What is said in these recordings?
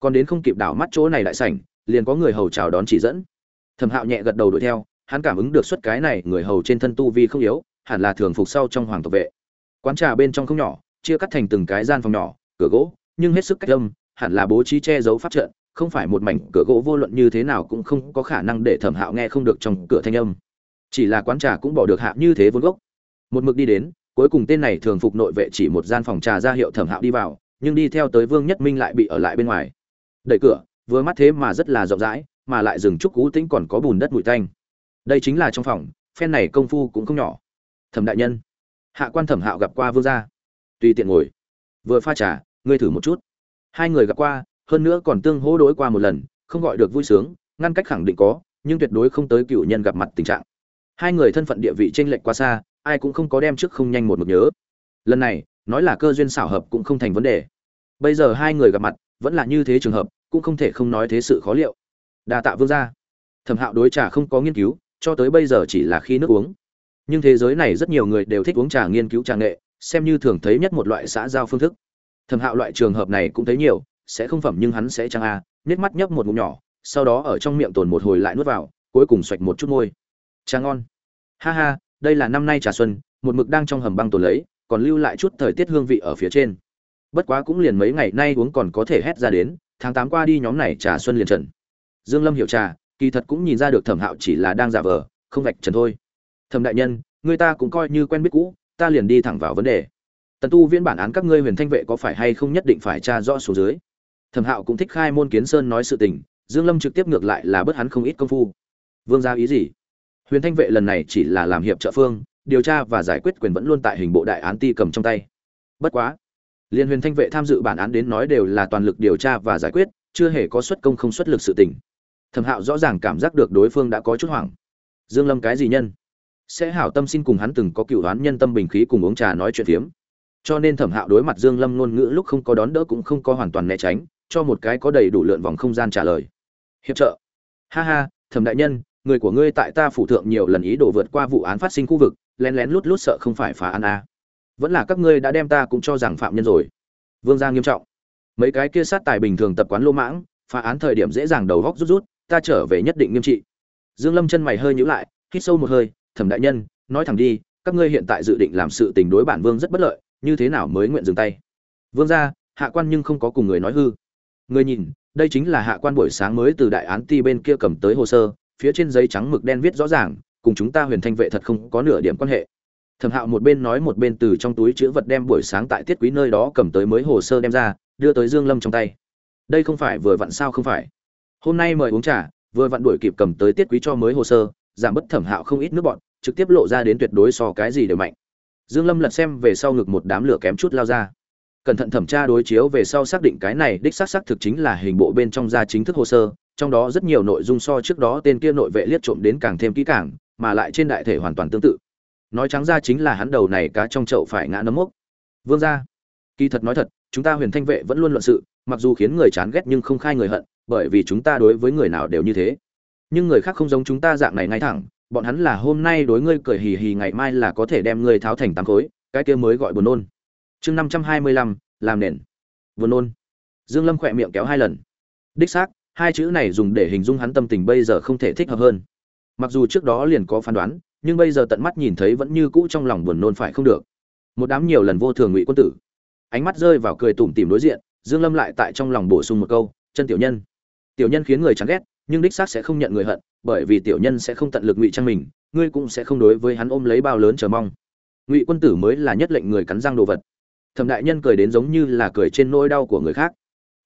còn đến không kịp đảo mắt chỗ này lại sảnh, liền có người hầu chào đón chỉ dẫn. Thẩm hạo nhẹ gật đầu đuổi theo, hắn cảm ứng được suất cái này người hầu trên thân tu vi không yếu, hẳn là thường phục sau trong hoàng tộc vệ. Quán trà bên trong không nhỏ, chia cắt thành từng cái gian phòng nhỏ, cửa gỗ, nhưng hết sức cách âm, hẳn là bố trí che giấu pháp trận, không phải một mảnh cửa gỗ vô luận như thế nào cũng không có khả năng để thẩm hạo nghe không được trong cửa thanh âm. Chỉ là quán trà cũng bỏ được hạ như thế vốn gốc. Một mực đi đến, cuối cùng tên này thường phục nội vệ chỉ một gian phòng trà ra hiệu thẩm hạo đi vào, nhưng đi theo tới vương nhất minh lại bị ở lại bên ngoài đẩy cửa, vừa mắt thế mà rất là rộng rãi, mà lại rừng trúc cú tĩnh còn có bùn đất bụi thanh đây chính là trong phòng, phen này công phu cũng không nhỏ. Thẩm đại nhân, hạ quan thẩm hạo gặp qua vương gia. Tùy tiện ngồi. Vừa pha trà, ngươi thử một chút. Hai người gặp qua, hơn nữa còn tương hỗ đối qua một lần, không gọi được vui sướng, ngăn cách khẳng định có, nhưng tuyệt đối không tới cựu nhân gặp mặt tình trạng. Hai người thân phận địa vị trên lệch quá xa, ai cũng không có đem trước không nhanh một mực nhớ. Lần này, nói là cơ duyên xảo hợp cũng không thành vấn đề. Bây giờ hai người gặp mặt, vẫn là như thế trường hợp cũng không thể không nói thế sự khó liệu. Đa tạ vương gia. Thẩm hạo đối trà không có nghiên cứu cho tới bây giờ chỉ là khi nước uống. Nhưng thế giới này rất nhiều người đều thích uống trà nghiên cứu trà nghệ xem như thường thấy nhất một loại xã giao phương thức. Thẩm hạo loại trường hợp này cũng thấy nhiều sẽ không phẩm nhưng hắn sẽ chăng a à, mắt nhấp một ngụm nhỏ sau đó ở trong miệng tồn một hồi lại nuốt vào cuối cùng xoạch một chút môi. Trà ngon. Ha ha đây là năm nay trà xuân một mực đang trong hầm băng tồn lấy còn lưu lại chút thời tiết hương vị ở phía trên. Bất quá cũng liền mấy ngày nay uống còn có thể hét ra đến tháng tám qua đi nhóm này trà xuân liền trần. Dương lâm hiểu trà, kỳ thật cũng nhìn ra được thẩm hạo chỉ là đang giả vờ, không vạch trần thôi. Thẩm đại nhân, người ta cũng coi như quen biết cũ, ta liền đi thẳng vào vấn đề. Tần tu viễn bản án các ngươi huyền thanh vệ có phải hay không nhất định phải tra rõ số dưới? Thẩm hạo cũng thích khai môn kiến sơn nói sự tình, dương lâm trực tiếp ngược lại là bớt hắn không ít công phu. Vương gia ý gì? Huyền thanh vệ lần này chỉ là làm hiệp trợ phương, điều tra và giải quyết quyền vẫn luôn tại hình bộ đại án ti cầm trong tay. Bất quá liên huyền thanh vệ tham dự bản án đến nói đều là toàn lực điều tra và giải quyết, chưa hề có xuất công không xuất lực sự tình. Thẩm hạo rõ ràng cảm giác được đối phương đã có chút hoảng. Dương lâm cái gì nhân? Sẽ hảo tâm xin cùng hắn từng có cựu đoán nhân tâm bình khí cùng uống trà nói chuyện phiếm. Cho nên thẩm hạo đối mặt dương lâm ngôn ngữ lúc không có đón đỡ cũng không có hoàn toàn né tránh, cho một cái có đầy đủ lượn vòng không gian trả lời. Hiệp trợ. Ha ha, thẩm đại nhân, người của ngươi tại ta phủ thượng nhiều lần ý đồ vượt qua vụ án phát sinh khu vực, lén lén lút lút sợ không phải phá án a. à vẫn là các ngươi đã đem ta cũng cho rằng phạm nhân rồi. Vương gia nghiêm trọng. Mấy cái kia sát tài bình thường tập quán lô mãng, phá án thời điểm dễ dàng đầu góc rút rút, ta trở về nhất định nghiêm trị. Dương lâm chân mày hơi nhíu lại, hít sâu một hơi, thẩm đại nhân, nói thẳng đi, các ngươi hiện tại dự định làm sự tình đối bản vương rất bất lợi, như thế nào mới nguyện dừng tay? Vương gia, hạ quan nhưng không có cùng người nói hư. Người nhìn, đây chính là hạ quan buổi sáng mới từ đại án ti bên kia cầm tới hồ sơ, phía trên giấy trắng mực đen viết rõ ràng, cùng chúng ta huyền thanh vệ thật không có nửa điểm quan hệ thẩm hạo một bên nói một bên từ trong túi chữ vật đem buổi sáng tại tiết quý nơi đó cầm tới mới hồ sơ đem ra, đưa tới dương lâm trong tay. Đây không phải vừa vặn sao không phải? Hôm nay mời uống trà, vừa vặn đuổi kịp cầm tới tiết quý cho mới hồ sơ, giảm bớt thẩm hạo không ít nước bọn trực tiếp lộ ra đến tuyệt đối so cái gì đều mạnh. Dương lâm lật xem về sau ngực một đám lửa kém chút lao ra. Cẩn thận thẩm tra đối chiếu về sau xác định cái này đích xác xác thực chính là hình bộ bên trong gia chính thức hồ sơ, trong đó rất nhiều nội dung so trước đó tên kia nội vệ liếc trộm đến càng thêm kỹ càng, mà lại trên đại thể hoàn toàn tương tự nói trắng ra chính là hắn đầu này cá trong chậu phải ngã nấm mốc. Vương gia, kỳ thật nói thật, chúng ta huyền thanh vệ vẫn luôn luận sự, mặc dù khiến người chán ghét nhưng không khai người hận, bởi vì chúng ta đối với người nào đều như thế. Nhưng người khác không giống chúng ta dạng này ngay thẳng, bọn hắn là hôm nay đối ngươi cười hì hì ngày mai là có thể đem ngươi tháo thành tám khối, cái kia mới gọi buồn nôn. Chương năm trăm hai mươi lăm, làm nền. Buồn nôn. Dương lâm khỏe miệng kéo hai lần. Đích xác, hai chữ này dùng để hình dung hắn tâm tình bây giờ không thể thích hợp hơn. Mặc dù trước đó liền có phán đoán nhưng bây giờ tận mắt nhìn thấy vẫn như cũ trong lòng buồn nôn phải không được. Một đám nhiều lần vô thường ngụy quân tử, ánh mắt rơi vào cười tủm tìm đối diện, dương lâm lại tại trong lòng bổ sung một câu, chân tiểu nhân. Tiểu nhân khiến người chán ghét, nhưng đích xác sẽ không nhận người hận, bởi vì tiểu nhân sẽ không tận lực ngụy trang mình, ngươi cũng sẽ không đối với hắn ôm lấy bao lớn chờ mong. Ngụy quân tử mới là nhất lệnh người cắn răng đồ vật. Thẩm đại nhân cười đến giống như là cười trên nỗi đau của người khác.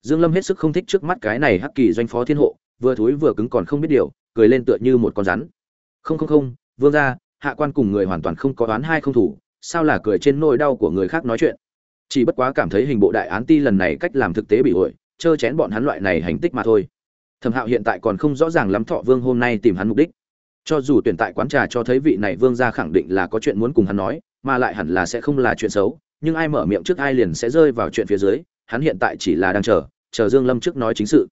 Dương lâm hết sức không thích trước mắt cái này hắc kỳ doanh phó thiên hộ, vừa thối vừa cứng còn không biết điều, cười lên tựa như một con rắn. Không không không vương gia, hạ quan cùng người hoàn toàn không có đoán hai không thủ, sao là cười trên nỗi đau của người khác nói chuyện? Chỉ bất quá cảm thấy hình bộ đại án ti lần này cách làm thực tế bị ổi trơ chén bọn hắn loại này hành tích mà thôi. Thẩm hạo hiện tại còn không rõ ràng lắm thọ vương hôm nay tìm hắn mục đích. Cho dù tuyển tại quán trà cho thấy vị này vương gia khẳng định là có chuyện muốn cùng hắn nói, mà lại hẳn là sẽ không là chuyện xấu, nhưng ai mở miệng trước ai liền sẽ rơi vào chuyện phía dưới, hắn hiện tại chỉ là đang chờ chờ dương lâm trước nói chính sự.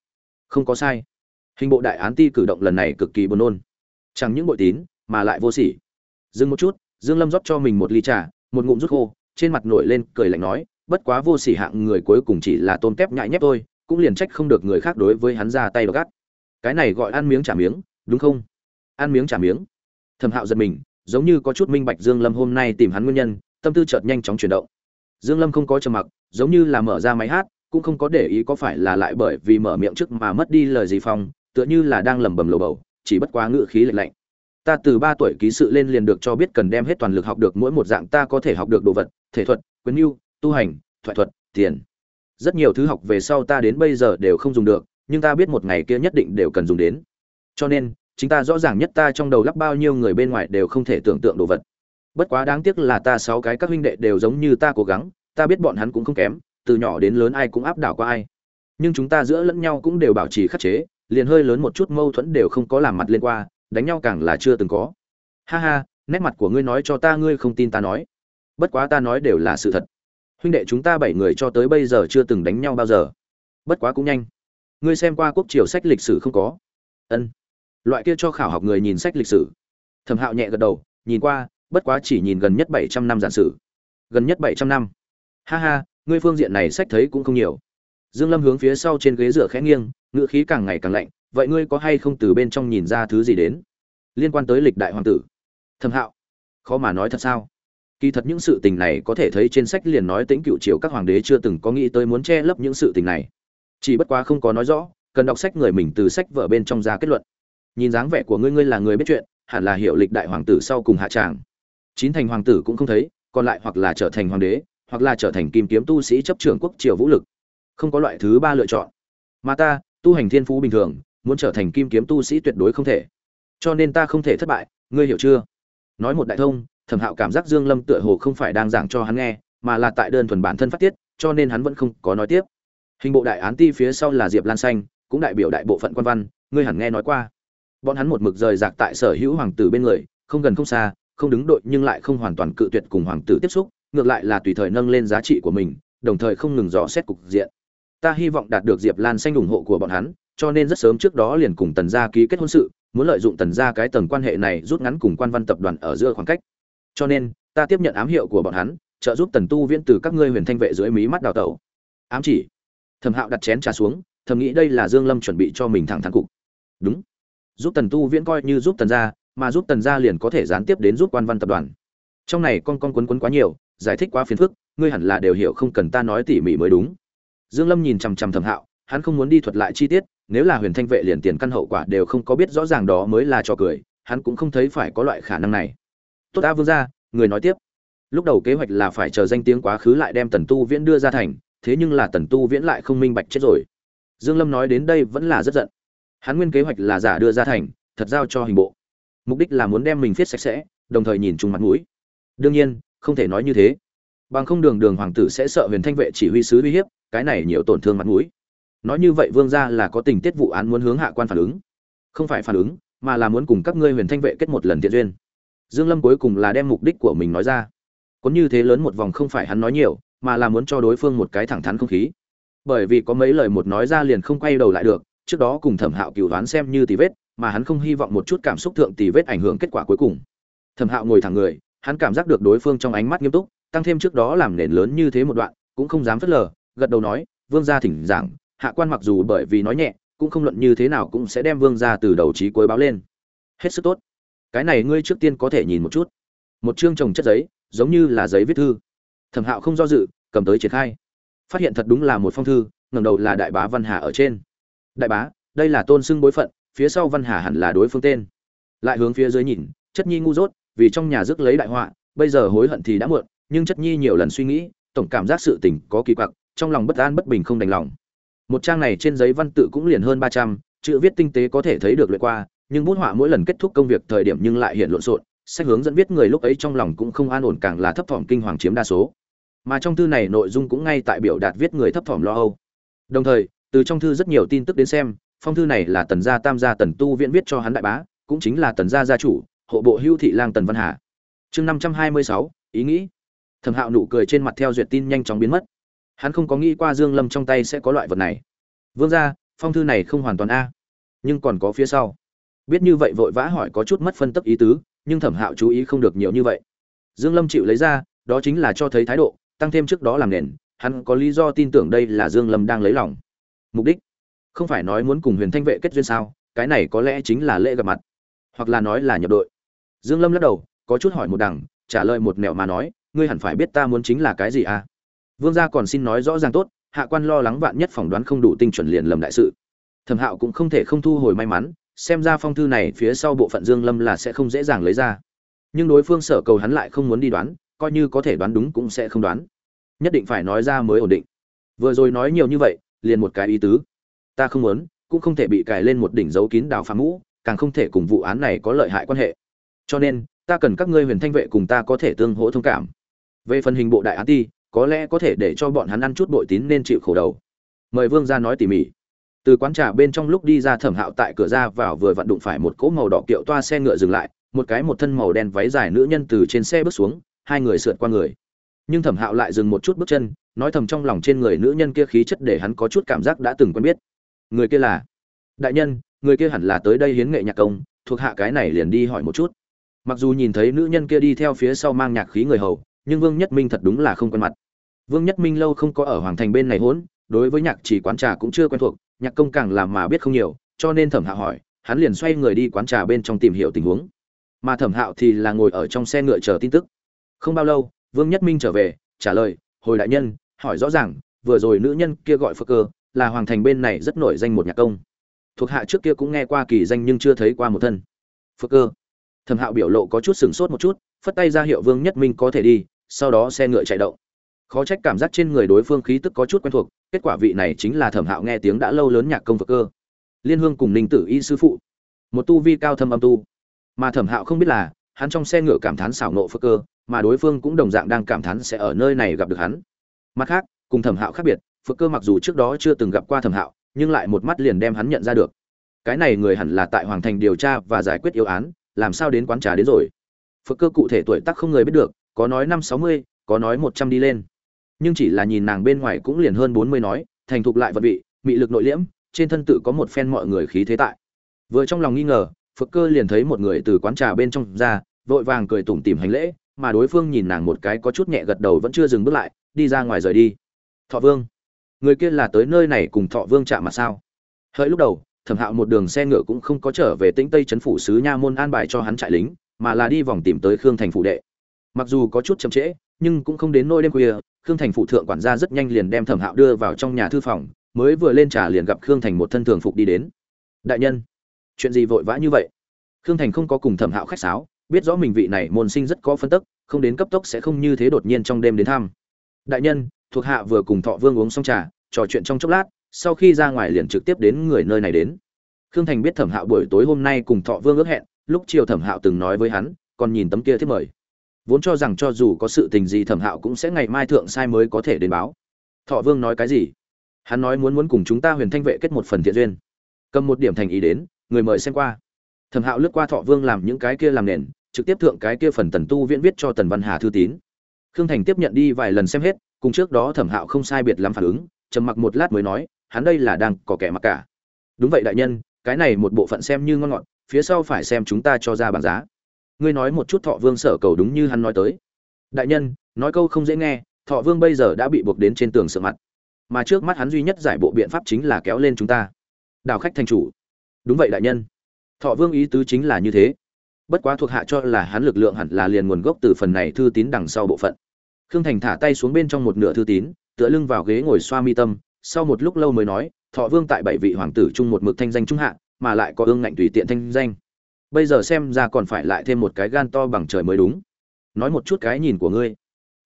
Không có sai. Hình bộ đại án ti cử động lần này cực kỳ buồn nôn. Chẳng những bội tín mà lại vô sỉ. Dừng một chút, dương lâm rót cho mình một ly trà, một ngụm rút khô, trên mặt nổi lên cười lạnh nói, bất quá vô sỉ hạng người cuối cùng chỉ là tôn kép nhại nhép thôi, cũng liền trách không được người khác đối với hắn ra tay gắt cái này gọi ăn miếng trả miếng, đúng không? Ăn miếng trả miếng. Thẩm hạo giật mình, giống như có chút minh bạch dương lâm hôm nay tìm hắn nguyên nhân, tâm tư chợt nhanh chóng chuyển động. Dương lâm không có trầm mặc, giống như là mở ra máy hát, cũng không có để ý có phải là lại bởi vì mở miệng trước mà mất đi lời gì phong, tựa như là đang lẩm bẩm lầu bầu, chỉ bất quá ngữ khí lạnh lạnh ta từ ba tuổi ký sự lên liền được cho biết cần đem hết toàn lực học được mỗi một dạng ta có thể học được đồ vật, thể thuật, quyến mưu tu hành, thoại thuật, tiền. Rất nhiều thứ học về sau ta đến bây giờ đều không dùng được, nhưng ta biết một ngày kia nhất định đều cần dùng đến. Cho nên, chính ta rõ ràng nhất ta trong đầu lắp bao nhiêu người bên ngoài đều không thể tưởng tượng đồ vật. Bất quá đáng tiếc là ta sáu cái các huynh đệ đều giống như ta cố gắng, ta biết bọn hắn cũng không kém, từ nhỏ đến lớn ai cũng áp đảo qua ai. Nhưng chúng ta giữa lẫn nhau cũng đều bảo trì khắc chế, liền hơi lớn một chút mâu thuẫn đều không có làm mặt lên qua đánh nhau càng là chưa từng có. Ha ha, nét mặt của ngươi nói cho ta, ngươi không tin ta nói. Bất quá ta nói đều là sự thật. Huynh đệ chúng ta bảy người cho tới bây giờ chưa từng đánh nhau bao giờ. Bất quá cũng nhanh. Ngươi xem qua quốc triều sách lịch sử không có? Ân. Loại kia cho khảo học người nhìn sách lịch sử. Thẩm hạo nhẹ gật đầu, nhìn qua, bất quá chỉ nhìn gần nhất bảy trăm năm giản sử. Gần nhất bảy trăm năm. Ha ha, ngươi phương diện này sách thấy cũng không nhiều. Dương lâm hướng phía sau trên ghế dựa khẽ nghiêng ngựa khí càng ngày càng lạnh vậy ngươi có hay không từ bên trong nhìn ra thứ gì đến? Liên quan tới lịch đại hoàng tử. Thẩm hạo. Khó mà nói thật sao? Kỳ thật những sự tình này có thể thấy trên sách liền nói tĩnh cựu triều các hoàng đế chưa từng có nghĩ tới muốn che lấp những sự tình này. Chỉ bất quá không có nói rõ, cần đọc sách người mình từ sách vở bên trong ra kết luận. Nhìn dáng vẻ của ngươi ngươi là người biết chuyện, hẳn là hiệu lịch đại hoàng tử sau cùng hạ tràng. Chín thành hoàng tử cũng không thấy, còn lại hoặc là trở thành hoàng đế, hoặc là trở thành kim kiếm tu sĩ chấp trưởng quốc triều vũ lực. Không có loại thứ ba lựa chọn. Mà ta, tu hành thiên phú bình thường muốn trở thành kim kiếm tu sĩ tuyệt đối không thể. Cho nên ta không thể thất bại, ngươi hiểu chưa? Nói một đại thông, thẩm hạo cảm giác dương lâm tựa hồ không phải đang giảng cho hắn nghe, mà là tại đơn thuần bản thân phát tiết, cho nên hắn vẫn không có nói tiếp. Hình bộ đại án ti phía sau là diệp lan xanh, cũng đại biểu đại bộ phận quan văn, ngươi hẳn nghe nói qua. Bọn hắn một mực rời rạc tại sở hữu hoàng tử bên người, không gần không xa, không đứng đội nhưng lại không hoàn toàn cự tuyệt cùng hoàng tử tiếp xúc, ngược lại là tùy thời nâng lên giá trị của mình, đồng thời không ngừng dò xét cục diện. Ta hy vọng đạt được diệp lan xanh ủng hộ của bọn hắn cho nên rất sớm trước đó liền cùng tần gia ký kết hôn sự, muốn lợi dụng tần gia cái tầng quan hệ này rút ngắn cùng quan văn tập đoàn ở giữa khoảng cách. Cho nên, ta tiếp nhận ám hiệu của bọn hắn, trợ giúp tần tu viễn từ các ngươi huyền thanh vệ dưới mí mắt đào tẩu. Ám chỉ. Thẩm hạo đặt chén trà xuống, thầm nghĩ đây là dương lâm chuẩn bị cho mình thẳng thắn cục. Đúng. Giúp tần tu viễn coi như giúp tần gia, mà giúp tần gia liền có thể gián tiếp đến giúp quan văn tập đoàn. Trong này con con quấn quấn quá nhiều, giải thích quá phiền phức, ngươi hẳn là đều hiểu không cần ta nói tỉ mỉ mới đúng. Dương lâm nhìn chằm chằm thẩm hạo, hắn không muốn đi thuật lại chi tiết nếu là huyền thanh vệ liền tiền căn hậu quả đều không có biết rõ ràng đó mới là trò cười, hắn cũng không thấy phải có loại khả năng này. Tốt đã vương ra người nói tiếp. Lúc đầu kế hoạch là phải chờ danh tiếng quá khứ lại đem tần tu viễn đưa ra thành, thế nhưng là tần tu viễn lại không minh bạch chết rồi. Dương lâm nói đến đây vẫn là rất giận. Hắn nguyên kế hoạch là giả đưa ra thành, thật giao cho hình bộ. Mục đích là muốn đem mình viết sạch sẽ, đồng thời nhìn chung mặt mũi. Đương nhiên, không thể nói như thế. Bằng không đường đường hoàng tử sẽ sợ huyền thanh vệ chỉ huy sứ uy hiếp, cái này nhiều tổn thương mặt mũi nói như vậy vương gia là có tình tiết vụ án muốn hướng hạ quan phản ứng. Không phải phản ứng, mà là muốn cùng các ngươi huyền thanh vệ kết một lần thiện duyên. Dương lâm cuối cùng là đem mục đích của mình nói ra. Cuốn như thế lớn một vòng không phải hắn nói nhiều, mà là muốn cho đối phương một cái thẳng thắn không khí. Bởi vì có mấy lời một nói ra liền không quay đầu lại được, trước đó cùng thẩm hạo cửu đoán xem như tì vết, mà hắn không hy vọng một chút cảm xúc thượng tì vết ảnh hưởng kết quả cuối cùng. Thẩm hạo ngồi thẳng người, hắn cảm giác được đối phương trong ánh mắt nghiêm túc, tăng thêm trước đó làm nền lớn như thế một đoạn, cũng không dám phớt lờ, gật đầu nói, vương gia thỉnh giảng hạ quan mặc dù bởi vì nói nhẹ, cũng không luận như thế nào cũng sẽ đem vương gia từ đầu trí cuối báo lên. Hết sức tốt. Cái này ngươi trước tiên có thể nhìn một chút. Một chương trồng chất giấy, giống như là giấy viết thư. Thẩm hạo không do dự, cầm tới triển khai. Phát hiện thật đúng là một phong thư ngầm đầu là đại bá văn hà ở trên. Đại bá, đây là tôn xưng bối phận, phía sau văn hà hẳn là đối phương tên. Lại hướng phía dưới nhìn, chất nhi ngu dốt, vì trong nhà rước lấy đại họa, bây giờ hối hận thì đã muộn, nhưng chất nhi nhiều lần suy nghĩ, tổng cảm giác sự tình có kỳ quặc, trong lòng bất an bất bình không đành lòng một trang này trên giấy văn tự cũng liền hơn ba trăm, chữ viết tinh tế có thể thấy được luyện qua, nhưng bút họa mỗi lần kết thúc công việc thời điểm nhưng lại hiện lộn xộn, sách hướng dẫn viết người lúc ấy trong lòng cũng không an ổn càng là thấp thỏm kinh hoàng chiếm đa số. Mà trong thư này nội dung cũng ngay tại biểu đạt viết người thấp thỏm lo âu. Đồng thời, từ trong thư rất nhiều tin tức đến xem, phong thư này là tần gia tam gia tần tu viễn viết cho hắn đại bá, cũng chính là tần gia gia chủ, hộ bộ hưu thị lang tần văn hà. Chương năm trăm hai mươi sáu, ý nghĩ. Thẩm hạo nụ cười trên mặt theo duyệt tin nhanh chóng biến mất hắn không có nghĩ qua dương lâm trong tay sẽ có loại vật này. Vương gia, phong thư này không hoàn toàn a. Nhưng còn có phía sau. Biết như vậy vội vã hỏi có chút mất phân tấp ý tứ, nhưng thẩm hạo chú ý không được nhiều như vậy. Dương lâm chịu lấy ra, đó chính là cho thấy thái độ, tăng thêm trước đó làm nền, hắn có lý do tin tưởng đây là dương lâm đang lấy lòng. Mục đích? Không phải nói muốn cùng huyền thanh vệ kết duyên sao, cái này có lẽ chính là lễ gặp mặt. Hoặc là nói là nhập đội. Dương lâm lắc đầu, có chút hỏi một đằng, trả lời một nẻo mà nói, ngươi hẳn phải biết ta muốn chính là cái gì à vương gia còn xin nói rõ ràng tốt, hạ quan lo lắng vạn nhất phỏng đoán không đủ tinh chuẩn liền lầm đại sự. Thẩm hạo cũng không thể không thu hồi may mắn, xem ra phong thư này phía sau bộ phận dương lâm là sẽ không dễ dàng lấy ra. Nhưng đối phương sở cầu hắn lại không muốn đi đoán, coi như có thể đoán đúng cũng sẽ không đoán. Nhất định phải nói ra mới ổn định. Vừa rồi nói nhiều như vậy, liền một cái ý tứ. Ta không muốn, cũng không thể bị cài lên một đỉnh dấu kín đào phá mũ, càng không thể cùng vụ án này có lợi hại quan hệ. Cho nên, ta cần các ngươi huyền thanh vệ cùng ta có thể tương hỗ thông cảm. Về phần hình bộ đại án ti có lẽ có thể để cho bọn hắn ăn chút bội tín nên chịu khổ đầu. Mời vương ra nói tỉ mỉ. Từ quán trà bên trong lúc đi ra thẩm hạo tại cửa ra vào vừa vặn đụng phải một cỗ màu đỏ kiệu toa xe ngựa dừng lại, một cái một thân màu đen váy dài nữ nhân từ trên xe bước xuống, hai người sượt qua người. Nhưng thẩm hạo lại dừng một chút bước chân, nói thầm trong lòng trên người nữ nhân kia khí chất để hắn có chút cảm giác đã từng quen biết. Người kia là? Đại nhân, người kia hẳn là tới đây hiến nghệ nhạc công, thuộc hạ cái này liền đi hỏi một chút. Mặc dù nhìn thấy nữ nhân kia đi theo phía sau mang nhạc khí người hầu nhưng vương nhất minh thật đúng là không quen mặt. Vương nhất minh lâu không có ở hoàng thành bên này hỗn đối với nhạc chỉ quán trà cũng chưa quen thuộc, nhạc công càng làm mà biết không nhiều, cho nên thẩm hạo hỏi, hắn liền xoay người đi quán trà bên trong tìm hiểu tình huống. Mà thẩm hạo thì là ngồi ở trong xe ngựa chờ tin tức. Không bao lâu, vương nhất minh trở về, trả lời, hồi đại nhân, hỏi rõ ràng, vừa rồi nữ nhân kia gọi phơ cơ, là hoàng thành bên này rất nổi danh một nhạc công. Thuộc hạ trước kia cũng nghe qua kỳ danh nhưng chưa thấy qua một thân. Phơ cơ? Thẩm hạo biểu lộ có chút sửng sốt một chút, phất tay ra hiệu vương nhất minh có thể đi sau đó xe ngựa chạy động. Khó trách cảm giác trên người đối phương khí tức có chút quen thuộc, kết quả vị này chính là thẩm hạo nghe tiếng đã lâu lớn nhạc công phật cơ. Liên hương cùng ninh tử y sư phụ. Một tu vi cao thâm âm tu. Mà thẩm hạo không biết là, hắn trong xe ngựa cảm thán xảo nộ phật cơ, mà đối phương cũng đồng dạng đang cảm thán sẽ ở nơi này gặp được hắn. Mặt khác, cùng thẩm hạo khác biệt phật cơ mặc dù trước đó chưa từng gặp qua thẩm hạo, nhưng lại một mắt liền đem hắn nhận ra được. Cái này người hẳn là tại hoàng thành điều tra và giải quyết yêu án, làm sao đến quán trà đến rồi? Phật cơ cụ thể tuổi tác không người biết được có nói năm sáu mươi, có nói một trăm đi lên. Nhưng chỉ là nhìn nàng bên ngoài cũng liền hơn bốn mươi nói, thành thục lại vật vị, mị lực nội liễm, trên thân tự có một phen mọi người khí thế tại. Vừa trong lòng nghi ngờ, phật cơ liền thấy một người từ quán trà bên trong ra, vội vàng cười tủm tìm hành lễ, mà đối phương nhìn nàng một cái có chút nhẹ gật đầu vẫn chưa dừng bước lại, đi ra ngoài rời đi. Thọ vương, người kia là tới nơi này cùng thọ vương chạm mặt sao? Hỡi lúc đầu, thẩm hạo một đường xe ngựa cũng không có trở về tĩnh tây trấn phủ sứ nha môn an bài cho hắn trại lính, mà là đi vòng tìm tới khương thành phủ đệ mặc dù có chút chậm trễ, nhưng cũng không đến nôi đêm khuya, khương thành phụ thượng quản gia rất nhanh liền đem thẩm hạo đưa vào trong nhà thư phòng, mới vừa lên trà liền gặp khương thành một thân thường phục đi đến. Đại nhân, chuyện gì vội vã như vậy? Khương thành không có cùng thẩm hạo khách sáo, biết rõ mình vị này môn sinh rất có phân tức, không đến cấp tốc sẽ không như thế đột nhiên trong đêm đến thăm. Đại nhân, thuộc hạ vừa cùng thọ vương uống xong trà, trò chuyện trong chốc lát, sau khi ra ngoài liền trực tiếp đến người nơi này đến. Khương thành biết thẩm hạo buổi tối hôm nay cùng thọ vương ước hẹn, lúc chiều thẩm hạo từng nói với hắn, còn nhìn tấm kia thiết mời vốn cho rằng cho dù có sự tình gì thẩm hạo cũng sẽ ngày mai thượng sai mới có thể đến báo. Thọ vương nói cái gì? Hắn nói muốn muốn cùng chúng ta huyền thanh vệ kết một phần thiện duyên. Cầm một điểm thành ý đến, người mời xem qua. Thẩm hạo lướt qua thọ vương làm những cái kia làm nền, trực tiếp thượng cái kia phần tần tu viễn viết cho tần văn hà thư tín. Khương thành tiếp nhận đi vài lần xem hết, cùng trước đó thẩm hạo không sai biệt lắm phản ứng, trầm mặc một lát mới nói, hắn đây là đang có kẻ mặc cả. Đúng vậy đại nhân, cái này một bộ phận xem như ngon ngọt, phía sau phải xem chúng ta cho ra bảng giá ngươi nói một chút thọ vương sở cầu đúng như hắn nói tới. Đại nhân, nói câu không dễ nghe, thọ vương bây giờ đã bị buộc đến trên tường sợ mặt. Mà trước mắt hắn duy nhất giải bộ biện pháp chính là kéo lên chúng ta. Đào khách thành chủ. Đúng vậy đại nhân. Thọ vương ý tứ chính là như thế. Bất quá thuộc hạ cho là hắn lực lượng hẳn là liền nguồn gốc từ phần này thư tín đằng sau bộ phận. Khương thành thả tay xuống bên trong một nửa thư tín, tựa lưng vào ghế ngồi xoa mi tâm, sau một lúc lâu mới nói, thọ vương tại bảy vị hoàng tử chung một mực thanh danh trung hạ, mà lại có ương ngạnh tùy tiện thanh danh bây giờ xem ra còn phải lại thêm một cái gan to bằng trời mới đúng. Nói một chút cái nhìn của ngươi.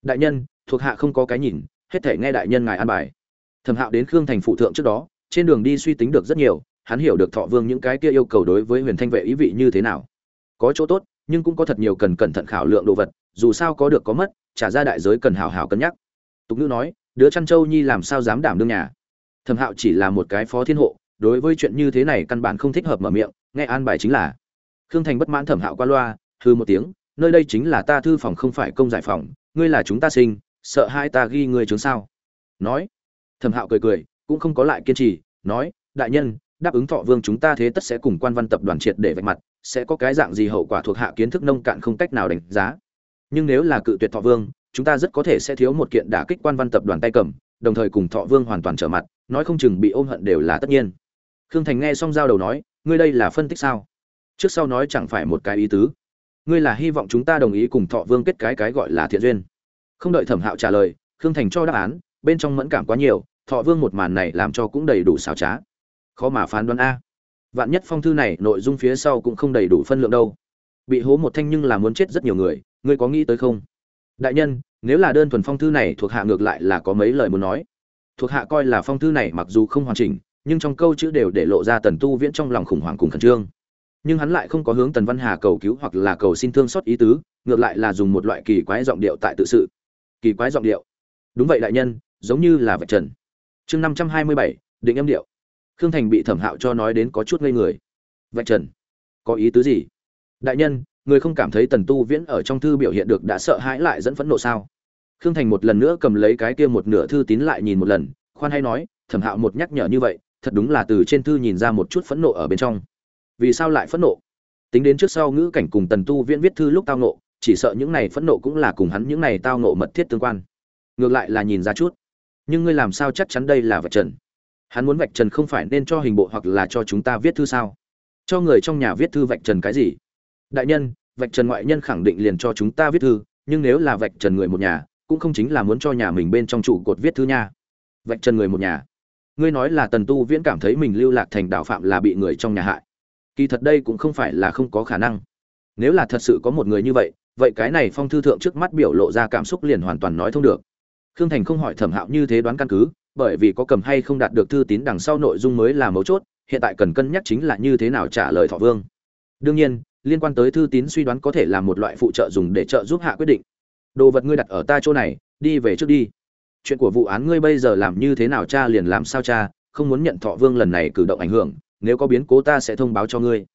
Đại nhân, thuộc hạ không có cái nhìn, hết thể nghe đại nhân ngài an bài. Thẩm hạo đến khương thành phụ thượng trước đó, trên đường đi suy tính được rất nhiều, hắn hiểu được thọ vương những cái kia yêu cầu đối với huyền thanh vệ ý vị như thế nào. Có chỗ tốt, nhưng cũng có thật nhiều cần cẩn thận khảo lượng đồ vật, dù sao có được có mất, trả ra đại giới cần hào hào cân nhắc. Tục ngữ nói, đứa chăn châu nhi làm sao dám đảm đương nhà. Thẩm hạo chỉ là một cái phó thiên hộ, đối với chuyện như thế này căn bản không thích hợp mở miệng, nghe an bài chính là khương thành bất mãn thẩm hạo qua loa hư một tiếng, nơi đây chính là ta thư phòng không phải công giải phòng, ngươi là chúng ta sinh, sợ hai ta ghi ngươi trướng sao? Nói, thẩm hạo cười cười, cũng không có lại kiên trì, nói, đại nhân, đáp ứng thọ vương chúng ta thế tất sẽ cùng quan văn tập đoàn triệt để vạch mặt, sẽ có cái dạng gì hậu quả thuộc hạ kiến thức nông cạn không cách nào đánh giá. Nhưng nếu là cự tuyệt thọ vương, chúng ta rất có thể sẽ thiếu một kiện đả kích quan văn tập đoàn tay cầm, đồng thời cùng thọ vương hoàn toàn trở mặt, nói không chừng bị ôm hận đều là tất nhiên. Khương thành nghe xong giao đầu nói, ngươi đây là phân tích sao? Trước sau nói chẳng phải một cái ý tứ. Ngươi là hy vọng chúng ta đồng ý cùng thọ vương kết cái cái gọi là thiện duyên. Không đợi thẩm hạo trả lời, khương thành cho đáp án, bên trong mẫn cảm quá nhiều, thọ vương một màn này làm cho cũng đầy đủ xào trá. Khó mà phán đoán a. Vạn nhất phong thư này nội dung phía sau cũng không đầy đủ phân lượng đâu. Bị hố một thanh nhưng là muốn chết rất nhiều người, ngươi có nghĩ tới không? Đại nhân, nếu là đơn thuần phong thư này thuộc hạ ngược lại là có mấy lời muốn nói. Thuộc hạ coi là phong thư này mặc dù không hoàn chỉnh, nhưng trong câu chữ đều để lộ ra tần tu viễn trong lòng khủng hoảng cùng khẩn trương nhưng hắn lại không có hướng tần văn hà cầu cứu hoặc là cầu xin thương xót ý tứ, ngược lại là dùng một loại kỳ quái giọng điệu tại tự sự. Kỳ quái giọng điệu. Đúng vậy đại nhân, giống như là vạch trần. Chương năm trăm hai mươi bảy, định âm điệu. Khương thành bị thẩm hạo cho nói đến có chút ngây người. Vạch trần. Có ý tứ gì? Đại nhân, người không cảm thấy tần tu viễn ở trong thư biểu hiện được đã sợ hãi lại dẫn phẫn nộ sao? Khương thành một lần nữa cầm lấy cái kia một nửa thư tín lại nhìn một lần, khoan hay nói, thẩm hạo một nhắc nhở như vậy, thật đúng là từ trên thư nhìn ra một chút phẫn nộ ở bên trong vì sao lại phẫn nộ? Tính đến trước sau ngữ cảnh cùng tần tu viễn viết thư lúc tao nộ chỉ sợ những này phẫn nộ cũng là cùng hắn những này tao nộ mật thiết tương quan. Ngược lại là nhìn ra chút. Nhưng ngươi làm sao chắc chắn đây là vạch trần? Hắn muốn vạch trần không phải nên cho hình bộ hoặc là cho chúng ta viết thư sao? Cho người trong nhà viết thư vạch trần cái gì? Đại nhân, vạch trần ngoại nhân khẳng định liền cho chúng ta viết thư, nhưng nếu là vạch trần người một nhà, cũng không chính là muốn cho nhà mình bên trong trụ cột viết thư nha. Vạch trần người một nhà. Ngươi nói là tần tu viễn cảm thấy mình lưu lạc thành đạo phạm là bị người trong nhà hại kỳ thật đây cũng không phải là không có khả năng. Nếu là thật sự có một người như vậy vậy cái này phong thư thượng trước mắt biểu lộ ra cảm xúc liền hoàn toàn nói thông được. Khương thành không hỏi thẩm hạo như thế đoán căn cứ, bởi vì có cầm hay không đạt được thư tín đằng sau nội dung mới là mấu chốt, hiện tại cần cân nhắc chính là như thế nào trả lời thọ vương. Đương nhiên, liên quan tới thư tín suy đoán có thể là một loại phụ trợ dùng để trợ giúp hạ quyết định. Đồ vật ngươi đặt ở ta chỗ này, đi về trước đi. Chuyện của vụ án ngươi bây giờ làm như thế nào cha liền làm sao cha, không muốn nhận thọ vương lần này cử động ảnh hưởng nếu có biến cố ta sẽ thông báo cho ngươi.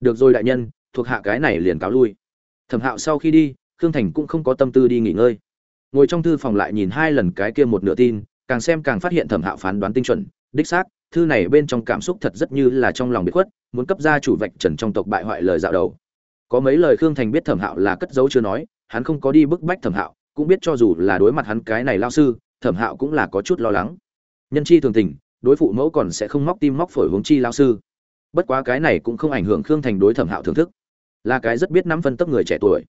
Được rồi đại nhân, thuộc hạ cái này liền cáo lui. Thẩm hạo sau khi đi, khương thành cũng không có tâm tư đi nghỉ ngơi. Ngồi trong thư phòng lại nhìn hai lần cái kia một nửa tin, càng xem càng phát hiện thẩm hạo phán đoán tinh chuẩn, đích xác, thư này bên trong cảm xúc thật rất như là trong lòng bị khuất, muốn cấp ra chủ vạch trần trong tộc bại hoại lời dạo đầu. Có mấy lời khương thành biết thẩm hạo là cất giấu chưa nói, hắn không có đi bức bách thẩm hạo, cũng biết cho dù là đối mặt hắn cái này lao sư, thẩm hạo cũng là có chút lo lắng. Nhân chi thường tình đối phụ mẫu còn sẽ không móc tim móc phổi hướng chi lao sư. Bất quá cái này cũng không ảnh hưởng khương thành đối thẩm hạo thưởng thức. Là cái rất biết nắm phân tấp người trẻ tuổi.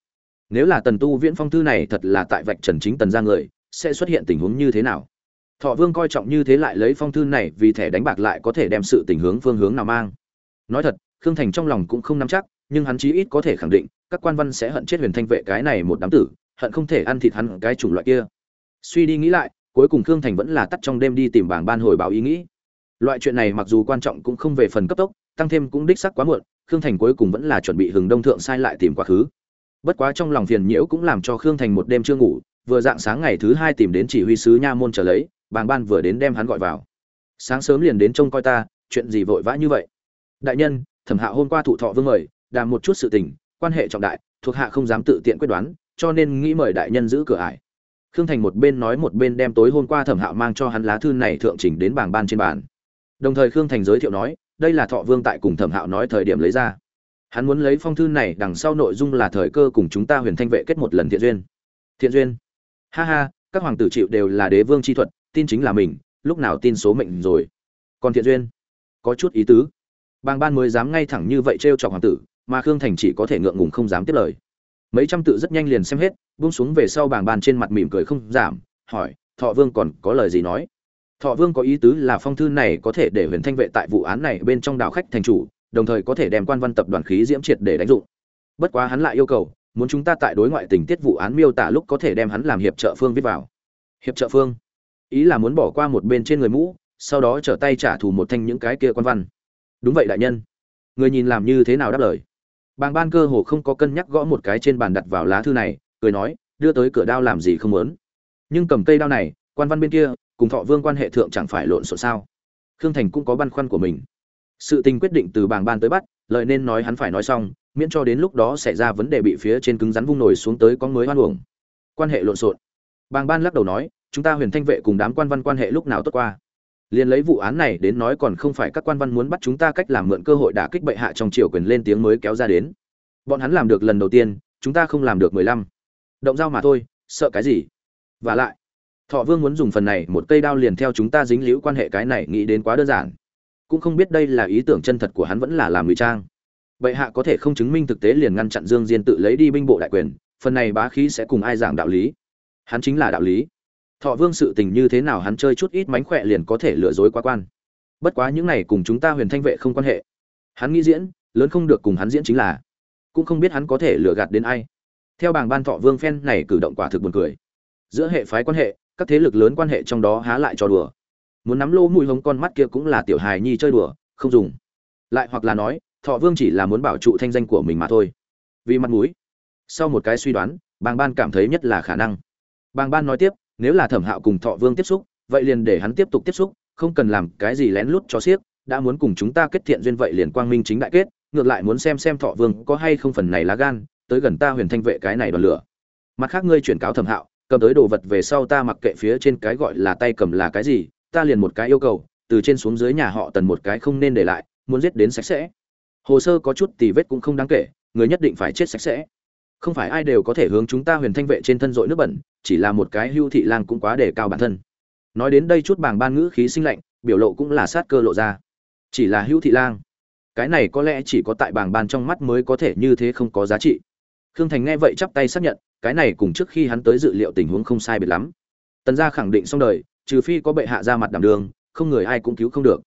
Nếu là tần tu viễn phong thư này thật là tại vạch trần chính tần ra người, sẽ xuất hiện tình huống như thế nào? Thọ vương coi trọng như thế lại lấy phong thư này vì thẻ đánh bạc lại có thể đem sự tình hướng phương hướng nào mang. Nói thật, khương thành trong lòng cũng không nắm chắc, nhưng hắn chí ít có thể khẳng định, các quan văn sẽ hận chết huyền thanh vệ cái này một đám tử, hận không thể ăn thịt hắn cái chủng loại kia. Suy đi nghĩ lại cuối cùng khương thành vẫn là tắt trong đêm đi tìm bảng ban hồi báo ý nghĩ. Loại chuyện này mặc dù quan trọng cũng không về phần cấp tốc, tăng thêm cũng đích sắc quá muộn, khương thành cuối cùng vẫn là chuẩn bị hừng đông thượng sai lại tìm quá khứ. Bất quá trong lòng phiền nhiễu cũng làm cho khương thành một đêm chưa ngủ, vừa dạng sáng ngày thứ hai tìm đến chỉ huy sứ nha môn trở lấy bàng ban vừa đến đem hắn gọi vào. Sáng sớm liền đến trông coi ta, chuyện gì vội vã như vậy? Đại nhân, thẩm hạ hôm qua thụ thọ vương mời, đàm một chút sự tình, quan hệ trọng đại, thuộc hạ không dám tự tiện quyết đoán, cho nên nghĩ mời đại nhân giữ cửa ải khương thành một bên nói một bên đem tối hôm qua thẩm hạo mang cho hắn lá thư này thượng chỉnh đến bảng ban trên bàn. Đồng thời khương thành giới thiệu nói, đây là thọ vương tại cùng thẩm hạo nói thời điểm lấy ra. Hắn muốn lấy phong thư này, đằng sau nội dung là thời cơ cùng chúng ta huyền thanh vệ kết một lần thiện duyên. Thiện duyên? Ha ha, các hoàng tử chịu đều là đế vương chi thuật, tin chính là mình, lúc nào tin số mệnh rồi. Còn thiện duyên? Có chút ý tứ. Bàng ban mới dám ngay thẳng như vậy t r e o chọc hoàng tử, mà khương thành chỉ có thể ngượng ngùng không dám tiếp lời mấy trăm tự rất nhanh liền xem hết, buông xuống về sau bàng bàn trên mặt mỉm cười không giảm, hỏi, thọ vương còn có lời gì nói? Thọ vương có ý tứ là phong thư này có thể để huyền thanh vệ tại vụ án này bên trong đảo khách thành chủ, đồng thời có thể đem quan văn tập đoàn khí diễm triệt để đánh dụng. Bất quá hắn lại yêu cầu, muốn chúng ta tại đối ngoại tình tiết vụ án miêu tả lúc có thể đem hắn làm hiệp trợ phương viết vào. Hiệp trợ phương? Ý là muốn bỏ qua một bên trên người mũ, sau đó trở tay trả thù một thanh những cái kia quan văn. Đúng vậy, đại nhân. Người nhìn làm như thế nào đáp lời? Bàng ban cơ hồ không có cân nhắc gõ một cái trên bàn đặt vào lá thư này, cười nói, đưa tới cửa đao làm gì không muốn. Nhưng cầm cây đao này, quan văn bên kia, cùng thọ vương quan hệ thượng chẳng phải lộn xộn sao. Khương thành cũng có băn khoăn của mình. Sự tình quyết định từ bàng ban tới bắt lợi nên nói hắn phải nói xong, miễn cho đến lúc đó xảy ra vấn đề bị phía trên cứng rắn vung nổi xuống tới có mới hoan uổng. Quan hệ lộn xộn. Bàng ban lắc đầu nói, chúng ta huyền thanh vệ cùng đám quan văn quan hệ lúc nào tốt qua? Liền lấy vụ án này đến nói còn không phải các quan văn muốn bắt chúng ta cách làm mượn cơ hội đả kích bệ hạ trong triều quyền lên tiếng mới kéo ra đến. Bọn hắn làm được lần đầu tiên, chúng ta không làm được mười lăm. Động dao mà thôi, sợ cái gì? Và lại, thọ vương muốn dùng phần này một cây đao liền theo chúng ta dính liễu quan hệ cái này nghĩ đến quá đơn giản. Cũng không biết đây là ý tưởng chân thật của hắn vẫn là làm ngụy trang. Bệ hạ có thể không chứng minh thực tế liền ngăn chặn dương diên tự lấy đi binh bộ đại quyền, phần này bá khí sẽ cùng ai giảng đạo lý? Hắn chính là đạo lý thọ vương sự tình như thế nào hắn chơi chút ít mánh khỏe liền có thể lừa dối quá quan. Bất quá những này cùng chúng ta huyền thanh vệ không quan hệ. Hắn nghĩ diễn, lớn không được cùng hắn diễn chính là. Cũng không biết hắn có thể lừa gạt đến ai. Theo bảng ban thọ vương phen này cử động quả thực buồn cười. Giữa hệ phái quan hệ, các thế lực lớn quan hệ trong đó há lại cho đùa. Muốn nắm lô mùi hống con mắt kia cũng là tiểu hài nhi chơi đùa, không dùng. Lại hoặc là nói, thọ vương chỉ là muốn bảo trụ thanh danh của mình mà thôi. Vì mặt mũi. Sau một cái suy đoán, bàng ban cảm thấy nhất là khả năng. Bàng ban nói tiếp nếu là thẩm hạo cùng thọ vương tiếp xúc, vậy liền để hắn tiếp tục tiếp xúc, không cần làm cái gì lén lút cho xiếc, đã muốn cùng chúng ta kết thiện duyên vậy liền quang minh chính đại kết, ngược lại muốn xem xem thọ vương có hay không phần này lá gan, tới gần ta huyền thanh vệ cái này đoàn lửa. Mặt khác ngươi chuyển cáo thẩm hạo, cầm tới đồ vật về sau ta mặc kệ phía trên cái gọi là tay cầm là cái gì, ta liền một cái yêu cầu, từ trên xuống dưới nhà họ tần một cái không nên để lại, muốn giết đến sạch sẽ. Hồ sơ có chút tì vết cũng không đáng kể, người nhất định phải chết sạch sẽ. Không phải ai đều có thể hướng chúng ta huyền thanh vệ trên thân dội nước bẩn chỉ là một cái hưu thị lang cũng quá để cao bản thân. Nói đến đây chút bảng ban ngữ khí sinh lạnh, biểu lộ cũng là sát cơ lộ ra. Chỉ là hưu thị lang. Cái này có lẽ chỉ có tại bảng ban trong mắt mới có thể như thế không có giá trị. Khương thành nghe vậy chắp tay xác nhận, cái này cùng trước khi hắn tới dự liệu tình huống không sai biệt lắm. Tần gia khẳng định xong đời, trừ phi có bệ hạ ra mặt đảm đường, không người ai cũng cứu không được.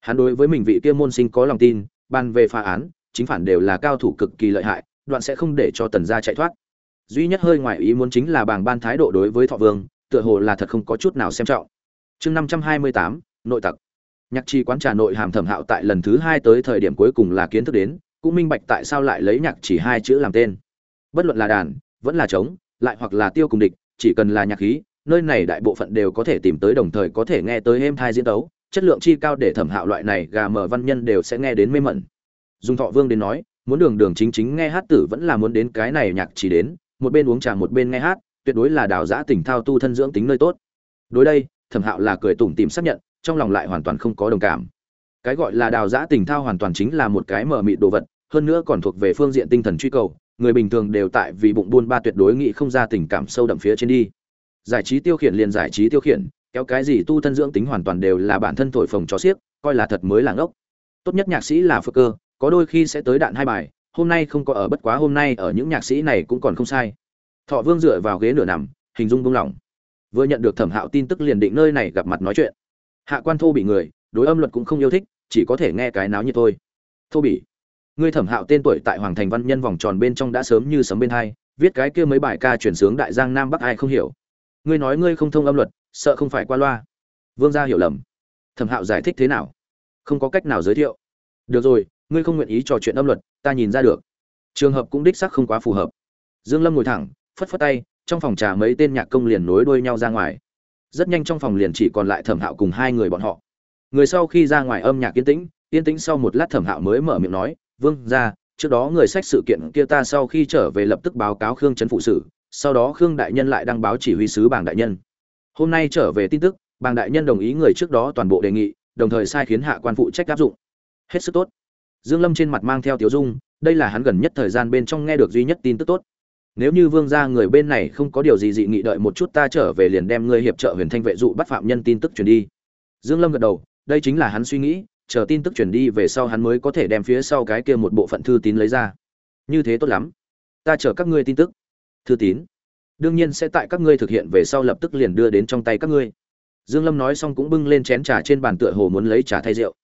Hắn đối với mình vị kia môn sinh có lòng tin ban về phá án, chính phản đều là cao thủ cực kỳ lợi hại, đoạn sẽ không để cho tần gia chạy thoát duy nhất hơi ngoài ý muốn chính là bảng ban thái độ đối với thọ vương, tựa hồ là thật không có chút nào xem trọng. Chương năm trăm hai mươi tám, nội tặc. Nhạc trì quán trà nội hàm thẩm hạo tại lần thứ hai tới thời điểm cuối cùng là kiến thức đến, cũng minh bạch tại sao lại lấy nhạc chỉ hai chữ làm tên. Bất luận là đàn, vẫn là trống, lại hoặc là tiêu cùng địch, chỉ cần là nhạc khí, nơi này đại bộ phận đều có thể tìm tới đồng thời có thể nghe tới êm thai diễn tấu, chất lượng chi cao để thẩm hạo loại này gà mở văn nhân đều sẽ nghe đến mê mẩn. Dùng thọ vương đến nói, muốn đường đường chính chính nghe hát tử vẫn là muốn đến cái này nhạc chỉ đến một bên uống trà một bên nghe hát, tuyệt đối là đào giã tỉnh thao tu thân dưỡng tính nơi tốt. Đối đây, thẩm hạo là cười tủm tìm xác nhận, trong lòng lại hoàn toàn không có đồng cảm. Cái gọi là đào giã tỉnh thao hoàn toàn chính là một cái mờ mịt đồ vật, hơn nữa còn thuộc về phương diện tinh thần truy cầu, người bình thường đều tại vì bụng buôn ba tuyệt đối nghĩ không ra tình cảm sâu đậm phía trên đi. Giải trí tiêu khiển liền giải trí tiêu khiển, kéo cái gì tu thân dưỡng tính hoàn toàn đều là bản thân thổi phồng cho xiếc, coi là thật mới là ngốc. Tốt nhất nhạc sĩ là phơ cơ, có đôi khi sẽ tới đạn hai bài hôm nay không có ở, bất quá hôm nay ở những nhạc sĩ này cũng còn không sai. Thọ vương dựa vào ghế nửa nằm, hình dung buông lỏng. Vừa nhận được thẩm hạo tin tức liền định nơi này gặp mặt nói chuyện. Hạ quan thô bị người, đối âm luật cũng không yêu thích, chỉ có thể nghe cái náo như thôi. Thô bỉ, ngươi thẩm hạo tên tuổi tại hoàng thành văn nhân vòng tròn bên trong đã sớm như sấm bên hai, viết cái kia mấy bài ca chuyển sướng đại giang nam bắc ai không hiểu. Ngươi nói ngươi không thông âm luật, sợ không phải qua loa. Vương gia hiểu lầm. Thẩm hạo giải thích thế nào? Không có cách nào giới thiệu. Được rồi ngươi không nguyện ý trò chuyện âm luật, ta nhìn ra được. Trường hợp cũng đích sắc không quá phù hợp. Dương lâm ngồi thẳng, phất phất tay, trong phòng trà mấy tên nhạc công liền nối đuôi nhau ra ngoài. Rất nhanh trong phòng liền chỉ còn lại thẩm hạo cùng hai người bọn họ. Người sau khi ra ngoài âm nhạc yên tĩnh yên tĩnh sau một lát thẩm hạo mới mở miệng nói, vương ra trước đó người sách sự kiện kia ta sau khi trở về lập tức báo cáo khương trấn phụ sử, sau đó khương đại nhân lại đăng báo chỉ huy sứ bảng đại nhân. Hôm nay trở về tin tức, bàng đại nhân đồng ý người trước đó toàn bộ đề nghị, đồng thời sai khiến hạ quan phụ trách áp dụng. Hết sức tốt dương lâm trên mặt mang theo tiểu dung, đây là hắn gần nhất thời gian bên trong nghe được duy nhất tin tức tốt. Nếu như vương gia người bên này không có điều gì dị nghị đợi một chút ta trở về liền đem ngươi hiệp trợ huyền thanh vệ dụ bắt phạm nhân tin tức truyền đi. Dương lâm gật đầu, đây chính là hắn suy nghĩ, chờ tin tức truyền đi về sau hắn mới có thể đem phía sau cái kia một bộ phận thư tín lấy ra. Như thế tốt lắm. Ta chờ các ngươi tin tức. Thư tín. Đương nhiên sẽ tại các ngươi thực hiện về sau lập tức liền đưa đến trong tay các ngươi. Dương lâm nói xong cũng bưng lên chén trà trên bàn tựa hồ muốn lấy trà thay rượu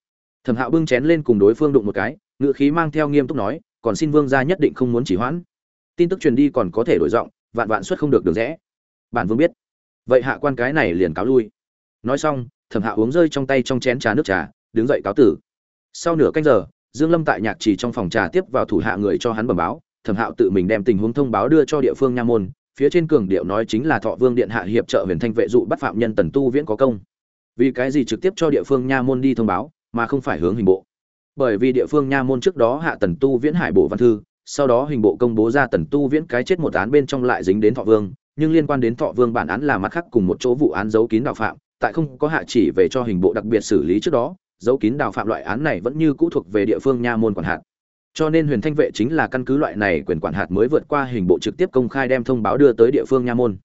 thẩm hạo bưng chén lên cùng đối phương đụng một cái ngự khí mang theo nghiêm túc nói, còn xin vương gia nhất định không muốn chỉ hoãn. Tin tức truyền đi còn có thể đổi giọng, vạn vạn suất không được được rẽ. Bản vương biết. Vậy hạ quan cái này liền cáo lui. Nói xong, thẩm hạo uống rơi trong tay trong chén trà nước trà, đứng dậy cáo tử. Sau nửa canh giờ, dương lâm tại nhạc trì trong phòng trà tiếp vào thủ hạ người cho hắn bẩm báo, thẩm hạo tự mình đem tình huống thông báo đưa cho địa phương nha môn, phía trên cường điệu nói chính là thọ vương điện hạ hiệp trợ huyền thanh vệ dụ bắt phạm nhân tần tu viễn có công. Vì cái gì trực tiếp cho địa phương nha môn đi thông báo? Mà không phải hướng hình bộ. Bởi vì địa phương nha môn trước đó hạ tần tu viễn hải bộ văn thư, sau đó hình bộ công bố ra tần tu viễn cái chết một án bên trong lại dính đến thọ vương, nhưng liên quan đến thọ vương bản án là mặt khác cùng một chỗ vụ án giấu kín đạo phạm, tại không có hạ chỉ về cho hình bộ đặc biệt xử lý trước đó, giấu kín đạo phạm loại án này vẫn như cũ thuộc về địa phương nha môn quản hạt. Cho nên huyền thanh vệ chính là căn cứ loại này quyền quản hạt mới vượt qua hình bộ trực tiếp công khai đem thông báo đưa tới địa phương nha môn.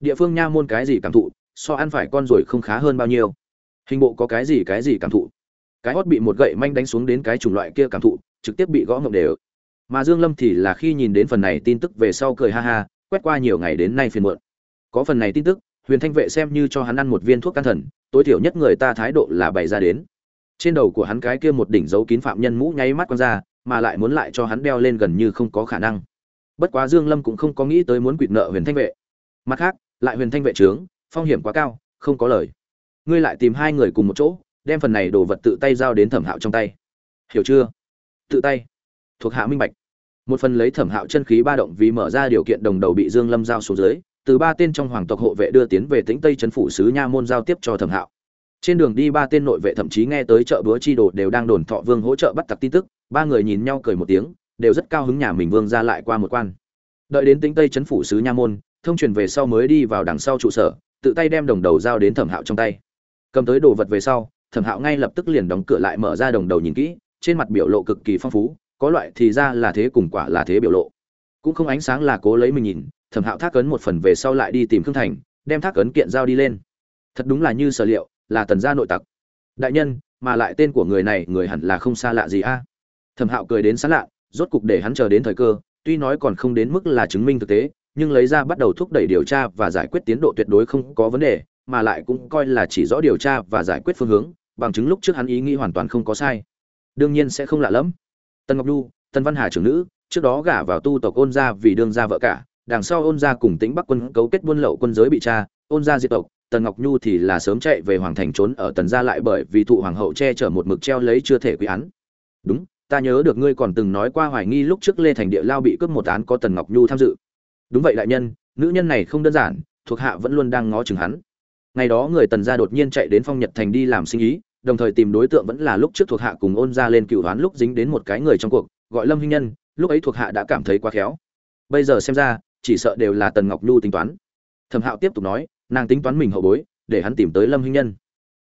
Địa phương nha môn cái gì cảm thụ, so ăn phải con rồi không khá hơn bao nhiêu. Hình bộ có cái gì cái gì cảm thụ cái hót bị một gậy manh đánh xuống đến cái chủng loại kia cảm thụ, trực tiếp bị gõ ngộng đều. Mà dương lâm thì là khi nhìn đến phần này tin tức về sau cười ha ha, quét qua nhiều ngày đến nay phiền muộn. Có phần này tin tức, huyền thanh vệ xem như cho hắn ăn một viên thuốc can thần, tối thiểu nhất người ta thái độ là bày ra đến. Trên đầu của hắn cái kia một đỉnh dấu kín phạm nhân mũ nháy mắt con ra, mà lại muốn lại cho hắn đeo lên gần như không có khả năng. Bất quá dương lâm cũng không có nghĩ tới muốn quỵt nợ huyền thanh vệ. Mặt khác, lại huyền thanh vệ trướng, phong hiểm quá cao, không có lời. Ngươi lại tìm hai người cùng một chỗ đem phần này đồ vật tự tay giao đến thẩm hạo trong tay. Hiểu chưa? Tự tay. Thuộc hạ minh bạch. Một phần lấy thẩm hạo chân khí ba động vì mở ra điều kiện đồng đầu bị dương lâm giao xuống dưới, từ ba tên trong hoàng tộc hộ vệ đưa tiến về tĩnh tây trấn phủ sứ nha môn giao tiếp cho thẩm hạo. Trên đường đi ba tên nội vệ thậm chí nghe tới chợ búa chi đồ đều đang đồn thọ vương hỗ trợ bắt tặc tin tức, ba người nhìn nhau cười một tiếng, đều rất cao hứng nhà mình vương ra lại qua một quan. Đợi đến tĩnh tây trấn phủ sứ nha môn, thông truyền về sau mới đi vào đằng sau trụ sở, tự tay đem đồng đầu giao đến thẩm hạo trong tay. Cầm tới đồ vật về sau thẩm hạo ngay lập tức liền đóng cửa lại mở ra đồng đầu nhìn kỹ, trên mặt biểu lộ cực kỳ phong phú, có loại thì ra là thế cùng quả là thế biểu lộ. Cũng không ánh sáng là cố lấy mình nhìn, thẩm hạo thác ấn một phần về sau lại đi tìm khương thành, đem thác ấn kiện giao đi lên. Thật đúng là như sở liệu, là tần gia nội tặc. Đại nhân, mà lại tên của người này, người hẳn là không xa lạ gì a? Thẩm hạo cười đến sán lạ, rốt cục để hắn chờ đến thời cơ, tuy nói còn không đến mức là chứng minh thực tế, nhưng lấy ra bắt đầu thúc đẩy điều tra và giải quyết tiến độ tuyệt đối không có vấn đề, mà lại cũng coi là chỉ rõ điều tra và giải quyết phương hướng bằng chứng lúc trước hắn ý nghĩ hoàn toàn không có sai. Đương nhiên sẽ không lạ lẫm. Tần ngọc nhu, Tần văn hà trưởng nữ, trước đó gả vào tu tộc ôn gia vì đương gia vợ cả, đằng sau ôn gia cùng tính bắc quân cấu kết buôn lậu quân giới bị tra, ôn gia diệt tộc, tần ngọc nhu thì là sớm chạy về hoàng thành trốn ở tần gia lại bởi vì thụ hoàng hậu che chở một mực treo lấy chưa thể quy án. Đúng, ta nhớ được ngươi còn từng nói qua hoài nghi lúc trước lê thành địa lao bị cướp một án có tần ngọc nhu tham dự. Đúng vậy đại nhân, nữ nhân này không đơn giản, thuộc hạ vẫn luôn đang ngó chừng hắn. Ngày đó người tần gia đột nhiên chạy đến phong nhật thành đi làm sinh ý đồng thời tìm đối tượng vẫn là lúc trước thuộc hạ cùng ôn ra lên cựu đoán lúc dính đến một cái người trong cuộc, gọi lâm hinh nhân, lúc ấy thuộc hạ đã cảm thấy quá khéo. Bây giờ xem ra, chỉ sợ đều là tần ngọc nhu tính toán. Thẩm hạo tiếp tục nói, nàng tính toán mình hậu bối, để hắn tìm tới lâm hinh nhân.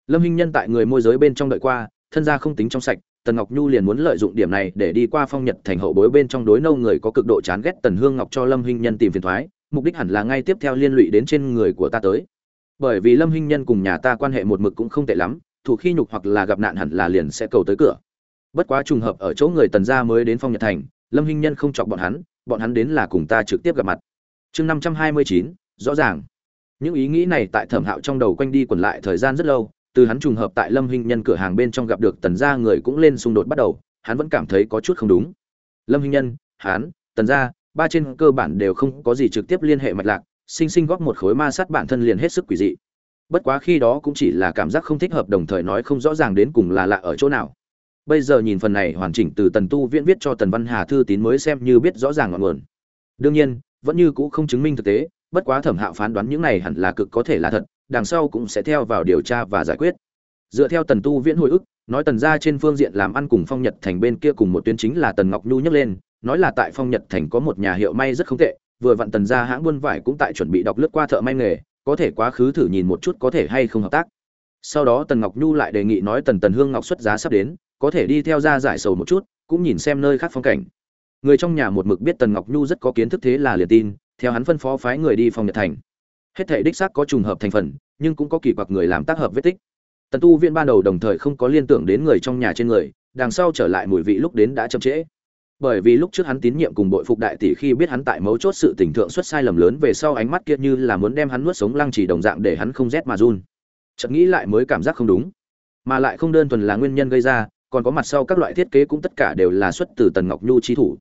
Lâm hinh nhân tại người môi giới bên trong đợi qua, thân gia không tính trong sạch, tần ngọc nhu liền muốn lợi dụng điểm này để đi qua phong nhật thành hậu bối bên trong đối nâu người có cực độ chán ghét tần hương ngọc cho lâm hinh nhân tìm phiền thoái, mục đích hẳn là ngay tiếp theo liên lụy đến trên người của ta tới. Bởi vì lâm hinh nhân cùng nhà ta quan hệ một mực cũng không tệ lắm thủ khi nhục hoặc là gặp nạn hẳn là liền sẽ cầu tới cửa. Bất quá trùng hợp ở chỗ người tần gia mới đến phong nhật thành, lâm hinh nhân không chọc bọn hắn bọn hắn đến là cùng ta trực tiếp gặp mặt. Chương năm trăm hai mươi chín, rõ ràng. Những ý nghĩ này tại thẩm hạo trong đầu quanh đi quẩn lại thời gian rất lâu, từ hắn trùng hợp tại lâm hinh nhân cửa hàng bên trong gặp được tần gia người cũng lên xung đột bắt đầu, hắn vẫn cảm thấy có chút không đúng. Lâm hinh nhân, hắn, tần gia, ba trên cơ bản đều không có gì trực tiếp liên hệ mạch lạc, sinh sinh góp một khối ma sát bản thân liền hết sức quỷ dị bất quá khi đó cũng chỉ là cảm giác không thích hợp đồng thời nói không rõ ràng đến cùng là lạ ở chỗ nào. Bây giờ nhìn phần này hoàn chỉnh từ tần tu viễn viết cho tần văn hà thư tín mới xem như biết rõ ràng ngọn nguồn. Đương nhiên, vẫn như cũ không chứng minh thực tế, bất quá thẩm hạo phán đoán những này hẳn là cực có thể là thật, đằng sau cũng sẽ theo vào điều tra và giải quyết. Dựa theo tần tu viễn hồi ức, nói tần gia trên phương diện làm ăn cùng phong nhật thành bên kia cùng một tuyến chính là tần ngọc nhu nhấc lên, nói là tại phong nhật thành có một nhà hiệu may rất không tệ, vừa vặn tần gia hãng buôn vải cũng tại chuẩn bị đọc lướt qua thợ may nghề có thể quá khứ thử nhìn một chút có thể hay không hợp tác. Sau đó tần ngọc nhu lại đề nghị nói tần tần hương ngọc xuất giá sắp đến, có thể đi theo ra giải sầu một chút, cũng nhìn xem nơi khác phong cảnh. Người trong nhà một mực biết tần ngọc nhu rất có kiến thức thế là liền tin, theo hắn phân phó phái người đi phòng nhật thành. Hết thể đích xác có trùng hợp thành phần, nhưng cũng có kỳ quặc người làm tác hợp vết tích. Tần tu viên ban đầu đồng thời không có liên tưởng đến người trong nhà trên người, đằng sau trở lại mùi vị lúc đến đã chậm trễ bởi vì lúc trước hắn tín nhiệm cùng bội phục đại tỷ khi biết hắn tại mấu chốt sự tình thượng xuất sai lầm lớn về sau ánh mắt kia như là muốn đem hắn nuốt sống lăng chỉ đồng dạng để hắn không rét mà run. Chợt nghĩ lại mới cảm giác không đúng. Mà lại không đơn thuần là nguyên nhân gây ra, còn có mặt sau các loại thiết kế cũng tất cả đều là xuất từ tần ngọc nhu chi thủ.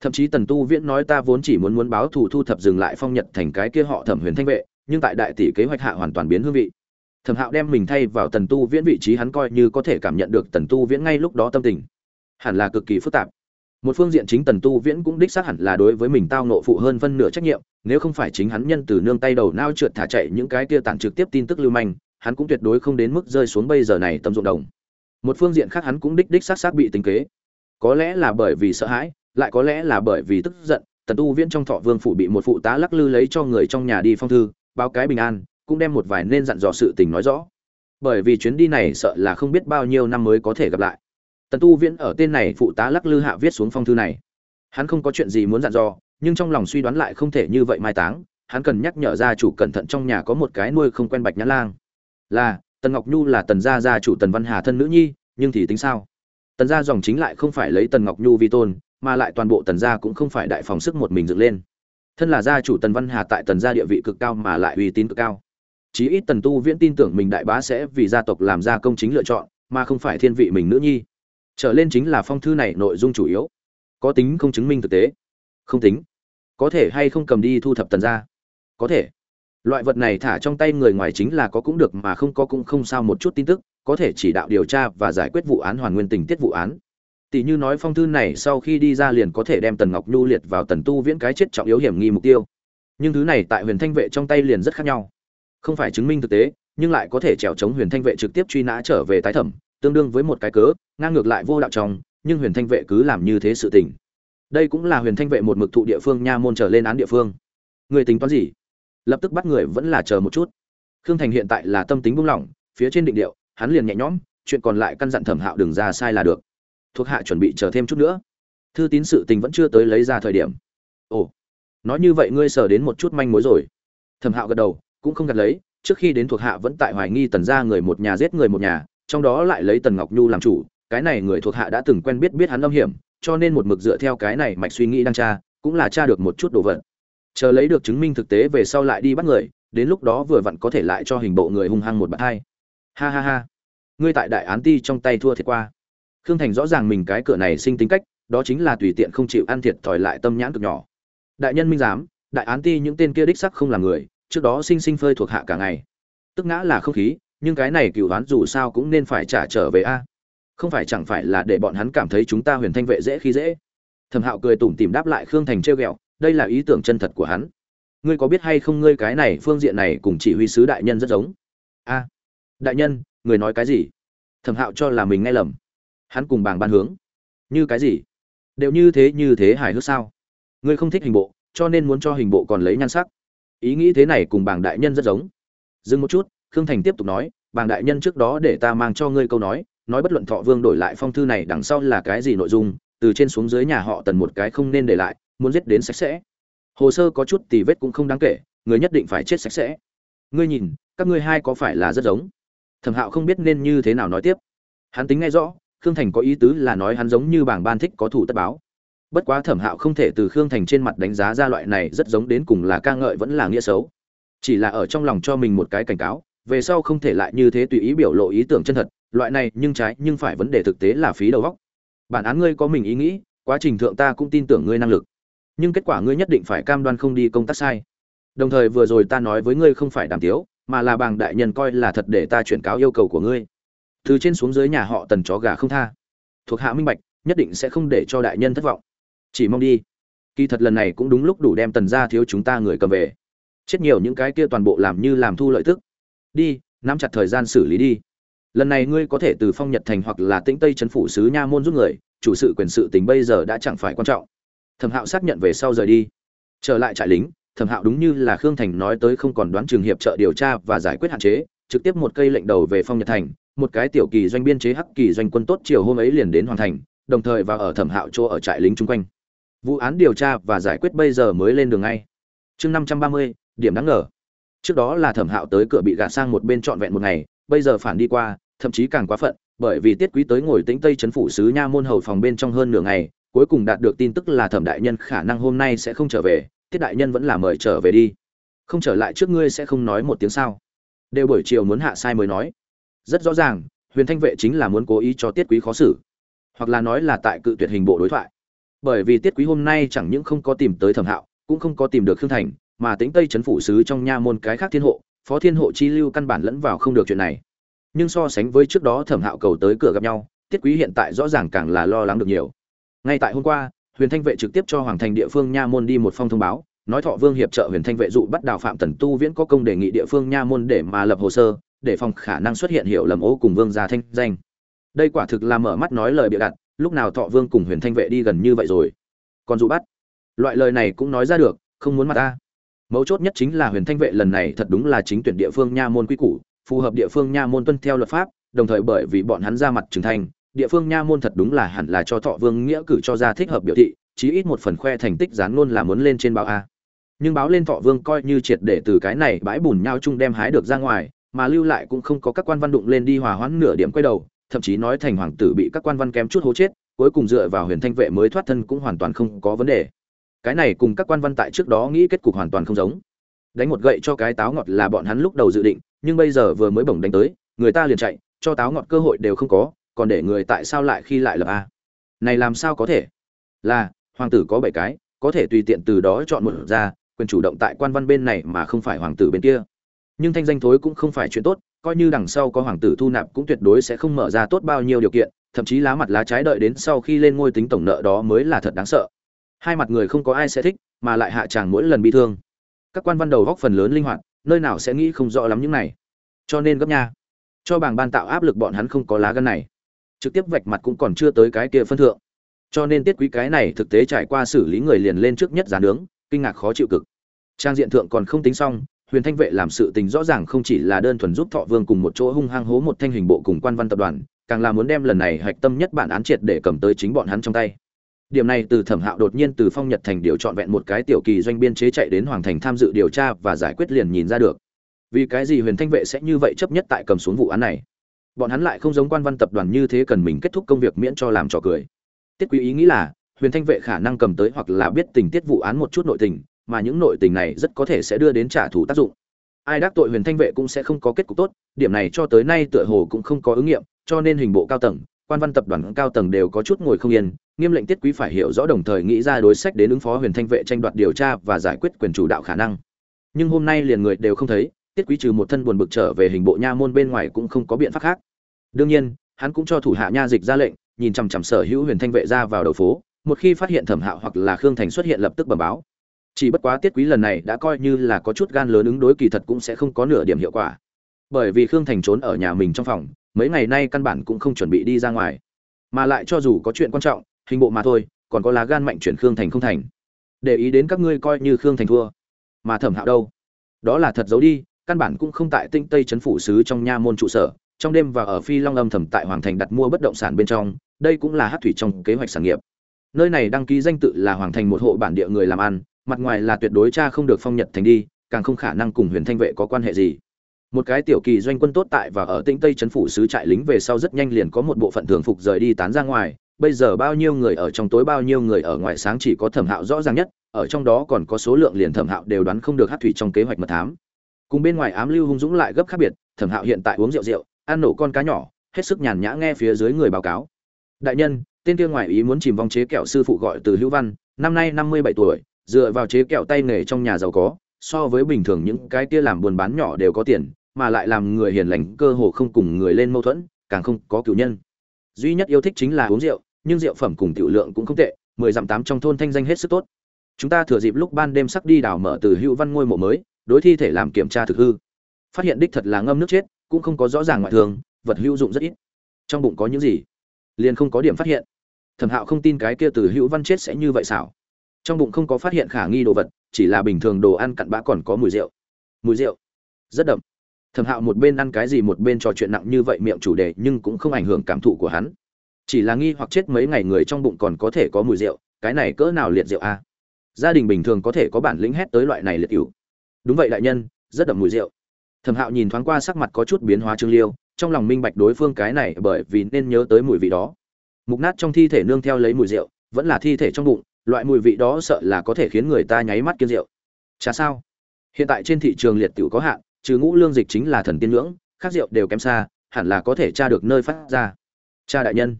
Thậm chí tần tu viễn nói ta vốn chỉ muốn muốn báo thù thu thập dừng lại phong nhật thành cái kia họ thẩm huyền thanh vệ, nhưng tại đại tỷ kế hoạch hạ hoàn toàn biến hương vị. Thẩm hạo đem mình thay vào tần tu viễn vị trí hắn coi như có thể cảm nhận được tần tu viễn ngay lúc đó tâm tình. Hẳn là cực kỳ phức tạp một phương diện chính tần tu viễn cũng đích xác hẳn là đối với mình tao nộ phụ hơn phân nửa trách nhiệm, nếu không phải chính hắn nhân từ nương tay đầu nao trượt thả chạy những cái kia tản trực tiếp tin tức lưu manh, hắn cũng tuyệt đối không đến mức rơi xuống bây giờ này tầm ruộng đồng. Một phương diện khác hắn cũng đích đích xác xác bị tính kế. Có lẽ là bởi vì sợ hãi, lại có lẽ là bởi vì tức giận, tần tu viễn trong thọ vương phủ bị một phụ tá lắc lư lấy cho người trong nhà đi phong thư, báo cái bình an, cũng đem một vài nên dặn dò sự tình nói rõ. Bởi vì chuyến đi này sợ là không biết bao nhiêu năm mới có thể gặp lại tần tu viễn ở tên này phụ tá lắc lư hạ viết xuống phong thư này. Hắn không có chuyện gì muốn dặn dò, nhưng trong lòng suy đoán lại không thể như vậy mai táng, hắn cần nhắc nhở gia chủ cẩn thận trong nhà có một cái nuôi không quen bạch nhãn lang. Là, tần ngọc nhu là tần gia gia chủ tần văn hà thân nữ nhi, nhưng thì tính sao? Tần gia dòng chính lại không phải lấy tần ngọc nhu vi tôn, mà lại toàn bộ tần gia cũng không phải đại phòng sức một mình dựng lên. Thân là gia chủ tần văn hà tại tần gia địa vị cực cao mà lại uy tín cực cao. Chí ít tần tu viễn tin tưởng mình đại bá sẽ vì gia tộc làm ra công chính lựa chọn, mà không phải thiên vị mình nữ nhi trở lên chính là phong thư này nội dung chủ yếu. Có tính không chứng minh thực tế. Không tính. Có thể hay không cầm đi thu thập tần gia? Có thể. Loại vật này thả trong tay người ngoài chính là có cũng được mà không có cũng không sao một chút tin tức, có thể chỉ đạo điều tra và giải quyết vụ án hoàn nguyên tình tiết vụ án. Tỷ như nói phong thư này sau khi đi ra liền có thể đem tần ngọc nhu liệt vào tần tu viễn cái chết trọng yếu hiểm nghi mục tiêu. Nhưng thứ này tại huyền thanh vệ trong tay liền rất khác nhau. Không phải chứng minh thực tế, nhưng lại có thể trèo chống huyền thanh vệ trực tiếp truy nã trở về tái thẩm tương đương với một cái cớ, ngang ngược lại vô đạo trong, nhưng huyền thanh vệ cứ làm như thế sự tình. Đây cũng là huyền thanh vệ một mực thụ địa phương nha môn trở lên án địa phương. Người tính toán gì? Lập tức bắt người vẫn là chờ một chút. Khương thành hiện tại là tâm tính buông lỏng, phía trên định điệu, hắn liền nhẹ nhõm, chuyện còn lại căn dặn thẩm hạo đừng ra sai là được. Thuộc hạ chuẩn bị chờ thêm chút nữa. Thư tín sự tình vẫn chưa tới lấy ra thời điểm. Ồ, nói như vậy ngươi sờ đến một chút manh mối rồi. Thẩm hạo gật đầu, cũng không gật lấy, trước khi đến thuộc hạ vẫn tại hoài nghi tần ra người một nhà giết người một nhà trong đó lại lấy tần ngọc nhu làm chủ, cái này người thuộc hạ đã từng quen biết biết hắn âm hiểm, cho nên một mực dựa theo cái này mạch suy nghĩ đang tra, cũng là tra được một chút đồ vật. Chờ lấy được chứng minh thực tế về sau lại đi bắt người, đến lúc đó vừa vặn có thể lại cho hình bộ người hung hăng một bạt hai. Ha ha ha. Ngươi tại đại án ti trong tay thua thiệt qua. Khương thành rõ ràng mình cái cửa này sinh tính cách, đó chính là tùy tiện không chịu ăn thiệt thòi lại tâm nhãn cực nhỏ. Đại nhân minh giám, đại án ti những tên kia đích sắc không là người, trước đó sinh sinh phơi thuộc hạ cả ngày. Tức ngã là không khí nhưng cái này cựu đoán dù sao cũng nên phải trả trở về a. Không phải chẳng phải là để bọn hắn cảm thấy chúng ta huyền thanh vệ dễ khi dễ. Thẩm hạo cười tủm tìm đáp lại khương thành trêu ghẹo, đây là ý tưởng chân thật của hắn. Ngươi có biết hay không ngươi cái này phương diện này cùng chỉ huy sứ đại nhân rất giống? A. Đại nhân, người nói cái gì? Thẩm hạo cho là mình nghe lầm. Hắn cùng bàng ban hướng. Như cái gì? Đều như thế như thế hài hước sao? Ngươi không thích hình bộ, cho nên muốn cho hình bộ còn lấy nhan sắc. Ý nghĩ thế này cùng bảng đại nhân rất giống. Dừng một chút khương thành tiếp tục nói, bàng đại nhân trước đó để ta mang cho ngươi câu nói nói bất luận thọ vương đổi lại phong thư này đằng sau là cái gì nội dung, từ trên xuống dưới nhà họ tần một cái không nên để lại, muốn giết đến sạch sẽ. Hồ sơ có chút tì vết cũng không đáng kể, người nhất định phải chết sạch sẽ. Ngươi nhìn, các ngươi hai có phải là rất giống? Thẩm hạo không biết nên như thế nào nói tiếp. Hắn tính ngay rõ, khương thành có ý tứ là nói hắn giống như bảng ban thích có thủ tất báo. Bất quá thẩm hạo không thể từ khương thành trên mặt đánh giá ra loại này rất giống đến cùng là ca ngợi vẫn là nghĩa xấu. Chỉ là ở trong lòng cho mình một cái cảnh cáo về sau không thể lại như thế tùy ý biểu lộ ý tưởng chân thật, loại này nhưng trái nhưng phải vấn đề thực tế là phí đầu góc bản án ngươi có mình ý nghĩ, quá trình thượng ta cũng tin tưởng ngươi năng lực. Nhưng kết quả ngươi nhất định phải cam đoan không đi công tác sai. Đồng thời vừa rồi ta nói với ngươi không phải đàm tiếu, mà là bàng đại nhân coi là thật để ta chuyển cáo yêu cầu của ngươi. Từ trên xuống dưới nhà họ tần chó gà không tha. Thuộc hạ minh bạch, nhất định sẽ không để cho đại nhân thất vọng. Chỉ mong đi. Kỳ thật lần này cũng đúng lúc đủ đem tần ra thiếu chúng ta người cầm về. Chết nhiều những cái kia toàn bộ làm như làm thu lợi tức đi, nắm chặt thời gian xử lý đi. Lần này ngươi có thể từ phong nhật thành hoặc là tĩnh tây trấn phủ sứ nha môn giúp người, chủ sự quyền sự tình bây giờ đã chẳng phải quan trọng. Thẩm hạo xác nhận về sau rời đi. Trở lại trại lính, thẩm hạo đúng như là khương thành nói tới không còn đoán trường hiệp trợ điều tra và giải quyết hạn chế, trực tiếp một cây lệnh đầu về phong nhật thành, một cái tiểu kỳ doanh biên chế hắc kỳ doanh quân tốt chiều hôm ấy liền đến hoàn thành, đồng thời vào ở thẩm hạo chỗ ở trại lính chung quanh. Vụ án điều tra và giải quyết bây giờ mới lên đường ngay. Chương năm trăm ba mươi, điểm đáng ngờ trước đó là thẩm hạo tới cửa bị gạt sang một bên trọn vẹn một ngày, bây giờ phản đi qua, thậm chí càng quá phận, bởi vì tiết quý tới ngồi tĩnh tây chấn phủ sứ nha môn hầu phòng bên trong hơn nửa ngày, cuối cùng đạt được tin tức là thẩm đại nhân khả năng hôm nay sẽ không trở về, tiết đại nhân vẫn là mời trở về đi. Không trở lại trước ngươi sẽ không nói một tiếng sao? Đều buổi chiều muốn hạ sai mới nói. Rất rõ ràng, huyền thanh vệ chính là muốn cố ý cho tiết quý khó xử, hoặc là nói là tại cự tuyệt hình bộ đối thoại. Bởi vì tiết quý hôm nay chẳng những không có tìm tới thẩm hạo, cũng không có tìm được khương thành mà tính tây chấn phủ sứ trong nha môn cái khác thiên hộ, phó thiên hộ chi lưu căn bản lẫn vào không được chuyện này. Nhưng so sánh với trước đó thẩm hạo cầu tới cửa gặp nhau, tiết quý hiện tại rõ ràng càng là lo lắng được nhiều. Ngay tại hôm qua, huyền thanh vệ trực tiếp cho hoàng thành địa phương nha môn đi một phong thông báo, nói thọ vương hiệp trợ huyền thanh vệ dụ bắt đào phạm tần tu viễn có công đề nghị địa phương nha môn để mà lập hồ sơ, để phòng khả năng xuất hiện hiểu lầm ố cùng vương gia thanh danh. Đây quả thực là mở mắt nói lời bịa đặt, lúc nào thọ vương cùng huyền thanh vệ đi gần như vậy rồi. Còn dụ bắt. Loại lời này cũng nói ra được, không muốn mặt ta mấu chốt nhất chính là huyền thanh vệ lần này thật đúng là chính tuyển địa phương nha môn quy củ, phù hợp địa phương nha môn tuân theo luật pháp, đồng thời bởi vì bọn hắn ra mặt trưởng thành, địa phương nha môn thật đúng là hẳn là cho thọ vương nghĩa cử cho ra thích hợp biểu thị, chí ít một phần khoe thành tích dán luôn là muốn lên trên báo a. Nhưng báo lên thọ vương coi như triệt để từ cái này bãi bùn nhau chung đem hái được ra ngoài, mà lưu lại cũng không có các quan văn đụng lên đi hòa hoãn nửa điểm quay đầu, thậm chí nói thành hoàng tử bị các quan văn kém chút hố chết, cuối cùng dựa vào huyền thanh vệ mới thoát thân cũng hoàn toàn không có vấn đề cái này cùng các quan văn tại trước đó nghĩ kết cục hoàn toàn không giống. Đánh một gậy cho cái táo ngọt là bọn hắn lúc đầu dự định, nhưng bây giờ vừa mới bổng đánh tới, người ta liền chạy, cho táo ngọt cơ hội đều không có, còn để người tại sao lại khi lại lập a? Này làm sao có thể? Là, hoàng tử có bảy cái, có thể tùy tiện từ đó chọn một ra, quyền chủ động tại quan văn bên này mà không phải hoàng tử bên kia. Nhưng thanh danh thối cũng không phải chuyện tốt, coi như đằng sau có hoàng tử thu nạp cũng tuyệt đối sẽ không mở ra tốt bao nhiêu điều kiện, thậm chí lá mặt lá trái đợi đến sau khi lên ngôi tính tổng nợ đó mới là thật đáng sợ hai mặt người không có ai sẽ thích, mà lại hạ tràng mỗi lần bị thương. Các quan văn đầu góc phần lớn linh hoạt, nơi nào sẽ nghĩ không rõ lắm những này. Cho nên gấp nha. Cho bảng ban tạo áp lực bọn hắn không có lá gân này. Trực tiếp vạch mặt cũng còn chưa tới cái kia phân thượng. Cho nên tiết quý cái này thực tế trải qua xử lý người liền lên trước nhất giàn nướng, kinh ngạc khó chịu cực. Trang diện thượng còn không tính xong, huyền thanh vệ làm sự tình rõ ràng không chỉ là đơn thuần giúp thọ vương cùng một chỗ hung hăng hố một thanh hình bộ cùng quan văn tập đoàn, càng là muốn đem lần này hạch tâm nhất bản án triệt để cầm tới chính bọn hắn trong tay điểm này từ thẩm hạo đột nhiên từ phong nhật thành điều chọn vẹn một cái tiểu kỳ doanh biên chế chạy đến hoàng thành tham dự điều tra và giải quyết liền nhìn ra được. Vì cái gì huyền thanh vệ sẽ như vậy chấp nhất tại cầm xuống vụ án này? Bọn hắn lại không giống quan văn tập đoàn như thế cần mình kết thúc công việc miễn cho làm trò cười. Tiết quý ý nghĩ là, huyền thanh vệ khả năng cầm tới hoặc là biết tình tiết vụ án một chút nội tình, mà những nội tình này rất có thể sẽ đưa đến trả thù tác dụng. Ai đắc tội huyền thanh vệ cũng sẽ không có kết cục tốt, điểm này cho tới nay tựa hồ cũng không có ứng nghiệm, cho nên hình bộ cao tầng quan văn tập đoàn cao tầng đều có chút ngồi không yên, nghiêm lệnh tiết quý phải hiểu rõ đồng thời nghĩ ra đối sách đến ứng phó huyền thanh vệ tranh đoạt điều tra và giải quyết quyền chủ đạo khả năng. Nhưng hôm nay liền người đều không thấy, tiết quý trừ một thân buồn bực trở về hình bộ nha môn bên ngoài cũng không có biện pháp khác. Đương nhiên, hắn cũng cho thủ hạ nha dịch ra lệnh, nhìn chằm chằm sở hữu huyền thanh vệ ra vào đầu phố, một khi phát hiện thẩm hạo hoặc là khương thành xuất hiện lập tức bẩm báo. Chỉ bất quá tiết quý lần này đã coi như là có chút gan lớn ứng đối kỳ thật cũng sẽ không có nửa điểm hiệu quả. Bởi vì khương thành trốn ở nhà mình trong phòng mấy ngày nay căn bản cũng không chuẩn bị đi ra ngoài. Mà lại cho dù có chuyện quan trọng, hình bộ mà thôi, còn có lá gan mạnh chuyển khương thành không thành. Để ý đến các ngươi coi như khương thành thua. Mà thẩm hạo đâu? Đó là thật giấu đi, căn bản cũng không tại tinh tây trấn phủ sứ trong nha môn trụ sở, trong đêm và ở phi long âm thầm tại hoàng thành đặt mua bất động sản bên trong, đây cũng là hát thủy trong kế hoạch sản nghiệp. Nơi này đăng ký danh tự là hoàng thành một hộ bản địa người làm ăn, mặt ngoài là tuyệt đối cha không được phong nhật thành đi, càng không khả năng cùng huyền thanh vệ có quan hệ gì một cái tiểu kỳ doanh quân tốt tại và ở tĩnh tây trấn phủ sứ trại lính về sau rất nhanh liền có một bộ phận thường phục rời đi tán ra ngoài. Bây giờ bao nhiêu người ở trong tối, bao nhiêu người ở ngoài sáng chỉ có thẩm hạo rõ ràng nhất, ở trong đó còn có số lượng liền thẩm hạo đều đoán không được hát thủy trong kế hoạch mật thám. Cùng bên ngoài ám lưu hung dũng lại gấp khác biệt, thẩm hạo hiện tại uống rượu rượu, ăn nổ con cá nhỏ, hết sức nhàn nhã nghe phía dưới người báo cáo. Đại nhân, tên kia ngoài ý muốn chìm vong chế kẹo sư phụ gọi từ hữu văn, năm nay năm mươi bảy tuổi, dựa vào chế kẹo tay nghề trong nhà giàu có, so với bình thường những cái kia làm buôn bán nhỏ đều có tiền mà lại làm người hiền lành cơ hồ không cùng người lên mâu thuẫn, càng không có cựu nhân. Duy nhất yêu thích chính là uống rượu, nhưng rượu phẩm cùng tiểu lượng cũng không tệ, mười dặm tám trong thôn thanh danh hết sức tốt. Chúng ta thừa dịp lúc ban đêm sắc đi đào mở từ hữu văn ngôi mộ mới, đối thi thể làm kiểm tra thực hư. Phát hiện đích thật là ngâm nước chết, cũng không có rõ ràng ngoại thường, vật hữu dụng rất ít. Trong bụng có những gì? Liền không có điểm phát hiện. Thẩm hạo không tin cái kia từ hữu văn chết sẽ như vậy xảo. Trong bụng không có phát hiện khả nghi đồ vật, chỉ là bình thường đồ ăn cặn bã còn có mùi rượu. Mùi rượu? Rất đậm thẩm hạo một bên ăn cái gì một bên trò chuyện nặng như vậy miệng chủ đề nhưng cũng không ảnh hưởng cảm thụ của hắn. Chỉ là nghi hoặc chết mấy ngày người trong bụng còn có thể có mùi rượu, cái này cỡ nào liệt rượu a gia đình bình thường có thể có bản lĩnh hét tới loại này liệt cựu đúng vậy đại nhân, rất đậm mùi rượu. Thẩm hạo nhìn thoáng qua sắc mặt có chút biến hóa trương liêu, trong lòng minh bạch đối phương cái này bởi vì nên nhớ tới mùi vị đó. Mục nát trong thi thể nương theo lấy mùi rượu, vẫn là thi thể trong bụng, loại mùi vị đó sợ là có thể khiến người ta nháy mắt kiên rượu. Chả sao? Hiện tại trên thị trường liệt tiểu có hạn trừ ngũ lương dịch chính là thần tiên ngưỡng, khác rượu đều kém xa, hẳn là có thể tra được nơi phát ra. Cha đại nhân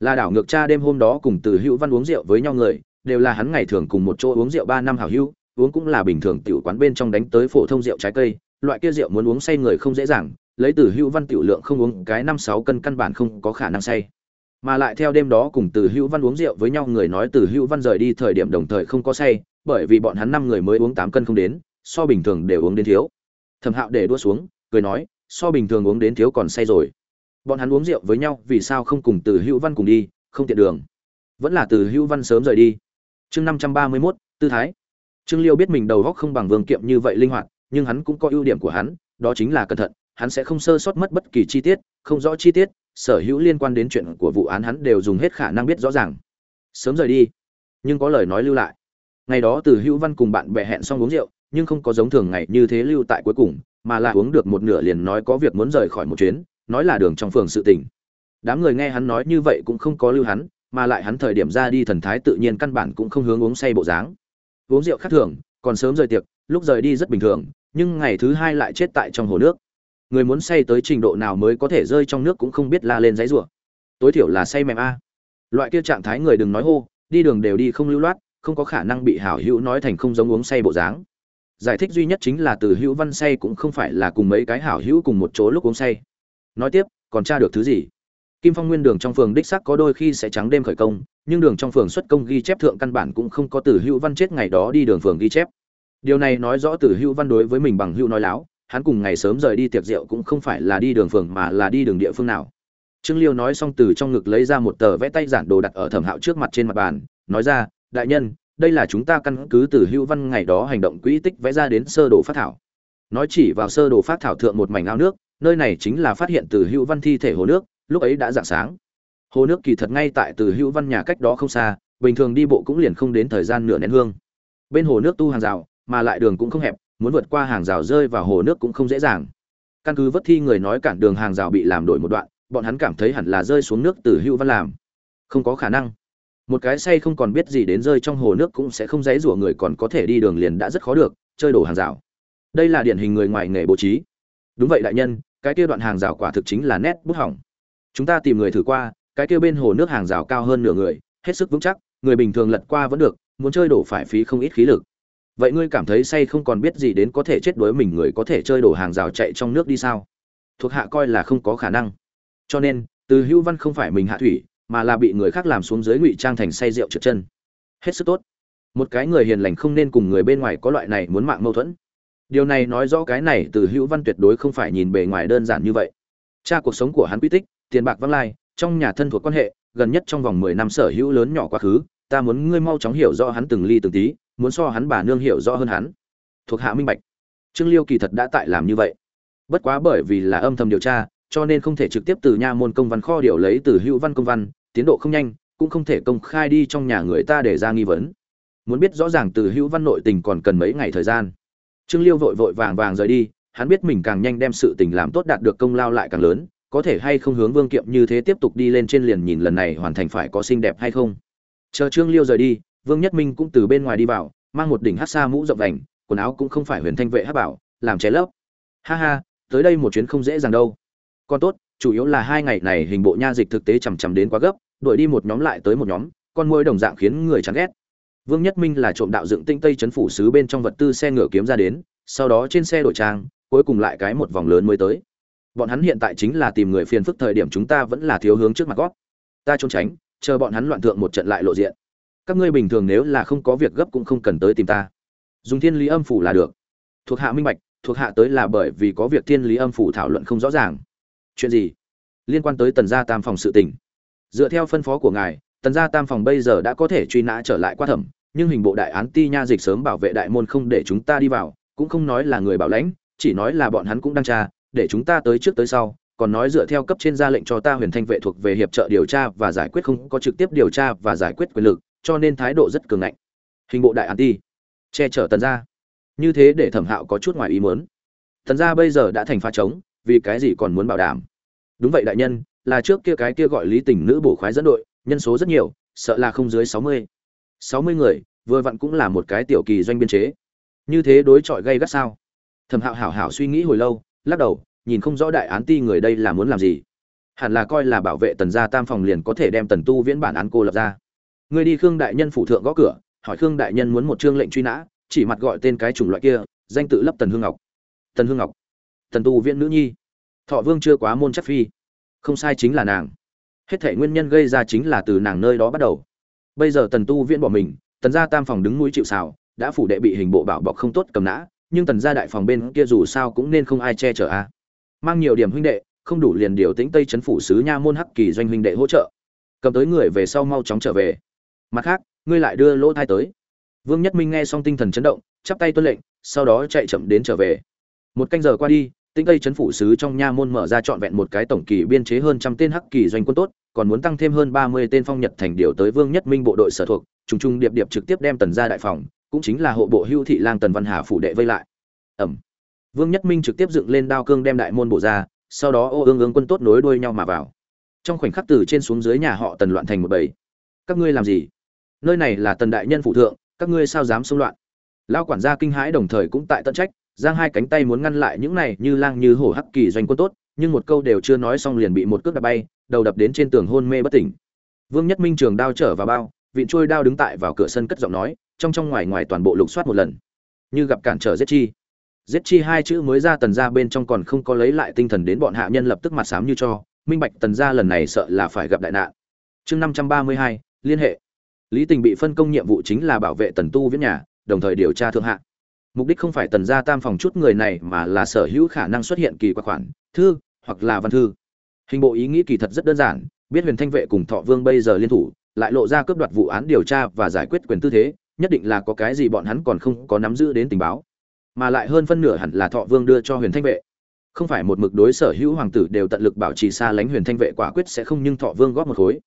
là đảo ngược cha đêm hôm đó cùng từ hữu văn uống rượu với nhau người, đều là hắn ngày thường cùng một chỗ uống rượu ba năm hảo hữu, uống cũng là bình thường tiểu quán bên trong đánh tới phổ thông rượu trái cây, loại kia rượu muốn uống say người không dễ dàng, lấy từ hữu văn tiểu lượng không uống, cái năm sáu cân căn bản không có khả năng say. Mà lại theo đêm đó cùng từ hữu văn uống rượu với nhau người nói từ hữu văn rời đi thời điểm đồng thời không có say, bởi vì bọn hắn năm người mới uống tám cân không đến, so bình thường đều uống đến thiếu thẩm hạo để đua xuống, cười nói, so bình thường uống đến thiếu còn say rồi. Bọn hắn uống rượu với nhau, vì sao không cùng từ hữu văn cùng đi, không tiện đường. Vẫn là từ hữu văn sớm rời đi. Chương năm trăm ba mươi mốt, tư thái. Trương liêu biết mình đầu góc không bằng vương kiệm như vậy linh hoạt, nhưng hắn cũng có ưu điểm của hắn, đó chính là cẩn thận, hắn sẽ không sơ sót mất bất kỳ chi tiết, không rõ chi tiết, sở hữu liên quan đến chuyện của vụ án hắn đều dùng hết khả năng biết rõ ràng. Sớm rời đi, nhưng có lời nói lưu lại. Ngày đó từ hữu văn cùng bạn bè hẹn xong uống rượu nhưng không có giống thường ngày như thế lưu tại cuối cùng, mà là uống được một nửa liền nói có việc muốn rời khỏi một chuyến, nói là đường trong phường sự tình. Đám người nghe hắn nói như vậy cũng không có lưu hắn, mà lại hắn thời điểm ra đi thần thái tự nhiên căn bản cũng không hướng uống say bộ dáng. Uống rượu khác thường, còn sớm rời tiệc, lúc rời đi rất bình thường, nhưng ngày thứ hai lại chết tại trong hồ nước. Người muốn say tới trình độ nào mới có thể rơi trong nước cũng không biết la lên giấy rủa. Tối thiểu là say mềm a. Loại kia trạng thái người đừng nói hô, đi đường đều đi không lưu loát, không có khả năng bị hảo hữu nói thành không giống uống say bộ dáng giải thích duy nhất chính là từ hữu văn say cũng không phải là cùng mấy cái hảo hữu cùng một chỗ lúc uống say. Nói tiếp, còn tra được thứ gì? Kim phong nguyên đường trong phường đích sắc có đôi khi sẽ trắng đêm khởi công, nhưng đường trong phường xuất công ghi chép thượng căn bản cũng không có từ hữu văn chết ngày đó đi đường phường ghi chép. Điều này nói rõ từ hữu văn đối với mình bằng hữu nói láo, hắn cùng ngày sớm rời đi tiệc rượu cũng không phải là đi đường phường mà là đi đường địa phương nào. Trương liêu nói xong từ trong ngực lấy ra một tờ vẽ tay giản đồ đặt ở thẩm hạo trước mặt trên mặt bàn, nói ra, đại nhân đây là chúng ta căn cứ từ hữu văn ngày đó hành động quỹ tích vẽ ra đến sơ đồ phát thảo. Nói chỉ vào sơ đồ phát thảo thượng một mảnh ao nước, nơi này chính là phát hiện từ hữu văn thi thể hồ nước, lúc ấy đã dạng sáng. Hồ nước kỳ thật ngay tại từ hữu văn nhà cách đó không xa, bình thường đi bộ cũng liền không đến thời gian nửa nén hương. Bên hồ nước tu hàng rào, mà lại đường cũng không hẹp, muốn vượt qua hàng rào rơi vào hồ nước cũng không dễ dàng. Căn cứ vất thi người nói cản đường hàng rào bị làm đổi một đoạn, bọn hắn cảm thấy hẳn là rơi xuống nước từ hữu văn làm. Không có khả năng một cái say không còn biết gì đến rơi trong hồ nước cũng sẽ không dãy rủa người còn có thể đi đường liền đã rất khó được, chơi đổ hàng rào. Đây là điển hình người ngoài nghề bố trí. Đúng vậy đại nhân, cái kia đoạn hàng rào quả thực chính là nét bút hỏng. Chúng ta tìm người thử qua, cái kia bên hồ nước hàng rào cao hơn nửa người, hết sức vững chắc, người bình thường lật qua vẫn được, muốn chơi đổ phải phí không ít khí lực. Vậy ngươi cảm thấy say không còn biết gì đến có thể chết đuối mình người có thể chơi đổ hàng rào chạy trong nước đi sao? Thuộc hạ coi là không có khả năng. Cho nên, từ hữu văn không phải mình hạ thủy mà là bị người khác làm xuống dưới ngụy trang thành say rượu trượt chân. Hết sức tốt. Một cái người hiền lành không nên cùng người bên ngoài có loại này muốn mạng mâu thuẫn. Điều này nói rõ cái này từ hữu văn tuyệt đối không phải nhìn bề ngoài đơn giản như vậy. Cha cuộc sống của hắn quy tích, tiền bạc văng lai, trong nhà thân thuộc quan hệ, gần nhất trong vòng mười năm sở hữu lớn nhỏ quá khứ, ta muốn ngươi mau chóng hiểu rõ hắn từng ly từng tí, muốn so hắn bà nương hiểu rõ hơn hắn. Thuộc hạ minh bạch. Trương liêu kỳ thật đã tại làm như vậy. Bất quá bởi vì là âm thầm điều tra cho nên không thể trực tiếp từ nha môn công văn kho điều lấy từ hữu văn công văn, tiến độ không nhanh, cũng không thể công khai đi trong nhà người ta để ra nghi vấn. Muốn biết rõ ràng từ hữu văn nội tình còn cần mấy ngày thời gian. Trương liêu vội vội vàng vàng rời đi, hắn biết mình càng nhanh đem sự tình làm tốt đạt được công lao lại càng lớn, có thể hay không hướng vương kiệm như thế tiếp tục đi lên trên liền nhìn lần này hoàn thành phải có xinh đẹp hay không. Chờ trương liêu rời đi, vương nhất minh cũng từ bên ngoài đi vào, mang một đỉnh hát xa mũ rộng vành, quần áo cũng không phải huyền thanh vệ hát bảo, làm cháy lớp ha ha, tới đây một chuyến không dễ dàng đâu còn tốt, chủ yếu là hai ngày này hình bộ nha dịch thực tế chầm chằm đến quá gấp, đuổi đi một nhóm lại tới một nhóm, con môi đồng dạng khiến người chán ghét. Vương nhất minh là trộm đạo dựng tinh tây chấn phủ sứ bên trong vật tư xe ngựa kiếm ra đến, sau đó trên xe đổi trang, cuối cùng lại cái một vòng lớn mới tới. Bọn hắn hiện tại chính là tìm người phiền phức thời điểm chúng ta vẫn là thiếu hướng trước mặt gót. Ta trốn tránh, chờ bọn hắn loạn thượng một trận lại lộ diện. Các ngươi bình thường nếu là không có việc gấp cũng không cần tới tìm ta. Dùng thiên lý âm phủ là được. Thuộc hạ minh bạch, thuộc hạ tới là bởi vì có việc thiên lý âm phủ thảo luận không rõ ràng chuyện gì? Liên quan tới tần gia tam phòng sự tình. Dựa theo phân phó của ngài, tần gia tam phòng bây giờ đã có thể truy nã trở lại qua thẩm, nhưng hình bộ đại án ti nha dịch sớm bảo vệ đại môn không để chúng ta đi vào, cũng không nói là người bảo lãnh, chỉ nói là bọn hắn cũng đang tra, để chúng ta tới trước tới sau, còn nói dựa theo cấp trên ra lệnh cho ta huyền thanh vệ thuộc về hiệp trợ điều tra và giải quyết không có trực tiếp điều tra và giải quyết quyền lực, cho nên thái độ rất cường ngạnh. Hình bộ đại án ti, che chở tần gia. Như thế để thẩm hạo có chút ngoài ý muốn. Tần gia bây giờ đã thành pha trống vì cái gì còn muốn bảo đảm? Đúng vậy đại nhân, là trước kia cái kia gọi lý tình nữ bổ khoái dẫn đội, nhân số rất nhiều, sợ là không dưới sáu mươi. Sáu mươi người, vừa vặn cũng là một cái tiểu kỳ doanh biên chế. Như thế đối chọi gây gắt sao? Thẩm hạo hảo hảo suy nghĩ hồi lâu, lắc đầu, nhìn không rõ đại án ti người đây là muốn làm gì. Hẳn là coi là bảo vệ tần gia tam phòng liền có thể đem tần tu viễn bản án cô lập ra. Người đi khương đại nhân phủ thượng gõ cửa, hỏi khương đại nhân muốn một chương lệnh truy nã, chỉ mặt gọi tên cái chủng loại kia, danh tự lấp tần hương ngọc. Tần hương ngọc tần tu viễn nữ nhi. Thọ vương chưa quá môn chắc phi. Không sai chính là nàng. Hết thể nguyên nhân gây ra chính là từ nàng nơi đó bắt đầu. Bây giờ tần tu viễn bỏ mình, tần gia tam phòng đứng núi chịu xào đã phủ đệ bị hình bộ bảo bọc không tốt cầm nã, nhưng tần gia đại phòng bên kia dù sao cũng nên không ai che chở a. Mang nhiều điểm huynh đệ, không đủ liền điều tĩnh tây chấn phủ sứ nha môn hắc kỳ doanh huynh đệ hỗ trợ. Cầm tới người về sau mau chóng trở về. Mặt khác, ngươi lại đưa lỗ thai tới. Vương nhất minh nghe xong tinh thần chấn động, chắp tay tuân lệnh, sau đó chạy chậm đến trở về. Một canh giờ qua đi Tĩnh tây chấn phủ sứ trong nha môn mở ra trọn vẹn một cái tổng kỳ biên chế hơn trăm tên hắc kỳ doanh quân tốt, còn muốn tăng thêm hơn ba mươi tên phong nhật thành điều tới vương nhất minh bộ đội sở thuộc, trùng trùng điệp điệp trực tiếp đem tần ra đại phòng, cũng chính là hộ bộ hưu thị lang tần văn hà phủ đệ vây lại. Ẩm. Vương nhất minh trực tiếp dựng lên đao cương đem đại môn bổ ra, sau đó ô ương ương quân tốt nối đuôi nhau mà vào. Trong khoảnh khắc từ trên xuống dưới nhà họ tần loạn thành một bầy. Các ngươi làm gì? Nơi này là tần đại nhân phụ thượng, các ngươi sao dám xông loạn? Lao quản gia kinh hãi đồng thời cũng tại tận trách giang hai cánh tay muốn ngăn lại những này như lang như hổ hắc kỳ doanh quân tốt, nhưng một câu đều chưa nói xong liền bị một cước đập bay, đầu đập đến trên tường hôn mê bất tỉnh. Vương nhất minh trường đao trở vào bao, vịn trôi đao đứng tại vào cửa sân cất giọng nói, trong trong ngoài ngoài toàn bộ lục soát một lần. Như gặp cản trở giết chi. Giết chi hai chữ mới ra tần ra bên trong còn không có lấy lại tinh thần đến bọn hạ nhân lập tức mặt sám như cho, minh bạch tần ra lần này sợ là phải gặp đại nạn. Chương năm trăm ba mươi hai, liên hệ. Lý tình bị phân công nhiệm vụ chính là bảo vệ tần tu viễn nhà, đồng thời điều tra thượng hạ mục đích không phải tần gia tam phòng chút người này mà là sở hữu khả năng xuất hiện kỳ quặc khoản, thư, hoặc là văn thư. Hình bộ ý nghĩ kỳ thật rất đơn giản, biết huyền thanh vệ cùng thọ vương bây giờ liên thủ, lại lộ ra cướp đoạt vụ án điều tra và giải quyết quyền tư thế, nhất định là có cái gì bọn hắn còn không có nắm giữ đến tình báo. Mà lại hơn phân nửa hẳn là thọ vương đưa cho huyền thanh vệ. Không phải một mực đối sở hữu hoàng tử đều tận lực bảo trì xa lánh huyền thanh vệ quả quyết sẽ không nhưng thọ vương góp một khối.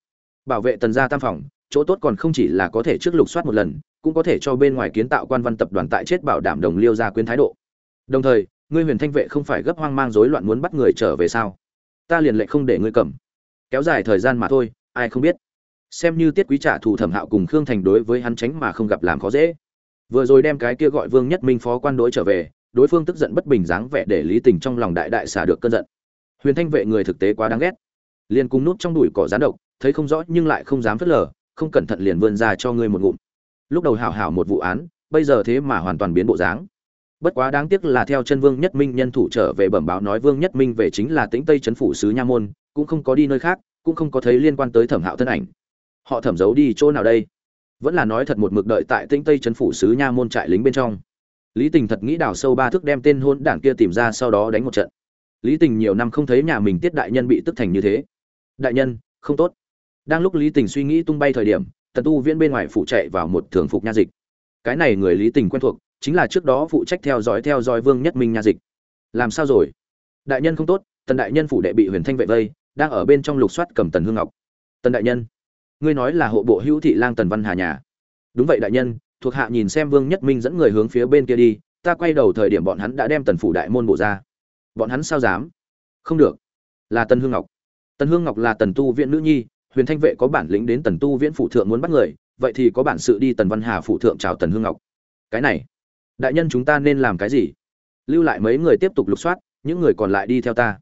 Bảo vệ tần gia tam phòng chỗ tốt còn không chỉ là có thể trước lục soát một lần, cũng có thể cho bên ngoài kiến tạo quan văn tập đoàn tại chết bảo đảm đồng liêu ra quyến thái độ. Đồng thời, ngươi huyền thanh vệ không phải gấp hoang mang rối loạn muốn bắt người trở về sao? Ta liền lệnh không để ngươi cầm. Kéo dài thời gian mà thôi, ai không biết. Xem như tiết quý trả thù thẩm hạo cùng khương thành đối với hắn tránh mà không gặp làm khó dễ. Vừa rồi đem cái kia gọi vương nhất minh phó quan đối trở về, đối phương tức giận bất bình dáng vẻ để lý tình trong lòng đại đại xả được cơn giận. Huyền thanh vệ người thực tế quá đáng ghét. Liền cung nút trong đùi cỏ gián độc, thấy không rõ nhưng lại không dám phất lờ không cẩn thận liền vươn ra cho ngươi một ngụm. Lúc đầu hảo hảo một vụ án, bây giờ thế mà hoàn toàn biến bộ dáng. Bất quá đáng tiếc là theo chân vương nhất minh nhân thủ trở về bẩm báo nói vương nhất minh về chính là tĩnh tây trấn phủ sứ nha môn, cũng không có đi nơi khác, cũng không có thấy liên quan tới thẩm hạo thân ảnh. Họ thẩm giấu đi chỗ nào đây? Vẫn là nói thật một mực đợi tại tĩnh tây trấn phủ sứ nha môn trại lính bên trong. Lý tình thật nghĩ đào sâu ba thước đem tên hôn đảng kia tìm ra sau đó đánh một trận. Lý tình nhiều năm không thấy nhà mình tiết đại nhân bị tức thành như thế. Đại nhân, không tốt đang lúc lý tình suy nghĩ tung bay thời điểm, tần tu viễn bên ngoài phụ chạy vào một thường phục nha dịch. Cái này người lý tình quen thuộc, chính là trước đó phụ trách theo dõi theo dõi vương nhất minh nha dịch. Làm sao rồi? Đại nhân không tốt, tần đại nhân phủ đệ bị huyền thanh vệ vây, đang ở bên trong lục soát cầm tần hương ngọc. Tần đại nhân, ngươi nói là hộ bộ hữu thị lang tần văn hà nhà. Đúng vậy đại nhân, thuộc hạ nhìn xem vương nhất minh dẫn người hướng phía bên kia đi, ta quay đầu thời điểm bọn hắn đã đem tần phủ đại môn bộ ra. Bọn hắn sao dám? Không được. Là tần hương ngọc. Tần hương ngọc là tần tu viện nữ nhi huyền thanh vệ có bản lĩnh đến tần tu viễn phụ thượng muốn bắt người, vậy thì có bản sự đi tần văn hà phụ thượng chào tần hương ngọc. Cái này, đại nhân chúng ta nên làm cái gì? Lưu lại mấy người tiếp tục lục soát, những người còn lại đi theo ta.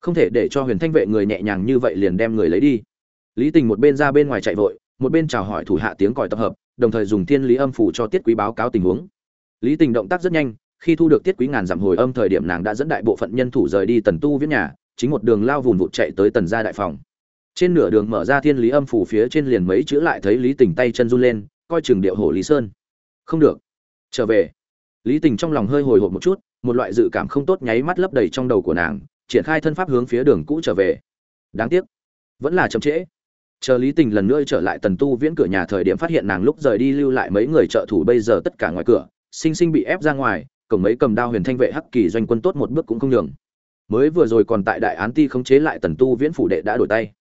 Không thể để cho huyền thanh vệ người nhẹ nhàng như vậy liền đem người lấy đi. Lý tình một bên ra bên ngoài chạy vội, một bên chào hỏi thủ hạ tiếng còi tập hợp, đồng thời dùng thiên lý âm phủ cho tiết quý báo cáo tình huống. Lý tình động tác rất nhanh, khi thu được tiết quý ngàn dặm hồi âm thời điểm nàng đã dẫn đại bộ phận nhân thủ rời đi tần tu viễn nhà, chính một đường lao vùn vụt chạy tới tần gia đại phòng trên nửa đường mở ra thiên lý âm phủ phía trên liền mấy chữ lại thấy lý tình tay chân run lên, coi chừng điệu hổ lý sơn. Không được. Trở về. Lý tình trong lòng hơi hồi hộp một chút, một loại dự cảm không tốt nháy mắt lấp đầy trong đầu của nàng, triển khai thân pháp hướng phía đường cũ trở về. Đáng tiếc. Vẫn là chậm trễ. Chờ lý tình lần nữa trở lại tần tu viễn cửa nhà thời điểm phát hiện nàng lúc rời đi lưu lại mấy người trợ thủ bây giờ tất cả ngoài cửa, sinh sinh bị ép ra ngoài, cổng mấy cầm đao huyền thanh vệ hắc kỳ doanh quân tốt một bước cũng không nhường. Mới vừa rồi còn tại đại án ti khống chế lại tần tu viễn phủ đệ đã đổi tay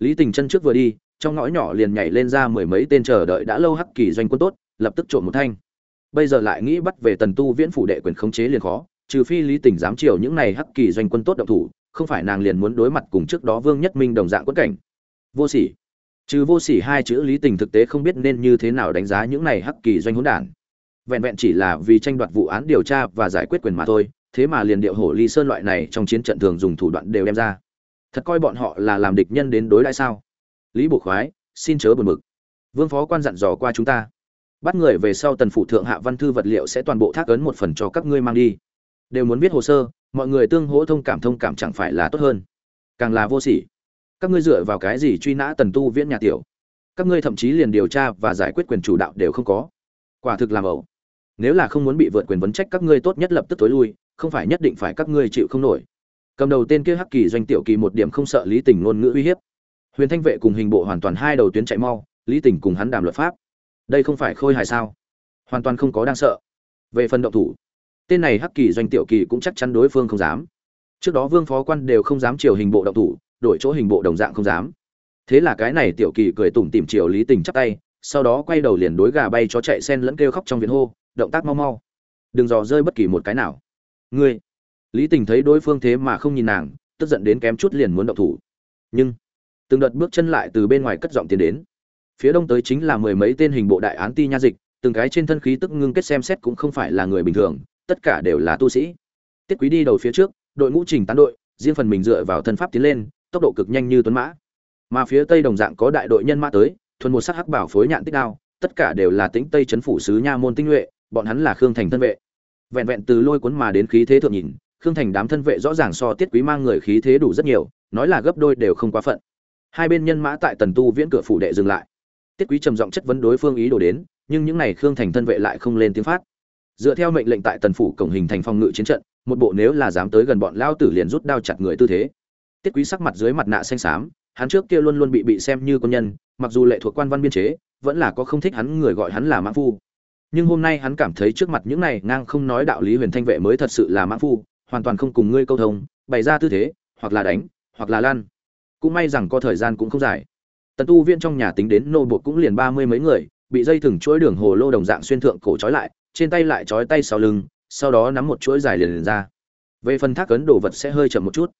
lý tình chân trước vừa đi, trong ngõ nhỏ liền nhảy lên ra mười mấy tên chờ đợi đã lâu hắc kỳ doanh quân tốt, lập tức trộm một thanh. Bây giờ lại nghĩ bắt về tần tu viễn phủ đệ quyền khống chế liền khó, trừ phi lý tình dám chiều những này hắc kỳ doanh quân tốt động thủ, không phải nàng liền muốn đối mặt cùng trước đó vương nhất minh đồng dạng quất cảnh. Vô sỉ. Trừ vô sỉ hai chữ lý tình thực tế không biết nên như thế nào đánh giá những này hắc kỳ doanh hỗn đản. Vẹn vẹn chỉ là vì tranh đoạt vụ án điều tra và giải quyết quyền mà thôi, thế mà liền điệu hổ ly sơn loại này trong chiến trận thường dùng thủ đoạn đều đem ra thật coi bọn họ là làm địch nhân đến đối đãi sao? Lý bộ khoái, xin chớ buồn mực. Vương phó quan dặn dò qua chúng ta. Bắt người về sau tần phủ thượng hạ văn thư vật liệu sẽ toàn bộ thác ấn một phần cho các ngươi mang đi. Đều muốn viết hồ sơ, mọi người tương hỗ thông cảm thông cảm chẳng phải là tốt hơn. Càng là vô sỉ. Các ngươi dựa vào cái gì truy nã tần tu viễn nhà tiểu? Các ngươi thậm chí liền điều tra và giải quyết quyền chủ đạo đều không có. Quả thực làm ẩu. Nếu là không muốn bị vượt quyền vấn trách các ngươi tốt nhất lập tức tối lui, không phải nhất định phải các ngươi chịu không nổi cầm đầu tên kia hắc kỳ doanh tiểu kỳ một điểm không sợ lý tình ngôn ngữ uy hiếp. Huyền thanh vệ cùng hình bộ hoàn toàn hai đầu tuyến chạy mau, lý tình cùng hắn đàm luật pháp. Đây không phải khôi hài sao? Hoàn toàn không có đang sợ. Về phần động thủ, tên này hắc kỳ doanh tiểu kỳ cũng chắc chắn đối phương không dám. Trước đó vương phó quan đều không dám chiều hình bộ động thủ, đổi chỗ hình bộ đồng dạng không dám. Thế là cái này tiểu kỳ cười tủm tìm chiều lý tình chắp tay, sau đó quay đầu liền đối gà bay cho chạy sen lẫn kêu khóc trong viện hô, động tác mau mau. Đừng dò rơi bất kỳ một cái nào. Ngươi lý tình thấy đối phương thế mà không nhìn nàng, tức giận đến kém chút liền muốn động thủ. Nhưng, từng đợt bước chân lại từ bên ngoài cất giọng tiến đến. Phía đông tới chính là mười mấy tên hình bộ đại án ti nha dịch, từng cái trên thân khí tức ngưng kết xem xét cũng không phải là người bình thường, tất cả đều là tu sĩ. Tiết quý đi đầu phía trước, đội ngũ trình tán đội, riêng phần mình dựa vào thân pháp tiến lên, tốc độ cực nhanh như tuấn mã. Mà phía tây đồng dạng có đại đội nhân mã tới, thuần một sắc hắc bảo phối nhạn tích đao, tất cả đều là tĩnh tây chấn phủ sứ nha môn tinh nhuệ, bọn hắn là khương thành thân vệ. Vẹn vẹn từ lôi cuốn mà đến khí thế thượng nhìn khương thành đám thân vệ rõ ràng so tiết quý mang người khí thế đủ rất nhiều, nói là gấp đôi đều không quá phận. Hai bên nhân mã tại tần tu viễn cửa phủ đệ dừng lại. Tiết quý trầm giọng chất vấn đối phương ý đồ đến, nhưng những này khương thành thân vệ lại không lên tiếng phát. Dựa theo mệnh lệnh tại tần phủ cổng hình thành phòng ngự chiến trận, một bộ nếu là dám tới gần bọn lao tử liền rút đao chặt người tư thế. Tiết quý sắc mặt dưới mặt nạ xanh xám, hắn trước kia luôn luôn bị bị xem như quân nhân, mặc dù lệ thuộc quan văn biên chế, vẫn là có không thích hắn người gọi hắn là mã phu. Nhưng hôm nay hắn cảm thấy trước mặt những này ngang không nói đạo lý huyền thanh vệ mới thật sự là mã phu hoàn toàn không cùng ngươi câu thông bày ra tư thế hoặc là đánh hoặc là lan cũng may rằng có thời gian cũng không dài. Tần tu viên trong nhà tính đến nô bộ cũng liền ba mươi mấy người bị dây thừng chuỗi đường hồ lô đồng dạng xuyên thượng cổ trói lại trên tay lại trói tay sau lưng sau đó nắm một chuỗi dài liền, liền ra. Về phần thác ấn đồ vật sẽ hơi chậm một chút.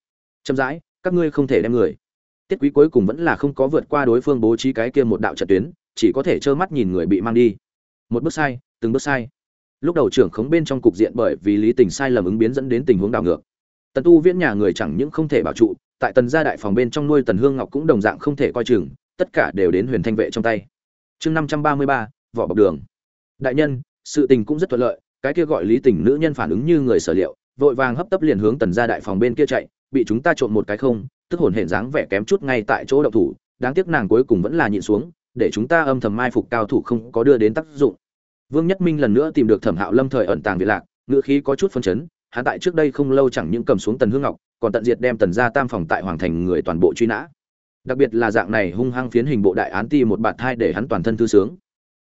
Chậm rãi các ngươi không thể đem người. Tiết quý cuối cùng vẫn là không có vượt qua đối phương bố trí cái kia một đạo trận tuyến chỉ có thể trơ mắt nhìn người bị mang đi. Một bước sai từng bước sai lúc đầu trưởng khống bên trong cục diện bởi vì lý tình sai lầm ứng biến dẫn đến tình huống đảo ngược. Tần tu viễn nhà người chẳng những không thể bảo trụ, tại tần gia đại phòng bên trong nuôi tần hương ngọc cũng đồng dạng không thể coi chừng, tất cả đều đến huyền thanh vệ trong tay. Chương năm trăm ba mươi ba, vỏ bọc đường. Đại nhân, sự tình cũng rất thuận lợi, cái kia gọi lý tình nữ nhân phản ứng như người sở liệu, vội vàng hấp tấp liền hướng tần gia đại phòng bên kia chạy, bị chúng ta trộn một cái không, tức hồn hển dáng vẻ kém chút ngay tại chỗ động thủ, đáng tiếc nàng cuối cùng vẫn là nhịn xuống, để chúng ta âm thầm mai phục cao thủ không có đưa đến tác dụng vương nhất minh lần nữa tìm được thẩm hạo lâm thời ẩn tàng việt lạc, ngữ khí có chút phân chấn, hắn tại trước đây không lâu chẳng những cầm xuống tần hương ngọc, còn tận diệt đem tần gia tam phòng tại hoàng thành người toàn bộ truy nã. Đặc biệt là dạng này hung hăng phiến hình bộ đại án ti một bạt thai để hắn toàn thân thư sướng.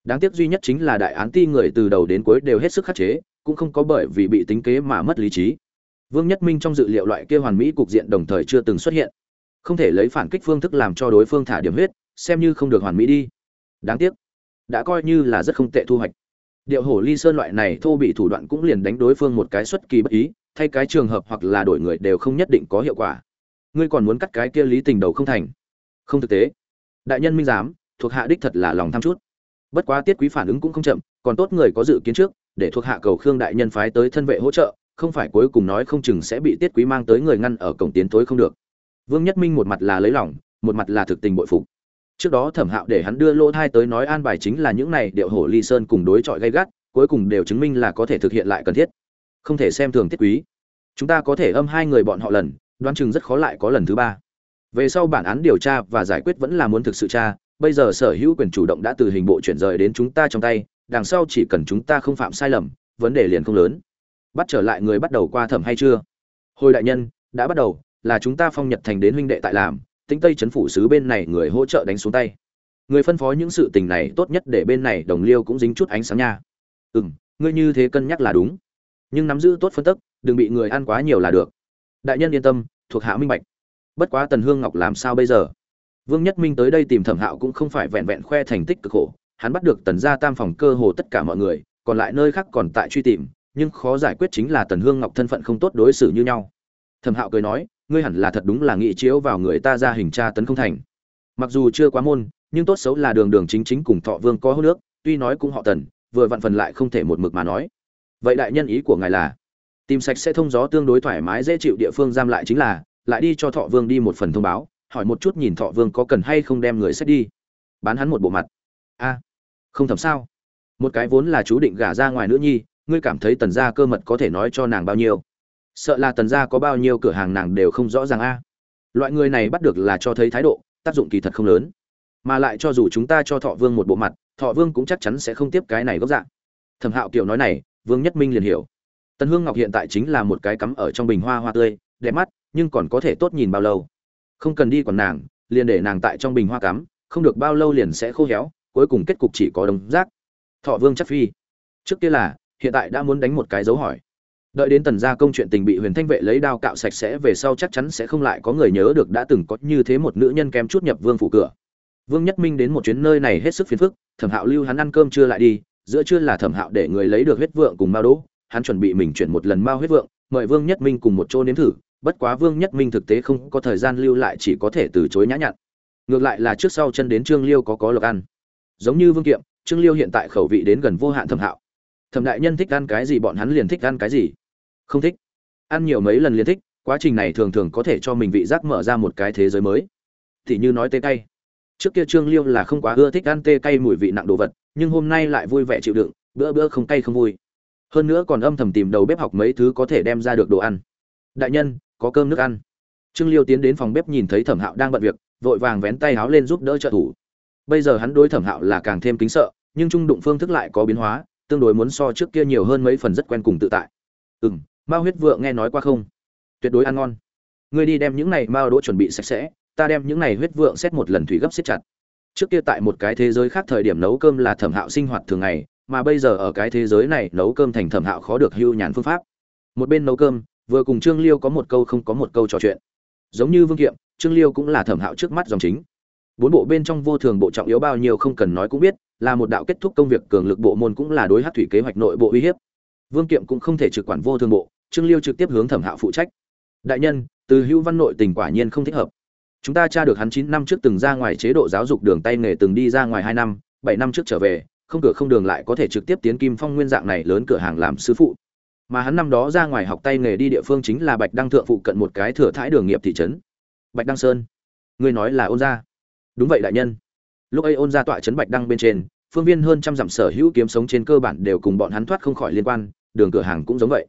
Đáng tiếc duy nhất chính là đại án ti người từ đầu đến cuối đều hết sức khắc chế, cũng không có bởi vì bị tính kế mà mất lý trí. Vương nhất minh trong dự liệu loại kia hoàn mỹ cục diện đồng thời chưa từng xuất hiện. Không thể lấy phản kích phương thức làm cho đối phương thả điểm huyết, xem như không được hoàn mỹ đi. Đáng tiếc, đã coi như là rất không tệ thu hoạch điệu hổ ly sơn loại này thô bị thủ đoạn cũng liền đánh đối phương một cái xuất kỳ bất ý, thay cái trường hợp hoặc là đổi người đều không nhất định có hiệu quả. Ngươi còn muốn cắt cái kia lý tình đầu không thành? Không thực tế. Đại nhân minh giám, thuộc hạ đích thật là lòng tham chút. Bất quá tiết quý phản ứng cũng không chậm, còn tốt người có dự kiến trước, để thuộc hạ cầu khương đại nhân phái tới thân vệ hỗ trợ, không phải cuối cùng nói không chừng sẽ bị tiết quý mang tới người ngăn ở cổng tiến tối không được. Vương nhất minh một mặt là lấy lòng, một mặt là thực tình bội phục trước đó thẩm hạo để hắn đưa lỗ thai tới nói an bài chính là những này, điệu hổ ly sơn cùng đối chọi gay gắt, cuối cùng đều chứng minh là có thể thực hiện lại cần thiết. Không thể xem thường tiết quý. Chúng ta có thể âm hai người bọn họ lần, đoán chừng rất khó lại có lần thứ ba. Về sau bản án điều tra và giải quyết vẫn là muốn thực sự tra, bây giờ sở hữu quyền chủ động đã từ hình bộ chuyển rời đến chúng ta trong tay, đằng sau chỉ cần chúng ta không phạm sai lầm, vấn đề liền không lớn. Bắt trở lại người bắt đầu qua thẩm hay chưa? Hồi đại nhân, đã bắt đầu, là chúng ta phong nhật thành đến huynh đệ tại làm tính tây chấn phủ sứ bên này người hỗ trợ đánh xuống tay. Người phân phó những sự tình này tốt nhất để bên này đồng liêu cũng dính chút ánh sáng nha. Ừ m ngươi như thế cân nhắc là đúng. Nhưng nắm giữ tốt phân tức, đừng bị người ăn quá nhiều là được. Đại nhân yên tâm, thuộc hạ minh bạch. Bất quá tần hương ngọc làm sao bây giờ? Vương nhất minh tới đây tìm thẩm hạo cũng không phải vẹn vẹn khoe thành tích cực khổ. Hắn bắt được tần gia tam phòng cơ hồ tất cả mọi người, còn lại nơi khác còn tại truy tìm, nhưng khó giải quyết chính là tần hương ngọc thân phận không tốt đối xử như nhau. Thẩm hạo cười nói ngươi hẳn là thật đúng là nghị chiếu vào người ta ra hình tra tấn không thành. Mặc dù chưa quá môn, nhưng tốt xấu là đường đường chính chính cùng thọ vương có hô nước tuy nói cũng họ tần, vừa vặn phần lại không thể một mực mà nói. Vậy đại nhân ý của ngài là, tìm sạch sẽ thông gió tương đối thoải mái dễ chịu địa phương giam lại chính là, lại đi cho thọ vương đi một phần thông báo, hỏi một chút nhìn thọ vương có cần hay không đem người xét đi. Bán hắn một bộ mặt. A, không thầm sao? Một cái vốn là chú định gả ra ngoài nữ nhi, ngươi cảm thấy tần gia cơ mật có thể nói cho nàng bao nhiêu? Sợ là tần gia có bao nhiêu cửa hàng nàng đều không rõ ràng a. Loại người này bắt được là cho thấy thái độ, tác dụng kỳ thật không lớn. Mà lại cho dù chúng ta cho thọ vương một bộ mặt, thọ vương cũng chắc chắn sẽ không tiếp cái này gốc dạng. Thẩm hạo kiểu nói này, vương nhất minh liền hiểu. Tần hương ngọc hiện tại chính là một cái cắm ở trong bình hoa hoa tươi, đẹp mắt, nhưng còn có thể tốt nhìn bao lâu. Không cần đi còn nàng, liền để nàng tại trong bình hoa cắm, không được bao lâu liền sẽ khô héo, cuối cùng kết cục chỉ có đống rác. Thọ vương chắc phi. Trước kia là, hiện tại đã muốn đánh một cái dấu hỏi đợi đến tần gia công chuyện tình bị huyền thanh vệ lấy đao cạo sạch sẽ về sau chắc chắn sẽ không lại có người nhớ được đã từng có như thế một nữ nhân kém chút nhập vương phủ cửa. Vương nhất minh đến một chuyến nơi này hết sức phiền phức, thẩm hạo lưu hắn ăn cơm chưa lại đi, giữa trưa là thẩm hạo để người lấy được huyết vượng cùng mao đỗ, hắn chuẩn bị mình chuyển một lần mao huyết vượng, mời vương nhất minh cùng một chỗ nếm thử, bất quá vương nhất minh thực tế không có thời gian lưu lại chỉ có thể từ chối nhã nhặn. Ngược lại là trước sau chân đến trương liêu có có lộc ăn. Giống như vương kiệm, trương liêu hiện tại khẩu vị đến gần vô hạn thẩm hạo. Thẩm đại nhân thích ăn cái gì bọn hắn liền thích ăn cái gì không thích. Ăn nhiều mấy lần liền thích, quá trình này thường thường có thể cho mình vị giác mở ra một cái thế giới mới. Thì như nói tê cay. Trước kia trương liêu là không quá ưa thích ăn tê cay mùi vị nặng đồ vật, nhưng hôm nay lại vui vẻ chịu đựng, bữa bữa không cay không vui. Hơn nữa còn âm thầm tìm đầu bếp học mấy thứ có thể đem ra được đồ ăn. Đại nhân, có cơm nước ăn. Trương liêu tiến đến phòng bếp nhìn thấy thẩm hạo đang bận việc, vội vàng vén tay háo lên giúp đỡ trợ thủ. Bây giờ hắn đối thẩm hạo là càng thêm kính sợ, nhưng trung đụng phương thức lại có biến hóa, tương đối muốn so trước kia nhiều hơn mấy phần rất quen cùng tự tại. Ừ m mao huyết vượng nghe nói qua không? Tuyệt đối ăn ngon. Ngươi đi đem những này mao đỗ chuẩn bị sạch sẽ, ta đem những này huyết vượng xét một lần thủy gấp xếp chặt. Trước kia tại một cái thế giới khác thời điểm nấu cơm là thẩm hạo sinh hoạt thường ngày, mà bây giờ ở cái thế giới này nấu cơm thành thẩm hạo khó được hưu nhàn phương pháp. Một bên nấu cơm, vừa cùng trương liêu có một câu không có một câu trò chuyện. Giống như vương kiệm, trương liêu cũng là thẩm hạo trước mắt dòng chính. Bốn bộ bên trong vô thường bộ trọng yếu bao nhiêu không cần nói cũng biết, là một đạo kết thúc công việc cường lực bộ môn cũng là đối hát thủy kế hoạch nội bộ uy hiếp. Vương kiệm cũng không thể trực quản vô thường bộ trương liêu trực tiếp hướng thẩm hạo phụ trách. Đại nhân, từ hữu văn nội tình quả nhiên không thích hợp. Chúng ta tra được hắn chín năm trước từng ra ngoài chế độ giáo dục đường tay nghề từng đi ra ngoài hai năm, bảy năm trước trở về, không cửa không đường lại có thể trực tiếp tiến kim phong nguyên dạng này lớn cửa hàng làm sư phụ. Mà hắn năm đó ra ngoài học tay nghề đi địa phương chính là bạch đăng thượng phụ cận một cái thừa thãi đường nghiệp thị trấn. Bạch đăng sơn. Ngươi nói là ôn gia. Đúng vậy đại nhân. Lúc ấy ôn gia tọa trấn bạch đăng bên trên, phương viên hơn trăm dặm sở hữu kiếm sống trên cơ bản đều cùng bọn hắn thoát không khỏi liên quan, đường cửa hàng cũng giống vậy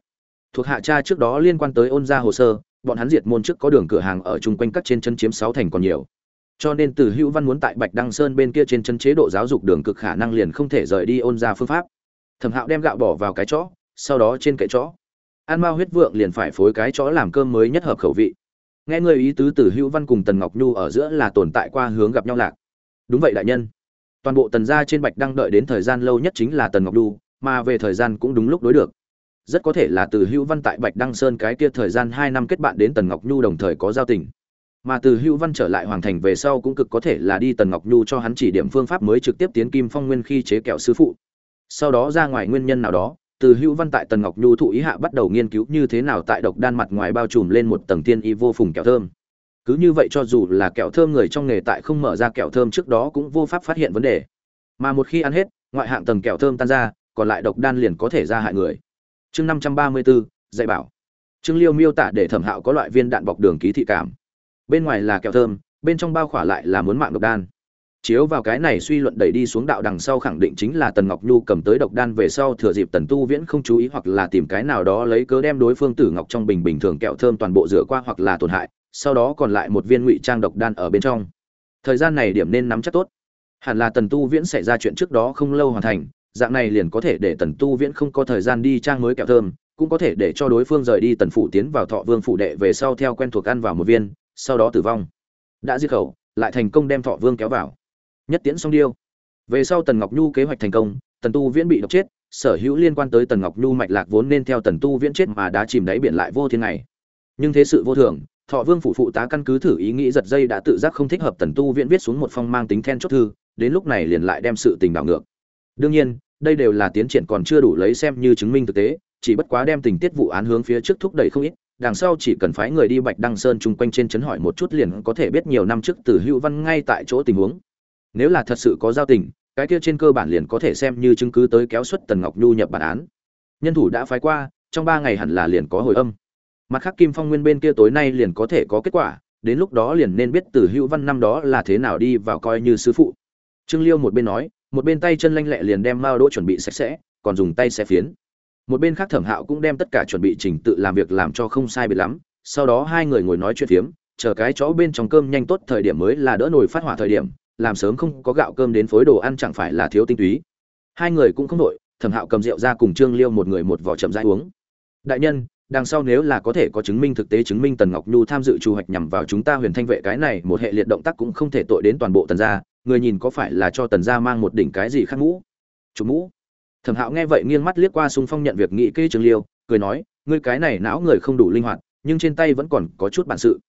thuộc hạ cha trước đó liên quan tới ôn gia hồ sơ, bọn hắn diệt môn trước có đường cửa hàng ở chung quanh các trên chân chiếm sáu thành còn nhiều. Cho nên từ hữu văn muốn tại bạch đăng sơn bên kia trên chân chế độ giáo dục đường cực khả năng liền không thể rời đi ôn ra phương pháp. Thẩm hạo đem gạo bỏ vào cái chó, sau đó trên cái chó. Ăn mao huyết vượng liền phải phối cái chó làm cơm mới nhất hợp khẩu vị. Nghe người ý tứ từ hữu văn cùng tần ngọc nhu ở giữa là tồn tại qua hướng gặp nhau lạc. Đúng vậy đại nhân. Toàn bộ tần gia trên bạch đăng đợi đến thời gian lâu nhất chính là tần ngọc nhu, mà về thời gian cũng đúng lúc đối được rất có thể là từ hữu văn tại bạch đăng sơn cái kia thời gian hai năm kết bạn đến tần ngọc nhu đồng thời có giao tình. Mà từ hữu văn trở lại hoàng thành về sau cũng cực có thể là đi tần ngọc nhu cho hắn chỉ điểm phương pháp mới trực tiếp tiến kim phong nguyên khi chế kẹo sư phụ. Sau đó ra ngoài nguyên nhân nào đó, từ hữu văn tại tần ngọc nhu thụ ý hạ bắt đầu nghiên cứu như thế nào tại độc đan mặt ngoài bao trùm lên một tầng tiên y vô phùng kẹo thơm. Cứ như vậy cho dù là kẹo thơm người trong nghề tại không mở ra kẹo thơm trước đó cũng vô pháp phát hiện vấn đề. Mà một khi ăn hết, ngoại hạng tầng kẹo thơm tan ra, còn lại độc đan liền có thể ra hại người chương năm trăm ba mươi bốn dạy bảo. Trương liêu miêu tả để thẩm hạo có loại viên đạn bọc đường ký thị cảm. Bên ngoài là kẹo thơm, bên trong bao khỏa lại là muốn mạng độc đan. Chiếu vào cái này suy luận đẩy đi xuống đạo đằng sau khẳng định chính là tần ngọc nhu cầm tới độc đan về sau thừa dịp tần tu viễn không chú ý hoặc là tìm cái nào đó lấy cớ đem đối phương tử ngọc trong bình bình thường kẹo thơm toàn bộ rửa qua hoặc là tổn hại, sau đó còn lại một viên ngụy trang độc đan ở bên trong. Thời gian này điểm nên nắm chắc tốt. Hẳn là tần tu viễn xảy ra chuyện trước đó không lâu hoàn thành dạng này liền có thể để tần tu viễn không có thời gian đi trang mới kẹo thơm, cũng có thể để cho đối phương rời đi tần phủ tiến vào thọ vương phủ đệ về sau theo quen thuộc ăn vào một viên, sau đó tử vong. Đã diệt khẩu, lại thành công đem thọ vương kéo vào. Nhất tiễn song điêu. Về sau tần ngọc nhu kế hoạch thành công, tần tu viễn bị độc chết, sở hữu liên quan tới tần ngọc nhu mạch lạc vốn nên theo tần tu viễn chết mà đã chìm đáy biển lại vô thiên này. Nhưng thế sự vô thường, thọ vương phủ phụ tá căn cứ thử ý nghĩ giật dây đã tự giác không thích hợp tần tu viễn viết xuống một phong mang tính then chốt thư, đến lúc này liền lại đem sự tình đảo ngược. Đương nhiên đây đều là tiến triển còn chưa đủ lấy xem như chứng minh thực tế, chỉ bất quá đem tình tiết vụ án hướng phía trước thúc đẩy không ít, đằng sau chỉ cần phái người đi bạch đăng sơn chung quanh trên chấn hỏi một chút liền có thể biết nhiều năm trước từ hữu văn ngay tại chỗ tình huống. Nếu là thật sự có giao tình, cái kia trên cơ bản liền có thể xem như chứng cứ tới kéo xuất tần ngọc nhu nhập bản án. Nhân thủ đã phái qua, trong ba ngày hẳn là liền có hồi âm. Mặt khác kim phong nguyên bên kia tối nay liền có thể có kết quả, đến lúc đó liền nên biết từ hữu văn năm đó là thế nào đi vào coi như sứ phụ. Trương liêu một bên nói một bên tay chân lanh lẹ liền đem mao đỗ chuẩn bị sạch sẽ, còn dùng tay xe phiến. Một bên khác thẩm hạo cũng đem tất cả chuẩn bị trình tự làm việc làm cho không sai biệt lắm, sau đó hai người ngồi nói chuyện phiếm, chờ cái chó bên trong cơm nhanh tốt thời điểm mới là đỡ nồi phát hỏa thời điểm, làm sớm không có gạo cơm đến phối đồ ăn chẳng phải là thiếu tinh túy. Hai người cũng không đội thẩm hạo cầm rượu ra cùng trương liêu một người một vỏ chậm rãi uống. Đại nhân, đằng sau nếu là có thể có chứng minh thực tế chứng minh tần ngọc nhu tham dự trù hoạch nhằm vào chúng ta huyền thanh vệ cái này, một hệ liệt động tác cũng không thể tội đến toàn bộ tần gia người nhìn có phải là cho tần gia mang một đỉnh cái gì khác mũ chủ mũ thẩm hạo nghe vậy nghiêng mắt liếc qua xung phong nhận việc nghị kê trường liêu, cười nói, ngươi cái này não người không đủ linh hoạt, nhưng trên tay vẫn còn có chút bản sự.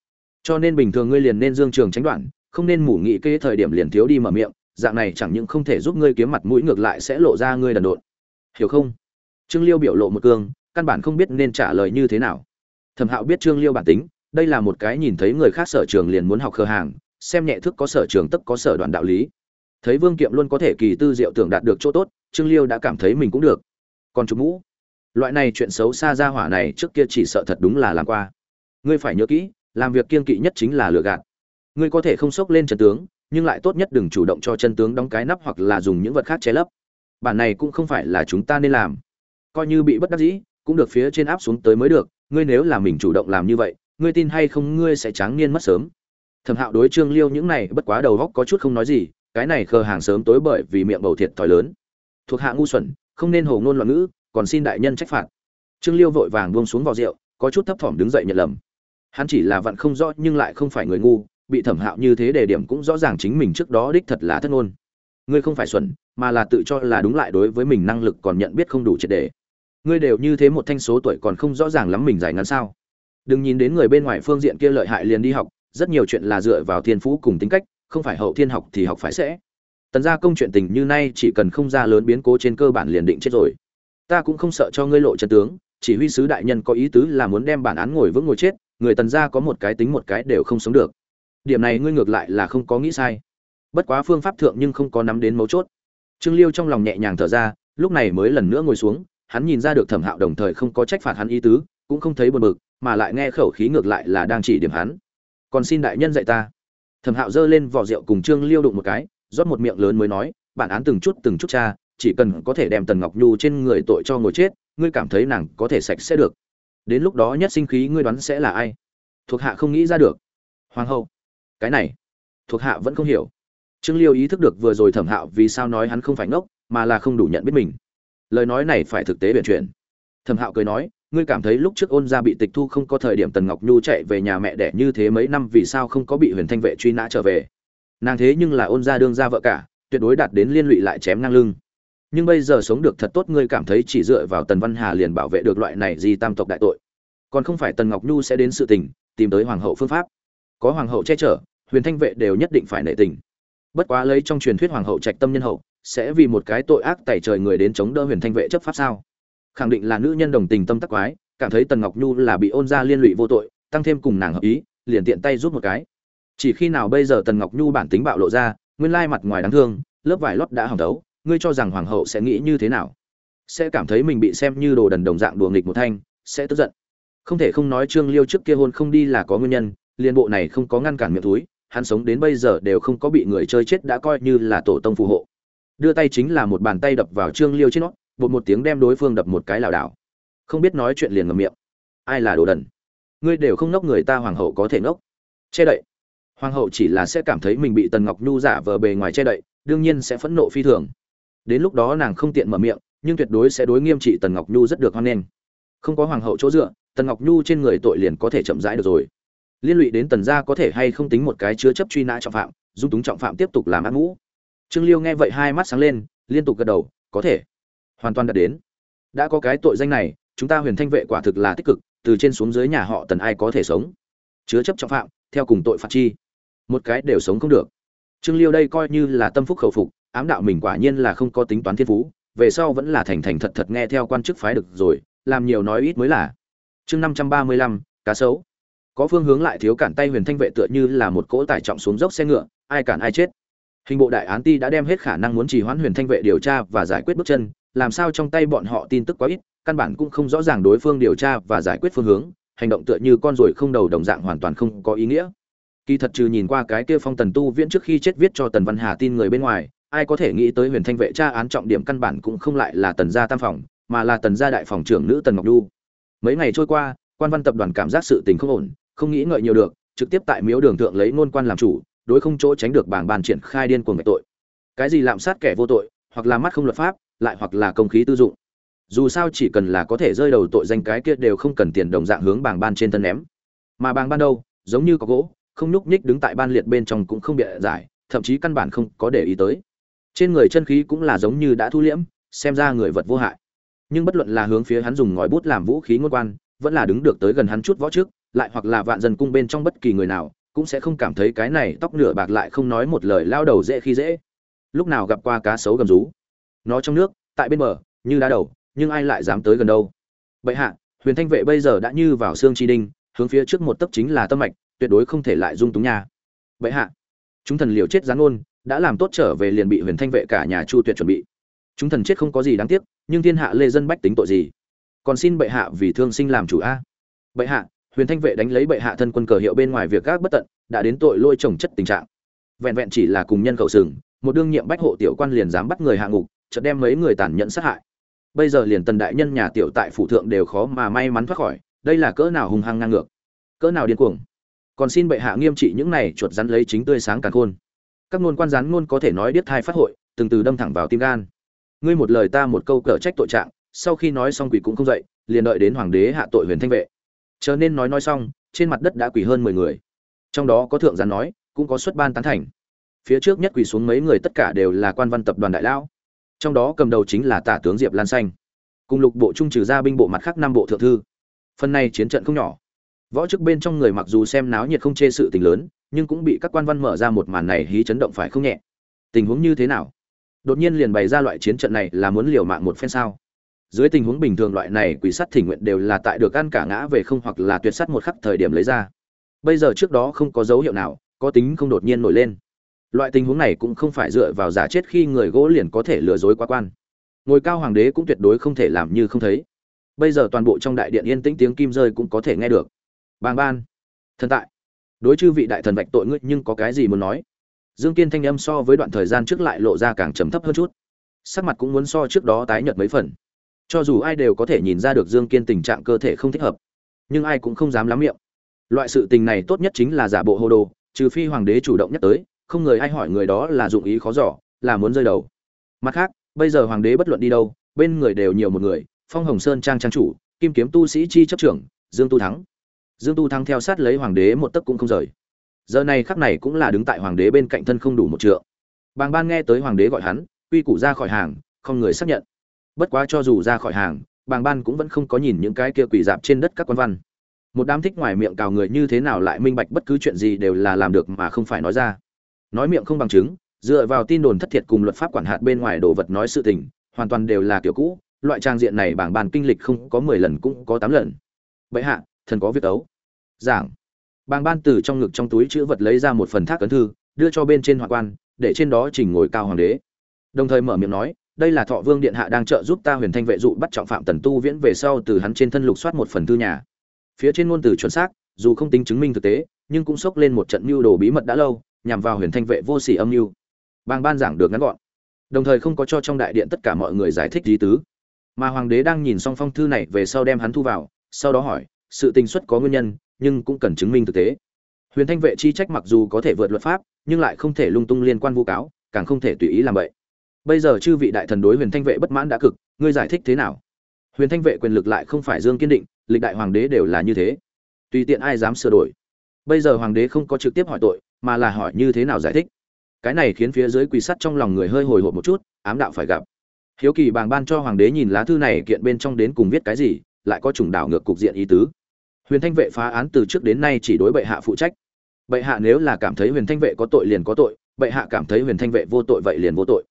Cho nên bình thường ngươi liền nên dương trường tránh đoạn, không nên mủ nghị kê thời điểm liền thiếu đi mở miệng, dạng này chẳng những không thể giúp ngươi kiếm mặt mũi ngược lại sẽ lộ ra ngươi đần độn. Hiểu không? Trương liêu biểu lộ một cương, căn bản không biết nên trả lời như thế nào. Thẩm hạo biết trương liêu bản tính, đây là một cái nhìn thấy người khác sở trường liền muốn học khờ hàng xem nhẹ thức có sở trường tức có sở đoạn đạo lý. Thấy vương kiệm luôn có thể kỳ tư diệu tưởng đạt được chỗ tốt, trương liêu đã cảm thấy mình cũng được. Còn chụp mũ, loại này chuyện xấu xa ra hỏa này trước kia chỉ sợ thật đúng là làm qua. Ngươi phải nhớ kỹ, làm việc kiên kỵ nhất chính là lừa gạt. Ngươi có thể không sốc lên chân tướng, nhưng lại tốt nhất đừng chủ động cho chân tướng đóng cái nắp hoặc là dùng những vật khác che lấp. Bản này cũng không phải là chúng ta nên làm. Coi như bị bất đắc dĩ, cũng được phía trên áp xuống tới mới được. Ngươi nếu là mình chủ động làm như vậy, ngươi tin hay không ngươi sẽ tráng niên mất sớm thẩm hạo đối trương liêu những này bất quá đầu góc có chút không nói gì, cái này khờ hàng sớm tối bởi vì miệng bầu thiệt thòi lớn. Thuộc hạ ngu xuẩn, không nên hồ ngôn loạn ngữ, còn xin đại nhân trách phạt. Trương liêu vội vàng buông xuống vào rượu, có chút thấp thỏm đứng dậy nhận lầm. Hắn chỉ là vặn không rõ nhưng lại không phải người ngu, bị thẩm hạo như thế đề điểm cũng rõ ràng chính mình trước đó đích thật là thất ngôn. Ngươi không phải xuẩn, mà là tự cho là đúng lại đối với mình năng lực còn nhận biết không đủ triệt đề ngươi đều như thế một thanh số tuổi còn không rõ ràng lắm mình dài ngắn sao. Đừng nhìn đến người bên ngoài phương diện kia lợi hại liền đi học rất nhiều chuyện là dựa vào thiên phú cùng tính cách, không phải hậu thiên học thì học phải sẽ. Tần gia công chuyện tình như nay chỉ cần không ra lớn biến cố trên cơ bản liền định chết rồi. Ta cũng không sợ cho ngươi lộ chân tướng, chỉ huy sứ đại nhân có ý tứ là muốn đem bản án ngồi vững ngồi chết, người tần gia có một cái tính một cái đều không sống được. Điểm này ngươi ngược lại là không có nghĩ sai. Bất quá phương pháp thượng nhưng không có nắm đến mấu chốt. Trương liêu trong lòng nhẹ nhàng thở ra, lúc này mới lần nữa ngồi xuống, hắn nhìn ra được thẩm hạo đồng thời không có trách phạt hắn ý tứ, cũng không thấy buồn bực, mà lại nghe khẩu khí ngược lại là đang chỉ điểm hắn còn xin đại nhân dạy ta. Thẩm hạo giơ lên vỏ rượu cùng trương liêu đụng một cái, rót một miệng lớn mới nói, bản án từng chút từng chút cha chỉ cần có thể đem tần ngọc nhu trên người tội cho ngồi chết, ngươi cảm thấy nàng có thể sạch sẽ được. Đến lúc đó nhất sinh khí ngươi đoán sẽ là ai? Thuộc hạ không nghĩ ra được. Hoàng hậu, cái này, thuộc hạ vẫn không hiểu. Trương liêu ý thức được vừa rồi thẩm hạo vì sao nói hắn không phải ngốc, mà là không đủ nhận biết mình. Lời nói này phải thực tế biện chuyển. Thẩm hạo cười nói ngươi cảm thấy lúc trước ôn gia bị tịch thu không có thời điểm tần ngọc nhu chạy về nhà mẹ đẻ như thế mấy năm vì sao không có bị huyền thanh vệ truy nã trở về? Nàng thế nhưng là ôn gia đương gia vợ cả, tuyệt đối đạt đến liên lụy lại chém ngang lưng. Nhưng bây giờ sống được thật tốt, ngươi cảm thấy chỉ dựa vào tần văn hà liền bảo vệ được loại này di tam tộc đại tội. Còn không phải tần ngọc nhu sẽ đến sự tình, tìm tới hoàng hậu phương pháp. Có hoàng hậu che chở, huyền thanh vệ đều nhất định phải nệ tình. Bất quá lấy trong truyền thuyết hoàng hậu trạch tâm nhân hậu, sẽ vì một cái tội ác tẩy trời người đến chống đỡ huyền thanh vệ chấp pháp sao? Khẳng định là nữ nhân đồng tình tâm tắc quái, cảm thấy tần ngọc nhu là bị ôn ra liên lụy vô tội, tăng thêm cùng nàng hợp ý, liền tiện tay rút một cái. Chỉ khi nào bây giờ tần ngọc nhu bản tính bạo lộ ra, nguyên lai mặt ngoài đáng thương, lớp vải lót đã hỏng tấu ngươi cho rằng hoàng hậu sẽ nghĩ như thế nào? Sẽ cảm thấy mình bị xem như đồ đần đồng dạng đùa nghịch một thanh, sẽ tức giận. Không thể không nói trương liêu trước kia hôn không đi là có nguyên nhân liên bộ này không có ngăn cản miệng túi, hắn sống đến bây giờ đều không có bị người chơi chết đã coi như là tổ tông phù hộ. Đưa tay chính là một bàn tay đập vào trương liêu trên nó bột một tiếng đem đối phương đập một cái lảo đảo. Không biết nói chuyện liền ngầm miệng. Ai là đồ đần? Ngươi đều không nốc người ta hoàng hậu có thể nốc. che đậy. Hoàng hậu chỉ là sẽ cảm thấy mình bị tần ngọc nhu giả vờ bề ngoài che đậy, đương nhiên sẽ phẫn nộ phi thường. Đến lúc đó nàng không tiện mở miệng, nhưng tuyệt đối sẽ đối nghiêm trị tần ngọc nhu rất được hoan nghênh. Không có hoàng hậu chỗ dựa, tần ngọc nhu trên người tội liền có thể chậm rãi được rồi. Liên lụy đến tần gia có thể hay không tính một cái chứa chấp truy nã trọng phạm, dung túng trọng phạm tiếp tục làm ác ngũ. Trương liêu nghe vậy hai mắt sáng lên, liên tục gật đầu, có thể hoàn toàn đạt đến. Đã có cái tội danh này, chúng ta huyền thanh vệ quả thực là tích cực, từ trên xuống dưới nhà họ tần ai có thể sống? Chứa chấp trọng phạm, theo cùng tội phạt chi. Một cái đều sống không được. Trương liêu đây coi như là tâm phúc khẩu phục, ám đạo mình quả nhiên là không có tính toán thiên phú, về sau vẫn là thành thành thật thật nghe theo quan chức phái được rồi, làm nhiều nói ít mới là. Chương năm trăm ba mươi lăm, cá sấu. Có phương hướng lại thiếu cản tay huyền thanh vệ tựa như là một cỗ tải trọng xuống dốc xe ngựa, ai cản ai chết. Hình bộ đại án ti đã đem hết khả năng muốn trì hoãn huyền thanh vệ điều tra và giải quyết bước chân làm sao trong tay bọn họ tin tức quá ít, căn bản cũng không rõ ràng đối phương điều tra và giải quyết phương hướng, hành động tựa như con ruồi không đầu đồng dạng hoàn toàn không có ý nghĩa. Kỳ thật trừ nhìn qua cái kia phong tần tu viễn trước khi chết viết cho tần văn hà tin người bên ngoài, ai có thể nghĩ tới huyền thanh vệ tra án trọng điểm căn bản cũng không lại là tần gia tam phòng, mà là tần gia đại phòng trưởng nữ tần ngọc đu mấy ngày trôi qua, quan văn tập đoàn cảm giác sự tình không ổn, không nghĩ ngợi nhiều được, trực tiếp tại miếu đường thượng lấy ngôn quan làm chủ, đối không chỗ tránh được bảng bàn triển khai điên cuồng tội. Cái gì lạm sát kẻ vô tội, hoặc là mắt không luật pháp lại hoặc là công khí tư dụng. Dù sao chỉ cần là có thể rơi đầu tội danh cái kia đều không cần tiền đồng dạng hướng bảng ban trên thân ném. Mà bảng ban đâu, giống như có gỗ, không nhúc nhích đứng tại ban liệt bên trong cũng không bị giải, thậm chí căn bản không có để ý tới. Trên người chân khí cũng là giống như đã thu liễm, xem ra người vật vô hại. Nhưng bất luận là hướng phía hắn dùng ngòi bút làm vũ khí ngôn quan, vẫn là đứng được tới gần hắn chút võ trước, lại hoặc là vạn dân cung bên trong bất kỳ người nào, cũng sẽ không cảm thấy cái này tóc nửa bạc lại không nói một lời lao đầu dễ khi dễ. Lúc nào gặp qua cá sấu gầm rú nó trong nước, tại bên bờ, như đá đầu, nhưng ai lại dám tới gần đâu? Bệ hạ, huyền thanh vệ bây giờ đã như vào xương chi đinh, hướng phía trước một tấc chính là tâm mạch, tuyệt đối không thể lại dung túng nhà. bệ hạ, chúng thần liều chết gián ôn đã làm tốt trở về liền bị huyền thanh vệ cả nhà chu tuyệt chuẩn bị. Chúng thần chết không có gì đáng tiếc, nhưng thiên hạ lê dân bách tính tội gì? Còn xin bệ hạ vì thương sinh làm chủ a. Bệ hạ, huyền thanh vệ đánh lấy bệ hạ thân quân cờ hiệu bên ngoài việc gác bất tận, đã đến tội lôi trồng chất tình trạng. Vẹn vẹn chỉ là cùng nhân khẩu sừng, một đương nhiệm bách hộ tiểu quan liền dám bắt người hạ ngục chợt đem mấy người tàn nhẫn sát hại. Bây giờ liền tần đại nhân nhà tiểu tại phủ thượng đều khó mà may mắn thoát khỏi, đây là cỡ nào hung hăng ngang ngược, cỡ nào điên cuồng. Còn xin bệ hạ nghiêm trị những này chuột rắn lấy chính tươi sáng càng khôn. Các ngôn quan rắn ngôn có thể nói điếc thai phát hội, từng từ đâm thẳng vào tim gan. Ngươi một lời ta một câu cở trách tội trạng, sau khi nói xong quỷ cũng không dậy, liền đợi đến hoàng đế hạ tội huyền thanh vệ. Chớ nên nói nói xong, trên mặt đất đã quỳ hơn mười người. Trong đó có thượng gián nói, cũng có xuất ban tán thành. Phía trước nhất quỳ xuống mấy người tất cả đều là quan văn tập đoàn đại lão trong đó cầm đầu chính là tả tướng diệp lan xanh. Cùng lục bộ trung trừ ra binh bộ mặt khác năm bộ thượng thư. Phần này chiến trận không nhỏ. Võ chức bên trong người mặc dù xem náo nhiệt không chê sự tình lớn, nhưng cũng bị các quan văn mở ra một màn này hí chấn động phải không nhẹ. Tình huống như thế nào? Đột nhiên liền bày ra loại chiến trận này là muốn liều mạng một phen sao? Dưới tình huống bình thường loại này quỷ sắt thỉnh nguyện đều là tại được ăn cả ngã về không hoặc là tuyệt sắt một khắc thời điểm lấy ra. Bây giờ trước đó không có dấu hiệu nào, có tính không đột nhiên nổi lên loại tình huống này cũng không phải dựa vào giả chết khi người gỗ liền có thể lừa dối quá quan. Ngồi cao hoàng đế cũng tuyệt đối không thể làm như không thấy. Bây giờ toàn bộ trong đại điện yên tĩnh tiếng kim rơi cũng có thể nghe được. Bàng ban. Thần tại. Đối chư vị đại thần vạch tội ngươi nhưng có cái gì muốn nói? Dương kiên thanh âm so với đoạn thời gian trước lại lộ ra càng trầm thấp hơn chút. Sắc mặt cũng muốn so trước đó tái nhợt mấy phần. Cho dù ai đều có thể nhìn ra được dương kiên tình trạng cơ thể không thích hợp, nhưng ai cũng không dám lắm miệng. Loại sự tình này tốt nhất chính là giả bộ hô đồ, trừ phi hoàng đế chủ động nhắc tới không người ai hỏi người đó là dụng ý khó giỏ là muốn rơi đầu. Mặt khác, bây giờ hoàng đế bất luận đi đâu, bên người đều nhiều một người, phong hồng sơn trang trang chủ, kim kiếm tu sĩ chi chấp trưởng, dương tu thắng. Dương tu thắng theo sát lấy hoàng đế một tấc cũng không rời. Giờ này khắc này cũng là đứng tại hoàng đế bên cạnh thân không đủ một trượng. Bàng ban nghe tới hoàng đế gọi hắn, quy củ ra khỏi hàng, không người xác nhận. Bất quá cho dù ra khỏi hàng, bàng ban cũng vẫn không có nhìn những cái kia quỷ dạp trên đất các quan văn. Một đám thích ngoài miệng cào người như thế nào lại minh bạch bất cứ chuyện gì đều là làm được mà không phải nói ra nói miệng không bằng chứng, dựa vào tin đồn thất thiệt cùng luật pháp quản hạt bên ngoài đồ vật nói sự tình, hoàn toàn đều là kiểu cũ, loại trang diện này bảng bàn kinh lịch không có mười lần cũng có tám lần. Vậy hạ, thần có việc ấu. Giảng. Bàng ban từ trong ngực trong túi chữ vật lấy ra một phần thác ấn thư, đưa cho bên trên hoàng quan, để trên đó chỉnh ngồi cao hoàng đế. Đồng thời mở miệng nói, đây là thọ vương điện hạ đang trợ giúp ta huyền thanh vệ dụ bắt trọng phạm tần tu viễn về sau từ hắn trên thân lục soát một phần thư nhà. Phía trên ngôn từ chuẩn xác, dù không tính chứng minh thực tế, nhưng cũng sốc lên một trận mưu đồ bí mật đã lâu nhằm vào huyền thanh vệ vô sỉ âm mưu. Bang ban giảng được ngắn gọn, đồng thời không có cho trong đại điện tất cả mọi người giải thích lý tứ. Mà hoàng đế đang nhìn xong phong thư này về sau đem hắn thu vào, sau đó hỏi, sự tình xuất có nguyên nhân, nhưng cũng cần chứng minh thực tế. Huyền thanh vệ chi trách mặc dù có thể vượt luật pháp, nhưng lại không thể lung tung liên quan vu cáo, càng không thể tùy ý làm vậy bây giờ chư vị đại thần đối huyền thanh vệ bất mãn đã cực, ngươi giải thích thế nào? Huyền thanh vệ quyền lực lại không phải dương kiên định, lịch đại hoàng đế đều là như thế. Tùy tiện ai dám sửa đổi? Bây giờ hoàng đế không có trực tiếp hỏi tội mà là hỏi như thế nào giải thích. Cái này khiến phía dưới quỳ sắt trong lòng người hơi hồi hộp một chút, ám đạo phải gặp. Hiếu kỳ bàng ban cho hoàng đế nhìn lá thư này kiện bên trong đến cùng viết cái gì, lại có trùng đảo ngược cục diện ý tứ. Huyền thanh vệ phá án từ trước đến nay chỉ đối bệ hạ phụ trách. Bệ hạ nếu là cảm thấy huyền thanh vệ có tội liền có tội, bệ hạ cảm thấy huyền thanh vệ vô tội vậy liền vô tội.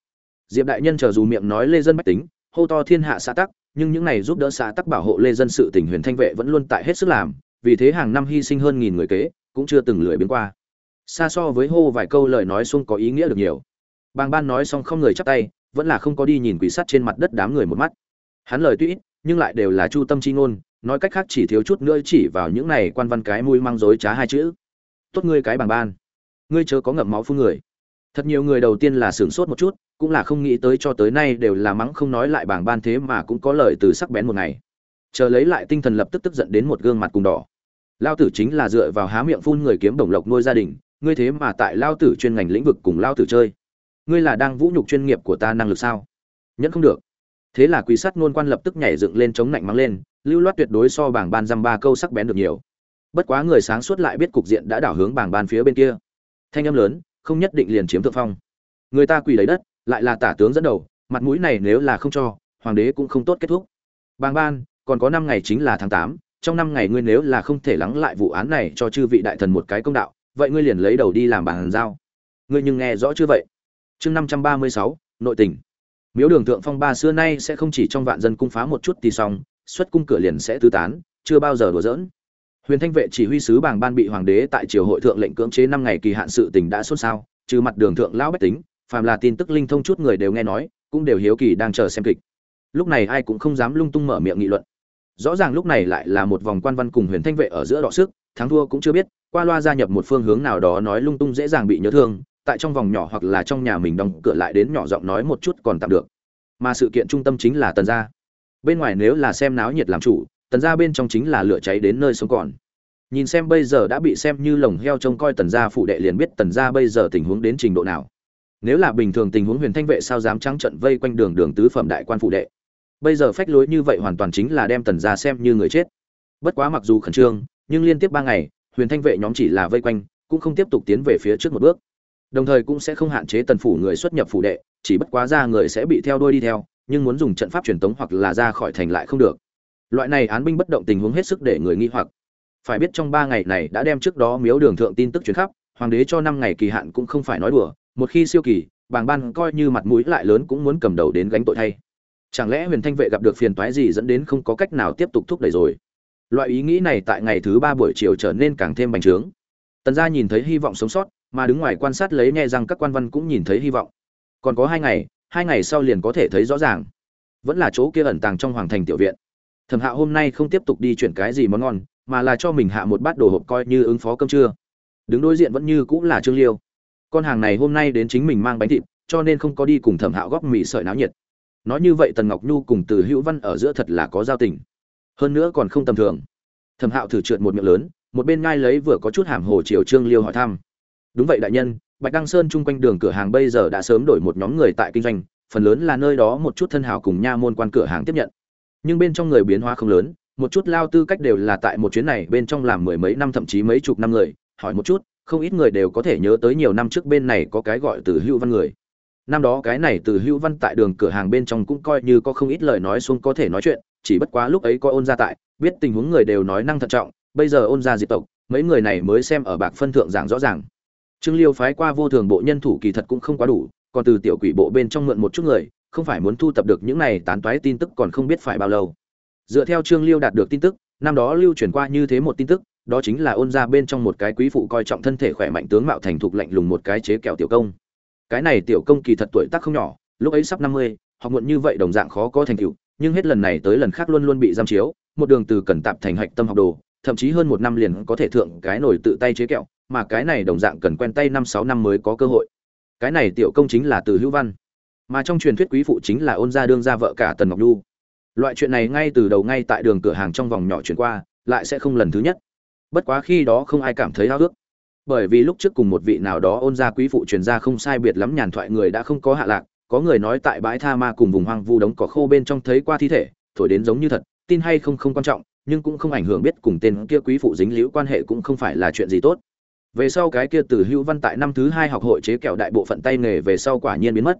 Diệp đại nhân chờ dù miệng nói lê dân bách tính, hô to thiên hạ xã tắc, nhưng những này giúp đỡ xã tắc bảo hộ lê dân sự tình huyền thanh vệ vẫn luôn tại hết sức làm, vì thế hàng năm hy sinh hơn nghìn người kế, cũng chưa từng lười biến qua xa so với hô vài câu lời nói xuông có ý nghĩa được nhiều. Bàng ban nói xong không người chắp tay, vẫn là không có đi nhìn quỷ sắt trên mặt đất đám người một mắt. Hắn lời tuy ít, nhưng lại đều là chu tâm chi ngôn, nói cách khác chỉ thiếu chút nữa chỉ vào những này quan văn cái mùi mang dối trá hai chữ. Tốt ngươi cái bàng ban. Ngươi chớ có ngậm máu phun người. Thật nhiều người đầu tiên là sửng sốt một chút, cũng là không nghĩ tới cho tới nay đều là mắng không nói lại bảng ban thế mà cũng có lời từ sắc bén một ngày. Chờ lấy lại tinh thần lập tức tức giận đến một gương mặt cùng đỏ. Lao tử chính là dựa vào há miệng phun người kiếm đồng lộc nuôi gia đình ngươi thế mà tại lao tử chuyên ngành lĩnh vực cùng lao tử chơi. Ngươi là đang vũ nhục chuyên nghiệp của ta năng lực sao? Nhẫn không được. Thế là quý sắt nôn quan lập tức nhảy dựng lên chống nạnh mắng lên, lưu loát tuyệt đối so bảng ban dăm ba câu sắc bén được nhiều. Bất quá người sáng suốt lại biết cục diện đã đảo hướng bảng ban phía bên kia. Thanh âm lớn, không nhất định liền chiếm thượng phong. Người ta quỳ lấy đất, lại là tả tướng dẫn đầu, mặt mũi này nếu là không cho, hoàng đế cũng không tốt kết thúc. Bàng ban, còn có năm ngày chính là tháng tám, trong năm ngày ngươi nếu là không thể lắng lại vụ án này cho chư vị đại thần một cái công đạo vậy ngươi liền lấy đầu đi làm bàn giao. Ngươi nhưng nghe rõ chưa vậy? Chương năm trăm ba mươi sáu, nội tình. Miếu đường thượng phong ba xưa nay sẽ không chỉ trong vạn dân cung phá một chút thì xong, xuất cung cửa liền sẽ tứ tán, chưa bao giờ đùa giỡn. Huyền thanh vệ chỉ huy sứ bảng ban bị hoàng đế tại triều hội thượng lệnh cưỡng chế năm ngày kỳ hạn sự tình đã xôn xao, trừ mặt đường thượng lão bách tính, phàm là tin tức linh thông chút người đều nghe nói, cũng đều hiếu kỳ đang chờ xem kịch. Lúc này ai cũng không dám lung tung mở miệng nghị luận. Rõ ràng lúc này lại là một vòng quan văn cùng huyền thanh vệ ở giữa đọ sức, thắng thua cũng chưa biết qua loa gia nhập một phương hướng nào đó nói lung tung dễ dàng bị nhớ thương, tại trong vòng nhỏ hoặc là trong nhà mình đóng cửa lại đến nhỏ giọng nói một chút còn tạm được. Mà sự kiện trung tâm chính là tần gia. Bên ngoài nếu là xem náo nhiệt làm chủ, tần gia bên trong chính là lửa cháy đến nơi sống còn. Nhìn xem bây giờ đã bị xem như lồng heo trông coi tần gia phụ đệ liền biết tần gia bây giờ tình huống đến trình độ nào. Nếu là bình thường tình huống huyền thanh vệ sao dám trắng trận vây quanh đường đường tứ phẩm đại quan phụ đệ. Bây giờ phách lối như vậy hoàn toàn chính là đem tần gia xem như người chết. Bất quá mặc dù khẩn trương, nhưng liên tiếp ba ngày huyền thanh vệ nhóm chỉ là vây quanh, cũng không tiếp tục tiến về phía trước một bước. Đồng thời cũng sẽ không hạn chế tần phủ người xuất nhập phủ đệ, chỉ bất quá ra người sẽ bị theo đuôi đi theo, nhưng muốn dùng trận pháp truyền tống hoặc là ra khỏi thành lại không được. Loại này án binh bất động tình huống hết sức để người nghi hoặc. Phải biết trong ba ngày này đã đem trước đó miếu đường thượng tin tức truyền khắp, hoàng đế cho năm ngày kỳ hạn cũng không phải nói đùa, một khi siêu kỳ, bàng ban coi như mặt mũi lại lớn cũng muốn cầm đầu đến gánh tội thay. Chẳng lẽ huyền thanh vệ gặp được phiền toái gì dẫn đến không có cách nào tiếp tục thúc đẩy rồi? Loại ý nghĩ này tại ngày thứ ba buổi chiều trở nên càng thêm bành trướng. Tần gia nhìn thấy hy vọng sống sót, mà đứng ngoài quan sát lấy nghe rằng các quan văn cũng nhìn thấy hy vọng. Còn có hai ngày hai ngày sau liền có thể thấy rõ ràng. Vẫn là chỗ kia ẩn tàng trong hoàng thành tiểu viện. Thẩm hạ hôm nay không tiếp tục đi chuyển cái gì món ngon, mà là cho mình hạ một bát đồ hộp coi như ứng phó cơm trưa. Đứng đối diện vẫn như cũng là trương liêu. Con hàng này hôm nay đến chính mình mang bánh thịt, cho nên không có đi cùng thẩm hạo góp mì sợi náo nhiệt. Nói như vậy tần ngọc nhu cùng từ hữu văn ở giữa thật là có giao tình hơn nữa còn không tầm thường. Thẩm hạo thử trượt một miệng lớn, một bên ngai lấy vừa có chút hàm hồ triều trương liêu hỏi thăm. Đúng vậy đại nhân, bạch đăng sơn chung quanh đường cửa hàng bây giờ đã sớm đổi một nhóm người tại kinh doanh, phần lớn là nơi đó một chút thân hảo cùng nha môn quan cửa hàng tiếp nhận. Nhưng bên trong người biến hóa không lớn, một chút lao tư cách đều là tại một chuyến này bên trong làm mười mấy năm thậm chí mấy chục năm người, hỏi một chút, không ít người đều có thể nhớ tới nhiều năm trước bên này có cái gọi từ hữu văn người năm đó cái này từ hữu văn tại đường cửa hàng bên trong cũng coi như có không ít lời nói xuống có thể nói chuyện, chỉ bất quá lúc ấy có ôn gia tại, biết tình huống người đều nói năng thận trọng, bây giờ ôn gia diệt tộc, mấy người này mới xem ở bạc phân thượng giảng rõ ràng. Trương liêu phái qua vô thường bộ nhân thủ kỳ thật cũng không quá đủ, còn từ tiểu quỷ bộ bên trong mượn một chút người, không phải muốn thu tập được những này tán toái tin tức còn không biết phải bao lâu. Dựa theo trương liêu đạt được tin tức, năm đó lưu truyền qua như thế một tin tức, đó chính là ôn ra bên trong một cái quý phụ coi trọng thân thể khỏe mạnh tướng mạo thành thục lạnh lùng một cái chế kẹo tiểu công cái này tiểu công kỳ thật tuổi tác không nhỏ, lúc ấy sắp năm mươi, học muộn như vậy đồng dạng khó có thành tựu, nhưng hết lần này tới lần khác luôn luôn bị giam chiếu, một đường từ cần tạp thành hạch tâm học đồ, thậm chí hơn một năm liền có thể thượng cái nổi tự tay chế kẹo, mà cái này đồng dạng cần quen tay năm sáu năm mới có cơ hội. Cái này tiểu công chính là từ hữu văn. Mà trong truyền thuyết quý phụ chính là ôn gia đương gia vợ cả tần ngọc nhu. Loại chuyện này ngay từ đầu ngay tại đường cửa hàng trong vòng nhỏ chuyển qua, lại sẽ không lần thứ nhất. Bất quá khi đó không ai cảm thấy háo ước bởi vì lúc trước cùng một vị nào đó ôn gia quý phụ truyền ra không sai biệt lắm nhàn thoại người đã không có hạ lạc, có người nói tại bãi tha ma cùng vùng hoang vu đống cỏ khô bên trong thấy qua thi thể, thổi đến giống như thật, tin hay không không quan trọng, nhưng cũng không ảnh hưởng biết cùng tên kia quý phụ dính liễu quan hệ cũng không phải là chuyện gì tốt. Về sau cái kia từ hữu văn tại năm thứ hai học hội chế kẹo đại bộ phận tay nghề về sau quả nhiên biến mất.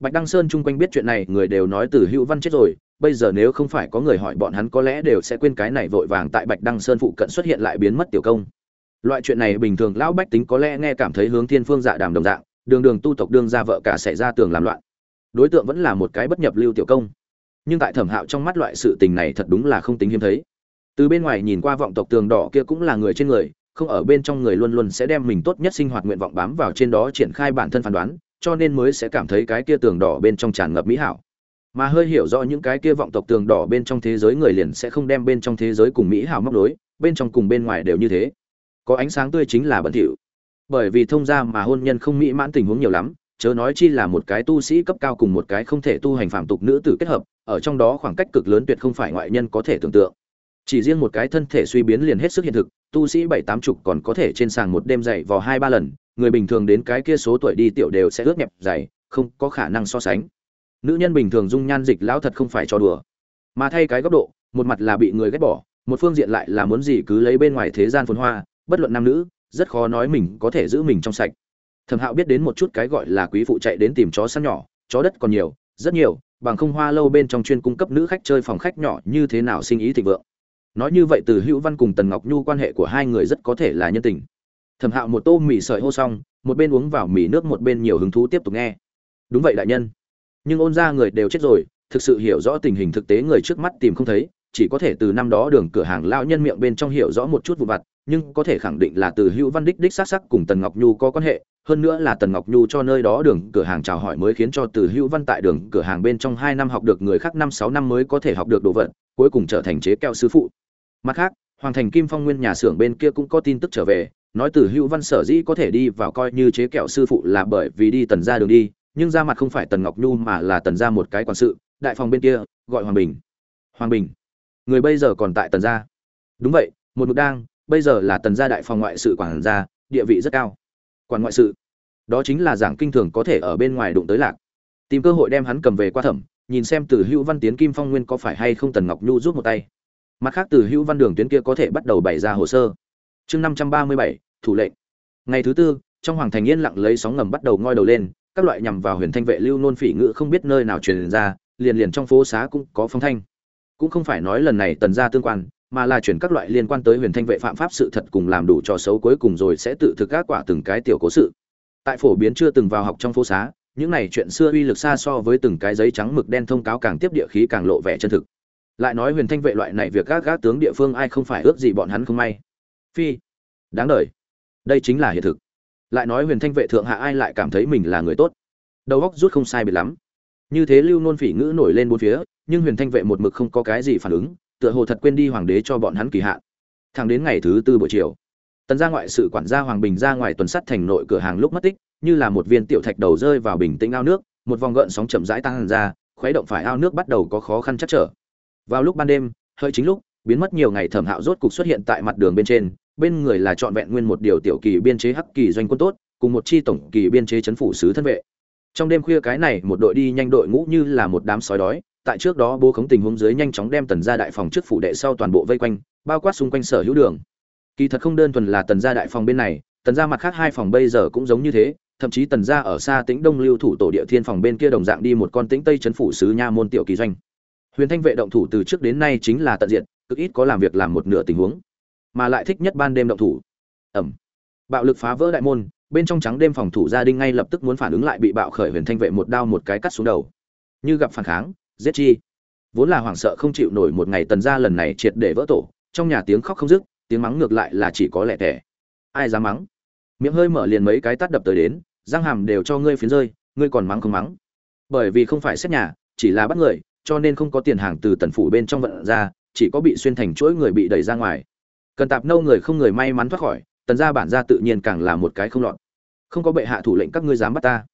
Bạch đăng sơn chung quanh biết chuyện này, người đều nói từ hữu văn chết rồi, bây giờ nếu không phải có người hỏi bọn hắn có lẽ đều sẽ quên cái này vội vàng tại bạch đăng sơn phụ cận xuất hiện lại biến mất tiểu công loại chuyện này bình thường lão bách tính có lẽ nghe cảm thấy hướng thiên phương dạ đàm đồng dạng, đường đường tu tộc đương ra vợ cả xảy ra tường làm loạn. Đối tượng vẫn là một cái bất nhập lưu tiểu công. Nhưng tại thẩm hạo trong mắt loại sự tình này thật đúng là không tính hiếm thấy. Từ bên ngoài nhìn qua vọng tộc tường đỏ kia cũng là người trên người, không ở bên trong người luôn luôn sẽ đem mình tốt nhất sinh hoạt nguyện vọng bám vào trên đó triển khai bản thân phán đoán, cho nên mới sẽ cảm thấy cái kia tường đỏ bên trong tràn ngập mỹ hảo. Mà hơi hiểu rõ những cái kia vọng tộc tường đỏ bên trong thế giới người liền sẽ không đem bên trong thế giới cùng mỹ hảo móc đối bên trong cùng bên ngoài đều như thế có ánh sáng tươi chính là bẩn thỉu. Bởi vì thông gia mà hôn nhân không mỹ mãn tình huống nhiều lắm, chớ nói chi là một cái tu sĩ cấp cao cùng một cái không thể tu hành phạm tục nữ tử kết hợp, ở trong đó khoảng cách cực lớn tuyệt không phải ngoại nhân có thể tưởng tượng. Chỉ riêng một cái thân thể suy biến liền hết sức hiện thực, tu sĩ bảy tám chục còn có thể trên sàng một đêm dậy vào hai ba lần, người bình thường đến cái kia số tuổi đi tiểu đều sẽ ướt nhẹp, dày, không có khả năng so sánh. Nữ nhân bình thường dung nhan dịch lão thật không phải cho đùa. Mà thay cái góc độ, một mặt là bị người ghét bỏ, một phương diện lại là muốn gì cứ lấy bên ngoài thế gian phồn hoa bất luận nam nữ, rất khó nói mình có thể giữ mình trong sạch. Thẩm hạo biết đến một chút cái gọi là quý phụ chạy đến tìm chó săn nhỏ, chó đất còn nhiều, rất nhiều, bằng không hoa lâu bên trong chuyên cung cấp nữ khách chơi phòng khách nhỏ như thế nào sinh ý thịnh vượng. Nói như vậy từ hữu văn cùng tần ngọc nhu quan hệ của hai người rất có thể là nhân tình. Thẩm hạo một tô mì sợi hô xong, một bên uống vào mì nước một bên nhiều hứng thú tiếp tục nghe. Đúng vậy đại nhân. Nhưng ôn ra người đều chết rồi, thực sự hiểu rõ tình hình thực tế người trước mắt tìm không thấy, chỉ có thể từ năm đó đường cửa hàng lao nhân miệng bên trong hiểu rõ một chút vụ vặt nhưng có thể khẳng định là từ hữu văn đích đích xác sắc cùng tần ngọc nhu có quan hệ, hơn nữa là tần ngọc nhu cho nơi đó đường cửa hàng chào hỏi mới khiến cho từ hữu văn tại đường cửa hàng bên trong hai năm học được người khác năm, sáu năm mới có thể học được đồ vật, cuối cùng trở thành chế keo sư phụ. Mặt khác, hoàng thành kim phong nguyên nhà xưởng bên kia cũng có tin tức trở về, nói từ hữu văn sở dĩ có thể đi vào coi như chế kẹo sư phụ là bởi vì đi tần ra đường đi, nhưng ra mặt không phải tần ngọc nhu mà là tần ra một cái quản sự, đại phòng bên kia, gọi hoàng bình. Hoàng bình, người bây giờ còn tại tần gia đúng vậy, một mực đang bây giờ là tần gia đại phòng ngoại sự quản gia, địa vị rất cao. Quản ngoại sự, đó chính là giảng kinh thường có thể ở bên ngoài đụng tới lạc. Tìm cơ hội đem hắn cầm về qua thẩm, nhìn xem từ hữu văn tiến kim phong nguyên có phải hay không tần ngọc nhu rút một tay. Mặt khác từ hữu văn đường tuyến kia có thể bắt đầu bày ra hồ sơ. Chương năm trăm ba mươi bảy, thủ lệnh. Ngày thứ tư, trong hoàng thành yên lặng lấy sóng ngầm bắt đầu ngoi đầu lên, các loại nhằm vào huyền thanh vệ lưu nôn phỉ ngự không biết nơi nào truyền ra, liền liền trong phố xá cũng có phong thanh. Cũng không phải nói lần này tần gia tương quan mà là chuyển các loại liên quan tới huyền thanh vệ phạm pháp sự thật cùng làm đủ trò xấu cuối cùng rồi sẽ tự thực các quả từng cái tiểu cố sự. Tại phổ biến chưa từng vào học trong phố xá, những này chuyện xưa uy lực xa so với từng cái giấy trắng mực đen thông cáo càng tiếp địa khí càng lộ vẻ chân thực. Lại nói huyền thanh vệ loại này việc các gác tướng địa phương ai không phải ước gì bọn hắn không may. Phi. Đáng đời. Đây chính là hiện thực. Lại nói huyền thanh vệ thượng hạ ai lại cảm thấy mình là người tốt. Đầu óc rút không sai biệt lắm. Như thế lưu nôn phỉ ngữ nổi lên bốn phía, nhưng huyền thanh vệ một mực không có cái gì phản ứng tựa hồ thật quên đi hoàng đế cho bọn hắn kỳ hạn. Thẳng đến ngày thứ tư buổi chiều, tần gia ngoại sự quản gia hoàng bình ra ngoài tuần sắt thành nội cửa hàng lúc mất tích, như là một viên tiểu thạch đầu rơi vào bình tĩnh ao nước, một vòng gợn sóng chậm rãi tăng ra, khuấy động phải ao nước bắt đầu có khó khăn chắc trở. Vào lúc ban đêm hơi chính lúc, biến mất nhiều ngày thẩm hạo rốt cục xuất hiện tại mặt đường bên trên, bên người là trọn vẹn nguyên một điều tiểu kỳ biên chế hắc kỳ doanh quân tốt, cùng một chi tổng kỳ biên chế chấn phủ sứ thân vệ. Trong đêm khuya cái này, một đội đi nhanh đội ngũ như là một đám sói đói tại trước đó bố khống tình huống dưới nhanh chóng đem tần gia đại phòng trước phủ đệ sau toàn bộ vây quanh, bao quát xung quanh sở hữu đường. Kỳ thật không đơn thuần là tần gia đại phòng bên này, tần gia mặt khác hai phòng bây giờ cũng giống như thế, thậm chí tần gia ở xa tĩnh đông lưu thủ tổ địa thiên phòng bên kia đồng dạng đi một con tĩnh tây chấn phủ sứ nha môn tiểu kỳ doanh. Huyền thanh vệ động thủ từ trước đến nay chính là tận diện, cực ít có làm việc làm một nửa tình huống, mà lại thích nhất ban đêm động thủ. Ẩm. Bạo lực phá vỡ đại môn, bên trong trắng đêm phòng thủ gia đình ngay lập tức muốn phản ứng lại bị bạo khởi huyền thanh vệ một đao một cái cắt xuống đầu. Như gặp phản kháng giết chi. Vốn là hoảng sợ không chịu nổi một ngày tần gia lần này triệt để vỡ tổ, trong nhà tiếng khóc không dứt, tiếng mắng ngược lại là chỉ có lẻ tẻ. Ai dám mắng? Miệng hơi mở liền mấy cái tát đập tới đến, răng hàm đều cho ngươi phiến rơi, ngươi còn mắng không mắng. Bởi vì không phải xét nhà, chỉ là bắt người, cho nên không có tiền hàng từ tần phủ bên trong vận ra, chỉ có bị xuyên thành chuỗi người bị đẩy ra ngoài. Cần tạp nâu người không người may mắn thoát khỏi, tần gia bản gia tự nhiên càng là một cái không lọt. Không có bệ hạ thủ lệnh các ngươi dám bắt ta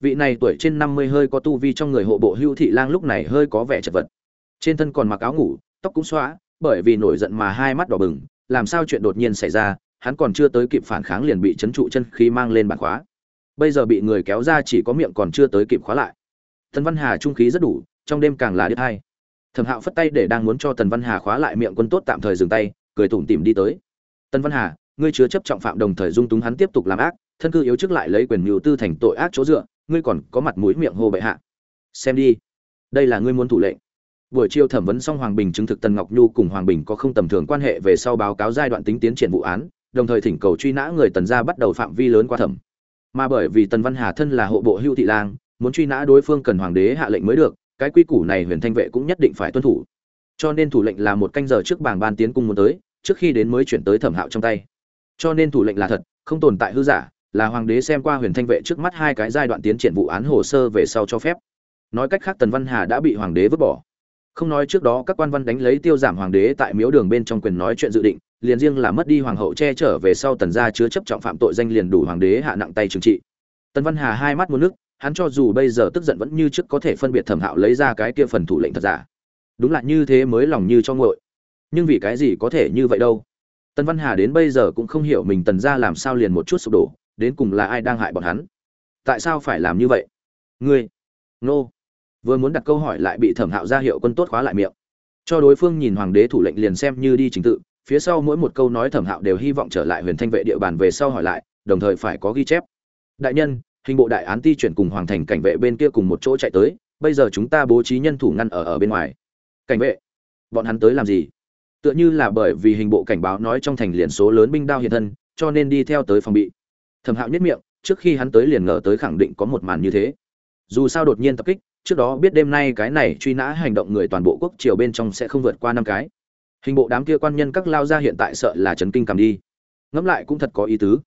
vị này tuổi trên năm mươi hơi có tu vi trong người hộ bộ hưu thị lang lúc này hơi có vẻ chật vật. Trên thân còn mặc áo ngủ, tóc cũng xóa bởi vì nổi giận mà hai mắt đỏ bừng, làm sao chuyện đột nhiên xảy ra, hắn còn chưa tới kịp phản kháng liền bị chấn trụ chân khi mang lên bàn khóa. Bây giờ bị người kéo ra chỉ có miệng còn chưa tới kịp khóa lại. Tần văn hà trung khí rất đủ, trong đêm càng là đứt hai thẩm hạo phất tay để đang muốn cho tần văn hà khóa lại miệng quân tốt tạm thời dừng tay, cười tủm tỉm đi tới. Tần văn hà, ngươi chứa chấp trọng phạm đồng thời dung túng hắn tiếp tục làm ác, thân cư yếu chức lại lấy quyền mưu tư thành tội ác chỗ dựa ngươi còn có mặt mũi miệng hô bệ hạ. Xem đi. Đây là ngươi muốn thủ lệnh. Buổi chiều thẩm vấn xong hoàng bình chứng thực tần ngọc nhu cùng hoàng bình có không tầm thường quan hệ về sau báo cáo giai đoạn tính tiến triển vụ án, đồng thời thỉnh cầu truy nã người tần gia bắt đầu phạm vi lớn qua thẩm. Mà bởi vì tần văn hà thân là hộ bộ hưu thị lang, muốn truy nã đối phương cần hoàng đế hạ lệnh mới được, cái quy củ này huyền thanh vệ cũng nhất định phải tuân thủ. Cho nên thủ lệnh là một canh giờ trước bảng ban tiến cung muốn tới, trước khi đến mới chuyển tới thẩm hạo trong tay. Cho nên thủ lệnh là thật, không tồn tại hư giả là hoàng đế xem qua huyền thanh vệ trước mắt hai cái giai đoạn tiến triển vụ án hồ sơ về sau cho phép. Nói cách khác tần văn hà đã bị hoàng đế vứt bỏ. Không nói trước đó các quan văn đánh lấy tiêu giảm hoàng đế tại miếu đường bên trong quyền nói chuyện dự định, liền riêng là mất đi hoàng hậu che chở về sau tần gia chứa chấp trọng phạm tội danh liền đủ hoàng đế hạ nặng tay trừng trị. Tần văn hà hai mắt muốn nước, hắn cho dù bây giờ tức giận vẫn như trước có thể phân biệt thẩm hạo lấy ra cái kia phần thủ lệnh thật giả. Đúng là như thế mới lòng như cho ngội nhưng vì cái gì có thể như vậy đâu? Tần văn hà đến bây giờ cũng không hiểu mình tần gia làm sao liền một chút sụp đổ đến cùng là ai đang hại bọn hắn? Tại sao phải làm như vậy? Ngươi, nô, vừa muốn đặt câu hỏi lại bị thẩm hạo ra hiệu quân tốt khóa lại miệng. Cho đối phương nhìn hoàng đế thủ lệnh liền xem như đi trình tự, phía sau mỗi một câu nói thẩm hạo đều hy vọng trở lại huyền thanh vệ địa bàn về sau hỏi lại, đồng thời phải có ghi chép. Đại nhân, hình bộ đại án ti chuyển cùng hoàng thành cảnh vệ bên kia cùng một chỗ chạy tới, bây giờ chúng ta bố trí nhân thủ ngăn ở ở bên ngoài. Cảnh vệ, bọn hắn tới làm gì? Tựa như là bởi vì hình bộ cảnh báo nói trong thành liền số lớn binh đao hiện thân, cho nên đi theo tới phòng bị thẩm hạo nhất miệng, trước khi hắn tới liền ngờ tới khẳng định có một màn như thế. Dù sao đột nhiên tập kích, trước đó biết đêm nay cái này truy nã hành động người toàn bộ quốc triều bên trong sẽ không vượt qua năm cái. Hình bộ đám kia quan nhân các lao ra hiện tại sợ là chấn kinh cầm đi. Ngẫm lại cũng thật có ý tứ.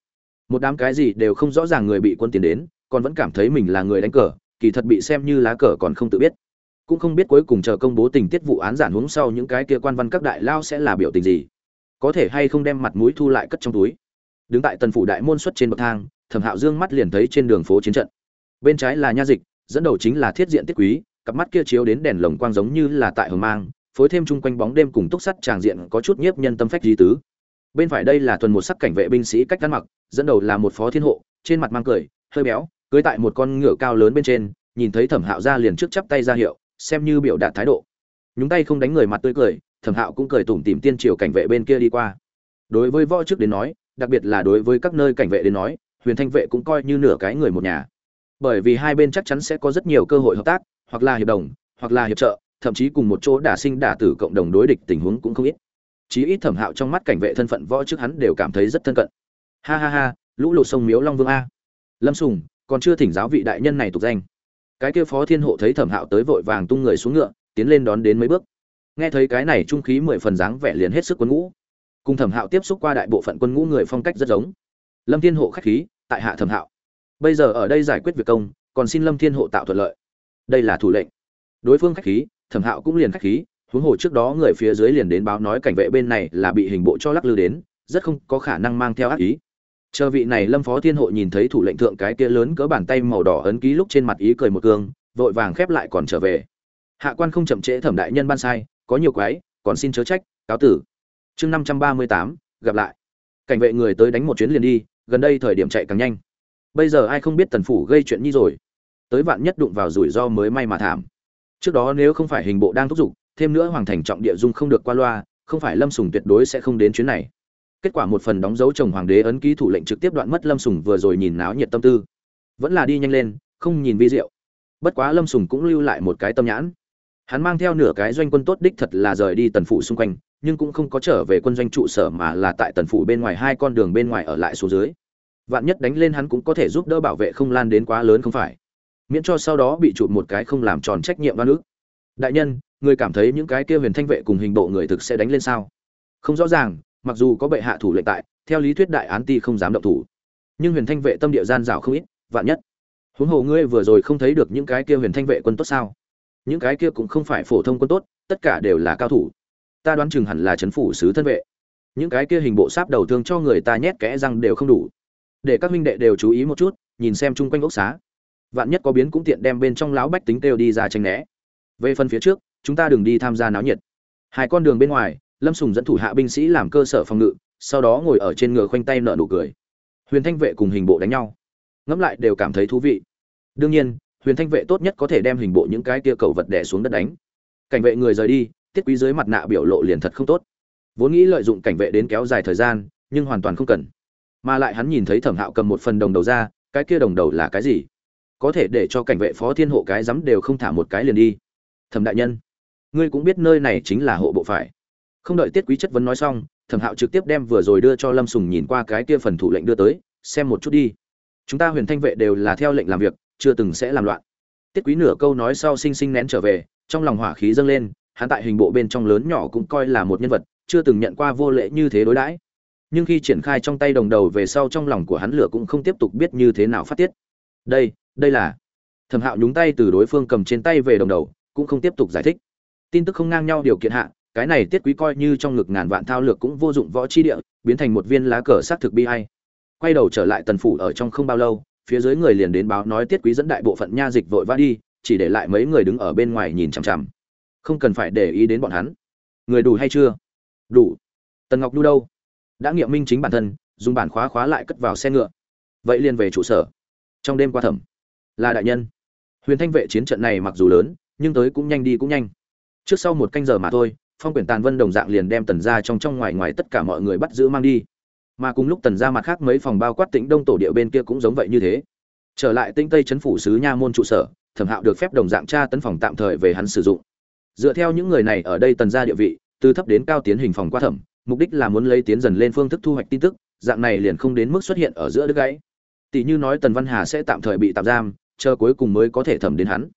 Một đám cái gì đều không rõ ràng người bị quân tiền đến, còn vẫn cảm thấy mình là người đánh cờ, kỳ thật bị xem như lá cờ còn không tự biết. Cũng không biết cuối cùng chờ công bố tình tiết vụ án giản huống sau những cái kia quan văn các đại lao sẽ là biểu tình gì. Có thể hay không đem mặt mũi thu lại cất trong túi đứng tại tần phủ đại môn xuất trên bậc thang, thẩm hạo dương mắt liền thấy trên đường phố chiến trận. Bên trái là nha dịch, dẫn đầu chính là thiết diện tiết quý, cặp mắt kia chiếu đến đèn lồng quang giống như là tại hồng mang, phối thêm chung quanh bóng đêm cùng túc sắt tràng diện có chút nhiếp nhân tâm phách di tứ. Bên phải đây là tuần một sắc cảnh vệ binh sĩ cách ăn mặc, dẫn đầu là một phó thiên hộ, trên mặt mang cười, hơi béo, cưới tại một con ngựa cao lớn bên trên, nhìn thấy thẩm hạo ra liền trước chắp tay ra hiệu, xem như biểu đạt thái độ. Nhúng tay không đánh người mặt tươi cười, thẩm hạo cũng cười tủm tìm tiên triều cảnh vệ bên kia đi qua. Đối với võ trước đến nói đặc biệt là đối với các nơi cảnh vệ đến nói, huyền thanh vệ cũng coi như nửa cái người một nhà. Bởi vì hai bên chắc chắn sẽ có rất nhiều cơ hội hợp tác, hoặc là hiệp đồng, hoặc là hiệp trợ, thậm chí cùng một chỗ đả sinh đả tử cộng đồng đối địch tình huống cũng không ít. Chí ít thẩm hạo trong mắt cảnh vệ thân phận võ trước hắn đều cảm thấy rất thân cận. Ha ha ha, lũ lụt sông miếu long vương a. Lâm sùng, còn chưa thỉnh giáo vị đại nhân này tục danh. Cái kia phó thiên hộ thấy thẩm hạo tới vội vàng tung người xuống ngựa, tiến lên đón đến mấy bước. Nghe thấy cái này trung khí mười phần dáng vẻ liền hết sức quân ngũ cùng thẩm hạo tiếp xúc qua đại bộ phận quân ngũ người phong cách rất giống. Lâm thiên hộ khách khí, tại hạ thẩm hạo. Bây giờ ở đây giải quyết việc công, còn xin lâm thiên hộ tạo thuận lợi. Đây là thủ lệnh. Đối phương khách khí, thẩm hạo cũng liền khách khí, huống hồ trước đó người phía dưới liền đến báo nói cảnh vệ bên này là bị hình bộ cho lắc lư đến, rất không có khả năng mang theo ác ý. Chờ vị này lâm phó thiên hộ nhìn thấy thủ lệnh thượng cái kia lớn cỡ bàn tay màu đỏ ấn ký lúc trên mặt ý cười một cương vội vàng khép lại còn trở về. Hạ quan không chậm trễ thẩm đại nhân ban sai, có nhiều quái, còn xin chớ trách, cáo tử chương năm trăm ba mươi tám, gặp lại. Cảnh vệ người tới đánh một chuyến liền đi, gần đây thời điểm chạy càng nhanh. Bây giờ ai không biết tần phủ gây chuyện như rồi. Tới vạn nhất đụng vào rủi ro mới may mà thảm. Trước đó nếu không phải hình bộ đang thúc giục, thêm nữa hoàng thành trọng địa dung không được qua loa, không phải lâm sùng tuyệt đối sẽ không đến chuyến này. Kết quả một phần đóng dấu chồng hoàng đế ấn ký thủ lệnh trực tiếp đoạn mất lâm sùng vừa rồi nhìn náo nhiệt tâm tư. Vẫn là đi nhanh lên, không nhìn vi diệu. Bất quá lâm sùng cũng lưu lại một cái tâm nhãn. Hắn mang theo nửa cái doanh quân tốt đích thật là rời đi tần phủ xung quanh nhưng cũng không có trở về quân doanh trụ sở mà là tại tần phủ bên ngoài hai con đường bên ngoài ở lại số dưới. Vạn nhất đánh lên hắn cũng có thể giúp đỡ bảo vệ không lan đến quá lớn không phải. Miễn cho sau đó bị chụp một cái không làm tròn trách nhiệm đoan ước đại nhân, người cảm thấy những cái kia huyền thanh vệ cùng hình bộ người thực sẽ đánh lên sao? Không rõ ràng, mặc dù có bệ hạ thủ lệnh tại, theo lý thuyết đại án ti không dám động thủ. Nhưng huyền thanh vệ tâm địa gian rào không ít, vạn nhất. Huống hồ ngươi vừa rồi không thấy được những cái kia huyền thanh vệ quân tốt sao? Những cái kia cũng không phải phổ thông quân tốt, tất cả đều là cao thủ ta đoán chừng hẳn là chấn phủ sứ thân vệ. Những cái kia hình bộ sáp đầu thương cho người ta nhét kẽ răng đều không đủ. Để các minh đệ đều chú ý một chút, nhìn xem chung quanh ốc xá. Vạn nhất có biến cũng tiện đem bên trong lão bách tính kêu đi ra tranh né. Về phần phía trước, chúng ta đừng đi tham gia náo nhiệt. Hai con đường bên ngoài, lâm sùng dẫn thủ hạ binh sĩ làm cơ sở phòng ngự, sau đó ngồi ở trên ngựa khoanh tay nợ nụ cười. Huyền thanh vệ cùng hình bộ đánh nhau. Ngẫm lại đều cảm thấy thú vị. Đương nhiên, huyền thanh vệ tốt nhất có thể đem hình bộ những cái kia cầu vật đẻ xuống đất đánh. Cảnh vệ người rời đi tiết quý dưới mặt nạ biểu lộ liền thật không tốt. Vốn nghĩ lợi dụng cảnh vệ đến kéo dài thời gian, nhưng hoàn toàn không cần. Mà lại hắn nhìn thấy thẩm hạo cầm một phần đồng đầu ra, cái kia đồng đầu là cái gì? Có thể để cho cảnh vệ phó thiên hộ cái dám đều không thả một cái liền đi. Thẩm đại nhân, ngươi cũng biết nơi này chính là hộ bộ phải. Không đợi tiết quý chất vấn nói xong, thẩm hạo trực tiếp đem vừa rồi đưa cho lâm sùng nhìn qua cái kia phần thủ lệnh đưa tới, xem một chút đi. Chúng ta huyền thanh vệ đều là theo lệnh làm việc, chưa từng sẽ làm loạn. Tiết quý nửa câu nói sau xinh xinh nén trở về, trong lòng hỏa khí dâng lên hắn tại hình bộ bên trong lớn nhỏ cũng coi là một nhân vật, chưa từng nhận qua vô lễ như thế đối đãi. Nhưng khi triển khai trong tay đồng đầu về sau trong lòng của hắn lửa cũng không tiếp tục biết như thế nào phát tiết. Đây đây là. Thẩm hạo nhúng tay từ đối phương cầm trên tay về đồng đầu, cũng không tiếp tục giải thích. Tin tức không ngang nhau điều kiện hạ, cái này tiết quý coi như trong ngực ngàn vạn thao lược cũng vô dụng võ chi địa, biến thành một viên lá cờ sát thực bi ai. quay đầu trở lại tần phủ ở trong không bao lâu, phía dưới người liền đến báo nói tiết quý dẫn đại bộ phận nha dịch vội vã đi, chỉ để lại mấy người đứng ở bên ngoài nhìn chằm chằm không cần phải để ý đến bọn hắn. Người đủ hay chưa? Đủ. Tần ngọc đu đâu? Đã nghiệm minh chính bản thân, dùng bản khóa khóa lại cất vào xe ngựa. Vậy liền về trụ sở. Trong đêm qua thẩm, là đại nhân. Huyền thanh vệ chiến trận này mặc dù lớn, nhưng tới cũng nhanh đi cũng nhanh. Trước sau một canh giờ mà thôi, phong quyển tàn vân đồng dạng liền đem tần ra trong trong ngoài ngoài tất cả mọi người bắt giữ mang đi. Mà cùng lúc tần ra mặt khác mấy phòng bao quát tĩnh đông tổ địa bên kia cũng giống vậy như thế. Trở lại tĩnh tây chấn phủ sứ nha môn trụ sở, thẩm hạo được phép đồng dạng tra tấn phòng tạm thời về hắn sử dụng dựa theo những người này ở đây tần ra địa vị, từ thấp đến cao tiến hình phòng qua thẩm, mục đích là muốn lấy tiến dần lên phương thức thu hoạch tin tức, dạng này liền không đến mức xuất hiện ở giữa đứt gãy. Tỷ như nói tần văn hà sẽ tạm thời bị tạm giam, chờ cuối cùng mới có thể thẩm đến hắn.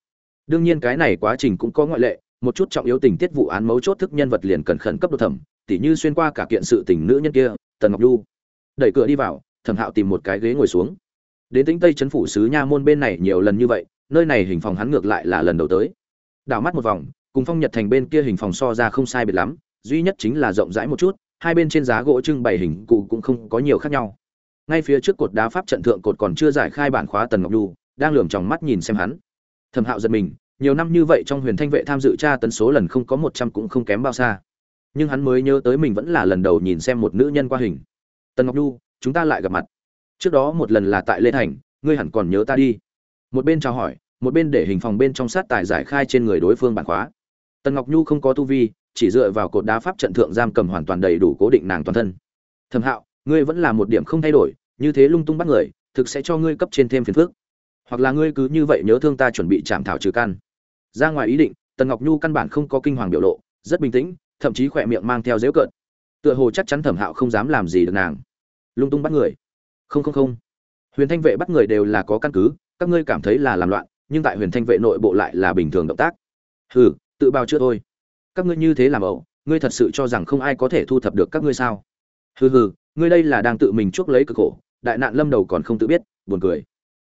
Đương nhiên cái này quá trình cũng có ngoại lệ, một chút trọng yếu tình tiết vụ án mấu chốt thức nhân vật liền cần khẩn cấp đột thẩm tỷ như xuyên qua cả kiện sự tình nữ nhân kia, tần ngọc du đẩy cửa đi vào, thẩm hạo tìm một cái ghế ngồi xuống. Đến tính tây chấn phủ sứ nha môn bên này nhiều lần như vậy, nơi này hình phòng hắn ngược lại là lần đầu tới. Đảo mắt một vòng cùng phong nhật thành bên kia hình phòng so ra không sai biệt lắm, duy nhất chính là rộng rãi một chút, hai bên trên giá gỗ trưng bày hình cụ cũng không có nhiều khác nhau. Ngay phía trước cột đá pháp trận thượng cột còn chưa giải khai bản khóa tần ngọc nhu, đang lườm tròng mắt nhìn xem hắn. Thẩm hạo giật mình, nhiều năm như vậy trong huyền thanh vệ tham dự tra tấn số lần không có một trăm cũng không kém bao xa. Nhưng hắn mới nhớ tới mình vẫn là lần đầu nhìn xem một nữ nhân qua hình. Tần ngọc nhu, chúng ta lại gặp mặt. Trước đó một lần là tại lê thành, ngươi hẳn còn nhớ ta đi. Một bên chào hỏi, một bên để hình phòng bên trong sát tài giải khai trên người đối phương bản khóa tần ngọc nhu không có tu vi, chỉ dựa vào cột đá pháp trận thượng giam cầm hoàn toàn đầy đủ cố định nàng toàn thân. Thẩm hạo, ngươi vẫn là một điểm không thay đổi, như thế lung tung bắt người, thực sẽ cho ngươi cấp trên thêm phiền phức. Hoặc là ngươi cứ như vậy nhớ thương ta chuẩn bị chạm thảo trừ căn ra ngoài ý định, tần ngọc nhu căn bản không có kinh hoàng biểu lộ, rất bình tĩnh, thậm chí khỏe miệng mang theo dễu cợt. Tựa hồ chắc chắn thẩm hạo không dám làm gì được nàng. Lung tung bắt người. Không không không. Huyền thanh vệ bắt người đều là có căn cứ, các ngươi cảm thấy là làm loạn, nhưng tại huyền thanh vệ nội bộ lại là bình thường động tác. Hừ tự bào chữa thôi. Các ngươi như thế làm ẩu, ngươi thật sự cho rằng không ai có thể thu thập được các ngươi sao? Hừ hừ, ngươi đây là đang tự mình chuốc lấy cực khổ, đại nạn lâm đầu còn không tự biết, buồn cười.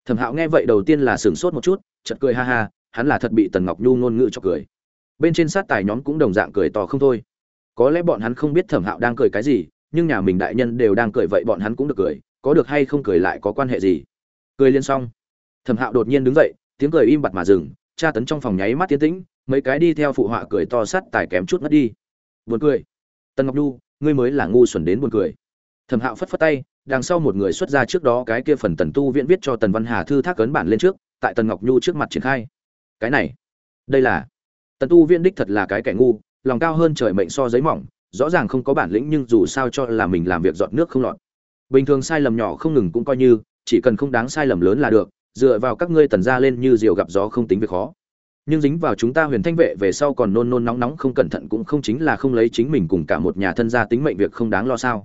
Thẩm hạo nghe vậy đầu tiên là sửng sốt một chút chật cười ha ha, hắn là thật bị tần ngọc nhu ngôn ngữ cho cười. Bên trên sát tài nhóm cũng đồng dạng cười to không thôi. Có lẽ bọn hắn không biết thẩm hạo đang cười cái gì, nhưng nhà mình đại nhân đều đang cười vậy bọn hắn cũng được cười, có được hay không cười lại có quan hệ gì? Cười liên xong. Thẩm hạo đột nhiên đứng dậy, tiếng cười im bặt mà dừng, tra tấn trong phòng nháy mắt tiến tĩnh mấy cái đi theo phụ họa cười to sắt tài kém chút mất đi. Buồn cười. Tần ngọc nhu ngươi mới là ngu xuẩn đến buồn cười. Thẩm hạo phất phất tay, đằng sau một người xuất ra trước đó cái kia phần tần tu viễn viết cho tần văn hà thư thác cấn bản lên trước, tại tần ngọc nhu trước mặt triển khai. Cái này, đây là, tần tu viễn đích thật là cái kẻ ngu, lòng cao hơn trời mệnh so giấy mỏng, rõ ràng không có bản lĩnh nhưng dù sao cho là mình làm việc dọn nước không lọt. Bình thường sai lầm nhỏ không ngừng cũng coi như, chỉ cần không đáng sai lầm lớn là được, dựa vào các ngươi tần ra lên như diều gặp gió không tính việc khó nhưng dính vào chúng ta huyền thanh vệ về sau còn nôn nôn nóng nóng không cẩn thận cũng không chính là không lấy chính mình cùng cả một nhà thân gia tính mệnh việc không đáng lo sao.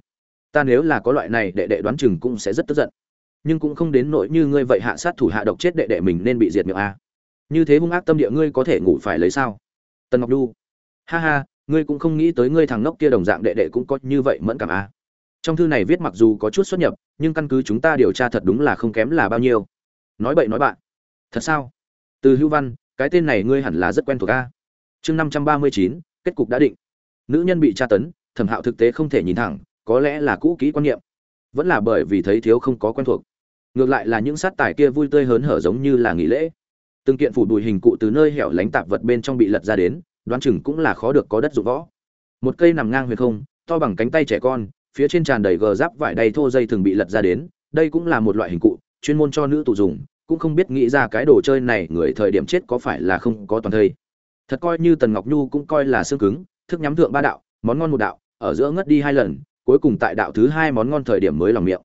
Ta nếu là có loại này đệ đệ đoán chừng cũng sẽ rất tức giận. Nhưng cũng không đến nỗi như ngươi vậy hạ sát thủ hạ độc chết đệ đệ mình nên bị diệt miệng a. Như thế hung ác tâm địa ngươi có thể ngủ phải lấy sao? Tần ngọc đu. Ha ha, ngươi cũng không nghĩ tới ngươi thằng ngốc kia đồng dạng đệ đệ cũng có như vậy mẫn cảm a. Trong thư này viết mặc dù có chút xuất nhập, nhưng căn cứ chúng ta điều tra thật đúng là không kém là bao nhiêu. Nói bậy nói bạn. Thật sao? Từ hữu văn cái tên này ngươi hẳn là rất quen thuộc a. Chương năm trăm ba mươi chín, kết cục đã định. Nữ nhân bị tra tấn, thẩm hạo thực tế không thể nhìn thẳng, có lẽ là cũ kỹ quan niệm. Vẫn là bởi vì thấy thiếu không có quen thuộc. Ngược lại là những sát tài kia vui tươi hớn hở giống như là nghỉ lễ. Từng kiện phủ bùi hình cụ từ nơi hẻo lánh tạp vật bên trong bị lật ra đến, đoán chừng cũng là khó được có đất dụng võ. Một cây nằm ngang huyền không, to bằng cánh tay trẻ con, phía trên tràn đầy gờ giáp vải đầy thô dây thường bị lật ra đến, đây cũng là một loại hình cụ, chuyên môn cho nữ tụ dùng cũng không biết nghĩ ra cái đồ chơi này người thời điểm chết có phải là không có toàn thây. Thật coi như tần ngọc nhu cũng coi là xương cứng, thức nhắm thượng ba đạo, món ngon một đạo, ở giữa ngất đi hai lần, cuối cùng tại đạo thứ hai món ngon thời điểm mới lòng miệng.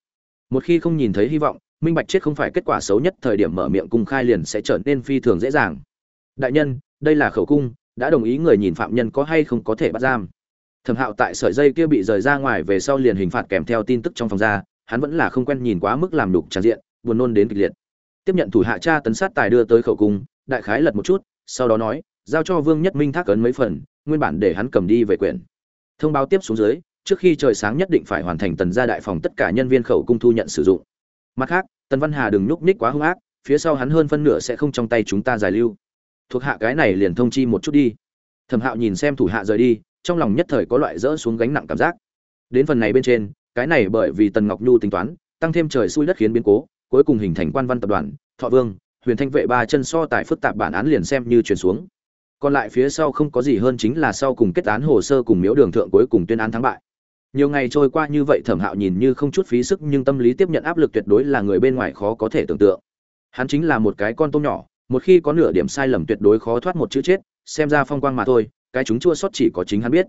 Một khi không nhìn thấy hy vọng, minh bạch chết không phải kết quả xấu nhất thời điểm mở miệng cung khai liền sẽ trở nên phi thường dễ dàng. Đại nhân, đây là khẩu cung, đã đồng ý người nhìn phạm nhân có hay không có thể bắt giam. Thẩm hạo tại sợi dây kia bị rời ra ngoài về sau liền hình phạt kèm theo tin tức trong phòng ra, hắn vẫn là không quen nhìn quá mức làm đục tràn diện, buồn nôn đến kịch liệt tiếp nhận thủ hạ cha tấn sát tài đưa tới khẩu cung, đại khái lật một chút, sau đó nói, giao cho vương nhất minh thác ấn mấy phần, nguyên bản để hắn cầm đi về quyển. Thông báo tiếp xuống dưới, trước khi trời sáng nhất định phải hoàn thành tần gia đại phòng tất cả nhân viên khẩu cung thu nhận sử dụng. Mặt khác, tần văn hà đừng nhúc ních quá hung ác, phía sau hắn hơn phân nửa sẽ không trong tay chúng ta giải lưu. Thuộc hạ cái này liền thông chi một chút đi. Thẩm hạo nhìn xem thủ hạ rời đi, trong lòng nhất thời có loại dỡ xuống gánh nặng cảm giác. Đến phần này bên trên, cái này bởi vì tần ngọc nhu tính toán, tăng thêm trời xui đất khiến biến cố cuối cùng hình thành quan văn tập đoàn, thọ vương, huyền thanh vệ ba chân so tài phức tạp bản án liền xem như chuyển xuống. Còn lại phía sau không có gì hơn chính là sau cùng kết án hồ sơ cùng miếu đường thượng cuối cùng tuyên án thắng bại. Nhiều ngày trôi qua như vậy thẩm hạo nhìn như không chút phí sức nhưng tâm lý tiếp nhận áp lực tuyệt đối là người bên ngoài khó có thể tưởng tượng. Hắn chính là một cái con tôm nhỏ, một khi có nửa điểm sai lầm tuyệt đối khó thoát một chữ chết, xem ra phong quang mà thôi, cái chúng chua sót chỉ có chính hắn biết.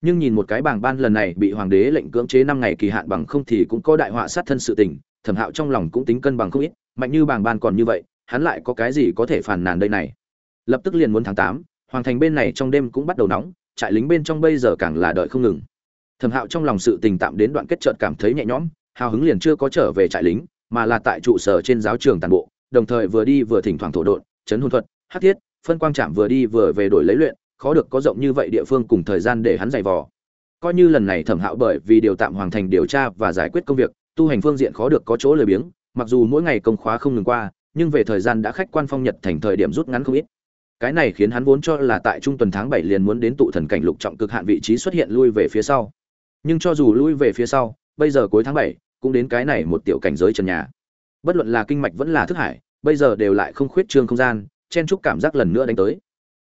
Nhưng nhìn một cái bảng ban lần này bị hoàng đế lệnh cưỡng chế năm ngày kỳ hạn bằng không thì cũng có đại họa sát thân sự tình thẩm hạo trong lòng cũng tính cân bằng không ít mạnh như bàng ban còn như vậy hắn lại có cái gì có thể phản nàn đây này? Lập tức liền muốn tháng tám hoàng thành bên này trong đêm cũng bắt đầu nóng trại lính bên trong bây giờ càng là đợi không ngừng. Thẩm hạo trong lòng sự tình tạm đến đoạn kết trợt cảm thấy nhẹ nhõm hào hứng liền chưa có trở về trại lính mà là tại trụ sở trên giáo trường tàn bộ đồng thời vừa đi vừa thỉnh thoảng thổ đội, chấn hôn thuật hắc thiết phân quang trạm vừa đi vừa về đổi lấy luyện khó được có rộng như vậy địa phương cùng thời gian để hắn giày vò. Coi như lần này thẩm hạo bởi vì điều tạm hoàn thành điều tra và giải quyết công việc tu hành phương diện khó được có chỗ lười biếng, mặc dù mỗi ngày công khóa không ngừng qua, nhưng về thời gian đã khách quan phong nhật thành thời điểm rút ngắn không ít. Cái này khiến hắn vốn cho là tại trung tuần tháng bảy liền muốn đến tụ thần cảnh lục trọng cực hạn vị trí xuất hiện lui về phía sau. Nhưng cho dù lui về phía sau, bây giờ cuối tháng bảy, cũng đến cái này một tiểu cảnh giới trần nhà. Bất luận là kinh mạch vẫn là thức hải, bây giờ đều lại không khuyết trương không gian, chen chúc cảm giác lần nữa đánh tới.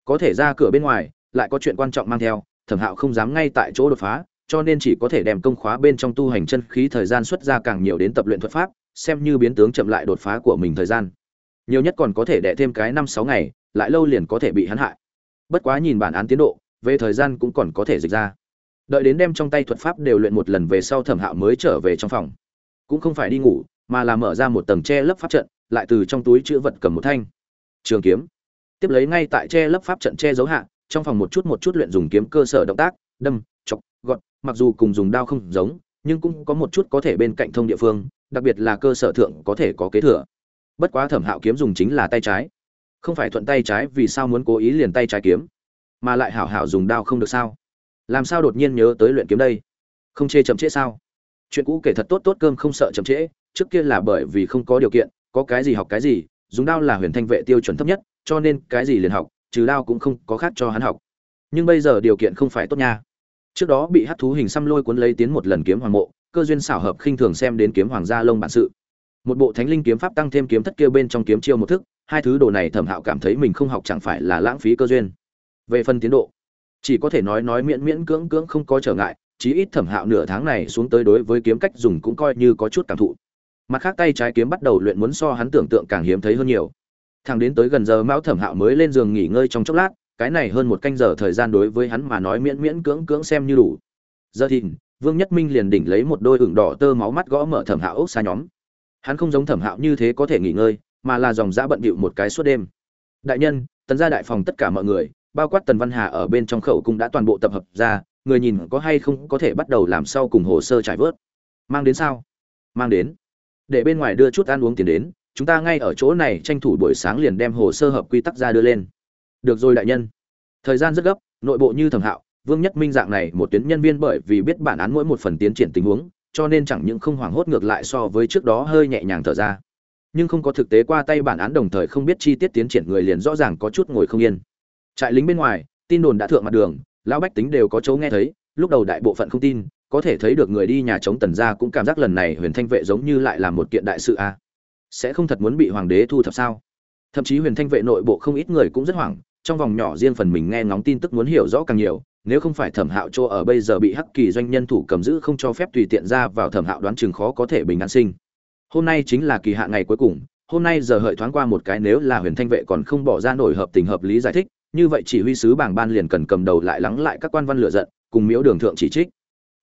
Có thể ra cửa bên ngoài, lại có chuyện quan trọng mang theo, thẩm hạo không dám ngay tại chỗ đột phá cho nên chỉ có thể đem công khóa bên trong tu hành chân khí thời gian xuất ra càng nhiều đến tập luyện thuật pháp, xem như biến tướng chậm lại đột phá của mình thời gian. Nhiều nhất còn có thể đè thêm cái năm sáu ngày, lại lâu liền có thể bị hắn hại. Bất quá nhìn bản án tiến độ, về thời gian cũng còn có thể dịch ra. Đợi đến đem trong tay thuật pháp đều luyện một lần về sau thẩm hạo mới trở về trong phòng. Cũng không phải đi ngủ, mà là mở ra một tầng che lấp pháp trận, lại từ trong túi chữ vật cầm một thanh. Trường kiếm. Tiếp lấy ngay tại che lấp pháp trận che giấu hạ, trong phòng một chút một chút luyện dùng kiếm cơ sở động tác, đâm, chọc mặc dù cùng dùng đao không giống, nhưng cũng có một chút có thể bên cạnh thông địa phương, đặc biệt là cơ sở thượng có thể có kế thừa. Bất quá thẩm hạo kiếm dùng chính là tay trái. Không phải thuận tay trái vì sao muốn cố ý liền tay trái kiếm, mà lại hảo hảo dùng đao không được sao? Làm sao đột nhiên nhớ tới luyện kiếm đây? Không chê chậm trễ sao? Chuyện cũ kể thật tốt tốt cơm không sợ chậm trễ, trước kia là bởi vì không có điều kiện, có cái gì học cái gì, dùng đao là huyền thanh vệ tiêu chuẩn thấp nhất, cho nên cái gì liền học, trừ đao cũng không có khác cho hắn học. Nhưng bây giờ điều kiện không phải tốt nha trước đó bị hát thú hình xăm lôi cuốn lấy tiến một lần kiếm hoàng mộ, cơ duyên xảo hợp khinh thường xem đến kiếm hoàng gia lông bản sự. Một bộ thánh linh kiếm pháp tăng thêm kiếm thất kia bên trong kiếm chiêu một thức, hai thứ đồ này thẩm hạo cảm thấy mình không học chẳng phải là lãng phí cơ duyên. Về phần tiến độ, chỉ có thể nói nói miễn miễn cưỡng cưỡng không có trở ngại, chí ít thẩm hạo nửa tháng này xuống tới đối với kiếm cách dùng cũng coi như có chút cảm thụ. Mặt khác tay trái kiếm bắt đầu luyện muốn so hắn tưởng tượng càng hiếm thấy hơn nhiều. Thằng đến tới gần giờ mão thẩm hạo mới lên giường nghỉ ngơi trong chốc lát cái này hơn một canh giờ thời gian đối với hắn mà nói miễn miễn cưỡng cưỡng xem như đủ. Giờ thìn, vương nhất minh liền đỉnh lấy một đôi ửng đỏ tơ máu mắt gõ mở thẩm hạo ốc xa nhóm. Hắn không giống thẩm hạo như thế có thể nghỉ ngơi, mà là dòng dã bận bịu một cái suốt đêm. Đại nhân, tần gia đại phòng tất cả mọi người, bao quát tần văn hà ở bên trong khẩu cũng đã toàn bộ tập hợp ra, người nhìn có hay không có thể bắt đầu làm sau cùng hồ sơ trải vớt. Mang đến sao? Mang đến. Để bên ngoài đưa chút ăn uống tiền đến, chúng ta ngay ở chỗ này tranh thủ buổi sáng liền đem hồ sơ hợp quy tắc ra đưa lên được rồi đại nhân. Thời gian rất gấp, nội bộ như thẩm hạo, vương nhất minh dạng này một tuyến nhân viên bởi vì biết bản án mỗi một phần tiến triển tình huống, cho nên chẳng những không hoảng hốt ngược lại so với trước đó hơi nhẹ nhàng thở ra. Nhưng không có thực tế qua tay bản án đồng thời không biết chi tiết tiến triển người liền rõ ràng có chút ngồi không yên. Trại lính bên ngoài, tin đồn đã thượng mặt đường, lão bách tính đều có chỗ nghe thấy, lúc đầu đại bộ phận không tin, có thể thấy được người đi nhà chống tần gia cũng cảm giác lần này huyền thanh vệ giống như lại là một kiện đại sự a. Sẽ không thật muốn bị hoàng đế thu thập sao? Thậm chí huyền thanh vệ nội bộ không ít người cũng rất hoảng trong vòng nhỏ riêng phần mình nghe ngóng tin tức muốn hiểu rõ càng nhiều, nếu không phải thẩm hạo chỗ ở bây giờ bị hắc kỳ doanh nhân thủ cầm giữ không cho phép tùy tiện ra vào thẩm hạo đoán chừng khó có thể bình an sinh. Hôm nay chính là kỳ hạn ngày cuối cùng, hôm nay giờ hợi thoáng qua một cái nếu là huyền thanh vệ còn không bỏ ra nổi hợp tình hợp lý giải thích, như vậy chỉ huy sứ bảng ban liền cần cầm đầu lại lắng lại các quan văn lựa giận, cùng miếu đường thượng chỉ trích.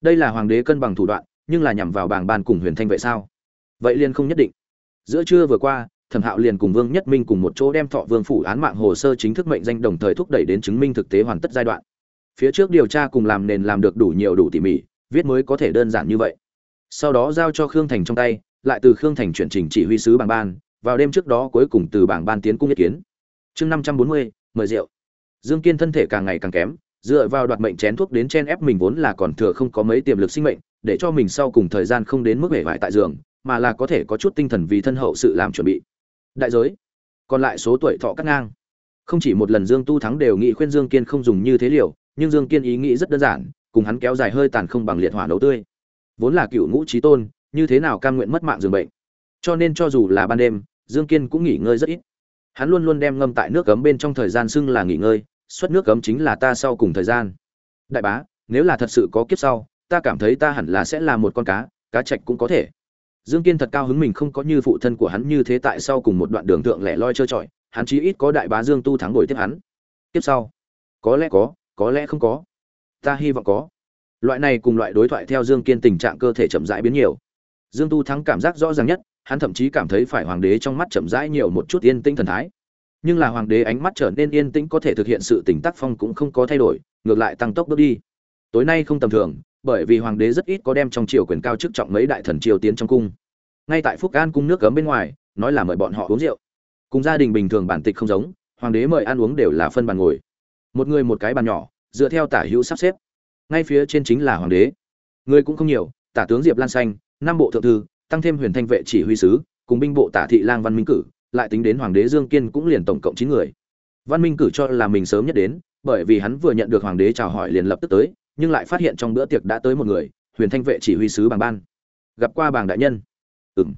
Đây là hoàng đế cân bằng thủ đoạn, nhưng là nhằm vào bảng ban cùng huyền thanh vệ sao? Vậy liền không nhất định. Giữa trưa vừa qua thẩm hạo liền cùng vương nhất minh cùng một chỗ đem thọ vương phủ án mạng hồ sơ chính thức mệnh danh đồng thời thúc đẩy đến chứng minh thực tế hoàn tất giai đoạn. Phía trước điều tra cùng làm nền làm được đủ nhiều đủ tỉ mỉ, viết mới có thể đơn giản như vậy. Sau đó giao cho khương thành trong tay, lại từ khương thành chuyển trình chỉ huy sứ bảng ban, vào đêm trước đó cuối cùng từ bảng ban tiến cung ý kiến. Chương năm trăm bốn mươi, mời rượu. Dương kiên thân thể càng ngày càng kém, dựa vào đoạt mệnh chén thuốc đến chen ép mình vốn là còn thừa không có mấy tiềm lực sinh mệnh, để cho mình sau cùng thời gian không đến mức hể vải tại giường, mà là có thể có chút tinh thần vì thân hậu sự làm chuẩn bị đại giới. Còn lại số tuổi thọ cắt ngang. Không chỉ một lần dương tu thắng đều nghĩ khuyên dương kiên không dùng như thế liều, nhưng dương kiên ý nghĩ rất đơn giản, cùng hắn kéo dài hơi tàn không bằng liệt hỏa nấu tươi. Vốn là cựu ngũ trí tôn, như thế nào cam nguyện mất mạng dường bệnh. Cho nên cho dù là ban đêm, dương kiên cũng nghỉ ngơi rất ít. Hắn luôn luôn đem ngâm tại nước cấm bên trong thời gian xưng là nghỉ ngơi, xuất nước cấm chính là ta sau cùng thời gian. Đại bá, nếu là thật sự có kiếp sau, ta cảm thấy ta hẳn là sẽ là một con cá cá trạch cũng có thể dương kiên thật cao hứng mình không có như phụ thân của hắn như thế tại sau cùng một đoạn đường thượng lẻ loi chơi chọi, hắn chí ít có đại bá dương tu thắng đổi tiếp hắn. Tiếp sau có lẽ có có lẽ không có. Ta hy vọng có. Loại này cùng loại đối thoại theo dương kiên tình trạng cơ thể chậm rãi biến nhiều. Dương tu thắng cảm giác rõ ràng nhất hắn thậm chí cảm thấy phải hoàng đế trong mắt chậm rãi nhiều một chút yên tĩnh thần thái. Nhưng là hoàng đế ánh mắt trở nên yên tĩnh có thể thực hiện sự tỉnh tác phong cũng không có thay đổi ngược lại tăng tốc bước đi. Tối nay không tầm thường bởi vì hoàng đế rất ít có đem trong triều quyền cao chức trọng mấy đại thần triều tiến trong cung. Ngay tại phúc an cung nước cấm bên ngoài, nói là mời bọn họ uống rượu. Cùng gia đình bình thường bản tịch không giống, hoàng đế mời ăn uống đều là phân bàn ngồi. Một người một cái bàn nhỏ, dựa theo tả hữu sắp xếp. Ngay phía trên chính là hoàng đế. Người cũng không nhiều, tả tướng diệp lan xanh, năm bộ thượng thư, tăng thêm huyền thanh vệ chỉ huy sứ, cùng binh bộ tả thị lang văn minh cử, lại tính đến hoàng đế dương kiên cũng liền tổng cộng chín người. Văn minh cử cho là mình sớm nhất đến, bởi vì hắn vừa nhận được hoàng đế chào hỏi liền lập tức tới nhưng lại phát hiện trong bữa tiệc đã tới một người, huyền thanh vệ chỉ huy sứ bàng ban. Gặp qua bàng đại nhân. Ừ m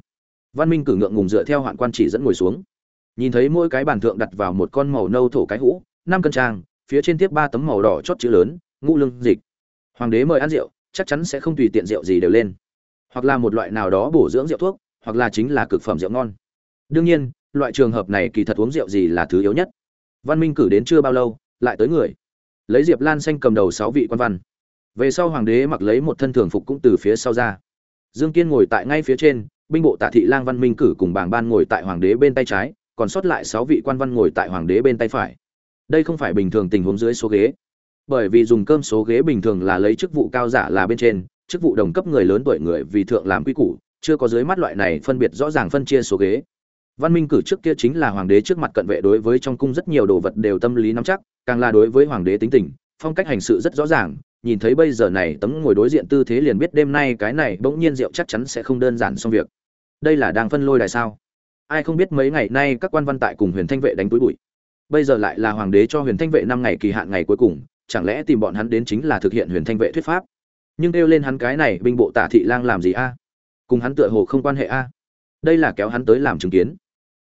văn minh cử ngượng ngùng dựa theo hoạn quan chỉ dẫn ngồi xuống. Nhìn thấy mỗi cái bàn thượng đặt vào một con màu nâu thổ cái hũ, năm cân trang, phía trên tiếp ba tấm màu đỏ chót chữ lớn, ngũ lương dịch. Hoàng đế mời ăn rượu, chắc chắn sẽ không tùy tiện rượu gì đều lên. Hoặc là một loại nào đó bổ dưỡng rượu thuốc, hoặc là chính là cực phẩm rượu ngon. Đương nhiên, loại trường hợp này kỳ thật uống rượu gì là thứ yếu nhất. Văn minh cử đến chưa bao lâu, lại tới người. Lấy diệp lan xanh cầm đầu sáu vị quan văn về sau hoàng đế mặc lấy một thân thường phục cũng từ phía sau ra. Dương kiên ngồi tại ngay phía trên, binh bộ tạ thị lang văn minh cử cùng bảng ban ngồi tại hoàng đế bên tay trái, còn sót lại sáu vị quan văn ngồi tại hoàng đế bên tay phải. Đây không phải bình thường tình huống dưới số ghế. Bởi vì dùng cơm số ghế bình thường là lấy chức vụ cao giả là bên trên, chức vụ đồng cấp người lớn tuổi người vì thượng làm quy củ, chưa có dưới mắt loại này phân biệt rõ ràng phân chia số ghế. Văn minh cử trước kia chính là hoàng đế trước mặt cận vệ đối với trong cung rất nhiều đồ vật đều tâm lý nắm chắc, càng là đối với hoàng đế tính tình, phong cách hành sự rất rõ ràng nhìn thấy bây giờ này tấm ngồi đối diện tư thế liền biết đêm nay cái này bỗng nhiên rượu chắc chắn sẽ không đơn giản xong việc. Đây là đang phân lôi đài sao? Ai không biết mấy ngày nay các quan văn tại cùng huyền thanh vệ đánh túi bụi. Bây giờ lại là hoàng đế cho huyền thanh vệ năm ngày kỳ hạn ngày cuối cùng, chẳng lẽ tìm bọn hắn đến chính là thực hiện huyền thanh vệ thuyết pháp? Nhưng kêu lên hắn cái này, binh bộ tả thị lang làm gì a? Cùng hắn tựa hồ không quan hệ a? Đây là kéo hắn tới làm chứng kiến.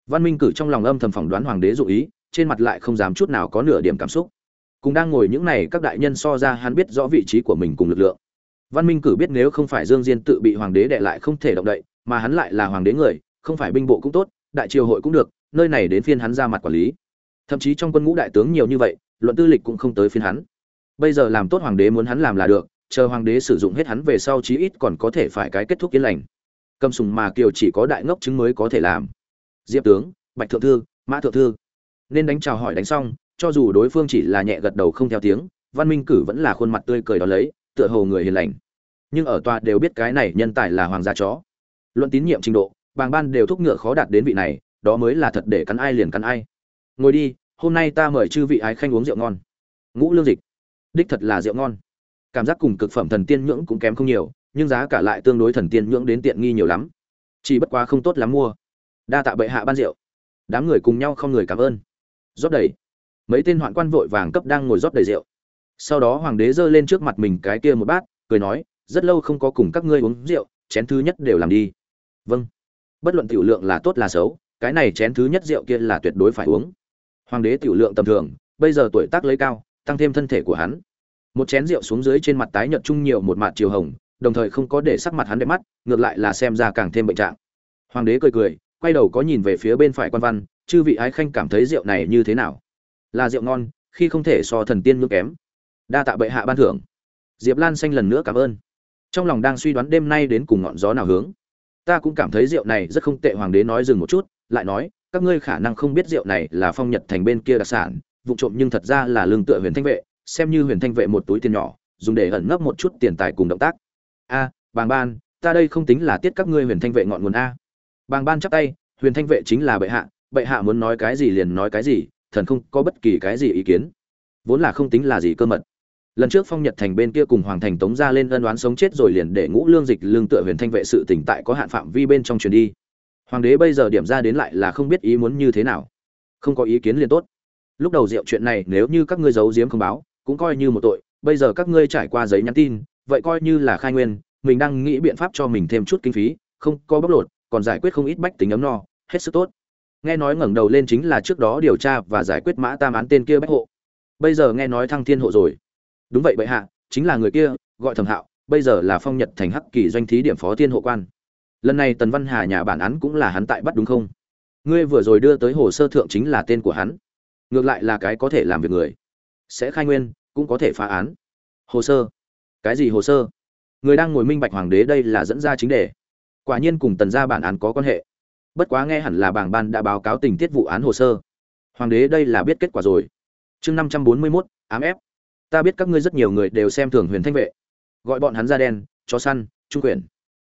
Văn minh cử trong lòng âm thầm phỏng đoán hoàng đế dụ ý, trên mặt lại không dám chút nào có nửa điểm cảm xúc cùng đang ngồi những này các đại nhân so ra, hắn biết rõ vị trí của mình cùng lực lượng. Văn minh cử biết nếu không phải dương diên tự bị hoàng đế đệ lại không thể động đậy, mà hắn lại là hoàng đế người, không phải binh bộ cũng tốt, đại triều hội cũng được, nơi này đến phiên hắn ra mặt quản lý. Thậm chí trong quân ngũ đại tướng nhiều như vậy, luận tư lịch cũng không tới phiên hắn. Bây giờ làm tốt hoàng đế muốn hắn làm là được, chờ hoàng đế sử dụng hết hắn về sau chí ít còn có thể phải cái kết thúc yên lành. Cầm sùng mà kiều chỉ có đại ngốc chứng mới có thể làm. Diệp tướng, bạch thượng thư, mã thượng thư. Nên đánh chào hỏi đánh xong cho dù đối phương chỉ là nhẹ gật đầu không theo tiếng, văn minh cử vẫn là khuôn mặt tươi cười đó lấy, tựa hồ người hiền lành. Nhưng ở tòa đều biết cái này nhân tài là hoàng gia chó. Luận tín nhiệm trình độ, bàng ban đều thúc ngựa khó đạt đến vị này, đó mới là thật để cắn ai liền cắn ai. Ngồi đi, hôm nay ta mời chư vị ái khanh uống rượu ngon. Ngũ lương dịch. Đích thật là rượu ngon. Cảm giác cùng cực phẩm thần tiên nhưỡng cũng kém không nhiều, nhưng giá cả lại tương đối thần tiên nhưỡng đến tiện nghi nhiều lắm. Chỉ bất quá không tốt lắm mua. Đa tạ bệ hạ ban rượu. Đám người cùng nhau không người cảm ơn. Rót đầy mấy tên hoạn quan vội vàng cấp đang ngồi rót đầy rượu. Sau đó hoàng đế giơ lên trước mặt mình cái kia một bát, cười nói, rất lâu không có cùng các ngươi uống rượu, chén thứ nhất đều làm đi. Vâng. Bất luận tiểu lượng là tốt là xấu, cái này chén thứ nhất rượu kia là tuyệt đối phải uống. Hoàng đế tiểu lượng tầm thường, bây giờ tuổi tác lấy cao, tăng thêm thân thể của hắn. Một chén rượu xuống dưới trên mặt tái nhợt chung nhiều một mặt chiều hồng, đồng thời không có để sắc mặt hắn đẹp mắt, ngược lại là xem ra càng thêm bệnh trạng. Hoàng đế cười cười, quay đầu có nhìn về phía bên phải quan văn, chư vị ái khanh cảm thấy rượu này như thế nào? Là rượu ngon, khi không thể so thần tiên ngưỡng kém. Đa tạ bệ hạ ban thưởng. Diệp lan xanh lần nữa cảm ơn. Trong lòng đang suy đoán đêm nay đến cùng ngọn gió nào hướng. Ta cũng cảm thấy rượu này rất không tệ, hoàng đế nói dừng một chút, lại nói, các ngươi khả năng không biết rượu này là phong nhật thành bên kia đặc sản, vụ trộm nhưng thật ra là lương tựa huyền thanh vệ, xem như huyền thanh vệ một túi tiền nhỏ, dùng để ẩn nấp một chút tiền tài cùng động tác. A, bàng ban, ta đây không tính là tiết các ngươi huyền thanh vệ ngọn nguồn a. Bàng ban chắp tay, huyền thanh vệ chính là bệ hạ bệ hạ muốn nói cái gì liền nói cái gì thần không có bất kỳ cái gì ý kiến. Vốn là không tính là gì cơ mật. Lần trước phong nhật thành bên kia cùng hoàng thành tống ra lên ân đoán sống chết rồi liền để ngũ lương dịch lương tựa huyền thanh vệ sự tỉnh tại có hạn phạm vi bên trong truyền đi. Hoàng đế bây giờ điểm ra đến lại là không biết ý muốn như thế nào. Không có ý kiến liền tốt. Lúc đầu rượu chuyện này nếu như các ngươi giấu giếm không báo, cũng coi như một tội, bây giờ các ngươi trải qua giấy nhắn tin, vậy coi như là khai nguyên, mình đang nghĩ biện pháp cho mình thêm chút kinh phí, không có bóc lột, còn giải quyết không ít bách tính ấm no, hết sức tốt nghe nói ngẩng đầu lên chính là trước đó điều tra và giải quyết mã tam án tên kia bách hộ. Bây giờ nghe nói thăng thiên hộ rồi. Đúng vậy bệ hạ, chính là người kia, gọi thẩm hạo, bây giờ là phong nhật thành hắc kỳ doanh thí điểm phó thiên hộ quan. Lần này tần văn hà nhà bản án cũng là hắn tại bắt đúng không? Ngươi vừa rồi đưa tới hồ sơ thượng chính là tên của hắn. Ngược lại là cái có thể làm việc người. Sẽ khai nguyên, cũng có thể phá án. Hồ sơ? Cái gì hồ sơ? Người đang ngồi minh bạch hoàng đế đây là dẫn ra chính đề. Quả nhiên cùng tần gia bản án có quan hệ bất quá nghe hẳn là bảng ban đã báo cáo tình tiết vụ án hồ sơ. Hoàng đế đây là biết kết quả rồi. Chương năm trăm bốn mươi mốt, ám ép. Ta biết các ngươi rất nhiều người đều xem thường huyền thanh vệ. Gọi bọn hắn ra đen, chó săn, trung quyền.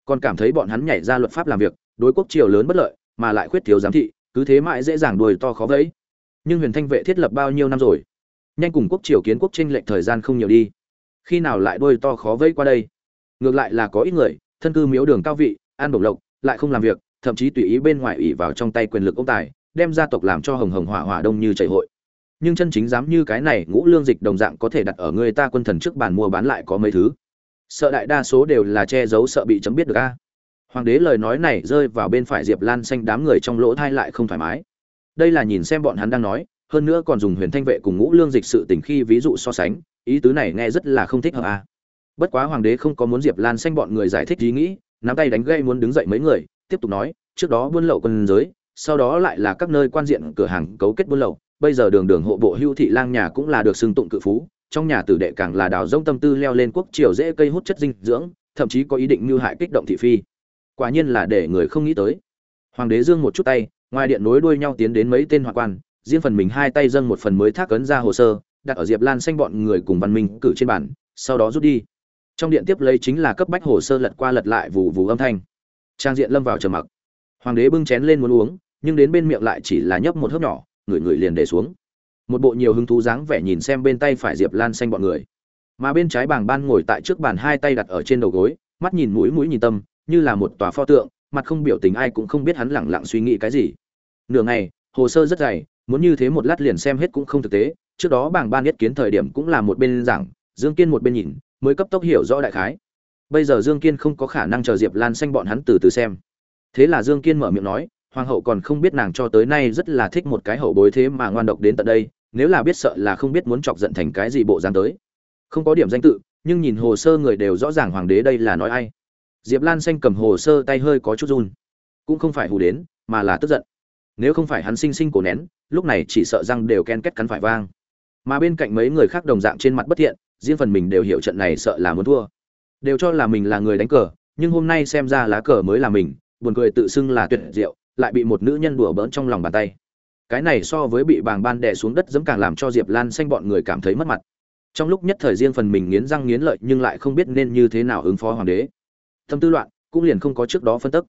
Còn cảm thấy bọn hắn nhảy ra luật pháp làm việc, đối quốc triều lớn bất lợi, mà lại khuyết thiếu giám thị, cứ thế mãi dễ dàng đuổi to khó vẫy. Nhưng huyền thanh vệ thiết lập bao nhiêu năm rồi? Nhanh cùng quốc triều kiến quốc tranh lệch thời gian không nhiều đi. Khi nào lại đuôi to khó vẫy qua đây? Ngược lại là có ít người, thân cư miếu đường cao vị, an bổng lộc, lại không làm việc thậm chí tùy ý bên ngoài ủy vào trong tay quyền lực ông tài, đem gia tộc làm cho hồng hồng hỏa hỏa đông như chảy hội. Nhưng chân chính dám như cái này ngũ lương dịch đồng dạng có thể đặt ở người ta quân thần trước bàn mua bán lại có mấy thứ. Sợ đại đa số đều là che giấu sợ bị chấm biết được a. Hoàng đế lời nói này rơi vào bên phải diệp lan xanh đám người trong lỗ thai lại không thoải mái. Đây là nhìn xem bọn hắn đang nói, hơn nữa còn dùng huyền thanh vệ cùng ngũ lương dịch sự tình khi ví dụ so sánh, ý tứ này nghe rất là không thích hợp a. Bất quá hoàng đế không có muốn diệp lan xanh bọn người giải thích ý nghĩ, nắm tay đánh gây muốn đứng dậy mấy người tiếp tục nói, trước đó buôn lậu quân giới, sau đó lại là các nơi quan diện cửa hàng cấu kết buôn lậu, bây giờ đường đường hộ bộ hưu thị lang nhà cũng là được xưng tụng cự phú, trong nhà tử đệ càng là đào rông tâm tư leo lên quốc triều dễ cây hút chất dinh dưỡng, thậm chí có ý định mưu hại kích động thị phi. Quả nhiên là để người không nghĩ tới. Hoàng đế dương một chút tay, ngoài điện nối đuôi nhau tiến đến mấy tên hoạn quan, riêng phần mình hai tay dâng một phần mới thác ấn ra hồ sơ, đặt ở diệp lan xanh bọn người cùng văn minh cử trên bản sau đó rút đi. Trong điện tiếp lấy chính là cấp bách hồ sơ lật qua lật lại vù vù âm thanh trang diện lâm vào trầm mặc. Hoàng đế bưng chén lên muốn uống, nhưng đến bên miệng lại chỉ là nhấp một hớp nhỏ người người liền để xuống. Một bộ nhiều hứng thú dáng vẻ nhìn xem bên tay phải diệp lan xanh bọn người. Mà bên trái bảng ban ngồi tại trước bàn hai tay đặt ở trên đầu gối, mắt nhìn mũi mũi nhìn tâm, như là một tòa pho tượng, mặt không biểu tình ai cũng không biết hắn lẳng lặng suy nghĩ cái gì. Nửa ngày, hồ sơ rất dày, muốn như thế một lát liền xem hết cũng không thực tế, trước đó bảng ban nhất kiến thời điểm cũng là một bên giảng, dương kiên một bên nhìn, mới cấp tốc hiểu rõ đại khái bây giờ dương kiên không có khả năng chờ diệp lan xanh bọn hắn từ từ xem. Thế là dương kiên mở miệng nói, hoàng hậu còn không biết nàng cho tới nay rất là thích một cái hậu bối thế mà ngoan độc đến tận đây, nếu là biết sợ là không biết muốn chọc giận thành cái gì bộ dáng tới. Không có điểm danh tự, nhưng nhìn hồ sơ người đều rõ ràng hoàng đế đây là nói ai. Diệp lan xanh cầm hồ sơ tay hơi có chút run. Cũng không phải hù đến, mà là tức giận. Nếu không phải hắn sinh sinh cổ nén, lúc này chỉ sợ răng đều ken kết cắn phải vang. Mà bên cạnh mấy người khác đồng dạng trên mặt bất thiện, riêng phần mình đều hiểu trận này sợ là muốn thua đều cho là mình là người đánh cờ, nhưng hôm nay xem ra lá cờ mới là mình, buồn cười tự xưng là tuyệt diệu, lại bị một nữ nhân đùa bỡn trong lòng bàn tay. Cái này so với bị bàng ban đè xuống đất dẫm càng làm cho diệp lan xanh bọn người cảm thấy mất mặt. Trong lúc nhất thời riêng phần mình nghiến răng nghiến lợi nhưng lại không biết nên như thế nào ứng phó hoàng đế. Tâm tư loạn, cũng liền không có trước đó phân tức.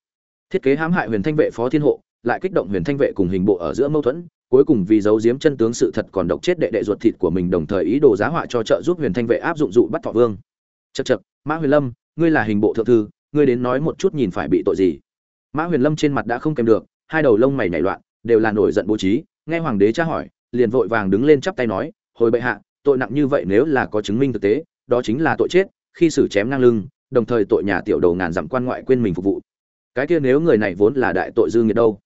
Thiết kế hãm hại huyền thanh vệ phó thiên hộ, lại kích động huyền thanh vệ cùng hình bộ ở giữa mâu thuẫn, cuối cùng vì giấu giếm chân tướng sự thật còn độc chết đệ đệ ruột thịt của mình đồng thời ý đồ giá họa cho trợ giúp huyền thanh vệ áp dụng dụ bắt thọ vương chật chật, mã huyền lâm, ngươi là hình bộ thượng thư, ngươi đến nói một chút nhìn phải bị tội gì. Mã huyền lâm trên mặt đã không kèm được, hai đầu lông mày nhảy loạn, đều là nổi giận bố trí, nghe hoàng đế tra hỏi, liền vội vàng đứng lên chắp tay nói, hồi bệ hạ, tội nặng như vậy nếu là có chứng minh thực tế, đó chính là tội chết, khi xử chém ngang lưng, đồng thời tội nhà tiểu đầu ngàn dặm quan ngoại quên mình phục vụ. Cái kia nếu người này vốn là đại tội dư nghiệt đâu,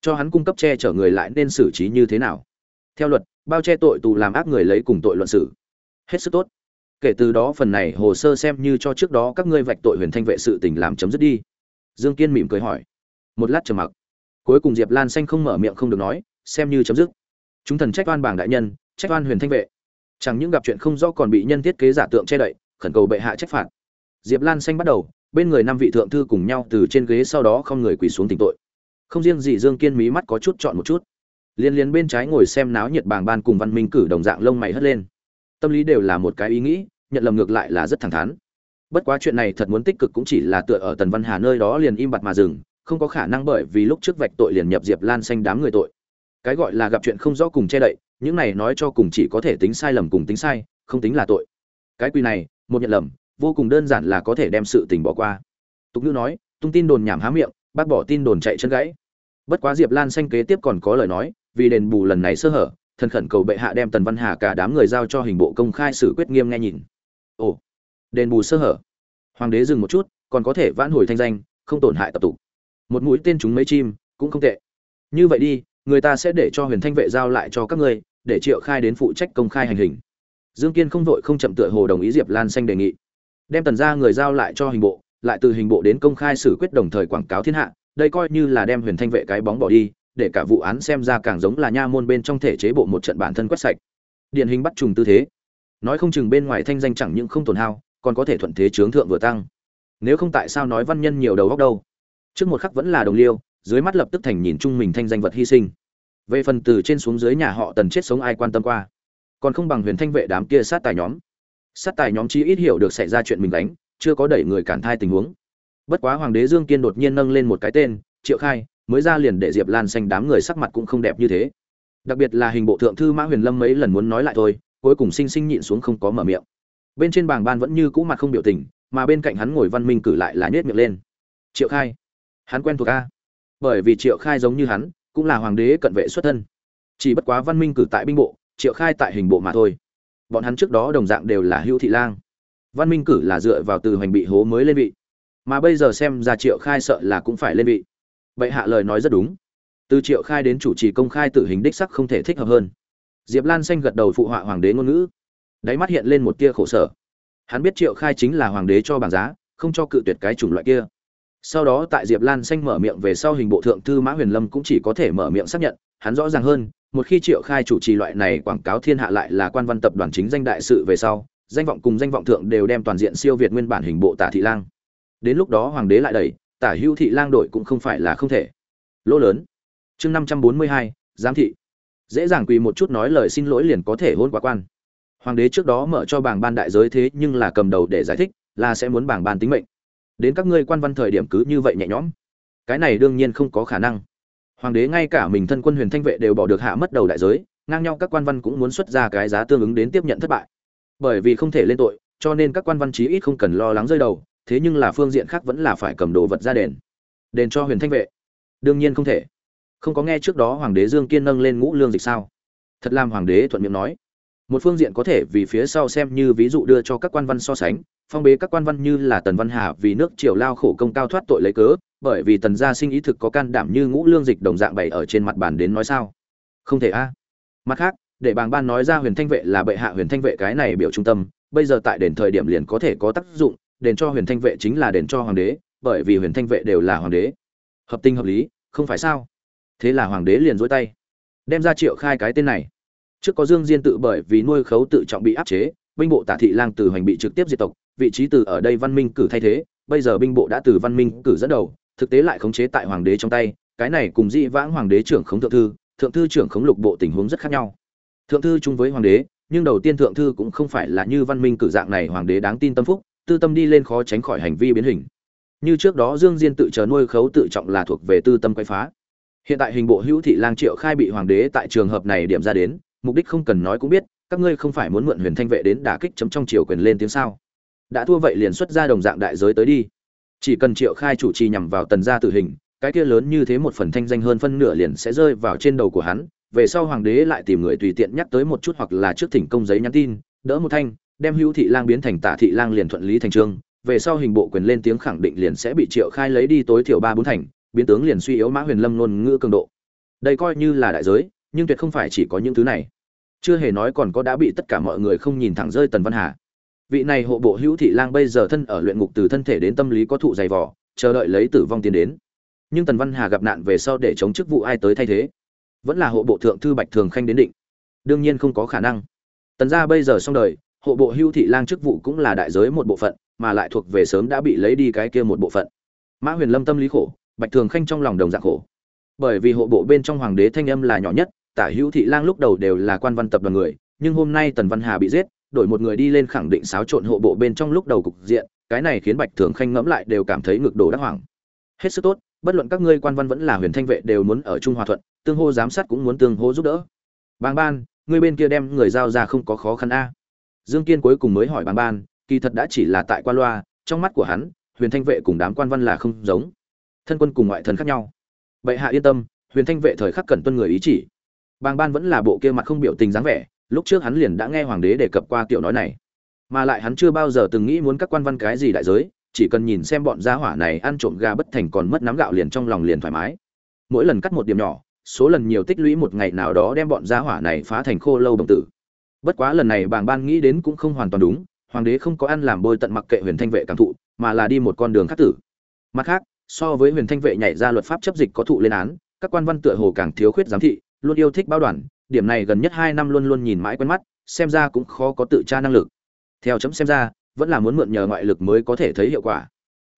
cho hắn cung cấp che chở người lại nên xử trí như thế nào? Theo luật, bao che tội tù làm ác người lấy cùng tội luận xử. Hết sức tốt kể từ đó phần này hồ sơ xem như cho trước đó các ngươi vạch tội huyền thanh vệ sự tình làm chấm dứt đi. Dương kiên mỉm cười hỏi. Một lát trầm mặc. Cuối cùng diệp lan xanh không mở miệng không được nói, xem như chấm dứt. Chúng thần trách oan bảng đại nhân, trách oan huyền thanh vệ. Chẳng những gặp chuyện không rõ còn bị nhân thiết kế giả tượng che đậy, khẩn cầu bệ hạ trách phạt. Diệp lan xanh bắt đầu, bên người năm vị thượng thư cùng nhau từ trên ghế sau đó không người quỳ xuống tỉnh tội. Không riêng gì dương kiên mí mắt có chút chọn một chút. Liên liên bên trái ngồi xem náo nhiệt bảng ban cùng văn minh cử đồng dạng lông mày hất lên tâm lý đều là một cái ý nghĩ, nhận lầm ngược lại là rất thẳng thắn. Bất quá chuyện này thật muốn tích cực cũng chỉ là tựa ở tần văn hà nơi đó liền im bặt mà dừng, không có khả năng bởi vì lúc trước vạch tội liền nhập diệp lan xanh đám người tội. Cái gọi là gặp chuyện không rõ cùng che đậy, những này nói cho cùng chỉ có thể tính sai lầm cùng tính sai, không tính là tội. Cái quy này, một nhận lầm, vô cùng đơn giản là có thể đem sự tình bỏ qua. Tục ngữ nói, tung tin đồn nhảm há miệng, bác bỏ tin đồn chạy chân gãy. Bất quá diệp lan xanh kế tiếp còn có lời nói, vì đền bù lần này sơ hở thần khẩn cầu bệ hạ đem tần văn hà cả đám người giao cho hình bộ công khai xử quyết nghiêm nghe nhìn. Ồ, đền bù sơ hở. Hoàng đế dừng một chút, còn có thể vãn hồi thanh danh, không tổn hại tập tục một mũi tên chúng mấy chim, cũng không tệ. Như vậy đi, người ta sẽ để cho huyền thanh vệ giao lại cho các ngươi, để triệu khai đến phụ trách công khai hành hình. Dương kiên không vội không chậm tựa hồ đồng ý diệp lan xanh đề nghị. Đem tần ra người giao lại cho hình bộ, lại từ hình bộ đến công khai xử quyết đồng thời quảng cáo thiên hạ, đây coi như là đem huyền thanh vệ cái bóng bỏ đi để cả vụ án xem ra càng giống là nha môn bên trong thể chế bộ một trận bản thân quét sạch. Điển hình bắt trùng tư thế. Nói không chừng bên ngoài thanh danh chẳng những không tổn hao, còn có thể thuận thế chướng thượng vừa tăng. Nếu không tại sao nói văn nhân nhiều đầu góc đâu? Trước một khắc vẫn là đồng liêu, dưới mắt lập tức thành nhìn chung mình thanh danh vật hy sinh. Về phần từ trên xuống dưới nhà họ tần chết sống ai quan tâm qua? Còn không bằng huyền thanh vệ đám kia sát tài nhóm. Sát tài nhóm chí ít hiểu được xảy ra chuyện mình đánh chưa có đẩy người cản thai tình huống. Bất quá hoàng đế dương kiên đột nhiên nâng lên một cái tên, triệu khai mới ra liền để diệp lan xanh đám người sắc mặt cũng không đẹp như thế. Đặc biệt là hình bộ thượng thư mã huyền lâm mấy lần muốn nói lại thôi, cuối cùng sinh sinh nhịn xuống không có mở miệng. Bên trên bảng ban vẫn như cũ mặt không biểu tình, mà bên cạnh hắn ngồi văn minh cử lại là nhét miệng lên. Triệu khai. Hắn quen thuộc a. Bởi vì triệu khai giống như hắn, cũng là hoàng đế cận vệ xuất thân. Chỉ bất quá văn minh cử tại binh bộ, triệu khai tại hình bộ mà thôi. Bọn hắn trước đó đồng dạng đều là hữu thị lang. Văn minh cử là dựa vào từ hoành bị hố mới lên vị. Mà bây giờ xem ra triệu khai sợ là cũng phải lên vị vậy hạ lời nói rất đúng. Từ triệu khai đến chủ trì công khai tử hình đích sắc không thể thích hợp hơn. Diệp lan xanh gật đầu phụ họa hoàng đế ngôn ngữ. Đáy mắt hiện lên một tia khổ sở. Hắn biết triệu khai chính là hoàng đế cho bảng giá, không cho cự tuyệt cái chủng loại kia. Sau đó tại diệp lan xanh mở miệng về sau hình bộ thượng thư mã huyền lâm cũng chỉ có thể mở miệng xác nhận, hắn rõ ràng hơn, một khi triệu khai chủ trì loại này quảng cáo thiên hạ lại là quan văn tập đoàn chính danh đại sự về sau, danh vọng cùng danh vọng thượng đều đem toàn diện siêu việt nguyên bản hình bộ tả thị lang. Đến lúc đó hoàng đế lại đẩy tả hữu thị lang đội cũng không phải là không thể. Lỗ lớn. Chương năm trăm bốn mươi hai, giám thị. Dễ dàng quỳ một chút nói lời xin lỗi liền có thể hôn quá quan. Hoàng đế trước đó mở cho bảng ban đại giới thế nhưng là cầm đầu để giải thích, là sẽ muốn bảng ban tính mệnh. Đến các ngươi quan văn thời điểm cứ như vậy nhẹ nhõm. Cái này đương nhiên không có khả năng. Hoàng đế ngay cả mình thân quân huyền thanh vệ đều bỏ được hạ mất đầu đại giới, ngang nhau các quan văn cũng muốn xuất ra cái giá tương ứng đến tiếp nhận thất bại. Bởi vì không thể lên tội, cho nên các quan văn chí ít không cần lo lắng rơi đầu thế nhưng là phương diện khác vẫn là phải cầm đồ vật ra đền. Đền cho huyền thanh vệ. Đương nhiên không thể. Không có nghe trước đó hoàng đế dương kiên nâng lên ngũ lương dịch sao? Thật làm hoàng đế thuận miệng nói. Một phương diện có thể vì phía sau xem như ví dụ đưa cho các quan văn so sánh, phong bế các quan văn như là tần văn hà vì nước triều lao khổ công cao thoát tội lấy cớ, bởi vì tần gia sinh ý thực có can đảm như ngũ lương dịch đồng dạng bày ở trên mặt bàn đến nói sao? Không thể a. Mặt khác, để bàng ban nói ra huyền thanh vệ là bệ hạ huyền thanh vệ cái này biểu trung tâm, bây giờ tại đền thời điểm liền có thể có tác dụng đền cho huyền thanh vệ chính là đền cho hoàng đế, bởi vì huyền thanh vệ đều là hoàng đế. Hợp tình hợp lý, không phải sao? Thế là hoàng đế liền dối tay, đem ra triệu khai cái tên này. Trước có dương diên tự bởi vì nuôi khấu tự trọng bị áp chế, binh bộ tả thị lang từ hoành bị trực tiếp diệt tộc, vị trí từ ở đây văn minh cử thay thế, bây giờ binh bộ đã từ văn minh cử dẫn đầu, thực tế lại khống chế tại hoàng đế trong tay, cái này cùng dị vãng hoàng đế trưởng khống thượng thư thượng thư trưởng khống lục bộ tình huống rất khác nhau. Thượng thư chung với hoàng đế, nhưng đầu tiên thượng thư cũng không phải là như văn minh cử dạng này, hoàng đế đáng tin tâm phúc tư tâm đi lên khó tránh khỏi hành vi biến hình. Như trước đó dương diên tự chờ nuôi khấu tự trọng là thuộc về tư tâm quay phá. Hiện tại hình bộ hữu thị lang triệu khai bị hoàng đế tại trường hợp này điểm ra đến, mục đích không cần nói cũng biết, các ngươi không phải muốn mượn huyền thanh vệ đến đả kích chấm trong triều quyền lên tiếng sao? Đã thua vậy liền xuất ra đồng dạng đại giới tới đi. Chỉ cần triệu khai chủ trì nhằm vào tần gia tử hình, cái kia lớn như thế một phần thanh danh hơn phân nửa liền sẽ rơi vào trên đầu của hắn, về sau hoàng đế lại tìm người tùy tiện nhắc tới một chút hoặc là trước thỉnh công giấy nhắn tin, đỡ một thanh đem hữu thị lang biến thành tả thị lang liền thuận lý thành trương, về sau hình bộ quyền lên tiếng khẳng định liền sẽ bị triệu khai lấy đi tối thiểu ba bốn thành, biến tướng liền suy yếu mã huyền lâm ngôn ngữ cường độ. Đây coi như là đại giới, nhưng tuyệt không phải chỉ có những thứ này. Chưa hề nói còn có đã bị tất cả mọi người không nhìn thẳng rơi tần văn hà. Vị này hộ bộ hữu thị lang bây giờ thân ở luyện ngục từ thân thể đến tâm lý có thụ dày vỏ chờ đợi lấy tử vong tiến đến. Nhưng tần văn hà gặp nạn về sau để chống chức vụ ai tới thay thế? Vẫn là hộ bộ thượng thư bạch thường khanh đến định. Đương nhiên không có khả năng. Tần gia bây giờ xong đời hộ bộ hưu thị lang chức vụ cũng là đại giới một bộ phận, mà lại thuộc về sớm đã bị lấy đi cái kia một bộ phận. Mã huyền lâm tâm lý khổ, bạch thường khanh trong lòng đồng dạng khổ. Bởi vì hộ bộ bên trong hoàng đế thanh âm là nhỏ nhất, tả hữu thị lang lúc đầu đều là quan văn tập đoàn người, nhưng hôm nay tần văn hà bị giết, đổi một người đi lên khẳng định xáo trộn hộ bộ bên trong lúc đầu cục diện, cái này khiến bạch thường khanh ngẫm lại đều cảm thấy ngực đổ đắc hoảng. Hết sức tốt, bất luận các ngươi quan văn vẫn là huyền thanh vệ đều muốn ở trung hòa thuận, tương hô giám sát cũng muốn tương hô giúp đỡ. Bàng ban, ngươi bên kia đem người giao ra không có khó khăn a dương kiên cuối cùng mới hỏi bàng ban, kỳ thật đã chỉ là tại quan loa, trong mắt của hắn, huyền thanh vệ cùng đám quan văn là không giống. Thân quân cùng ngoại thần khác nhau. Bệ hạ yên tâm, huyền thanh vệ thời khắc cần tuân người ý chỉ. Bàng ban vẫn là bộ kia mặt không biểu tình dáng vẻ, lúc trước hắn liền đã nghe hoàng đế đề cập qua tiểu nói này. Mà lại hắn chưa bao giờ từng nghĩ muốn các quan văn cái gì đại giới, chỉ cần nhìn xem bọn gia hỏa này ăn trộm gà bất thành còn mất nắm gạo liền trong lòng liền thoải mái. Mỗi lần cắt một điểm nhỏ, số lần nhiều tích lũy một ngày nào đó đem bọn gia hỏa này phá thành khô lâu đồng tử bất quá lần này bàng ban nghĩ đến cũng không hoàn toàn đúng, hoàng đế không có ăn làm bôi tận mặc kệ huyền thanh vệ cảm thụ, mà là đi một con đường khác tử. Mặt khác, so với huyền thanh vệ nhảy ra luật pháp chấp dịch có thụ lên án, các quan văn tựa hồ càng thiếu khuyết giám thị, luôn yêu thích bao đoàn, điểm này gần nhất hai năm luôn luôn nhìn mãi quen mắt, xem ra cũng khó có tự tra năng lực. Theo chấm xem ra, vẫn là muốn mượn nhờ ngoại lực mới có thể thấy hiệu quả.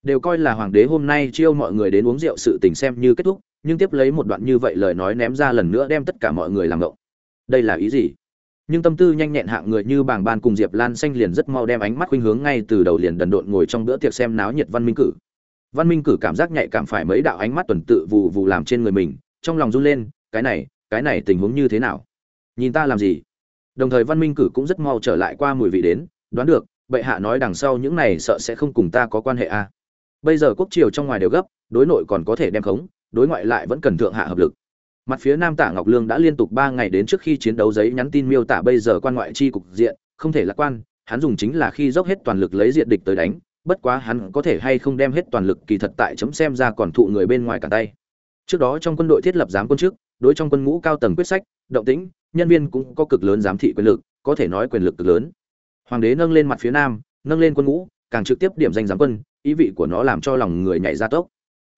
Đều coi là hoàng đế hôm nay chiêu mọi người đến uống rượu sự tình xem như kết thúc, nhưng tiếp lấy một đoạn như vậy lời nói ném ra lần nữa đem tất cả mọi người làm ngộng. Đây là ý gì? Nhưng tâm tư nhanh nhẹn hạng người như bảng ban cùng diệp lan xanh liền rất mau đem ánh mắt khuynh hướng ngay từ đầu liền đần độn ngồi trong bữa tiệc xem náo nhiệt văn minh cử. Văn minh cử cảm giác nhạy cảm phải mấy đạo ánh mắt tuần tự vụ vụ làm trên người mình, trong lòng run lên, cái này cái này tình huống như thế nào? Nhìn ta làm gì? Đồng thời văn minh cử cũng rất mau trở lại qua mùi vị đến, đoán được, bệ hạ nói đằng sau những này sợ sẽ không cùng ta có quan hệ a à. bây giờ quốc triều trong ngoài đều gấp, đối nội còn có thể đem khống, đối ngoại lại vẫn cần thượng hạ hợp lực mặt phía nam tả ngọc lương đã liên tục ba ngày đến trước khi chiến đấu giấy nhắn tin miêu tả bây giờ quan ngoại chi cục diện, không thể lạc quan, hắn dùng chính là khi dốc hết toàn lực lấy diện địch tới đánh, bất quá hắn có thể hay không đem hết toàn lực kỳ thật tại chấm xem ra còn thụ người bên ngoài cả tay. Trước đó trong quân đội thiết lập giám quân chức đối trong quân ngũ cao tầng quyết sách, động tĩnh, nhân viên cũng có cực lớn giám thị quyền lực, có thể nói quyền lực cực lớn. Hoàng đế nâng lên mặt phía nam, nâng lên quân ngũ, càng trực tiếp điểm danh giám quân, ý vị của nó làm cho lòng người nhảy ra tốc.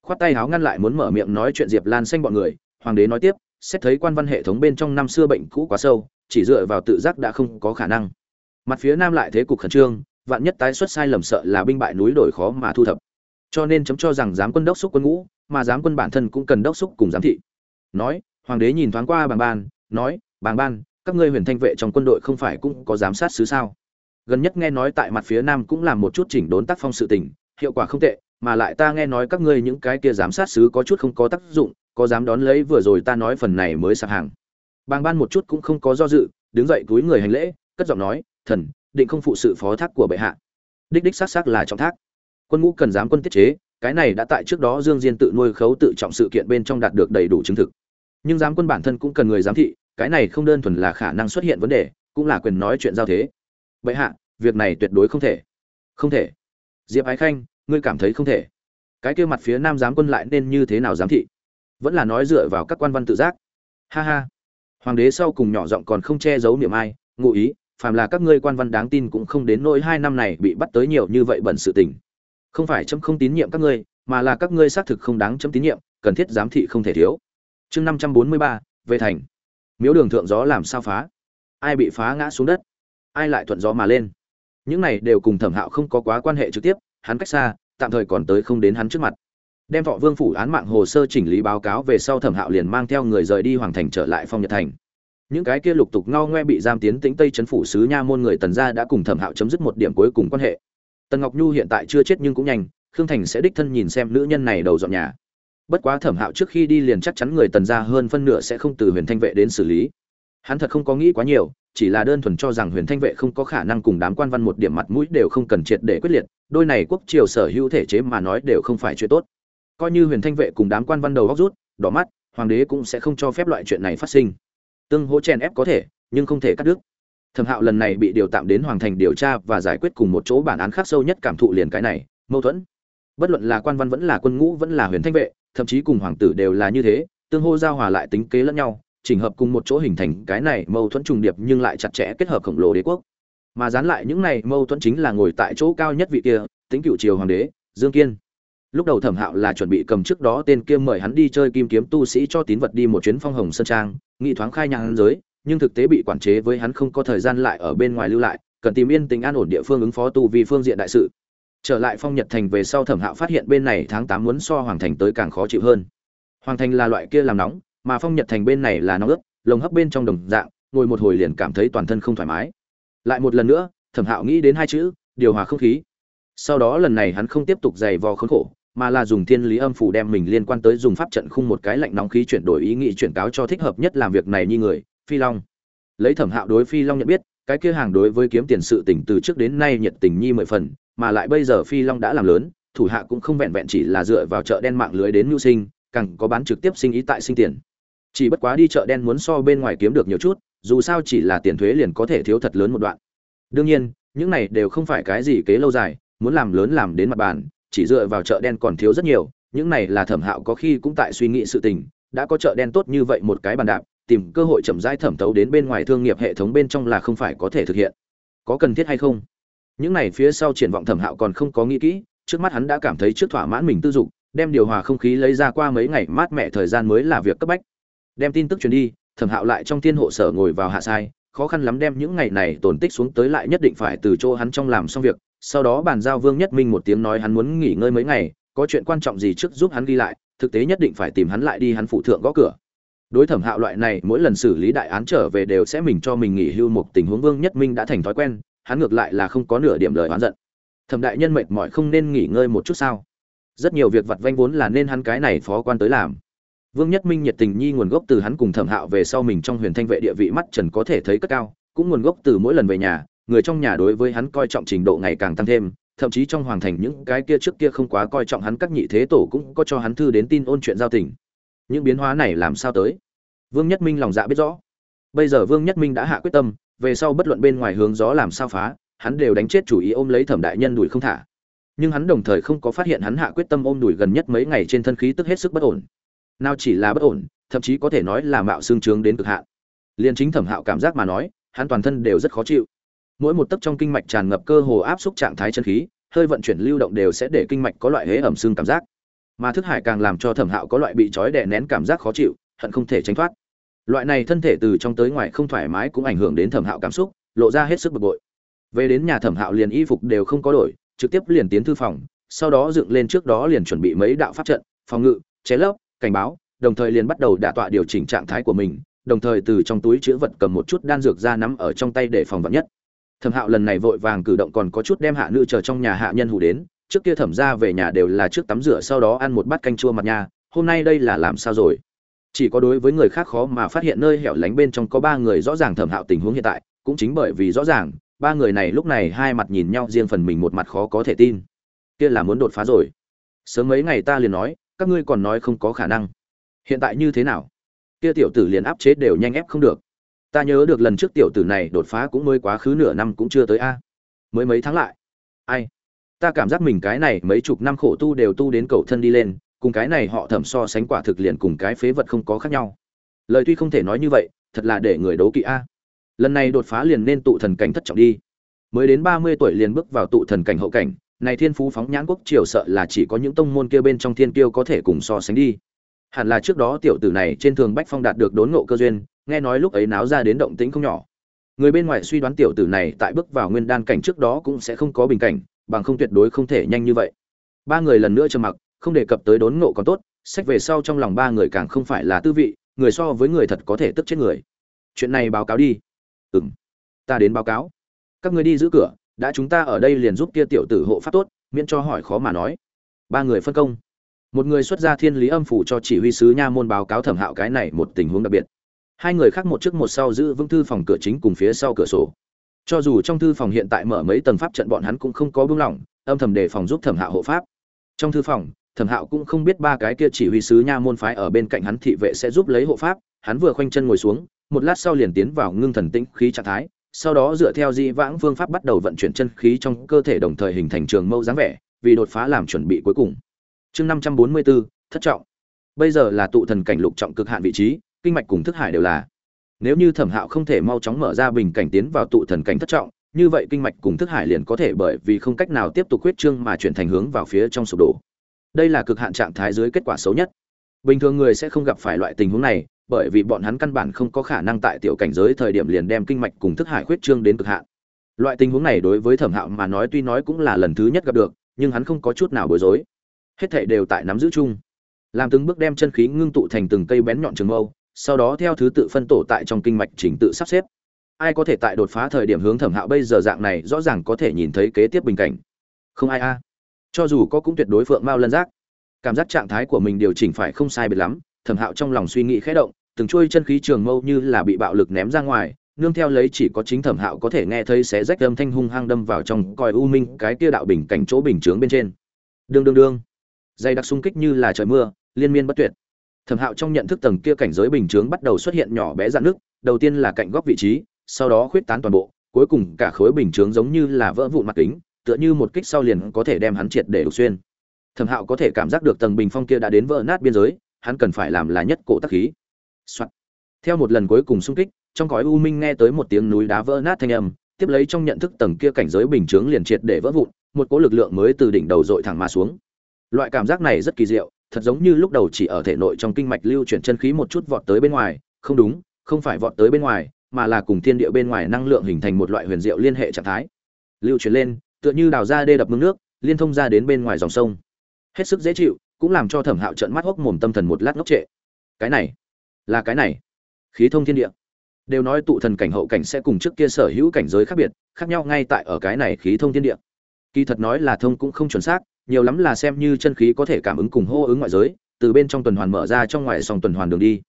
Khoát tay háo ngăn lại muốn mở miệng nói chuyện diệp lan xanh bọn người hoàng đế nói tiếp, xét thấy quan văn hệ thống bên trong năm xưa bệnh cũ quá sâu, chỉ dựa vào tự giác đã không có khả năng. Mặt phía nam lại thế cục khẩn trương, vạn nhất tái xuất sai lầm sợ là binh bại núi đổi khó mà thu thập. Cho nên chấm cho rằng giám quân đốc xúc quân ngũ, mà giám quân bản thân cũng cần đốc xúc cùng giám thị. Nói, hoàng đế nhìn thoáng qua bàng ban, nói, bàng ban, các ngươi huyền thanh vệ trong quân đội không phải cũng có giám sát sứ sao? Gần nhất nghe nói tại mặt phía nam cũng làm một chút chỉnh đốn tác phong sự tình, hiệu quả không tệ, mà lại ta nghe nói các ngươi những cái kia giám sát sứ có chút không có tác dụng có dám đón lấy vừa rồi ta nói phần này mới sạp hàng. Bàng ban một chút cũng không có do dự, đứng dậy túi người hành lễ, cất giọng nói, thần, định không phụ sự phó thác của bệ hạ. Đích đích xác xác là trọng thác. Quân ngũ cần dám quân tiết chế, cái này đã tại trước đó dương diên tự nuôi khấu tự trọng sự kiện bên trong đạt được đầy đủ chứng thực. Nhưng giám quân bản thân cũng cần người giám thị, cái này không đơn thuần là khả năng xuất hiện vấn đề, cũng là quyền nói chuyện giao thế. Bệ hạ, việc này tuyệt đối không thể. Không thể. Diệp ái khanh, ngươi cảm thấy không thể. Cái kia mặt phía nam giám quân lại nên như thế nào giám thị? Vẫn là nói dựa vào các quan văn tự giác. Ha ha. Hoàng đế sau cùng nhỏ giọng còn không che giấu niềm ai, ngụ ý, phàm là các ngươi quan văn đáng tin cũng không đến nỗi hai năm này bị bắt tới nhiều như vậy bẩn sự tình. Không phải chấm không tín nhiệm các ngươi, mà là các ngươi xác thực không đáng chấm tín nhiệm, cần thiết giám thị không thể thiếu. Chương năm trăm bốn mươi ba về thành. Miếu đường thượng gió làm sao phá? Ai bị phá ngã xuống đất? Ai lại thuận gió mà lên? Những này đều cùng thẩm hạo không có quá quan hệ trực tiếp, hắn cách xa, tạm thời còn tới không đến hắn trước mặt đem thọ vương phủ án mạng hồ sơ chỉnh lý báo cáo về sau thẩm hạo liền mang theo người rời đi hoàng thành trở lại phong nhật thành. Những cái kia lục tục ngao ngoe bị giam tiến tĩnh tây chấn phủ sứ nha môn người tần gia đã cùng thẩm hạo chấm dứt một điểm cuối cùng quan hệ. Tần ngọc nhu hiện tại chưa chết nhưng cũng nhanh, khương thành sẽ đích thân nhìn xem nữ nhân này đầu dọn nhà. Bất quá thẩm hạo trước khi đi liền chắc chắn người tần gia hơn phân nửa sẽ không từ huyền thanh vệ đến xử lý. Hắn thật không có nghĩ quá nhiều, chỉ là đơn thuần cho rằng huyền thanh vệ không có khả năng cùng đám quan văn một điểm mặt mũi đều không cần triệt để quyết liệt, đôi này quốc triều sở hữu thể chế mà nói đều không phải chuyện tốt coi như huyền thanh vệ cùng đám quan văn đầu góc rút, đỏ mắt, hoàng đế cũng sẽ không cho phép loại chuyện này phát sinh. Tương hỗ chèn ép có thể, nhưng không thể cắt đứt. Thẩm hạo lần này bị điều tạm đến hoàng thành điều tra và giải quyết cùng một chỗ bản án khác sâu nhất cảm thụ liền cái này, mâu thuẫn. Bất luận là quan văn vẫn là quân ngũ vẫn là huyền thanh vệ, thậm chí cùng hoàng tử đều là như thế, tương hô giao hòa lại tính kế lẫn nhau, chỉnh hợp cùng một chỗ hình thành cái này mâu thuẫn trùng điệp nhưng lại chặt chẽ kết hợp khổng lồ đế quốc. Mà dán lại những này mâu thuẫn chính là ngồi tại chỗ cao nhất vị kia tính cựu triều hoàng đế, dương kiên lúc đầu thẩm hạo là chuẩn bị cầm trước đó tên kia mời hắn đi chơi kim kiếm tu sĩ cho tín vật đi một chuyến phong hồng sơn trang, nghị thoáng khai nhang giới, nhưng thực tế bị quản chế với hắn không có thời gian lại ở bên ngoài lưu lại, cần tìm yên tình an ổn địa phương ứng phó tu vì phương diện đại sự. Trở lại phong nhật thành về sau thẩm hạo phát hiện bên này tháng tám muốn so hoàng thành tới càng khó chịu hơn. Hoàng thành là loại kia làm nóng, mà phong nhật thành bên này là nóng ướt, lồng hấp bên trong đồng dạng, ngồi một hồi liền cảm thấy toàn thân không thoải mái. Lại một lần nữa, thẩm hạo nghĩ đến hai chữ, điều hòa không khí. Sau đó lần này hắn không tiếp tục giày vò khốn khổ mà là dùng thiên lý âm phủ đem mình liên quan tới dùng pháp trận khung một cái lạnh nóng khí chuyển đổi ý nghĩ chuyển cáo cho thích hợp nhất làm việc này như người, phi long. Lấy thẩm hạo đối phi long nhận biết, cái kia hàng đối với kiếm tiền sự tỉnh từ trước đến nay nhiệt tình nhi mười phần, mà lại bây giờ phi long đã làm lớn, thủ hạ cũng không vẹn vẹn chỉ là dựa vào chợ đen mạng lưới đến mưu sinh, càng có bán trực tiếp sinh ý tại sinh tiền. Chỉ bất quá đi chợ đen muốn so bên ngoài kiếm được nhiều chút, dù sao chỉ là tiền thuế liền có thể thiếu thật lớn một đoạn. Đương nhiên, những này đều không phải cái gì kế lâu dài, muốn làm lớn làm đến mặt bàn chỉ dựa vào chợ đen còn thiếu rất nhiều, những này là thẩm hạo có khi cũng tại suy nghĩ sự tình, đã có chợ đen tốt như vậy một cái bàn đạp, tìm cơ hội chậm rãi thẩm thấu đến bên ngoài thương nghiệp hệ thống bên trong là không phải có thể thực hiện. Có cần thiết hay không? Những này phía sau triển vọng thẩm hạo còn không có nghĩ kỹ, trước mắt hắn đã cảm thấy trước thỏa mãn mình tư dục, đem điều hòa không khí lấy ra qua mấy ngày mát mẻ thời gian mới là việc cấp bách. Đem tin tức truyền đi, thẩm hạo lại trong thiên hộ sở ngồi vào hạ sai khó khăn lắm đem những ngày này tổn tích xuống tới lại nhất định phải từ chỗ hắn trong làm xong việc. Sau đó bàn giao vương nhất minh một tiếng nói hắn muốn nghỉ ngơi mấy ngày, có chuyện quan trọng gì trước giúp hắn ghi lại, thực tế nhất định phải tìm hắn lại đi, hắn phụ thượng gõ cửa. Đối thẩm hạo loại này, mỗi lần xử lý đại án trở về đều sẽ mình cho mình nghỉ hưu một tình huống vương nhất minh đã thành thói quen, hắn ngược lại là không có nửa điểm lời oán giận. Thẩm đại nhân mệt mỏi không nên nghỉ ngơi một chút sao? Rất nhiều việc vặt vanh vốn là nên hắn cái này phó quan tới làm vương nhất minh nhiệt tình nhi nguồn gốc từ hắn cùng thẩm hạo về sau mình trong huyền thanh vệ địa vị mắt trần có thể thấy cất cao, cũng nguồn gốc từ mỗi lần về nhà, người trong nhà đối với hắn coi trọng trình độ ngày càng tăng thêm, thậm chí trong hoàng thành những cái kia trước kia không quá coi trọng hắn các nhị thế tổ cũng có cho hắn thư đến tin ôn chuyện giao tình. Những biến hóa này làm sao tới? Vương nhất minh lòng dạ biết rõ. Bây giờ vương nhất minh đã hạ quyết tâm, về sau bất luận bên ngoài hướng gió làm sao phá, hắn đều đánh chết chủ ý ôm lấy thẩm đại nhân đuổi không thả. Nhưng hắn đồng thời không có phát hiện hắn hạ quyết tâm ôm đuổi gần nhất mấy ngày trên thân khí tức hết sức bất ổn nào chỉ là bất ổn, thậm chí có thể nói là mạo xương trướng đến cực hạn. Liền chính thẩm hạo cảm giác mà nói, hắn toàn thân đều rất khó chịu. Mỗi một tấc trong kinh mạch tràn ngập cơ hồ áp xúc trạng thái chân khí, hơi vận chuyển lưu động đều sẽ để kinh mạch có loại hế ẩm xương cảm giác. Mà thức hải càng làm cho thẩm hạo có loại bị trói đè nén cảm giác khó chịu, hận không thể tránh thoát. Loại này thân thể từ trong tới ngoài không thoải mái cũng ảnh hưởng đến thẩm hạo cảm xúc, lộ ra hết sức bực bội. Về đến nhà thẩm hạo liền y phục đều không có đổi, trực tiếp liền tiến thư phòng, sau đó dựng lên trước đó liền chuẩn bị mấy đạo pháp trận, phòng ngự chế lấp cảnh báo, đồng thời liền bắt đầu đả tọa điều chỉnh trạng thái của mình, đồng thời từ trong túi chữ vật cầm một chút đan dược ra nắm ở trong tay để phòng vật nhất. Thẩm hạo lần này vội vàng cử động còn có chút đem hạ nữ chờ trong nhà hạ nhân hủ đến, trước kia thẩm ra về nhà đều là trước tắm rửa sau đó ăn một bát canh chua mặt nha hôm nay đây là làm sao rồi? Chỉ có đối với người khác khó mà phát hiện nơi hẻo lánh bên trong có ba người rõ ràng thẩm hạo tình huống hiện tại, cũng chính bởi vì rõ ràng, ba người này lúc này hai mặt nhìn nhau riêng phần mình một mặt khó có thể tin. Kia là muốn đột phá rồi. Sớm mấy ngày ta liền nói các ngươi còn nói không có khả năng. Hiện tại như thế nào? Kia tiểu tử liền áp chế đều nhanh ép không được. Ta nhớ được lần trước tiểu tử này đột phá cũng mới quá khứ nửa năm cũng chưa tới a. Mới mấy tháng lại. Ai? Ta cảm giác mình cái này mấy chục năm khổ tu đều tu đến cầu thân đi lên, cùng cái này họ thẩm so sánh quả thực liền cùng cái phế vật không có khác nhau. Lời tuy không thể nói như vậy, thật là để người đấu kỵ a. Lần này đột phá liền nên tụ thần cảnh thất trọng đi. Mới đến ba mươi tuổi liền bước vào tụ thần cảnh hậu cảnh này thiên phú phóng nhãn quốc triều sợ là chỉ có những tông môn kia bên trong thiên kiêu có thể cùng so sánh đi. Hẳn là trước đó tiểu tử này trên thường bách phong đạt được đốn ngộ cơ duyên, nghe nói lúc ấy náo ra đến động tĩnh không nhỏ. Người bên ngoài suy đoán tiểu tử này tại bước vào nguyên đan cảnh trước đó cũng sẽ không có bình cảnh, bằng không tuyệt đối không thể nhanh như vậy. Ba người lần nữa trầm mặc, không đề cập tới đốn ngộ còn tốt, sách về sau trong lòng ba người càng không phải là tư vị, người so với người thật có thể tức chết người. Chuyện này báo cáo đi. Ừm. Ta đến báo cáo. Các người đi giữ cửa đã chúng ta ở đây liền giúp kia tiểu tử hộ pháp tốt, miễn cho hỏi khó mà nói. Ba người phân công. Một người xuất ra thiên lý âm phủ cho chỉ huy sứ nha môn báo cáo thẩm hạo cái này một tình huống đặc biệt. Hai người khác một trước một sau giữ vững thư phòng cửa chính cùng phía sau cửa sổ. Cho dù trong thư phòng hiện tại mở mấy tầng pháp trận bọn hắn cũng không có buông lỏng, âm thầm đề phòng giúp thẩm hạo hộ pháp. Trong thư phòng, thẩm hạo cũng không biết ba cái kia chỉ huy sứ nha môn phái ở bên cạnh hắn thị vệ sẽ giúp lấy hộ pháp, hắn vừa khoanh chân ngồi xuống, một lát sau liền tiến vào ngưng thần tĩnh khí trạng thái sau đó dựa theo di vãng phương pháp bắt đầu vận chuyển chân khí trong cơ thể đồng thời hình thành trường mâu dáng vẻ, vì đột phá làm chuẩn bị cuối cùng. Chương năm trăm bốn mươi bốn thất trọng. Bây giờ là tụ thần cảnh lục trọng cực hạn vị trí, kinh mạch cùng thức hải đều là. Nếu như thẩm hạo không thể mau chóng mở ra bình cảnh tiến vào tụ thần cảnh thất trọng, như vậy kinh mạch cùng thức hải liền có thể bởi vì không cách nào tiếp tục huyết trương mà chuyển thành hướng vào phía trong sụp đổ. Đây là cực hạn trạng thái dưới kết quả xấu nhất. Bình thường người sẽ không gặp phải loại tình huống này bởi vì bọn hắn căn bản không có khả năng tại tiểu cảnh giới thời điểm liền đem kinh mạch cùng thức hải huyết trương đến cực hạn. Loại tình huống này đối với thẩm hạo mà nói tuy nói cũng là lần thứ nhất gặp được, nhưng hắn không có chút nào bối rối. Hết thảy đều tại nắm giữ chung. Làm từng bước đem chân khí ngưng tụ thành từng cây bén nhọn trường mâu, sau đó theo thứ tự phân tổ tại trong kinh mạch chỉnh tự sắp xếp. Ai có thể tại đột phá thời điểm hướng thẩm hạo bây giờ dạng này rõ ràng có thể nhìn thấy kế tiếp bình cảnh. Không ai a. Cho dù có cũng tuyệt đối phượng mao lân giác. Cảm giác trạng thái của mình điều chỉnh phải không sai biệt lắm, thẩm hạo trong lòng suy nghĩ khẽ động từng chuôi chân khí trường mâu như là bị bạo lực ném ra ngoài, nương theo lấy chỉ có chính thẩm hạo có thể nghe thấy xé rách âm thanh hung hăng đâm vào trong coi u minh cái kia đạo bình cảnh chỗ bình chướng bên trên. Đương đương đương. Dày đặc xung kích như là trời mưa, liên miên bất tuyệt. Thẩm hạo trong nhận thức tầng kia cảnh giới bình chướng bắt đầu xuất hiện nhỏ bé dạn nước đầu tiên là cạnh góc vị trí, sau đó khuyết tán toàn bộ, cuối cùng cả khối bình chướng giống như là vỡ vụn mặt kính, tựa như một kích sau liền có thể đem hắn triệt để đục xuyên. Thẩm hạo có thể cảm giác được tầng bình phong kia đã đến vỡ nát biên giới, hắn cần phải làm là nhất cổ tắc khí、Soạn. theo một lần cuối cùng xung kích, trong cõi u minh nghe tới một tiếng núi đá vỡ nát thanh âm, tiếp lấy trong nhận thức tầng kia cảnh giới bình chướng liền triệt để vỡ vụn, một cỗ lực lượng mới từ đỉnh đầu dội thẳng mà xuống. Loại cảm giác này rất kỳ diệu, thật giống như lúc đầu chỉ ở thể nội trong kinh mạch lưu chuyển chân khí một chút vọt tới bên ngoài. Không đúng, không phải vọt tới bên ngoài, mà là cùng thiên địa bên ngoài năng lượng hình thành một loại huyền diệu liên hệ trạng thái. Lưu chuyển lên, tựa như đào ra đê đập mương nước, liên thông ra đến bên ngoài dòng sông. Hết sức dễ chịu, cũng làm cho thẩm hạo trợn mắt hốc mồm tâm thần một lát ngốc trệ. Cái này là cái này. Khí thông thiên địa. Đều nói tụ thần cảnh hậu cảnh sẽ cùng trước kia sở hữu cảnh giới khác biệt, khác nhau ngay tại ở cái này khí thông thiên địa. Kỳ thật nói là thông cũng không chuẩn xác, nhiều lắm là xem như chân khí có thể cảm ứng cùng hô ứng ngoại giới, từ bên trong tuần hoàn mở ra trong ngoài sòng tuần hoàn đường đi.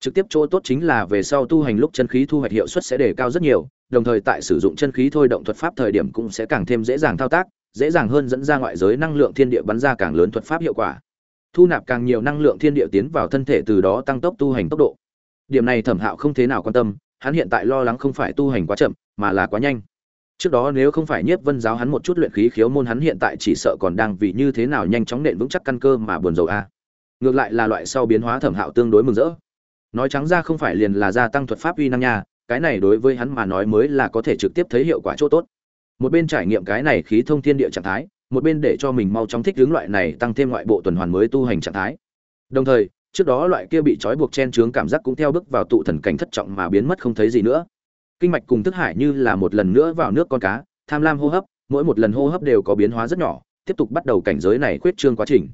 Trực tiếp chỗ tốt chính là về sau tu hành lúc chân khí thu hoạch hiệu suất sẽ đề cao rất nhiều, đồng thời tại sử dụng chân khí thôi động thuật pháp thời điểm cũng sẽ càng thêm dễ dàng thao tác, dễ dàng hơn dẫn ra ngoại giới năng lượng thiên địa bắn ra càng lớn thuật pháp hiệu quả thu nạp càng nhiều năng lượng thiên địa tiến vào thân thể từ đó tăng tốc tu hành tốc độ. Điểm này thẩm hạo không thế nào quan tâm, hắn hiện tại lo lắng không phải tu hành quá chậm, mà là quá nhanh. Trước đó nếu không phải nhiếp vân giáo hắn một chút luyện khí khiếu môn hắn hiện tại chỉ sợ còn đang vì như thế nào nhanh chóng nện vững chắc căn cơ mà buồn rầu a. Ngược lại là loại sau biến hóa thẩm hạo tương đối mừng rỡ. Nói trắng ra không phải liền là gia tăng thuật pháp uy năng nha, cái này đối với hắn mà nói mới là có thể trực tiếp thấy hiệu quả chỗ tốt. Một bên trải nghiệm cái này khí thông thiên địa trạng thái một bên để cho mình mau chóng thích hướng loại này tăng thêm ngoại bộ tuần hoàn mới tu hành trạng thái. Đồng thời, trước đó loại kia bị trói buộc chen chướng cảm giác cũng theo bước vào tụ thần cảnh thất trọng mà biến mất không thấy gì nữa. Kinh mạch cùng thức hải như là một lần nữa vào nước con cá, tham lam hô hấp, mỗi một lần hô hấp đều có biến hóa rất nhỏ, tiếp tục bắt đầu cảnh giới này khuyết trương quá trình.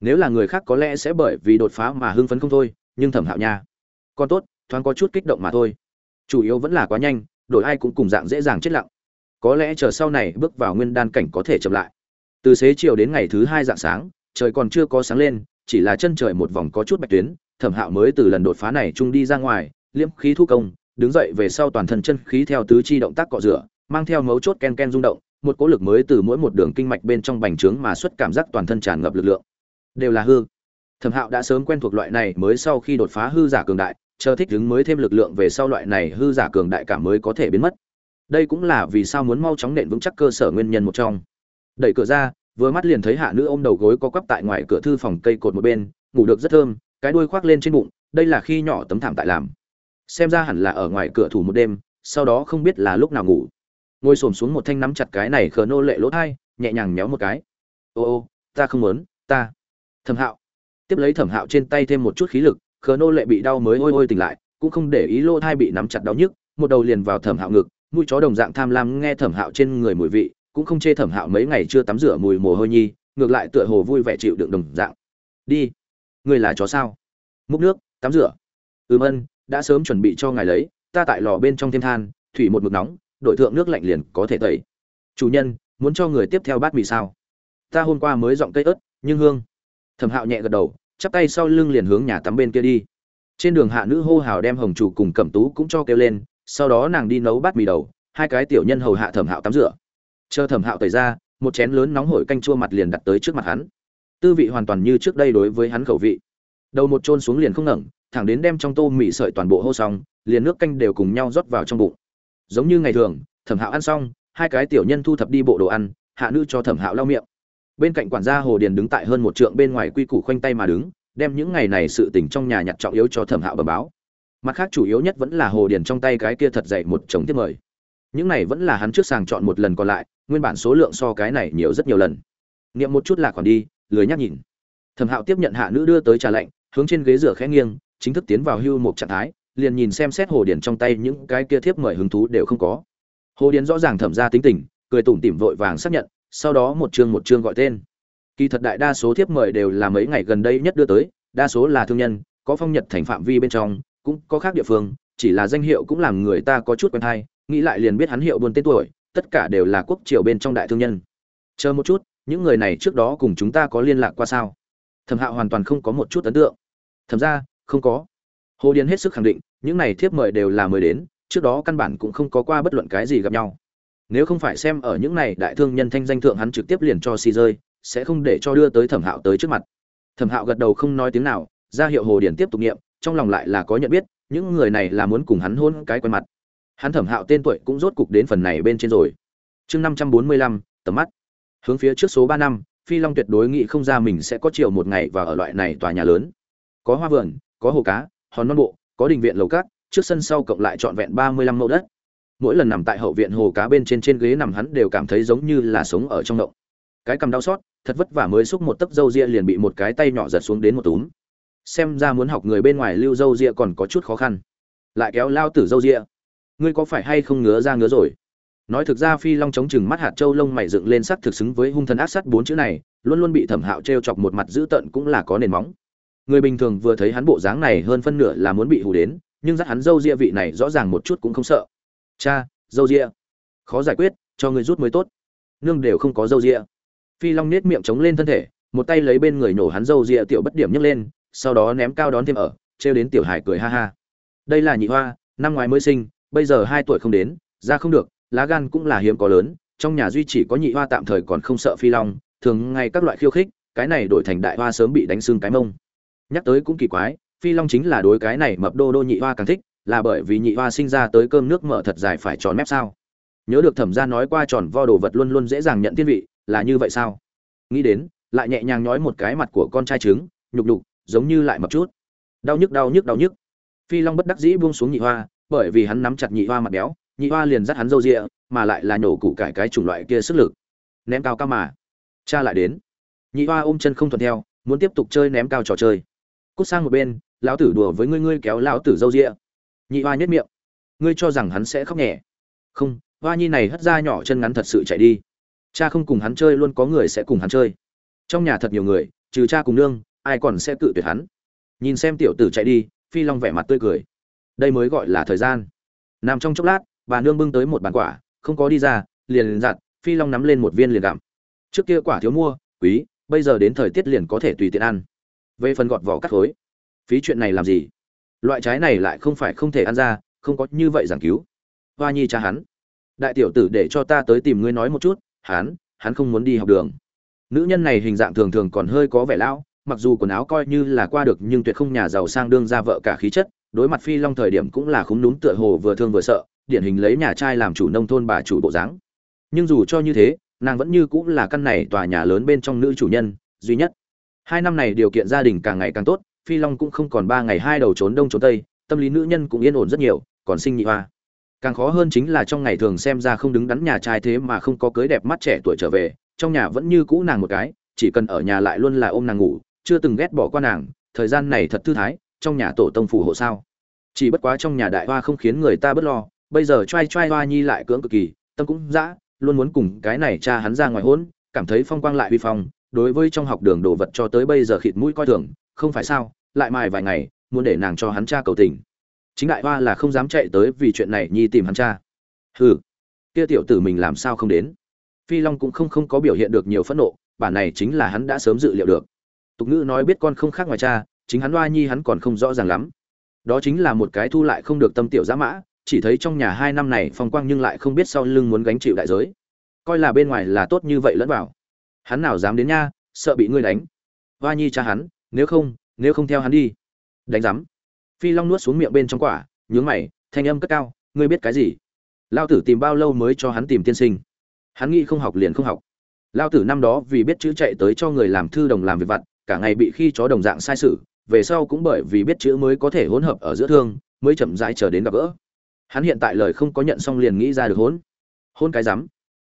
Nếu là người khác có lẽ sẽ bởi vì đột phá mà hưng phấn không thôi, nhưng thẩm hạo nha. Còn tốt, thoáng có chút kích động mà thôi. Chủ yếu vẫn là quá nhanh, đổi ai cũng cùng dạng dễ dàng chết lặng. Có lẽ chờ sau này bước vào nguyên đan cảnh có thể chậm lại từ xế chiều đến ngày thứ hai dạng sáng, trời còn chưa có sáng lên, chỉ là chân trời một vòng có chút bạch tuyến, thẩm hạo mới từ lần đột phá này trung đi ra ngoài, liễm khí thu công, đứng dậy về sau toàn thân chân khí theo tứ chi động tác cọ rửa, mang theo mấu chốt ken ken rung động, một cỗ lực mới từ mỗi một đường kinh mạch bên trong bành trướng mà xuất cảm giác toàn thân tràn ngập lực lượng. Đều là hư. Thẩm hạo đã sớm quen thuộc loại này mới sau khi đột phá hư giả cường đại, chờ thích ứng mới thêm lực lượng về sau loại này hư giả cường đại cảm mới có thể biến mất. Đây cũng là vì sao muốn mau chóng nện vững chắc cơ sở nguyên nhân một trong đẩy cửa ra, vừa mắt liền thấy hạ nữ ôm đầu gối có quắp tại ngoài cửa thư phòng cây cột một bên, ngủ được rất thơm, cái đuôi khoác lên trên bụng, đây là khi nhỏ tấm thảm tại làm. Xem ra hẳn là ở ngoài cửa thủ một đêm, sau đó không biết là lúc nào ngủ. Ngồi xổm xuống một thanh nắm chặt cái này khờ nô lệ lỗ thai, nhẹ nhàng méo một cái. Ô ô, ta không muốn, ta. Thẩm hạo. Tiếp lấy thẩm hạo trên tay thêm một chút khí lực, khờ nô lệ bị đau mới ôi ôi tỉnh lại, cũng không để ý lỗ thai bị nắm chặt đau nhức, một đầu liền vào thẩm hạo ngực, mũi chó đồng dạng tham lam nghe thẩm hạo trên người mùi vị cũng không chê thẩm hạo mấy ngày chưa tắm rửa mùi mồ hôi nhi, ngược lại tựa hồ vui vẻ chịu đựng đồng dạng. Đi. Người là chó sao? Múc nước, tắm rửa. Ừm ân, đã sớm chuẩn bị cho ngài lấy, ta tại lò bên trong thêm than, thủy một mực nóng đội thượng nước lạnh liền có thể tẩy. Chủ nhân, muốn cho người tiếp theo bát mì sao? Ta hôm qua mới dọn cây ớt, nhưng hương. Thẩm hạo nhẹ gật đầu, chắp tay sau lưng liền hướng nhà tắm bên kia đi. Trên đường hạ nữ hô hào đem hồng chủ cùng cẩm tú cũng cho kêu lên, sau đó nàng đi nấu bát mì đầu, hai cái tiểu nhân hầu hạ thẩm hạo tắm rửa chờ thẩm hạo tẩy ra, một chén lớn nóng hổi canh chua mặt liền đặt tới trước mặt hắn. Tư vị hoàn toàn như trước đây đối với hắn khẩu vị. Đầu một trôn xuống liền không ngẩng, thẳng đến đem trong tô mì sợi toàn bộ hô xong, liền nước canh đều cùng nhau rót vào trong bụng. Giống như ngày thường, thẩm hạo ăn xong, hai cái tiểu nhân thu thập đi bộ đồ ăn, hạ nữ cho thẩm hạo lau miệng. Bên cạnh quản gia hồ điền đứng tại hơn một trượng bên ngoài quy củ khoanh tay mà đứng, đem những ngày này sự tình trong nhà nhặt trọng yếu cho thẩm hạo bờ báo. Mặt khác chủ yếu nhất vẫn là hồ điền trong tay cái kia thật dậy một chồng tiếp mời. Những này vẫn là hắn trước sàng chọn một lần còn lại nguyên bản số lượng so cái này nhiều rất nhiều lần. Niệm một chút là còn đi, lười nhắc nhìn. Thẩm hạo tiếp nhận hạ nữ đưa tới trà lạnh, hướng trên ghế rửa khẽ nghiêng, chính thức tiến vào hưu một trạng thái, liền nhìn xem xét hồ điển trong tay những cái kia thiếp mời hứng thú đều không có. Hồ điển rõ ràng thẩm ra tính tình, cười tủm tỉm vội vàng xác nhận, sau đó một chương một chương gọi tên. Kỳ thật đại đa số thiếp mời đều là mấy ngày gần đây nhất đưa tới, đa số là thương nhân, có phong nhật thành phạm vi bên trong, cũng có khác địa phương, chỉ là danh hiệu cũng làm người ta có chút quen hay, nghĩ lại liền biết hắn hiệu buôn tên tuổi tất cả đều là quốc triều bên trong đại thương nhân. Chờ một chút, những người này trước đó cùng chúng ta có liên lạc qua sao? Thẩm hạo hoàn toàn không có một chút ấn tượng. Thẩm ra, không có. Hồ điền hết sức khẳng định, những này thiếp mời đều là mời đến, trước đó căn bản cũng không có qua bất luận cái gì gặp nhau. Nếu không phải xem ở những này đại thương nhân thanh danh thượng hắn trực tiếp liền cho xì rơi, sẽ không để cho đưa tới thẩm hạo tới trước mặt. Thẩm hạo gật đầu không nói tiếng nào, ra hiệu hồ điền tiếp tục nghiệm, trong lòng lại là có nhận biết, những người này là muốn cùng hắn hôn cái quen mặt hắn thẩm hạo tên tuổi cũng rốt cục đến phần này bên trên rồi. Chương năm trăm bốn mươi lăm, tầm mắt. Hướng phía trước số ba năm, phi long tuyệt đối nghĩ không ra mình sẽ có chiều một ngày và ở loại này tòa nhà lớn. Có hoa vườn, có hồ cá, hòn non bộ, có đình viện lầu cát, trước sân sau cộng lại trọn vẹn ba mươi lăm mẫu đất. Mỗi lần nằm tại hậu viện hồ cá bên trên trên ghế nằm hắn đều cảm thấy giống như là sống ở trong động. Cái cầm đau xót, thật vất vả mới xúc một tấc râu ria liền bị một cái tay nhỏ giật xuống đến một túm. Xem ra muốn học người bên ngoài lưu râu ria còn có chút khó khăn. Lại kéo lao tử râu ria ngươi có phải hay không ngứa ra ngứa rồi? Nói thực ra phi long chống chừng mắt hạt châu lông mày dựng lên sắc thực xứng với hung thần ác sắt bốn chữ này, luôn luôn bị thẩm hạo t r e o chọc một mặt dữ tợn cũng là có nền móng. Người bình thường vừa thấy hắn bộ dáng này hơn phân nửa là muốn bị hù đến, nhưng dắt hắn dâu ria vị này rõ ràng một chút cũng không sợ. Cha, dâu ria. Khó giải quyết, cho người rút mới tốt. Nương đều không có dâu ria. Phi long nết miệng chống lên thân thể, một tay lấy bên người nổ hắn dâu ria tiểu bất điểm nhấc lên, sau đó ném cao đón thêm ở, trêu đến tiểu hải cười ha ha. Đây là nhị hoa, năm ngoái mới sinh bây giờ hai tuổi không đến, ra không được, lá gan cũng là hiếm có lớn, trong nhà duy chỉ có nhị hoa tạm thời còn không sợ phi long, thường ngay các loại khiêu khích, cái này đổi thành đại hoa sớm bị đánh xương cái mông. Nhắc tới cũng kỳ quái, phi long chính là đối cái này mập đô đô nhị hoa càng thích, là bởi vì nhị hoa sinh ra tới cơm nước mở thật dài phải tròn mép sao? Nhớ được thẩm gia nói qua tròn vo đồ vật luôn luôn dễ dàng nhận thiên vị, là như vậy sao? Nghĩ đến, lại nhẹ nhàng nói một cái mặt của con trai trứng, nhục đục giống như lại mập chút. Đau nhức đau nhức đau nhức. Phi long bất đắc dĩ buông xuống nhị hoa bởi vì hắn nắm chặt nhị hoa mặt béo, nhị hoa liền dắt hắn râu rịa, mà lại là nhổ củ cải cái chủng loại kia sức lực. Ném cao cao mà. Cha lại đến. Nhị hoa ôm chân không thuận theo, muốn tiếp tục chơi ném cao trò chơi. Cút sang một bên, lão tử đùa với ngươi ngươi kéo lão tử râu rịa. Nhị hoa nhất miệng. Ngươi cho rằng hắn sẽ khóc nhẹ. Không, hoa nhi này hất ra nhỏ chân ngắn thật sự chạy đi. Cha không cùng hắn chơi luôn, có người sẽ cùng hắn chơi. Trong nhà thật nhiều người, trừ cha cùng nương, ai còn sẽ cự tuyệt hắn? Nhìn xem tiểu tử chạy đi, phi long vẻ mặt tươi cười đây mới gọi là thời gian. Nằm trong chốc lát, bà nương bưng tới một bàn quả, không có đi ra, liền liền giặt, phi long nắm lên một viên liền gặm. Trước kia quả thiếu mua, quý, bây giờ đến thời tiết liền có thể tùy tiện ăn. Về phần gọt vỏ cắt khối. Phí chuyện này làm gì? Loại trái này lại không phải không thể ăn ra, không có như vậy giảng cứu. Hoa nhi cha hắn. Đại tiểu tử để cho ta tới tìm ngươi nói một chút, hắn hắn không muốn đi học đường. Nữ nhân này hình dạng thường thường còn hơi có vẻ lão, mặc dù quần áo coi như là qua được nhưng tuyệt không nhà giàu sang đương ra vợ cả khí chất đối mặt phi long thời điểm cũng là khúng núm tựa hồ vừa thương vừa sợ, điển hình lấy nhà trai làm chủ nông thôn bà chủ bộ dáng. Nhưng dù cho như thế, nàng vẫn như cũng là căn này tòa nhà lớn bên trong nữ chủ nhân, duy nhất. Hai năm này điều kiện gia đình càng ngày càng tốt, phi long cũng không còn ba ngày hai đầu trốn đông trốn tây, tâm lý nữ nhân cũng yên ổn rất nhiều, còn sinh nhị hoa. Càng khó hơn chính là trong ngày thường xem ra không đứng đắn nhà trai thế mà không có cưới đẹp mắt trẻ tuổi trở về, trong nhà vẫn như cũ nàng một cái, chỉ cần ở nhà lại luôn là ôm nàng ngủ, chưa từng ghét bỏ qua nàng, thời gian này thật thư thái trong nhà tổ tông phù hộ sao? Chỉ bất quá trong nhà đại hoa không khiến người ta bất lo, bây giờ trai trai hoa nhi lại cưỡng cực kỳ, tâm cũng dã, luôn muốn cùng cái này cha hắn ra ngoài hỗn cảm thấy phong quang lại vi phong, đối với trong học đường đồ vật cho tới bây giờ khịt mũi coi thường, không phải sao, lại mài vài ngày, muốn để nàng cho hắn cha cầu tình. Chính đại hoa là không dám chạy tới vì chuyện này nhi tìm hắn cha. Hừ, kia tiểu tử mình làm sao không đến? Phi long cũng không không có biểu hiện được nhiều phẫn nộ bản này chính là hắn đã sớm dự liệu được. Tục ngữ nói biết con không khác ngoài cha chính hắn oa nhi hắn còn không rõ ràng lắm. Đó chính là một cái thu lại không được tâm tiểu giã mã, chỉ thấy trong nhà hai năm này phong quang nhưng lại không biết sau lưng muốn gánh chịu đại giới. Coi là bên ngoài là tốt như vậy lẫn vào. Hắn nào dám đến nha, sợ bị ngươi đánh. Hoa nhi cha hắn, nếu không nếu không theo hắn đi. Đánh rắm phi long nuốt xuống miệng bên trong quả, nhướng mày, thanh âm cất cao, ngươi biết cái gì? Lao tử tìm bao lâu mới cho hắn tìm tiên sinh? Hắn nghĩ không học liền không học. Lao tử năm đó vì biết chữ chạy tới cho người làm thư đồng làm việc vặt, cả ngày bị khi chó đồng dạng sai sự về sau cũng bởi vì biết chữ mới có thể hỗn hợp ở giữa thương, mới chậm rãi chờ đến gặp gỡ. Hắn hiện tại lời không có nhận xong liền nghĩ ra được hỗn. Hôn cái rắm.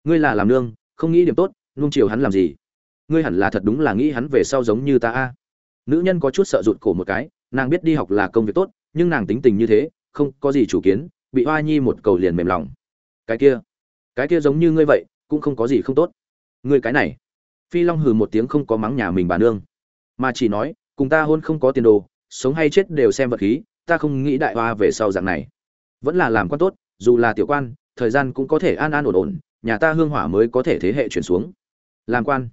Ngươi là làm nương, không nghĩ điểm tốt nung chiều hắn làm gì? Ngươi hẳn là thật đúng là nghĩ hắn về sau giống như ta a. Nữ nhân có chút sợ rụt cổ một cái, nàng biết đi học là công việc tốt, nhưng nàng tính tình như thế, không có gì chủ kiến, bị hoa nhi một cầu liền mềm lòng. Cái kia cái kia giống như ngươi vậy, cũng không có gì không tốt. Ngươi cái này. Phi long hừ một tiếng không có mắng nhà mình bà nương, mà chỉ nói cùng ta hôn không có tiền đồ, sống hay chết đều xem vật khí, ta không nghĩ đại hoa về sau dạng này. Vẫn là làm quan tốt, dù là tiểu quan, thời gian cũng có thể an an ổn ổn, nhà ta hương hỏa mới có thể thế hệ chuyển xuống. Làm quan.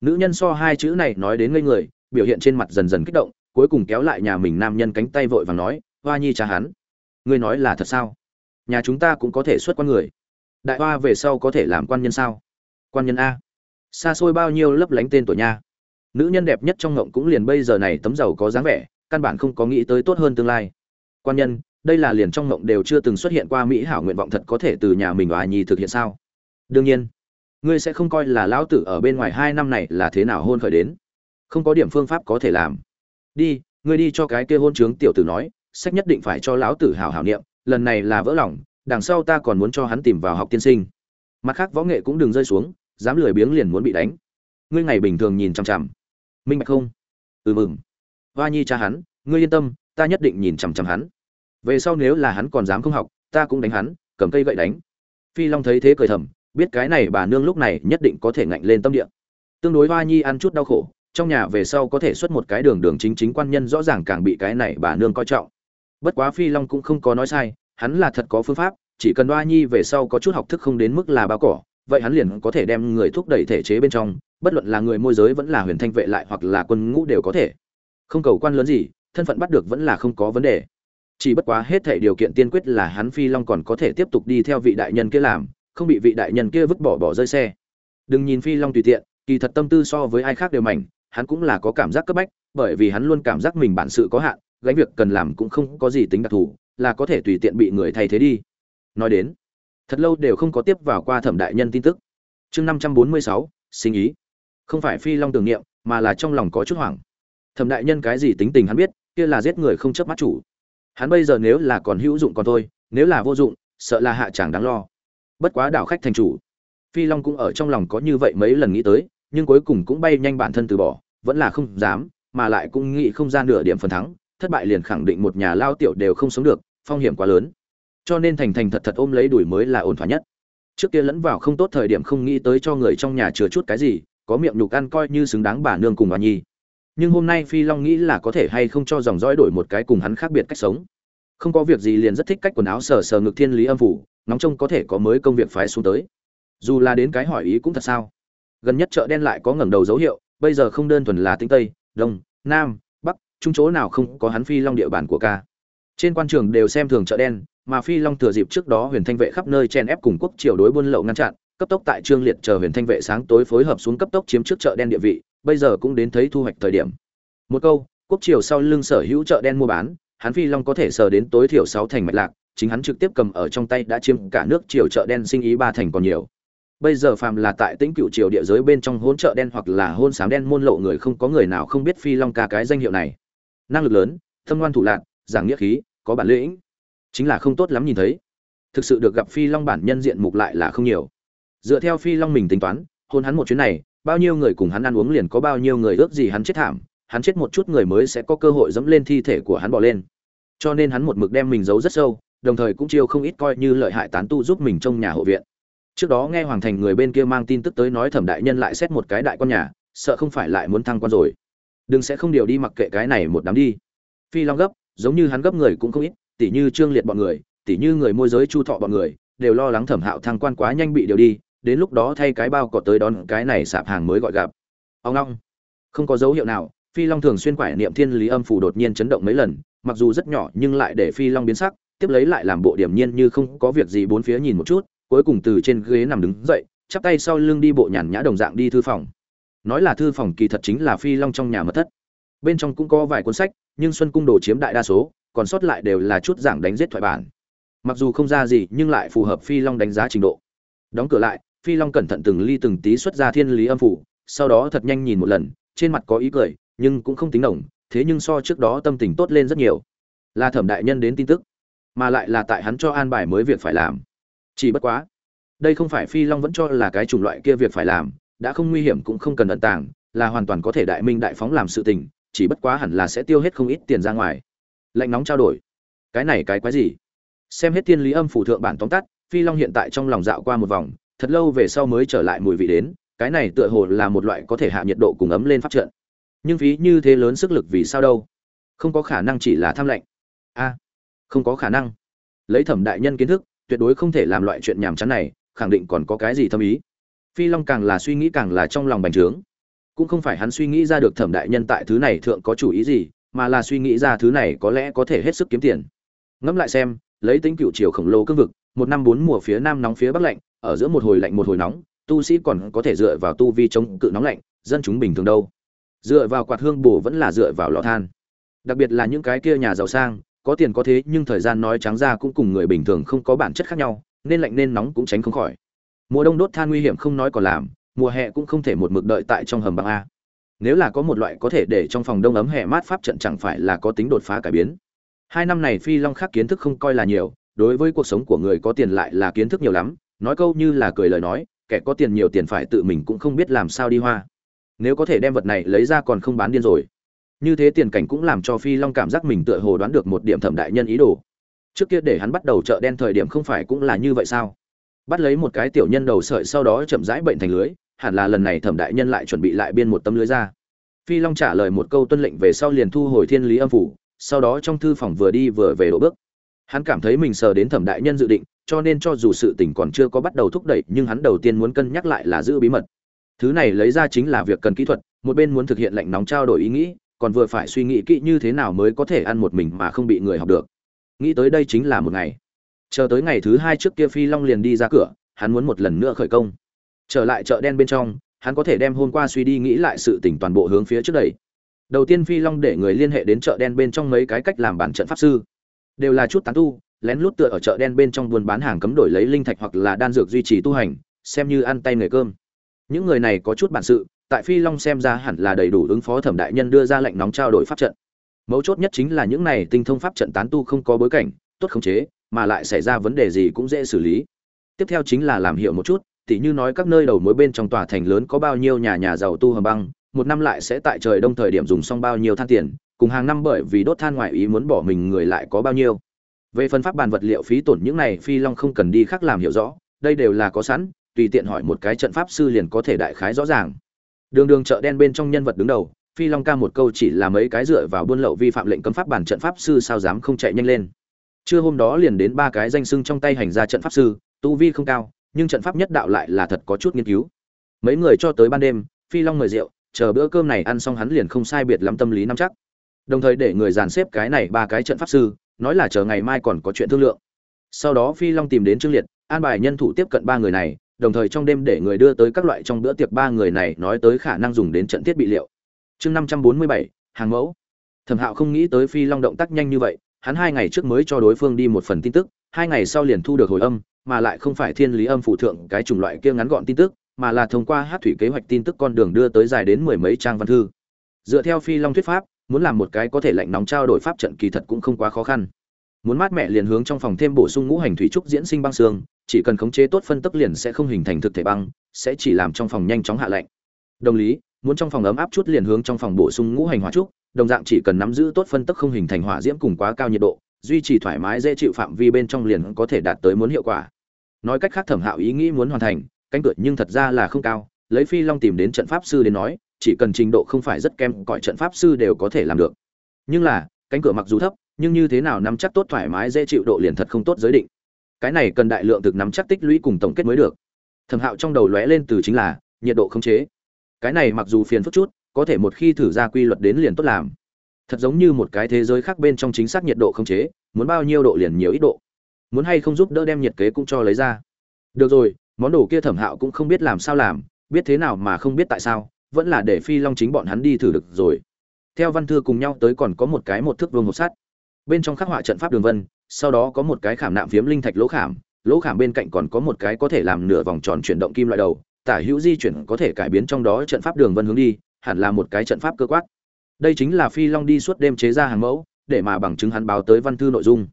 Nữ nhân so hai chữ này nói đến ngây người, biểu hiện trên mặt dần dần kích động, cuối cùng kéo lại nhà mình nam nhân cánh tay vội vàng nói, hoa nhi cha hắn, ngươi nói là thật sao? Nhà chúng ta cũng có thể xuất quan người. Đại hoa về sau có thể làm quan nhân sao? Quan nhân a. Xa xôi bao nhiêu lấp lánh tên tuổi nha nữ nhân đẹp nhất trong ngộng cũng liền bây giờ này tấm giàu có dáng vẻ, căn bản không có nghĩ tới tốt hơn tương lai. Quan nhân, đây là liền trong ngộng đều chưa từng xuất hiện qua mỹ hảo nguyện vọng thật có thể từ nhà mình và nhi thực hiện sao? Đương nhiên, ngươi sẽ không coi là lão tử ở bên ngoài hai năm này là thế nào hôn khởi đến. Không có điểm phương pháp có thể làm. Đi, ngươi đi cho cái kia hôn trướng tiểu tử nói, sách nhất định phải cho lão tử hảo hảo niệm, lần này là vỡ lòng, đằng sau ta còn muốn cho hắn tìm vào học tiên sinh. Mặt khác võ nghệ cũng đừng rơi xuống, dám lười biếng liền muốn bị đánh. Ngươi ngày bình thường nhìn chằm chằm minh bạch không? Ừ mừng. Hoa nhi cha hắn, ngươi yên tâm, ta nhất định nhìn chằm chằm hắn. Về sau nếu là hắn còn dám không học, ta cũng đánh hắn, cầm cây gậy đánh. Phi long thấy thế cười thầm, biết cái này bà nương lúc này nhất định có thể ngạnh lên tâm địa. Tương đối hoa nhi ăn chút đau khổ, trong nhà về sau có thể xuất một cái đường đường chính chính quan nhân rõ ràng càng bị cái này bà nương coi trọng. Bất quá phi long cũng không có nói sai, hắn là thật có phương pháp, chỉ cần hoa nhi về sau có chút học thức không đến mức là bao cỏ vậy hắn liền có thể đem người thúc đẩy thể chế bên trong, bất luận là người môi giới vẫn là huyền thanh vệ lại hoặc là quân ngũ đều có thể. Không cầu quan lớn gì, thân phận bắt được vẫn là không có vấn đề. Chỉ bất quá hết thể điều kiện tiên quyết là hắn phi long còn có thể tiếp tục đi theo vị đại nhân kia làm, không bị vị đại nhân kia vứt bỏ bỏ rơi xe. Đừng nhìn phi long tùy tiện, kỳ thật tâm tư so với ai khác đều mảnh, hắn cũng là có cảm giác cấp bách, bởi vì hắn luôn cảm giác mình bản sự có hạn, gánh việc cần làm cũng không có gì tính đặc thù, là có thể tùy tiện bị người thay thế đi. Nói đến thật lâu đều không có tiếp vào qua thẩm đại nhân tin tức. Chương năm trăm bốn mươi sáu, sinh ý. Không phải phi long tưởng niệm, mà là trong lòng có chút hoảng. Thẩm đại nhân cái gì tính tình hắn biết, kia là giết người không chớp mắt chủ. Hắn bây giờ nếu là còn hữu dụng còn thôi, nếu là vô dụng, sợ là hạ chẳng đáng lo. Bất quá đảo khách thành chủ. Phi long cũng ở trong lòng có như vậy mấy lần nghĩ tới, nhưng cuối cùng cũng bay nhanh bản thân từ bỏ, vẫn là không dám, mà lại cũng nghĩ không ra nửa điểm phần thắng, thất bại liền khẳng định một nhà lao tiểu đều không sống được, phong hiểm quá lớn cho nên thành thành thật thật ôm lấy đuổi mới là ổn thỏa nhất. Trước kia lẫn vào không tốt thời điểm không nghĩ tới cho người trong nhà chứa chút cái gì, có miệng nhục ăn coi như xứng đáng bà nương cùng bà nhi. Nhưng hôm nay phi long nghĩ là có thể hay không cho dòng dõi đổi một cái cùng hắn khác biệt cách sống. Không có việc gì liền rất thích cách quần áo sờ sờ ngực thiên lý âm phủ nóng trông có thể có mới công việc phái xuống tới. Dù là đến cái hỏi ý cũng thật sao. Gần nhất chợ đen lại có ngẩng đầu dấu hiệu, bây giờ không đơn thuần là tinh tây, đông, nam, bắc trung chỗ nào không có hắn phi long địa bàn của ca. Trên quan trường đều xem thường chợ đen mà phi long thừa dịp trước đó huyền thanh vệ khắp nơi chen ép cùng quốc triều đối buôn lậu ngăn chặn, cấp tốc tại trương liệt chờ huyền thanh vệ sáng tối phối hợp xuống cấp tốc chiếm trước chợ đen địa vị, bây giờ cũng đến thấy thu hoạch thời điểm. Một câu, quốc triều sau lưng sở hữu chợ đen mua bán, hắn phi long có thể sờ đến tối thiểu sáu thành mạch lạc, chính hắn trực tiếp cầm ở trong tay đã chiếm cả nước triều chợ đen sinh ý ba thành còn nhiều. Bây giờ phàm là tại tĩnh cựu triều địa giới bên trong hôn chợ đen hoặc là hôn sám đen môn lộ người không có người nào không biết phi long ca cái danh hiệu này. Năng lực lớn, thâm ngoan thủ lạc giảng nghĩa khí, có bản lĩnh chính là không tốt lắm nhìn thấy. Thực sự được gặp phi long bản nhân diện mục lại là không nhiều. Dựa theo phi long mình tính toán, hôn hắn một chuyến này, bao nhiêu người cùng hắn ăn uống liền có bao nhiêu người ước gì hắn chết thảm, hắn chết một chút người mới sẽ có cơ hội dẫm lên thi thể của hắn bỏ lên. Cho nên hắn một mực đem mình giấu rất sâu, đồng thời cũng chiêu không ít coi như lợi hại tán tu giúp mình trong nhà hộ viện. Trước đó nghe hoàng thành người bên kia mang tin tức tới nói thẩm đại nhân lại xét một cái đại con nhà, sợ không phải lại muốn thăng quan rồi. Đừng sẽ không điều đi mặc kệ cái này một đám đi. Phi long gấp, giống như hắn gấp người cũng không ít tỉ như trương liệt bọn người, tỉ như người môi giới chu thọ bọn người, đều lo lắng thẩm hạo thăng quan quá nhanh bị điều đi, đến lúc đó thay cái bao cọ tới đón cái này sạp hàng mới gọi gặp. Ông long, không có dấu hiệu nào, phi long thường xuyên quải niệm thiên lý âm phủ đột nhiên chấn động mấy lần, mặc dù rất nhỏ nhưng lại để phi long biến sắc, tiếp lấy lại làm bộ điểm nhiên như không có việc gì bốn phía nhìn một chút, cuối cùng từ trên ghế nằm đứng dậy, chắp tay sau lưng đi bộ nhàn nhã đồng dạng đi thư phòng. Nói là thư phòng kỳ thật chính là phi long trong nhà mật thất. Bên trong cũng có vài cuốn sách, nhưng xuân cung đồ chiếm đại đa số còn sót lại đều là chút giảng đánh giết thoại bản. Mặc dù không ra gì, nhưng lại phù hợp phi long đánh giá trình độ. Đóng cửa lại, phi long cẩn thận từng ly từng tí xuất ra thiên lý âm phủ, sau đó thật nhanh nhìn một lần, trên mặt có ý cười, nhưng cũng không tính nồng, thế nhưng so trước đó tâm tình tốt lên rất nhiều. Là thẩm đại nhân đến tin tức, mà lại là tại hắn cho an bài mới việc phải làm. Chỉ bất quá, đây không phải phi long vẫn cho là cái chủng loại kia việc phải làm, đã không nguy hiểm cũng không cần ẩn tàng, là hoàn toàn có thể đại minh đại phóng làm sự tình, chỉ bất quá hẳn là sẽ tiêu hết không ít tiền ra ngoài lạnh nóng trao đổi. Cái này cái quái gì? Xem hết thiên lý âm phủ thượng bản tóm tắt, phi long hiện tại trong lòng dạo qua một vòng, thật lâu về sau mới trở lại mùi vị đến, cái này tựa hồ là một loại có thể hạ nhiệt độ cùng ấm lên phát trận. Nhưng phí như thế lớn sức lực vì sao đâu? Không có khả năng chỉ là tham lệnh a, không có khả năng. Lấy thẩm đại nhân kiến thức, tuyệt đối không thể làm loại chuyện nhàm chán này, khẳng định còn có cái gì thâm ý. Phi long càng là suy nghĩ càng là trong lòng bành trướng. Cũng không phải hắn suy nghĩ ra được thẩm đại nhân tại thứ này thượng có chủ ý gì mà là suy nghĩ ra thứ này có lẽ có thể hết sức kiếm tiền. Ngẫm lại xem, lấy tính cựu chiều khổng lồ cương vực, một năm bốn mùa phía nam nóng phía bắc lạnh, ở giữa một hồi lạnh một hồi nóng, tu sĩ còn có thể dựa vào tu vi chống cự nóng lạnh, dân chúng bình thường đâu. Dựa vào quạt hương bổ vẫn là dựa vào lò than. Đặc biệt là những cái kia nhà giàu sang, có tiền có thế nhưng thời gian nói trắng ra cũng cùng người bình thường không có bản chất khác nhau, nên lạnh nên nóng cũng tránh không khỏi. Mùa đông đốt than nguy hiểm không nói còn làm, mùa hè cũng không thể một mực đợi tại trong hầm băng a nếu là có một loại có thể để trong phòng đông ấm hè mát pháp trận chẳng phải là có tính đột phá cải biến. Hai năm này phi long khác kiến thức không coi là nhiều, đối với cuộc sống của người có tiền lại là kiến thức nhiều lắm, nói câu như là cười lời nói, kẻ có tiền nhiều tiền phải tự mình cũng không biết làm sao đi hoa. Nếu có thể đem vật này lấy ra còn không bán điên rồi. Như thế tiền cảnh cũng làm cho phi long cảm giác mình tựa hồ đoán được một điểm thẩm đại nhân ý đồ. Trước kia để hắn bắt đầu chợ đen thời điểm không phải cũng là như vậy sao? Bắt lấy một cái tiểu nhân đầu sợi sau đó chậm rãi bệnh thành lưới hẳn là lần này thẩm đại nhân lại chuẩn bị lại biên một tấm lưới ra. Phi long trả lời một câu tuân lệnh về sau liền thu hồi thiên lý âm phủ, sau đó trong thư phòng vừa đi vừa về đổ bước. Hắn cảm thấy mình sờ đến thẩm đại nhân dự định, cho nên cho dù sự tình còn chưa có bắt đầu thúc đẩy, nhưng hắn đầu tiên muốn cân nhắc lại là giữ bí mật. Thứ này lấy ra chính là việc cần kỹ thuật, một bên muốn thực hiện lệnh nóng trao đổi ý nghĩ, còn vừa phải suy nghĩ kỹ như thế nào mới có thể ăn một mình mà không bị người học được. Nghĩ tới đây chính là một ngày. Chờ tới ngày thứ hai trước kia phi long liền đi ra cửa, hắn muốn một lần nữa khởi công trở lại chợ đen bên trong, hắn có thể đem hôm qua suy đi nghĩ lại sự tỉnh toàn bộ hướng phía trước đây. đầu tiên phi long để người liên hệ đến chợ đen bên trong mấy cái cách làm bản trận pháp sư. Đều là chút tán tu, lén lút tựa ở chợ đen bên trong buôn bán hàng cấm đổi lấy linh thạch hoặc là đan dược duy trì tu hành, xem như ăn tay nghề cơm. Những người này có chút bản sự, tại phi long xem ra hẳn là đầy đủ ứng phó thẩm đại nhân đưa ra lệnh nóng trao đổi pháp trận. Mấu chốt nhất chính là những này tinh thông pháp trận tán tu không có bối cảnh, tốt khống chế, mà lại xảy ra vấn đề gì cũng dễ xử lý. Tiếp theo chính là làm hiệu một chút tỉ như nói các nơi đầu mối bên trong tòa thành lớn có bao nhiêu nhà nhà giàu tu hầm băng, một năm lại sẽ tại trời đông thời điểm dùng xong bao nhiêu than tiền, cùng hàng năm bởi vì đốt than ngoại ý muốn bỏ mình người lại có bao nhiêu. Về phân pháp bàn vật liệu phí tổn những này, phi long không cần đi khác làm hiểu rõ, đây đều là có sẵn, tùy tiện hỏi một cái trận pháp sư liền có thể đại khái rõ ràng. Đường đường chợ đen bên trong nhân vật đứng đầu, phi long ca một câu chỉ là mấy cái dựa vào buôn lậu vi phạm lệnh cấm pháp bản trận pháp sư sao dám không chạy nhanh lên. Trưa hôm đó liền đến ba cái danh sưng trong tay hành ra trận pháp sư, tu vi không cao nhưng trận pháp nhất đạo lại là thật có chút nghiên cứu. Mấy người cho tới ban đêm, phi long mời rượu, chờ bữa cơm này ăn xong hắn liền không sai biệt lắm tâm lý nắm chắc. Đồng thời để người dàn xếp cái này ba cái trận pháp sư, nói là chờ ngày mai còn có chuyện thương lượng. Sau đó phi long tìm đến trương liệt, an bài nhân thủ tiếp cận ba người này, đồng thời trong đêm để người đưa tới các loại trong bữa tiệc ba người này nói tới khả năng dùng đến trận thiết bị liệu. Chương năm trăm bốn mươi bảy, hàng mẫu. Thẩm hạo không nghĩ tới phi long động tác nhanh như vậy, hắn hai ngày trước mới cho đối phương đi một phần tin tức hai ngày sau liền thu được hồi âm, mà lại không phải thiên lý âm phụ thượng cái chủng loại kia ngắn gọn tin tức, mà là thông qua hát thủy kế hoạch tin tức con đường đưa tới dài đến mười mấy trang văn thư. Dựa theo phi long thuyết pháp, muốn làm một cái có thể lạnh nóng trao đổi pháp trận kỳ thật cũng không quá khó khăn. Muốn mát mẹ liền hướng trong phòng thêm bổ sung ngũ hành thủy trúc diễn sinh băng xương, chỉ cần khống chế tốt phân tức liền sẽ không hình thành thực thể băng, sẽ chỉ làm trong phòng nhanh chóng hạ lạnh. Đồng lý, muốn trong phòng ấm áp chút liền hướng trong phòng bổ sung ngũ hành hỏa trúc, đồng dạng chỉ cần nắm giữ tốt phân tức không hình thành hỏa diễm cùng quá cao nhiệt độ duy trì thoải mái dễ chịu phạm vi bên trong liền có thể đạt tới muốn hiệu quả. Nói cách khác thẩm hạo ý nghĩ muốn hoàn thành, cánh cửa nhưng thật ra là không cao, lấy phi long tìm đến trận pháp sư đến nói, chỉ cần trình độ không phải rất kém, cõi trận pháp sư đều có thể làm được. Nhưng là, cánh cửa mặc dù thấp, nhưng như thế nào nắm chắc tốt thoải mái dễ chịu độ liền thật không tốt giới định. Cái này cần đại lượng thực nắm chắc tích lũy cùng tổng kết mới được. Thẩm hạo trong đầu lóe lên từ chính là, nhiệt độ khống chế. Cái này mặc dù phiền phức chút, có thể một khi thử ra quy luật đến liền tốt làm thật giống như một cái thế giới khác bên trong chính xác nhiệt độ không chế, muốn bao nhiêu độ liền nhiều ít độ. Muốn hay không giúp đỡ đem nhiệt kế cũng cho lấy ra. Được rồi, món đồ kia thẩm hạo cũng không biết làm sao làm, biết thế nào mà không biết tại sao, vẫn là để phi long chính bọn hắn đi thử được rồi. Theo văn thư cùng nhau tới còn có một cái một thước vương hộp sắt. Bên trong khắc họa trận pháp đường vân, sau đó có một cái khảm nạm phiếm linh thạch lỗ khảm lỗ khảm bên cạnh còn có một cái có thể làm nửa vòng tròn chuyển động kim loại đầu, tả hữu di chuyển có thể cải biến trong đó trận pháp đường vân hướng đi, hẳn là một cái trận pháp cơ quát đây chính là phi long đi suốt đêm chế ra hàng mẫu, để mà bằng chứng hắn báo tới văn thư nội dung.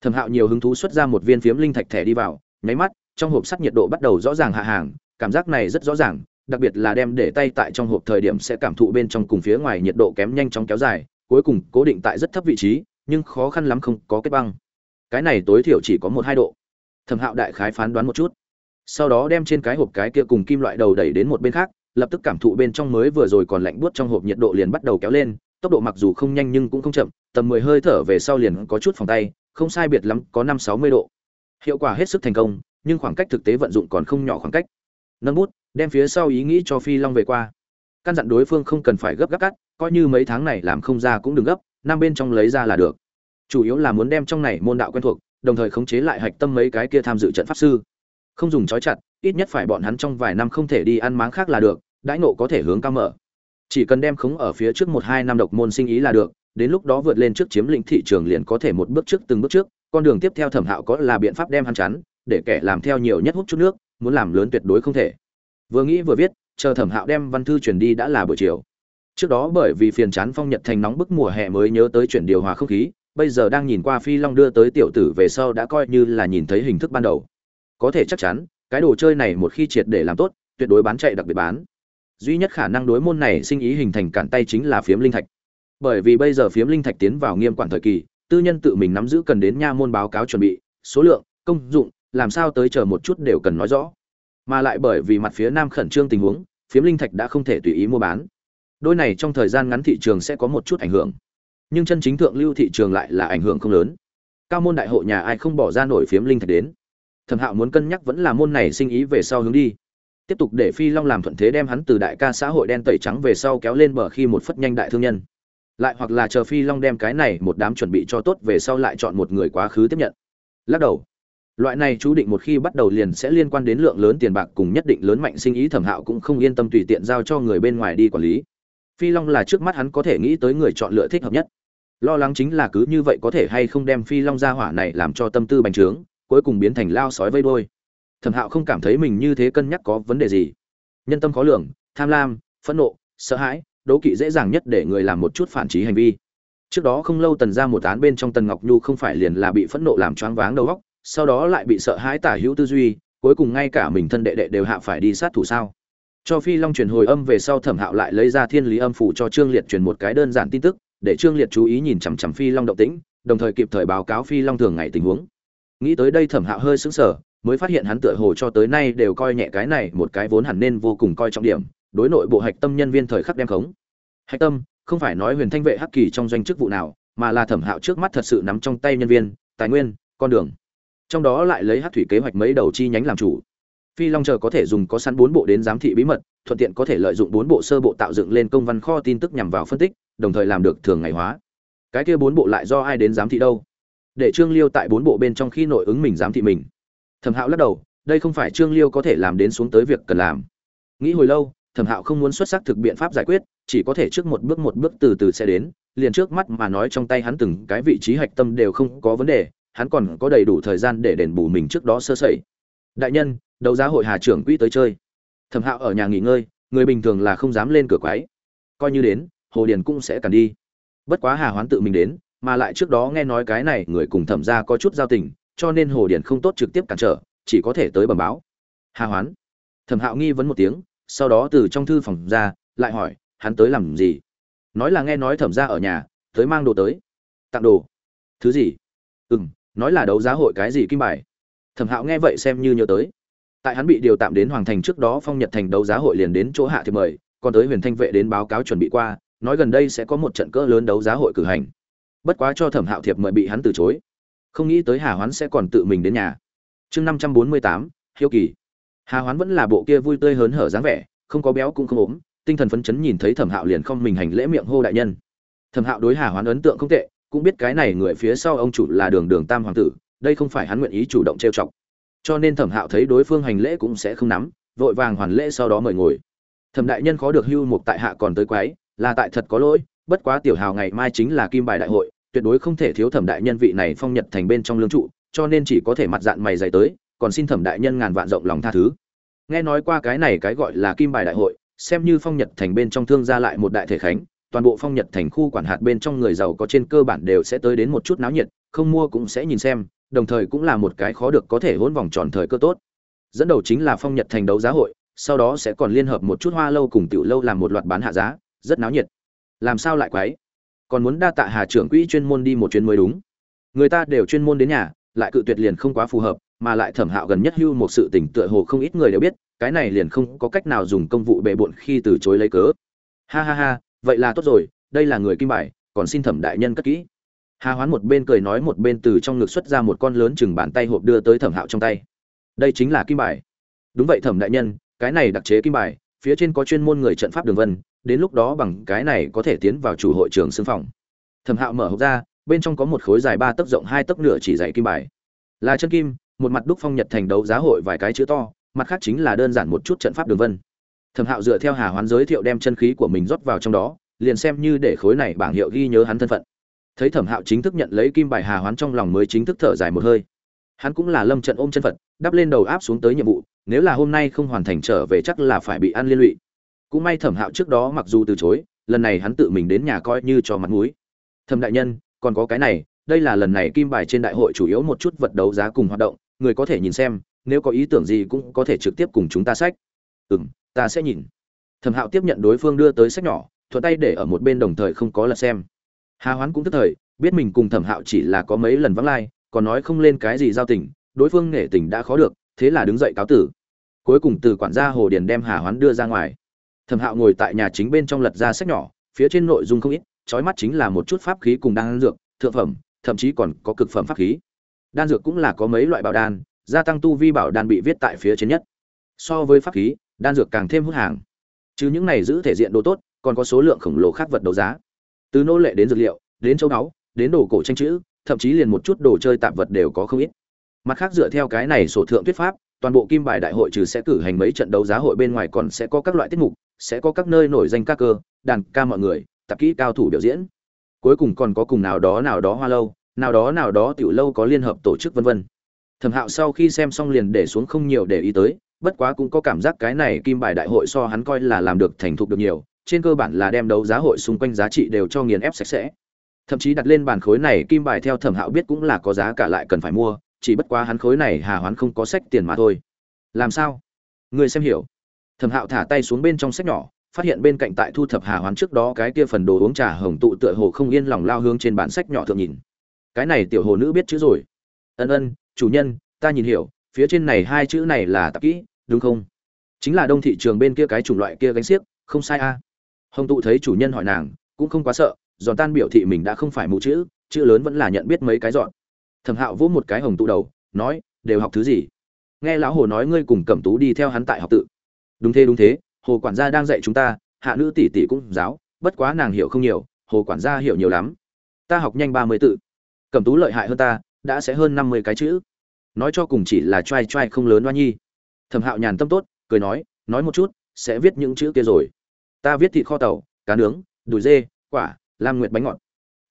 Thẩm hạo nhiều hứng thú xuất ra một viên phiếm linh thạch thẻ đi vào, nháy mắt, trong hộp sắt nhiệt độ bắt đầu rõ ràng hạ hàng, cảm giác này rất rõ ràng, đặc biệt là đem để tay tại trong hộp thời điểm sẽ cảm thụ bên trong cùng phía ngoài nhiệt độ kém nhanh chóng kéo dài, cuối cùng cố định tại rất thấp vị trí, nhưng khó khăn lắm không có kết băng. Cái này tối thiểu chỉ có một hai độ. Thẩm hạo đại khái phán đoán một chút. Sau đó đem trên cái hộp cái kia cùng kim loại đầu đẩy đến một bên khác lập tức cảm thụ bên trong mới vừa rồi còn lạnh buốt trong hộp nhiệt độ liền bắt đầu kéo lên, tốc độ mặc dù không nhanh nhưng cũng không chậm, tầm mười hơi thở về sau liền có chút phòng tay, không sai biệt lắm có năm sáu mươi độ. Hiệu quả hết sức thành công, nhưng khoảng cách thực tế vận dụng còn không nhỏ khoảng cách. Nâng bút, đem phía sau ý nghĩ cho phi long về qua. Căn dặn đối phương không cần phải gấp gáp cắt, coi như mấy tháng này làm không ra cũng đừng gấp, năm bên trong lấy ra là được. Chủ yếu là muốn đem trong này môn đạo quen thuộc, đồng thời khống chế lại hạch tâm mấy cái kia tham dự trận pháp sư. Không dùng trói chặt, ít nhất phải bọn hắn trong vài năm không thể đi ăn máng khác là được đãi nộ có thể hướng cao mở. Chỉ cần đem khống ở phía trước một hai năm độc môn sinh ý là được, đến lúc đó vượt lên trước chiếm lĩnh thị trường liền có thể một bước trước từng bước trước, con đường tiếp theo thẩm hạo có là biện pháp đem hắn chắn, để kẻ làm theo nhiều nhất hút chút nước, muốn làm lớn tuyệt đối không thể. Vừa nghĩ vừa viết, chờ thẩm hạo đem văn thư chuyển đi đã là buổi chiều. Trước đó bởi vì phiền chán phong nhật thành nóng bức mùa hè mới nhớ tới chuyển điều hòa không khí, bây giờ đang nhìn qua phi long đưa tới tiểu tử về sau đã coi như là nhìn thấy hình thức ban đầu. Có thể chắc chắn, cái đồ chơi này một khi triệt để làm tốt, tuyệt đối bán chạy đặc biệt bán duy nhất khả năng đối môn này sinh ý hình thành cản tay chính là phiếm linh thạch. Bởi vì bây giờ phiếm linh thạch tiến vào nghiêm quản thời kỳ, tư nhân tự mình nắm giữ cần đến nha môn báo cáo chuẩn bị, số lượng, công dụng, làm sao tới chờ một chút đều cần nói rõ. Mà lại bởi vì mặt phía nam khẩn trương tình huống, phiếm linh thạch đã không thể tùy ý mua bán. Đôi này trong thời gian ngắn thị trường sẽ có một chút ảnh hưởng. Nhưng chân chính thượng lưu thị trường lại là ảnh hưởng không lớn. Cao môn đại hội nhà ai không bỏ ra nổi phiếm linh thạch đến. Thẩm hạo muốn cân nhắc vẫn là môn này sinh ý về sau hướng đi tiếp tục để phi long làm thuận thế đem hắn từ đại ca xã hội đen tẩy trắng về sau kéo lên bờ khi một phất nhanh đại thương nhân. Lại hoặc là chờ phi long đem cái này một đám chuẩn bị cho tốt về sau lại chọn một người quá khứ tiếp nhận. Lắc đầu. Loại này chú định một khi bắt đầu liền sẽ liên quan đến lượng lớn tiền bạc cùng nhất định lớn mạnh sinh ý thẩm hạo cũng không yên tâm tùy tiện giao cho người bên ngoài đi quản lý. Phi long là trước mắt hắn có thể nghĩ tới người chọn lựa thích hợp nhất. Lo lắng chính là cứ như vậy có thể hay không đem phi long ra hỏa này làm cho tâm tư bành trướng, cuối cùng biến thành lao sói vây đôi thẩm hạo không cảm thấy mình như thế cân nhắc có vấn đề gì. Nhân tâm khó lường, tham lam, phẫn nộ, sợ hãi, đố kỵ dễ dàng nhất để người làm một chút phản trí hành vi. Trước đó không lâu tần ra một án bên trong tần ngọc nhu không phải liền là bị phẫn nộ làm choáng váng đầu óc, sau đó lại bị sợ hãi tả hữu tư duy, cuối cùng ngay cả mình thân đệ đệ đều hạ phải đi sát thủ sao. Cho phi long truyền hồi âm về sau thẩm hạo lại lấy ra thiên lý âm phủ cho trương liệt truyền một cái đơn giản tin tức, để trương liệt chú ý nhìn chằm chằm phi long động tĩnh, đồng thời kịp thời báo cáo phi long thường ngày tình huống. Nghĩ tới đây thẩm hạo hơi sững sờ mới phát hiện hắn tựa hồ cho tới nay đều coi nhẹ cái này một cái vốn hẳn nên vô cùng coi trọng điểm, đối nội bộ hạch tâm nhân viên thời khắc đem khống. Hạch tâm, không phải nói huyền thanh vệ hắc kỳ trong doanh chức vụ nào, mà là thẩm hạo trước mắt thật sự nắm trong tay nhân viên, tài nguyên, con đường. Trong đó lại lấy hắc thủy kế hoạch mấy đầu chi nhánh làm chủ. Phi long chờ có thể dùng có sẵn bốn bộ đến giám thị bí mật, thuận tiện có thể lợi dụng bốn bộ sơ bộ tạo dựng lên công văn kho tin tức nhằm vào phân tích, đồng thời làm được thường ngày hóa. Cái kia bốn bộ lại do ai đến giám thị đâu? Để trương liêu tại bốn bộ bên trong khi nội ứng mình giám thị mình thẩm hạo lắc đầu, đây không phải trương liêu có thể làm đến xuống tới việc cần làm. Nghĩ hồi lâu, thẩm hạo không muốn xuất sắc thực biện pháp giải quyết, chỉ có thể trước một bước một bước từ từ sẽ đến, liền trước mắt mà nói trong tay hắn từng cái vị trí hạch tâm đều không có vấn đề, hắn còn có đầy đủ thời gian để đền bù mình trước đó sơ sẩy. Đại nhân, đấu giá hội hà trưởng quỹ tới chơi. Thẩm hạo ở nhà nghỉ ngơi, người bình thường là không dám lên cửa quái coi như đến, hồ điền cũng sẽ cần đi. Bất quá hà hoán tự mình đến, mà lại trước đó nghe nói cái này người cùng thẩm ra có chút giao tình cho nên hồ điển không tốt trực tiếp cản trở, chỉ có thể tới bẩm báo. Hà hoán. Thẩm hạo nghi vấn một tiếng, sau đó từ trong thư phòng ra, lại hỏi, hắn tới làm gì? Nói là nghe nói thẩm ra ở nhà, tới mang đồ tới. Tặng đồ. Thứ gì? Ừ m nói là đấu giá hội cái gì kim bài? Thẩm hạo nghe vậy xem như nhớ tới. Tại hắn bị điều tạm đến hoàng thành trước đó phong nhật thành đấu giá hội liền đến chỗ hạ thì mời, còn tới huyền thanh vệ đến báo cáo chuẩn bị qua, nói gần đây sẽ có một trận cỡ lớn đấu giá hội cử hành. Bất quá cho thẩm hạo thiệp mời bị hắn từ chối không nghĩ tới hà hoán sẽ còn tự mình đến nhà. Chương năm trăm bốn mươi tám, hiếu kỳ. Hà hoán vẫn là bộ kia vui tươi hớn hở dáng vẻ, không có béo cũng không ốm, tinh thần phấn chấn nhìn thấy thẩm hạo liền không mình hành lễ miệng hô đại nhân. Thẩm hạo đối hà hoán ấn tượng không tệ, cũng biết cái này người phía sau ông chủ là đường đường tam hoàng tử, đây không phải hắn nguyện ý chủ động trêu chọc. Cho nên thẩm hạo thấy đối phương hành lễ cũng sẽ không nắm, vội vàng hoàn lễ sau đó mời ngồi. Thẩm đại nhân khó được hưu mục tại hạ còn tới quái là tại thật có lỗi, bất quá tiểu hào ngày mai chính là kim bài đại hội tuyệt đối không thể thiếu thẩm đại nhân vị này phong nhật thành bên trong lương trụ, cho nên chỉ có thể mặt dạng mày dày tới, còn xin thẩm đại nhân ngàn vạn rộng lòng tha thứ. Nghe nói qua cái này cái gọi là kim bài đại hội, xem như phong nhật thành bên trong thương gia lại một đại thể khánh, toàn bộ phong nhật thành khu quản hạt bên trong người giàu có trên cơ bản đều sẽ tới đến một chút náo nhiệt, không mua cũng sẽ nhìn xem, đồng thời cũng là một cái khó được có thể hỗn vòng tròn thời cơ tốt. Dẫn đầu chính là phong nhật thành đấu giá hội, sau đó sẽ còn liên hợp một chút hoa lâu cùng tiểu lâu làm một loạt bán hạ giá, rất náo nhiệt. Làm sao lại quái còn muốn đa tạ hà trưởng quỹ chuyên môn đi một chuyến mới đúng. Người ta đều chuyên môn đến nhà, lại cự tuyệt liền không quá phù hợp, mà lại thẩm hạo gần nhất hưu một sự tình tựa hồ không ít người đều biết, cái này liền không có cách nào dùng công vụ bề bộn khi từ chối lấy cớ. Ha ha ha, vậy là tốt rồi, đây là người kim bài, còn xin thẩm đại nhân cất kỹ. Hà hoán một bên cười nói một bên từ trong ngực xuất ra một con lớn chừng bàn tay hộp đưa tới thẩm hạo trong tay. Đây chính là kim bài. Đúng vậy thẩm đại nhân, cái này đặc chế kim bài, phía trên có chuyên môn người trận pháp đường vân đến lúc đó bằng cái này có thể tiến vào chủ hội trường xương phòng. Thẩm hạo mở hộp ra, bên trong có một khối dài ba tấc rộng hai tấc nửa chỉ dày kim bài. Là chân kim, một mặt đúc phong nhật thành đấu giá hội vài cái chữ to, mặt khác chính là đơn giản một chút trận pháp đường vân. Thẩm hạo dựa theo hà hoán giới thiệu đem chân khí của mình rót vào trong đó, liền xem như để khối này bảng hiệu ghi nhớ hắn thân phận. Thấy thẩm hạo chính thức nhận lấy kim bài hà hoán trong lòng mới chính thức thở dài một hơi. Hắn cũng là lâm trận ôm chân phật, đắp lên đầu áp xuống tới nhiệm vụ, nếu là hôm nay không hoàn thành trở về chắc là phải bị ăn liên lụy cũng may thẩm hạo trước đó mặc dù từ chối, lần này hắn tự mình đến nhà coi như cho mặt mũi. Thẩm đại nhân, còn có cái này, đây là lần này kim bài trên đại hội chủ yếu một chút vật đấu giá cùng hoạt động, người có thể nhìn xem, nếu có ý tưởng gì cũng có thể trực tiếp cùng chúng ta sách. Ừ m ta sẽ nhìn. Thẩm hạo tiếp nhận đối phương đưa tới sách nhỏ, thuận tay để ở một bên đồng thời không có lật xem. Hà hoán cũng tức thời, biết mình cùng thẩm hạo chỉ là có mấy lần vắng lai, còn nói không lên cái gì giao tình, đối phương nể tình đã khó được, thế là đứng dậy cáo tử. Cuối cùng từ quản gia hồ điền đem hà hoán đưa ra ngoài thẩm hạo ngồi tại nhà chính bên trong lật ra sách nhỏ, phía trên nội dung không ít trói mắt chính là một chút pháp khí cùng đan dược, thượng phẩm, thậm chí còn có cực phẩm pháp khí. Đan dược cũng là có mấy loại bảo đan, gia tăng tu vi bảo đan bị viết tại phía trên nhất. So với pháp khí, đan dược càng thêm hút hàng. Chứ những này giữ thể diện đồ tốt, còn có số lượng khổng lồ khác vật đấu giá. Từ nô lệ đến dược liệu, đến châu báu, đến đồ cổ tranh chữ, thậm chí liền một chút đồ chơi tạp vật đều có không ít. Mặt khác dựa theo cái này sổ thượng thuyết pháp, toàn bộ kim bài đại hội trừ sẽ cử hành mấy trận đấu giá hội bên ngoài còn sẽ có các loại tiết mục sẽ có các nơi nổi danh ca cơ, đàn ca mọi người tập kỹ cao thủ biểu diễn. Cuối cùng còn có cùng nào đó nào đó hoa lâu, nào đó nào đó tiểu lâu có liên hợp tổ chức vân vân. Thẩm hạo sau khi xem xong liền để xuống không nhiều để ý tới, bất quá cũng có cảm giác cái này kim bài đại hội so hắn coi là làm được thành thục được nhiều, trên cơ bản là đem đấu giá hội xung quanh giá trị đều cho nghiền ép sạch sẽ. Thậm chí đặt lên bàn khối này kim bài theo thẩm hạo biết cũng là có giá cả lại cần phải mua, chỉ bất quá hắn khối này hà hoán không có sách tiền mà thôi. Làm sao? Người xem hiểu thẩm hạo thả tay xuống bên trong sách nhỏ, phát hiện bên cạnh tại thu thập hà hoán trước đó cái kia phần đồ uống trà hồng tụ tựa hồ không yên lòng lao hướng trên bản sách nhỏ thượng nhìn. Cái này tiểu hồ nữ biết chữ rồi. Ân ân, chủ nhân, ta nhìn hiểu, phía trên này hai chữ này là tạp kỹ, đúng không? Chính là đông thị trường bên kia cái chủng loại kia gánh xiếc, không sai a hồng tụ thấy chủ nhân hỏi nàng, cũng không quá sợ, giòn tan biểu thị mình đã không phải mù chữ chữ lớn vẫn là nhận biết mấy cái dọn thẩm hạo vỗ một cái hồng tụ đầu, nói, đều học thứ gì? Nghe lão hồ nói ngươi cùng cẩm tú đi theo hắn tại học tự đúng thế đúng thế, hồ quản gia đang dạy chúng ta, hạ nữ tỷ tỷ cũng giáo, bất quá nàng hiểu không nhiều, hồ quản gia hiểu nhiều lắm. Ta học nhanh ba mươi tự. Cẩm tú lợi hại hơn ta, đã sẽ hơn năm mươi cái chữ. Nói cho cùng chỉ là t r a i t r a i không lớn oa nhi. Thẩm hạo nhàn tâm tốt, cười nói nói một chút, sẽ viết những chữ kia rồi. Ta viết thịt kho tàu, cá nướng, đùi dê, quả, lam nguyệt bánh ngọt.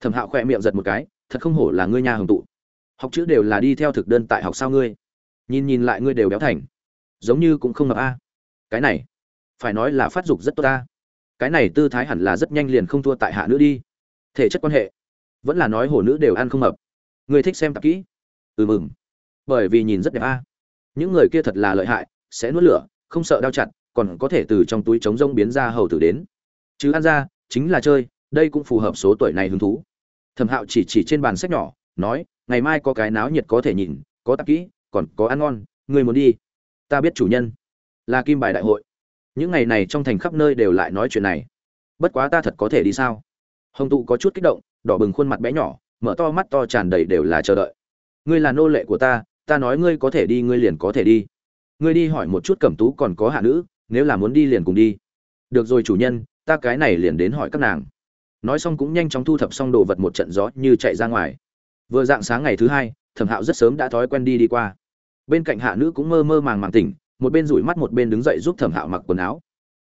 Thẩm hạo khỏe miệng giật một cái, thật không hổ là ngươi nhà hồng tụ. Học chữ đều là đi theo thực đơn tại học sao ngươi? Nhìn nhìn lại ngươi đều béo thành. Giống như cũng không ngập a cái này, phải nói là phát dục rất tốt ta. Cái này tư thái hẳn là rất nhanh liền không thua tại hạ nữ đi. Thể chất quan hệ, vẫn là nói hổ nữ đều ăn không mập người thích xem tạp kỹ. Ừ mừng. Bởi vì nhìn rất đẹp a. Những người kia thật là lợi hại, sẽ nuốt lửa, không sợ đau chặt, còn có thể từ trong túi trống rông biến ra hầu tử đến. Chứ ăn ra, chính là chơi, đây cũng phù hợp số tuổi này hứng thú. Thẩm hạo chỉ chỉ trên bàn sách nhỏ, nói, ngày mai có cái náo nhiệt có thể nhìn, có tạp kỹ, còn có ăn ngon, người muốn đi. Ta biết chủ nhân là kim bài đại hội. Những ngày này trong thành khắp nơi đều lại nói chuyện này. Bất quá ta thật có thể đi sao? Hồng tụ có chút kích động, đỏ bừng khuôn mặt bé nhỏ, mở to mắt to tràn đầy đều là chờ đợi. Ngươi là nô lệ của ta ta nói ngươi có thể đi, ngươi liền có thể đi. Ngươi đi hỏi một chút cẩm tú còn có hạ nữ, nếu là muốn đi liền cùng đi. Được rồi chủ nhân, ta cái này liền đến hỏi các nàng. Nói xong cũng nhanh chóng thu thập xong đồ vật một trận gió như chạy ra ngoài. Vừa dạng sáng ngày thứ hai, thẩm hạo rất sớm đã thói quen đi đi qua. Bên cạnh hạ nữ cũng mơ mơ màng màng tỉnh một bên rủi mắt một bên đứng dậy giúp thẩm hạo mặc quần áo.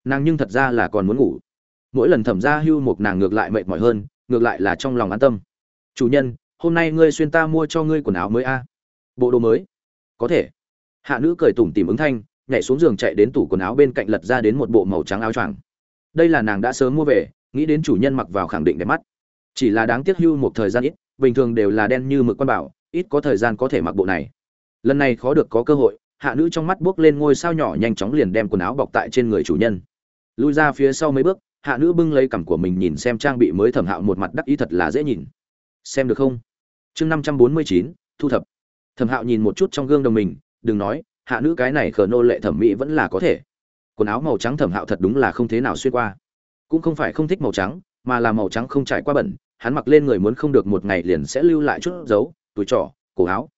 Nàng nhưng thật ra là còn muốn ngủ. Mỗi lần thẩm ra hưu một nàng ngược lại mệt mỏi hơn, ngược lại là trong lòng an tâm. Chủ nhân, hôm nay ngươi xuyên ta mua cho ngươi quần áo mới a. Bộ đồ mới. Có thể. Hạ nữ cười tủm tìm ứng thanh, nhảy xuống giường chạy đến tủ quần áo bên cạnh lật ra đến một bộ màu trắng áo choàng. Đây là nàng đã sớm mua về, nghĩ đến chủ nhân mặc vào khẳng định đẹp mắt. Chỉ là đáng tiếc hưu một thời gian ít, bình thường đều là đen như mực quan bảo, ít có thời gian có thể mặc bộ này. Lần này khó được có cơ hội hạ nữ trong mắt buốc lên ngôi sao nhỏ nhanh chóng liền đem quần áo bọc tại trên người chủ nhân. Lui ra phía sau mấy bước, hạ nữ bưng lấy cằm của mình nhìn xem trang bị mới thẩm hạo một mặt đắc ý thật là dễ nhìn. Xem được không? Chương năm trăm bốn mươi chín, thu thập. Thẩm hạo nhìn một chút trong gương đồng mình, đừng nói, hạ nữ cái này khờ nô lệ thẩm mỹ vẫn là có thể. Quần áo màu trắng thẩm hạo thật đúng là không thế nào xuyên qua. Cũng không phải không thích màu trắng, mà là màu trắng không trải qua bẩn, hắn mặc lên người muốn không được một ngày liền sẽ lưu lại chút dấu túi trỏ cổ áo.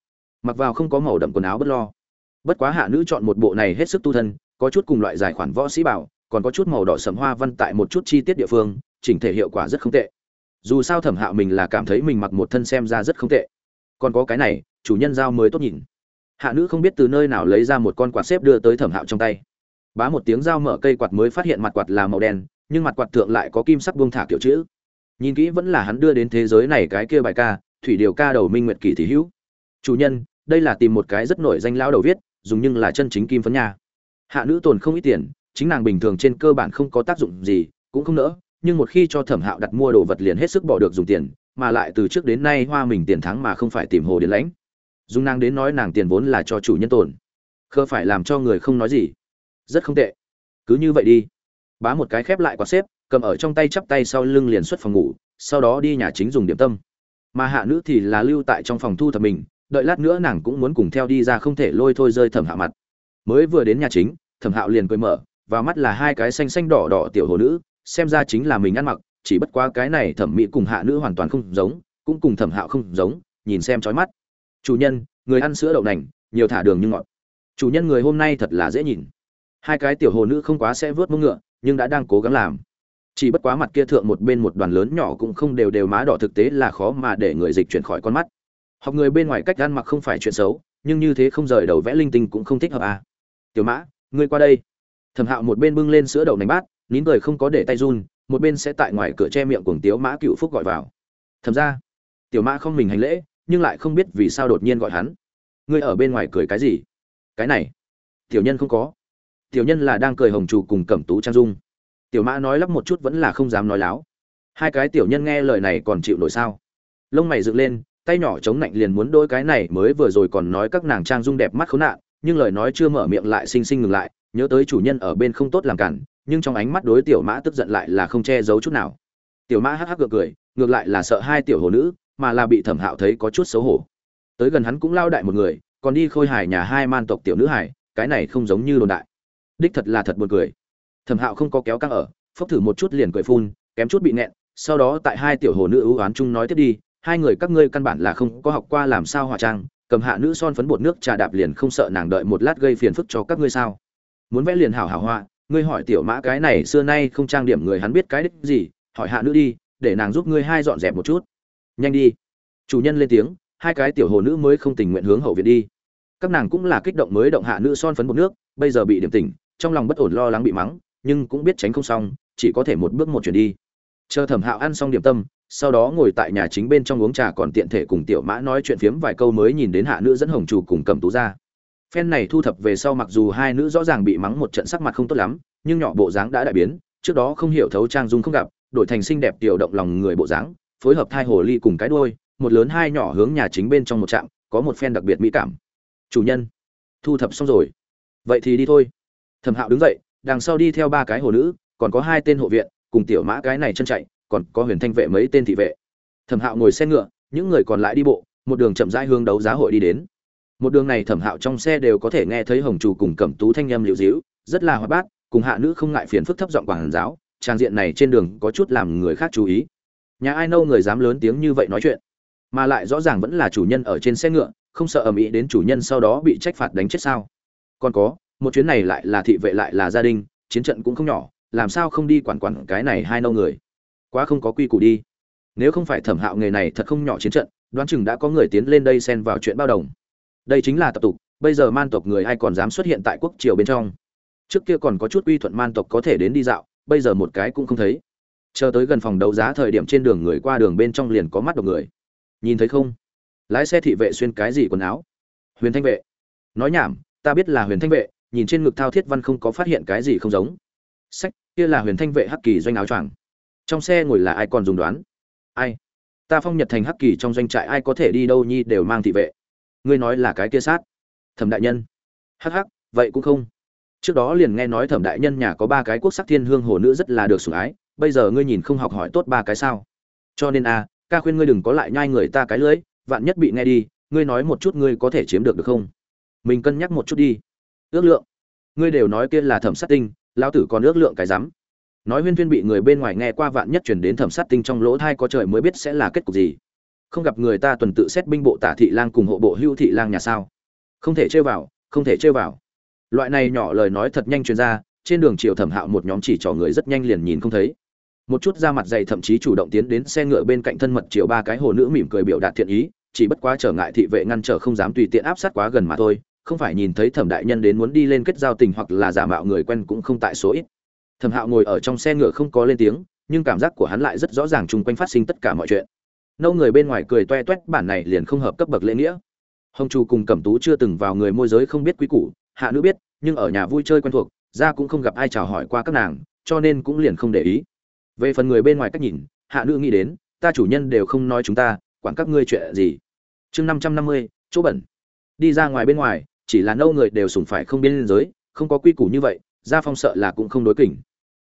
Mặc vào không có màu đậm quần áo bất lo bất quá hạ nữ chọn một bộ này hết sức tu thân, có chút cùng loại giải khoản võ sĩ bảo, còn có chút màu đỏ sầm hoa văn tại một chút chi tiết địa phương, chỉnh thể hiệu quả rất không tệ. Dù sao thẩm hạo mình là cảm thấy mình mặc một thân xem ra rất không tệ. Còn có cái này, chủ nhân giao mới tốt nhìn. Hạ nữ không biết từ nơi nào lấy ra một con quạt xếp đưa tới thẩm hạo trong tay. Bá một tiếng dao mở cây quạt mới phát hiện mặt quạt là màu đen, nhưng mặt quạt thượng lại có kim sắc buông thả kiểu chữ. Nhìn kỹ vẫn là hắn đưa đến thế giới này cái kia bài ca, thủy điều ca đầu minh nguyệt kỳ thị hữu. Chủ nhân, đây là tìm một cái rất nổi danh lão đầu viết dùng nhưng là chân chính kim phấn nha. Hạ nữ tồn không ít tiền, chính nàng bình thường trên cơ bản không có tác dụng gì, cũng không nỡ, nhưng một khi cho thẩm hạo đặt mua đồ vật liền hết sức bỏ được dùng tiền, mà lại từ trước đến nay hoa mình tiền thắng mà không phải tìm hồ điện lãnh. Dùng nàng đến nói nàng tiền vốn là cho chủ nhân tồn. Khơ phải làm cho người không nói gì. Rất không tệ. Cứ như vậy đi. Bá một cái khép lại quạt xếp, cầm ở trong tay chắp tay sau lưng liền xuất phòng ngủ, sau đó đi nhà chính dùng điểm tâm. Mà hạ nữ thì là lưu tại trong phòng thu thập mình đợi lát nữa nàng cũng muốn cùng theo đi ra không thể lôi thôi rơi thẩm hạ mặt. Mới vừa đến nhà chính, thẩm hạo liền cười mở, vào mắt là hai cái xanh xanh đỏ đỏ tiểu hồ nữ, xem ra chính là mình ăn mặc, chỉ bất quá cái này thẩm mỹ cùng hạ nữ hoàn toàn không giống, cũng cùng thẩm hạo không giống, nhìn xem chói mắt. Chủ nhân, người ăn sữa đậu nành, nhiều thả đường như ngọt. Chủ nhân người hôm nay thật là dễ nhìn. Hai cái tiểu hồ nữ không quá sẽ vớt mông ngựa, nhưng đã đang cố gắng làm. Chỉ bất quá mặt kia thượng một bên một đoàn lớn nhỏ cũng không đều đều má đỏ thực tế là khó mà để người dịch chuyển khỏi con mắt học người bên ngoài cách ăn mặc không phải chuyện xấu, nhưng như thế không rời đầu vẽ linh tinh cũng không thích hợp à. tiểu mã, ngươi qua đây. Thẩm hạo một bên bưng lên sữa đậu nành bát, nín cười không có để tay run, một bên sẽ tại ngoài cửa che miệng cuồng tiếu mã cựu phúc gọi vào. Thầm ra, tiểu mã không mình hành lễ, nhưng lại không biết vì sao đột nhiên gọi hắn. Ngươi ở bên ngoài cười cái gì? Cái này, tiểu nhân không có. Tiểu nhân là đang cười hồng trù cùng cẩm tú trang dung. Tiểu mã nói lắp một chút vẫn là không dám nói láo. Hai cái tiểu nhân nghe lời này còn chịu nổi sao? Lông mày dựng lên tay nhỏ chống nạnh liền muốn đôi cái này mới vừa rồi còn nói các nàng trang dung đẹp mắt khốn nạn, nhưng lời nói chưa mở miệng lại xinh xinh ngừng lại, nhớ tới chủ nhân ở bên không tốt làm cản, nhưng trong ánh mắt đối tiểu mã tức giận lại là không che giấu chút nào. Tiểu mã hắc hắc gượng cười, ngược lại là sợ hai tiểu hồ nữ, mà là bị thẩm hạo thấy có chút xấu hổ. Tới gần hắn cũng lao đại một người, còn đi khôi hài nhà hai man tộc tiểu nữ hải cái này không giống như đồn đại. Đích thật là thật buồn cười. Thẩm hạo không có kéo căng ở, phốc thử một chút liền cười phun, kém chút bị nẹn sau đó tại hai tiểu hồ nữ ưu oán chung nói tiếp đi hai người các ngươi căn bản là không có học qua làm sao hóa trang, cầm hạ nữ son phấn bột nước trà đạp liền không sợ nàng đợi một lát gây phiền phức cho các ngươi sao? Muốn vẽ liền hảo hảo hoa ngươi hỏi tiểu mã cái này xưa nay không trang điểm người hắn biết cái đích gì, hỏi hạ nữ đi, để nàng giúp ngươi hai dọn dẹp một chút. Nhanh đi. Chủ nhân lên tiếng, hai cái tiểu hồ nữ mới không tình nguyện hướng hậu viện đi. Các nàng cũng là kích động mới động hạ nữ son phấn bột nước, bây giờ bị điểm tỉnh, trong lòng bất ổn lo lắng bị mắng, nhưng cũng biết tránh không xong, chỉ có thể một bước một chuyển đi. Chờ thẩm hạo ăn xong điểm tâm sau đó ngồi tại nhà chính bên trong uống trà còn tiện thể cùng tiểu mã nói chuyện phiếm vài câu mới nhìn đến hạ nữ dẫn hồng chủ cùng cầm tú ra. Phen này thu thập về sau mặc dù hai nữ rõ ràng bị mắng một trận sắc mặt không tốt lắm, nhưng nhỏ bộ dáng đã đại biến, trước đó không hiểu thấu trang dung không gặp, đổi thành xinh đẹp tiểu động lòng người bộ dáng, phối hợp thai hồ ly cùng cái đuôi, một lớn hai nhỏ hướng nhà chính bên trong một trạm, có một phen đặc biệt mỹ cảm. Chủ nhân, thu thập xong rồi. Vậy thì đi thôi. Thẩm hạo đứng dậy, đằng sau đi theo ba cái hồ nữ, còn có hai tên hộ viện, cùng tiểu mã cái này chân chạy còn có huyền thanh vệ mấy tên thị vệ. Thẩm hạo ngồi xe ngựa, những người còn lại đi bộ, một đường chậm rãi hướng đấu giá hội đi đến. Một đường này thẩm hạo trong xe đều có thể nghe thấy hồng chủ cùng cẩm tú thanh nhâm liệu dĩu rất là hoạt bát, cùng hạ nữ không ngại phiền phức thấp giọng quảng giáo, trang diện này trên đường có chút làm người khác chú ý. Nhà ai nâu người dám lớn tiếng như vậy nói chuyện, mà lại rõ ràng vẫn là chủ nhân ở trên xe ngựa, không sợ ầm ĩ đến chủ nhân sau đó bị trách phạt đánh chết sao? Còn có, một chuyến này lại là thị vệ lại là gia đình, chiến trận cũng không nhỏ, làm sao không đi quản quản cái này hai nâu người? Quá không có quy củ đi. Nếu không phải thẩm hạo nghề này thật không nhỏ chiến trận, đoán chừng đã có người tiến lên đây xen vào chuyện bao đồng. Đây chính là tập tục, bây giờ man tộc người ai còn dám xuất hiện tại quốc triều bên trong? Trước kia còn có chút uy thuận man tộc có thể đến đi dạo, bây giờ một cái cũng không thấy. Chờ tới gần phòng đấu giá thời điểm trên đường người qua đường bên trong liền có mắt độc người. Nhìn thấy không? Lái xe thị vệ xuyên cái gì quần áo? Huyền thanh vệ. Nói nhảm, ta biết là huyền thanh vệ, nhìn trên ngực thao thiết văn không có phát hiện cái gì không giống. Sách, kia là huyền thanh vệ hắc kỳ doanh áo choàng trong xe ngồi là ai còn dùng đoán? Ai? Ta phong nhật thành hắc kỳ trong doanh trại ai có thể đi đâu nhi đều mang thị vệ. Ngươi nói là cái kia sát. Thẩm đại nhân. Hắc hắc, vậy cũng không. Trước đó liền nghe nói thẩm đại nhân nhà có ba cái quốc sắc thiên hương hồ nữ rất là được sủng ái, bây giờ ngươi nhìn không học hỏi tốt ba cái sao? Cho nên a ca khuyên ngươi đừng có lại nhai người ta cái lưỡi vạn nhất bị nghe đi, ngươi nói một chút ngươi có thể chiếm được được không? Mình cân nhắc một chút đi. Ước lượng. Ngươi đều nói kia là thẩm sát tinh, lão tử còn ước lượng cái rắm nói huyên thuyên bị người bên ngoài nghe qua vạn nhất chuyển đến thẩm sát tinh trong lỗ thai có trời mới biết sẽ là kết cục gì. Không gặp người ta tuần tự xét binh bộ tả thị lang cùng hộ bộ hưu thị lang nhà sao? Không thể chơi vào, không thể chơi vào. Loại này nhỏ lời nói thật nhanh truyền ra, trên đường chiều thẩm hạo một nhóm chỉ trò người rất nhanh liền nhìn không thấy. Một chút da mặt dày thậm chí chủ động tiến đến xe ngựa bên cạnh thân mật chiều ba cái hồ nữ mỉm cười biểu đạt thiện ý, chỉ bất quá trở ngại thị vệ ngăn trở không dám tùy tiện áp sát quá gần mà thôi, không phải nhìn thấy thẩm đại nhân đến muốn đi lên kết giao tình hoặc là giả mạo người quen cũng không tại số ít thẩm hạo ngồi ở trong xe ngựa không có lên tiếng, nhưng cảm giác của hắn lại rất rõ ràng chung quanh phát sinh tất cả mọi chuyện. Nâu người bên ngoài cười toe toét, bản này liền không hợp cấp bậc lễ nghĩa. Hồng chu cùng cẩm tú chưa từng vào người môi giới không biết quý củ, hạ nữ biết, nhưng ở nhà vui chơi quen thuộc, ra cũng không gặp ai chào hỏi qua các nàng, cho nên cũng liền không để ý. Về phần người bên ngoài cách nhìn, hạ nữ nghĩ đến, ta chủ nhân đều không nói chúng ta, quản các ngươi chuyện gì? Chương năm trăm năm mươi, chỗ bẩn. Đi ra ngoài bên ngoài, chỉ là nâu người đều sủng phải không biên giới, không có quy củ như vậy gia phong sợ là cũng không đối kỉnh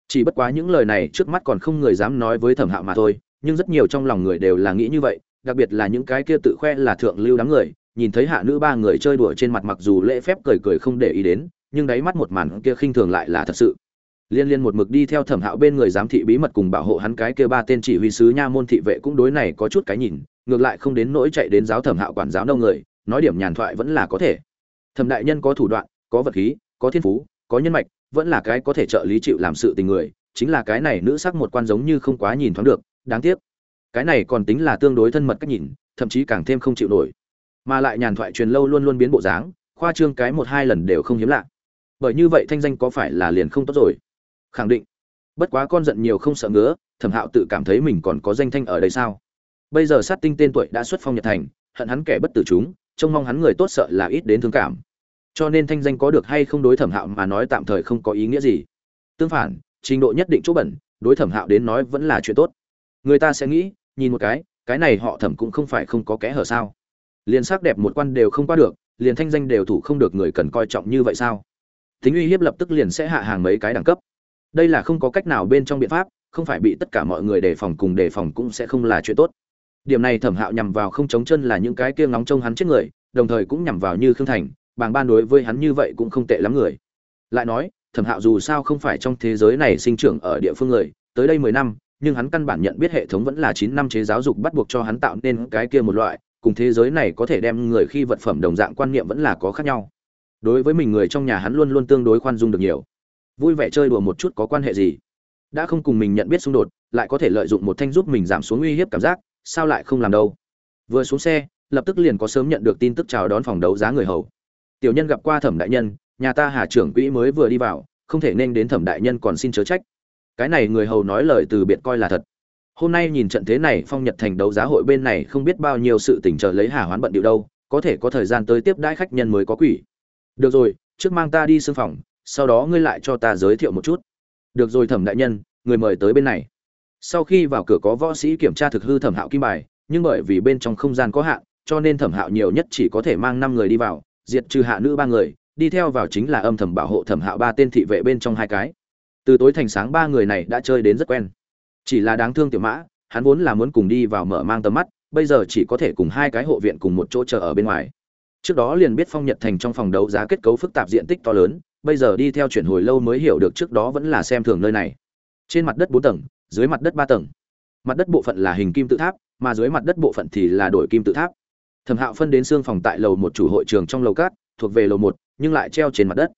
chỉ bất quá những lời này trước mắt còn không người dám nói với thẩm hạo mà thôi, nhưng rất nhiều trong lòng người đều là nghĩ như vậy, đặc biệt là những cái kia tự khoe là thượng lưu đám người, nhìn thấy hạ nữ ba người chơi đùa trên mặt mặc dù lễ phép cười cười không để ý đến, nhưng đáy mắt một màn kia khinh thường lại là thật sự. Liên liên một mực đi theo thẩm hạo bên người giám thị bí mật cùng bảo hộ hắn cái kia ba tên chỉ huy sứ nha môn thị vệ cũng đối này có chút cái nhìn, ngược lại không đến nỗi chạy đến giáo thẩm hạo quản giáo đông người, nói điểm nhàn thoại vẫn là có thể. Thẩm đại nhân có thủ đoạn, có vật khí, có thiên phú, có nhân mạch vẫn là cái có thể trợ lý chịu làm sự tình người, chính là cái này nữ sắc một quan giống như không quá nhìn thoáng được, đáng tiếc. Cái này còn tính là tương đối thân mật cách nhìn, thậm chí càng thêm không chịu nổi. Mà lại nhàn thoại truyền lâu luôn luôn biến bộ dáng, khoa trương cái một hai lần đều không hiếm lạ. Bởi như vậy thanh danh có phải là liền không tốt rồi? Khẳng định. Bất quá con giận nhiều không sợ ngứa, thẩm hạo tự cảm thấy mình còn có danh thanh ở đây sao? Bây giờ sát tinh tên tuổi đã xuất phong nhật thành, hận hắn kẻ bất tử chúng, trông mong hắn người tốt sợ là ít đến thương cảm cho nên thanh danh có được hay không đối thẩm hạo mà nói tạm thời không có ý nghĩa gì. Tương phản, trình độ nhất định chỗ bẩn, đối thẩm hạo đến nói vẫn là chuyện tốt. Người ta sẽ nghĩ, nhìn một cái cái này họ thẩm cũng không phải không có kẽ hở sao? Liền sắc đẹp một quan đều không qua được, liền thanh danh đều thủ không được người cần coi trọng như vậy sao? Tính uy hiếp lập tức liền sẽ hạ hàng mấy cái đẳng cấp. Đây là không có cách nào bên trong biện pháp, không phải bị tất cả mọi người đề phòng cùng đề phòng cũng sẽ không là chuyện tốt. Điểm này thẩm hạo nhằm vào không chống chân là những cái kia ngóng trông hắn chết người, đồng thời cũng nhằm vào như khương thành bàng ban đối với hắn như vậy cũng không tệ lắm người. Lại nói, thẩm hạo dù sao không phải trong thế giới này sinh trưởng ở địa phương người, tới đây mười năm, nhưng hắn căn bản nhận biết hệ thống vẫn là chín năm chế giáo dục bắt buộc cho hắn tạo nên cái kia một loại, cùng thế giới này có thể đem người khi vật phẩm đồng dạng quan niệm vẫn là có khác nhau. Đối với mình người trong nhà hắn luôn luôn tương đối khoan dung được nhiều. Vui vẻ chơi đùa một chút có quan hệ gì? Đã không cùng mình nhận biết xung đột, lại có thể lợi dụng một thanh giúp mình giảm xuống uy hiếp cảm giác, sao lại không làm đâu? Vừa xuống xe, lập tức liền có sớm nhận được tin tức chào đón phòng đấu giá người hầu tiểu nhân gặp qua thẩm đại nhân, nhà ta hà trưởng quỹ mới vừa đi vào, không thể nên đến thẩm đại nhân còn xin chớ trách. Cái này người hầu nói lời từ biệt coi là thật. Hôm nay nhìn trận thế này, phong nhật thành đấu giá hội bên này không biết bao nhiêu sự tình chờ lấy hà hoán bận điệu đâu, có thể có thời gian tới tiếp đãi khách nhân mới có quỷ. Được rồi, trước mang ta đi xương phòng, sau đó ngươi lại cho ta giới thiệu một chút. Được rồi thẩm đại nhân, người mời tới bên này. Sau khi vào cửa có võ sĩ kiểm tra thực hư thẩm hạo kim bài, nhưng bởi vì bên trong không gian có hạn, cho nên thẩm hạo nhiều nhất chỉ có thể mang năm người đi vào diệt trừ hạ nữ ba người, đi theo vào chính là âm thầm bảo hộ thẩm hạo ba tên thị vệ bên trong hai cái. Từ tối thành sáng ba người này đã chơi đến rất quen. Chỉ là đáng thương tiểu mã, hắn vốn là muốn cùng đi vào mở mang tầm mắt, bây giờ chỉ có thể cùng hai cái hộ viện cùng một chỗ chờ ở bên ngoài. Trước đó liền biết phong nhật thành trong phòng đấu giá kết cấu phức tạp diện tích to lớn, bây giờ đi theo chuyển hồi lâu mới hiểu được trước đó vẫn là xem thường nơi này. Trên mặt đất bốn tầng, dưới mặt đất ba tầng. Mặt đất bộ phận là hình kim tự tháp, mà dưới mặt đất bộ phận thì là đổi kim tự tháp thẩm hạo phân đến xương phòng tại lầu một chủ hội trường trong lầu cát, thuộc về lầu một, nhưng lại treo trên mặt đất.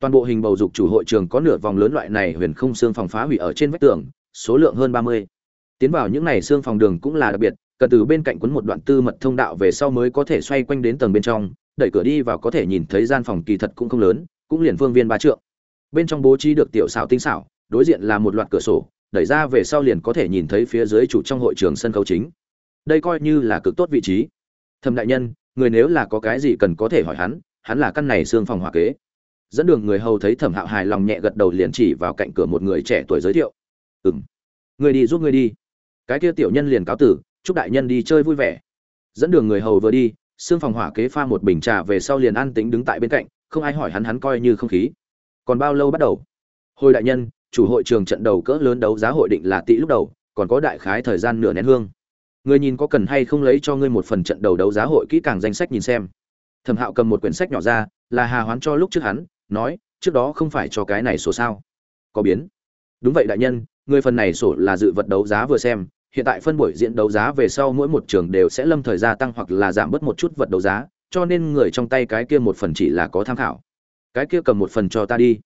Toàn bộ hình bầu dục chủ hội trường có nửa vòng lớn loại này huyền không xương phòng phá hủy ở trên vách tường, số lượng hơn ba mươi. Tiến vào những này xương phòng đường cũng là đặc biệt, cần từ bên cạnh quấn một đoạn tư mật thông đạo về sau mới có thể xoay quanh đến tầng bên trong, đẩy cửa đi vào có thể nhìn thấy gian phòng kỳ thật cũng không lớn, cũng liền phương viên ba trượng. Bên trong bố trí được tiểu xảo tinh xảo, đối diện là một loạt cửa sổ, đẩy ra về sau liền có thể nhìn thấy phía dưới chủ trong hội trường sân khấu chính. Đây coi như là cực tốt vị trí thẩm đại nhân, người nếu là có cái gì cần có thể hỏi hắn hắn là căn này xương phòng hòa kế. Dẫn đường người hầu thấy thẩm hạo hài lòng nhẹ gật đầu liền chỉ vào cạnh cửa một người trẻ tuổi giới thiệu. Ừ m người đi giúp người đi. Cái kia tiểu nhân liền cáo tử, chúc đại nhân đi chơi vui vẻ. Dẫn đường người hầu vừa đi, xương phòng hỏa kế pha một bình trà về sau liền an tính đứng tại bên cạnh, không ai hỏi hắn hắn coi như không khí. Còn bao lâu bắt đầu? Hồi đại nhân, chủ hội trường trận đầu cỡ lớn đấu giá hội định là tỷ lúc đầu, còn có đại khái thời gian nửa nén hương người nhìn có cần hay không lấy cho ngươi một phần trận đầu đấu giá hội kỹ càng danh sách nhìn xem. Thẩm hạo cầm một quyển sách nhỏ ra, là hà hoán cho lúc trước hắn, nói, trước đó không phải cho cái này sổ sao? Có biến. Đúng vậy đại nhân người phần này sổ là dự vật đấu giá vừa xem, hiện tại phân buổi diễn đấu giá về sau mỗi một trường đều sẽ lâm thời gia tăng hoặc là giảm bớt một chút vật đấu giá, cho nên người trong tay cái kia một phần chỉ là có tham khảo. Cái kia cầm một phần cho ta đi.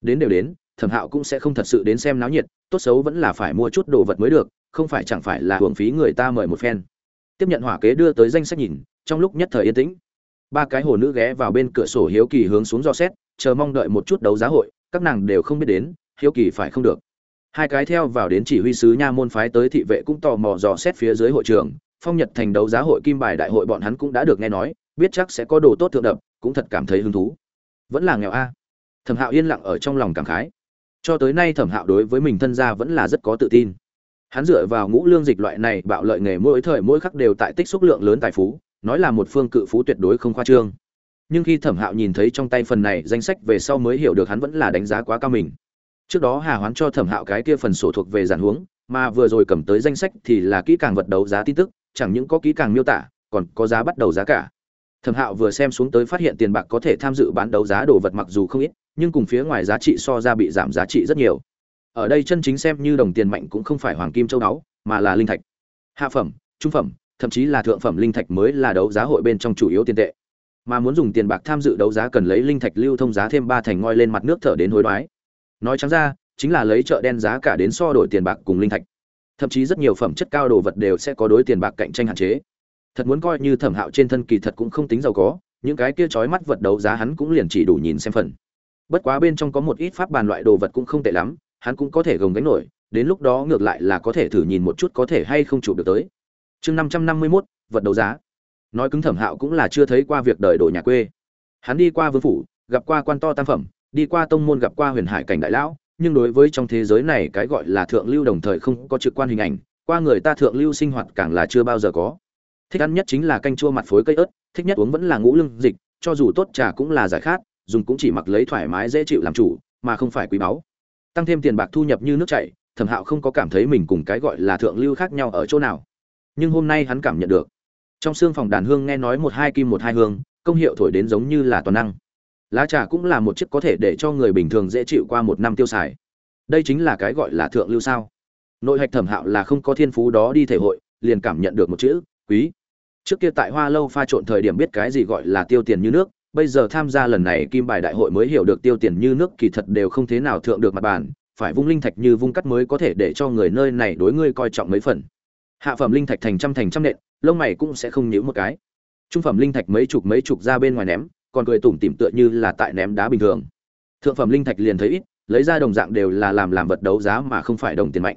Đến đều đến, thẩm hạo cũng sẽ không thật sự đến xem náo nhiệt, tốt xấu vẫn là phải mua chút đồ vật mới được không phải chẳng phải là hưởng phí người ta mời một phen. Tiếp nhận hỏa kế đưa tới danh sách nhìn, trong lúc nhất thời yên tĩnh. Ba cái hồ nữ ghé vào bên cửa sổ hiếu kỳ hướng xuống do xét, chờ mong đợi một chút đấu giá hội, các nàng đều không biết đến, hiếu kỳ phải không được. Hai cái theo vào đến chỉ huy sứ nha môn phái tới thị vệ cũng tò mò dò xét phía dưới hội trường, phong nhật thành đấu giá hội kim bài đại hội bọn hắn cũng đã được nghe nói, biết chắc sẽ có đồ tốt thượng đập, cũng thật cảm thấy hứng thú. Vẫn là nghèo a. Thẩm hạo yên lặng ở trong lòng cảm khái. Cho tới nay thẩm hạo đối với mình thân gia vẫn là rất có tự tin hắn dựa vào ngũ lương dịch loại này bạo lợi nghề mỗi thời mỗi khắc đều tại tích xúc lượng lớn tài phú, nói là một phương cự phú tuyệt đối không khoa trương. Nhưng khi thẩm hạo nhìn thấy trong tay phần này danh sách về sau mới hiểu được hắn vẫn là đánh giá quá cao mình. Trước đó hà hoán cho thẩm hạo cái kia phần sổ thuộc về giản huống, mà vừa rồi cầm tới danh sách thì là kỹ càng vật đấu giá tin tức, chẳng những có kỹ càng miêu tả, còn có giá bắt đầu giá cả. Thẩm hạo vừa xem xuống tới phát hiện tiền bạc có thể tham dự bán đấu giá đồ vật mặc dù không ít, nhưng cùng phía ngoài giá trị so ra bị giảm giá trị rất nhiều ở đây chân chính xem như đồng tiền mạnh cũng không phải hoàng kim châu đáo, mà là linh thạch. Hạ phẩm, trung phẩm, thậm chí là thượng phẩm linh thạch mới là đấu giá hội bên trong chủ yếu tiền tệ. Mà muốn dùng tiền bạc tham dự đấu giá cần lấy linh thạch lưu thông giá thêm ba thành ngoi lên mặt nước thở đến hối đoái. Nói trắng ra, chính là lấy chợ đen giá cả đến so đổi tiền bạc cùng linh thạch. Thậm chí rất nhiều phẩm chất cao đồ vật đều sẽ có đối tiền bạc cạnh tranh hạn chế. Thật muốn coi như thẩm hạo trên thân kỳ thật cũng không tính giàu có, những cái kia trói mắt vật đấu giá hắn cũng liền chỉ đủ nhìn xem phần. Bất quá bên trong có một ít pháp bàn loại đồ vật cũng không tệ lắm hắn cũng có thể gồng gánh nổi, đến lúc đó ngược lại là có thể thử nhìn một chút có thể hay không chụp được tới. Chương năm trăm năm mươi mốt, vật đấu giá. Nói cứng thẩm hạo cũng là chưa thấy qua việc đời đồ nhà quê. Hắn đi qua vương phủ, gặp qua quan to tam phẩm, đi qua tông môn gặp qua huyền hải cảnh đại lão, nhưng đối với trong thế giới này cái gọi là thượng lưu đồng thời không có trực quan hình ảnh, qua người ta thượng lưu sinh hoạt càng là chưa bao giờ có. Thích ăn nhất chính là canh chua mặt phối cây ớt, thích nhất uống vẫn là ngũ lương dịch, cho dù tốt trà cũng là giải khát, dùng cũng chỉ mặc lấy thoải mái dễ chịu làm chủ, mà không phải quý báu tăng thêm tiền bạc thu nhập như nước chảy, thẩm hạo không có cảm thấy mình cùng cái gọi là thượng lưu khác nhau ở chỗ nào. Nhưng hôm nay hắn cảm nhận được, trong xương phòng đàn hương nghe nói một hai kim một hai hương, công hiệu thổi đến giống như là toàn năng. Lá trà cũng là một chiếc có thể để cho người bình thường dễ chịu qua một năm tiêu xài. Đây chính là cái gọi là thượng lưu sao? Nội hạch thẩm hạo là không có thiên phú đó đi thể hội, liền cảm nhận được một chữ, quý. Trước kia tại hoa lâu pha trộn thời điểm biết cái gì gọi là tiêu tiền như nước bây giờ tham gia lần này kim bài đại hội mới hiểu được tiêu tiền như nước kỳ thật đều không thế nào thượng được mặt bàn, phải vung linh thạch như vung cắt mới có thể để cho người nơi này đối ngươi coi trọng mấy phần. Hạ phẩm linh thạch thành trăm thành trăm nện, lông mày cũng sẽ không nhíu một cái. Trung phẩm linh thạch mấy chục mấy chục ra bên ngoài ném, còn cười tủm tỉm tựa như là tại ném đá bình thường. Thượng phẩm linh thạch liền thấy ít, lấy ra đồng dạng đều là làm làm vật đấu giá mà không phải đồng tiền mạnh.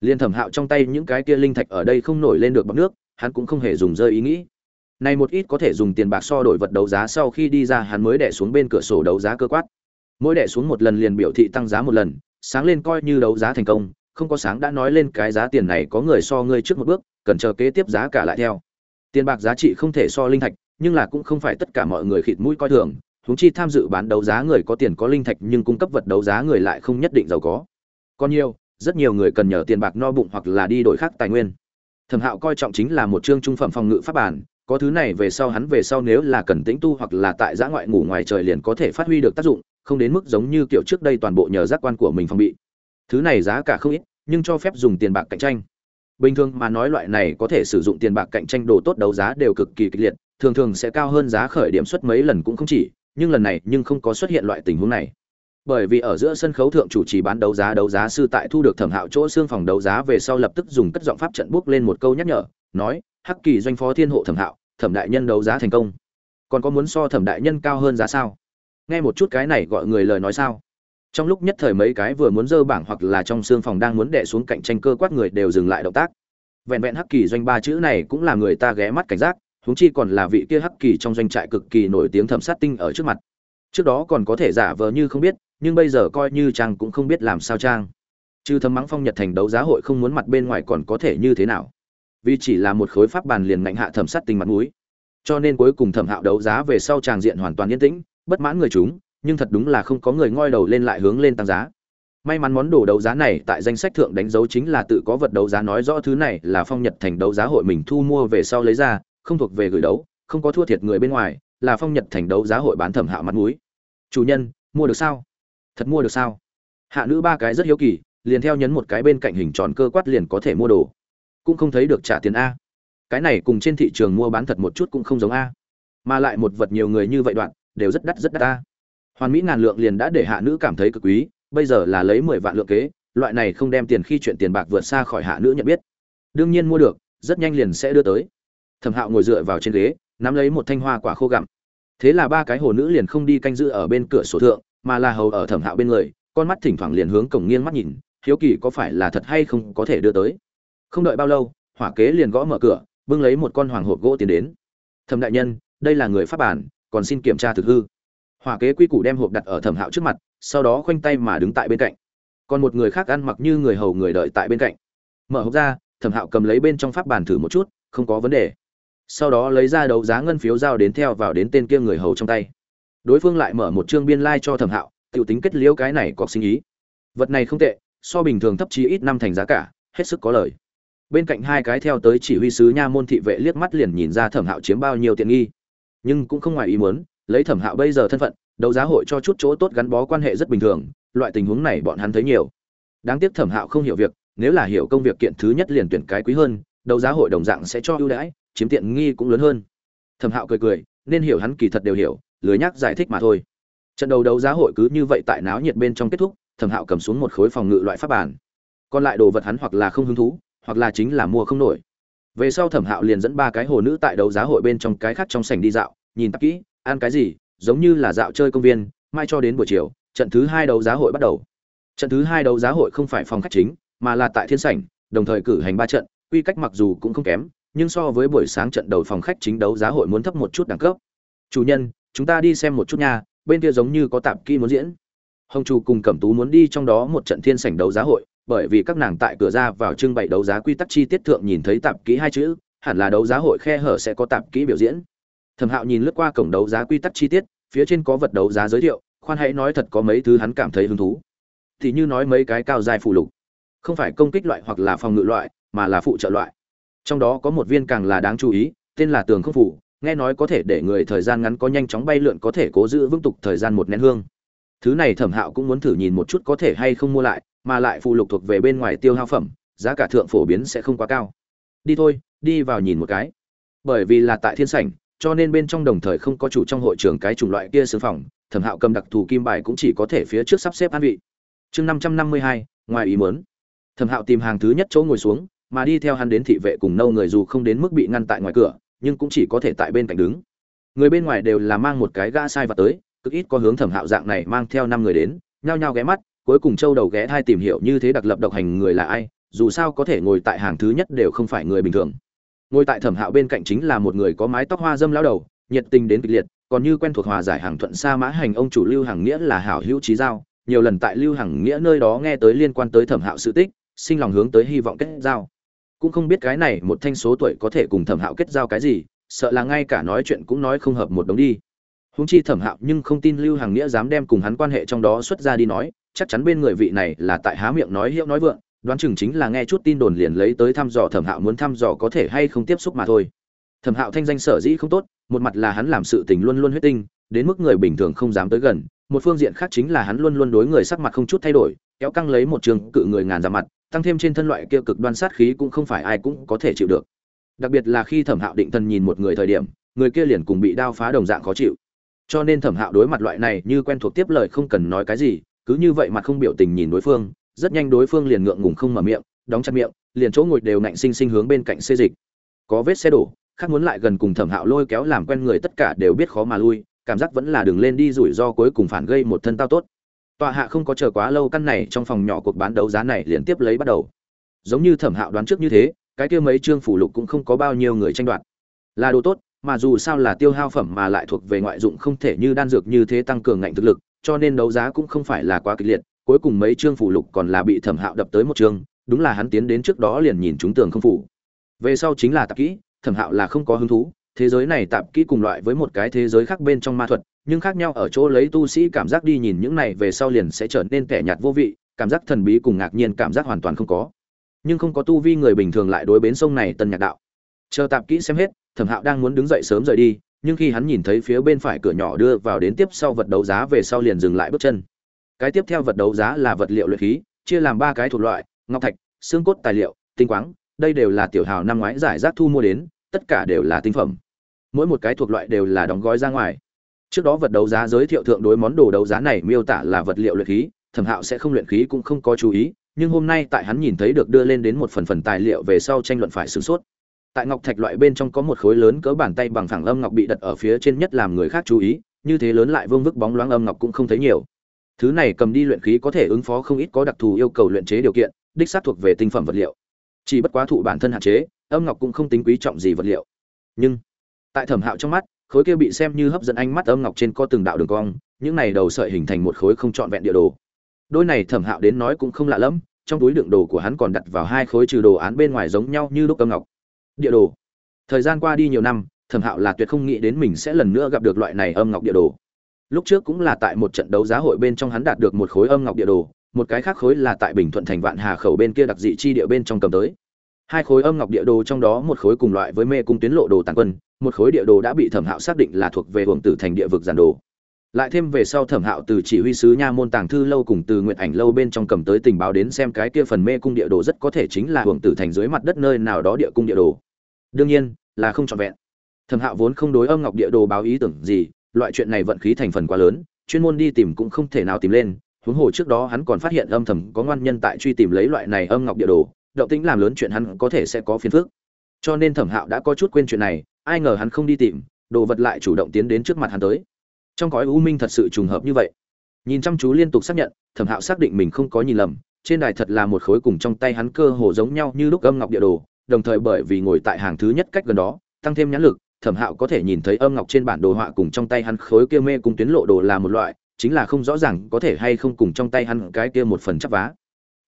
Liên thẩm hạo trong tay những cái kia linh thạch ở đây không nổi lên được bọc nước, hắn cũng không hề dùng rơi ý nghĩ này một ít có thể dùng tiền bạc so đổi vật đấu giá sau khi đi ra, hắn mới đè xuống bên cửa sổ đấu giá cơ quát. Mỗi đè xuống một lần liền biểu thị tăng giá một lần, sáng lên coi như đấu giá thành công, không có sáng đã nói lên cái giá tiền này có người so ngươi trước một bước, cần chờ kế tiếp giá cả lại theo. Tiền bạc giá trị không thể so linh thạch, nhưng là cũng không phải tất cả mọi người khịt mũi coi thường, huống chi tham dự bán đấu giá người có tiền có linh thạch nhưng cung cấp vật đấu giá người lại không nhất định giàu có. Còn nhiều, rất nhiều người cần nhờ tiền bạc no bụng hoặc là đi đổi khác tài nguyên. Thẩm hạo coi trọng chính là một chương trung phẩm phòng ngự pháp bản có thứ này về sau hắn về sau nếu là cần tĩnh tu hoặc là tại giã ngoại ngủ ngoài trời liền có thể phát huy được tác dụng, không đến mức giống như kiểu trước đây toàn bộ nhờ giác quan của mình phòng bị. Thứ này giá cả không ít, nhưng cho phép dùng tiền bạc cạnh tranh. Bình thường mà nói loại này có thể sử dụng tiền bạc cạnh tranh đồ tốt đấu giá đều cực kỳ kịch liệt, thường thường sẽ cao hơn giá khởi điểm suất mấy lần cũng không chỉ, nhưng lần này nhưng không có xuất hiện loại tình huống này bởi vì ở giữa sân khấu thượng chủ trì bán đấu giá đấu giá sư tại thu được thẩm hạo chỗ xương phòng đấu giá về sau lập tức dùng cất giọng pháp trận bước lên một câu nhắc nhở, nói, hắc kỳ doanh phó thiên hộ thẩm hạo, thẩm đại nhân đấu giá thành công. Còn có muốn so thẩm đại nhân cao hơn giá sao? Nghe một chút cái này gọi người lời nói sao? Trong lúc nhất thời mấy cái vừa muốn dơ bảng hoặc là trong xương phòng đang muốn đẻ xuống cạnh tranh cơ quát người đều dừng lại động tác. Vẹn vẹn hắc kỳ doanh ba chữ này cũng là người ta ghé mắt cảnh giác, huống chi còn là vị kia hắc kỳ trong doanh trại cực kỳ nổi tiếng thẩm sát tinh ở trước mặt. Trước đó còn có thể giả vờ như không biết nhưng bây giờ coi như trang cũng không biết làm sao trang. Chứ thấm mắng phong nhật thành đấu giá hội không muốn mặt bên ngoài còn có thể như thế nào. Vì chỉ là một khối pháp bàn liền ngạnh hạ thẩm sát tình mặt mũi. Cho nên cuối cùng thẩm hạo đấu giá về sau tràng diện hoàn toàn yên tĩnh, bất mãn người chúng, nhưng thật đúng là không có người ngoi đầu lên lại hướng lên tăng giá. May mắn món đồ đấu giá này tại danh sách thượng đánh dấu chính là tự có vật đấu giá nói rõ thứ này là phong nhật thành đấu giá hội mình thu mua về sau lấy ra, không thuộc về gửi đấu, không có thua thiệt người bên ngoài, là phong nhật thành đấu giá hội bán thẩm hạo mặt mũi. Chủ nhân, mua được sao? Thật mua được sao? Hạ nữ ba cái rất hiếu kỳ, liền theo nhấn một cái bên cạnh hình tròn cơ quát liền có thể mua đồ. Cũng không thấy được trả tiền a. Cái này cùng trên thị trường mua bán thật một chút cũng không giống a. Mà lại một vật nhiều người như vậy đoạn, đều rất đắt rất đắt a. Hoàn mỹ ngàn lượng liền đã để hạ nữ cảm thấy cực quý, bây giờ là lấy mười vạn lượng kế, loại này không đem tiền khi chuyện tiền bạc vượt xa khỏi hạ nữ nhận biết. Đương nhiên mua được, rất nhanh liền sẽ đưa tới. Thẩm hạo ngồi dựa vào trên ghế, nắm lấy một thanh hoa quả khô gặm. Thế là ba cái hồ nữ liền không đi canh giữ ở bên cửa sổ thượng mà là hầu ở thẩm hạo bên người, con mắt thỉnh thoảng liền hướng cổng nghiêng mắt nhìn, hiếu kỳ có phải là thật hay không có thể đưa tới. Không đợi bao lâu, hỏa kế liền gõ mở cửa, bưng lấy một con hoàng hộp gỗ tiến đến. Thẩm đại nhân, đây là người pháp bản, còn xin kiểm tra thực hư. Hỏa kế quy củ đem hộp đặt ở thẩm hạo trước mặt, sau đó khoanh tay mà đứng tại bên cạnh. Còn một người khác ăn mặc như người hầu người đợi tại bên cạnh. Mở hộp ra, thẩm hạo cầm lấy bên trong pháp bản thử một chút, không có vấn đề. Sau đó lấy ra đấu giá ngân phiếu giao đến theo vào đến tên kia người hầu trong tay đối phương lại mở một chương biên lai cho thẩm hạo t i ể u tính kết liễu cái này có sinh ý. Vật này không tệ, so bình thường thấp chí ít năm thành giá cả, hết sức có lời. Bên cạnh hai cái theo tới chỉ huy sứ nha môn thị vệ liếc mắt liền nhìn ra thẩm hạo chiếm bao nhiêu tiện nghi. Nhưng cũng không ngoài ý muốn, lấy thẩm hạo bây giờ thân phận, đấu giá hội cho chút chỗ tốt gắn bó quan hệ rất bình thường, loại tình huống này bọn hắn thấy nhiều. Đáng tiếc thẩm hạo không hiểu việc, nếu là hiểu công việc kiện thứ nhất liền tuyển cái quý hơn, đấu giá hội đồng dạng sẽ cho ưu đãi, chiếm tiện nghi cũng lớn hơn. Thẩm hạo cười cười, nên hiểu hắn kỳ thật đều hiểu lười nhắc giải thích mà thôi. Trận đầu đấu giá hội cứ như vậy tại náo nhiệt bên trong kết thúc, thẩm hạo cầm xuống một khối phòng ngự loại pháp bản còn lại đồ vật hắn hoặc là không hứng thú, hoặc là chính là mua không nổi. Về sau thẩm hạo liền dẫn ba cái hồ nữ tại đấu giá hội bên trong cái khác trong sảnh đi dạo, nhìn tạp kỹ, ăn cái gì, giống như là dạo chơi công viên, mai cho đến buổi chiều, trận thứ hai đấu giá hội bắt đầu. Trận thứ hai đấu giá hội không phải phòng khách chính, mà là tại thiên sảnh, đồng thời cử hành ba trận, quy cách mặc dù cũng không kém, nhưng so với buổi sáng trận đầu phòng khách chính đấu giá hội muốn thấp một chút đẳng cấp. Chủ nhân chúng ta đi xem một chút nha, bên kia giống như có tạp kỹ muốn diễn. Hồng chủ cùng cẩm tú muốn đi trong đó một trận thiên sảnh đấu giá hội, bởi vì các nàng tại cửa ra vào trưng bày đấu giá quy tắc chi tiết thượng nhìn thấy tạp kỹ hai chữ, hẳn là đấu giá hội khe hở sẽ có tạp kỹ biểu diễn. Thẩm hạo nhìn lướt qua cổng đấu giá quy tắc chi tiết, phía trên có vật đấu giá giới thiệu, khoan hãy nói thật có mấy thứ hắn cảm thấy hứng thú. Thì như nói mấy cái cao dài phụ lục. Không phải công kích loại hoặc là phòng ngự loại, mà là phụ trợ loại. Trong đó có một viên càng là đáng chú ý, tên là tường không phủ nghe nói có thể để người thời gian ngắn có nhanh chóng bay lượn có thể cố giữ vững tục thời gian một nén hương. Thứ này thẩm hạo cũng muốn thử nhìn một chút có thể hay không mua lại, mà lại phụ lục thuộc về bên ngoài tiêu hao phẩm, giá cả thượng phổ biến sẽ không quá cao. Đi thôi, đi vào nhìn một cái. Bởi vì là tại thiên sảnh, cho nên bên trong đồng thời không có chủ trong hội trường cái chủng loại kia xương phòng, thẩm hạo cầm đặc thù kim bài cũng chỉ có thể phía trước sắp xếp an vị. Chương năm trăm năm mươi hai, ngoài ý mớn thẩm hạo tìm hàng thứ nhất chỗ ngồi xuống, mà đi theo hắn đến thị vệ cùng nâu người dù không đến mức bị ngăn tại ngoài cửa nhưng cũng chỉ có thể tại bên cạnh đứng. Người bên ngoài đều là mang một cái gã sai và tới, cực ít có hướng thẩm hạo dạng này mang theo năm người đến, nhao nhao ghé mắt, cuối cùng châu đầu ghé thai tìm hiểu như thế đặc lập độc hành người là ai, dù sao có thể ngồi tại hàng thứ nhất đều không phải người bình thường. Ngồi tại thẩm hạo bên cạnh chính là một người có mái tóc hoa dâm lao đầu, nhiệt tình đến kịch liệt, còn như quen thuộc hòa giải hàng thuận xa mã hành ông chủ lưu hàng nghĩa là hảo hữu trí giao, nhiều lần tại lưu hàng nghĩa nơi đó nghe tới liên quan tới thẩm hạo sự tích, sinh lòng hướng tới hy vọng kết giao cũng không biết cái này một thanh số tuổi có thể cùng thẩm hạo kết giao cái gì, sợ là ngay cả nói chuyện cũng nói không hợp một đống đi. Húng chi thẩm hạo nhưng không tin lưu hàng nghĩa dám đem cùng hắn quan hệ trong đó xuất ra đi nói, chắc chắn bên người vị này là tại há miệng nói hiệu nói vượng, đoán chừng chính là nghe chút tin đồn liền lấy tới thăm dò thẩm hạo muốn thăm dò có thể hay không tiếp xúc mà thôi. Thẩm hạo thanh danh sở dĩ không tốt, một mặt là hắn làm sự tình luôn luôn huyết tinh, đến mức người bình thường không dám tới gần, một phương diện khác chính là hắn luôn luôn đối người sắc mặt không chút thay đổi, kéo căng lấy một trường cự người ngàn ra mặt tăng thêm trên thân loại kia cực đoan sát khí cũng không phải ai cũng có thể chịu được. Đặc biệt là khi thẩm hạo định thần nhìn một người thời điểm, người kia liền cùng bị đao phá đồng dạng khó chịu. Cho nên thẩm hạo đối mặt loại này như quen thuộc tiếp lời không cần nói cái gì, cứ như vậy mặt không biểu tình nhìn đối phương, rất nhanh đối phương liền ngượng ngùng không mở miệng, đóng chặt miệng, liền chỗ ngồi đều ngạnh sinh sinh hướng bên cạnh xê dịch. Có vết xe đổ, khác muốn lại gần cùng thẩm hạo lôi kéo làm quen người tất cả đều biết khó mà lui, cảm giác vẫn là đường lên đi rủi ro cuối cùng phản gây một thân tao tốt tọa hạ không có chờ quá lâu căn này trong phòng nhỏ cuộc bán đấu giá này liên tiếp lấy bắt đầu. Giống như thẩm hạo đoán trước như thế, cái kia mấy chương phủ lục cũng không có bao nhiêu người tranh đoạt. Là đồ tốt, mà dù sao là tiêu hao phẩm mà lại thuộc về ngoại dụng không thể như đan dược như thế tăng cường ngạnh thực lực, cho nên đấu giá cũng không phải là quá kịch liệt, cuối cùng mấy chương phủ lục còn là bị thẩm hạo đập tới một chương, đúng là hắn tiến đến trước đó liền nhìn chúng tường không phủ. Về sau chính là tạp kỹ, thẩm hạo là không có hứng thú thế giới này tạp kỹ cùng loại với một cái thế giới khác bên trong ma thuật, nhưng khác nhau ở chỗ lấy tu sĩ cảm giác đi nhìn những này về sau liền sẽ trở nên kẻ nhạt vô vị, cảm giác thần bí cùng ngạc nhiên cảm giác hoàn toàn không có. Nhưng không có tu vi người bình thường lại đối bến sông này tân nhạc đạo. Chờ tạp kỹ xem hết, thẩm hạo đang muốn đứng dậy sớm rời đi, nhưng khi hắn nhìn thấy phía bên phải cửa nhỏ đưa vào đến tiếp sau vật đấu giá về sau liền dừng lại bước chân. Cái tiếp theo vật đấu giá là vật liệu luyện khí, chia làm ba cái thuộc loại, ngọc thạch, xương cốt tài liệu, tinh quáng, đây đều là tiểu hào năm ngoái giải rác thu mua đến, tất cả đều là tinh phẩm mỗi một cái thuộc loại đều là đóng gói ra ngoài. Trước đó vật đấu giá giới thiệu thượng đối món đồ đấu giá này miêu tả là vật liệu luyện khí, thẩm hạo sẽ không luyện khí cũng không có chú ý, nhưng hôm nay tại hắn nhìn thấy được đưa lên đến một phần phần tài liệu về sau tranh luận phải sửng sốt. Tại ngọc thạch loại bên trong có một khối lớn cỡ bàn tay bằng phẳng âm ngọc bị đặt ở phía trên nhất làm người khác chú ý, như thế lớn lại vương vức bóng loáng âm ngọc cũng không thấy nhiều. Thứ này cầm đi luyện khí có thể ứng phó không ít có đặc thù yêu cầu luyện chế điều kiện, đích xác thuộc về tinh phẩm vật liệu. Chỉ bất quá thụ bản thân hạn chế, âm ngọc cũng không tính quý trọng gì vật liệu. Nhưng tại thẩm hạo trong mắt, khối kia bị xem như hấp dẫn ánh mắt âm ngọc trên có từng đạo đường cong, những này đầu sợi hình thành một khối không trọn vẹn địa đồ. Đôi này thẩm hạo đến nói cũng không lạ lẫm, trong túi đựng đồ của hắn còn đặt vào hai khối trừ đồ án bên ngoài giống nhau như lúc âm ngọc. Địa đồ. Thời gian qua đi nhiều năm, thẩm hạo là tuyệt không nghĩ đến mình sẽ lần nữa gặp được loại này âm ngọc địa đồ. Lúc trước cũng là tại một trận đấu giá hội bên trong hắn đạt được một khối âm ngọc địa đồ, một cái khác khối là tại bình thuận thành vạn hà khẩu bên kia đặc dị chi địa bên trong cầm tới. Hai khối âm ngọc địa đồ trong đó một khối cùng loại với mê cung tuyến lộ đồ tàn quân một khối địa đồ đã bị thẩm hạo xác định là thuộc về hưởng tử thành địa vực giản đồ. Lại thêm về sau thẩm hạo từ chỉ huy sứ nha môn tàng thư lâu cùng từ nguyện ảnh lâu bên trong cầm tới tình báo đến xem cái kia phần mê cung địa đồ rất có thể chính là hưởng tử thành dưới mặt đất nơi nào đó địa cung địa đồ. Đương nhiên, là không trọn vẹn. Thẩm hạo vốn không đối âm ngọc địa đồ báo ý tưởng gì, loại chuyện này vận khí thành phần quá lớn, chuyên môn đi tìm cũng không thể nào tìm lên. Huống hồ trước đó hắn còn phát hiện âm thầm có ngoan nhân tại truy tìm lấy loại này âm ngọc địa đồ, động tĩnh làm lớn chuyện hắn có thể sẽ có phiền phức. Cho nên thẩm hạo đã có chút quên chuyện này ai ngờ hắn không đi tìm, đồ vật lại chủ động tiến đến trước mặt hắn tới. Trong cõi u minh thật sự trùng hợp như vậy. Nhìn chăm chú liên tục xác nhận, thẩm hạo xác định mình không có nhìn lầm, trên đài thật là một khối cùng trong tay hắn cơ hồ giống nhau như lúc âm ngọc địa đồ, đồng thời bởi vì ngồi tại hàng thứ nhất cách gần đó, tăng thêm nhãn lực, thẩm hạo có thể nhìn thấy âm ngọc trên bản đồ họa cùng trong tay hắn khối kia mê cùng tuyến lộ đồ là một loại, chính là không rõ ràng có thể hay không cùng trong tay hắn cái kia một phần chắp vá.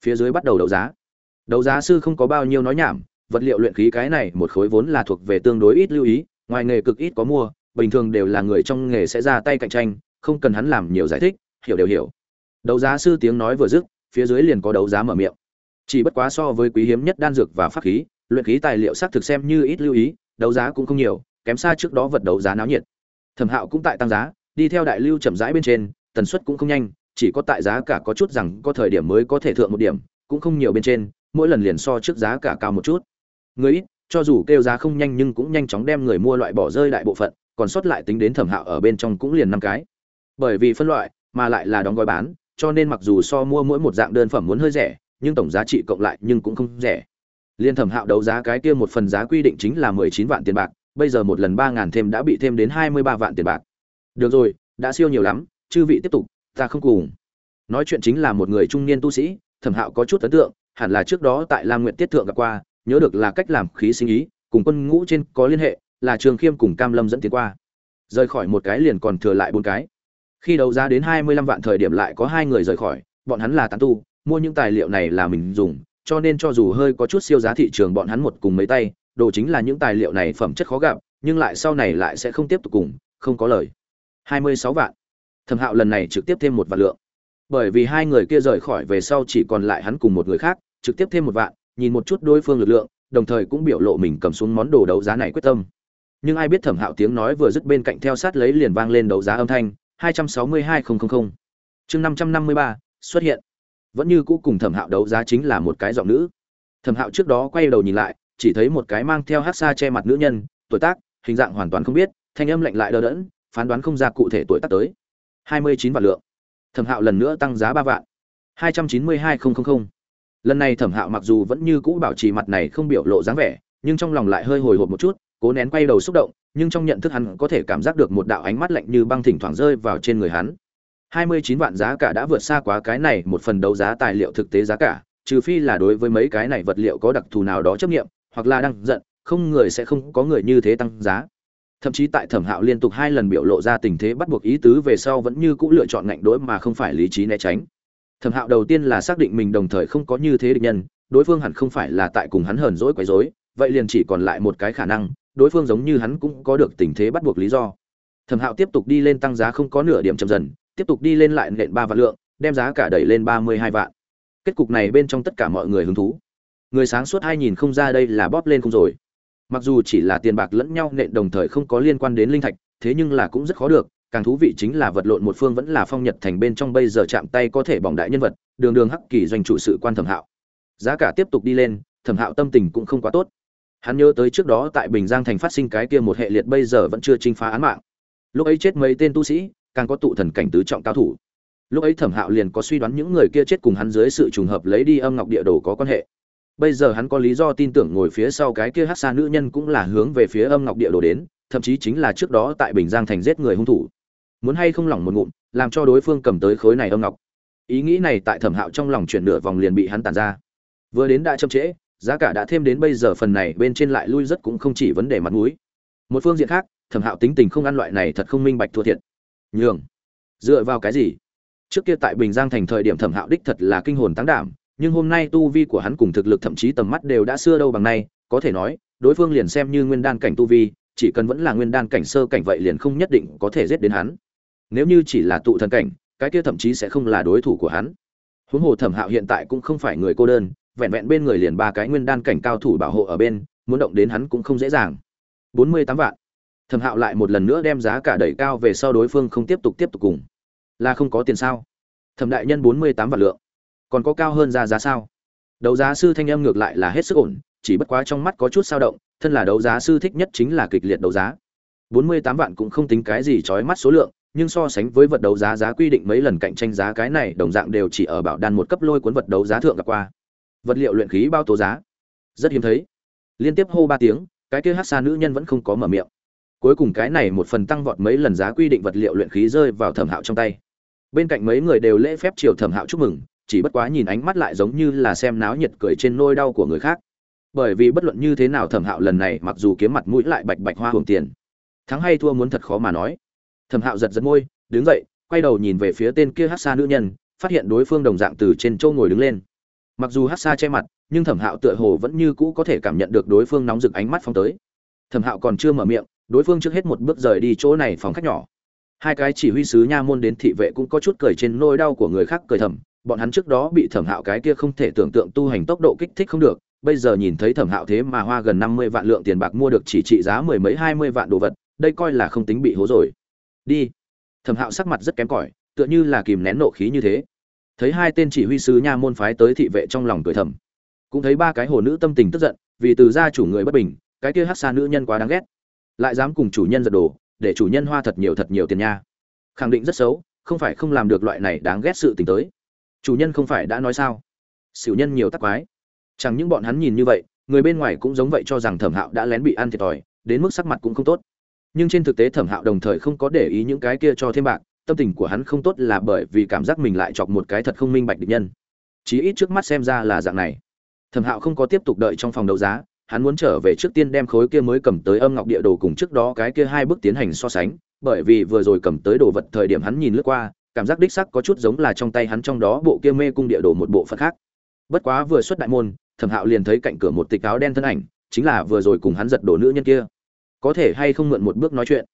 Phía dưới bắt đầu đấu giá. Đấu giá sư không có bao nhiêu nói nhảm vật liệu luyện khí cái này một khối vốn là thuộc về tương đối ít lưu ý, ngoài nghề cực ít có mua, bình thường đều là người trong nghề sẽ ra tay cạnh tranh, không cần hắn làm nhiều giải thích, hiểu đều hiểu. Đấu giá sư tiếng nói vừa dứt, phía dưới liền có đấu giá mở miệng. Chỉ bất quá so với quý hiếm nhất đan dược và pháp khí, luyện khí tài liệu xác thực xem như ít lưu ý, đấu giá cũng không nhiều, kém xa trước đó vật đấu giá náo nhiệt. Thẩm hạo cũng tại tăng giá, đi theo đại lưu chậm rãi bên trên, tần suất cũng không nhanh, chỉ có tại giá cả có chút rằng có thời điểm mới có thể thượng một điểm, cũng không nhiều bên trên, mỗi lần liền so trước giá cả cao một chút người ít, cho dù kêu giá không nhanh nhưng cũng nhanh chóng đem người mua loại bỏ rơi đại bộ phận, còn sót lại tính đến thẩm hạo ở bên trong cũng liền năm cái. Bởi vì phân loại, mà lại là đóng gói bán, cho nên mặc dù so mua mỗi một dạng đơn phẩm muốn hơi rẻ, nhưng tổng giá trị cộng lại nhưng cũng không rẻ. Liên thẩm hạo đấu giá cái kia một phần giá quy định chính là mười chín vạn tiền bạc, bây giờ một lần ba ngàn thêm đã bị thêm đến hai mươi ba vạn tiền bạc. Được rồi, đã siêu nhiều lắm, chư vị tiếp tục, ta không cùng. Nói chuyện chính là một người trung niên tu sĩ, thẩm hạo có chút ấn tượng, hẳn là trước đó tại lam nguyện tiết thượng gặp qua nhớ được là cách làm khí sinh ý, cùng quân ngũ trên có liên hệ, là trường khiêm cùng cam lâm dẫn tiến qua. Rời khỏi một cái liền còn thừa lại bốn cái. Khi đấu giá đến hai mươi lăm vạn thời điểm lại có hai người rời khỏi, bọn hắn là tán tu, mua những tài liệu này là mình dùng, cho nên cho dù hơi có chút siêu giá thị trường bọn hắn một cùng mấy tay, đồ chính là những tài liệu này phẩm chất khó gặp, nhưng lại sau này lại sẽ không tiếp tục cùng, không có lời. hai mươi sáu vạn. Thẩm hạo lần này trực tiếp thêm một vạn lượng. Bởi vì hai người kia rời khỏi về sau chỉ còn lại hắn cùng một người khác, trực tiếp thêm một vạn nhìn một chút đối phương lực lượng, đồng thời cũng biểu lộ mình cầm xuống món đồ đấu giá này quyết tâm. Nhưng ai biết thẩm hạo tiếng nói vừa dứt bên cạnh theo sát lấy liền vang lên đấu giá âm thanh, hai trăm sáu mươi hai nghìn chương năm trăm năm mươi ba, xuất hiện. Vẫn như cũ cùng thẩm hạo đấu giá chính là một cái giọng nữ. Thẩm hạo trước đó quay đầu nhìn lại, chỉ thấy một cái mang theo hát xa che mặt nữ nhân, tuổi tác, hình dạng hoàn toàn không biết, thanh âm lạnh lại đờ đẫn, phán đoán không ra cụ thể tuổi tác tới. Hai mươi chín vạn lượng. Thẩm hạo lần nữa tăng giá ba vạn. Hai trăm chín mươi hai nghìn lần này thẩm hạo mặc dù vẫn như cũ bảo trì mặt này không biểu lộ dáng vẻ, nhưng trong lòng lại hơi hồi hộp một chút, cố nén quay đầu xúc động, nhưng trong nhận thức hắn có thể cảm giác được một đạo ánh mắt lạnh như băng thỉnh thoảng rơi vào trên người hắn. Hai mươi chín vạn giá cả đã vượt xa quá cái này một phần đấu giá tài liệu thực tế giá cả, trừ phi là đối với mấy cái này vật liệu có đặc thù nào đó chấp nghiệm, hoặc là đang giận, không người sẽ không có người như thế tăng giá. Thậm chí tại thẩm hạo liên tục hai lần biểu lộ ra tình thế bắt buộc ý tứ về sau vẫn như cũ lựa chọn ngạnh đối mà không phải lý trí né tránh thẩm hạo đầu tiên là xác định mình đồng thời không có như thế địch nhân đối phương hẳn không phải là tại cùng hắn hờn dỗi quấy rối, vậy liền chỉ còn lại một cái khả năng đối phương giống như hắn cũng có được tình thế bắt buộc lý do. Thẩm hạo tiếp tục đi lên tăng giá không có nửa điểm chậm dần tiếp tục đi lên lại nện ba vạn lượng đem giá cả đẩy lên ba mươi hai vạn. Kết cục này bên trong tất cả mọi người hứng thú. Người sáng suốt hai nhìn không ra đây là bóp lên không rồi. Mặc dù chỉ là tiền bạc lẫn nhau nện đồng thời không có liên quan đến linh thạch thế nhưng là cũng rất khó được càng thú vị chính là vật lộn một phương vẫn là phong nhật thành bên trong bây giờ chạm tay có thể bỏng đại nhân vật, đường đường hắc kỳ doanh chủ sự quan thẩm hạo. Giá cả tiếp tục đi lên, thẩm hạo tâm tình cũng không quá tốt. Hắn nhớ tới trước đó tại bình giang thành phát sinh cái kia một hệ liệt bây giờ vẫn chưa trinh phá án mạng. Lúc ấy chết mấy tên tu sĩ, càng có tụ thần cảnh tứ trọng cao thủ. Lúc ấy thẩm hạo liền có suy đoán những người kia chết cùng hắn dưới sự trùng hợp lấy đi âm ngọc địa đồ có quan hệ. Bây giờ hắn có lý do tin tưởng ngồi phía sau cái kia hát xa nữ nhân cũng là hướng về phía âm ngọc địa đồ đến, thậm chí chính là trước đó tại bình giang thành giết người hung thủ muốn hay không lỏng một ngụm, làm cho đối phương cầm tới khối này âm ngọc. Ý nghĩ này tại thẩm hạo trong lòng chuyển nửa vòng liền bị hắn tàn ra. Vừa đến đã chậm trễ, giá cả đã thêm đến bây giờ phần này bên trên lại lui rất cũng không chỉ vấn đề mặt mũi. Một phương diện khác, thẩm hạo tính tình không ăn loại này thật không minh bạch thua thiệt. Nhường, dựa vào cái gì? Trước kia tại bình giang thành thời điểm thẩm hạo đích thật là kinh hồn táng đảm, nhưng hôm nay tu vi của hắn cùng thực lực thậm chí tầm mắt đều đã xưa đâu bằng nay, có thể nói, đối phương liền xem như nguyên đan cảnh tu vi, chỉ cần vẫn là nguyên đan cảnh sơ cảnh vậy liền không nhất định có thể giết đến hắn nếu như chỉ là tụ thần cảnh, cái kia thậm chí sẽ không là đối thủ của hắn. Huống hồ thẩm hạo hiện tại cũng không phải người cô đơn, vẹn vẹn bên người liền ba cái nguyên đan cảnh cao thủ bảo hộ ở bên, muốn động đến hắn cũng không dễ dàng. Bốn mươi tám vạn. Thẩm hạo lại một lần nữa đem giá cả đẩy cao về sau đối phương không tiếp tục tiếp tục cùng. Là không có tiền sao? Thẩm đại nhân bốn mươi tám vạn lượng. Còn có cao hơn ra giá sao? Đấu giá sư thanh âm ngược lại là hết sức ổn, chỉ bất quá trong mắt có chút sao động, thân là đấu giá sư thích nhất chính là kịch liệt đấu giá. Bốn mươi tám vạn cũng không tính cái gì chói mắt số lượng nhưng so sánh với vật đấu giá giá quy định mấy lần cạnh tranh giá cái này, đồng dạng đều chỉ ở bảo đan một cấp lôi cuốn vật đấu giá thượng gặp qua. Vật liệu luyện khí bao tố giá. Rất hiếm thấy. Liên tiếp hô ba tiếng, cái kia hát xa nữ nhân vẫn không có mở miệng. Cuối cùng cái này một phần tăng vọt mấy lần giá quy định vật liệu luyện khí rơi vào thẩm hạo trong tay. Bên cạnh mấy người đều lễ phép chiều thẩm hạo chúc mừng, chỉ bất quá nhìn ánh mắt lại giống như là xem náo nhiệt cười trên nôi đau của người khác. Bởi vì bất luận như thế nào thẩm hạo lần này mặc dù kiếm mặt mũi lại bạch bạch hoa hưởng tiền. Thắng hay thua muốn thật khó mà nói thẩm hạo giật giật môi, đứng dậy, quay đầu nhìn về phía tên kia hát xa nữ nhân, phát hiện đối phương đồng dạng từ trên châu ngồi đứng lên. Mặc dù hát xa che mặt, nhưng thẩm hạo tựa hồ vẫn như cũ có thể cảm nhận được đối phương nóng rực ánh mắt phong tới. Thẩm hạo còn chưa mở miệng, đối phương trước hết một bước rời đi chỗ này phòng khách nhỏ. Hai cái chỉ huy sứ nha môn đến thị vệ cũng có chút cười trên nỗi đau của người khác cười thầm, bọn hắn trước đó bị thẩm hạo cái kia không thể tưởng tượng tu hành tốc độ kích thích không được, bây giờ nhìn thấy thẩm hạo thế mà hoa gần năm mươi vạn lượng tiền bạc mua được chỉ trị giá mười mấy hai mươi vạn đồ vật, đây coi là không tính bị hố rồi đi. Thẩm hạo sắc mặt rất kém cỏi, tựa như là kìm nén nộ khí như thế. Thấy hai tên chỉ huy sứ nha môn phái tới thị vệ trong lòng cười thầm. Cũng thấy ba cái hồ nữ tâm tình tức giận, vì từ gia chủ người bất bình, cái kia hát xa nữ nhân quá đáng ghét. Lại dám cùng chủ nhân giật đồ để chủ nhân hoa thật nhiều thật nhiều tiền nha. Khẳng định rất xấu, không phải không làm được loại này đáng ghét sự tình tới. Chủ nhân không phải đã nói sao? Xỉu nhân nhiều tắc quái. Chẳng những bọn hắn nhìn như vậy, người bên ngoài cũng giống vậy cho rằng thẩm hạo đã lén bị ăn thiệt thòi, đến mức sắc mặt cũng không tốt nhưng trên thực tế thẩm hạo đồng thời không có để ý những cái kia cho thêm bạc, tâm tình của hắn không tốt là bởi vì cảm giác mình lại chọc một cái thật không minh bạch địch nhân. Chí ít trước mắt xem ra là dạng này. Thẩm hạo không có tiếp tục đợi trong phòng đấu giá, hắn muốn trở về trước tiên đem khối kia mới cầm tới âm ngọc địa đồ cùng trước đó cái kia hai bước tiến hành so sánh, bởi vì vừa rồi cầm tới đồ vật thời điểm hắn nhìn lướt qua, cảm giác đích sắc có chút giống là trong tay hắn trong đó bộ kia mê cung địa đồ một bộ phận khác. Bất quá vừa xuất đại môn, thẩm hạo liền thấy cạnh cửa một tịch áo đen thân ảnh, chính là vừa rồi cùng hắn giật đổ nữ nhân kia có thể hay không mượn một bước nói chuyện.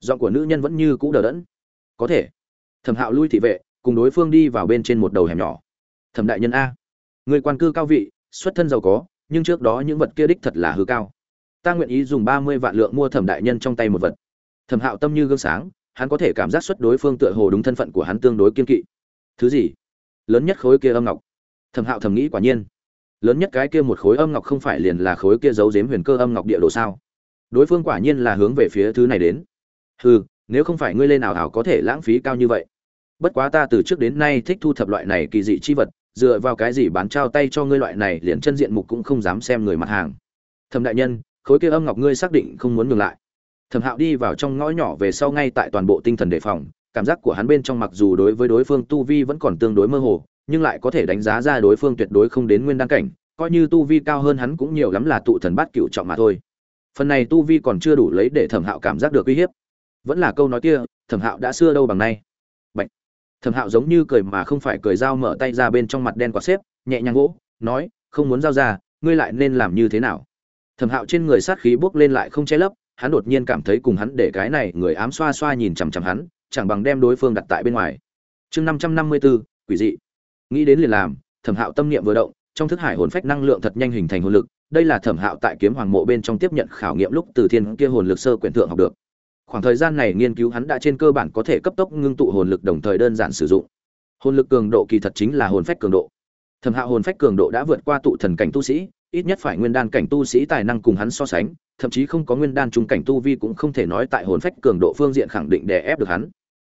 Giọng của nữ nhân vẫn như cũ đờ đẫn. Có thể. Thẩm hạo lui thị vệ, cùng đối phương đi vào bên trên một đầu hẻm nhỏ. Thẩm đại nhân a. Người quan cư cao vị, xuất thân giàu có, nhưng trước đó những vật kia đích thật là hư cao. Ta nguyện ý dùng ba mươi vạn lượng mua thẩm đại nhân trong tay một vật. Thẩm hạo tâm như gương sáng, hắn có thể cảm giác xuất đối phương tựa hồ đúng thân phận của hắn tương đối kiên kỵ. Thứ gì? Lớn nhất khối kia âm ngọc. Thẩm hạo thầm nghĩ quả nhiên. Lớn nhất cái kia một khối âm ngọc không phải liền là khối kia giấu giếm huyền cơ âm ngọc địa đồ sao? Đối phương quả nhiên là hướng về phía thứ này đến. Hừ, nếu không phải ngươi lên nào hảo có thể lãng phí cao như vậy. Bất quá ta từ trước đến nay thích thu thập loại này kỳ dị chi vật, dựa vào cái gì bán trao tay cho ngươi loại này liền chân diện mục cũng không dám xem người mặt hàng. Thẩm đại nhân, khối kia âm ngọc ngươi xác định không muốn ngừng lại. Thẩm hạo đi vào trong ngõ nhỏ về sau ngay tại toàn bộ tinh thần đề phòng, cảm giác của hắn bên trong mặc dù đối với đối phương tu vi vẫn còn tương đối mơ hồ, nhưng lại có thể đánh giá ra đối phương tuyệt đối không đến nguyên đăng cảnh, coi như tu vi cao hơn hắn cũng nhiều lắm là tụ thần bát cựu trọng mà thôi phần này tu vi còn chưa đủ lấy để thẩm hạo cảm giác được uy hiếp. Vẫn là câu nói kia, thẩm hạo đã xưa đâu bằng nay. Bạch. thẩm hạo giống như cười mà không phải cười dao mở tay ra bên trong mặt đen quạt xếp, nhẹ nhàng gỗ nói, không muốn giao ra, ngươi lại nên làm như thế nào? Thẩm hạo trên người sát khí bốc lên lại không che lấp, hắn đột nhiên cảm thấy cùng hắn để cái này người ám xoa xoa nhìn chằm chằm hắn, chẳng bằng đem đối phương đặt tại bên ngoài. Chương năm trăm năm mươi bốn quỷ dị. Nghĩ đến liền làm, thẩm hạo tâm niệm vừa động, trong thức hải hồn phách năng lượng thật nhanh hình thành hồn lực đây là thẩm hạo tại kiếm hoàng mộ bên trong tiếp nhận khảo nghiệm lúc từ thiên kia hồn lực sơ quyển thượng học được. Khoảng thời gian này nghiên cứu hắn đã trên cơ bản có thể cấp tốc ngưng tụ hồn lực đồng thời đơn giản sử dụng. Hồn lực cường độ kỳ thật chính là hồn phách cường độ. Thẩm hạo hồn phách cường độ đã vượt qua tụ thần cảnh tu sĩ, ít nhất phải nguyên đan cảnh tu sĩ tài năng cùng hắn so sánh, thậm chí không có nguyên đan trung cảnh tu vi cũng không thể nói tại hồn phách cường độ phương diện khẳng định để ép được hắn.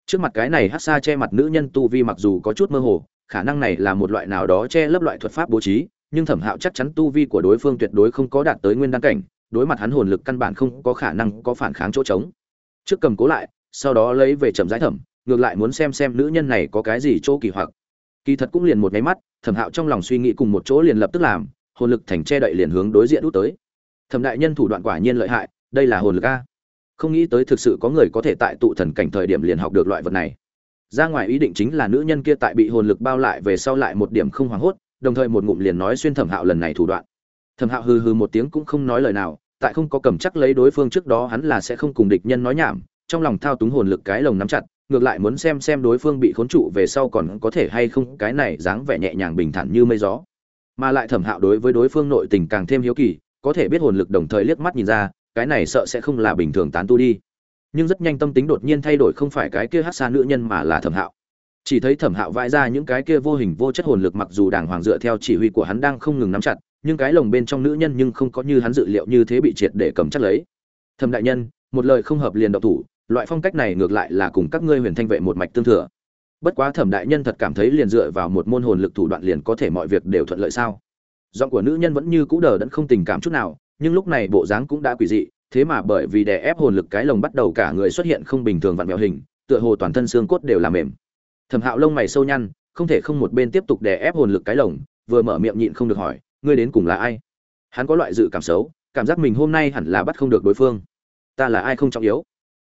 Trước mặt cái này hát xa che mặt nữ nhân tu vi mặc dù có chút mơ hồ, khả năng này là một loại nào đó che lấp loại thuật pháp bố trí nhưng thẩm hạo chắc chắn tu vi của đối phương tuyệt đối không có đạt tới nguyên đăng cảnh, đối mặt hắn hồn lực căn bản không có khả năng có phản kháng chỗ trống. Trước cầm cố lại, sau đó lấy về chậm rãi thẩm, ngược lại muốn xem xem nữ nhân này có cái gì chỗ kỳ hoặc. Kỳ thật cũng liền một nháy mắt, thẩm hạo trong lòng suy nghĩ cùng một chỗ liền lập tức làm, hồn lực thành che đậy liền hướng đối diện út tới. Thẩm đại nhân thủ đoạn quả nhiên lợi hại, đây là hồn lực a. Không nghĩ tới thực sự có người có thể tại tụ thần cảnh thời điểm liền học được loại vật này. Ra ngoài ý định chính là nữ nhân kia tại bị hồn lực bao lại về sau lại một điểm không hoảng hốt đồng thời một ngụm liền nói xuyên thẩm hạo lần này thủ đoạn. Thẩm hạo hừ hừ một tiếng cũng không nói lời nào, tại không có cầm chắc lấy đối phương trước đó hắn là sẽ không cùng địch nhân nói nhảm, trong lòng thao túng hồn lực cái lồng nắm chặt, ngược lại muốn xem xem đối phương bị khốn trụ về sau còn có thể hay không, cái này dáng vẻ nhẹ nhàng bình thản như mây gió. Mà lại thẩm hạo đối với đối phương nội tình càng thêm hiếu kỳ, có thể biết hồn lực đồng thời liếc mắt nhìn ra, cái này sợ sẽ không là bình thường tán tu đi. Nhưng rất nhanh tâm tính đột nhiên thay đổi không phải cái kia hát xa nữ nhân mà là thẩm hạo chỉ thấy thẩm hạo vãi ra những cái kia vô hình vô chất hồn lực mặc dù đàng hoàng dựa theo chỉ huy của hắn đang không ngừng nắm chặt, nhưng cái lồng bên trong nữ nhân nhưng không có như hắn dự liệu như thế bị triệt để cầm chắc lấy. Thẩm đại nhân, một lời không hợp liền động thủ, loại phong cách này ngược lại là cùng các ngươi huyền thanh vệ một mạch tương thừa. Bất quá thẩm đại nhân thật cảm thấy liền dựa vào một môn hồn lực thủ đoạn liền có thể mọi việc đều thuận lợi sao? Giọng của nữ nhân vẫn như cũ đờ đẫn không tình cảm chút nào, nhưng lúc này bộ dáng cũng đã quỷ dị, thế mà bởi vì đè ép hồn lực cái lồng bắt đầu cả người xuất hiện không bình thường vặn vẹo hình, tựa hồ toàn thân xương cốt đều làm mềm thẩm hạo lông mày sâu nhăn, không thể không một bên tiếp tục đè ép hồn lực cái lồng, vừa mở miệng nhịn không được hỏi, ngươi đến cùng là ai? Hắn có loại dự cảm xấu, cảm giác mình hôm nay hẳn là bắt không được đối phương. Ta là ai không trọng yếu?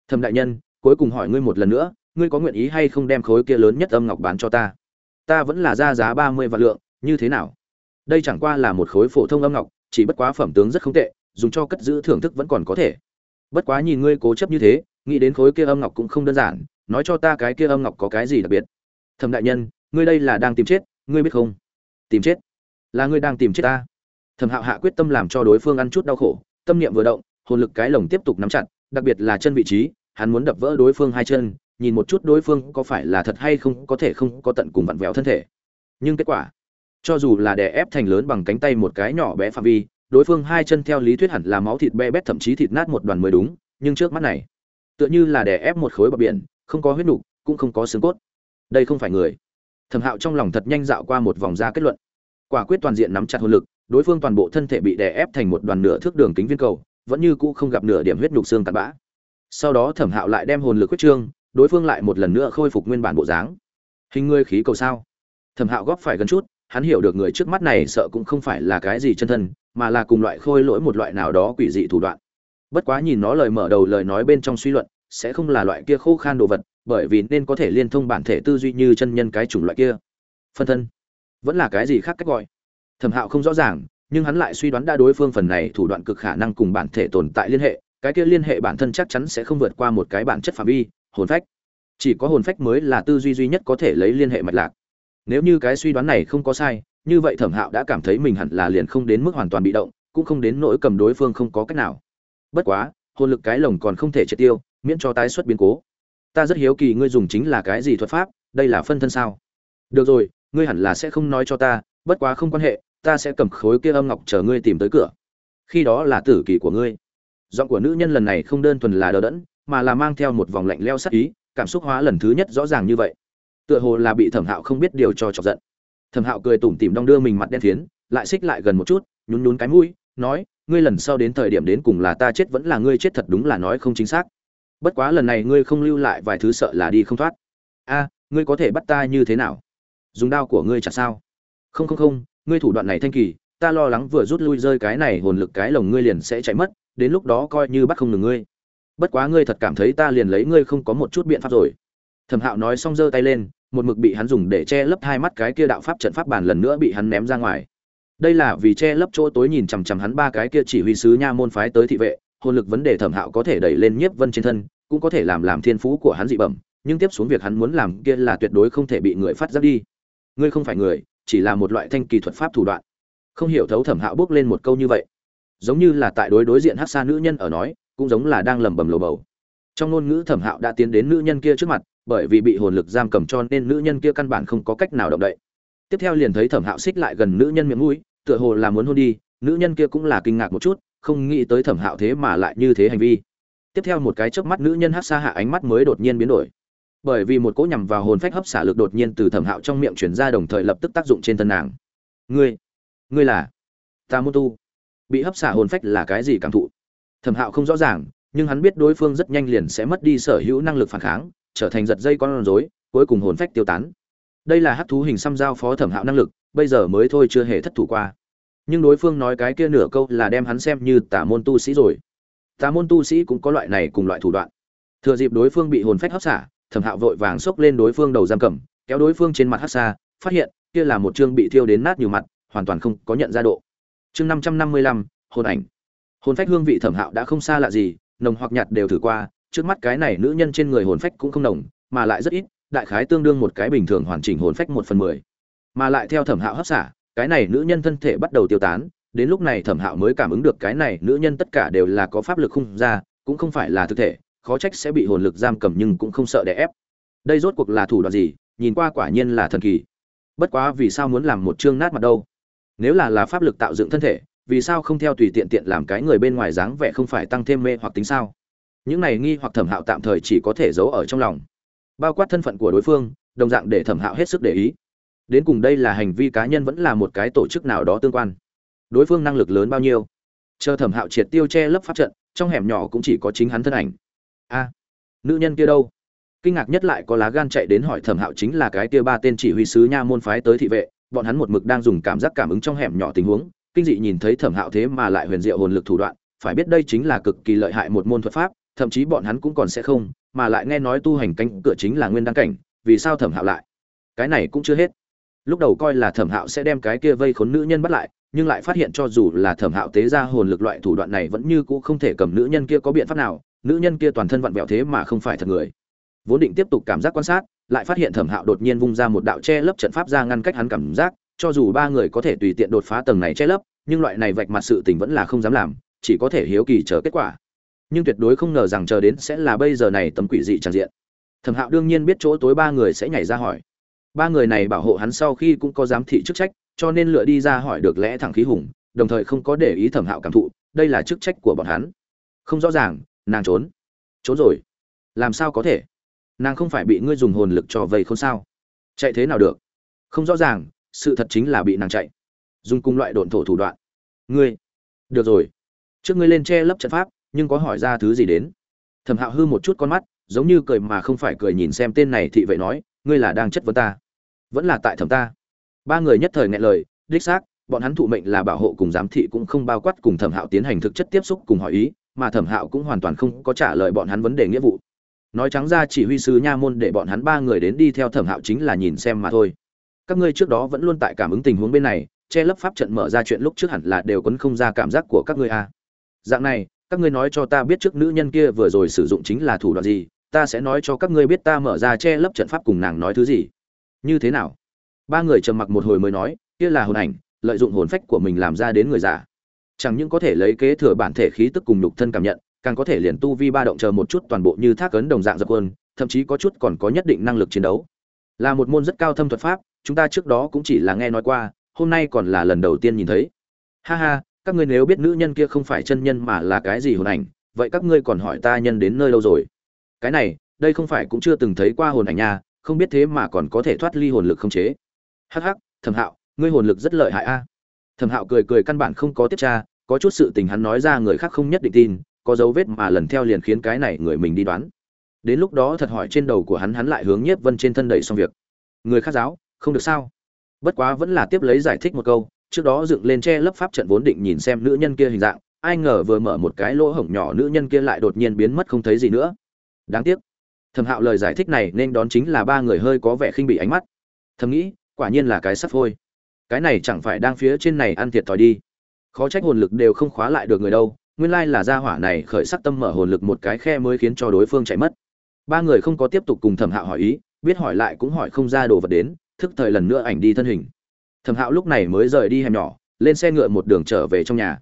Thẩm đại nhân, cuối cùng hỏi ngươi một lần nữa, ngươi có nguyện ý hay không đem khối kia lớn nhất âm ngọc bán cho ta? Ta vẫn là ra giá ba mươi vạn lượng, như thế nào? Đây chẳng qua là một khối phổ thông âm ngọc, chỉ bất quá phẩm tướng rất không tệ, dùng cho cất giữ thưởng thức vẫn còn có thể. Bất quá nhìn ngươi cố chấp như thế, nghĩ đến khối kia âm ngọc cũng không đơn giản nói cho ta cái kia âm ngọc có cái gì đặc biệt. Thẩm đại nhân, ngươi đây là đang tìm chết, ngươi biết không? Tìm chết? Là ngươi đang tìm chết ta. Thẩm hạo hạ quyết tâm làm cho đối phương ăn chút đau khổ, tâm niệm vừa động, hồn lực cái lồng tiếp tục nắm chặt, đặc biệt là chân vị trí, hắn muốn đập vỡ đối phương hai chân, nhìn một chút đối phương có phải là thật hay không, có thể không có tận cùng vặn vẹo thân thể. Nhưng kết quả, cho dù là đè ép thành lớn bằng cánh tay một cái nhỏ bé phạm vi, đối phương hai chân theo lý thuyết hẳn là máu thịt be bét, thậm chí thịt nát một đoàn mới đúng, nhưng trước mắt này, tựa như là đè ép một khối bờ biển không có huyết nục, cũng không có xương cốt. Đây không phải người. Thẩm hạo trong lòng thật nhanh dạo qua một vòng ra kết luận. Quả quyết toàn diện nắm chặt hồn lực, đối phương toàn bộ thân thể bị đè ép thành một đoàn nửa thước đường kính viên cầu, vẫn như cũ không gặp nửa điểm huyết nhục xương tạt bã. Sau đó thẩm hạo lại đem hồn lực quyết trương, đối phương lại một lần nữa khôi phục nguyên bản bộ dáng. Hình ngươi khí cầu sao? Thẩm hạo góp phải gần chút, hắn hiểu được người trước mắt này sợ cũng không phải là cái gì chân thân, mà là cùng loại khôi lỗi một loại nào đó quỷ dị thủ đoạn. Bất quá nhìn nó lời mở đầu lời nói bên trong suy luận sẽ không là loại kia khô khan đồ vật, bởi vì nên có thể liên thông bản thể tư duy như chân nhân cái chủng loại kia. Phân thân. Vẫn là cái gì khác cách gọi? Thẩm hạo không rõ ràng, nhưng hắn lại suy đoán đa đối phương phần này thủ đoạn cực khả năng cùng bản thể tồn tại liên hệ, cái kia liên hệ bản thân chắc chắn sẽ không vượt qua một cái bản chất phạm vi, hồn phách. Chỉ có hồn phách mới là tư duy duy nhất có thể lấy liên hệ mạch lạc. Nếu như cái suy đoán này không có sai, như vậy thẩm hạo đã cảm thấy mình hẳn là liền không đến mức hoàn toàn bị động, cũng không đến nỗi cầm đối phương không có cách nào. Bất quá, hồn lực cái lồng còn không thể triệt tiêu miễn cho tái xuất biến cố. Ta rất hiếu kỳ ngươi dùng chính là cái gì thuật pháp, đây là phân thân sao? Được rồi, ngươi hẳn là sẽ không nói cho ta, bất quá không quan hệ, ta sẽ cầm khối kia âm ngọc chờ ngươi tìm tới cửa. Khi đó là tử kỳ của ngươi. Giọng của nữ nhân lần này không đơn thuần là đờ đẫn, mà là mang theo một vòng lạnh leo sắc ý, cảm xúc hóa lần thứ nhất rõ ràng như vậy. Tựa hồ là bị thẩm hạo không biết điều cho chọc giận. Thẩm hạo cười tủm tỉm đong đưa mình mặt đen phiến, lại xích lại gần một chút, nhún nhún cái mũi, nói, ngươi lần sau đến thời điểm đến cùng là ta chết vẫn là ngươi chết thật đúng là nói không chính xác bất quá lần này ngươi không lưu lại vài thứ sợ là đi không thoát. A à, ngươi có thể bắt ta như thế nào? Dùng đao của ngươi chả sao? Không không không, ngươi thủ đoạn này thanh kỳ, ta lo lắng vừa rút lui rơi cái này hồn lực cái lồng ngươi liền sẽ chạy mất, đến lúc đó coi như bắt không được ngươi. Bất quá ngươi thật cảm thấy ta liền lấy ngươi không có một chút biện pháp rồi. Thẩm hạo nói xong giơ tay lên, một mực bị hắn dùng để che lấp hai mắt cái kia đạo pháp trận pháp bản lần nữa bị hắn ném ra ngoài. Đây là vì che lấp chỗ tối nhìn chằm chằm hắn ba cái kia chỉ huy sứ nha môn phái tới thị vệ hồn lực vấn đề thẩm hạo có thể đẩy lên nhiếp vân trên thân, cũng có thể làm làm thiên phú của hắn dị bẩm, nhưng tiếp xuống việc hắn muốn làm kia là tuyệt đối không thể bị người phát giác đi. Ngươi không phải người, chỉ là một loại thanh kỳ thuật pháp thủ đoạn. Không hiểu thấu thẩm hạo bước lên một câu như vậy. Giống như là tại đối đối diện hát xa nữ nhân ở nói, cũng giống là đang lẩm bẩm lồ bầu. Trong ngôn ngữ thẩm hạo đã tiến đến nữ nhân kia trước mặt, bởi vì bị hồn lực giam cầm cho nên nữ nhân kia căn bản không có cách nào động đậy. Tiếp theo liền thấy thẩm hạo xích lại gần nữ nhân miệng mũi, tựa hồ là muốn hôn đi, nữ nhân kia cũng là kinh ngạc một chút không nghĩ tới thẩm hạo thế mà lại như thế hành vi. Tiếp theo một cái chớp mắt nữ nhân hát xa hạ ánh mắt mới đột nhiên biến đổi. Bởi vì một cỗ nhằm vào hồn phách hấp xả lực đột nhiên từ thẩm hạo trong miệng chuyển ra đồng thời lập tức tác dụng trên thân nàng. Ngươi ngươi là ta mô tu bị hấp xả hồn phách là cái gì cảm thụ? Thẩm hạo không rõ ràng, nhưng hắn biết đối phương rất nhanh liền sẽ mất đi sở hữu năng lực phản kháng, trở thành giật dây con rối, cuối cùng hồn phách tiêu tán. Đây là hát thú hình xăm giao phó thẩm hạo năng lực, bây giờ mới thôi chưa hề thất thủ qua nhưng đối phương nói cái kia nửa câu là đem hắn xem như tả môn tu sĩ rồi. Tà môn tu sĩ cũng có loại này cùng loại thủ đoạn. Thừa dịp đối phương bị hồn phách hấp xả, thẩm hạo vội vàng xốc lên đối phương đầu giam cầm, kéo đối phương trên mặt hát xa, phát hiện, kia là một chương bị thiêu đến nát nhiều mặt, hoàn toàn không có nhận ra độ. Chương năm trăm năm mươi lăm, hồn ảnh. Hồn phách hương vị thẩm hạo đã không xa lạ gì, nồng hoặc nhạt đều thử qua, trước mắt cái này nữ nhân trên người hồn phách cũng không nồng, mà lại rất ít, đại khái tương đương một cái bình thường hoàn chỉnh hồn phách một phần mười. Mà lại theo thẩm hạo hấp xả cái này nữ nhân thân thể bắt đầu tiêu tán, đến lúc này thẩm hạo mới cảm ứng được cái này nữ nhân tất cả đều là có pháp lực không ra, cũng không phải là thực thể, khó trách sẽ bị hồn lực giam cầm nhưng cũng không sợ đè ép. Đây rốt cuộc là thủ đoạn gì, nhìn qua quả nhiên là thần kỳ. Bất quá vì sao muốn làm một chương nát mặt đâu? Nếu là là pháp lực tạo dựng thân thể, vì sao không theo tùy tiện tiện làm cái người bên ngoài dáng vẻ không phải tăng thêm mê hoặc tính sao? Những này nghi hoặc thẩm hạo tạm thời chỉ có thể giấu ở trong lòng. Bao quát thân phận của đối phương, đồng dạng để thẩm hạo hết sức để ý đến cùng đây là hành vi cá nhân vẫn là một cái tổ chức nào đó tương quan. Đối phương năng lực lớn bao nhiêu? Chờ thẩm hạo triệt tiêu che lấp pháp trận, trong hẻm nhỏ cũng chỉ có chính hắn thân ảnh. A, nữ nhân kia đâu? Kinh ngạc nhất lại có lá gan chạy đến hỏi thẩm hạo chính là cái kia ba tên chỉ huy sứ nha môn phái tới thị vệ, bọn hắn một mực đang dùng cảm giác cảm ứng trong hẻm nhỏ tình huống, kinh dị nhìn thấy thẩm hạo thế mà lại huyền diệu hồn lực thủ đoạn, phải biết đây chính là cực kỳ lợi hại một môn thuật pháp, thậm chí bọn hắn cũng còn sẽ không, mà lại nghe nói tu hành cánh cửa chính là nguyên đăng cảnh, vì sao thẩm hạo lại? Cái này cũng chưa hết lúc đầu coi là thẩm hạo sẽ đem cái kia vây khốn nữ nhân bắt lại, nhưng lại phát hiện cho dù là thẩm hạo tế ra hồn lực loại thủ đoạn này vẫn như cũ không thể cầm nữ nhân kia có biện pháp nào, nữ nhân kia toàn thân vặn vẹo thế mà không phải thật người. Vốn định tiếp tục cảm giác quan sát, lại phát hiện thẩm hạo đột nhiên vung ra một đạo che lấp trận pháp ra ngăn cách hắn cảm giác, cho dù ba người có thể tùy tiện đột phá tầng này che lấp, nhưng loại này vạch mặt sự tình vẫn là không dám làm, chỉ có thể hiếu kỳ chờ kết quả. Nhưng tuyệt đối không ngờ rằng chờ đến sẽ là bây giờ này tấm quỷ dị tràn diện. Thẩm hạo đương nhiên biết chỗ tối ba người sẽ nhảy ra hỏi ba người này bảo hộ hắn sau khi cũng có giám thị chức trách, cho nên lựa đi ra hỏi được lẽ thẳng khí hùng, đồng thời không có để ý thẩm hạo cảm thụ, đây là chức trách của bọn hắn. Không rõ ràng, nàng trốn. Trốn rồi. Làm sao có thể? Nàng không phải bị ngươi dùng hồn lực cho vây không sao? Chạy thế nào được? Không rõ ràng, sự thật chính là bị nàng chạy. Dùng cùng loại độn thổ thủ đoạn. Ngươi. Được rồi. Trước ngươi lên che lấp trận pháp, nhưng có hỏi ra thứ gì đến? Thẩm hạo hư một chút con mắt, giống như cười mà không phải cười nhìn xem tên này thị vệ nói, ngươi là đang chất vấn ta vẫn là tại thẩm ta. Ba người nhất thời nghe lời, đích xác, bọn hắn thụ mệnh là bảo hộ cùng giám thị cũng không bao quát cùng thẩm hạo tiến hành thực chất tiếp xúc cùng hỏi ý, mà thẩm hạo cũng hoàn toàn không có trả lời bọn hắn vấn đề nghĩa vụ. Nói trắng ra chỉ huy sứ nha môn để bọn hắn ba người đến đi theo thẩm hạo chính là nhìn xem mà thôi. Các ngươi trước đó vẫn luôn tại cảm ứng tình huống bên này, che lấp pháp trận mở ra chuyện lúc trước hẳn là đều quấn không ra cảm giác của các ngươi a à. dạng này, các ngươi nói cho ta biết trước nữ nhân kia vừa rồi sử dụng chính là thủ đoạn gì, ta sẽ nói cho các ngươi biết ta mở ra che lấp trận pháp cùng nàng nói thứ gì như thế nào? Ba người trầm mặc một hồi mới nói, kia là hồn ảnh, lợi dụng hồn phách của mình làm ra đến người giả. Chẳng những có thể lấy kế thừa bản thể khí tức cùng nhục thân cảm nhận, càng có thể liền tu vi ba động chờ một chút toàn bộ như thác ấn đồng dạng dập quân thậm chí có chút còn có nhất định năng lực chiến đấu. Là một môn rất cao thâm thuật pháp, chúng ta trước đó cũng chỉ là nghe nói qua, hôm nay còn là lần đầu tiên nhìn thấy. Ha ha, các ngươi nếu biết nữ nhân kia không phải chân nhân mà là cái gì hồn ảnh, vậy các ngươi còn hỏi ta nhân đến nơi lâu rồi? Cái này, đây không phải cũng chưa từng thấy qua hồn ảnh nha không biết thế mà còn có thể thoát ly hồn lực không chế. Hắc hắc, thẩm hạo, ngươi hồn lực rất lợi hại a. Thẩm hạo cười cười căn bản không có tiếp tra, có chút sự tình hắn nói ra người khác không nhất định tin, có dấu vết mà lần theo liền khiến cái này người mình đi đoán. Đến lúc đó thật hỏi trên đầu của hắn hắn lại hướng nhiếp vân trên thân đẩy xong việc. Người khác giáo, không được sao? Bất quá vẫn là tiếp lấy giải thích một câu, trước đó dựng lên che lấp pháp trận vốn định nhìn xem nữ nhân kia hình dạng, ai ngờ vừa mở một cái lỗ hổng nhỏ nữ nhân kia lại đột nhiên biến mất không thấy gì nữa. Đáng tiếc thẩm hạo lời giải thích này nên đón chính là ba người hơi có vẻ khinh bị ánh mắt. Thầm nghĩ, quả nhiên là cái sắp phôi. Cái này chẳng phải đang phía trên này ăn thiệt thòi đi. Khó trách hồn lực đều không khóa lại được người đâu, nguyên lai là gia hỏa này khởi sắc tâm mở hồn lực một cái khe mới khiến cho đối phương chạy mất. Ba người không có tiếp tục cùng thẩm hạo hỏi ý, biết hỏi lại cũng hỏi không ra đồ vật đến, thức thời lần nữa ảnh đi thân hình. Thẩm hạo lúc này mới rời đi hẻm nhỏ, lên xe ngựa một đường trở về trong nhà.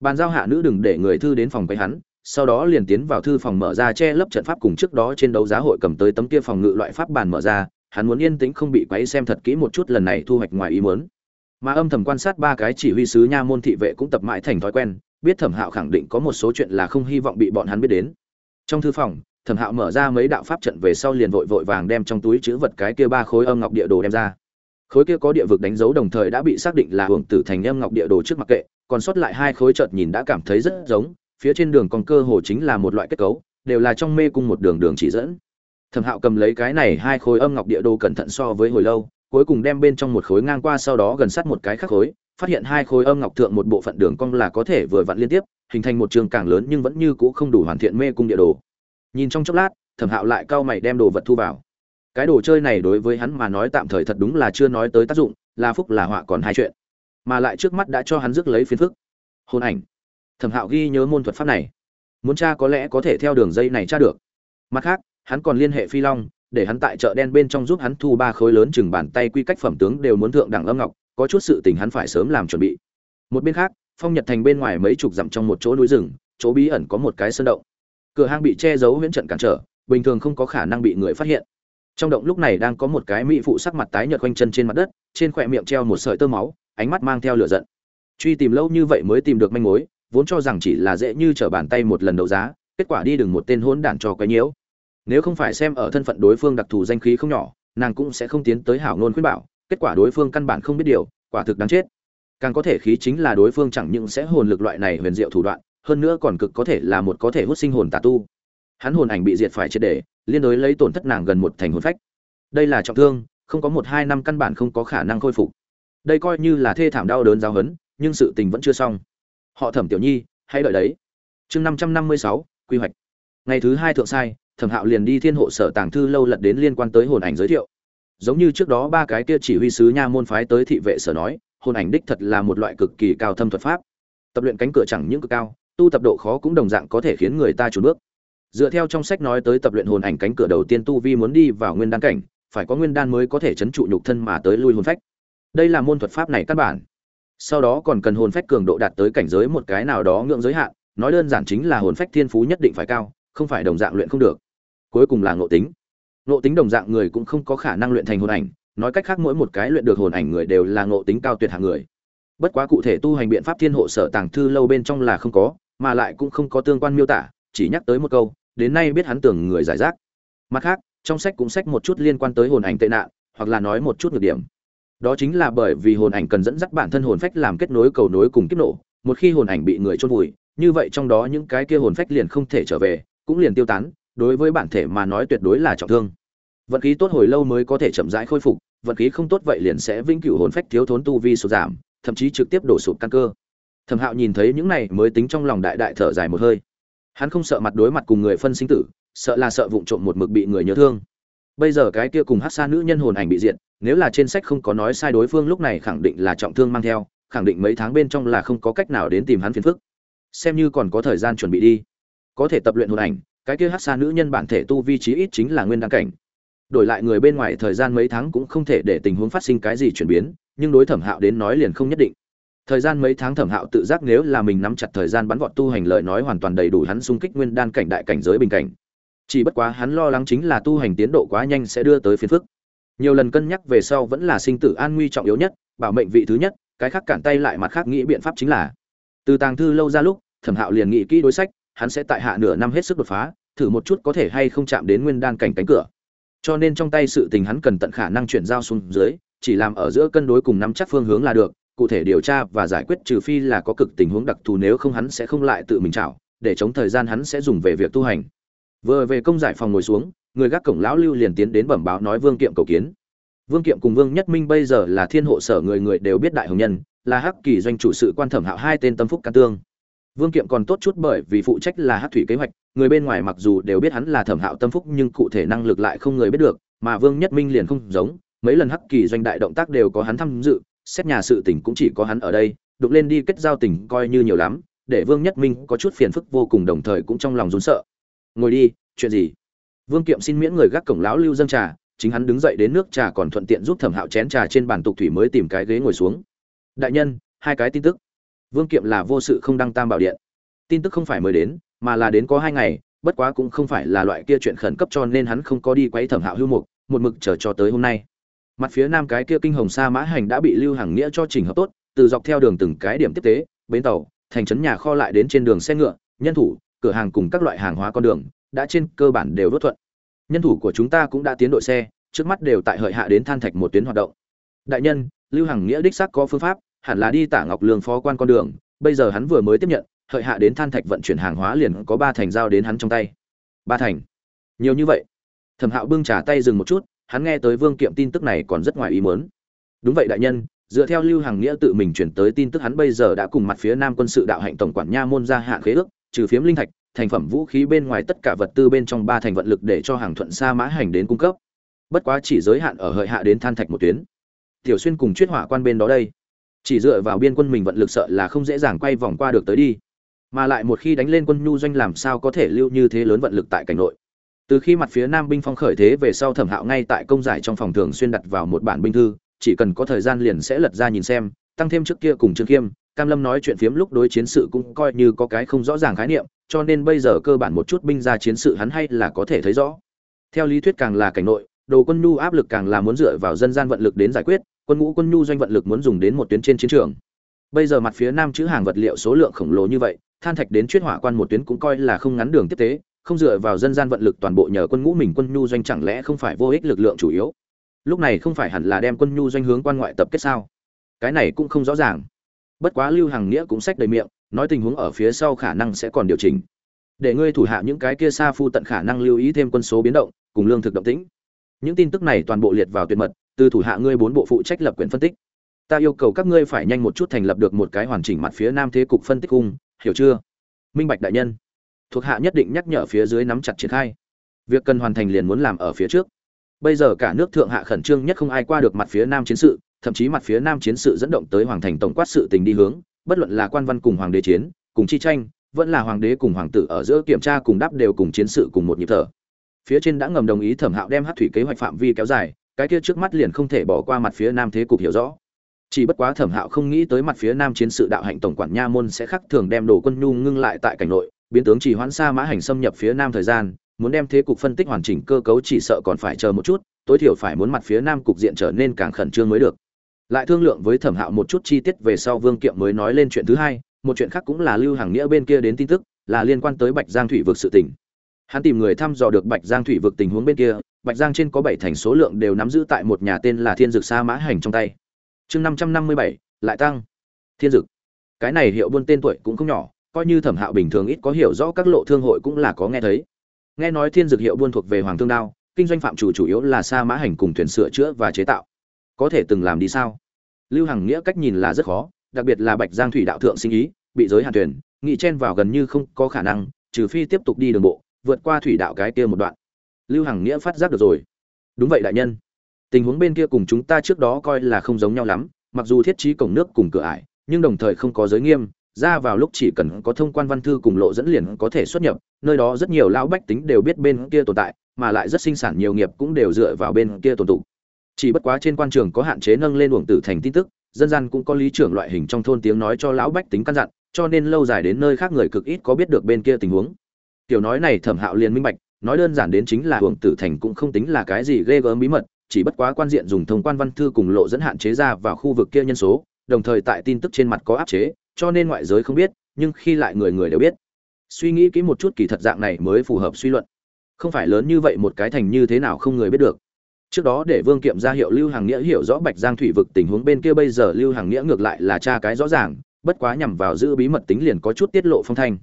Bàn giao hạ nữ đừng để người thư đến phòng quay hắn sau đó liền tiến vào thư phòng mở ra che lấp trận pháp cùng trước đó trên đấu giá hội cầm tới tấm kia phòng ngự loại pháp bàn mở ra, hắn muốn yên tĩnh không bị quấy xem thật kỹ một chút lần này thu hoạch ngoài ý muốn. Mà âm thầm quan sát ba cái chỉ huy sứ nha môn thị vệ cũng tập mãi thành thói quen, biết thẩm hạo khẳng định có một số chuyện là không hy vọng bị bọn hắn biết đến. Trong thư phòng, thẩm hạo mở ra mấy đạo pháp trận về sau liền vội vội vàng đem trong túi chữ vật cái kia ba khối âm ngọc địa đồ đem ra. Khối kia có địa vực đánh dấu đồng thời đã bị xác định là hưởng tử thành âm ngọc địa đồ trước mặt kệ, còn sót lại hai khối chợt nhìn đã cảm thấy rất giống phía trên đường còn cơ hồ chính là một loại kết cấu, đều là trong mê cung một đường đường chỉ dẫn. Thẩm hạo cầm lấy cái này hai khối âm ngọc địa đồ cẩn thận so với hồi lâu, cuối cùng đem bên trong một khối ngang qua sau đó gần sát một cái khác khối, phát hiện hai khối âm ngọc thượng một bộ phận đường cong là có thể vừa vặn liên tiếp, hình thành một trường càng lớn nhưng vẫn như cũ không đủ hoàn thiện mê cung địa đồ. Nhìn trong chốc lát, thẩm hạo lại cau mày đem đồ vật thu vào. Cái đồ chơi này đối với hắn mà nói tạm thời thật đúng là chưa nói tới tác dụng, là phúc là họa còn hai chuyện, mà lại trước mắt đã cho hắn rước lấy phiền phức. Hôn ảnh thẩm hạo ghi nhớ môn thuật pháp này. Muốn tra có lẽ có thể theo đường dây này tra được. Mặt khác, hắn còn liên hệ phi long, để hắn tại chợ đen bên trong giúp hắn thu ba khối lớn chừng bàn tay quy cách phẩm tướng đều muốn thượng đẳng âm ngọc, có chút sự tình hắn phải sớm làm chuẩn bị. Một bên khác, phong nhật thành bên ngoài mấy chục dặm trong một chỗ núi rừng, chỗ bí ẩn có một cái sơn động. Cửa hang bị che giấu huyễn trận cản trở, bình thường không có khả năng bị người phát hiện. Trong động lúc này đang có một cái mỹ phụ sắc mặt tái nhợt quanh chân trên mặt đất, trên khỏe miệng treo một sợi tơ máu, ánh mắt mang theo lửa giận. Truy tìm lâu như vậy mới tìm được manh mối vốn cho rằng chỉ là dễ như trở bàn tay một lần đấu giá, kết quả đi đường một tên hỗn đản cho quấy nhiễu. Nếu không phải xem ở thân phận đối phương đặc thù danh khí không nhỏ, nàng cũng sẽ không tiến tới hảo ngôn khuyên bảo, kết quả đối phương căn bản không biết điều, quả thực đáng chết. Càng có thể khí chính là đối phương chẳng những sẽ hồn lực loại này huyền diệu thủ đoạn, hơn nữa còn cực có thể là một có thể hút sinh hồn tà tu. Hắn hồn ảnh bị diệt phải chết để, liên đối lấy tổn thất nàng gần một thành hồn phách. Đây là trọng thương, không có một hai năm căn bản không có khả năng khôi phục. Đây coi như là thê thảm đau đớn giáo hấn nhưng sự tình vẫn chưa xong họ thẩm tiểu nhi, hãy đợi đấy. Chương năm trăm năm mươi sáu, quy hoạch. Ngày thứ hai thượng sai, thẩm hạo liền đi thiên hộ sở tàng thư lâu lật đến liên quan tới hồn ảnh giới thiệu. Giống như trước đó ba cái kia chỉ huy sứ nha môn phái tới thị vệ sở nói, hồn ảnh đích thật là một loại cực kỳ cao thâm thuật pháp. Tập luyện cánh cửa chẳng những cực cao, tu tập độ khó cũng đồng dạng có thể khiến người ta trùn bước. Dựa theo trong sách nói tới tập luyện hồn ảnh cánh cửa đầu tiên tu vi muốn đi vào nguyên đan cảnh, phải có nguyên đan mới có thể chấn trụ nhục thân mà tới lui hồn phách. Đây là môn thuật pháp này căn bản sau đó còn cần hồn phách cường độ đạt tới cảnh giới một cái nào đó ngưỡng giới hạn, nói đơn giản chính là hồn phách thiên phú nhất định phải cao, không phải đồng dạng luyện không được. Cuối cùng là ngộ tính. Ngộ tính đồng dạng người cũng không có khả năng luyện thành hồn ảnh, nói cách khác mỗi một cái luyện được hồn ảnh người đều là ngộ tính cao tuyệt hạng người. Bất quá cụ thể tu hành biện pháp thiên hộ sở tàng thư lâu bên trong là không có, mà lại cũng không có tương quan miêu tả, chỉ nhắc tới một câu, đến nay biết hắn tưởng người giải rác. Mặt khác, trong sách cũng sách một chút liên quan tới hồn ảnh tệ nạn, hoặc là nói một chút ngược điểm đó chính là bởi vì hồn ảnh cần dẫn dắt bản thân hồn phách làm kết nối cầu nối cùng kiếp nổ. Một khi hồn ảnh bị người chôn vùi, như vậy trong đó những cái kia hồn phách liền không thể trở về, cũng liền tiêu tán. Đối với bản thể mà nói tuyệt đối là trọng thương. Vận khí tốt hồi lâu mới có thể chậm rãi khôi phục, vận khí không tốt vậy liền sẽ vĩnh cửu hồn phách thiếu thốn tu vi sụt giảm, thậm chí trực tiếp đổ sụp căn cơ. Thẩm hạo nhìn thấy những này mới tính trong lòng đại đại thở dài một hơi. Hắn không sợ mặt đối mặt cùng người phân sinh tử, sợ là sợ vụng trộm một mực bị người nhớ thương. Bây giờ cái kia cùng hát xa nữ nhân hồn ảnh bị diện nếu là trên sách không có nói sai đối phương lúc này khẳng định là trọng thương mang theo, khẳng định mấy tháng bên trong là không có cách nào đến tìm hắn phiền phức. Xem như còn có thời gian chuẩn bị đi. Có thể tập luyện hồn ảnh, cái kia hát xa nữ nhân bản thể tu vi trí ít chính là nguyên đăng cảnh. Đổi lại người bên ngoài thời gian mấy tháng cũng không thể để tình huống phát sinh cái gì chuyển biến, nhưng đối thẩm hạo đến nói liền không nhất định. Thời gian mấy tháng thẩm hạo tự giác nếu là mình nắm chặt thời gian bắn vọt tu hành lời nói hoàn toàn đầy đủ hắn xung kích nguyên đan cảnh đại cảnh giới bình cảnh. Chỉ bất quá hắn lo lắng chính là tu hành tiến độ quá nhanh sẽ đưa tới phiền phức nhiều lần cân nhắc về sau vẫn là sinh tử an nguy trọng yếu nhất, bảo mệnh vị thứ nhất, cái khác cản tay lại mặt khác nghĩ biện pháp chính là. Từ tàng thư lâu ra lúc, thẩm hạo liền nghĩ kỹ đối sách, hắn sẽ tại hạ nửa năm hết sức đột phá, thử một chút có thể hay không chạm đến nguyên đan cảnh cánh cửa. Cho nên trong tay sự tình hắn cần tận khả năng chuyển giao xuống dưới, chỉ làm ở giữa cân đối cùng nắm chắc phương hướng là được, cụ thể điều tra và giải quyết trừ phi là có cực tình huống đặc thù nếu không hắn sẽ không lại tự mình chảo, để chống thời gian hắn sẽ dùng về việc tu hành. Vừa về công giải phòng ngồi xuống người gác cổng lão lưu liền tiến đến bẩm báo nói vương kiệm cầu kiến. Vương kiệm cùng vương nhất minh bây giờ là thiên hộ sở người người đều biết đại hồng nhân, là hắc kỳ doanh chủ sự quan thẩm hạo hai tên tâm phúc can tương. Vương kiệm còn tốt chút bởi vì phụ trách là hắc thủy kế hoạch, người bên ngoài mặc dù đều biết hắn là thẩm hạo tâm phúc nhưng cụ thể năng lực lại không người biết được, mà vương nhất minh liền không giống, mấy lần hắc kỳ doanh đại động tác đều có hắn tham dự, xét nhà sự tình cũng chỉ có hắn ở đây đục lên đi kết giao tình coi như nhiều lắm, để vương nhất minh có chút phiền phức vô cùng đồng thời cũng trong lòng rốn sợ. Ngồi đi, chuyện gì? Vương kiệm xin miễn người gác cổng lão lưu Dâng trà, chính hắn đứng dậy đến nước trà còn thuận tiện giúp thẩm hạo chén trà trên bàn tục thủy mới tìm cái ghế ngồi xuống. Đại nhân, hai cái tin tức. Vương kiệm là vô sự không đăng tam bảo điện. Tin tức không phải mới đến, mà là đến có hai ngày, bất quá cũng không phải là loại kia chuyện khẩn cấp cho nên hắn không có đi quấy thẩm hạo hưu mục, một mực chờ cho tới hôm nay. Mặt phía nam cái kia kinh hồng sa mã hành đã bị lưu Hằng nghĩa cho chỉnh hợp tốt, từ dọc theo đường từng cái điểm tiếp tế, bến tàu, thành trấn nhà kho lại đến trên đường xe ngựa, nhân thủ, cửa hàng cùng các loại hàng hóa con đường đã trên cơ bản đều đốt thuận. Nhân thủ của chúng ta cũng đã tiến đội xe, trước mắt đều tại hợi hạ đến than thạch một tuyến hoạt động. Đại nhân, lưu hằng nghĩa đích xác có phương pháp, hẳn là đi tả ngọc lương phó quan con đường, bây giờ hắn vừa mới tiếp nhận, hợi hạ đến than thạch vận chuyển hàng hóa liền có ba thành giao đến hắn trong tay. Ba thành? Nhiều như vậy. Thẩm hạo bưng trả tay dừng một chút, hắn nghe tới vương kiệm tin tức này còn rất ngoài ý muốn. Đúng vậy đại nhân, dựa theo lưu hằng nghĩa tự mình chuyển tới tin tức hắn bây giờ đã cùng mặt phía nam quân sự đạo hạnh tổng quản nha môn ra hạn khế ước, trừ phiếm linh thạch thành phẩm vũ khí bên ngoài tất cả vật tư bên trong ba thành vận lực để cho hàng thuận xa mã hành đến cung cấp. Bất quá chỉ giới hạn ở hợi hạ đến than thạch một tuyến. Tiểu xuyên cùng chuyết hỏa quan bên đó đây. Chỉ dựa vào biên quân mình vận lực sợ là không dễ dàng quay vòng qua được tới đi. Mà lại một khi đánh lên quân nhu doanh làm sao có thể lưu như thế lớn vận lực tại cảnh nội. Từ khi mặt phía nam binh phong khởi thế về sau thẩm hạo ngay tại công giải trong phòng thường xuyên đặt vào một bản binh thư, chỉ cần có thời gian liền sẽ lật ra nhìn xem, tăng thêm trước kia cùng trương khiêm cam lâm nói chuyện phiếm lúc đối chiến sự cũng coi như có cái không rõ ràng khái niệm, cho nên bây giờ cơ bản một chút binh ra chiến sự hắn hay là có thể thấy rõ. Theo lý thuyết càng là cảnh nội, đồ quân nhu áp lực càng là muốn dựa vào dân gian vận lực đến giải quyết, quân ngũ quân nhu doanh vận lực muốn dùng đến một tuyến trên chiến trường. Bây giờ mặt phía nam chữ hàng vật liệu số lượng khổng lồ như vậy, than thạch đến chuyết hỏa quan một tuyến cũng coi là không ngắn đường tiếp tế, không dựa vào dân gian vận lực toàn bộ nhờ quân ngũ mình quân nhu doanh chẳng lẽ không phải vô ích lực lượng chủ yếu? Lúc này không phải hẳn là đem quân nhu doanh hướng quan ngoại tập kết sao? Cái này cũng không rõ ràng bất quá lưu hàng nghĩa cũng sách đầy miệng, nói tình huống ở phía sau khả năng sẽ còn điều chỉnh. Để ngươi thủ hạ những cái kia xa phu tận khả năng lưu ý thêm quân số biến động, cùng lương thực động tĩnh. Những tin tức này toàn bộ liệt vào tuyệt mật, từ thủ hạ ngươi bốn bộ phụ trách lập quyển phân tích. Ta yêu cầu các ngươi phải nhanh một chút thành lập được một cái hoàn chỉnh mặt phía nam thế cục phân tích cung, hiểu chưa? Minh bạch đại nhân. Thuộc hạ nhất định nhắc nhở phía dưới nắm chặt triển khai. Việc cần hoàn thành liền muốn làm ở phía trước. Bây giờ cả nước thượng hạ khẩn trương nhất không ai qua được mặt phía nam chiến sự thậm chí mặt phía nam chiến sự dẫn động tới hoàng thành tổng quát sự tình đi hướng, bất luận là quan văn cùng hoàng đế chiến, cùng chi tranh, vẫn là hoàng đế cùng hoàng tử ở giữa kiểm tra cùng đáp đều cùng chiến sự cùng một nhịp thở. Phía trên đã ngầm đồng ý thẩm hạo đem hát thủy kế hoạch phạm vi kéo dài, cái kia trước mắt liền không thể bỏ qua mặt phía nam thế cục hiểu rõ. Chỉ bất quá thẩm hạo không nghĩ tới mặt phía nam chiến sự đạo hạnh tổng quản nha môn sẽ khắc thường đem đồ quân nhu ngưng lại tại cảnh nội, biến tướng chỉ hoãn xa mã hành xâm nhập phía nam thời gian, muốn đem thế cục phân tích hoàn chỉnh cơ cấu chỉ sợ còn phải chờ một chút, tối thiểu phải muốn mặt phía nam cục diện trở nên càng khẩn trương mới được lại thương lượng với thẩm hạo một chút chi tiết về sau vương kiệm mới nói lên chuyện thứ hai, một chuyện khác cũng là lưu hàng nghĩa bên kia đến tin tức, là liên quan tới bạch giang thủy vực sự tỉnh hắn tìm người thăm dò được bạch giang thủy vực tình huống bên kia, bạch giang trên có bảy thành số lượng đều nắm giữ tại một nhà tên là thiên dực sa mã hành trong tay. Chương năm trăm năm mươi bảy, lại tăng. Thiên dực. Cái này hiệu buôn tên tuổi cũng không nhỏ, coi như thẩm hạo bình thường ít có hiểu rõ các lộ thương hội cũng là có nghe thấy. Nghe nói thiên dực hiệu buôn thuộc về hoàng thương đao, kinh doanh phạm chủ chủ yếu là sa mã hành cùng thuyền sửa chữa và chế tạo có thể từng làm đi sao? Lưu hằng nghĩa cách nhìn là rất khó, đặc biệt là bạch giang thủy đạo thượng sinh ý, bị giới hạn thuyền nghị chen vào gần như không có khả năng, trừ phi tiếp tục đi đường bộ, vượt qua thủy đạo cái kia một đoạn. Lưu hằng nghĩa phát giác được rồi. Đúng vậy đại nhân. Tình huống bên kia cùng chúng ta trước đó coi là không giống nhau lắm, mặc dù thiết trí cổng nước cùng cửa ải, nhưng đồng thời không có giới nghiêm, ra vào lúc chỉ cần có thông quan văn thư cùng lộ dẫn liền có thể xuất nhập, nơi đó rất nhiều lão bách tính đều biết bên kia tồn tại, mà lại rất sinh sản nhiều nghiệp cũng đều dựa vào bên kia tồn tụ chỉ bất quá trên quan trường có hạn chế nâng lên uổng tử thành tin tức, dân gian cũng có lý trưởng loại hình trong thôn tiếng nói cho lão bách tính căn dặn, cho nên lâu dài đến nơi khác người cực ít có biết được bên kia tình huống. Tiểu nói này thẩm hạo liền minh bạch, nói đơn giản đến chính là uổng tử thành cũng không tính là cái gì ghê gớm bí mật, chỉ bất quá quan diện dùng thông quan văn thư cùng lộ dẫn hạn chế ra vào khu vực kia nhân số, đồng thời tại tin tức trên mặt có áp chế, cho nên ngoại giới không biết, nhưng khi lại người người đều biết. Suy nghĩ kỹ một chút kỳ thật dạng này mới phù hợp suy luận. Không phải lớn như vậy một cái thành như thế nào không người biết được trước đó để vương kiệm ra hiệu lưu hàng nghĩa hiểu rõ bạch giang thủy vực tình huống, bên kia bây giờ lưu hàng nghĩa ngược lại là cha cái rõ ràng, bất quá nhằm vào giữ bí mật tính liền có chút tiết lộ phong thanh.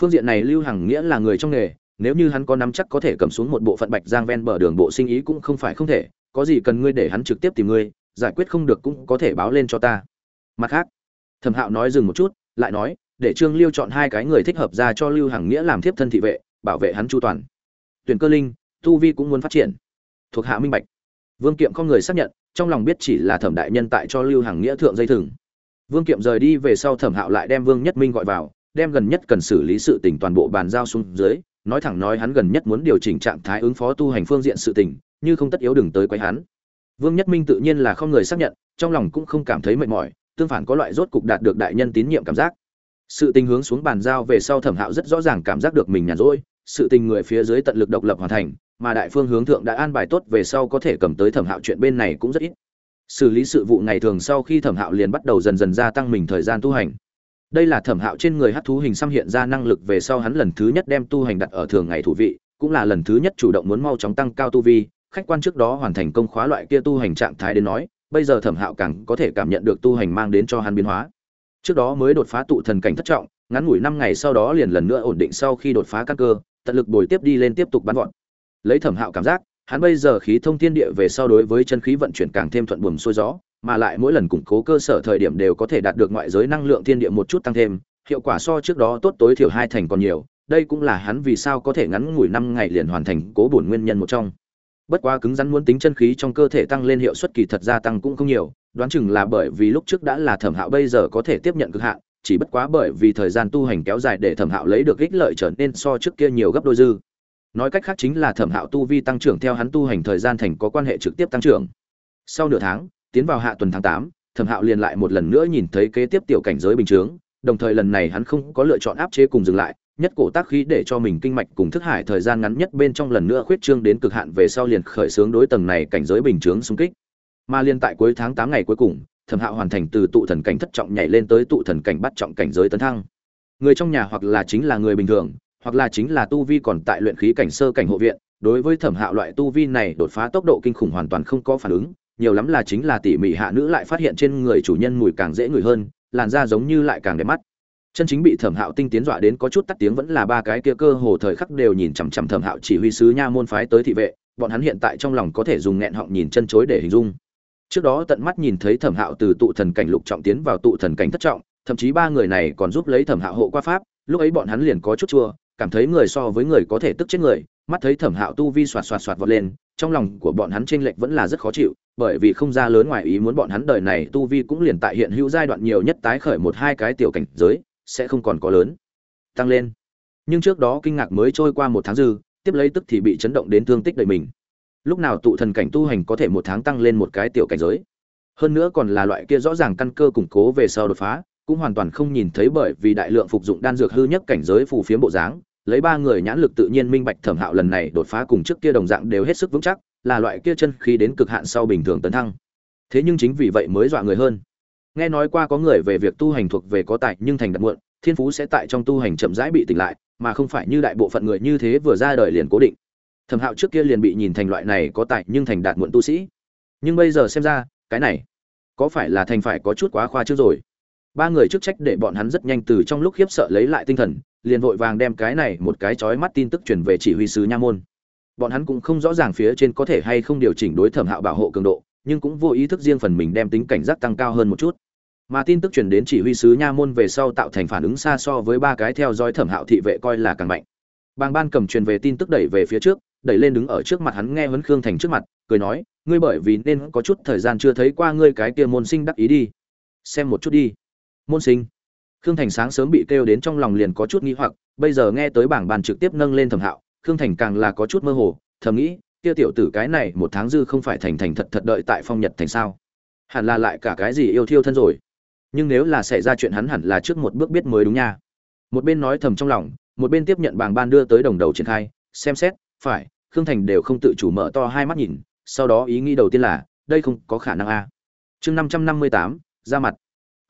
Phương diện này lưu hàng nghĩa là người trong nghề, nếu như hắn có nắm chắc có thể cầm xuống một bộ phận bạch giang ven bờ đường bộ sinh ý cũng không phải không thể, có gì cần ngươi để hắn trực tiếp tìm ngươi, giải quyết không được cũng có thể báo lên cho ta. Mặt khác, thẩm hạo nói dừng một chút, lại nói, để trương liêu chọn hai cái người thích hợp ra cho lưu hàng nghĩa làm thiếp thân thị vệ, bảo vệ hắn chu toàn. Tuyển cơ linh, tu vi cũng muốn phát triển thuộc hạ minh bạch. Vương kiệm không người xác nhận, trong lòng biết chỉ là thẩm đại nhân tại cho lưu hàng nghĩa thượng dây thừng. Vương kiệm rời đi về sau thẩm hạo lại đem vương nhất minh gọi vào, đem gần nhất cần xử lý sự tình toàn bộ bàn giao xuống dưới, nói thẳng nói hắn gần nhất muốn điều chỉnh trạng thái ứng phó tu hành phương diện sự tình, như không tất yếu đừng tới quấy hắn. Vương nhất minh tự nhiên là không người xác nhận, trong lòng cũng không cảm thấy mệt mỏi, tương phản có loại rốt cục đạt được đại nhân tín nhiệm cảm giác. Sự tình hướng xuống bàn giao về sau thẩm hạo rất rõ ràng cảm giác được mình nhàn rỗi, sự tình người phía dưới tận lực độc lập hoàn thành mà đại phương hướng thượng đã an bài tốt về sau có thể cầm tới thẩm hạo chuyện bên này cũng rất ít. Xử lý sự vụ ngày thường sau khi thẩm hạo liền bắt đầu dần dần gia tăng mình thời gian tu hành. Đây là thẩm hạo trên người hát thú hình xăm hiện ra năng lực về sau hắn lần thứ nhất đem tu hành đặt ở thường ngày thủ vị, cũng là lần thứ nhất chủ động muốn mau chóng tăng cao tu vi. Khách quan trước đó hoàn thành công khóa loại kia tu hành trạng thái đến nói, bây giờ thẩm hạo càng có thể cảm nhận được tu hành mang đến cho hắn biến hóa. Trước đó mới đột phá tụ thần cảnh thất trọng, ngắn ngủi năm ngày sau đó liền lần nữa ổn định sau khi đột phá các cơ, tận lực bồi tiếp đi lên tiếp tục bắn gọn lấy thẩm hạo cảm giác, hắn bây giờ khí thông thiên địa về sau đối với chân khí vận chuyển càng thêm thuận buồm xuôi gió, mà lại mỗi lần củng cố cơ sở thời điểm đều có thể đạt được ngoại giới năng lượng thiên địa một chút tăng thêm, hiệu quả so trước đó tốt tối thiểu hai thành còn nhiều, đây cũng là hắn vì sao có thể ngắn ngủi năm ngày liền hoàn thành cố bổn nguyên nhân một trong. Bất quá cứng rắn muốn tính chân khí trong cơ thể tăng lên hiệu suất kỳ thật gia tăng cũng không nhiều, đoán chừng là bởi vì lúc trước đã là thẩm hạo bây giờ có thể tiếp nhận cực hạn, chỉ bất quá bởi vì thời gian tu hành kéo dài để thẩm hạo lấy được ích lợi trở nên so trước kia nhiều gấp đôi dư nói cách khác chính là thẩm hạo tu vi tăng trưởng theo hắn tu hành thời gian thành có quan hệ trực tiếp tăng trưởng. Sau nửa tháng, tiến vào hạ tuần tháng tám, thẩm hạo liền lại một lần nữa nhìn thấy kế tiếp tiểu cảnh giới bình chướng, đồng thời lần này hắn không có lựa chọn áp chế cùng dừng lại, nhất cổ tác khí để cho mình kinh mạch cùng thức hải thời gian ngắn nhất bên trong lần nữa khuyết trương đến cực hạn về sau liền khởi xướng đối tầng này cảnh giới bình chướng xung kích. Mà liên tại cuối tháng tám ngày cuối cùng, thẩm hạo hoàn thành từ tụ thần cảnh thất trọng nhảy lên tới tụ thần cảnh bắt trọng cảnh giới tấn thăng. Người trong nhà hoặc là chính là người bình thường hoặc là chính là tu vi còn tại luyện khí cảnh sơ cảnh hộ viện, đối với thẩm hạo loại tu vi này đột phá tốc độ kinh khủng hoàn toàn không có phản ứng, nhiều lắm là chính là tỉ mỉ hạ nữ lại phát hiện trên người chủ nhân mùi càng dễ ngửi hơn, làn da giống như lại càng đẹp mắt. Chân chính bị thẩm hạo tinh tiến dọa đến có chút tắt tiếng vẫn là ba cái kia cơ hồ thời khắc đều nhìn chằm chằm thẩm hạo chỉ huy sứ nha môn phái tới thị vệ, bọn hắn hiện tại trong lòng có thể dùng nghẹn họng nhìn chân chối để hình dung. Trước đó tận mắt nhìn thấy thẩm hạo từ tụ thần cảnh lục trọng tiến vào tụ thần cảnh thất trọng, thậm chí ba người này còn giúp lấy thẩm hạo hộ qua pháp, lúc ấy bọn hắn liền có chút chua cảm thấy người so với người có thể tức chết người, mắt thấy thẩm hạo tu vi xoạt xoạt xoạt vọt lên, trong lòng của bọn hắn t r ê n lệch vẫn là rất khó chịu, bởi vì không ra lớn ngoài ý muốn bọn hắn đời này tu vi cũng liền tại hiện hữu giai đoạn nhiều nhất tái khởi một hai cái tiểu cảnh giới, sẽ không còn có lớn, tăng lên. Nhưng trước đó kinh ngạc mới trôi qua một tháng dư, tiếp lấy tức thì bị chấn động đến thương tích đời mình. Lúc nào tụ thần cảnh tu hành có thể một tháng tăng lên một cái tiểu cảnh giới? Hơn nữa còn là loại kia rõ ràng căn cơ củng cố về sau đột phá cũng hoàn toàn không nhìn thấy bởi vì đại lượng phục dụng đan dược hư nhất cảnh giới phù phiếm bộ dáng, lấy ba người nhãn lực tự nhiên minh bạch thẩm hạo lần này đột phá cùng trước kia đồng dạng đều hết sức vững chắc, là loại kia chân khí đến cực hạn sau bình thường tấn thăng. Thế nhưng chính vì vậy mới dọa người hơn. Nghe nói qua có người về việc tu hành thuộc về có tài nhưng thành đạt muộn, thiên phú sẽ tại trong tu hành chậm rãi bị tỉnh lại, mà không phải như đại bộ phận người như thế vừa ra đời liền cố định. Thẩm hạo trước kia liền bị nhìn thành loại này có tài nhưng thành đạt muộn tu sĩ. Nhưng bây giờ xem ra, cái này, có phải là thành phải có chút quá khoa trước rồi? Ba người chức trách để bọn hắn rất nhanh từ trong lúc khiếp sợ lấy lại tinh thần, liền vội vàng đem cái này một cái chói mắt tin tức truyền về chỉ huy sứ nha môn. Bọn hắn cũng không rõ ràng phía trên có thể hay không điều chỉnh đối thẩm hạo bảo hộ cường độ, nhưng cũng vô ý thức riêng phần mình đem tính cảnh giác tăng cao hơn một chút. Mà tin tức truyền đến chỉ huy sứ nha môn về sau tạo thành phản ứng xa so với ba cái theo dõi thẩm hạo thị vệ coi là càng mạnh. Bàng ban cầm truyền về tin tức đẩy về phía trước, đẩy lên đứng ở trước mặt hắn nghe huấn khương thành trước mặt, cười nói, ngươi bởi vì nên có chút thời gian chưa thấy qua ngươi cái kia môn sinh đắc ý đi. Xem một chút đi môn sinh. Khương thành sáng sớm bị kêu đến trong lòng liền có chút nghi hoặc, bây giờ nghe tới bảng bàn trực tiếp nâng lên thẩm hạo, khương thành càng là có chút mơ hồ, thầm nghĩ, kia tiểu tử cái này một tháng dư không phải thành thành thật thật đợi tại phong nhật thành sao? Hẳn là lại cả cái gì yêu thiêu thân rồi. Nhưng nếu là xảy ra chuyện hắn hẳn là trước một bước biết mới đúng nha. Một bên nói thầm trong lòng, một bên tiếp nhận bảng ban đưa tới đồng đầu triển khai, xem xét, phải, khương thành đều không tự chủ mở to hai mắt nhìn, sau đó ý nghĩ đầu tiên là, đây không có khả năng a. Chương năm trăm năm mươi tám, ra mặt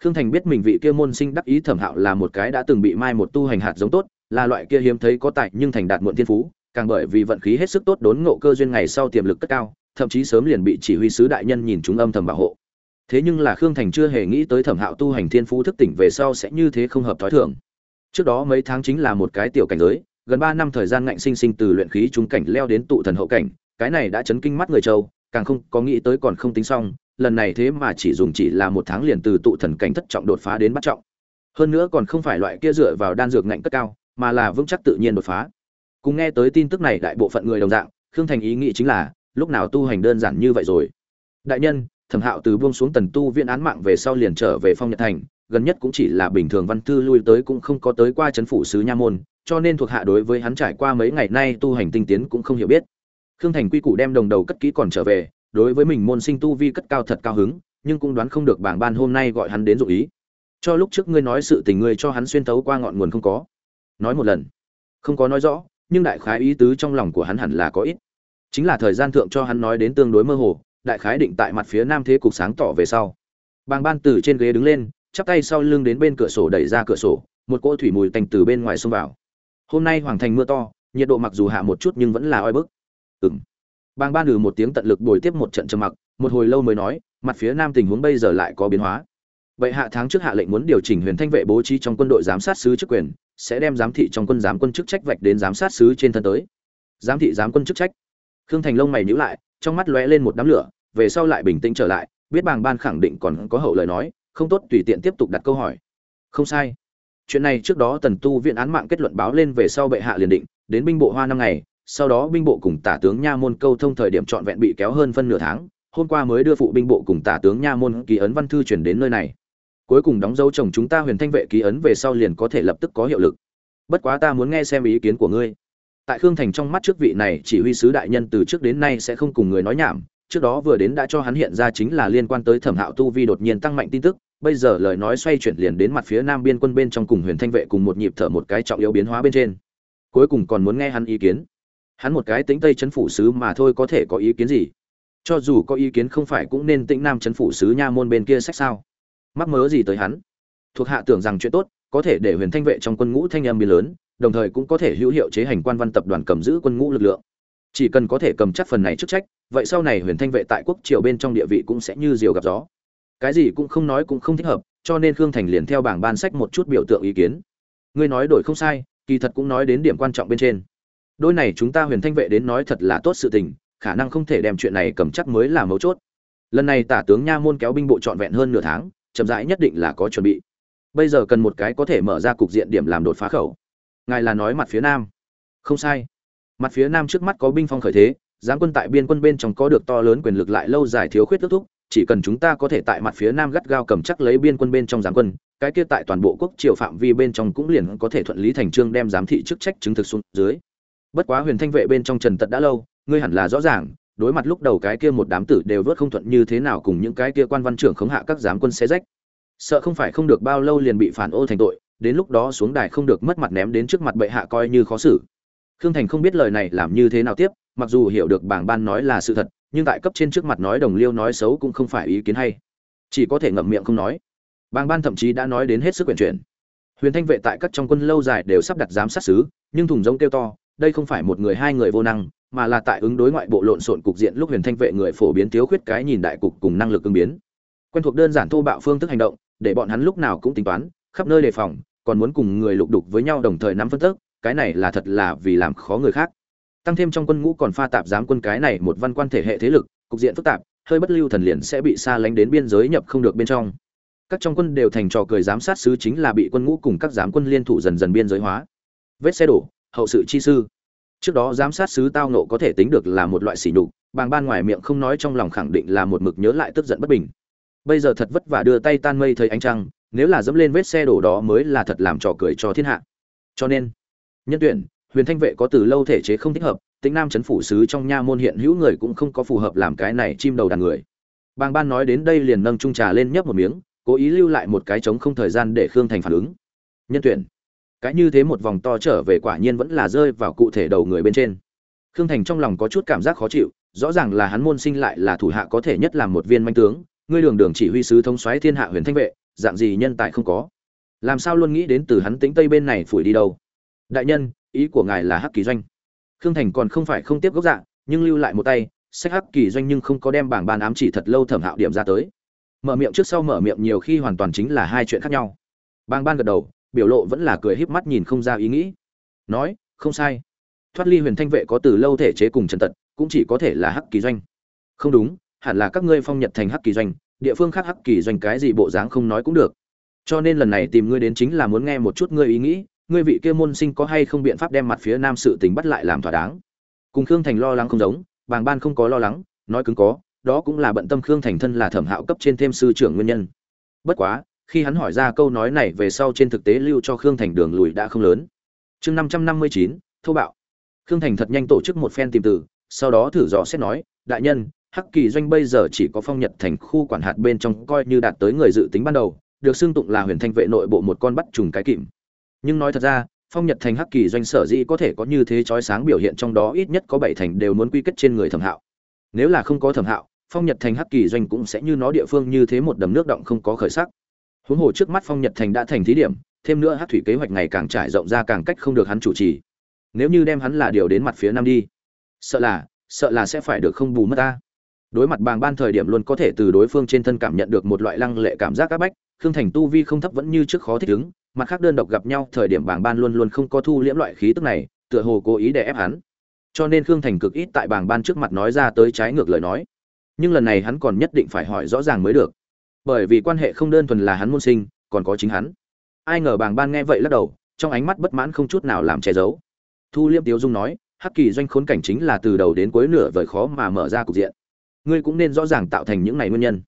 khương thành biết mình vị kia môn sinh đắc ý thẩm hạo là một cái đã từng bị mai một tu hành hạt giống tốt, là loại kia hiếm thấy có tài nhưng thành đạt muộn thiên phú, càng bởi vì vận khí hết sức tốt đốn ngộ cơ duyên ngày sau tiềm lực cất cao, thậm chí sớm liền bị chỉ huy sứ đại nhân nhìn chúng âm thầm bảo hộ. Thế nhưng là khương thành chưa hề nghĩ tới thẩm hạo tu hành thiên phú thức tỉnh về sau sẽ như thế không hợp thói thường. Trước đó mấy tháng chính là một cái tiểu cảnh giới, gần ba năm thời gian ngạnh sinh sinh từ luyện khí trung cảnh leo đến tụ thần hậu cảnh, cái này đã chấn kinh mắt người châu, càng không có nghĩ tới còn không tính xong lần này thế mà chỉ dùng chỉ là một tháng liền từ tụ thần cảnh thất trọng đột phá đến bắt trọng. Hơn nữa còn không phải loại kia dựa vào đan dược ngạnh cất cao, mà là vững chắc tự nhiên đột phá. Cùng nghe tới tin tức này đại bộ phận người đồng dạng, khương thành ý nghĩ chính là, lúc nào tu hành đơn giản như vậy rồi. Đại nhân, thẩm hạo từ buông xuống tần tu viên án mạng về sau liền trở về phong nhật thành, gần nhất cũng chỉ là bình thường văn thư lui tới cũng không có tới qua chấn phủ sứ nha môn, cho nên thuộc hạ đối với hắn trải qua mấy ngày nay tu hành tinh tiến cũng không hiểu biết. Khương thành quy củ đem đồng đầu cất kỹ còn trở về đối với mình môn sinh tu vi cất cao thật cao hứng, nhưng cũng đoán không được bảng ban hôm nay gọi hắn đến dụ ý. Cho lúc trước ngươi nói sự tình ngươi cho hắn xuyên tấu qua ngọn nguồn không có. Nói một lần. Không có nói rõ, nhưng đại khái ý tứ trong lòng của hắn hẳn là có ít. Chính là thời gian thượng cho hắn nói đến tương đối mơ hồ, đại khái định tại mặt phía nam thế cục sáng tỏ về sau. Bàng ban từ trên ghế đứng lên, chắp tay sau lưng đến bên cửa sổ đẩy ra cửa sổ, một cỗ thủy mùi tành từ bên ngoài xông vào. Hôm nay hoàng thành mưa to, nhiệt độ mặc dù hạ một chút nhưng vẫn là oi bức. Ừng bàng ban ừ một tiếng tận lực bồi tiếp một trận trầm mặc, một hồi lâu mới nói, mặt phía nam tình huống bây giờ lại có biến hóa. Vậy hạ tháng trước hạ lệnh muốn điều chỉnh huyền thanh vệ bố trí trong quân đội giám sát sứ chức quyền, sẽ đem giám thị trong quân giám quân chức trách vạch đến giám sát sứ trên thân tới. Giám thị giám quân chức trách. Khương thành lông mày nhíu lại, trong mắt lóe lên một đám lửa, về sau lại bình tĩnh trở lại, biết bàng ban khẳng định còn có hậu lời nói, không tốt tùy tiện tiếp tục đặt câu hỏi. Không sai. Chuyện này trước đó tần tu viện án mạng kết luận báo lên về sau bệ hạ liền định, đến binh bộ hoa năm ngày sau đó binh bộ cùng tả tướng nha môn câu thông thời điểm trọn vẹn bị kéo hơn phân nửa tháng, hôm qua mới đưa phụ binh bộ cùng tả tướng nha môn ký ấn văn thư chuyển đến nơi này. Cuối cùng đóng dấu chồng chúng ta huyền thanh vệ ký ấn về sau liền có thể lập tức có hiệu lực. Bất quá ta muốn nghe xem ý kiến của ngươi. Tại khương thành trong mắt trước vị này chỉ huy sứ đại nhân từ trước đến nay sẽ không cùng người nói nhảm, trước đó vừa đến đã cho hắn hiện ra chính là liên quan tới thẩm hạo tu vi đột nhiên tăng mạnh tin tức, bây giờ lời nói xoay chuyển liền đến mặt phía nam biên quân bên trong cùng huyền thanh vệ cùng một nhịp thở một cái trọng yếu biến hóa bên trên. Cuối cùng còn muốn nghe hắn ý kiến hắn một cái tính tây chấn phủ sứ mà thôi có thể có ý kiến gì? Cho dù có ý kiến không phải cũng nên tĩnh nam chấn phủ sứ nha môn bên kia sách sao? Mắc mớ gì tới hắn? Thuộc hạ tưởng rằng chuyện tốt, có thể để huyền thanh vệ trong quân ngũ thanh âm biến lớn, đồng thời cũng có thể hữu hiệu chế hành quan văn tập đoàn cầm giữ quân ngũ lực lượng. Chỉ cần có thể cầm chắc phần này chức trách, vậy sau này huyền thanh vệ tại quốc triều bên trong địa vị cũng sẽ như diều gặp gió. Cái gì cũng không nói cũng không thích hợp, cho nên khương thành liền theo bảng ban sách một chút biểu tượng ý kiến. Ngươi nói đổi không sai, kỳ thật cũng nói đến điểm quan trọng bên trên đôi này chúng ta huyền thanh vệ đến nói thật là tốt sự tình, khả năng không thể đem chuyện này cầm chắc mới là mấu chốt. Lần này tả tướng nha môn kéo binh bộ trọn vẹn hơn nửa tháng, chậm rãi nhất định là có chuẩn bị. Bây giờ cần một cái có thể mở ra cục diện điểm làm đột phá khẩu. Ngài là nói mặt phía nam. Không sai. Mặt phía nam trước mắt có binh phong khởi thế, giáng quân tại biên quân bên trong có được to lớn quyền lực lại lâu dài thiếu khuyết ước thúc, chỉ cần chúng ta có thể tại mặt phía nam gắt gao cầm chắc lấy biên quân bên trong giáng quân, cái kia tại toàn bộ quốc triều phạm vi bên trong cũng liền có thể thuận lý thành trương đem giám thị chức trách chứng thực xuống dưới bất quá huyền thanh vệ bên trong trần tật đã lâu, ngươi hẳn là rõ ràng, đối mặt lúc đầu cái kia một đám tử đều vớt không thuận như thế nào cùng những cái kia quan văn trưởng khống hạ các giám quân xé rách. Sợ không phải không được bao lâu liền bị phản ô thành tội, đến lúc đó xuống đài không được mất mặt ném đến trước mặt bệ hạ coi như khó xử. Khương thành không biết lời này làm như thế nào tiếp, mặc dù hiểu được bảng ban nói là sự thật, nhưng tại cấp trên trước mặt nói đồng liêu nói xấu cũng không phải ý kiến hay. Chỉ có thể ngậm miệng không nói. Bảng ban thậm chí đã nói đến hết sức quyển chuyển huyền thanh vệ tại các trong quân lâu dài đều sắp đặt giám sát xứ, nhưng thùng giống kêu to đây không phải một người hai người vô năng, mà là tại ứng đối ngoại bộ lộn xộn cục diện lúc huyền thanh vệ người phổ biến thiếu khuyết cái nhìn đại cục cùng năng lực ứng biến. Quen thuộc đơn giản thô bạo phương thức hành động, để bọn hắn lúc nào cũng tính toán, khắp nơi đề phòng, còn muốn cùng người lục đục với nhau đồng thời nắm phân tức, cái này là thật là vì làm khó người khác. Tăng thêm trong quân ngũ còn pha tạp giám quân cái này một văn quan thể hệ thế lực, cục diện phức tạp, hơi bất lưu thần liền sẽ bị xa lánh đến biên giới nhập không được bên trong. Các trong quân đều thành trò cười giám sát sứ chính là bị quân ngũ cùng các giám quân liên thủ dần dần biên giới hóa. Vết xe đổ hậu sự chi sư. Trước đó giám sát sứ tao nộ có thể tính được là một loại sỉ nhục, bàng ban ngoài miệng không nói trong lòng khẳng định là một mực nhớ lại tức giận bất bình. Bây giờ thật vất vả đưa tay tan mây thấy ánh trăng, nếu là dẫm lên vết xe đổ đó mới là thật làm trò cười cho thiên hạ. Cho nên, nhân tuyển, huyền thanh vệ có từ lâu thể chế không thích hợp tính nam chấn phủ sứ trong nha môn hiện hữu người cũng không có phù hợp làm cái này chim đầu đàn người. Bàng ban nói đến đây liền nâng trung trà lên nhấp một miếng, cố ý lưu lại một cái trống không thời gian để khương thành phản ứng. Nhân tuyển cái như thế một vòng to trở về quả nhiên vẫn là rơi vào cụ thể đầu người bên trên. Khương thành trong lòng có chút cảm giác khó chịu, rõ ràng là hắn môn sinh lại là thủ hạ có thể nhất làm một viên manh tướng, ngươi đường đường chỉ huy sứ thống soái thiên hạ huyền thanh vệ, dạng gì nhân tài không có. Làm sao luôn nghĩ đến từ hắn tính tây bên này phủi đi đâu? Đại nhân, ý của ngài là hắc kỳ doanh. Khương thành còn không phải không tiếp gốc dạng nhưng lưu lại một tay, sách hắc kỳ doanh nhưng không có đem bảng ban ám chỉ thật lâu thẩm hạo điểm ra tới. Mở miệng trước sau mở miệng nhiều khi hoàn toàn chính là hai chuyện khác nhau. Bang ban gật đầu biểu lộ vẫn là cười híp mắt nhìn không ra ý nghĩ. Nói, không sai. Thoát ly huyền thanh vệ có từ lâu thể chế cùng trần tật, cũng chỉ có thể là hắc kỳ doanh. Không đúng, hẳn là các ngươi phong nhật thành hắc kỳ doanh, địa phương khác hắc kỳ doanh cái gì bộ dáng không nói cũng được. Cho nên lần này tìm ngươi đến chính là muốn nghe một chút ngươi ý nghĩ, ngươi vị kia môn sinh có hay không biện pháp đem mặt phía nam sự tình bắt lại làm thỏa đáng. Cùng khương thành lo lắng không giống, bàng ban không có lo lắng, nói cứng có, đó cũng là bận tâm khương thành thân là thẩm hạo cấp trên thêm sư trưởng nguyên nhân. Bất quá khi hắn hỏi ra câu nói này về sau trên thực tế lưu cho khương thành đường lùi đã không lớn. Chương năm trăm năm mươi chín, thô bạo. Khương thành thật nhanh tổ chức một phen tìm từ, sau đó thử dò xét nói, đại nhân, hắc kỳ doanh bây giờ chỉ có phong nhật thành khu quản hạt bên trong coi như đạt tới người dự tính ban đầu, được xưng tụng là huyền thanh vệ nội bộ một con bắt trùng cái kìm. Nhưng nói thật ra, phong nhật thành hắc kỳ doanh sở dĩ có thể có như thế chói sáng biểu hiện trong đó ít nhất có bảy thành đều muốn quy kết trên người thẩm hạo. Nếu là không có thẩm hạo, phong nhật thành hắc kỳ doanh cũng sẽ như nó địa phương như thế một đầm nước động không có khởi sắc huống hồ trước mắt phong nhật thành đã thành thí điểm, thêm nữa hắc thủy kế hoạch ngày càng trải rộng ra càng cách không được hắn chủ trì. Nếu như đem hắn là điều đến mặt phía nam đi, sợ là sợ là sẽ phải được không bù mất ta. Đối mặt bàng ban thời điểm luôn có thể từ đối phương trên thân cảm nhận được một loại lăng lệ cảm giác áp bách, khương thành tu vi không thấp vẫn như trước khó thích ứng, mặt khác đơn độc gặp nhau thời điểm bàng ban luôn luôn không có thu liễm loại khí tức này, tựa hồ cố ý để ép hắn. Cho nên khương thành cực ít tại bàng ban trước mặt nói ra tới trái ngược lời nói. Nhưng lần này hắn còn nhất định phải hỏi rõ ràng mới được bởi vì quan hệ không đơn thuần là hắn môn sinh, còn có chính hắn. Ai ngờ bàng ban nghe vậy lắc đầu, trong ánh mắt bất mãn không chút nào làm che giấu. Thu liêm tiếu dung nói, hắc kỳ doanh khốn cảnh chính là từ đầu đến cuối nửa vời khó mà mở ra cục diện. Ngươi cũng nên rõ ràng tạo thành những này nguyên nhân.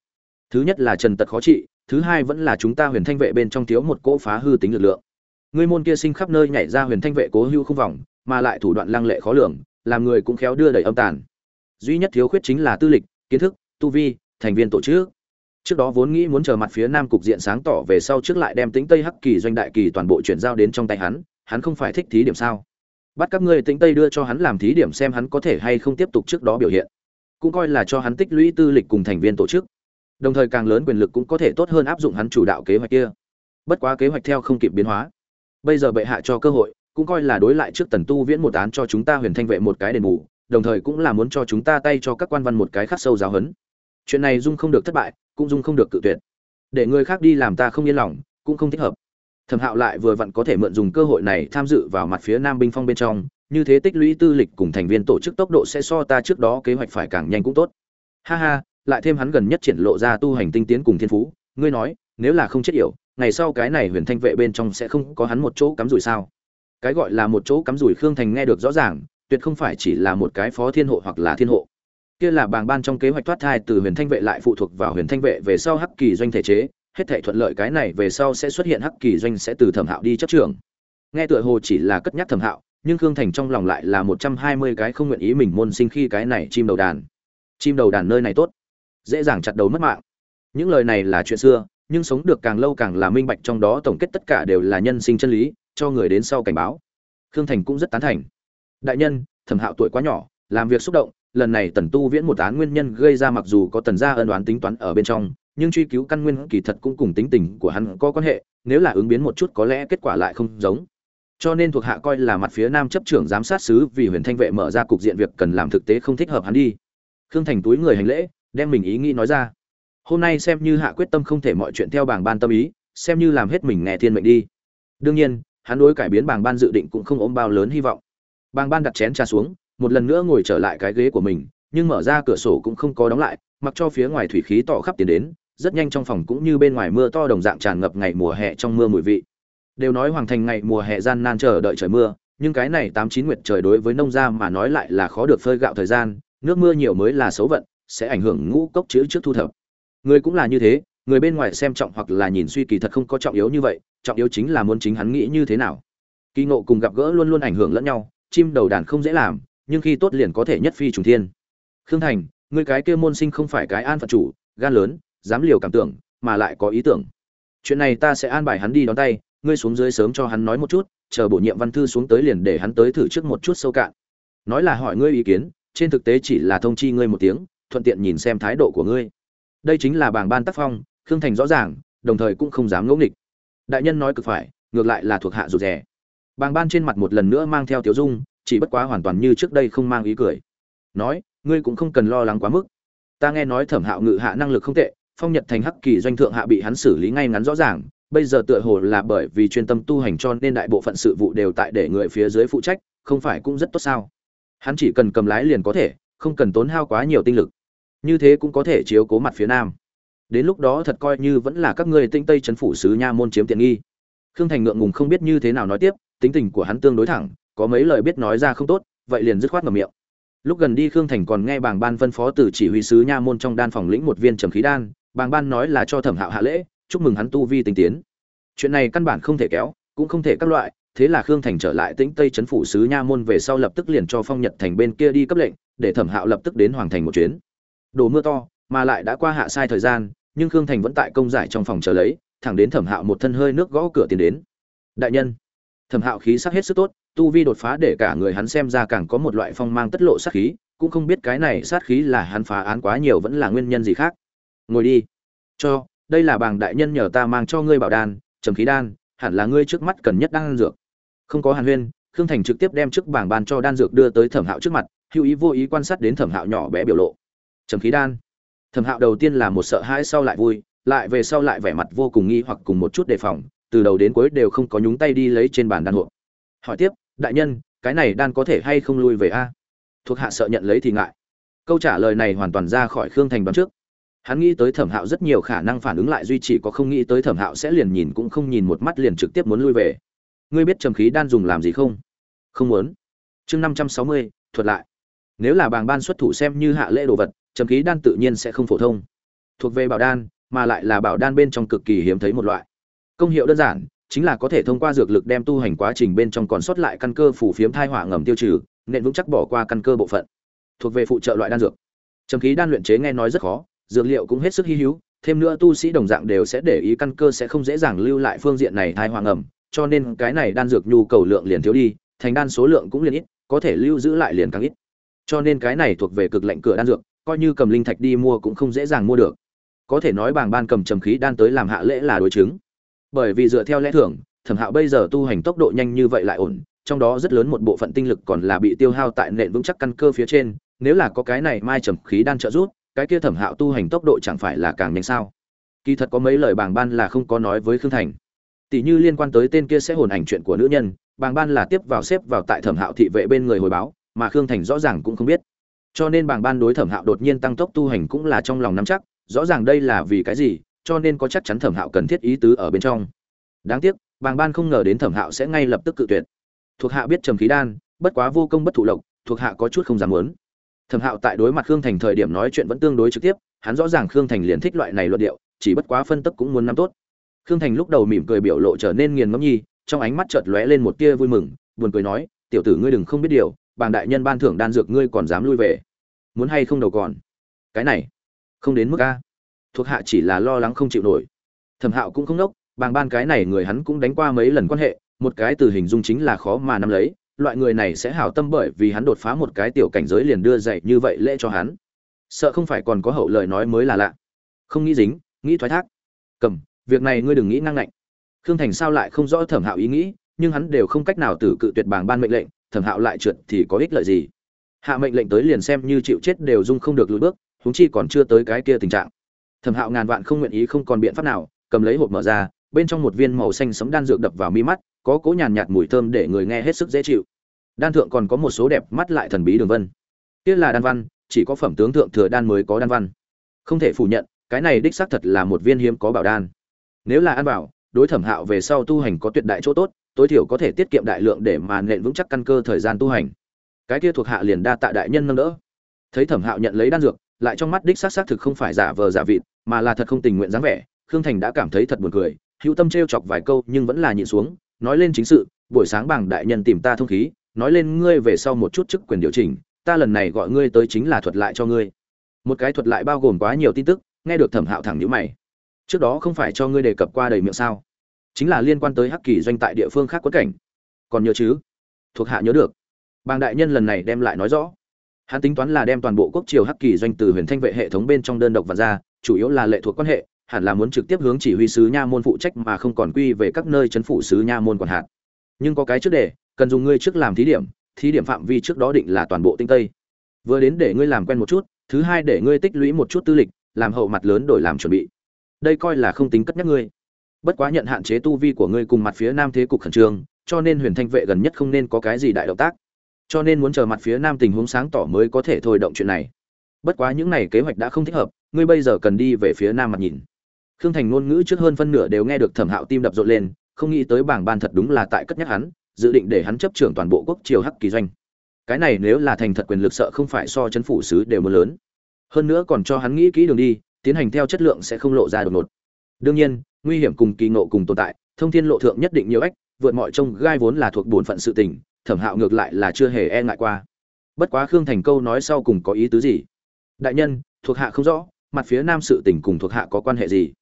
Thứ nhất là trần tật khó trị, thứ hai vẫn là chúng ta huyền thanh vệ bên trong thiếu một cỗ phá hư tính lực lượng. Ngươi môn kia sinh khắp nơi nhảy ra huyền thanh vệ cố hưu không vòng, mà lại thủ đoạn lăng lệ khó lường, làm người cũng khéo đưa đẩy âm tàn. Duy nhất thiếu khuyết chính là tư lịch, kiến thức, tu vi, thành viên tổ chức trước đó vốn nghĩ muốn chờ mặt phía nam cục diện sáng tỏ về sau trước lại đem tính tây hắc kỳ doanh đại kỳ toàn bộ chuyển giao đến trong tay hắn hắn không phải thích thí điểm sao? Bắt các ngươi tính tây đưa cho hắn làm thí điểm xem hắn có thể hay không tiếp tục trước đó biểu hiện. Cũng coi là cho hắn tích lũy tư lịch cùng thành viên tổ chức. Đồng thời càng lớn quyền lực cũng có thể tốt hơn áp dụng hắn chủ đạo kế hoạch kia. Bất quá kế hoạch theo không kịp biến hóa. Bây giờ bệ hạ cho cơ hội, cũng coi là đối lại trước tần tu viễn một án cho chúng ta huyền thanh vệ một cái đền bù, đồng thời cũng là muốn cho chúng ta tay cho các quan văn một cái khắc sâu giáo hấn chuyện này dung không được thất bại cũng dung không được cự tuyệt. Để người khác đi làm ta không yên lòng, cũng không thích hợp. Thẩm hạo lại vừa vặn có thể mượn dùng cơ hội này tham dự vào mặt phía nam binh phong bên trong, như thế tích lũy tư lịch cùng thành viên tổ chức tốc độ sẽ so ta trước đó kế hoạch phải càng nhanh cũng tốt. Ha ha, lại thêm hắn gần nhất triển lộ ra tu hành tinh tiến cùng thiên phú, ngươi nói, nếu là không chết yểu, ngày sau cái này huyền thanh vệ bên trong sẽ không có hắn một chỗ cắm rủi sao? Cái gọi là một chỗ cắm rủi khương thành nghe được rõ ràng, tuyệt không phải chỉ là một cái phó thiên hộ hoặc là thiên hộ kia là bàng ban trong kế hoạch thoát thai từ huyền thanh vệ lại phụ thuộc vào huyền thanh vệ về sau hắc kỳ doanh thể chế, hết thể thuận lợi cái này về sau sẽ xuất hiện hắc kỳ doanh sẽ từ thẩm hạo đi chấp trường nghe tựa hồ chỉ là cất nhắc thẩm hạo, nhưng khương thành trong lòng lại là một trăm hai mươi cái không nguyện ý mình môn sinh khi cái này chim đầu đàn. Chim đầu đàn nơi này tốt. Dễ dàng chặt đầu mất mạng. Những lời này là chuyện xưa, nhưng sống được càng lâu càng là minh bạch trong đó tổng kết tất cả đều là nhân sinh chân lý, cho người đến sau cảnh báo. Khương thành cũng rất tán thành. Đại nhân, thẩm hạo tuổi quá nhỏ, làm việc xúc động lần này tần tu viễn một án nguyên nhân gây ra mặc dù có tần gia ân đoán tính toán ở bên trong, nhưng truy cứu căn nguyên kỳ thật cũng cùng tính tình của hắn có quan hệ, nếu là ứng biến một chút có lẽ kết quả lại không giống. Cho nên thuộc hạ coi là mặt phía nam chấp trưởng giám sát sứ vì huyền thanh vệ mở ra cục diện việc cần làm thực tế không thích hợp hắn đi. Khương thành túi người hành lễ, đem mình ý nghĩ nói ra. Hôm nay xem như hạ quyết tâm không thể mọi chuyện theo bảng ban tâm ý, xem như làm hết mình nghe thiên mệnh đi. Đương nhiên, hắn đối cải biến bảng ban dự định cũng không ôm bao lớn hy vọng. Bảng ban đặt chén trà xuống một lần nữa ngồi trở lại cái ghế của mình, nhưng mở ra cửa sổ cũng không có đóng lại, mặc cho phía ngoài thủy khí tỏ khắp tiến đến, rất nhanh trong phòng cũng như bên ngoài mưa to đồng dạng tràn ngập ngày mùa hè trong mưa mùi vị. Đều nói hoàng thành ngày mùa hè gian nan chờ đợi trời mưa, nhưng cái này tám chín nguyệt trời đối với nông gia mà nói lại là khó được phơi gạo thời gian, nước mưa nhiều mới là xấu vận, sẽ ảnh hưởng ngũ cốc chữ trước thu thập. Người cũng là như thế, người bên ngoài xem trọng hoặc là nhìn suy kỳ thật không có trọng yếu như vậy, trọng yếu chính là muốn chính hắn nghĩ như thế nào. Kỳ ngộ cùng gặp gỡ luôn luôn ảnh hưởng lẫn nhau, chim đầu đàn không dễ làm nhưng khi tốt liền có thể nhất phi trùng thiên. Khương thành người cái kia môn sinh không phải cái an phận chủ, gan lớn, dám liều cảm tưởng, mà lại có ý tưởng. Chuyện này ta sẽ an bài hắn đi đón tay, ngươi xuống dưới sớm cho hắn nói một chút, chờ bổ nhiệm văn thư xuống tới liền để hắn tới thử trước một chút sâu cạn. Nói là hỏi ngươi ý kiến, trên thực tế chỉ là thông chi ngươi một tiếng, thuận tiện nhìn xem thái độ của ngươi. Đây chính là bảng ban tác phong, khương thành rõ ràng, đồng thời cũng không dám ngẫu nghịch. Đại nhân nói cực phải, ngược lại là thuộc hạ rụt rè. Bàng ban trên mặt một lần nữa mang theo tiểu dung chỉ bất quá hoàn toàn như trước đây không mang ý cười. Nói, ngươi cũng không cần lo lắng quá mức. Ta nghe nói thẩm hạo ngự hạ năng lực không tệ, phong nhật thành hắc kỳ doanh thượng hạ bị hắn xử lý ngay ngắn rõ ràng, bây giờ tựa hồ là bởi vì chuyên tâm tu hành cho nên đại bộ phận sự vụ đều tại để người phía dưới phụ trách, không phải cũng rất tốt sao? Hắn chỉ cần cầm lái liền có thể, không cần tốn hao quá nhiều tinh lực. Như thế cũng có thể chiếu cố mặt phía nam. Đến lúc đó thật coi như vẫn là các ngươi tinh tây chấn phủ sứ nha môn chiếm tiện nghi. Khương thành ngượng ngùng không biết như thế nào nói tiếp, tính tình của hắn tương đối thẳng có mấy lời biết nói ra không tốt, vậy liền dứt khoát ngậm miệng. Lúc gần đi khương thành còn nghe bàng ban phân phó từ chỉ huy sứ nha môn trong đan phòng lĩnh một viên trầm khí đan, bàng ban nói là cho thẩm hạo hạ lễ, chúc mừng hắn tu vi tinh tiến. Chuyện này căn bản không thể kéo, cũng không thể các loại, thế là khương thành trở lại tĩnh tây chấn phủ sứ nha môn về sau lập tức liền cho phong nhật thành bên kia đi cấp lệnh, để thẩm hạo lập tức đến hoàng thành một chuyến. Đồ mưa to, mà lại đã qua hạ sai thời gian, nhưng khương thành vẫn tại công giải trong phòng chờ lấy, thẳng đến thẩm hạo một thân hơi nước gõ cửa tiến đến. Đại nhân, thẩm hạo khí sắc hết sức tốt tu vi đột phá để cả người hắn xem ra càng có một loại phong mang tất lộ sát khí, cũng không biết cái này sát khí là hắn phá án quá nhiều vẫn là nguyên nhân gì khác. Ngồi đi. Cho, đây là bảng đại nhân nhờ ta mang cho ngươi bảo đan, trầm khí đan, hẳn là ngươi trước mắt cần nhất đan dược. Không có hàn huyên, khương thành trực tiếp đem trước bảng bàn cho đan dược đưa tới thẩm hạo trước mặt, hữu ý vô ý quan sát đến thẩm hạo nhỏ bé biểu lộ. Trầm khí đan. Thẩm hạo đầu tiên là một sợ hãi sau lại vui, lại về sau lại vẻ mặt vô cùng nghi hoặc cùng một chút đề phòng, từ đầu đến cuối đều không có nhúng tay đi lấy trên bàn đan hộp. Hỏi tiếp đại nhân, cái này đan có thể hay không lui về a? Thuộc hạ sợ nhận lấy thì ngại. Câu trả lời này hoàn toàn ra khỏi khương thành đoán trước. Hắn nghĩ tới thẩm hạo rất nhiều khả năng phản ứng lại duy chỉ có không nghĩ tới thẩm hạo sẽ liền nhìn cũng không nhìn một mắt liền trực tiếp muốn lui về. Ngươi biết trầm khí đan dùng làm gì không? Không muốn. Chương năm trăm sáu mươi, thuật lại. Nếu là bàng ban xuất thủ xem như hạ lễ đồ vật, trầm khí đan tự nhiên sẽ không phổ thông. Thuộc về bảo đan, mà lại là bảo đan bên trong cực kỳ hiếm thấy một loại. Công hiệu đơn giản chính là có thể thông qua dược lực đem tu hành quá trình bên trong còn sót lại căn cơ phủ phiếm thai hỏa ngầm tiêu trừ, nên vững chắc bỏ qua căn cơ bộ phận. Thuộc về phụ trợ loại đan dược. Trầm khí đan luyện chế nghe nói rất khó, dược liệu cũng hết sức hi hữu, thêm nữa tu sĩ đồng dạng đều sẽ để ý căn cơ sẽ không dễ dàng lưu lại phương diện này thai hỏa ngầm, cho nên cái này đan dược nhu cầu lượng liền thiếu đi, thành đan số lượng cũng liền ít, có thể lưu giữ lại liền càng ít. Cho nên cái này thuộc về cực lạnh cửa đan dược, coi như cầm linh thạch đi mua cũng không dễ dàng mua được. Có thể nói bảng ban cầm trầm khí đan tới làm hạ lễ là đối chứng bởi vì dựa theo lẽ thường thẩm hạo bây giờ tu hành tốc độ nhanh như vậy lại ổn trong đó rất lớn một bộ phận tinh lực còn là bị tiêu hao tại nền vững chắc căn cơ phía trên nếu là có cái này mai trầm khí đan trợ giúp, cái kia thẩm hạo tu hành tốc độ chẳng phải là càng nhanh sao? Kỳ thật có mấy lời bàng ban là không có nói với khương thành. Tỷ như liên quan tới tên kia sẽ hồn ảnh chuyện của nữ nhân bàng ban là tiếp vào xếp vào tại thẩm hạo thị vệ bên người hồi báo mà khương thành rõ ràng cũng không biết. Cho nên bàng ban đối thẩm hạo đột nhiên tăng tốc tu hành cũng là trong lòng nắm chắc rõ ràng đây là vì cái gì cho nên có chắc chắn thẩm hạo cần thiết ý tứ ở bên trong. Đáng tiếc, bàng ban không ngờ đến thẩm hạo sẽ ngay lập tức cự tuyệt. Thuộc hạ biết trầm khí đan, bất quá vô công bất thụ lộc, thuộc hạ có chút không dám muốn. Thẩm hạo tại đối mặt khương thành thời điểm nói chuyện vẫn tương đối trực tiếp, hắn rõ ràng khương thành liền thích loại này luận điệu, chỉ bất quá phân tức cũng muốn nắm tốt. Khương thành lúc đầu mỉm cười biểu lộ trở nên nghiền ngẫm nhi, trong ánh mắt chợt lóe lên một tia vui mừng, buồn cười nói, tiểu tử ngươi đừng không biết điều, bàng đại nhân ban thưởng đan dược ngươi còn dám lui về. Muốn hay không đầu còn? Cái này, không đến mức a thuộc hạ chỉ là lo lắng không chịu nổi. Thẩm hạo cũng không nốc, bàng ban cái này người hắn cũng đánh qua mấy lần quan hệ, một cái từ hình dung chính là khó mà nắm lấy, loại người này sẽ hảo tâm bởi vì hắn đột phá một cái tiểu cảnh giới liền đưa dạy như vậy lễ cho hắn. Sợ không phải còn có hậu lời nói mới là lạ. Không nghĩ dính, nghĩ thoái thác. Cầm, việc này ngươi đừng nghĩ năng lạnh khương thành sao lại không rõ thẩm hạo ý nghĩ, nhưng hắn đều không cách nào từ cự tuyệt bảng ban mệnh lệnh, thẩm hạo lại trượt thì có ích lợi gì? Hạ mệnh lệnh tới liền xem như chịu chết đều dung không được lùi bước, huống chi còn chưa tới cái kia tình trạng thẩm hạo ngàn vạn không nguyện ý không còn biện pháp nào, cầm lấy hộp mở ra, bên trong một viên màu xanh sấm đan dược đập vào mi mắt, có cỗ nhàn nhạt mùi thơm để người nghe hết sức dễ chịu. Đan thượng còn có một số đẹp mắt lại thần bí đường vân. Kia là đan văn, chỉ có phẩm tướng thượng thừa đan mới có đan văn. Không thể phủ nhận, cái này đích xác thật là một viên hiếm có bảo đan. Nếu là ăn bảo đối thẩm hạo về sau tu hành có tuyệt đại chỗ tốt, tối thiểu có thể tiết kiệm đại lượng để mà nện vững chắc căn cơ thời gian tu hành. Cái kia thuộc hạ liền đa tạ đại nhân nâng đỡ. Thấy thẩm hạo nhận lấy đan dược lại trong mắt đích xác xác thực không phải giả vờ giả vịt, mà là thật không tình nguyện dáng vẻ, khương thành đã cảm thấy thật buồn cười, hữu tâm t chọc vài câu nhưng vẫn là nhịn xuống, nói lên chính sự, buổi sáng bảng đại nhân tìm ta thông khí, nói lên ngươi về sau một chút chức quyền điều chỉnh, ta lần này gọi ngươi tới chính là thuật lại cho ngươi. Một cái thuật lại bao gồm quá nhiều tin tức, nghe được thẩm hạo thẳng nhữ mày. Trước đó không phải cho ngươi đề cập qua đầy miệng sao? Chính là liên quan tới hắc kỳ doanh tại địa phương khác quất cảnh. Còn nhớ chứ? Thuộc hạ nhớ được. Bàng đại nhân lần này đem lại nói rõ hắn tính toán là đem toàn bộ quốc triều hắc kỳ doanh từ huyền thanh vệ hệ thống bên trong đơn độc và ra, chủ yếu là lệ thuộc quan hệ, hẳn là muốn trực tiếp hướng chỉ huy sứ nha môn phụ trách mà không còn quy về các nơi chấn phủ sứ nha môn quản hạt. Nhưng có cái trước để, cần dùng ngươi trước làm thí điểm thí điểm phạm vi trước đó định là toàn bộ tinh tây. Vừa đến để ngươi làm quen một chút, thứ hai để ngươi tích lũy một chút tư lịch, làm hậu mặt lớn đổi làm chuẩn bị. Đây coi là không tính cất nhắc ngươi. Bất quá nhận hạn chế tu vi của ngươi cùng mặt phía nam thế cục khẩn trương, cho nên huyền thanh vệ gần nhất không nên có cái gì đại động tác cho nên muốn chờ mặt phía nam tình huống sáng tỏ mới có thể thôi động chuyện này. Bất quá những này kế hoạch đã không thích hợp, ngươi bây giờ cần đi về phía nam mặt nhìn. Khương thành ngôn ngữ trước hơn phân nửa đều nghe được thẩm hạo tim đập rộn lên, không nghĩ tới bảng ban thật đúng là tại cất nhắc hắn, dự định để hắn chấp trưởng toàn bộ quốc triều hắc kỳ doanh. Cái này nếu là thành thật quyền lực sợ không phải so chấn phủ sứ đều mưa lớn. Hơn nữa còn cho hắn nghĩ kỹ đường đi, tiến hành theo chất lượng sẽ không lộ ra đột ngột. Đương nhiên, nguy hiểm cùng kỳ ngộ cùng tồn tại, thông thiên lộ thượng nhất định nhiều ách, vượt mọi trông gai vốn là thuộc bổn phận sự tình thẩm hạo ngược lại là chưa hề e ngại qua. Bất quá khương thành câu nói sau cùng có ý tứ gì? Đại nhân, thuộc hạ không rõ, mặt phía nam sự tình cùng thuộc hạ có quan hệ gì?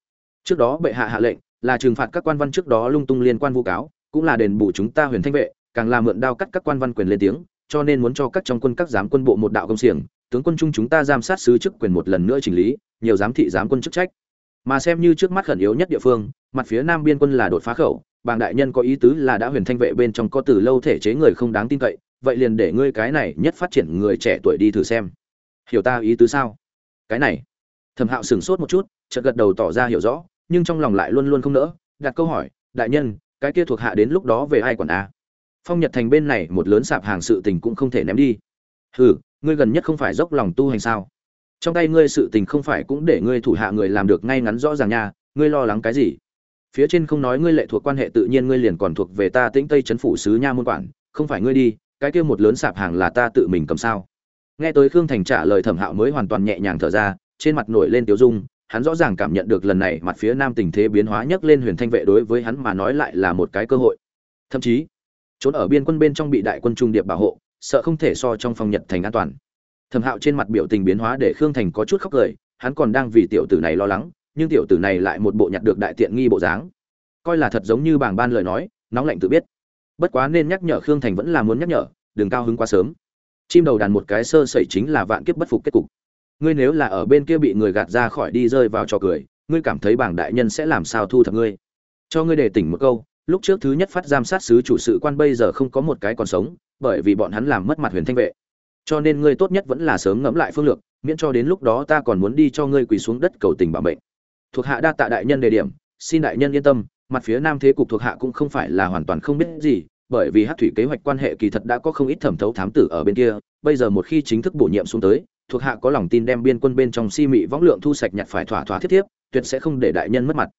Trước đó bệ hạ hạ lệnh là trừng phạt các quan văn trước đó lung tung liên quan vu cáo, cũng là đền bù chúng ta huyền thanh vệ, càng là mượn đao cắt các quan văn quyền lên tiếng, cho nên muốn cho các trong quân các giám quân bộ một đạo công xiềng, tướng quân chung chúng ta giám sát sứ chức quyền một lần nữa chỉnh lý, nhiều giám thị giám quân chức trách. Mà xem như trước mắt khẩn yếu nhất địa phương, mặt phía nam biên quân là đột phá khẩu bàng đại nhân có ý tứ là đã huyền thanh vệ bên trong có từ lâu thể chế người không đáng tin cậy, vậy liền để ngươi cái này nhất phát triển người trẻ tuổi đi thử xem. Hiểu ta ý tứ sao? Cái này. Thẩm hạo sửng sốt một chút, chợt gật đầu tỏ ra hiểu rõ, nhưng trong lòng lại luôn luôn không nỡ, đặt câu hỏi, đại nhân, cái kia thuộc hạ đến lúc đó về ai quản a? Phong nhật thành bên này một lớn sạp hàng sự tình cũng không thể ném đi. Hừ, ngươi gần nhất không phải dốc lòng tu hành sao? Trong tay ngươi sự tình không phải cũng để ngươi thủ hạ người làm được ngay ngắn rõ ràng nha, ngươi lo lắng cái gì? Phía trên không nói ngươi lệ thuộc quan hệ tự nhiên ngươi liền còn thuộc về ta tĩnh tây chấn phủ sứ nha môn quản, không phải ngươi đi, cái kia một lớn sạp hàng là ta tự mình cầm sao? Nghe tới khương thành trả lời thẩm hạo mới hoàn toàn nhẹ nhàng thở ra, trên mặt nổi lên tiêu dung, hắn rõ ràng cảm nhận được lần này mặt phía nam tình thế biến hóa nhất lên huyền thanh vệ đối với hắn mà nói lại là một cái cơ hội. Thậm chí, trốn ở biên quân bên trong bị đại quân trung điệp bảo hộ, sợ không thể so trong phòng nhật thành an toàn. Thẩm hạo trên mặt biểu tình biến hóa để khương thành có chút khóc cười, hắn còn đang vì tiểu tử này lo lắng nhưng tiểu tử này lại một bộ nhặt được đại tiện nghi bộ dáng. Coi là thật giống như bảng ban lời nói, nóng lạnh tự biết. Bất quá nên nhắc nhở khương thành vẫn là muốn nhắc nhở, đừng cao hứng quá sớm. Chim đầu đàn một cái sơ sẩy chính là vạn kiếp bất phục kết cục. Ngươi nếu là ở bên kia bị người gạt ra khỏi đi rơi vào trò cười, ngươi cảm thấy bảng đại nhân sẽ làm sao thu thập ngươi? Cho ngươi để tỉnh một câu, lúc trước thứ nhất phát giam sát sứ chủ sự quan bây giờ không có một cái còn sống, bởi vì bọn hắn làm mất mặt huyền thanh vệ. Cho nên ngươi tốt nhất vẫn là sớm ngẫm lại phương lược, miễn cho đến lúc đó ta còn muốn đi cho ngươi quỳ xuống đất cầu tình bảo mệnh thuộc hạ đa tạ đại nhân đề điểm, xin đại nhân yên tâm, mặt phía nam thế cục thuộc hạ cũng không phải là hoàn toàn không biết gì, bởi vì hát thủy kế hoạch quan hệ kỳ thật đã có không ít thẩm thấu thám tử ở bên kia, bây giờ một khi chính thức bổ nhiệm xuống tới, thuộc hạ có lòng tin đem biên quân bên trong si mị võng lượng thu sạch nhặt phải thỏa thỏa thiết thiếp, tuyệt sẽ không để đại nhân mất mặt.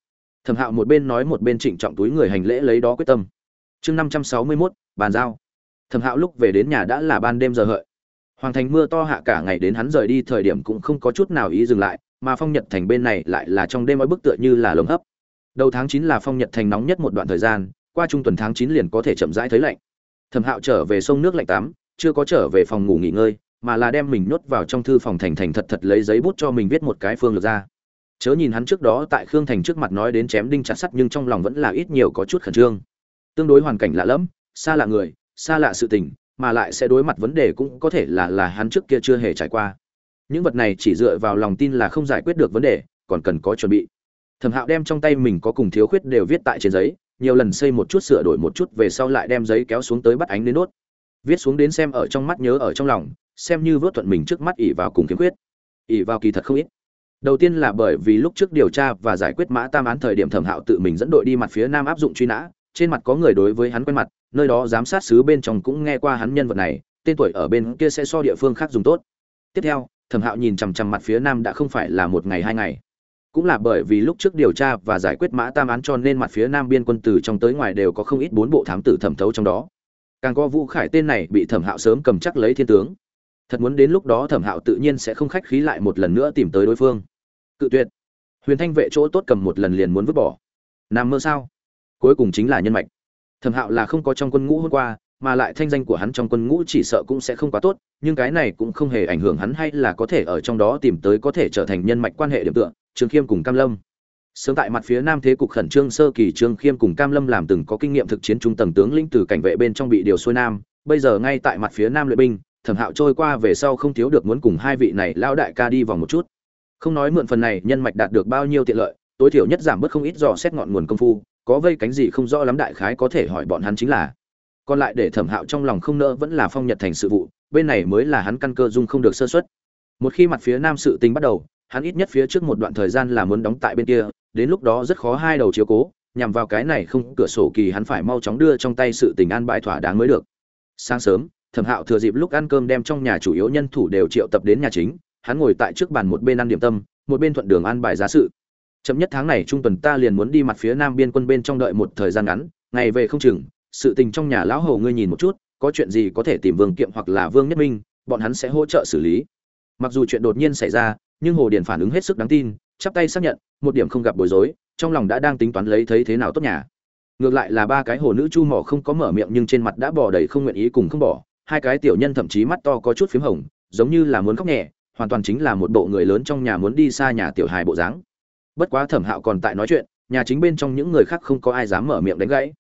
Thẩm hạo một bên nói một bên trịnh trọng túi người hành lễ lấy đó quyết tâm. Chương năm trăm sáu mươi mốt, bàn giao. Thẩm hạo lúc về đến nhà đã là ban đêm giờ hợi. Hoàng thành mưa to hạ cả ngày đến hắn rời đi thời điểm cũng không có chút nào ý dừng lại mà phong nhật thành bên này lại là trong đêm mỗi bức tựa như là lồng hấp. Đầu tháng chín là phong nhật thành nóng nhất một đoạn thời gian, qua trung tuần tháng chín liền có thể chậm rãi thấy lạnh. Thẩm hạo trở về sông nước lạnh tắm, chưa có trở về phòng ngủ nghỉ ngơi, mà là đem mình nhốt vào trong thư phòng thành thành thật thật lấy giấy bút cho mình viết một cái phương lược ra. Chớ nhìn hắn trước đó tại khương thành trước mặt nói đến chém đinh chặt sắt nhưng trong lòng vẫn là ít nhiều có chút khẩn trương. Tương đối hoàn cảnh lạ lẫm, xa lạ người, xa lạ sự tình, mà lại sẽ đối mặt vấn đề cũng có thể là là hắn trước kia chưa hề trải qua những vật này chỉ dựa vào lòng tin là không giải quyết được vấn đề còn cần có chuẩn bị. Thẩm hạo đem trong tay mình có cùng thiếu khuyết đều viết tại trên giấy nhiều lần xây một chút sửa đổi một chút về sau lại đem giấy kéo xuống tới bắt ánh đến đốt viết xuống đến xem ở trong mắt nhớ ở trong lòng xem như vớt thuận mình trước mắt ỉ vào cùng kiếm khuyết, ỉ vào kỳ thật không ít. Đầu tiên là bởi vì lúc trước điều tra và giải quyết mã tam án thời điểm thẩm hạo tự mình dẫn đội đi mặt phía nam áp dụng truy nã trên mặt có người đối với hắn quen mặt nơi đó giám sát sứ bên trong cũng nghe qua hắn nhân vật này tên tuổi ở bên kia sẽ so địa phương khác dùng tốt. Tiếp theo thẩm hạo nhìn chằm chằm mặt phía nam đã không phải là một ngày hai ngày. Cũng là bởi vì lúc trước điều tra và giải quyết mã tam án cho nên mặt phía nam biên quân từ trong tới ngoài đều có không ít bốn bộ thám tử thẩm thấu trong đó. Càng có vũ khải tên này bị thẩm hạo sớm cầm chắc lấy thiên tướng. Thật muốn đến lúc đó thẩm hạo tự nhiên sẽ không khách khí lại một lần nữa tìm tới đối phương. Cự tuyệt. Huyền thanh vệ chỗ tốt cầm một lần liền muốn vứt bỏ. Nằm mơ sao? Cuối cùng chính là nhân mạch. Thẩm hạo là không có trong quân ngũ hôm qua mà lại thanh danh của hắn trong quân ngũ chỉ sợ cũng sẽ không quá tốt, nhưng cái này cũng không hề ảnh hưởng hắn hay là có thể ở trong đó tìm tới có thể trở thành nhân mạch quan hệ điểm tựa trương khiêm cùng cam lâm. Sớm tại mặt phía nam thế cục khẩn trương sơ kỳ trương khiêm cùng cam lâm làm từng có kinh nghiệm thực chiến trung tầng tướng lĩnh từ cảnh vệ bên trong bị điều xuôi nam, bây giờ ngay tại mặt phía nam luyện binh, thẩm hạo trôi qua về sau không thiếu được muốn cùng hai vị này lão đại ca đi vòng một chút. Không nói mượn phần này, nhân mạch đạt được bao nhiêu tiện lợi, tối thiểu nhất giảm bớt không ít dò xét ngọn nguồn công phu, có vây cánh gì không rõ lắm đại khái có thể hỏi bọn hắn chính là còn lại để thẩm hạo trong lòng không nỡ vẫn là phong nhật thành sự vụ, bên này mới là hắn căn cơ dung không được sơ xuất một khi mặt phía nam sự tình bắt đầu, hắn ít nhất phía trước một đoạn thời gian là muốn đóng tại bên kia, đến lúc đó rất khó hai đầu chiếu cố, nhằm vào cái này không, cửa sổ kỳ hắn phải mau chóng đưa trong tay sự tình an bài thỏa đáng mới được. Sáng sớm, thẩm hạo thừa dịp lúc ăn cơm đem trong nhà chủ yếu nhân thủ đều triệu tập đến nhà chính, hắn ngồi tại trước bàn một bên ăn điểm tâm, một bên thuận đường an bài giá sự. Chậm nhất tháng này trung tuần ta liền muốn đi mặt phía nam biên quân bên trong đợi một thời gian ngắn, ngày về không chừng sự tình trong nhà lão hầu ngươi nhìn một chút, có chuyện gì có thể tìm vương kiệm hoặc là vương nhất minh, bọn hắn sẽ hỗ trợ xử lý. Mặc dù chuyện đột nhiên xảy ra, nhưng hồ điền phản ứng hết sức đáng tin, chắp tay xác nhận, một điểm không gặp bối rối, trong lòng đã đang tính toán lấy thấy thế nào tốt nhà. Ngược lại là ba cái hồ nữ chu mỏ không có mở miệng nhưng trên mặt đã bỏ đầy không nguyện ý cùng không bỏ, hai cái tiểu nhân thậm chí mắt to có chút phím hồng, giống như là muốn khóc nhẹ, hoàn toàn chính là một bộ người lớn trong nhà muốn đi xa nhà tiểu hài bộ dáng. Bất quá thẩm hạo còn tại nói chuyện, nhà chính bên trong những người khác không có ai dám mở miệng đánh gãy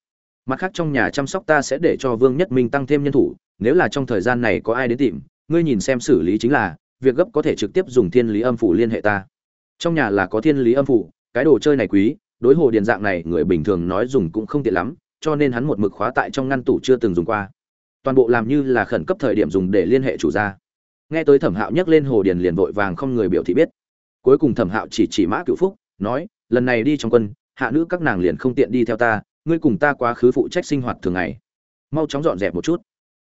mặt khác trong nhà chăm sóc ta sẽ để cho vương nhất minh tăng thêm nhân thủ, nếu là trong thời gian này có ai đến tìm, ngươi nhìn xem xử lý chính là, việc gấp có thể trực tiếp dùng thiên lý âm phủ liên hệ ta. Trong nhà là có thiên lý âm phủ, cái đồ chơi này quý, đối hồ điện dạng này, người bình thường nói dùng cũng không tiện lắm, cho nên hắn một mực khóa tại trong ngăn tủ chưa từng dùng qua. Toàn bộ làm như là khẩn cấp thời điểm dùng để liên hệ chủ gia. Nghe tới thẩm hạo nhắc lên hồ điền liền vội vàng không người biểu thị biết. Cuối cùng thẩm hạo chỉ chỉ mã cựu phúc, nói, lần này đi trong quân, hạ nữ các nàng liền không tiện đi theo ta ngươi cùng ta quá khứ phụ trách sinh hoạt thường ngày. Mau chóng dọn dẹp một chút.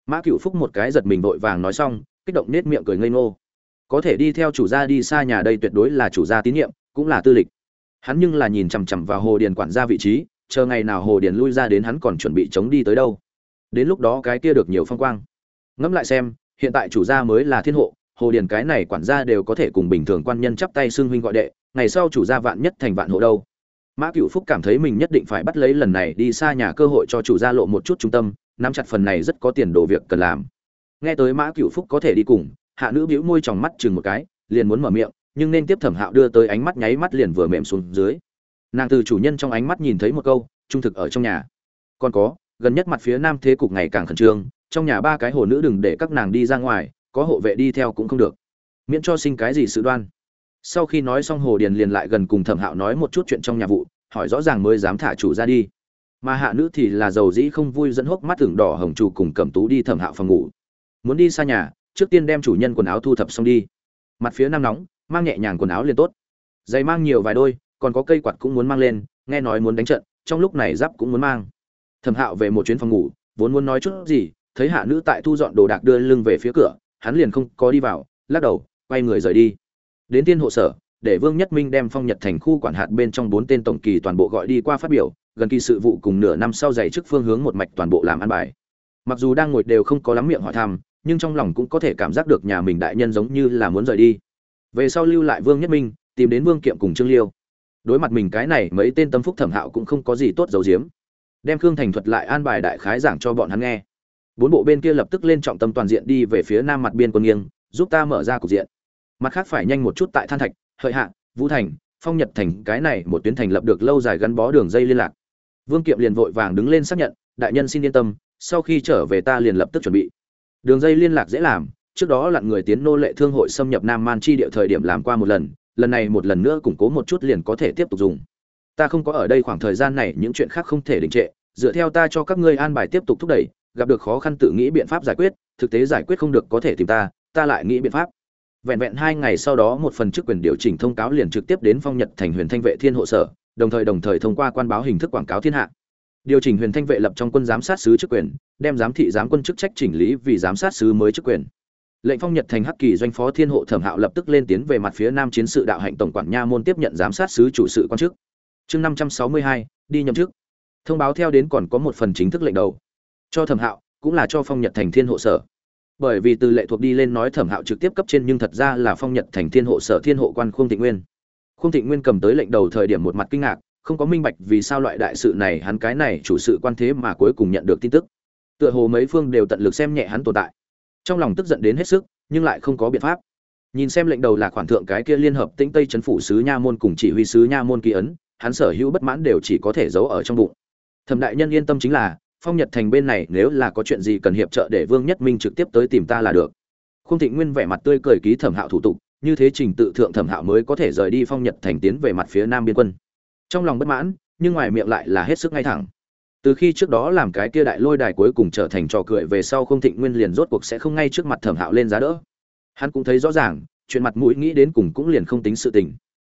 Mã cựu phúc một cái giật mình vội vàng nói xong, kích động nết miệng cười ngây ngô. Có thể đi theo chủ gia đi xa nhà đây tuyệt đối là chủ gia tín nhiệm, cũng là tư lịch. Hắn nhưng là nhìn chằm chằm vào hồ điền quản gia vị trí, chờ ngày nào hồ điền lui ra đến hắn còn chuẩn bị chống đi tới đâu. Đến lúc đó cái kia được nhiều phong quang. Ngẫm lại xem, hiện tại chủ gia mới là thiên hộ, hồ điền cái này quản gia đều có thể cùng bình thường quan nhân chắp tay xưng huynh gọi đệ, ngày sau chủ gia vạn nhất thành vạn hộ đâu mã cựu phúc cảm thấy mình nhất định phải bắt lấy lần này đi xa nhà cơ hội cho chủ gia lộ một chút trung tâm, nắm chặt phần này rất có tiền đồ việc cần làm. Nghe tới mã cựu phúc có thể đi cùng, hạ nữ bĩu môi tròng mắt chừng một cái, liền muốn mở miệng, nhưng nên tiếp thẩm hạo đưa tới ánh mắt nháy mắt liền vừa mềm xuống dưới. Nàng từ chủ nhân trong ánh mắt nhìn thấy một câu, trung thực ở trong nhà. Còn có, gần nhất mặt phía nam thế cục ngày càng khẩn trương, trong nhà ba cái hồ nữ đừng để các nàng đi ra ngoài, có hộ vệ đi theo cũng không được. Miễn cho sinh cái gì sự đoan sau khi nói xong hồ điền liền lại gần cùng thẩm hạo nói một chút chuyện trong nhà vụ, hỏi rõ ràng mới dám thả chủ ra đi. Mà hạ nữ thì là giàu dĩ không vui dẫn hốc mắt tưởng đỏ hồng chủ cùng cẩm tú đi thẩm hạo phòng ngủ. Muốn đi xa nhà, trước tiên đem chủ nhân quần áo thu thập xong đi. Mặt phía nam nóng, mang nhẹ nhàng quần áo liền tốt. Giày mang nhiều vài đôi, còn có cây quạt cũng muốn mang lên, nghe nói muốn đánh trận, trong lúc này giáp cũng muốn mang. Thẩm hạo về một chuyến phòng ngủ, vốn muốn nói chút gì, thấy hạ nữ tại thu dọn đồ đạc đưa lưng về phía cửa, hắn liền không có đi vào, lắc đầu, quay người rời đi đến tiên hộ sở, để vương nhất minh đem phong nhật thành khu quản hạt bên trong bốn tên tổng kỳ toàn bộ gọi đi qua phát biểu, gần kỳ sự vụ cùng nửa năm sau dày trước phương hướng một mạch toàn bộ làm ăn bài. Mặc dù đang ngồi đều không có lắm miệng hỏi thăm, nhưng trong lòng cũng có thể cảm giác được nhà mình đại nhân giống như là muốn rời đi. Về sau lưu lại vương nhất minh, tìm đến vương kiệm cùng trương liêu. Đối mặt mình cái này, mấy tên tâm phúc thẩm hạo cũng không có gì tốt dầu diếm đem khương thành thuật lại an bài đại khái giảng cho bọn hắn nghe. Bốn bộ bên kia lập tức lên trọng tâm toàn diện đi về phía nam mặt biên quân nghiêng, giúp ta mở ra cục diện mặt khác phải nhanh một chút tại than thạch, hợi hạ, vũ thành, phong nhật thành, cái này một tuyến thành lập được lâu dài gắn bó đường dây liên lạc. Vương kiệm liền vội vàng đứng lên xác nhận, đại nhân xin yên tâm, sau khi trở về ta liền lập tức chuẩn bị. Đường dây liên lạc dễ làm, trước đó lặn người tiến nô lệ thương hội xâm nhập nam man chi địa thời điểm làm qua một lần lần này một lần nữa củng cố một chút liền có thể tiếp tục dùng. Ta không có ở đây khoảng thời gian này, những chuyện khác không thể đình trệ, dựa theo ta cho các ngươi an bài tiếp tục thúc đẩy, gặp được khó khăn tự nghĩ biện pháp giải quyết, thực tế giải quyết không được có thể tìm ta ta lại nghĩ biện pháp vẹn vẹn hai ngày sau đó một phần chức quyền điều chỉnh thông cáo liền trực tiếp đến phong nhật thành huyền thanh vệ thiên hộ sở, đồng thời đồng thời thông qua quan báo hình thức quảng cáo thiên hạ. Điều chỉnh huyền thanh vệ lập trong quân giám sát sứ chức quyền, đem giám thị giám quân chức trách chỉnh lý vì giám sát sứ mới chức quyền. Lệnh phong nhật thành hắc kỳ doanh phó thiên hộ thẩm hạo lập tức lên tiến về mặt phía nam chiến sự đạo hạnh tổng quản nha môn tiếp nhận giám sát sứ chủ sự quan chức. Chương năm trăm sáu mươi hai, đi nhậm chức. Thông báo theo đến còn có một phần chính thức lệnh đầu. Cho thẩm hạo, cũng là cho phong nhật thành thiên hộ sở bởi vì từ lệ thuộc đi lên nói thẩm hạo trực tiếp cấp trên nhưng thật ra là phong nhật thành thiên hộ sở thiên hộ quan khung thịnh nguyên. Khung thịnh nguyên cầm tới lệnh đầu thời điểm một mặt kinh ngạc, không có minh bạch vì sao loại đại sự này hắn cái này chủ sự quan thế mà cuối cùng nhận được tin tức. Tựa hồ mấy phương đều tận lực xem nhẹ hắn tồn tại. Trong lòng tức giận đến hết sức, nhưng lại không có biện pháp. Nhìn xem lệnh đầu là khoản thượng cái kia liên hợp tĩnh tây chấn phủ sứ nha môn cùng chỉ huy sứ nha môn ký ấn, hắn sở hữu bất mãn đều chỉ có thể giấu ở trong bụng. Thẩm đại nhân yên tâm chính là phong nhật thành bên này nếu là có chuyện gì cần hiệp trợ để vương nhất minh trực tiếp tới tìm ta là được. Khung thịnh nguyên vẻ mặt tươi cười ký thẩm hạo thủ tục, như thế trình tự thượng thẩm hạo mới có thể rời đi phong nhật thành tiến về mặt phía nam biên quân. Trong lòng bất mãn, nhưng ngoài miệng lại là hết sức ngay thẳng. Từ khi trước đó làm cái kia đại lôi đài cuối cùng trở thành trò cười về sau không thịnh nguyên liền rốt cuộc sẽ không ngay trước mặt thẩm hạo lên giá đỡ. Hắn cũng thấy rõ ràng, chuyện mặt mũi nghĩ đến cùng cũng liền không tính sự tình.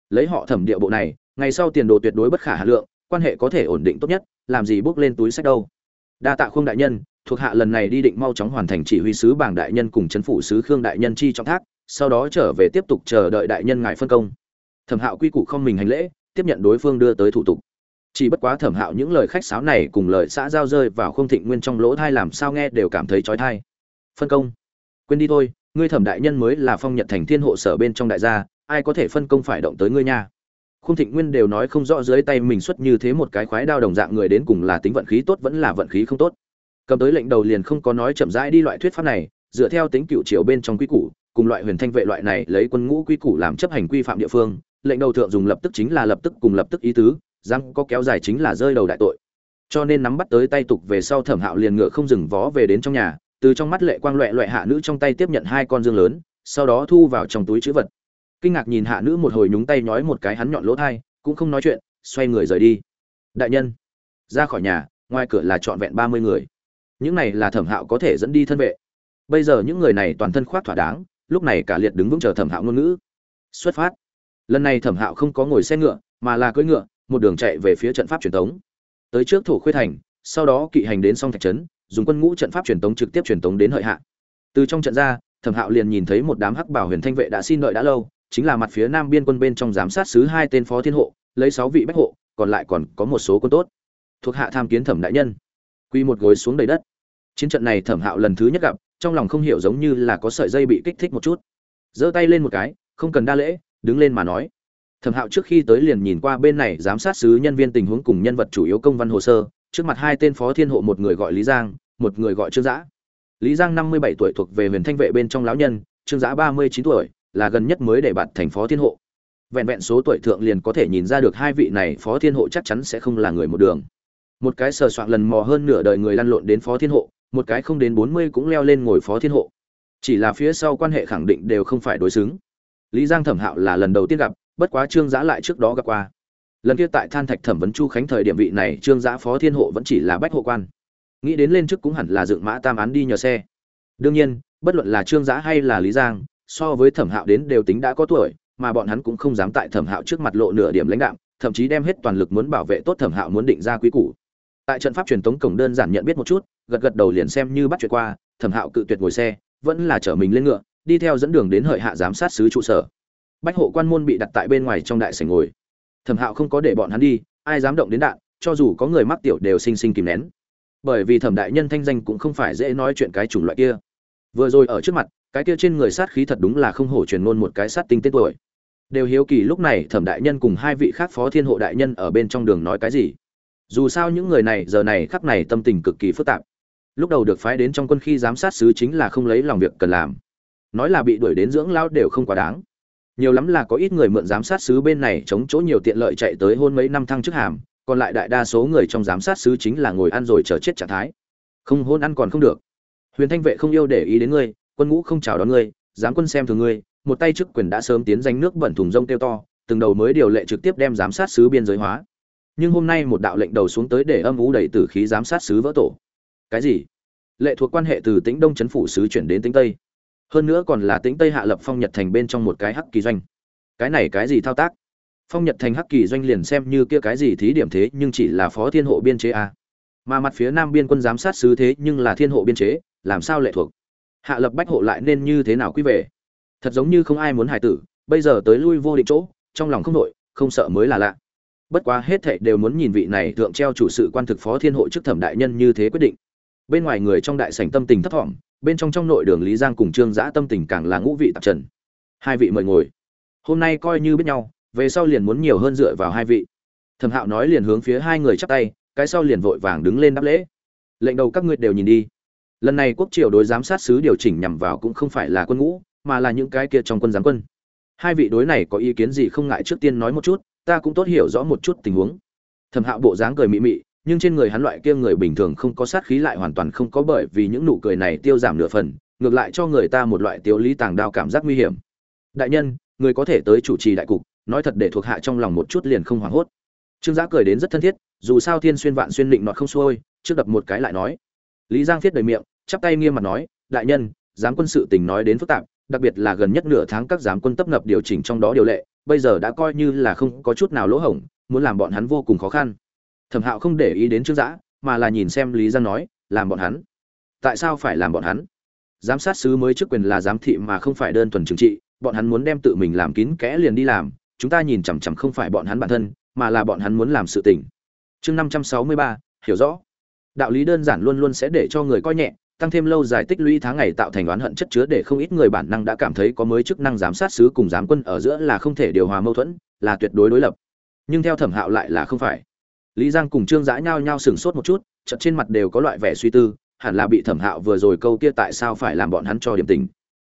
Lấy họ thẩm địa bộ này, ngày sau tiền đồ tuyệt đối bất khả hà lượng, quan hệ có thể ổn định tốt nhất, làm gì bước lên túi sách đâu đa tạ Khương đại nhân, thuộc hạ lần này đi định mau chóng hoàn thành chỉ huy sứ bảng đại nhân cùng chấn phủ sứ khương đại nhân chi trong thác, sau đó trở về tiếp tục chờ đợi đại nhân ngài phân công. Thẩm hạo quy củ không mình hành lễ, tiếp nhận đối phương đưa tới thủ tục. Chỉ bất quá thẩm hạo những lời khách sáo này cùng lời xã giao rơi vào không thịnh nguyên trong lỗ thai làm sao nghe đều cảm thấy trói thai phân công. Quên đi thôi, ngươi thẩm đại nhân mới là phong nhật thành thiên hộ sở bên trong đại gia, ai có thể phân công phải động tới ngươi nha? Khung thịnh nguyên đều nói không rõ dưới tay mình xuất như thế một cái khoái đao đồng dạng người đến cùng là tính vận khí tốt vẫn là vận khí không tốt. Cầm tới lệnh đầu liền không có nói chậm rãi đi loại thuyết pháp này, dựa theo tính cựu triều bên trong quy củ, cùng loại huyền thanh vệ loại này lấy quân ngũ quy củ làm chấp hành quy phạm địa phương, lệnh đầu thượng dùng lập tức chính là lập tức cùng lập tức ý tứ, răng có kéo dài chính là rơi đầu đại tội. Cho nên nắm bắt tới tay tục về sau thẩm hạo liền ngựa không dừng vó về đến trong nhà, từ trong mắt lệ quang loẹ loẹ hạ nữ trong tay tiếp nhận hai con dương lớn, sau đó thu vào trong túi trữ vật kinh ngạc nhìn hạ nữ một hồi nhúng tay nhói một cái hắn nhọn lỗ thai, cũng không nói chuyện, xoay người rời đi. Đại nhân, ra khỏi nhà, ngoài cửa là trọn vẹn ba mươi người. Những này là thẩm hạo có thể dẫn đi thân vệ. Bây giờ những người này toàn thân khoác thỏa đáng, lúc này cả liệt đứng vững chờ thẩm hạo ngôn ngữ. Xuất phát. Lần này thẩm hạo không có ngồi xe ngựa, mà là cưỡi ngựa, một đường chạy về phía trận pháp truyền tống. Tới trước thủ khuê thành, sau đó kỵ hành đến song thạch trấn, dùng quân ngũ trận pháp truyền tống trực tiếp truyền tống đến hợi hạ. Từ trong trận ra, thẩm hạo liền nhìn thấy một đám hắc bảo huyền thanh vệ đã xin đợi đã lâu chính là mặt phía nam biên quân bên trong giám sát sứ hai tên phó thiên hộ, lấy sáu vị bách hộ, còn lại còn có một số quân tốt. Thuộc hạ tham kiến thẩm đại nhân. Quy một gối xuống đầy đất. Chiến trận này thẩm hạo lần thứ nhất gặp, trong lòng không hiểu giống như là có sợi dây bị kích thích một chút. Giơ tay lên một cái, không cần đa lễ, đứng lên mà nói. Thẩm hạo trước khi tới liền nhìn qua bên này giám sát sứ nhân viên tình huống cùng nhân vật chủ yếu công văn hồ sơ, trước mặt hai tên phó thiên hộ một người gọi lý giang, một người gọi trương giã. Lý giang năm mươi bảy tuổi thuộc về huyền thanh vệ bên trong lão nhân, trương giã ba mươi chín tuổi là gần nhất mới để bạt thành phó thiên hộ. Vẹn vẹn số tuổi thượng liền có thể nhìn ra được hai vị này phó thiên hộ chắc chắn sẽ không là người một đường. Một cái sờ soạn lần mò hơn nửa đời người lăn lộn đến phó thiên hộ, một cái không đến bốn mươi cũng leo lên ngồi phó thiên hộ. Chỉ là phía sau quan hệ khẳng định đều không phải đối xứng. Lý giang thẩm hạo là lần đầu tiên gặp, bất quá trương giã lại trước đó gặp qua. Lần kia tại than thạch thẩm vấn chu khánh thời điểm vị này trương giã phó thiên hộ vẫn chỉ là bách hộ quan. Nghĩ đến lên trước cũng hẳn là dựng mã tam án đi nhờ xe. Đương nhiên, bất luận là trương giã hay là lý giang so với thẩm hạo đến đều tính đã có tuổi, mà bọn hắn cũng không dám tại thẩm hạo trước mặt lộ nửa điểm lãnh đạo thậm chí đem hết toàn lực muốn bảo vệ tốt thẩm hạo muốn định ra quý củ. Tại trận pháp truyền tống cổng đơn giản nhận biết một chút, gật gật đầu liền xem như bắt chuyện qua, thẩm hạo cự tuyệt ngồi xe, vẫn là chở mình lên ngựa, đi theo dẫn đường đến hợi hạ giám sát sứ trụ sở. Bách hộ quan môn bị đặt tại bên ngoài trong đại sảnh ngồi. Thẩm hạo không có để bọn hắn đi, ai dám động đến đạn, cho dù có người mắc tiểu đều sinh sinh kìm nén. Bởi vì thẩm đại nhân thanh danh cũng không phải dễ nói chuyện cái chủng loại kia. Vừa rồi ở trước mặt cái kia trên người sát khí thật đúng là không hổ truyền ngôn một cái sát tinh tên tuổi. Đều hiếu kỳ lúc này thẩm đại nhân cùng hai vị khác phó thiên hộ đại nhân ở bên trong đường nói cái gì. Dù sao những người này giờ này khắc này tâm tình cực kỳ phức tạp. Lúc đầu được phái đến trong quân khi giám sát sứ chính là không lấy lòng việc cần làm. Nói là bị đuổi đến dưỡng lao đều không quá đáng. Nhiều lắm là có ít người mượn giám sát sứ bên này chống chỗ nhiều tiện lợi chạy tới hôn mấy năm thăng chức hàm, còn lại đại đa số người trong giám sát sứ chính là ngồi ăn rồi chờ chết trạng thái. Không hôn ăn còn không được. Huyền thanh vệ không yêu để ý đến ngươi quân ngũ không chào đón ngươi, giám quân xem thường ngươi, một tay chức quyền đã sớm tiến danh nước bẩn thùng rông tiêu to, từng đầu mới điều lệ trực tiếp đem giám sát sứ biên giới hóa. Nhưng hôm nay một đạo lệnh đầu xuống tới để âm ú đầy tử khí giám sát sứ vỡ tổ. Cái gì? Lệ thuộc quan hệ từ tĩnh đông chấn phủ sứ chuyển đến tĩnh tây. Hơn nữa còn là tĩnh tây hạ lập phong nhật thành bên trong một cái hắc kỳ doanh. Cái này cái gì thao tác? Phong nhật thành hắc kỳ doanh liền xem như kia cái gì thí điểm thế, nhưng chỉ là phó thiên hộ biên chế a. Mà mặt phía nam biên quân giám sát sứ thế nhưng là thiên hộ biên chế, làm sao lệ thuộc? Hạ lập bách hộ lại nên như thế nào quý về? Thật giống như không ai muốn hài tử, bây giờ tới lui vô định chỗ, trong lòng không nội không sợ mới là lạ. Bất quá hết thảy đều muốn nhìn vị này thượng treo chủ sự quan thực phó thiên hội chức thẩm đại nhân như thế quyết định. Bên ngoài người trong đại sảnh tâm tình thấp thỏm, bên trong trong nội đường lý giang cùng trương giã tâm tình càng là ngũ vị tạp trần. Hai vị mời ngồi. Hôm nay coi như biết nhau, về sau liền muốn nhiều hơn dựa vào hai vị. Thẩm hạo nói liền hướng phía hai người chắp tay, cái sau liền vội vàng đứng lên đáp lễ. Lệnh đầu các ngươi đều nhìn đi lần này quốc triều đối giám sát sứ điều chỉnh nhằm vào cũng không phải là quân ngũ, mà là những cái kia trong quân giám quân. Hai vị đối này có ý kiến gì không ngại trước tiên nói một chút, ta cũng tốt hiểu rõ một chút tình huống. Thẩm hạo bộ dáng cười mị mị, nhưng trên người hắn loại kia người bình thường không có sát khí lại hoàn toàn không có bởi vì những nụ cười này tiêu giảm nửa phần, ngược lại cho người ta một loại tiếu lý tàng đao cảm giác nguy hiểm. Đại nhân, người có thể tới chủ trì đại cục, nói thật để thuộc hạ trong lòng một chút liền không hoảng hốt. Trương giã cười đến rất thân thiết, dù sao thiên xuyên vạn xuyên định nọt không xuôi, trước đập một cái lại nói lý giang viết đầy miệng, chắp tay nghiêm mặt nói, đại nhân, giám quân sự tình nói đến phức tạp, đặc biệt là gần nhất nửa tháng các giám quân tấp nập điều chỉnh trong đó điều lệ, bây giờ đã coi như là không có chút nào lỗ hổng, muốn làm bọn hắn vô cùng khó khăn. Thẩm hạo không để ý đến trước giã mà là nhìn xem lý giang nói, làm bọn hắn? Tại sao phải làm bọn hắn? Giám sát sứ mới chức quyền là giám thị mà không phải đơn thuần trừng trị, bọn hắn muốn đem tự mình làm kín kẽ liền đi làm, chúng ta nhìn chằm chằm không phải bọn hắn bản thân, mà là bọn hắn muốn làm sự tình. Chương năm trăm sáu mươi ba, hiểu rõ đạo lý đơn giản luôn luôn sẽ để cho người coi nhẹ, tăng thêm lâu dài tích lũy tháng ngày tạo thành oán hận chất chứa để không ít người bản năng đã cảm thấy có mới chức năng giám sát sứ cùng giám quân ở giữa là không thể điều hòa mâu thuẫn, là tuyệt đối đối lập. Nhưng theo thẩm hạo lại là không phải. Lý giang cùng trương giã nhao nhao sừng sốt một chút chật trên mặt đều có loại vẻ suy tư, hẳn là bị thẩm hạo vừa rồi câu kia tại sao phải làm bọn hắn cho điểm tình.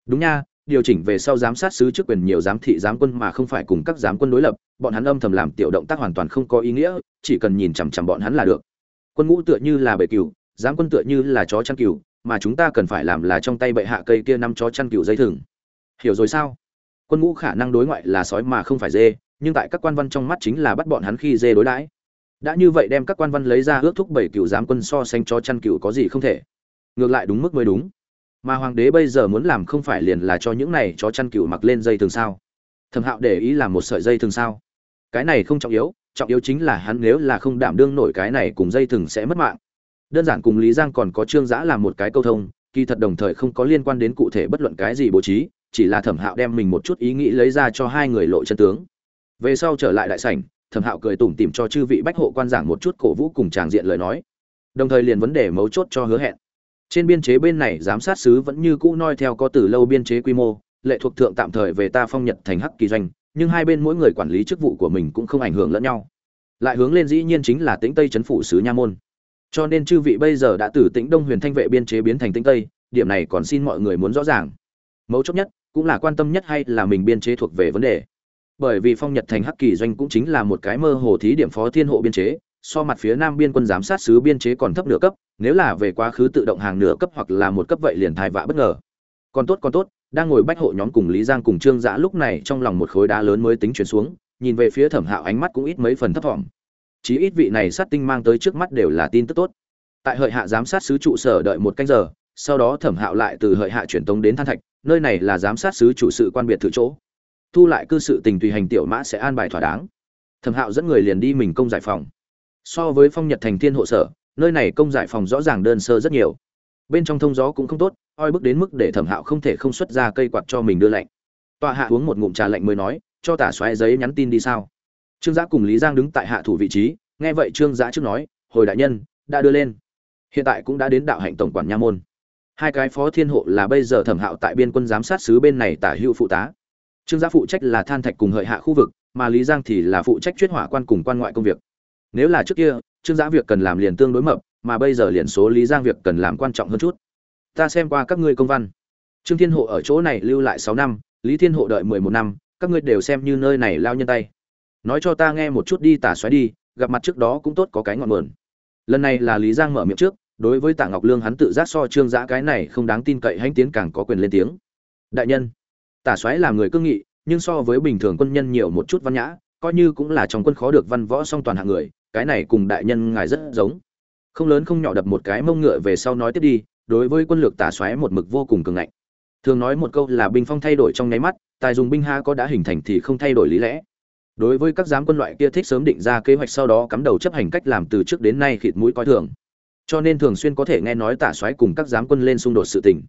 Đúng nha, điều chỉnh về sau giám sát sứ trước quyền nhiều giám thị giám quân mà không phải cùng các giám quân đối lập, bọn hắn âm thầm làm tiểu động tác hoàn toàn không có ý nghĩa, chỉ cần nhìn chằm chằm bọn hắn là được quân ngũ tựa như là bệ cừu giáng quân tựa như là chó chăn cừu, mà chúng ta cần phải làm là trong tay bệ hạ cây kia năm chó chăn cừu dây thừng. Hiểu rồi sao? Quân ngũ khả năng đối ngoại là sói mà không phải dê, nhưng tại các quan văn trong mắt chính là bắt bọn hắn khi dê đối đãi. Đã như vậy đem các quan văn lấy ra ước thúc bảy cựu giám quân so sánh chó chăn cựu có gì không thể. Ngược lại đúng mức mới đúng. Mà hoàng đế bây giờ muốn làm không phải liền là cho những này chó chăn cựu mặc lên dây thường sao? Thẩm hạo để ý làm một sợi dây thường sao? Cái này không trọng yếu trọng yếu chính là hắn nếu là không đảm đương nổi cái này cùng dây thừng sẽ mất mạng. Đơn giản cùng lý giang còn có trương giã làm một cái câu thông, kỳ thật đồng thời không có liên quan đến cụ thể bất luận cái gì bố trí, chỉ là thẩm hạo đem mình một chút ý nghĩ lấy ra cho hai người lộ chân tướng. Về sau trở lại đại sảnh, thẩm hạo cười tủm tìm cho chư vị bách hộ quan giảng một chút cổ vũ cùng tràng diện lời nói. Đồng thời liền vấn đề mấu chốt cho hứa hẹn. Trên biên chế bên này giám sát sứ vẫn như cũ noi theo có từ lâu biên chế quy mô, lệ thuộc thượng tạm thời về ta phong nhật thành hắc kỳ doanh nhưng hai bên mỗi người quản lý chức vụ của mình cũng không ảnh hưởng lẫn nhau. Lại hướng lên dĩ nhiên chính là tĩnh tây chấn phủ sứ nha môn. Cho nên chư vị bây giờ đã từ tĩnh đông huyền thanh vệ biên chế biến thành tĩnh tây, điểm này còn xin mọi người muốn rõ ràng. Mấu chốt nhất, cũng là quan tâm nhất hay là mình biên chế thuộc về vấn đề. Bởi vì phong nhật thành hắc kỳ doanh cũng chính là một cái mơ hồ thí điểm phó thiên hộ biên chế, so mặt phía nam biên quân giám sát sứ biên chế còn thấp nửa cấp, nếu là về quá khứ tự động hàng nửa cấp hoặc là một cấp vậy liền thai vạ bất ngờ. Còn tốt còn tốt đang ngồi bách hộ nhóm cùng lý giang cùng trương giã lúc này trong lòng một khối đá lớn mới tính chuyển xuống, nhìn về phía thẩm hạo ánh mắt cũng ít mấy phần thấp thỏm. Chí ít vị này sát tinh mang tới trước mắt đều là tin tức tốt. Tại hợi hạ giám sát sứ trụ sở đợi một canh giờ, sau đó thẩm hạo lại từ hợi hạ truyền tống đến than thạch, nơi này là giám sát sứ chủ sự quan biệt thự chỗ. Thu lại cư sự tình tùy hành tiểu mã sẽ an bài thỏa đáng. Thẩm hạo dẫn người liền đi mình công giải phòng. So với phong nhật thành thiên hộ sở, nơi này công giải phòng rõ ràng đơn sơ rất nhiều. Bên trong thông gió cũng không tốt oi bức đến mức để thẩm hạo không thể không xuất ra cây quạt cho mình đưa lạnh. Tọa hạ uống một ngụm trà lạnh mới nói, cho tả xoáy giấy nhắn tin đi sao? Trương giã cùng lý giang đứng tại hạ thủ vị trí, nghe vậy trương giã trước nói, hồi đại nhân, đã đưa lên. Hiện tại cũng đã đến đạo hạnh tổng quản nha môn. Hai cái phó thiên hộ là bây giờ thẩm hạo tại biên quân giám sát sứ bên này tả hữu phụ tá. Trương giã phụ trách là than thạch cùng hợi hạ khu vực, mà lý giang thì là phụ trách chuyên hỏa quan cùng quan ngoại công việc. Nếu là trước kia, trương giã việc cần làm liền tương đối mập, mà bây giờ liền số lý giang việc cần làm quan trọng hơn chút ta xem qua các ngươi công văn. Trương thiên hộ ở chỗ này lưu lại sáu năm, lý thiên hộ đợi mười một năm, các ngươi đều xem như nơi này lao nhân tay. Nói cho ta nghe một chút đi, tả xoáy đi, gặp mặt trước đó cũng tốt, có cái ngọn nguồn. Lần này là lý giang mở miệng trước, đối với tạ ngọc lương hắn tự giác so trương giã cái này không đáng tin cậy hãnh tiến càng có quyền lên tiếng. Đại nhân, tả xoáy là người cương nghị, nhưng so với bình thường quân nhân nhiều một chút văn nhã, coi như cũng là trong quân khó được văn võ song toàn hạng người, cái này cùng đại nhân ngài rất giống. Không lớn không nhỏ đập một cái mông ngựa về sau nói tiếp đi đối với quân lược tả xoáy một mực vô cùng cường ngạnh. Thường nói một câu là binh phong thay đổi trong nháy mắt, tài dùng binh ha có đã hình thành thì không thay đổi lý lẽ. Đối với các giám quân loại kia thích sớm định ra kế hoạch sau đó cắm đầu chấp hành cách làm từ trước đến nay khịt mũi coi thường. Cho nên thường xuyên có thể nghe nói tả soái cùng các giám quân lên xung đột sự tình.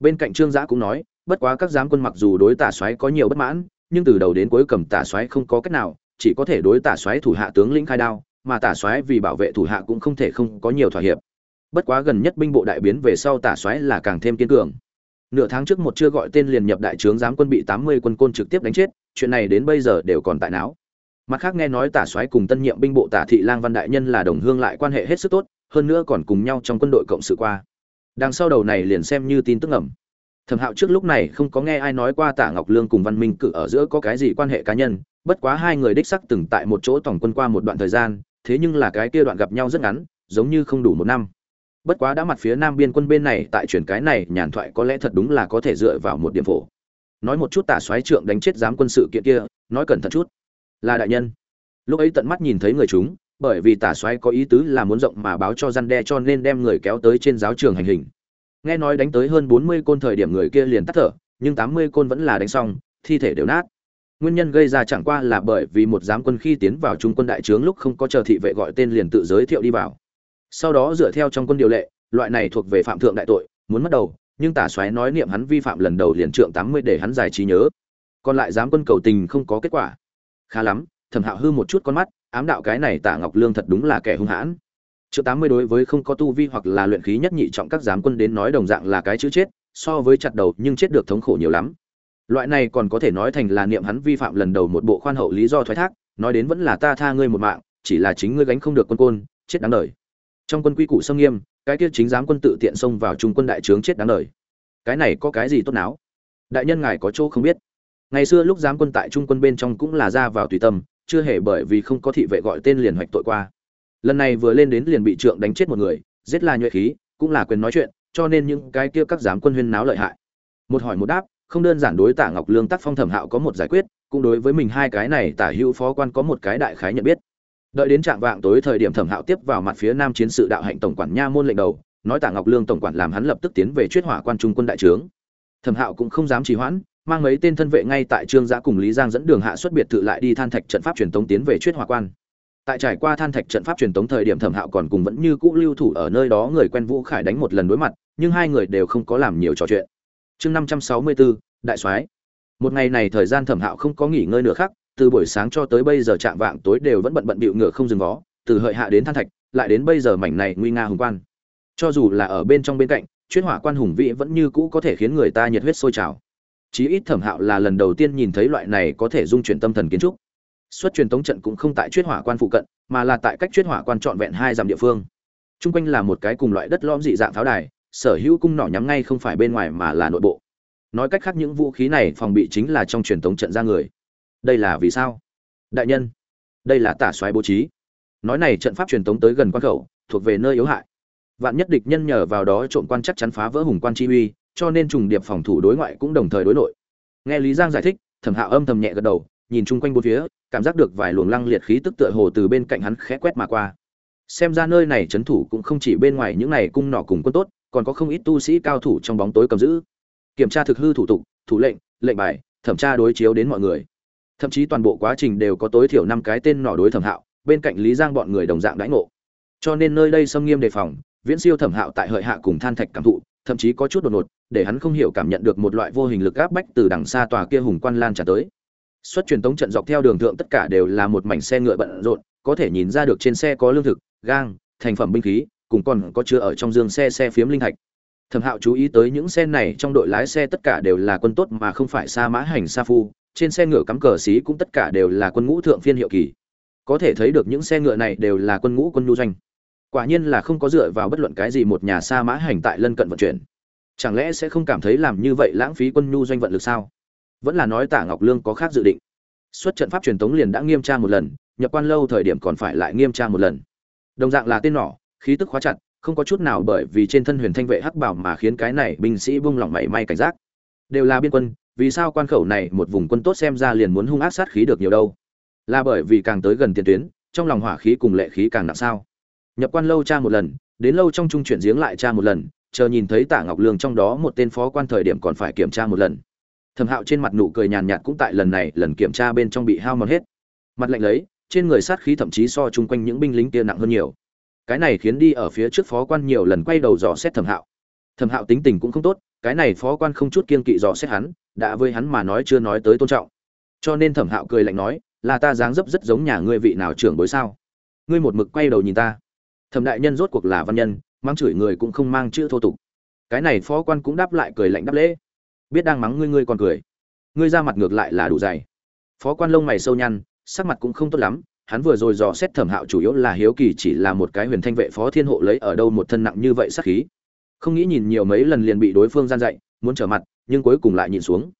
Bên cạnh trương giã cũng nói, bất quá các giám quân mặc dù đối tả soái có nhiều bất mãn, nhưng từ đầu đến cuối cầm tả soái không có cách nào, chỉ có thể đối tả soái thủ hạ tướng lĩnh khai đao, mà tả soái vì bảo vệ thủ hạ cũng không thể không có nhiều thỏa hiệp bất quá gần nhất binh bộ đại biến về sau tả soái là càng thêm kiên cường. Nửa tháng trước một chưa gọi tên liền nhập đại trướng giám quân bị tám mươi quân côn trực tiếp đánh chết, chuyện này đến bây giờ đều còn tại não. Mặt khác nghe nói tả soái cùng tân nhiệm binh bộ tả thị lang văn đại nhân là đồng hương lại quan hệ hết sức tốt, hơn nữa còn cùng nhau trong quân đội cộng sự qua. Đằng sau đầu này liền xem như tin tức ẩm thẩm hạo trước lúc này không có nghe ai nói qua tả ngọc lương cùng văn minh cử ở giữa có cái gì quan hệ cá nhân, bất quá hai người đích sắc từng tại một chỗ tổng quân qua một đoạn thời gian, thế nhưng là cái kia đoạn gặp nhau rất ngắn, giống như không đủ một năm bất quá đã mặt phía nam biên quân bên này tại chuyển cái này, nhàn thoại có lẽ thật đúng là có thể dựa vào một điểm phổ. Nói một chút tả soái trượng đánh chết giám quân sự kiện kia, nói cẩn thận chút. Là đại nhân. Lúc ấy tận mắt nhìn thấy người chúng, bởi vì tả soái có ý tứ là muốn rộng mà báo cho gian đe cho nên đem người kéo tới trên giáo trường hành hình. Nghe nói đánh tới hơn bốn mươi côn thời điểm người kia liền tắt thở, nhưng tám mươi côn vẫn là đánh xong, thi thể đều nát. Nguyên nhân gây ra chẳng qua là bởi vì một giám quân khi tiến vào trung quân đại trướng lúc không có chờ thị vệ gọi tên liền tự giới thiệu đi vào sau đó dựa theo trong quân điều lệ, loại này thuộc về phạm thượng đại tội, muốn mất đầu, nhưng tả soái nói niệm hắn vi phạm lần đầu liền trượng tám mươi để hắn giải trí nhớ. Còn lại dám quân cầu tình không có kết quả. Khá lắm, thẩm hạo hư một chút con mắt, ám đạo cái này tả ngọc lương thật đúng là kẻ hung hãn. Chữ tám mươi đối với không có tu vi hoặc là luyện khí nhất nhị trọng các giám quân đến nói đồng dạng là cái chữ chết, so với chặt đầu nhưng chết được thống khổ nhiều lắm. Loại này còn có thể nói thành là niệm hắn vi phạm lần đầu một bộ khoan hậu lý do thoái thác, nói đến vẫn là ta tha ngươi một mạng, chỉ là chính ngươi gánh không được quân côn, chết đáng đời trong quân quy củ sông nghiêm, cái kia chính giám quân tự tiện xông vào trung quân đại trướng chết đáng đời. Cái này có cái gì tốt não đại nhân ngài có chỗ không biết. Ngày xưa lúc giám quân tại trung quân bên trong cũng là ra vào tùy tâm, chưa hề bởi vì không có thị vệ gọi tên liền hoạch tội qua. Lần này vừa lên đến liền bị trượng đánh chết một người, giết là nhuệ khí, cũng là quyền nói chuyện, cho nên những cái kia các giám quân huyên náo lợi hại. Một hỏi một đáp, không đơn giản đối tả ngọc lương tác phong thẩm hạo có một giải quyết, cũng đối với mình hai cái này tả hữu phó quan có một cái đại khái nhận biết đợi đến trạng vạng tối thời điểm thẩm hạo tiếp vào mặt phía nam chiến sự đạo hạnh tổng quản nha môn lệnh đầu, nói tả ngọc lương tổng quản làm hắn lập tức tiến về chuyết hỏa quan trung quân đại trướng. Thẩm hạo cũng không dám trì hoãn, mang mấy tên thân vệ ngay tại trương giã cùng lý giang dẫn đường hạ xuất biệt tự lại đi than thạch trận pháp truyền tống tiến về chuyết hỏa quan. Tại trải qua than thạch trận pháp truyền tống thời điểm thẩm hạo còn cùng vẫn như cũ lưu thủ ở nơi đó người quen vũ khải đánh một lần đối mặt, nhưng hai người đều không có làm nhiều trò chuyện. Chương năm trăm sáu mươi bốn, đại soái. Một ngày này thời gian thẩm hạo không có nghỉ ngơi nữa khác từ buổi sáng cho tới bây giờ chạm vạng tối đều vẫn bận bận bịu ngựa không dừng vó, từ hợi hạ đến than thạch, lại đến bây giờ mảnh này nguy nga hùng quan. Cho dù là ở bên trong bên cạnh, chuyên hỏa quan hùng vĩ vẫn như cũ có thể khiến người ta nhiệt huyết sôi trào. Chí ít thẩm hạo là lần đầu tiên nhìn thấy loại này có thể dung chuyển tâm thần kiến trúc. Xuất truyền tống trận cũng không tại chuyên hỏa quan phụ cận, mà là tại cách chuyên hỏa quan trọn vẹn hai dặm địa phương. T r u n g quanh là một cái cùng loại đất lõm dị dạng pháo đài, sở hữu cung nỏ nhắm ngay không phải bên ngoài mà là nội bộ. Nói cách khác những vũ khí này phòng bị chính là trong truyền tống trận ra người đây là vì sao? Đại nhân, đây là tả soái bố trí. Nói này trận pháp truyền tống tới gần quan khẩu, thuộc về nơi yếu hại. Vạn nhất địch nhân nhờ vào đó trộm quan chắc chắn phá vỡ hùng quan chi uy, cho nên trùng điệp phòng thủ đối ngoại cũng đồng thời đối nội. Nghe lý giang giải thích, thẩm hạo âm thầm nhẹ gật đầu, nhìn chung quanh bốn phía, cảm giác được vài luồng lăng liệt khí tức tựa hồ từ bên cạnh hắn khẽ quét mà qua. Xem ra nơi này trấn thủ cũng không chỉ bên ngoài những này cung nỏ cùng quân tốt, còn có không ít tu sĩ cao thủ trong bóng tối cầm giữ. Kiểm tra thực hư thủ tục, thủ lệnh lệnh bài, thẩm tra đối chiếu đến mọi người thậm chí toàn bộ quá trình đều có tối thiểu năm cái tên nỏ đối thẩm hạo, bên cạnh lý giang bọn người đồng dạng đãi ngộ. Cho nên nơi đây xâm nghiêm đề phòng, viễn siêu thẩm hạo tại hợi hạ cùng than thạch cảm thụ, thậm chí có chút đột ngột, để hắn không hiểu cảm nhận được một loại vô hình lực áp bách từ đằng xa tòa kia hùng quan lan trả tới. Xuất truyền tống trận dọc theo đường thượng tất cả đều là một mảnh xe ngựa bận rộn, có thể nhìn ra được trên xe có lương thực, gang, thành phẩm binh khí, cùng còn có chứa ở trong dương xe xe phiếm linh thạch. Thẩm hạo chú ý tới những xe này trong đội lái xe tất cả đều là quân tốt mà không phải xa mã hành xa phu trên xe ngựa cắm cờ xí cũng tất cả đều là quân ngũ thượng phiên hiệu kỳ. Có thể thấy được những xe ngựa này đều là quân ngũ quân nhu doanh. Quả nhiên là không có dựa vào bất luận cái gì một nhà xa mã hành tại lân cận vận chuyển. Chẳng lẽ sẽ không cảm thấy làm như vậy lãng phí quân nhu doanh vận lực sao? Vẫn là nói tả ngọc lương có khác dự định. Xuất trận pháp truyền thống liền đã nghiêm tra một lần, nhập quan lâu thời điểm còn phải lại nghiêm tra một lần. Đồng dạng là tên nỏ, khí tức khóa chặt, không có chút nào bởi vì trên thân huyền thanh vệ hắc bảo mà khiến cái này binh sĩ buông lỏng mảy may cảnh giác. Đều là biên quân vì sao quan khẩu này một vùng quân tốt xem ra liền muốn hung ác sát khí được nhiều đâu là bởi vì càng tới gần tiền tuyến trong lòng hỏa khí cùng lệ khí càng nặng sao nhập quan lâu tra một lần đến lâu trong trung chuyển giếng lại tra một lần chờ nhìn thấy Tạ Ngọc Lương trong đó một tên phó quan thời điểm còn phải kiểm tra một lần. Thẩm Hạo trên mặt nụ cười nhàn nhạt cũng tại lần này, lần kiểm tra bên trong bị hao mòn hết. Mặt lạnh lấy, trên người sát khí thậm chí so chung quanh những binh lính kia nặng hơn nhiều. Cái này khiến đi ở phía trước phó quan nhiều lần quay đầu dò xét Thẩm Hạo. Thẩm Hạo tính tình cũng không tốt, cái này phó quan không chút kiên kỵ dò xét hắn, đã với hắn mà nói chưa nói tới tôn trọng. Cho nên Thẩm Hạo cười lạnh nói, là ta dáng dấp rất giống nhà ngươi vị nào trưởng bối sao? Ngươi một mực quay đầu nhìn ta. Thẩm đại nhân rốt cuộc là văn nhân, mang chửi người cũng không mang chữ thô tục cái này phó quan cũng đáp lại cười lạnh đáp lễ biết đang mắng ngươi ngươi còn cười ngươi ra mặt ngược lại là đủ dày phó quan lông mày sâu nhăn sắc mặt cũng không tốt lắm hắn vừa rồi dò xét thẩm hạo chủ yếu là hiếu kỳ chỉ là một cái huyền thanh vệ phó thiên hộ lấy ở đâu một thân nặng như vậy sắc khí không nghĩ nhìn nhiều mấy lần liền bị đối phương gian dạy muốn trở mặt nhưng cuối cùng lại nhìn xuống.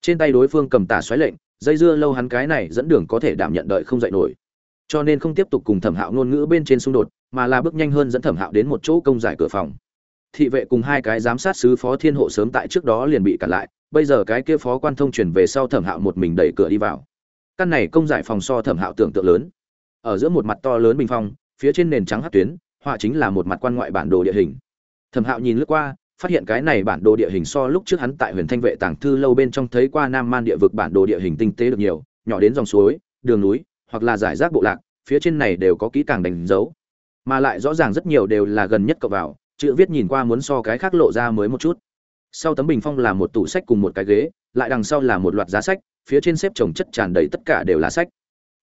Trên tay đối phương cầm tả xoáy lệnh, dây dưa lâu hắn cái này dẫn đường có thể đảm nhận đợi không dạy nổi. Cho nên không tiếp tục cùng thẩm hạo ngôn ngữ bên trên xung đột, mà là bước nhanh hơn dẫn thẩm hạo đến một chỗ công giải cửa phòng. Thị vệ cùng hai cái giám sát sứ phó thiên hộ sớm tại trước đó liền bị cản lại, bây giờ cái kia phó quan thông truyền về sau thẩm hạo một mình đẩy cửa đi vào. Căn này công giải phòng so thẩm hạo tưởng tượng lớn. Ở giữa một mặt to lớn bình phong, phía trên nền trắng hát tuyến, họa chính là một mặt quan ngoại bản đồ địa hình. Thẩm hạo nhìn lướt qua phát hiện cái này bản đồ địa hình so lúc trước hắn tại huyền thanh vệ tàng thư lâu bên trong thấy qua nam man địa vực bản đồ địa hình tinh tế được nhiều, nhỏ đến dòng suối, đường núi, hoặc là giải rác bộ lạc, phía trên này đều có kỹ càng đánh dấu. Mà lại rõ ràng rất nhiều đều là gần nhất cậu vào, chữ viết nhìn qua muốn so cái khác lộ ra mới một chút. Sau tấm bình phong là một tủ sách cùng một cái ghế, lại đằng sau là một loạt giá sách, phía trên xếp chồng chất tràn đầy tất cả đều là sách.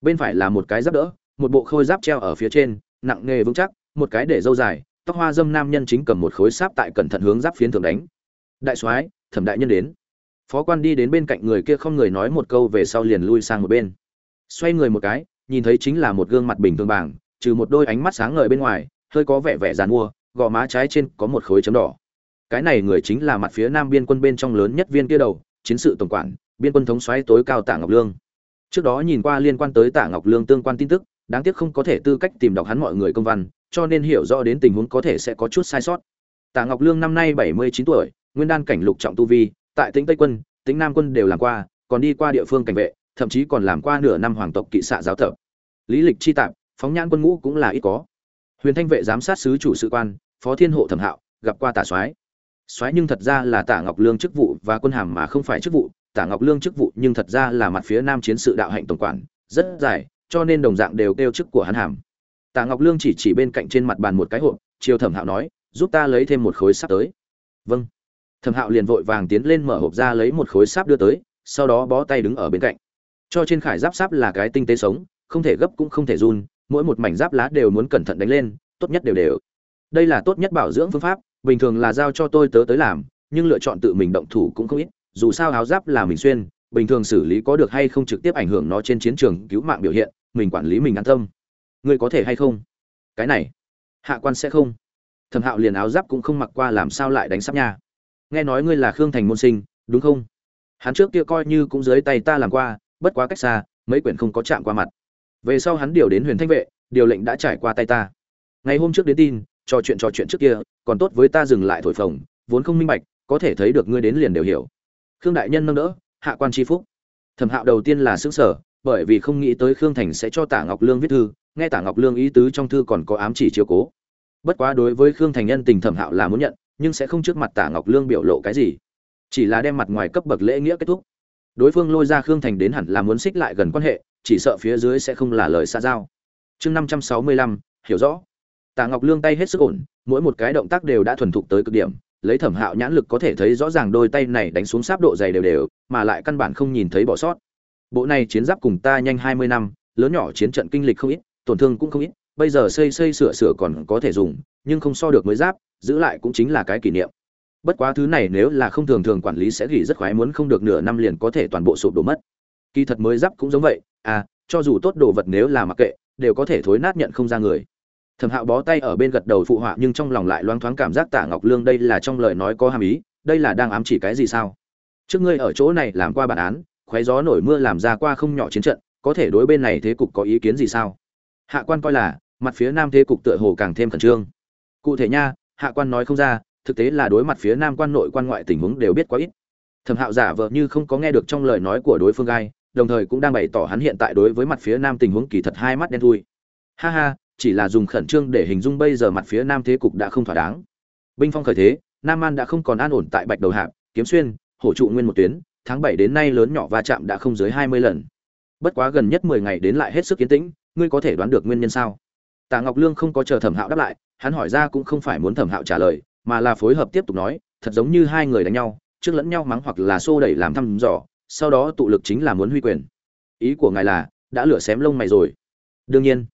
Bên phải là một cái giáp đỡ, một bộ khôi giáp treo ở phía trên, nặng nghề vững chắc, một cái để dâu dài tóc hoa dâm nam nhân chính cầm một khối sáp tại cẩn thận hướng giáp phiến thường đánh. Đại soái, thẩm đại nhân đến. Phó quan đi đến bên cạnh người kia không người nói một câu về sau liền lui sang một bên. Xoay người một cái, nhìn thấy chính là một gương mặt bình thường bảng, trừ một đôi ánh mắt sáng ngời bên ngoài, hơi có vẻ vẻ dàn mua, gò má trái trên có một khối chấm đỏ. Cái này người chính là mặt phía nam biên quân bên trong lớn nhất viên kia đầu, chiến sự tổng quản, biên quân thống xoáy tối cao tạ ngọc lương. Trước đó nhìn qua liên quan tới tạ ngọc lương tương quan tin tức, đáng tiếc không có thể tư cách tìm đọc hắn mọi người công văn cho nên hiểu rõ đến tình huống có thể sẽ có chút sai sót. Tạ ngọc lương năm nay bảy mươi chín tuổi, nguyên đan cảnh lục trọng tu vi, tại tỉnh tây quân tỉnh nam quân đều làm qua, còn đi qua địa phương cảnh vệ, thậm chí còn làm qua nửa năm hoàng tộc kỵ xạ giáo thợ lý lịch chi tạm phóng nhãn quân ngũ cũng là ít có. Huyền thanh vệ giám sát sứ chủ sự quan, phó thiên hộ thẩm hạo, gặp qua tả soái. Soái nhưng thật ra là tả ngọc lương chức vụ và quân hàm mà không phải chức vụ. Tả ngọc lương chức vụ nhưng thật ra là mặt phía nam chiến sự đạo hạnh tổng quản, rất dài, cho nên đồng dạng đều kêu chức của hắn hàm. Tạ ngọc lương chỉ chỉ bên cạnh trên mặt bàn một cái hộp chiều thẩm hạo nói, giúp ta lấy thêm một khối sáp tới. Vâng. Thẩm hạo liền vội vàng tiến lên mở hộp ra lấy một khối sáp đưa tới, sau đó bó tay đứng ở bên cạnh. Cho trên khải giáp sáp là cái tinh tế sống, không thể gấp cũng không thể run, mỗi một mảnh giáp lá đều muốn cẩn thận đánh lên, tốt nhất đều đều. Đây là tốt nhất bảo dưỡng phương pháp, bình thường là giao cho tôi tớ tới làm, nhưng lựa chọn tự mình động thủ cũng không ít, dù sao áo giáp là mình xuyên, bình thường xử lý có được hay không trực tiếp ảnh hưởng nó trên chiến trường cứu mạng biểu hiện, mình quản lý mình an tâm ngươi có thể hay không? Cái này, hạ quan sẽ không. Thẩm hạo liền áo giáp cũng không mặc qua làm sao lại đánh sắp nha. Nghe nói ngươi là khương thành môn sinh, đúng không? Hắn trước kia coi như cũng dưới tay ta làm qua, bất quá cách xa, mấy quyển không có chạm qua mặt. Về sau hắn điều đến huyền thanh vệ, điều lệnh đã trải qua tay ta. Ngày hôm trước đến tin, trò chuyện trò chuyện trước kia, còn tốt với ta dừng lại thổi phồng, vốn không minh bạch, có thể thấy được ngươi đến liền đều hiểu. Khương đại nhân nâng đỡ, hạ quan tri phúc. Thẩm hạo đầu tiên là xứng sở bởi vì không nghĩ tới khương thành sẽ cho tả ngọc lương viết thư, nghe tả ngọc lương ý tứ trong thư còn có ám chỉ chiếu cố. Bất quá đối với khương thành nhân tình thẩm hạo là muốn nhận, nhưng sẽ không trước mặt tả ngọc lương biểu lộ cái gì. Chỉ là đem mặt ngoài cấp bậc lễ nghĩa kết thúc. Đối phương lôi ra khương thành đến hẳn là muốn xích lại gần quan hệ, chỉ sợ phía dưới sẽ không là lời xa giao. Chương năm trăm sáu mươi lăm, hiểu rõ. Tả ngọc lương tay hết sức ổn, mỗi một cái động tác đều đã thuần thục tới cực điểm, lấy thẩm hạo nhãn lực có thể thấy rõ ràng đôi tay này đánh xuống sáp độ dày đều đều, mà lại căn bản không nhìn thấy bỏ sót bộ này chiến giáp cùng ta nhanh hai mươi năm, lớn nhỏ chiến trận kinh lịch không ít, tổn thương cũng không ít, bây giờ xây xây sửa sửa còn có thể dùng, nhưng không so được mới giáp, giữ lại cũng chính là cái kỷ niệm. Bất quá thứ này nếu là không thường thường quản lý sẽ gỉ rất khoái muốn không được nửa năm liền có thể toàn bộ sụp đổ mất. Kỳ thật mới giáp cũng giống vậy à cho dù tốt đồ vật nếu là mặc kệ, đều có thể thối nát nhận không ra người. Thẩm hạo bó tay ở bên gật đầu phụ họa, nhưng trong lòng lại loáng thoáng cảm giác tạ ngọc lương đây là trong lời nói có hàm ý, đây là đang ám chỉ cái gì sao? Trước ngươi ở chỗ này làm qua bản án khoé gió nổi mưa làm ra qua không nhỏ chiến trận, có thể đối bên này thế cục có ý kiến gì sao? Hạ quan coi là, mặt phía nam thế cục tựa hồ càng thêm khẩn trương. Cụ thể nha, hạ quan nói không ra, thực tế là đối mặt phía nam quan nội quan ngoại tình huống đều biết quá ít. Thẩm hạo giả vờ như không có nghe được trong lời nói của đối phương gai, đồng thời cũng đang bày tỏ hắn hiện tại đối với mặt phía nam tình huống kỳ thật hai mắt đen thui. Ha ha, chỉ là dùng khẩn trương để hình dung bây giờ mặt phía nam thế cục đã không thỏa đáng. Binh phong khởi thế, nam an đã không còn an ổn tại bạch đầu hạp, kiếm xuyên, hổ trụ nguyên một tuyến tháng bảy đến nay lớn nhỏ va chạm đã không dưới hai mươi lần. Bất quá gần nhất mười ngày đến lại hết sức kiến tĩnh, ngươi có thể đoán được nguyên nhân sao? Tạ ngọc lương không có chờ thẩm hạo đáp lại, hắn hỏi ra cũng không phải muốn thẩm hạo trả lời, mà là phối hợp tiếp tục nói, thật giống như hai người đánh nhau, trước lẫn nhau mắng hoặc là xô đẩy làm thăm dò, sau đó tụ lực chính là muốn huy quyền. Ý của ngài là, đã lửa xém lông mày rồi. Đương nhiên,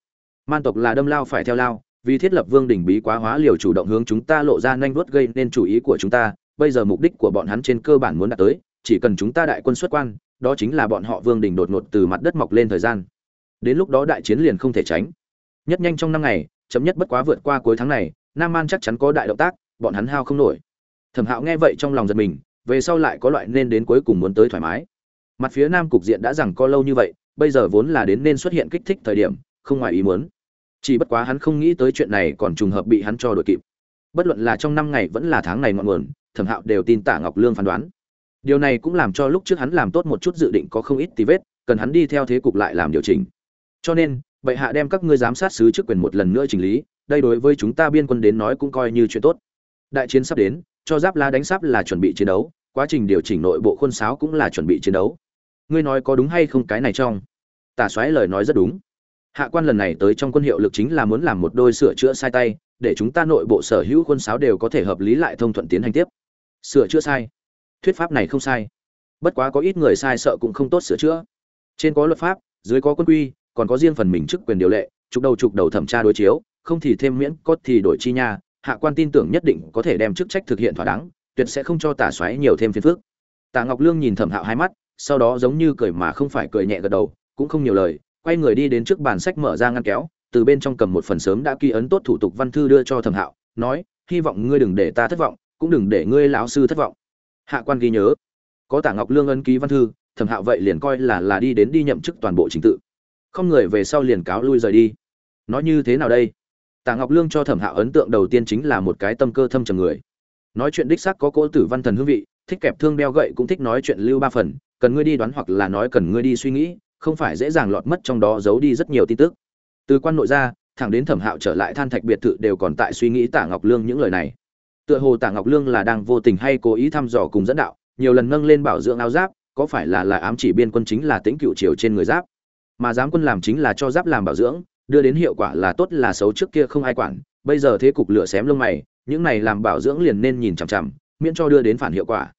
man tộc là đâm lao phải theo lao, vì thiết lập vương đỉnh bí quá hóa liều chủ động hướng chúng ta lộ ra nhanh vuốt gây nên chủ ý của chúng ta, bây giờ mục đích của bọn hắn trên cơ bản muốn đạt tới chỉ cần chúng ta đại quân xuất quan, đó chính là bọn họ vương đỉnh đột ngột từ mặt đất mọc lên thời gian. Đến lúc đó đại chiến liền không thể tránh. Nhất nhanh trong năm ngày, chấm nhất bất quá vượt qua cuối tháng này, nam man chắc chắn có đại động tác, bọn hắn hao không nổi. Thẩm hạo nghe vậy trong lòng giật mình, về sau lại có loại nên đến cuối cùng muốn tới thoải mái. Mặt phía nam cục diện đã rằng co lâu như vậy, bây giờ vốn là đến nên xuất hiện kích thích thời điểm, không ngoài ý muốn. Chỉ bất quá hắn không nghĩ tới chuyện này còn trùng hợp bị hắn cho đội kịp. Bất luận là trong năm ngày vẫn là tháng này ngọn nguồn, thẩm hạo đều tin tạ ngọc lương phán đoán điều này cũng làm cho lúc trước hắn làm tốt một chút dự định có không ít tí vết, cần hắn đi theo thế cục lại làm điều chỉnh. Cho nên, bệ hạ đem các ngươi giám sát sứ chức quyền một lần nữa chỉnh lý, đây đối với chúng ta biên quân đến nói cũng coi như chuyện tốt. Đại chiến sắp đến, cho giáp la đánh sắp là chuẩn bị chiến đấu, quá trình điều chỉnh nội bộ khuôn sáo cũng là chuẩn bị chiến đấu. Ngươi nói có đúng hay không cái này trong? Tả soái lời nói rất đúng. Hạ quan lần này tới trong quân hiệu lực chính là muốn làm một đôi sửa chữa sai tay, để chúng ta nội bộ sở hữu khuôn sáo đều có thể hợp lý lại thông thuận tiến hành tiếp. Sửa chữa sai thuyết pháp này không sai. Bất quá có ít người sai sợ cũng không tốt sửa chữa. Trên có luật pháp, dưới có quân quy, còn có riêng phần mình chức quyền điều lệ, trục đầu trục đầu thẩm tra đối chiếu, không thì thêm miễn có thì đổi chi nha, hạ quan tin tưởng nhất định có thể đem chức trách thực hiện thỏa đáng, tuyệt sẽ không cho tả xoáy nhiều thêm phiền phức. Tạ ngọc lương nhìn thẩm hạo hai mắt, sau đó giống như cười mà không phải cười nhẹ gật đầu, cũng không nhiều lời, quay người đi đến trước bàn sách mở ra ngăn kéo, từ bên trong cầm một phần sớm đã ký ấn tốt thủ tục văn thư đưa cho thẩm hạo, nói, hy vọng ngươi đừng để ta thất vọng, cũng đừng để ngươi lão sư thất vọng hạ quan ghi nhớ. Có tả ngọc lương ấn ký văn thư, thẩm hạo vậy liền coi là là đi đến đi nhậm chức toàn bộ trình tự. Không người về sau liền cáo lui rời đi. Nói như thế nào đây? Tả ngọc lương cho thẩm hạo ấn tượng đầu tiên chính là một cái tâm cơ thâm trầm người. Nói chuyện đích xác có cỗ tử văn thần hương vị, thích kẹp thương đeo gậy cũng thích nói chuyện lưu ba phần, cần ngươi đi đoán hoặc là nói cần ngươi đi suy nghĩ, không phải dễ dàng lọt mất trong đó giấu đi rất nhiều tin tức. Từ quan nội ra, thẳng đến thẩm hạo trở lại than thạch biệt thự đều còn tại suy nghĩ tả ngọc lương những lời này tựa hồ tả ngọc lương là đang vô tình hay cố ý thăm dò cùng dẫn đạo, nhiều lần nâng lên bảo dưỡng áo giáp, có phải là là ám chỉ biên quân chính là tính cựu triều trên người giáp? Mà giám quân làm chính là cho giáp làm bảo dưỡng, đưa đến hiệu quả là tốt là xấu trước kia không ai quản, bây giờ thế cục lửa xém lông mày, những này làm bảo dưỡng liền nên nhìn chằm chằm, miễn cho đưa đến phản hiệu quả.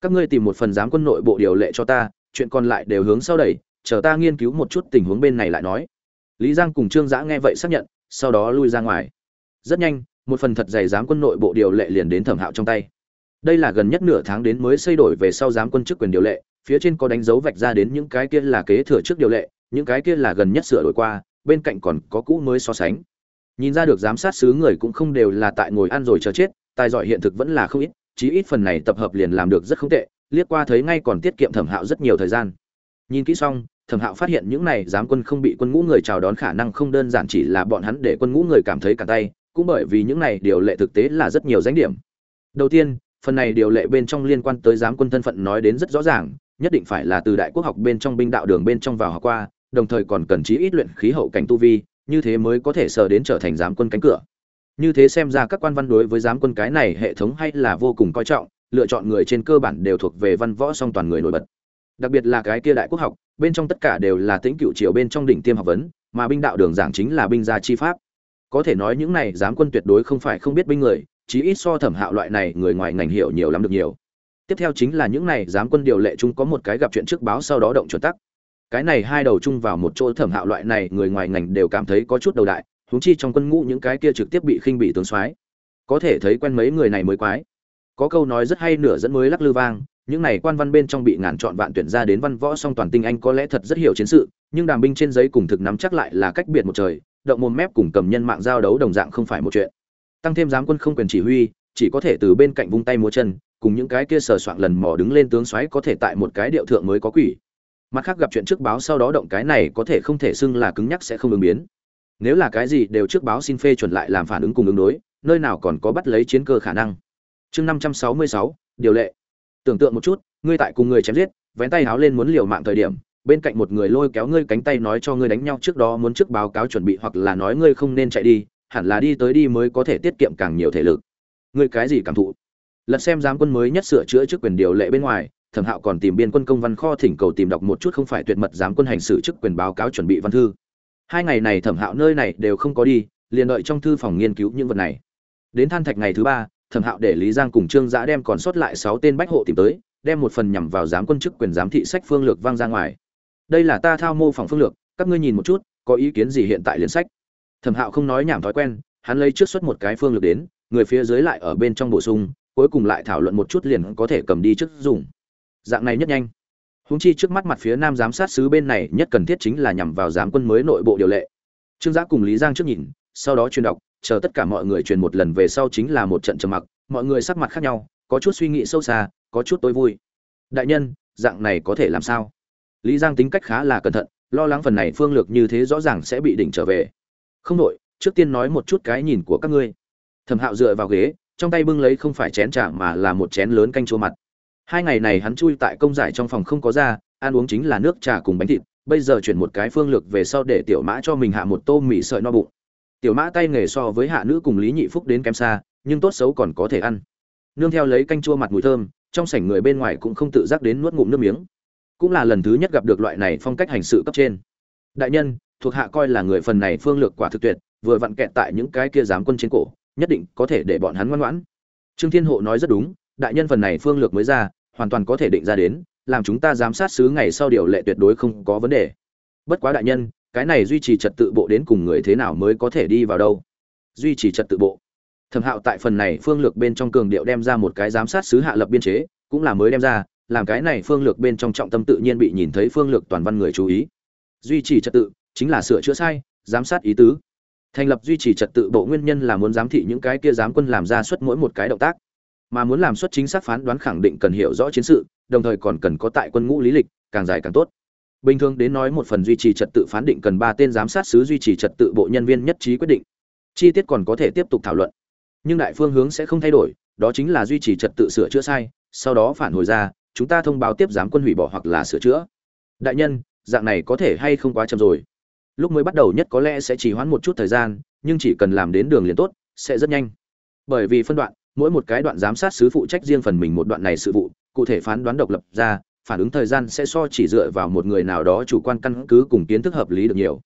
Các ngươi tìm một phần giám quân nội bộ điều lệ cho ta, chuyện còn lại đều hướng sau đẩy, chờ ta nghiên cứu một chút tình huống bên này lại nói. Lý giang cùng trương giã nghe vậy xác nhận, sau đó lui ra ngoài. Rất nhanh một phần thật dày giám quân nội bộ điều lệ liền đến thẩm hạo trong tay. Đây là gần nhất nửa tháng đến mới xây đổi về sau giám quân chức quyền điều lệ, phía trên có đánh dấu vạch ra đến những cái kia là kế thừa trước điều lệ, những cái kia là gần nhất sửa đổi qua, bên cạnh còn có cũ mới so sánh. Nhìn ra được giám sát xứ người cũng không đều là tại ngồi ăn rồi chờ chết, tài giỏi hiện thực vẫn là không ít, chí ít phần này tập hợp liền làm được rất không tệ, liếc qua thấy ngay còn tiết kiệm thẩm hạo rất nhiều thời gian. Nhìn kỹ xong, thẩm hạo phát hiện những này giám quân không bị quân ngũ người chào đón khả năng không đơn giản chỉ là bọn hắn để quân ngũ người cảm thấy cả tay cũng bởi vì những này điều lệ thực tế là rất nhiều danh điểm. Đầu tiên, phần này điều lệ bên trong liên quan tới giám quân thân phận nói đến rất rõ ràng, nhất định phải là từ đại quốc học bên trong binh đạo đường bên trong vào học qua, đồng thời còn cần chí ít luyện khí hậu cảnh tu vi, như thế mới có thể sờ đến trở thành giám quân cánh cửa. Như thế xem ra các quan văn đối với giám quân cái này hệ thống hay là vô cùng coi trọng, lựa chọn người trên cơ bản đều thuộc về văn võ song toàn người nổi bật. Đặc biệt là cái kia đại quốc học, bên trong tất cả đều là tĩnh cựu triều bên trong đỉnh tiêm học vấn, mà binh đạo đường giảng chính là binh gia chi pháp có thể nói những này giám quân tuyệt đối không phải không biết binh người, chí ít so thẩm hạo loại này người ngoài ngành hiểu nhiều lắm được nhiều. Tiếp theo chính là những này giám quân điều lệ chung có một cái gặp chuyện trước báo sau đó động chuẩn tắc. Cái này hai đầu chung vào một chỗ thẩm hạo loại này người ngoài ngành đều cảm thấy có chút đầu đại, huống chi trong quân ngũ những cái kia trực tiếp bị khinh bị tướng soái. Có thể thấy quen mấy người này mới quái. Có câu nói rất hay nửa dẫn mới lắc lư vang, những này quan văn bên trong bị ngàn chọn vạn tuyển ra đến văn võ song toàn tinh anh có lẽ thật rất hiểu chiến sự, nhưng đàm binh trên giấy cùng thực nắm chắc lại là cách biệt một trời động mồm mép cùng cầm nhân mạng giao đấu đồng dạng không phải một chuyện. Tăng thêm giám quân không quyền chỉ huy, chỉ có thể từ bên cạnh vung tay múa chân, cùng những cái kia sờ soạn lần mò đứng lên tướng xoáy có thể tại một cái điệu thượng mới có quỷ. Mặt khác gặp chuyện trước báo sau đó động cái này có thể không thể xưng là cứng nhắc sẽ không ứng biến. Nếu là cái gì đều trước báo xin phê chuẩn lại làm phản ứng cùng ứng đối, nơi nào còn có bắt lấy chiến cơ khả năng. Chương năm trăm sáu mươi sáu, điều lệ. Tưởng tượng một chút, ngươi tại cùng người chém giết, vén tay háo lên muốn liều mạng thời điểm bên cạnh một người lôi kéo ngươi cánh tay nói cho ngươi đánh nhau trước đó muốn trước báo cáo chuẩn bị hoặc là nói ngươi không nên chạy đi, hẳn là đi tới đi mới có thể tiết kiệm càng nhiều thể lực. Ngươi cái gì cảm thụ? Lật xem giám quân mới nhất sửa chữa trước quyền điều lệ bên ngoài, thẩm hạo còn tìm biên quân công văn kho thỉnh cầu tìm đọc một chút không phải tuyệt mật giám quân hành xử chức quyền báo cáo chuẩn bị văn thư. Hai ngày này thẩm hạo nơi này đều không có đi, liền đợi trong thư phòng nghiên cứu những vật này. Đến than thạch ngày thứ ba, thẩm hạo để lý giang cùng trương giã đem còn sót lại sáu tên bách hộ tìm tới, đem một phần nhằm vào giám quân chức quyền giám thị sách phương lược vang ra ngoài đây là ta thao mô phỏng phương lược, các ngươi nhìn một chút, có ý kiến gì hiện tại liền sách. Thẩm hạo không nói nhảm thói quen, hắn lấy trước xuất một cái phương lược đến, người phía dưới lại ở bên trong bổ sung, cuối cùng lại thảo luận một chút liền có thể cầm đi trước dùng. Dạng này nhất nhanh. Húng chi trước mắt mặt phía nam giám sát sứ bên này nhất cần thiết chính là nhằm vào giám quân mới nội bộ điều lệ. Trương giã cùng lý giang trước nhìn, sau đó truyền đọc, chờ tất cả mọi người truyền một lần về sau chính là một trận trầm mặc, mọi người sắc mặt khác nhau, có chút suy nghĩ sâu xa, có chút tối vui. Đại nhân, dạng này có thể làm sao? Lý giang tính cách khá là cẩn thận, lo lắng phần này phương lược như thế rõ ràng sẽ bị đỉnh trở về. Không đội trước tiên nói một chút cái nhìn của các ngươi. Thẩm hạo dựa vào ghế, trong tay bưng lấy không phải chén trà mà là một chén lớn canh chua mặt. Hai ngày này hắn chui tại công giải trong phòng không có ra, ăn uống chính là nước trà cùng bánh thịt, bây giờ chuyển một cái phương lược về sau để tiểu mã cho mình hạ một tô mì sợi no bụng. Tiểu mã tay nghề so với hạ nữ cùng lý nhị phúc đến kém xa, nhưng tốt xấu còn có thể ăn. Nương theo lấy canh chua mặt mùi thơm, trong sảnh người bên ngoài cũng không tự giác đến nuốt ngụm nước miếng cũng là lần thứ nhất gặp được loại này phong cách hành sự cấp trên. Đại nhân, thuộc hạ coi là người phần này phương lược quả thực tuyệt, vừa vặn kẹt tại những cái kia giám quân trên cổ, nhất định có thể để bọn hắn ngoan ngoãn. Trương thiên hộ nói rất đúng, đại nhân phần này phương lược mới ra, hoàn toàn có thể định ra đến, làm chúng ta giám sát sứ ngày sau điều lệ tuyệt đối không có vấn đề. Bất quá đại nhân, cái này duy trì trật tự bộ đến cùng người thế nào mới có thể đi vào đâu? Duy trì trật tự bộ. Thẩm hạo tại phần này phương lược bên trong cường điệu đem ra một cái giám sát sứ hạ lập biên chế, cũng là mới đem ra làm cái này phương lược bên trong trọng tâm tự nhiên bị nhìn thấy phương lược toàn văn người chú ý. Duy trì trật tự, chính là sửa chữa sai, giám sát ý tứ. Thành lập duy trì trật tự bộ nguyên nhân là muốn giám thị những cái kia giám quân làm ra suất mỗi một cái động tác. Mà muốn làm suất chính xác phán đoán khẳng định cần hiểu rõ chiến sự, đồng thời còn cần có tại quân ngũ lý lịch, càng dài càng tốt. Bình thường đến nói một phần duy trì trật tự phán định cần ba tên giám sát sứ duy trì trật tự bộ nhân viên nhất trí quyết định. Chi tiết còn có thể tiếp tục thảo luận. Nhưng đại phương hướng sẽ không thay đổi, đó chính là duy trì trật tự sửa chữa sai, sau đó phản hồi ra chúng ta thông báo tiếp giám quân hủy bỏ hoặc là sửa chữa. Đại nhân, dạng này có thể hay không quá chậm rồi? Lúc mới bắt đầu nhất có lẽ sẽ chỉ hoãn một chút thời gian, nhưng chỉ cần làm đến đường liền tốt, sẽ rất nhanh. Bởi vì phân đoạn, mỗi một cái đoạn giám sát sứ phụ trách riêng phần mình một đoạn này sự vụ, cụ thể phán đoán độc lập ra, phản ứng thời gian sẽ so chỉ dựa vào một người nào đó chủ quan căn cứ cùng kiến thức hợp lý được nhiều.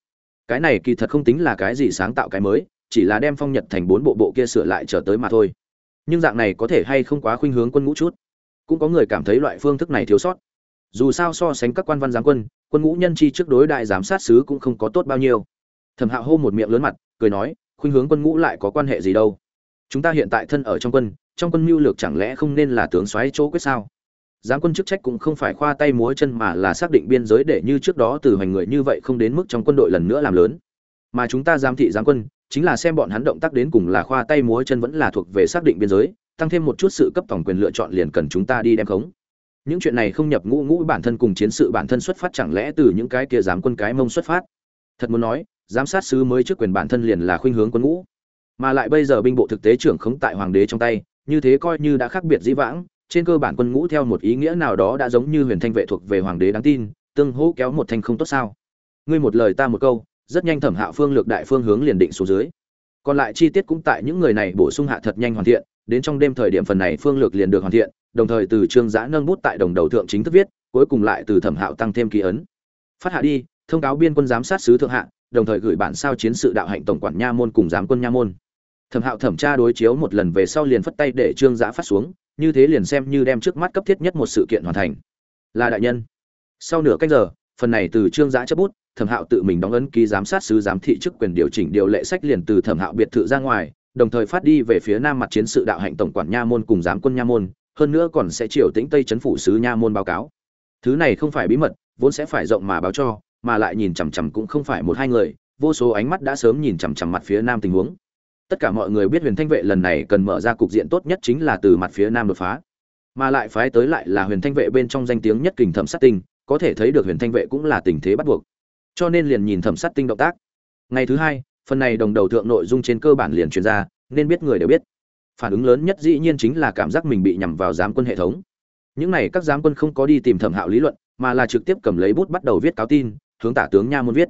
Cái này kỳ thật không tính là cái gì sáng tạo cái mới, chỉ là đem phong nhật thành bốn bộ bộ kia sửa lại trở tới mà thôi. Nhưng dạng này có thể hay không quá khuynh hướng quân ngũ chút? Cũng có người cảm thấy loại phương thức này thiếu sót. Dù sao so sánh các quan văn giám quân quân ngũ nhân chi trước đối đại giám sát sứ cũng không có tốt bao nhiêu. Thẩm hạo hô một miệng lớn mặt, cười nói, khuynh hướng quân ngũ lại có quan hệ gì đâu? Chúng ta hiện tại thân ở trong quân trong quân mưu lược chẳng lẽ không nên là tướng xoáy chỗ quyết sao? Giám quân chức trách cũng không phải khoa tay múa chân mà là xác định biên giới để như trước đó từ hành người như vậy không đến mức trong quân đội lần nữa làm lớn. Mà chúng ta giám thị giám quân, chính là xem bọn hắn động tác đến cùng là khoa tay múa chân vẫn là thuộc về xác định biên giới tăng thêm một chút sự cấp tổng quyền lựa chọn liền cần chúng ta đi đem khống. Những chuyện này không nhập ngũ ngũ bản thân cùng chiến sự bản thân xuất phát chẳng lẽ từ những cái kia giám quân cái mông xuất phát? Thật muốn nói, giám sát sứ mới trước quyền bản thân liền là khuynh hướng quân ngũ. Mà lại bây giờ binh bộ thực tế trưởng khống tại hoàng đế trong tay, như thế coi như đã khác biệt dĩ vãng, trên cơ bản quân ngũ theo một ý nghĩa nào đó đã giống như huyền thanh vệ thuộc về hoàng đế đáng tin, tương hỗ kéo một thanh không tốt sao? Ngươi một lời ta một câu, rất nhanh thẩm hạ phương lược đại phương hướng liền định xuống dưới. Còn lại chi tiết cũng tại những người này bổ sung hạ thật nhanh hoàn thiện đến trong đêm thời điểm phần này phương lược liền được hoàn thiện, đồng thời từ trương giã nâng bút tại đồng đầu thượng chính thức viết, cuối cùng lại từ thẩm hạo tăng thêm ký ấn. Phát hạ đi, thông cáo biên quân giám sát sứ thượng hạ, đồng thời gửi bản sao chiến sự đạo hạnh tổng quản nha môn cùng giám quân nha môn. Thẩm hạo thẩm tra đối chiếu một lần về sau liền phất tay để trương giã phát xuống, như thế liền xem như đem trước mắt cấp thiết nhất một sự kiện hoàn thành. Là đại nhân. Sau nửa cách giờ, phần này từ trương giã chấp bút, thẩm hạo tự mình đóng ấn ký giám sát sứ giám thị chức quyền điều chỉnh điều lệ sách liền từ thẩm hạo biệt thự ra ngoài đồng thời phát đi về phía nam mặt chiến sự đạo hạnh tổng quản nha môn cùng giám quân nha môn, hơn nữa còn sẽ triều tĩnh tây chấn phủ sứ nha môn báo cáo. Thứ này không phải bí mật, vốn sẽ phải rộng mà báo cho, mà lại nhìn chằm chằm cũng không phải một hai người, vô số ánh mắt đã sớm nhìn chằm chằm mặt phía nam tình huống. Tất cả mọi người biết huyền thanh vệ lần này cần mở ra cục diện tốt nhất chính là từ mặt phía nam đột phá. Mà lại phái tới lại là huyền thanh vệ bên trong danh tiếng nhất kình thẩm sát tinh, có thể thấy được huyền thanh vệ cũng là tình thế bắt buộc. Cho nên liền nhìn thẩm sát tinh động tác. Ngày thứ hai phần này đồng đầu thượng nội dung trên cơ bản liền truyền ra, nên biết người đều biết. Phản ứng lớn nhất dĩ nhiên chính là cảm giác mình bị nhằm vào giám quân hệ thống. Những này các giám quân không có đi tìm thẩm hạo lý luận, mà là trực tiếp cầm lấy bút bắt đầu viết cáo tin, hướng tả tướng nha muốn viết.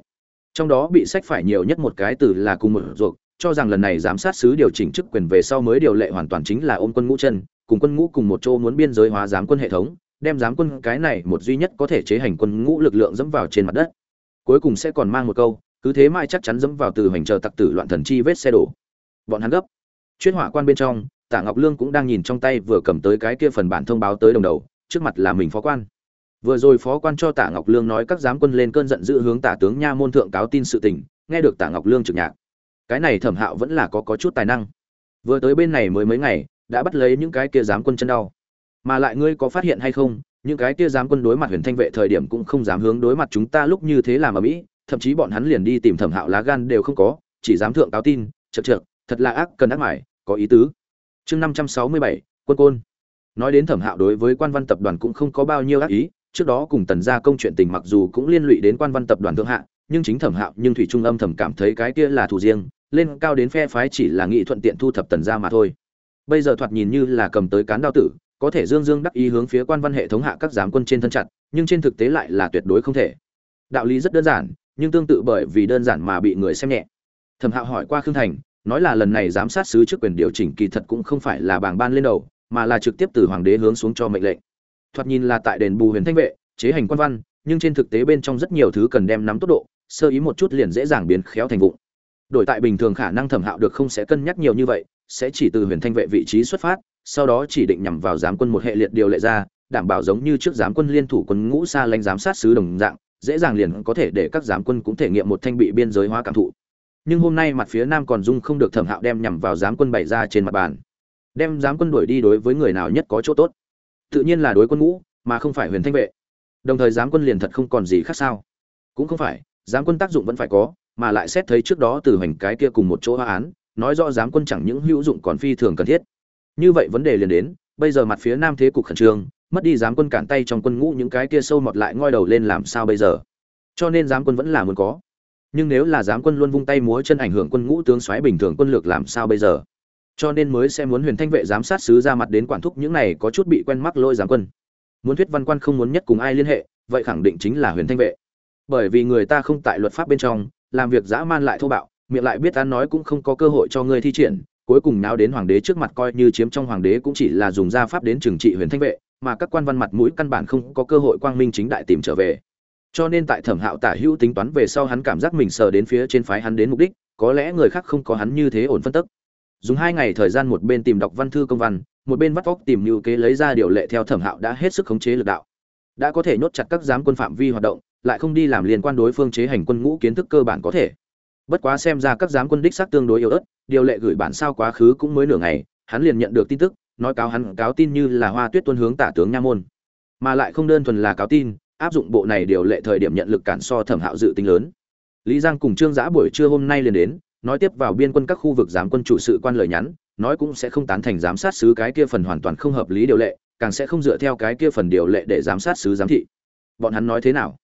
Trong đó bị sách phải nhiều nhất một cái từ là cùng một ruột, cho rằng lần này giám sát sứ điều chỉnh chức quyền về sau mới điều lệ hoàn toàn chính là ôm quân ngũ chân, cùng quân ngũ cùng một chỗ muốn biên giới hóa giám quân hệ thống, đem giám quân cái này một duy nhất có thể chế hành quân ngũ lực lượng dẫm vào trên mặt đất. Cuối cùng sẽ còn mang một câu cứ thế mai chắc chắn dẫm vào từ hành chờ tặc tử loạn thần chi vết xe đổ. Bọn hắn gấp. Chuyên hỏa quan bên trong, tả ngọc lương cũng đang nhìn trong tay vừa cầm tới cái kia phần bản thông báo tới đồng đầu, trước mặt là mình phó quan. Vừa rồi phó quan cho tả ngọc lương nói các giám quân lên cơn giận dữ hướng tả tướng nha môn thượng cáo tin sự tình, nghe được tả ngọc lương trực nhạc. Cái này thẩm hạo vẫn là có có chút tài năng. Vừa tới bên này mới mấy ngày, đã bắt lấy những cái kia giám quân chân đau. Mà lại ngươi có phát hiện hay không, những cái kia giám quân đối mặt huyền thanh vệ thời điểm cũng không dám hướng đối mặt chúng ta lúc như thế làm ở mỹ thậm chí bọn hắn liền đi tìm thẩm hạo lá gan đều không có, chỉ dám thượng cáo tin chật chật thật là ác cần ác mải, có ý tứ. Chương năm trăm sáu mươi bảy, quân côn. Nói đến thẩm hạo đối với quan văn tập đoàn cũng không có bao nhiêu ác ý, trước đó cùng tần gia công chuyện tình mặc dù cũng liên lụy đến quan văn tập đoàn thượng hạ, nhưng chính thẩm hạo nhưng thủy trung âm thầm cảm thấy cái kia là thủ riêng, lên cao đến phe phái chỉ là nghị thuận tiện thu thập tần gia mà thôi. Bây giờ thoạt nhìn như là cầm tới cán đao tử, có thể dương dương đắc ý hướng phía quan văn hệ thống hạ các giám quân trên thân chặt, nhưng trên thực tế lại là tuyệt đối không thể. Đạo lý rất đơn giản nhưng tương tự bởi vì đơn giản mà bị người xem nhẹ. Thẩm hạo hỏi qua khương thành, nói là lần này giám sát sứ trước quyền điều chỉnh kỳ thật cũng không phải là bảng ban lên đầu, mà là trực tiếp từ hoàng đế hướng xuống cho mệnh lệnh. Thoạt nhìn là tại đền bù huyền thanh vệ, chế hành quan văn, nhưng trên thực tế bên trong rất nhiều thứ cần đem nắm tốc độ, sơ ý một chút liền dễ dàng biến khéo thành vụng. Đổi tại bình thường khả năng thẩm hạo được không sẽ cân nhắc nhiều như vậy, sẽ chỉ từ huyền thanh vệ vị trí xuất phát, sau đó chỉ định nhằm vào giám quân một hệ liệt điều lệ ra, đảm bảo giống như trước giám quân liên thủ quân ngũ xa lãnh giám sát sứ đồng dạng dễ dàng liền có thể để các giám quân cũng thể nghiệm một thanh bị biên giới hóa cảm thụ. Nhưng hôm nay mặt phía nam còn dung không được thẩm hạo đem nhằm vào giám quân bày ra trên mặt bàn. Đem giám quân đuổi đi đối với người nào nhất có chỗ tốt? Tự nhiên là đối quân ngũ, mà không phải huyền thanh vệ. Đồng thời giám quân liền thật không còn gì khác sao? Cũng không phải, giám quân tác dụng vẫn phải có, mà lại xét thấy trước đó từ hoành cái kia cùng một chỗ hóa án, nói rõ giám quân chẳng những hữu dụng còn phi thường cần thiết. Như vậy vấn đề liền đến, bây giờ mặt phía nam thế cục khẩn trương mất đi giám quân cản tay trong quân ngũ những cái kia sâu mọt lại ngoi đầu lên làm sao bây giờ? Cho nên giám quân vẫn là muốn có. Nhưng nếu là giám quân luôn vung tay múa chân ảnh hưởng quân ngũ tướng xoáy bình thường quân lược làm sao bây giờ? Cho nên mới sẽ muốn huyền thanh vệ giám sát sứ ra mặt đến quản thúc những này có chút bị quen mắc lôi giám quân. Muốn thuyết văn quan không muốn nhất cùng ai liên hệ, vậy khẳng định chính là huyền thanh vệ. Bởi vì người ta không tại luật pháp bên trong, làm việc dã man lại thô bạo, miệng lại biết ta nói cũng không có cơ hội cho ngươi thi triển, cuối cùng nào đến hoàng đế trước mặt coi như chiếm trong hoàng đế cũng chỉ là dùng gia pháp đến trừng trị huyền thanh vệ mà các quan văn mặt mũi căn bản không có cơ hội quang minh chính đại tìm trở về. Cho nên tại thẩm hạo tả hữu tính toán về sau hắn cảm giác mình sờ đến phía trên phái hắn đến mục đích, có lẽ người khác không có hắn như thế ổn phân tức. Dùng hai ngày thời gian một bên tìm đọc văn thư công văn, một bên vắt vóc tìm như kế lấy ra điều lệ theo thẩm hạo đã hết sức khống chế lực đạo. Đã có thể nhốt chặt các giám quân phạm vi hoạt động, lại không đi làm liên quan đối phương chế hành quân ngũ kiến thức cơ bản có thể. Bất quá xem ra các giám quân đích xác tương đối yếu ớt, điều lệ gửi bản sao quá khứ cũng mới nửa ngày, hắn liền nhận được tin tức nói cáo hắn cáo tin như là hoa tuyết tuân hướng tả tướng nha môn. Mà lại không đơn thuần là cáo tin, áp dụng bộ này điều lệ thời điểm nhận lực cản so thẩm hạo dự tính lớn. Lý giang cùng trương giã buổi trưa hôm nay liền đến, nói tiếp vào biên quân các khu vực giám quân chủ sự quan lời nhắn, nói cũng sẽ không tán thành giám sát sứ cái kia phần hoàn toàn không hợp lý điều lệ, càng sẽ không dựa theo cái kia phần điều lệ để giám sát sứ giám thị. Bọn hắn nói thế nào?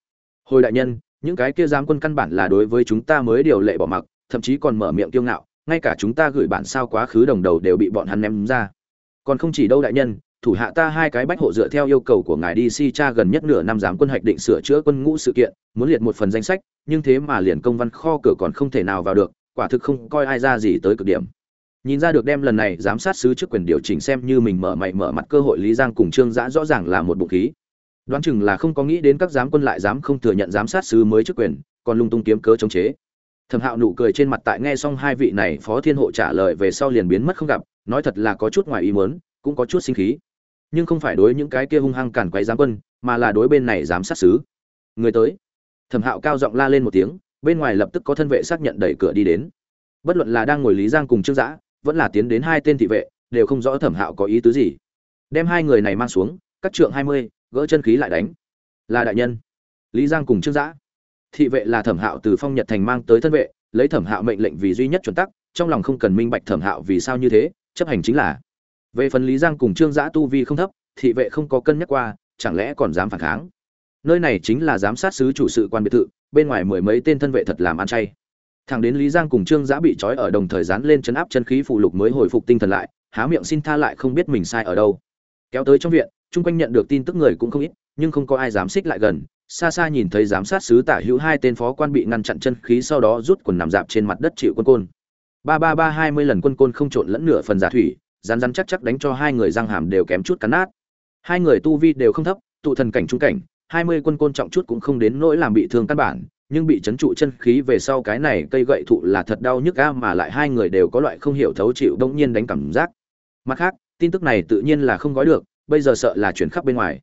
Hồi đại nhân, những cái kia giám quân căn bản là đối với chúng ta mới điều lệ bỏ mặc, thậm chí còn mở miệng kiêu ngạo, ngay cả chúng ta gửi bản sao quá khứ đồng đầu đều bị bọn hắn ném ra còn không chỉ đâu đại nhân, thủ hạ ta hai cái bách hộ dựa theo yêu cầu của ngài đi si cha gần nhất nửa năm giám quân hạch định sửa chữa quân ngũ sự kiện, muốn liệt một phần danh sách, nhưng thế mà liền công văn kho cửa còn không thể nào vào được, quả thực không coi ai ra gì tới cực điểm. Nhìn ra được đem lần này giám sát sứ chức quyền điều chỉnh xem như mình mở mày mở mặt cơ hội lý giang cùng trương giã rõ ràng là một bụng khí. Đoán chừng là không có nghĩ đến các giám quân lại dám không thừa nhận giám sát sứ mới chức quyền, còn lung tung kiếm cớ chống chế. Thẩm hạo nụ cười trên mặt tại nghe xong hai vị này phó thiên hộ trả lời về sau liền biến mất không gặp nói thật là có chút ngoài ý muốn cũng có chút sinh khí. Nhưng không phải đối những cái kia hung hăng cản quấy giám quân mà là đối bên này giám sát sứ. Người tới. Thẩm hạo cao giọng la lên một tiếng bên ngoài lập tức có thân vệ xác nhận đẩy cửa đi đến. Bất luận là đang ngồi lý giang cùng trương dã, vẫn là tiến đến hai tên thị vệ đều không rõ thẩm hạo có ý tứ gì. Đem hai người này mang xuống cắt trượng hai mươi gỡ chân khí lại đánh. Là đại nhân. Lý giang cùng trương dã, thị vệ là thẩm hạo từ phong nhật thành mang tới thân vệ lấy thẩm hạo mệnh lệnh vì duy nhất chuẩn tắc trong lòng không cần minh bạch thẩm hạo vì sao như thế chấp hành chính là. Về phần lý giang cùng trương giã tu vi không thấp, thị vệ không có cân nhắc qua, chẳng lẽ còn dám phản kháng? Nơi này chính là giám sát sứ chủ sự quan biệt thự, bên ngoài mười mấy tên thân vệ thật làm ăn chay. Thằng đến lý giang cùng trương giã bị trói ở đồng thời dán lên chấn áp chân khí phụ lục mới hồi phục tinh thần lại, há miệng xin tha lại không biết mình sai ở đâu. Kéo tới trong viện, chung quanh nhận được tin tức người cũng không ít, nhưng không có ai dám xích lại gần. Xa xa nhìn thấy giám sát sứ tả hữu hai tên phó quan bị ngăn chặn chân khí sau đó rút quần nằm dạp trên mặt đất chịu quân côn ba ba ba hai mươi lần quân côn không trộn lẫn nửa phần giả thủy rán rán chắc chắc đánh cho hai người răng hàm đều kém chút cắn nát. Hai người tu vi đều không thấp, tụ thần cảnh trung cảnh, hai mươi quân côn trọng chút cũng không đến nỗi làm bị thương căn bản, nhưng bị chấn trụ chân khí về sau cái này cây gậy thụ là thật đau nhức ga mà lại hai người đều có loại không hiểu thấu chịu đông nhiên đánh cảm giác. Mặt khác, tin tức này tự nhiên là không gói được, bây giờ sợ là chuyển khắp bên ngoài.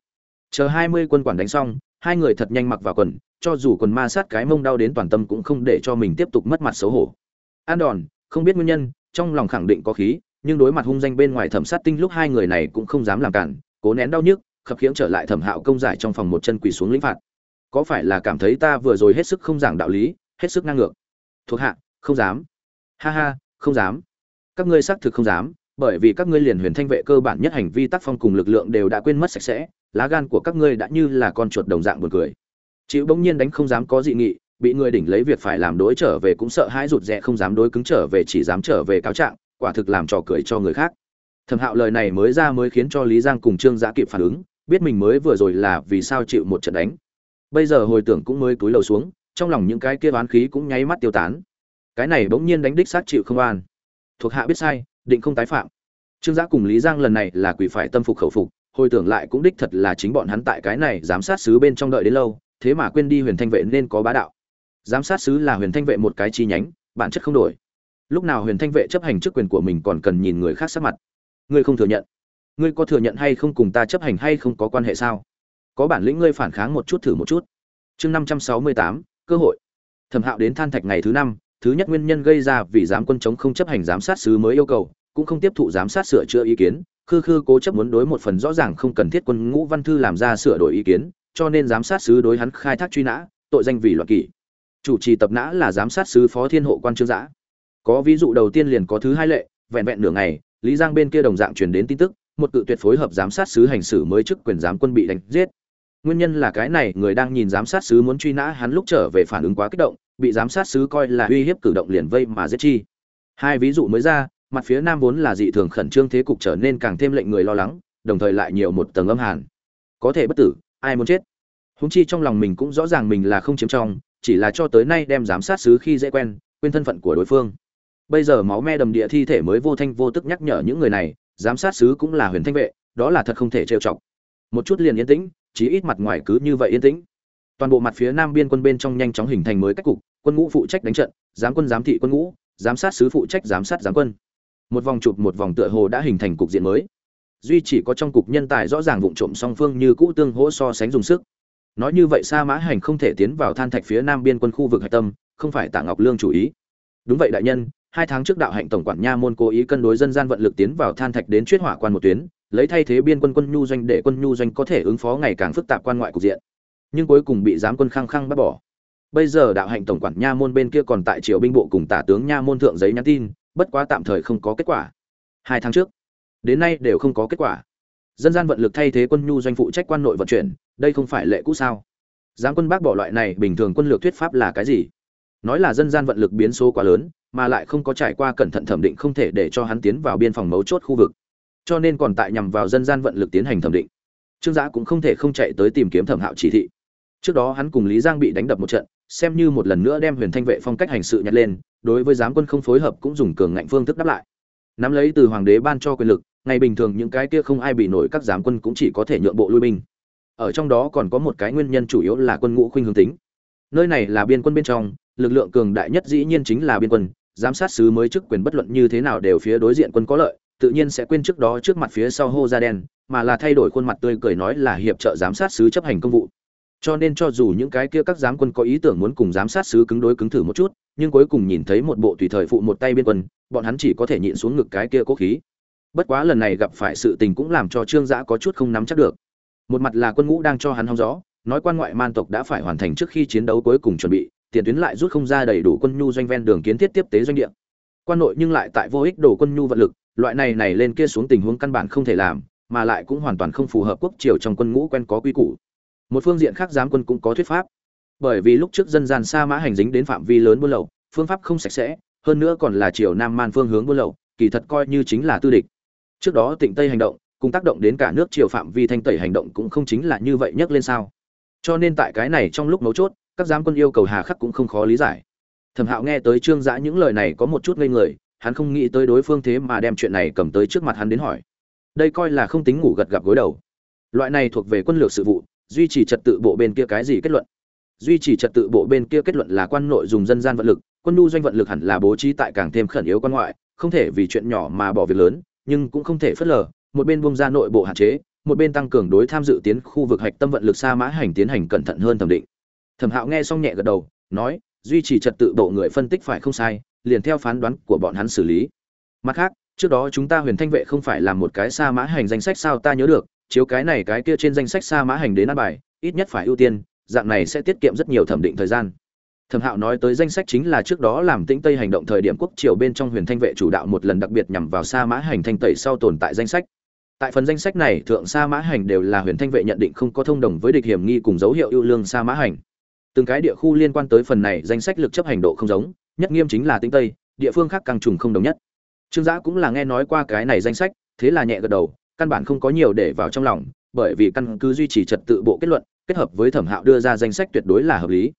Chờ hai mươi quân quản đánh xong, hai người thật nhanh mặc vào quần, cho dù quần ma sát cái mông đau đến toàn tâm cũng không để cho mình tiếp tục mất mặt xấu hổ. An đòn không biết nguyên nhân, trong lòng khẳng định có khí, nhưng đối mặt hung danh bên ngoài thẩm sát tinh lúc hai người này cũng không dám làm cản, cố nén đau nhức, khập khiễng trở lại thẩm hạo công giải trong phòng một chân quỳ xuống lĩnh phạt. Có phải là cảm thấy ta vừa rồi hết sức không giảng đạo lý, hết sức ngang ngược? Thuộc hạ, không dám. Ha ha, không dám. Các ngươi xác thực không dám, bởi vì các ngươi liền huyền thanh vệ cơ bản nhất hành vi tác phong cùng lực lượng đều đã quên mất sạch sẽ, lá gan của các ngươi đã như là con chuột đồng dạng buồn cười. Chịu bỗng nhiên đánh không dám có dị nghị bị người đỉnh lấy việc phải làm đối trở về cũng sợ hãi rụt rè không dám đối cứng trở về, chỉ dám trở về cáo trạng, quả thực làm trò cười cho người khác. Thẩm hạo lời này mới ra mới khiến cho lý giang cùng trương giã kịp phản ứng, biết mình mới vừa rồi là vì sao chịu một trận đánh. Bây giờ hồi tưởng cũng mới cúi lầu xuống, trong lòng những cái kia oán khí cũng nháy mắt tiêu tán. Cái này bỗng nhiên đánh đích sát chịu không an. Thuộc hạ biết sai, định không tái phạm. Trương giã cùng lý giang lần này là quỷ phải tâm phục khẩu phục, hồi tưởng lại cũng đích thật là chính bọn hắn tại cái này giám sát sứ bên trong đợi đến lâu, thế mà quên đi huyền thanh vệ nên có bá đạo giám sát sứ là huyền thanh vệ một cái chi nhánh, bản chất không đổi. Lúc nào huyền thanh vệ chấp hành chức quyền của mình còn cần nhìn người khác sát mặt. Ngươi không thừa nhận. Ngươi có thừa nhận hay không cùng ta chấp hành hay không có quan hệ sao? Có bản lĩnh ngươi phản kháng một chút thử một chút. Chương năm trăm sáu mươi tám, cơ hội. Thẩm hạo đến than thạch ngày thứ năm, thứ nhất nguyên nhân gây ra vì giám quân chống không chấp hành giám sát sứ mới yêu cầu, cũng không tiếp thụ giám sát sửa chữa ý kiến. Khư khư cố chấp muốn đối một phần rõ ràng không cần thiết quân ngũ văn thư làm ra sửa đổi ý kiến, cho nên giám sát sứ đối hắn khai thác truy nã, tội danh vì loạn kỷ chủ trì tập nã là giám sát sứ phó thiên hộ quan trương giã. Có ví dụ đầu tiên liền có thứ hai lệ, vẹn vẹn nửa ngày, lý giang bên kia đồng dạng truyền đến tin tức, một cự tuyệt phối hợp giám sát sứ hành xử mới chức quyền giám quân bị đánh giết. Nguyên nhân là cái này, người đang nhìn giám sát sứ muốn truy nã hắn lúc trở về phản ứng quá kích động, bị giám sát sứ coi là uy hiếp cử động liền vây mà giết chi. Hai ví dụ mới ra, mặt phía nam vốn là dị thường khẩn trương thế cục trở nên càng thêm lệnh người lo lắng, đồng thời lại nhiều một tầng âm hàn. Có thể bất tử, ai muốn chết? Húng chi trong lòng mình cũng rõ ràng mình là không chiếm trong chỉ là cho tới nay đem giám sát sứ khi dễ quen, quên thân phận của đối phương. Bây giờ máu me đầm địa thi thể mới vô thanh vô tức nhắc nhở những người này, giám sát sứ cũng là huyền thanh vệ, đó là thật không thể trêu chọc. Một chút liền yên tĩnh, chí ít mặt ngoài cứ như vậy yên tĩnh. Toàn bộ mặt phía nam biên quân bên trong nhanh chóng hình thành mới cách cục, quân ngũ phụ trách đánh trận, giám quân giám thị quân ngũ, giám sát sứ phụ trách giám sát giám quân. Một vòng chụp một vòng tựa hồ đã hình thành cục diện mới. Duy chỉ có trong cục nhân tài rõ ràng vụng trộm song phương như cũ tương hỗ so sánh dùng sức nói như vậy sa mã hành không thể tiến vào than thạch phía nam biên quân khu vực hạch tâm, không phải tạ ngọc lương chủ ý. Đúng vậy đại nhân, hai tháng trước đạo hạnh tổng quản nha môn cố ý cân đối dân gian vận lực tiến vào than thạch đến chuyết hỏa quan một tuyến, lấy thay thế biên quân quân nhu doanh để quân nhu doanh có thể ứng phó ngày càng phức tạp quan ngoại cục diện. Nhưng cuối cùng bị giám quân khăng khăng bắt bỏ. Bây giờ đạo hạnh tổng quản nha môn bên kia còn tại triều binh bộ cùng tả tướng nha môn thượng giấy nhắn tin, bất quá tạm thời không có kết quả. Hai tháng trước, đến nay đều không có kết quả dân gian vận lực thay thế quân nhu doanh phụ trách quan nội vận chuyển, đây không phải lệ cũ sao? Giáng quân bác bỏ loại này, bình thường quân lược thuyết pháp là cái gì? Nói là dân gian vận lực biến số quá lớn, mà lại không có trải qua cẩn thận thẩm định không thể để cho hắn tiến vào biên phòng mấu chốt khu vực. Cho nên còn tại nhằm vào dân gian vận lực tiến hành thẩm định. Trương giã cũng không thể không chạy tới tìm kiếm thẩm hạo chỉ thị. Trước đó hắn cùng lý giang bị đánh đập một trận, xem như một lần nữa đem huyền thanh vệ phong cách hành sự nhặt lên, đối với giám quân không phối hợp cũng dùng cường ngạnh phương thức đáp lại. Nắm lấy từ hoàng đế ban cho quyền lực ngày bình thường những cái kia không ai bị nổi các giám quân cũng chỉ có thể nhượng bộ lui binh. Ở trong đó còn có một cái nguyên nhân chủ yếu là quân ngũ khuynh hướng tính. Nơi này là biên quân bên trong, lực lượng cường đại nhất dĩ nhiên chính là biên quân, giám sát sứ mới chức quyền bất luận như thế nào đều phía đối diện quân có lợi, tự nhiên sẽ quên trước đó trước mặt phía sau hô ra đen, mà là thay đổi khuôn mặt tươi cười nói là hiệp trợ giám sát sứ chấp hành công vụ. Cho nên cho dù những cái kia các giám quân có ý tưởng muốn cùng giám sát sứ cứng đối cứng thử một chút, nhưng cuối cùng nhìn thấy một bộ tùy thời phụ một tay biên quân, bọn hắn chỉ có thể nhịn xuống ngực cái kia cố khí bất quá lần này gặp phải sự tình cũng làm cho trương giã có chút không nắm chắc được. Một mặt là quân ngũ đang cho hắn hóng gió, nói quan ngoại man tộc đã phải hoàn thành trước khi chiến đấu cuối cùng chuẩn bị, tiền tuyến lại rút không ra đầy đủ quân nhu doanh ven đường kiến thiết tiếp tế doanh địa. Quan nội nhưng lại tại vô ích đổ quân nhu vận lực, loại này này lên kia xuống tình huống căn bản không thể làm, mà lại cũng hoàn toàn không phù hợp quốc triều trong quân ngũ quen có quy củ. Một phương diện khác giám quân cũng có thuyết pháp. Bởi vì lúc trước dân gian sa mã hành dính đến phạm vi lớn buôn lậu, phương pháp không sạch sẽ, hơn nữa còn là triều nam man phương hướng buôn lậu, kỳ thật coi như chính là tư địch trước đó tịnh tây hành động, cùng tác động đến cả nước triều phạm vi thanh tẩy hành động cũng không chính là như vậy nhắc lên sao? Cho nên tại cái này trong lúc mấu chốt, các giám quân yêu cầu hà khắc cũng không khó lý giải. Thẩm hạo nghe tới trương giã những lời này có một chút ngây người, hắn không nghĩ tới đối phương thế mà đem chuyện này cầm tới trước mặt hắn đến hỏi. Đây coi là không tính ngủ gật gặp gối đầu. Loại này thuộc về quân lược sự vụ, duy trì trật tự bộ bên kia cái gì kết luận? Duy trì trật tự bộ bên kia kết luận là quan nội dùng dân gian vận lực, quân nhu doanh vận lực hẳn là bố trí tại càng thêm khẩn yếu quan ngoại, không thể vì chuyện nhỏ mà bỏ việc lớn nhưng cũng không thể phớt lờ, một bên bung ra nội bộ hạn chế, một bên tăng cường đối tham dự tiến khu vực hạch tâm vận lực xa mã hành tiến hành cẩn thận hơn thẩm định. Thẩm hạo nghe xong nhẹ gật đầu, nói, duy trì trật tự bộ người phân tích phải không sai, liền theo phán đoán của bọn hắn xử lý. Mặt khác, trước đó chúng ta huyền thanh vệ không phải làm một cái xa mã hành danh sách sao ta nhớ được, chiếu cái này cái kia trên danh sách xa mã hành đến ăn bài, ít nhất phải ưu tiên, dạng này sẽ tiết kiệm rất nhiều thẩm định thời gian thẩm hạo nói tới danh sách chính là trước đó làm tĩnh tây hành động thời điểm quốc triều bên trong huyền thanh vệ chủ đạo một lần đặc biệt nhằm vào sa mã hành thanh tẩy sau tồn tại danh sách. Tại phần danh sách này, thượng sa mã hành đều là huyền thanh vệ nhận định không có thông đồng với địch hiểm nghi cùng dấu hiệu ưu lương sa mã hành. Từng cái địa khu liên quan tới phần này danh sách lực chấp hành độ không giống, nhất nghiêm chính là tĩnh tây, địa phương khác càng trùng không đồng nhất. Trương giã cũng là nghe nói qua cái này danh sách, thế là nhẹ gật đầu, căn bản không có nhiều để vào trong lòng, bởi vì căn cứ duy trì trật tự bộ kết luận, kết hợp với thẩm hạo đưa ra danh sách tuyệt đối là hợp lý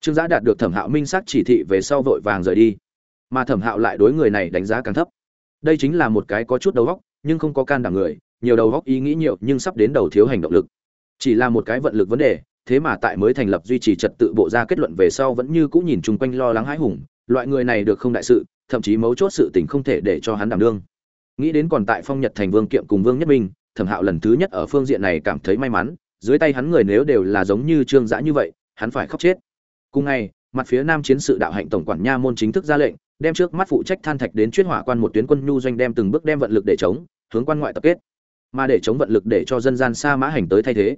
trương giã đạt được thẩm hạo minh xác chỉ thị về sau vội vàng rời đi, mà thẩm hạo lại đối người này đánh giá càng thấp. Đây chính là một cái có chút đầu góc nhưng không có can đảm người, nhiều đầu góc ý nghĩ nhiều nhưng sắp đến đầu thiếu hành động lực. Chỉ là một cái vận lực vấn đề, thế mà tại mới thành lập duy trì trật tự bộ ra kết luận về sau vẫn như cũng nhìn chung quanh lo lắng hãi hùng, loại người này được không đại sự, thậm chí mấu chốt sự tình không thể để cho hắn đảm đương. Nghĩ đến còn tại phong nhật thành vương kiệm cùng vương nhất minh, thẩm hạo lần thứ nhất ở phương diện này cảm thấy may mắn, dưới tay hắn người nếu đều là giống như trương giã như vậy, hắn phải khóc chết cùng ngày, mặt phía nam chiến sự đạo hạnh tổng quản nha môn chính thức ra lệnh, đem trước mắt phụ trách than thạch đến chuyên hỏa quan một tuyến quân nhu doanh đem từng bước đem vận lực để chống, hướng quan ngoại tập kết. Mà để chống vận lực để cho dân gian sa mã hành tới thay thế.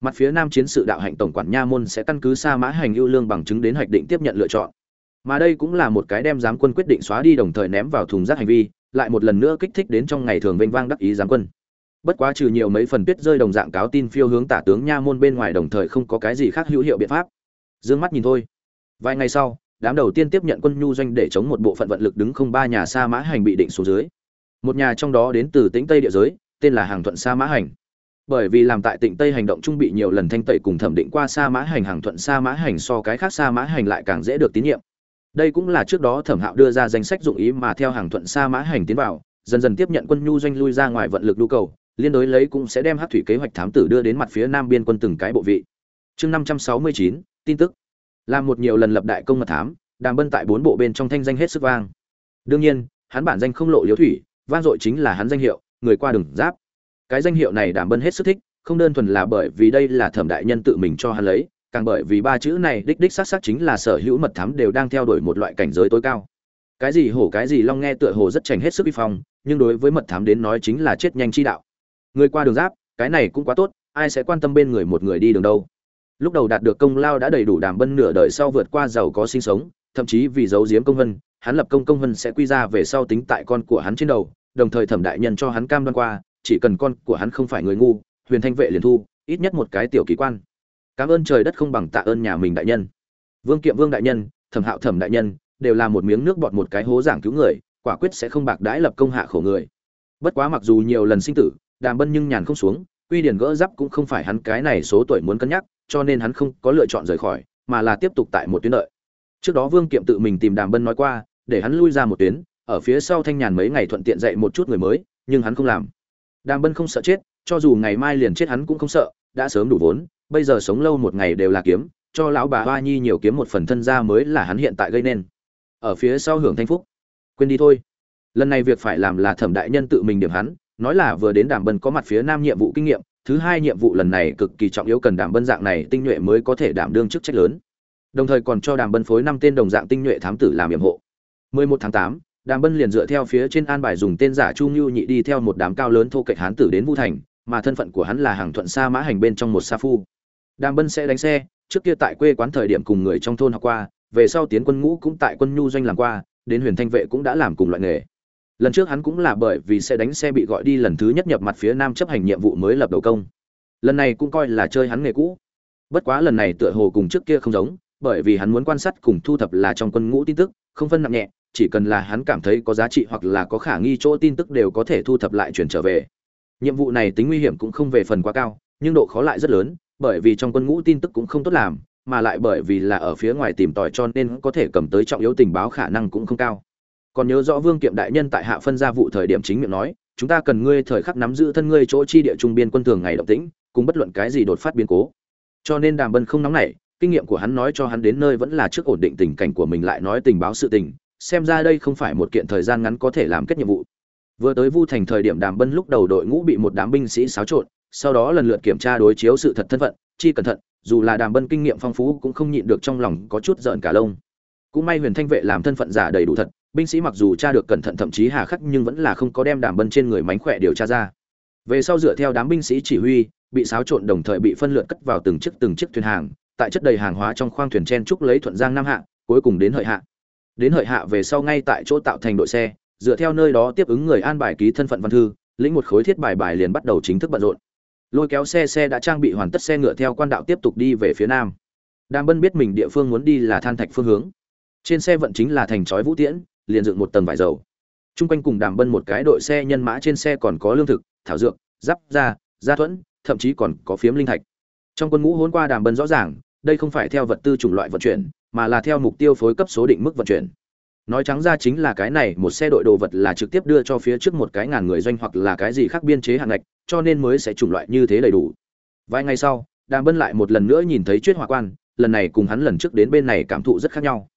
Mặt phía nam chiến sự đạo hạnh tổng quản nha môn sẽ căn cứ sa mã hành ưu lương bằng chứng đến hoạch định tiếp nhận lựa chọn. Mà đây cũng là một cái đem giám quân quyết định xóa đi đồng thời ném vào thùng rác hành vi, lại một lần nữa kích thích đến trong ngày thường vênh vang đắc ý giám quân. Bất quá trừ nhiều mấy phần tuyết rơi đồng dạng cáo tin phiêu hướng tả tướng nha môn bên ngoài đồng thời không có cái gì khác hữu hiệu biện pháp. Dương mắt nhìn thôi. Vài ngày sau, đám đầu tiên tiếp nhận quân nhu doanh để chống một bộ phận vận lực đứng không ba nhà Sa Mã Hành bị định xuống dưới. Một nhà trong đó đến từ tỉnh Tây địa giới, tên là Hàng Thuận Sa Mã Hành. Bởi vì làm tại tỉnh Tây hành động trung bị nhiều lần thanh tẩy cùng thẩm định qua Sa Mã Hành Hàng Thuận Sa Mã Hành so cái khác Sa Mã Hành lại càng dễ được tín nhiệm. Đây cũng là trước đó Thẩm Hạo đưa ra danh sách dụng ý mà theo Hàng Thuận Sa Mã Hành tiến vào, dần dần tiếp nhận quân nhu doanh lui ra ngoài vận lực nhu cầu, liên đối lấy cũng sẽ đem Hắc thủy kế hoạch thám tử đưa đến mặt phía Nam biên quân từng cái bộ vị. Chương 569, tin tức. Làm một nhiều lần lập đại công mật thám, đàm bân tại bốn bộ bên trong thanh danh hết sức vang. Đương nhiên, hắn bản danh không lộ liếu thủy, vang dội chính là hắn danh hiệu, người qua đường giáp. Cái danh hiệu này đàm bân hết sức thích, không đơn thuần là bởi vì đây là thẩm đại nhân tự mình cho hắn lấy, càng bởi vì ba chữ này đích đích xác xác chính là sở hữu mật thám đều đang theo đuổi một loại cảnh giới tối cao. Cái gì hổ cái gì long nghe tựa hồ rất chảnh hết sức vi phong, nhưng đối với mật thám đến nói chính là chết nhanh chi đạo. Người qua đường giáp, cái này cũng quá tốt, ai sẽ quan tâm bên người một người đi đường đâu? Lúc đầu đạt được công lao đã đầy đủ đàm bân nửa đời sau vượt qua giàu có sinh sống, thậm chí vì giấu giếm công vân, hắn lập công công vân sẽ quy ra về sau tính tại con của hắn trên đầu, đồng thời thẩm đại nhân cho hắn cam đoan qua, chỉ cần con của hắn không phải người ngu, huyền thanh vệ liền thu, ít nhất một cái tiểu kỳ quan. Cảm ơn trời đất không bằng tạ ơn nhà mình đại nhân. Vương kiệm vương đại nhân, thẩm hạo thẩm đại nhân, đều là một miếng nước bọt một cái hố giảng cứu người, quả quyết sẽ không bạc đãi lập công hạ khổ người. Bất quá mặc dù nhiều lần sinh tử, đàm bân nhưng nhàn không xuống, quy điển gỡ giáp cũng không phải hắn cái này số tuổi muốn cân nhắc cho nên hắn không có lựa chọn rời khỏi, mà là tiếp tục tại một tuyến đợi. Trước đó vương kiệm tự mình tìm đàm bân nói qua, để hắn lui ra một tuyến, ở phía sau thanh nhàn mấy ngày thuận tiện dạy một chút người mới, nhưng hắn không làm. Đàm bân không sợ chết, cho dù ngày mai liền chết hắn cũng không sợ, đã sớm đủ vốn, bây giờ sống lâu một ngày đều là kiếm, cho lão bà hoa nhi nhiều kiếm một phần thân gia mới là hắn hiện tại gây nên. Ở phía sau hưởng thanh phúc. Quên đi thôi. Lần này việc phải làm là thẩm đại nhân tự mình điểm hắn, nói là vừa đến đàm bân có mặt phía nam nhiệm vụ kinh nghiệm thứ hai nhiệm vụ lần này cực kỳ trọng yếu cần đảm bân dạng này tinh nhuệ mới có thể đảm đương chức trách lớn. Đồng thời còn cho đàm bân phối năm tên đồng dạng tinh nhuệ thám tử làm nhiệm hộ. 11 tháng 8, đàm bân liền dựa theo phía trên an bài dùng tên giả chu ngưu nhị đi theo một đám cao lớn thô kệch hán tử đến vu thành mà thân phận của hắn là hàng thuận sa mã hành bên trong một sa phu. Đàm bân sẽ đánh xe trước kia tại quê quán thời điểm cùng người trong thôn học qua về sau tiến quân ngũ cũng tại quân nhu doanh làm qua đến huyền thanh vệ cũng đã làm cùng loại nghề lần trước hắn cũng là bởi vì xe đánh xe bị gọi đi lần thứ nhất nhập mặt phía nam chấp hành nhiệm vụ mới lập đầu công. Lần này cũng coi là chơi hắn nghề cũ. Bất quá lần này tựa hồ cùng trước kia không giống, bởi vì hắn muốn quan sát cùng thu thập là trong quân ngũ tin tức, không phân nặng nhẹ, chỉ cần là hắn cảm thấy có giá trị hoặc là có khả nghi chỗ tin tức đều có thể thu thập lại chuyển trở về. Nhiệm vụ này tính nguy hiểm cũng không về phần quá cao, nhưng độ khó lại rất lớn, bởi vì trong quân ngũ tin tức cũng không tốt làm, mà lại bởi vì là ở phía ngoài tìm tòi cho nên có thể cầm tới trọng yếu tình báo khả năng cũng không cao còn nhớ rõ vương kiệm đại nhân tại hạ phân gia vụ thời điểm chính miệng nói, chúng ta cần ngươi thời khắc nắm giữ thân ngươi chỗ chi địa trung biên quân thường ngày động tĩnh, cùng bất luận cái gì đột phát biến cố. Cho nên đàm bân không nóng nảy, kinh nghiệm của hắn nói cho hắn đến nơi vẫn là trước ổn định tình cảnh của mình lại nói tình báo sự tình, xem ra đây không phải một kiện thời gian ngắn có thể làm kết nhiệm vụ. Vừa tới vu thành thời điểm đàm bân lúc đầu đội ngũ bị một đám binh sĩ xáo trộn, sau đó lần lượt kiểm tra đối chiếu sự thật thân phận, chi cẩn thận, dù là đàm bân kinh nghiệm phong phú cũng không nhịn được trong lòng có chút giận cả lông. Cũng may huyền thanh vệ làm thân phận giả đầy đủ thật binh sĩ mặc dù tra được cẩn thận thậm chí hà khắc nhưng vẫn là không có đem đàm bân trên người mánh khỏe điều tra ra. Về sau dựa theo đám binh sĩ chỉ huy, bị xáo trộn đồng thời bị phân lượt cất vào từng chiếc từng chiếc thuyền hàng, tại chất đầy hàng hóa trong khoang thuyền chen trúc lấy thuận giang nam hạ, cuối cùng đến hợi hạ. Đến hợi hạ về sau ngay tại chỗ tạo thành đội xe, dựa theo nơi đó tiếp ứng người an bài ký thân phận văn thư, lĩnh một khối thiết bài bài liền bắt đầu chính thức bận rộn. Lôi kéo xe xe đã trang bị hoàn tất xe ngựa theo quan đạo tiếp tục đi về phía nam. Đàm bân biết mình địa phương muốn đi là than thạch phương hướng. Trên xe vận chính là thành chói vũ tiễn liền dựng một tầng vải dầu. Chung quanh cùng đàm bân một cái đội xe nhân mã trên xe còn có lương thực, thảo dược, giáp da da thuẫn, thậm chí còn có phiếm linh thạch. Trong quân ngũ hôn qua đàm bân rõ ràng, đây không phải theo vật tư chủng loại vận chuyển, mà là theo mục tiêu phối cấp số định mức vận chuyển. Nói trắng ra chính là cái này, một xe đội đồ vật là trực tiếp đưa cho phía trước một cái ngàn người doanh hoặc là cái gì khác biên chế hạng ngạch, cho nên mới sẽ chủng loại như thế đầy đủ. Vài ngày sau, đàm bân lại một lần nữa nhìn thấy chuyết hòa quan, lần này cùng hắn lần trước đến bên này cảm thụ rất khác nhau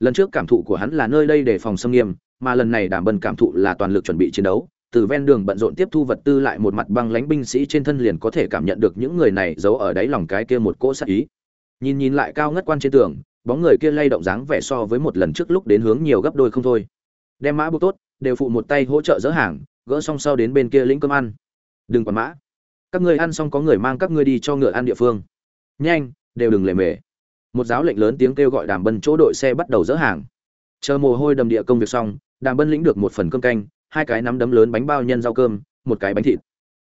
lần trước cảm thụ của hắn là nơi đây để phòng xâm nghiêm, mà lần này đảm bần cảm thụ là toàn lực chuẩn bị chiến đấu. Từ ven đường bận rộn tiếp thu vật tư lại một mặt băng lánh binh sĩ trên thân liền có thể cảm nhận được những người này giấu ở đáy lòng cái kia một cỗ sát ý. Nhìn nhìn lại cao ngất quan trên tường, bóng người kia lay động dáng vẻ so với một lần trước lúc đến hướng nhiều gấp đôi không thôi. Đem mã buộc tốt, đều phụ một tay hỗ trợ dỡ hàng, gỡ xong sau đến bên kia lĩnh cơm ăn. Đừng quản mã. Các ngươi ăn xong có người mang các ngươi đi cho ngựa ăn địa phương. Nhanh, đều đừng lề mề một giáo lệnh lớn tiếng kêu gọi đàm bân chỗ đội xe bắt đầu dỡ hàng chờ mồ hôi đầm địa công việc xong đàm bân lĩnh được một phần cơm canh hai cái nắm đấm lớn bánh bao nhân rau cơm một cái bánh thịt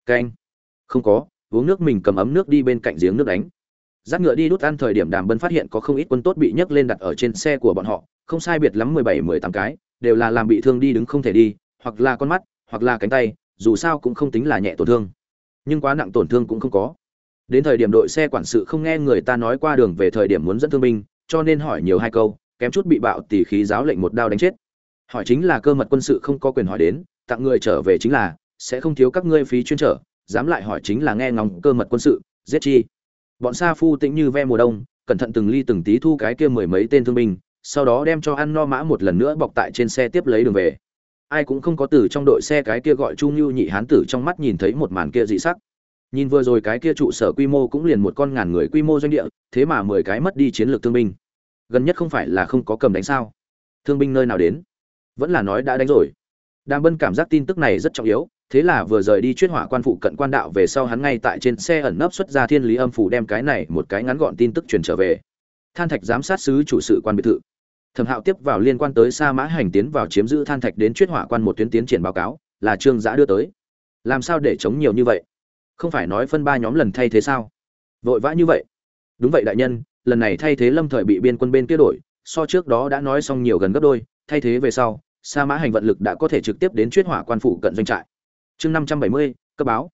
canh không có uống nước mình cầm ấm nước đi bên cạnh giếng nước đánh giáp ngựa đi đút ăn thời điểm Đàm Bân phát hiện có không ít quân tốt bị nhấc lên đặt ở trên xe của bọn họ, không sai biệt lắm mười bảy mười tám cái, đều là làm bị thương đi đứng không thể đi, hoặc là con mắt, hoặc là cánh tay, dù sao cũng không tính là nhẹ tổn thương. Nhưng quá nặng tổn thương cũng không có. Đến thời điểm đội xe quản sự không nghe người ta nói qua đường về thời điểm muốn dẫn thương binh, cho nên hỏi nhiều hai câu, kém chút bị bạo tỷ khí giáo lệnh một đao đánh chết. Hỏi chính là cơ mật quân sự không có quyền hỏi đến, tặng người trở về chính là sẽ không thiếu các ngươi phí chuyên trở, dám lại hỏi chính là nghe ngóng cơ mật quân sự, giết chi. Bọn sa phu tĩnh như ve mùa đông cẩn thận từng ly từng tí thu cái kia mười mấy tên thương binh sau đó đem cho ăn no mã một lần nữa bọc tại trên xe tiếp lấy đường về. Ai cũng không có từ trong đội xe cái kia gọi chu ngưu nhị hán tử trong mắt nhìn thấy một màn kia dị sắc nhìn vừa rồi cái kia trụ sở quy mô cũng liền một con ngàn người quy mô doanh địa, thế mà mười cái mất đi chiến lược thương binh. Gần nhất không phải là không có cầm đánh sao? Thương binh nơi nào đến? Vẫn là nói đã đánh rồi. Đàm bân cảm giác tin tức này rất trọng yếu, thế là vừa rời đi chuyên hỏa quan phụ cận quan đạo về sau hắn ngay tại trên xe ẩn nấp xuất ra thiên lý âm phủ đem cái này một cái ngắn gọn tin tức truyền trở về. Than thạch giám sát sứ chủ sự quan biệt thự. Thẩm hạo tiếp vào liên quan tới sa mã hành tiến vào chiếm giữ than thạch đến chuyên hỏa quan một tuyến tiến triển báo cáo, là trương giã đưa tới. Làm sao để chống nhiều như vậy? Không phải nói phân ba nhóm lần thay thế sao? Vội vã như vậy. Đúng vậy đại nhân, lần này thay thế lâm thời bị biên quân bên kia đổi, so trước đó đã nói xong nhiều gần gấp đôi, thay thế về sau, sa mã hành vận lực đã có thể trực tiếp đến chuyết hỏa quan phụ cận doanh trại. Chương năm trăm bảy mươi, cấp báo.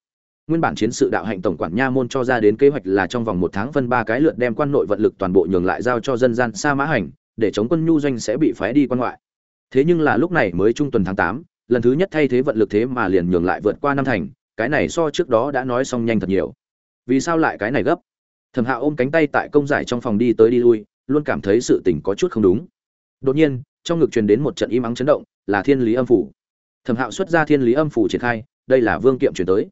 Nguyên bản chiến sự đạo hạnh tổng quản nha môn cho ra đến kế hoạch là trong vòng một tháng phân ba cái lượt đem quan nội vận lực toàn bộ nhường lại giao cho dân gian sa mã hành, để chống quân nhu doanh sẽ bị phái đi quan ngoại. Thế nhưng là lúc này mới trung tuần tháng tám, lần thứ nhất thay thế vận lực thế mà liền nhường lại vượt qua năm thành cái này so trước đó đã nói xong nhanh thật nhiều. Vì sao lại cái này gấp? Thẩm hạo ôm cánh tay tại công giải trong phòng đi tới đi lui, luôn cảm thấy sự tình có chút không đúng. Đột nhiên, trong ngực truyền đến một trận im ắng chấn động, là thiên lý âm phủ. Thẩm hạo xuất ra thiên lý âm phủ triển khai, đây là vương kiệm chuyển tới.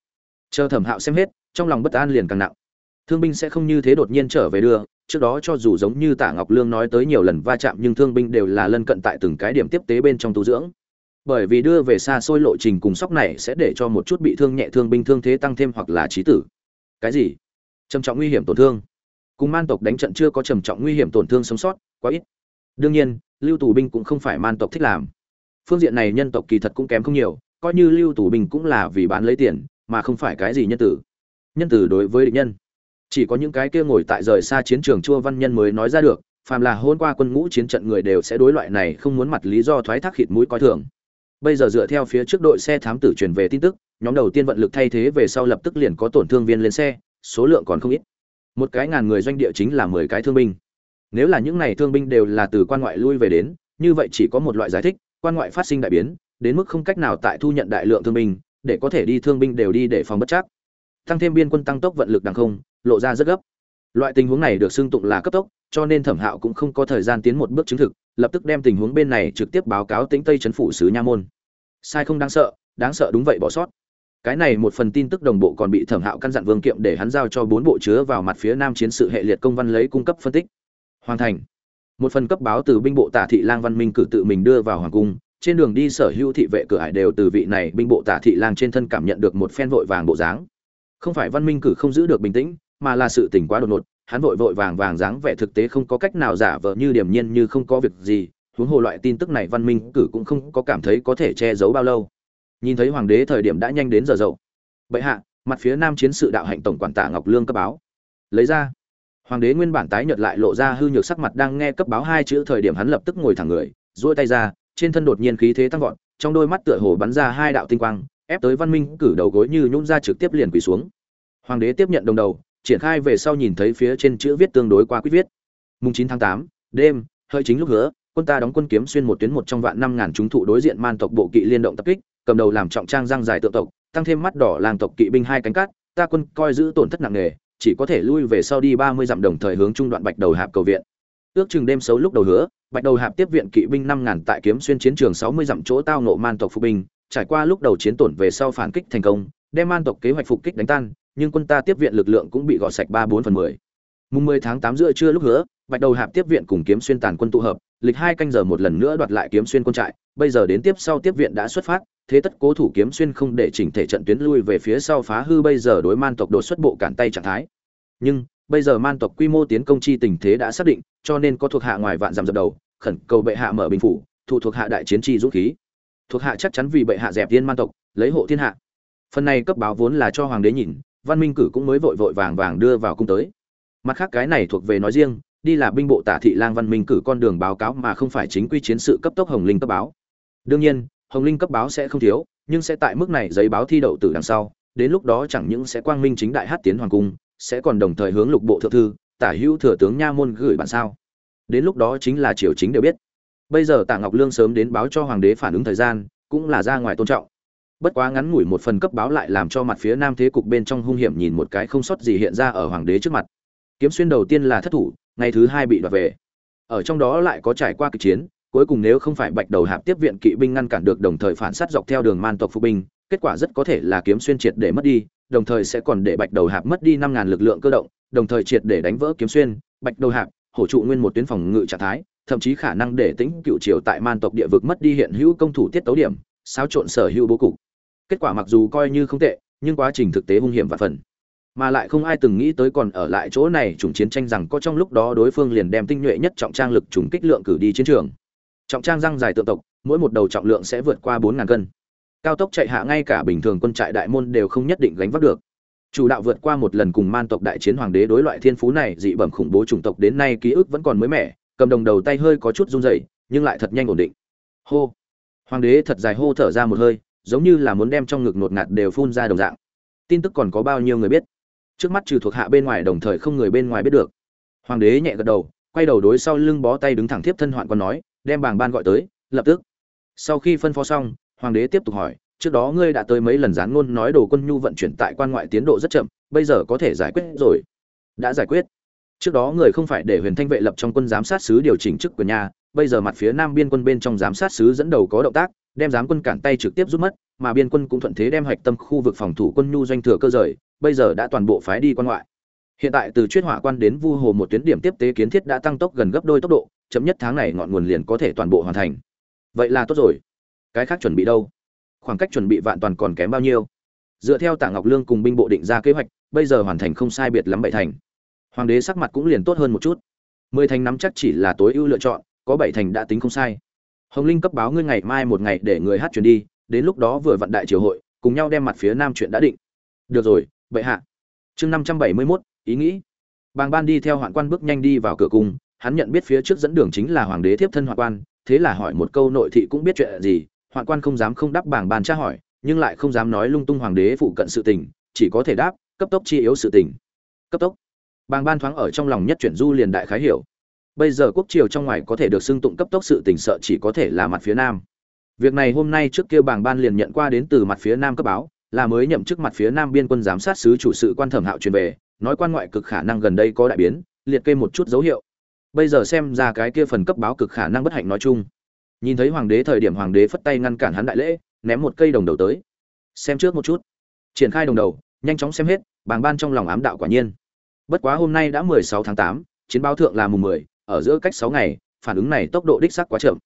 Chờ thẩm hạo xem hết, trong lòng bất an liền càng nặng. Thương binh sẽ không như thế đột nhiên trở về đưa, trước đó cho dù giống như tạ ngọc lương nói tới nhiều lần va chạm nhưng thương binh đều là lân cận tại từng cái điểm tiếp tế bên trong tu dưỡng bởi vì đưa về xa xôi lộ trình cùng sóc này sẽ để cho một chút bị thương nhẹ thương binh thương thế tăng thêm hoặc là trí tử. Cái gì? Trầm trọng nguy hiểm tổn thương. Cùng man tộc đánh trận chưa có trầm trọng nguy hiểm tổn thương sống sót, quá ít. Đương nhiên, lưu tù binh cũng không phải man tộc thích làm. Phương diện này nhân tộc kỳ thật cũng kém không nhiều, coi như lưu tù binh cũng là vì bán lấy tiền, mà không phải cái gì nhân tử. Nhân tử đối với địch nhân. Chỉ có những cái kia ngồi tại rời xa chiến trường chua văn nhân mới nói ra được, phàm là hôn qua quân ngũ chiến trận người đều sẽ đối loại này không muốn mặt lý do thoái thác khịt mũi coi thường bây giờ dựa theo phía trước đội xe thám tử truyền về tin tức, nhóm đầu tiên vận lực thay thế về sau lập tức liền có tổn thương viên lên xe, số lượng còn không ít. Một cái ngàn người doanh địa chính là mười cái thương binh. Nếu là những này thương binh đều là từ quan ngoại lui về đến, như vậy chỉ có một loại giải thích, quan ngoại phát sinh đại biến, đến mức không cách nào tại thu nhận đại lượng thương binh, để có thể đi thương binh đều đi để phòng bất chắc. Tăng thêm biên quân tăng tốc vận lực đằng không, lộ ra rất gấp. Loại tình huống này được xưng tụng là cấp tốc, cho nên thẩm hạo cũng không có thời gian tiến một bước chứng thực lập tức đem tình huống bên này trực tiếp báo cáo tĩnh tây trấn phủ sứ nha môn. Sai không đáng sợ đáng sợ đúng vậy bỏ sót. Cái này một phần tin tức đồng bộ còn bị thẩm hạo căn dặn vương kiệm để hắn giao cho bốn bộ chứa vào mặt phía nam chiến sự hệ liệt công văn lấy cung cấp phân tích. Hoàn thành. Một phần cấp báo từ binh bộ tả thị lang văn minh cử tự mình đưa vào hoàng cung, trên đường đi sở hữu thị vệ cửa ải đều từ vị này binh bộ tả thị lang trên thân cảm nhận được một phen vội vàng bộ dáng. Không phải văn minh cử không giữ được bình tĩnh, mà là sự tỉnh quá đột ngột hắn vội vội vàng vàng dáng vẻ thực tế không có cách nào giả vờ như điềm nhiên như không có việc gì, huống hồ loại tin tức này văn minh cử cũng không có cảm thấy có thể che giấu bao lâu. Nhìn thấy hoàng đế thời điểm đã nhanh đến giờ dậu. Bệ hạ, mặt phía nam chiến sự đạo hạnh tổng quản tạ ngọc lương cấp báo. Lấy ra. Hoàng đế nguyên bản tái nhợt lại lộ ra hư nhược sắc mặt đang nghe cấp báo hai chữ thời điểm hắn lập tức ngồi thẳng người, duỗi tay ra, trên thân đột nhiên khí thế tăng vọt, trong đôi mắt tựa hồ bắn ra hai đạo tinh quang, ép tới văn minh cử đầu gối như nhún ra trực tiếp liền quỳ xuống. Hoàng đế tiếp nhận đồng đầu triển khai về sau nhìn thấy phía trên chữ viết tương đối qua quyết viết. Mùng chín tháng tám, đêm hơi chính lúc hứa, quân ta đóng quân kiếm xuyên một tuyến một trong vạn năm ngàn chúng thụ đối diện man tộc bộ kỵ liên động tập kích, cầm đầu làm trọng trang răng dài tượng tộc, tăng thêm mắt đỏ làng tộc kỵ binh hai cánh cát, ta quân coi giữ tổn thất nặng nề, chỉ có thể lui về sau đi ba mươi dặm đồng thời hướng trung đoạn bạch đầu hạp cầu viện. Ước chừng đêm xấu lúc đầu hứa, bạch đầu hạp tiếp viện kỵ binh năm ngàn tại kiếm xuyên chiến trường sáu mươi dặm chỗ tao nộ man tộc phục binh, trải qua lúc đầu chiến tổn về sau phản kích thành công, đem man tộc kế hoạch phục kích đánh tan nhưng quân ta tiếp viện lực lượng cũng bị gọt sạch ba bốn phần mười. Mùng mười tháng tám giữa trưa lúc hứa, bạch đầu hạp tiếp viện cùng kiếm xuyên tàn quân tụ hợp, lịch hai canh giờ một lần nữa đoạt lại kiếm xuyên quân trại, bây giờ đến tiếp sau tiếp viện đã xuất phát, thế tất cố thủ kiếm xuyên không để chỉnh thể trận tuyến lui về phía sau phá hư bây giờ đối man tộc đột xuất bộ cản tay trạng thái. Nhưng, bây giờ man tộc quy mô tiến công chi tình thế đã xác định, cho nên có thuộc hạ ngoài vạn dặm dập đầu, khẩn cầu bệ hạ mở bình phủ thủ thuộc hạ đại chiến chi dũng khí. Thuộc hạ chắc chắn vì bệ hạ dẹp tiên man tộc, lấy hộ thiên hạ. Phần này cấp báo vốn là cho hoàng đế nhìn văn minh cử cũng mới vội vội vàng vàng đưa vào cung tới. Mặt khác cái này thuộc về nói riêng, đi là binh bộ tả thị lang văn minh cử con đường báo cáo mà không phải chính quy chiến sự cấp tốc hồng linh cấp báo. Đương nhiên, hồng linh cấp báo sẽ không thiếu, nhưng sẽ tại mức này giấy báo thi đậu từ đằng sau, đến lúc đó chẳng những sẽ quang minh chính đại hát tiến hoàng cung, sẽ còn đồng thời hướng lục bộ thượng thư, tả hữu thừa tướng nha môn gửi bản sao. Đến lúc đó chính là triều chính đều biết. Bây giờ tạ ngọc lương sớm đến báo cho hoàng đế phản ứng thời gian, cũng là ra ngoài tôn trọng bất quá ngắn ngủi một phần cấp báo lại làm cho mặt phía nam thế cục bên trong hung hiểm nhìn một cái không sót gì hiện ra ở hoàng đế trước mặt. Kiếm xuyên đầu tiên là thất thủ, ngày thứ hai bị đoạt về. Ở trong đó lại có trải qua kịch chiến, cuối cùng nếu không phải bạch đầu hạp tiếp viện kỵ binh ngăn cản được đồng thời phản sát dọc theo đường man tộc phục binh, kết quả rất có thể là kiếm xuyên triệt để mất đi, đồng thời sẽ còn để bạch đầu hạp mất đi năm ngàn lực lượng cơ động, đồng thời triệt để đánh vỡ kiếm xuyên, bạch đầu hạp, hổ trụ nguyên một tuyến phòng ngự trạng thái, thậm chí khả năng để tính cựu triều tại man tộc địa vực mất đi hiện hữu công thủ tiết tấu điểm, xáo trộn sở hữu bố cục kết quả mặc dù coi như không tệ, nhưng quá trình thực tế hung hiểm và phần. Mà lại không ai từng nghĩ tới còn ở lại chỗ này chủng chiến tranh rằng có trong lúc đó đối phương liền đem tinh nhuệ nhất trọng trang lực trùng kích lượng cử đi chiến trường. Trọng trang răng dài tượng tộc, mỗi một đầu trọng lượng sẽ vượt qua bốn ngàn cân. Cao tốc chạy hạ ngay cả bình thường quân trại đại môn đều không nhất định gánh vác được. Chủ đạo vượt qua một lần cùng man tộc đại chiến hoàng đế đối loại thiên phú này, dị bẩm khủng bố chủng tộc đến nay ký ức vẫn còn mới mẻ, cầm đồng đầu tay hơi có chút run rẩy, nhưng lại thật nhanh ổn định. Hô. Hoàng đế thật dài hô thở ra một hơi giống như là muốn đem trong ngực ngột ngạt đều phun ra đồng dạng. Tin tức còn có bao nhiêu người biết? Trước mắt trừ thuộc hạ bên ngoài đồng thời không người bên ngoài biết được. Hoàng đế nhẹ gật đầu, quay đầu đối sau lưng bó tay đứng thẳng tiếp thân hoạn còn nói, đem bảng ban gọi tới, lập tức. Sau khi phân phó xong, hoàng đế tiếp tục hỏi, trước đó ngươi đã tới mấy lần gián ngôn nói đồ quân nhu vận chuyển tại quan ngoại tiến độ rất chậm, bây giờ có thể giải quyết rồi. Đã giải quyết. Trước đó người không phải để huyền thanh vệ lập trong quân giám sát sứ điều chỉnh chức quyền nhà, bây giờ mặt phía nam biên quân bên trong giám sát sứ dẫn đầu có động tác đem giám quân cản tay trực tiếp rút mất, mà biên quân cũng thuận thế đem hoạch tâm khu vực phòng thủ quân nhu doanh thừa cơ rời, bây giờ đã toàn bộ phái đi quan ngoại. Hiện tại từ chuyên hỏa quan đến vu hồ một tuyến điểm tiếp tế kiến thiết đã tăng tốc gần gấp đôi tốc độ, chậm nhất tháng này ngọn nguồn liền có thể toàn bộ hoàn thành. Vậy là tốt rồi. Cái khác chuẩn bị đâu? Khoảng cách chuẩn bị vạn toàn còn kém bao nhiêu? Dựa theo tạ ngọc lương cùng binh bộ định ra kế hoạch, bây giờ hoàn thành không sai biệt lắm bảy thành. Hoàng đế sắc mặt cũng liền tốt hơn một chút. Mười thành nắm chắc chỉ là tối ưu lựa chọn, có bảy thành đã tính không sai hồng linh cấp báo ngươi ngày mai một ngày để người hát chuyển đi, đến lúc đó vừa vận đại triều hội, cùng nhau đem mặt phía nam chuyện đã định. Được rồi, bệ hạ. Chương năm trăm bảy mươi mốt, ý nghĩ. Bàng ban đi theo hoạn quan bước nhanh đi vào cửa cung, hắn nhận biết phía trước dẫn đường chính là hoàng đế thiếp thân hoạn quan, thế là hỏi một câu nội thị cũng biết chuyện gì, hoạn quan không dám không đáp bảng ban tra hỏi, nhưng lại không dám nói lung tung hoàng đế phụ cận sự tình, chỉ có thể đáp, cấp tốc chi yếu sự tình. Cấp tốc. Bàng ban thoáng ở trong lòng nhất chuyển du liền đại khái hiểu bây giờ quốc triều trong ngoài có thể được xưng tụng cấp tốc sự tỉnh sợ chỉ có thể là mặt phía nam. Việc này hôm nay trước kia bảng ban liền nhận qua đến từ mặt phía nam cấp báo, là mới nhậm chức mặt phía nam biên quân giám sát sứ chủ sự quan thẩm hạo truyền về, nói quan ngoại cực khả năng gần đây có đại biến, liệt kê một chút dấu hiệu. Bây giờ xem ra cái kia phần cấp báo cực khả năng bất hạnh nói chung. Nhìn thấy hoàng đế thời điểm hoàng đế phất tay ngăn cản hắn đại lễ, ném một cây đồng đầu tới. Xem trước một chút. Triển khai đồng đầu, nhanh chóng xem hết bảng ban trong lòng ám đạo quả nhiên. Bất quá hôm nay đã mười sáu tháng tám, chiến báo thượng là mùng mười ở giữa cách sáu ngày, phản ứng này tốc độ đích sắc quá chậm.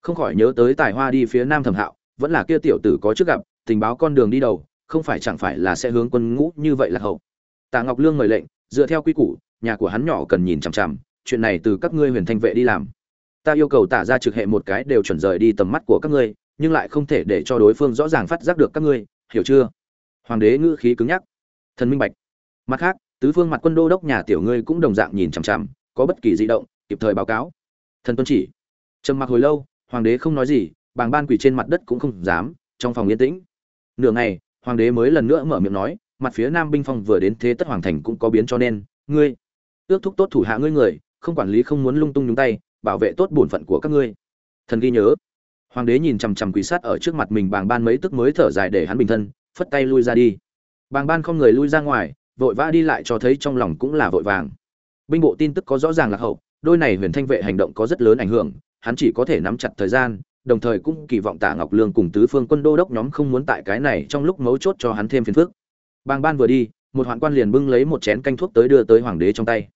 Không khỏi nhớ tới tài hoa đi phía nam thẩm hạo, vẫn là kia tiểu tử có trước gặp, tình báo con đường đi đầu, không phải chẳng phải là sẽ hướng quân ngũ như vậy là hậu. Tạ ngọc lương mời lệnh, dựa theo quy củ, nhà của hắn nhỏ cần nhìn chằm chằm, chuyện này từ các ngươi huyền thanh vệ đi làm. Ta yêu cầu tả ra trực hệ một cái đều chuẩn rời đi tầm mắt của các ngươi, nhưng lại không thể để cho đối phương rõ ràng phát giác được các ngươi, hiểu chưa? Hoàng đế ngữ khí cứng nhắc. Thần minh bạch. Mặt khác, tứ phương mặt quân đô đốc nhà tiểu ngươi cũng đồng dạng nhìn chằm chằm, có bất kỳ di động kịp thời báo cáo. Thần tuân chỉ. Trầm mặc hồi lâu, hoàng đế không nói gì, bàng ban quỳ trên mặt đất cũng không dám, trong phòng yên tĩnh. Nửa ngày, hoàng đế mới lần nữa mở miệng nói, mặt phía nam binh phong vừa đến thế tất hoàng thành cũng có biến cho nên, ngươi, ước thúc tốt thủ hạ ngươi người, không quản lý không muốn lung tung nhúng tay, bảo vệ tốt bổn phận của các ngươi. Thần ghi nhớ. Hoàng đế nhìn chằm chằm quỷ sát ở trước mặt mình bàng ban mấy tức mới thở dài để hắn bình thân, phất tay lui ra đi. Bàng ban không người lui ra ngoài, vội vã đi lại cho thấy trong lòng cũng là vội vàng. Binh bộ tin tức có rõ ràng là hậu đôi này huyền thanh vệ hành động có rất lớn ảnh hưởng, hắn chỉ có thể nắm chặt thời gian, đồng thời cũng kỳ vọng tạ ngọc lương cùng tứ phương quân đô đốc nhóm không muốn tại cái này trong lúc mấu chốt cho hắn thêm phiền phức. Bàng ban vừa đi, một hoạn quan liền bưng lấy một chén canh thuốc tới đưa tới hoàng đế trong tay.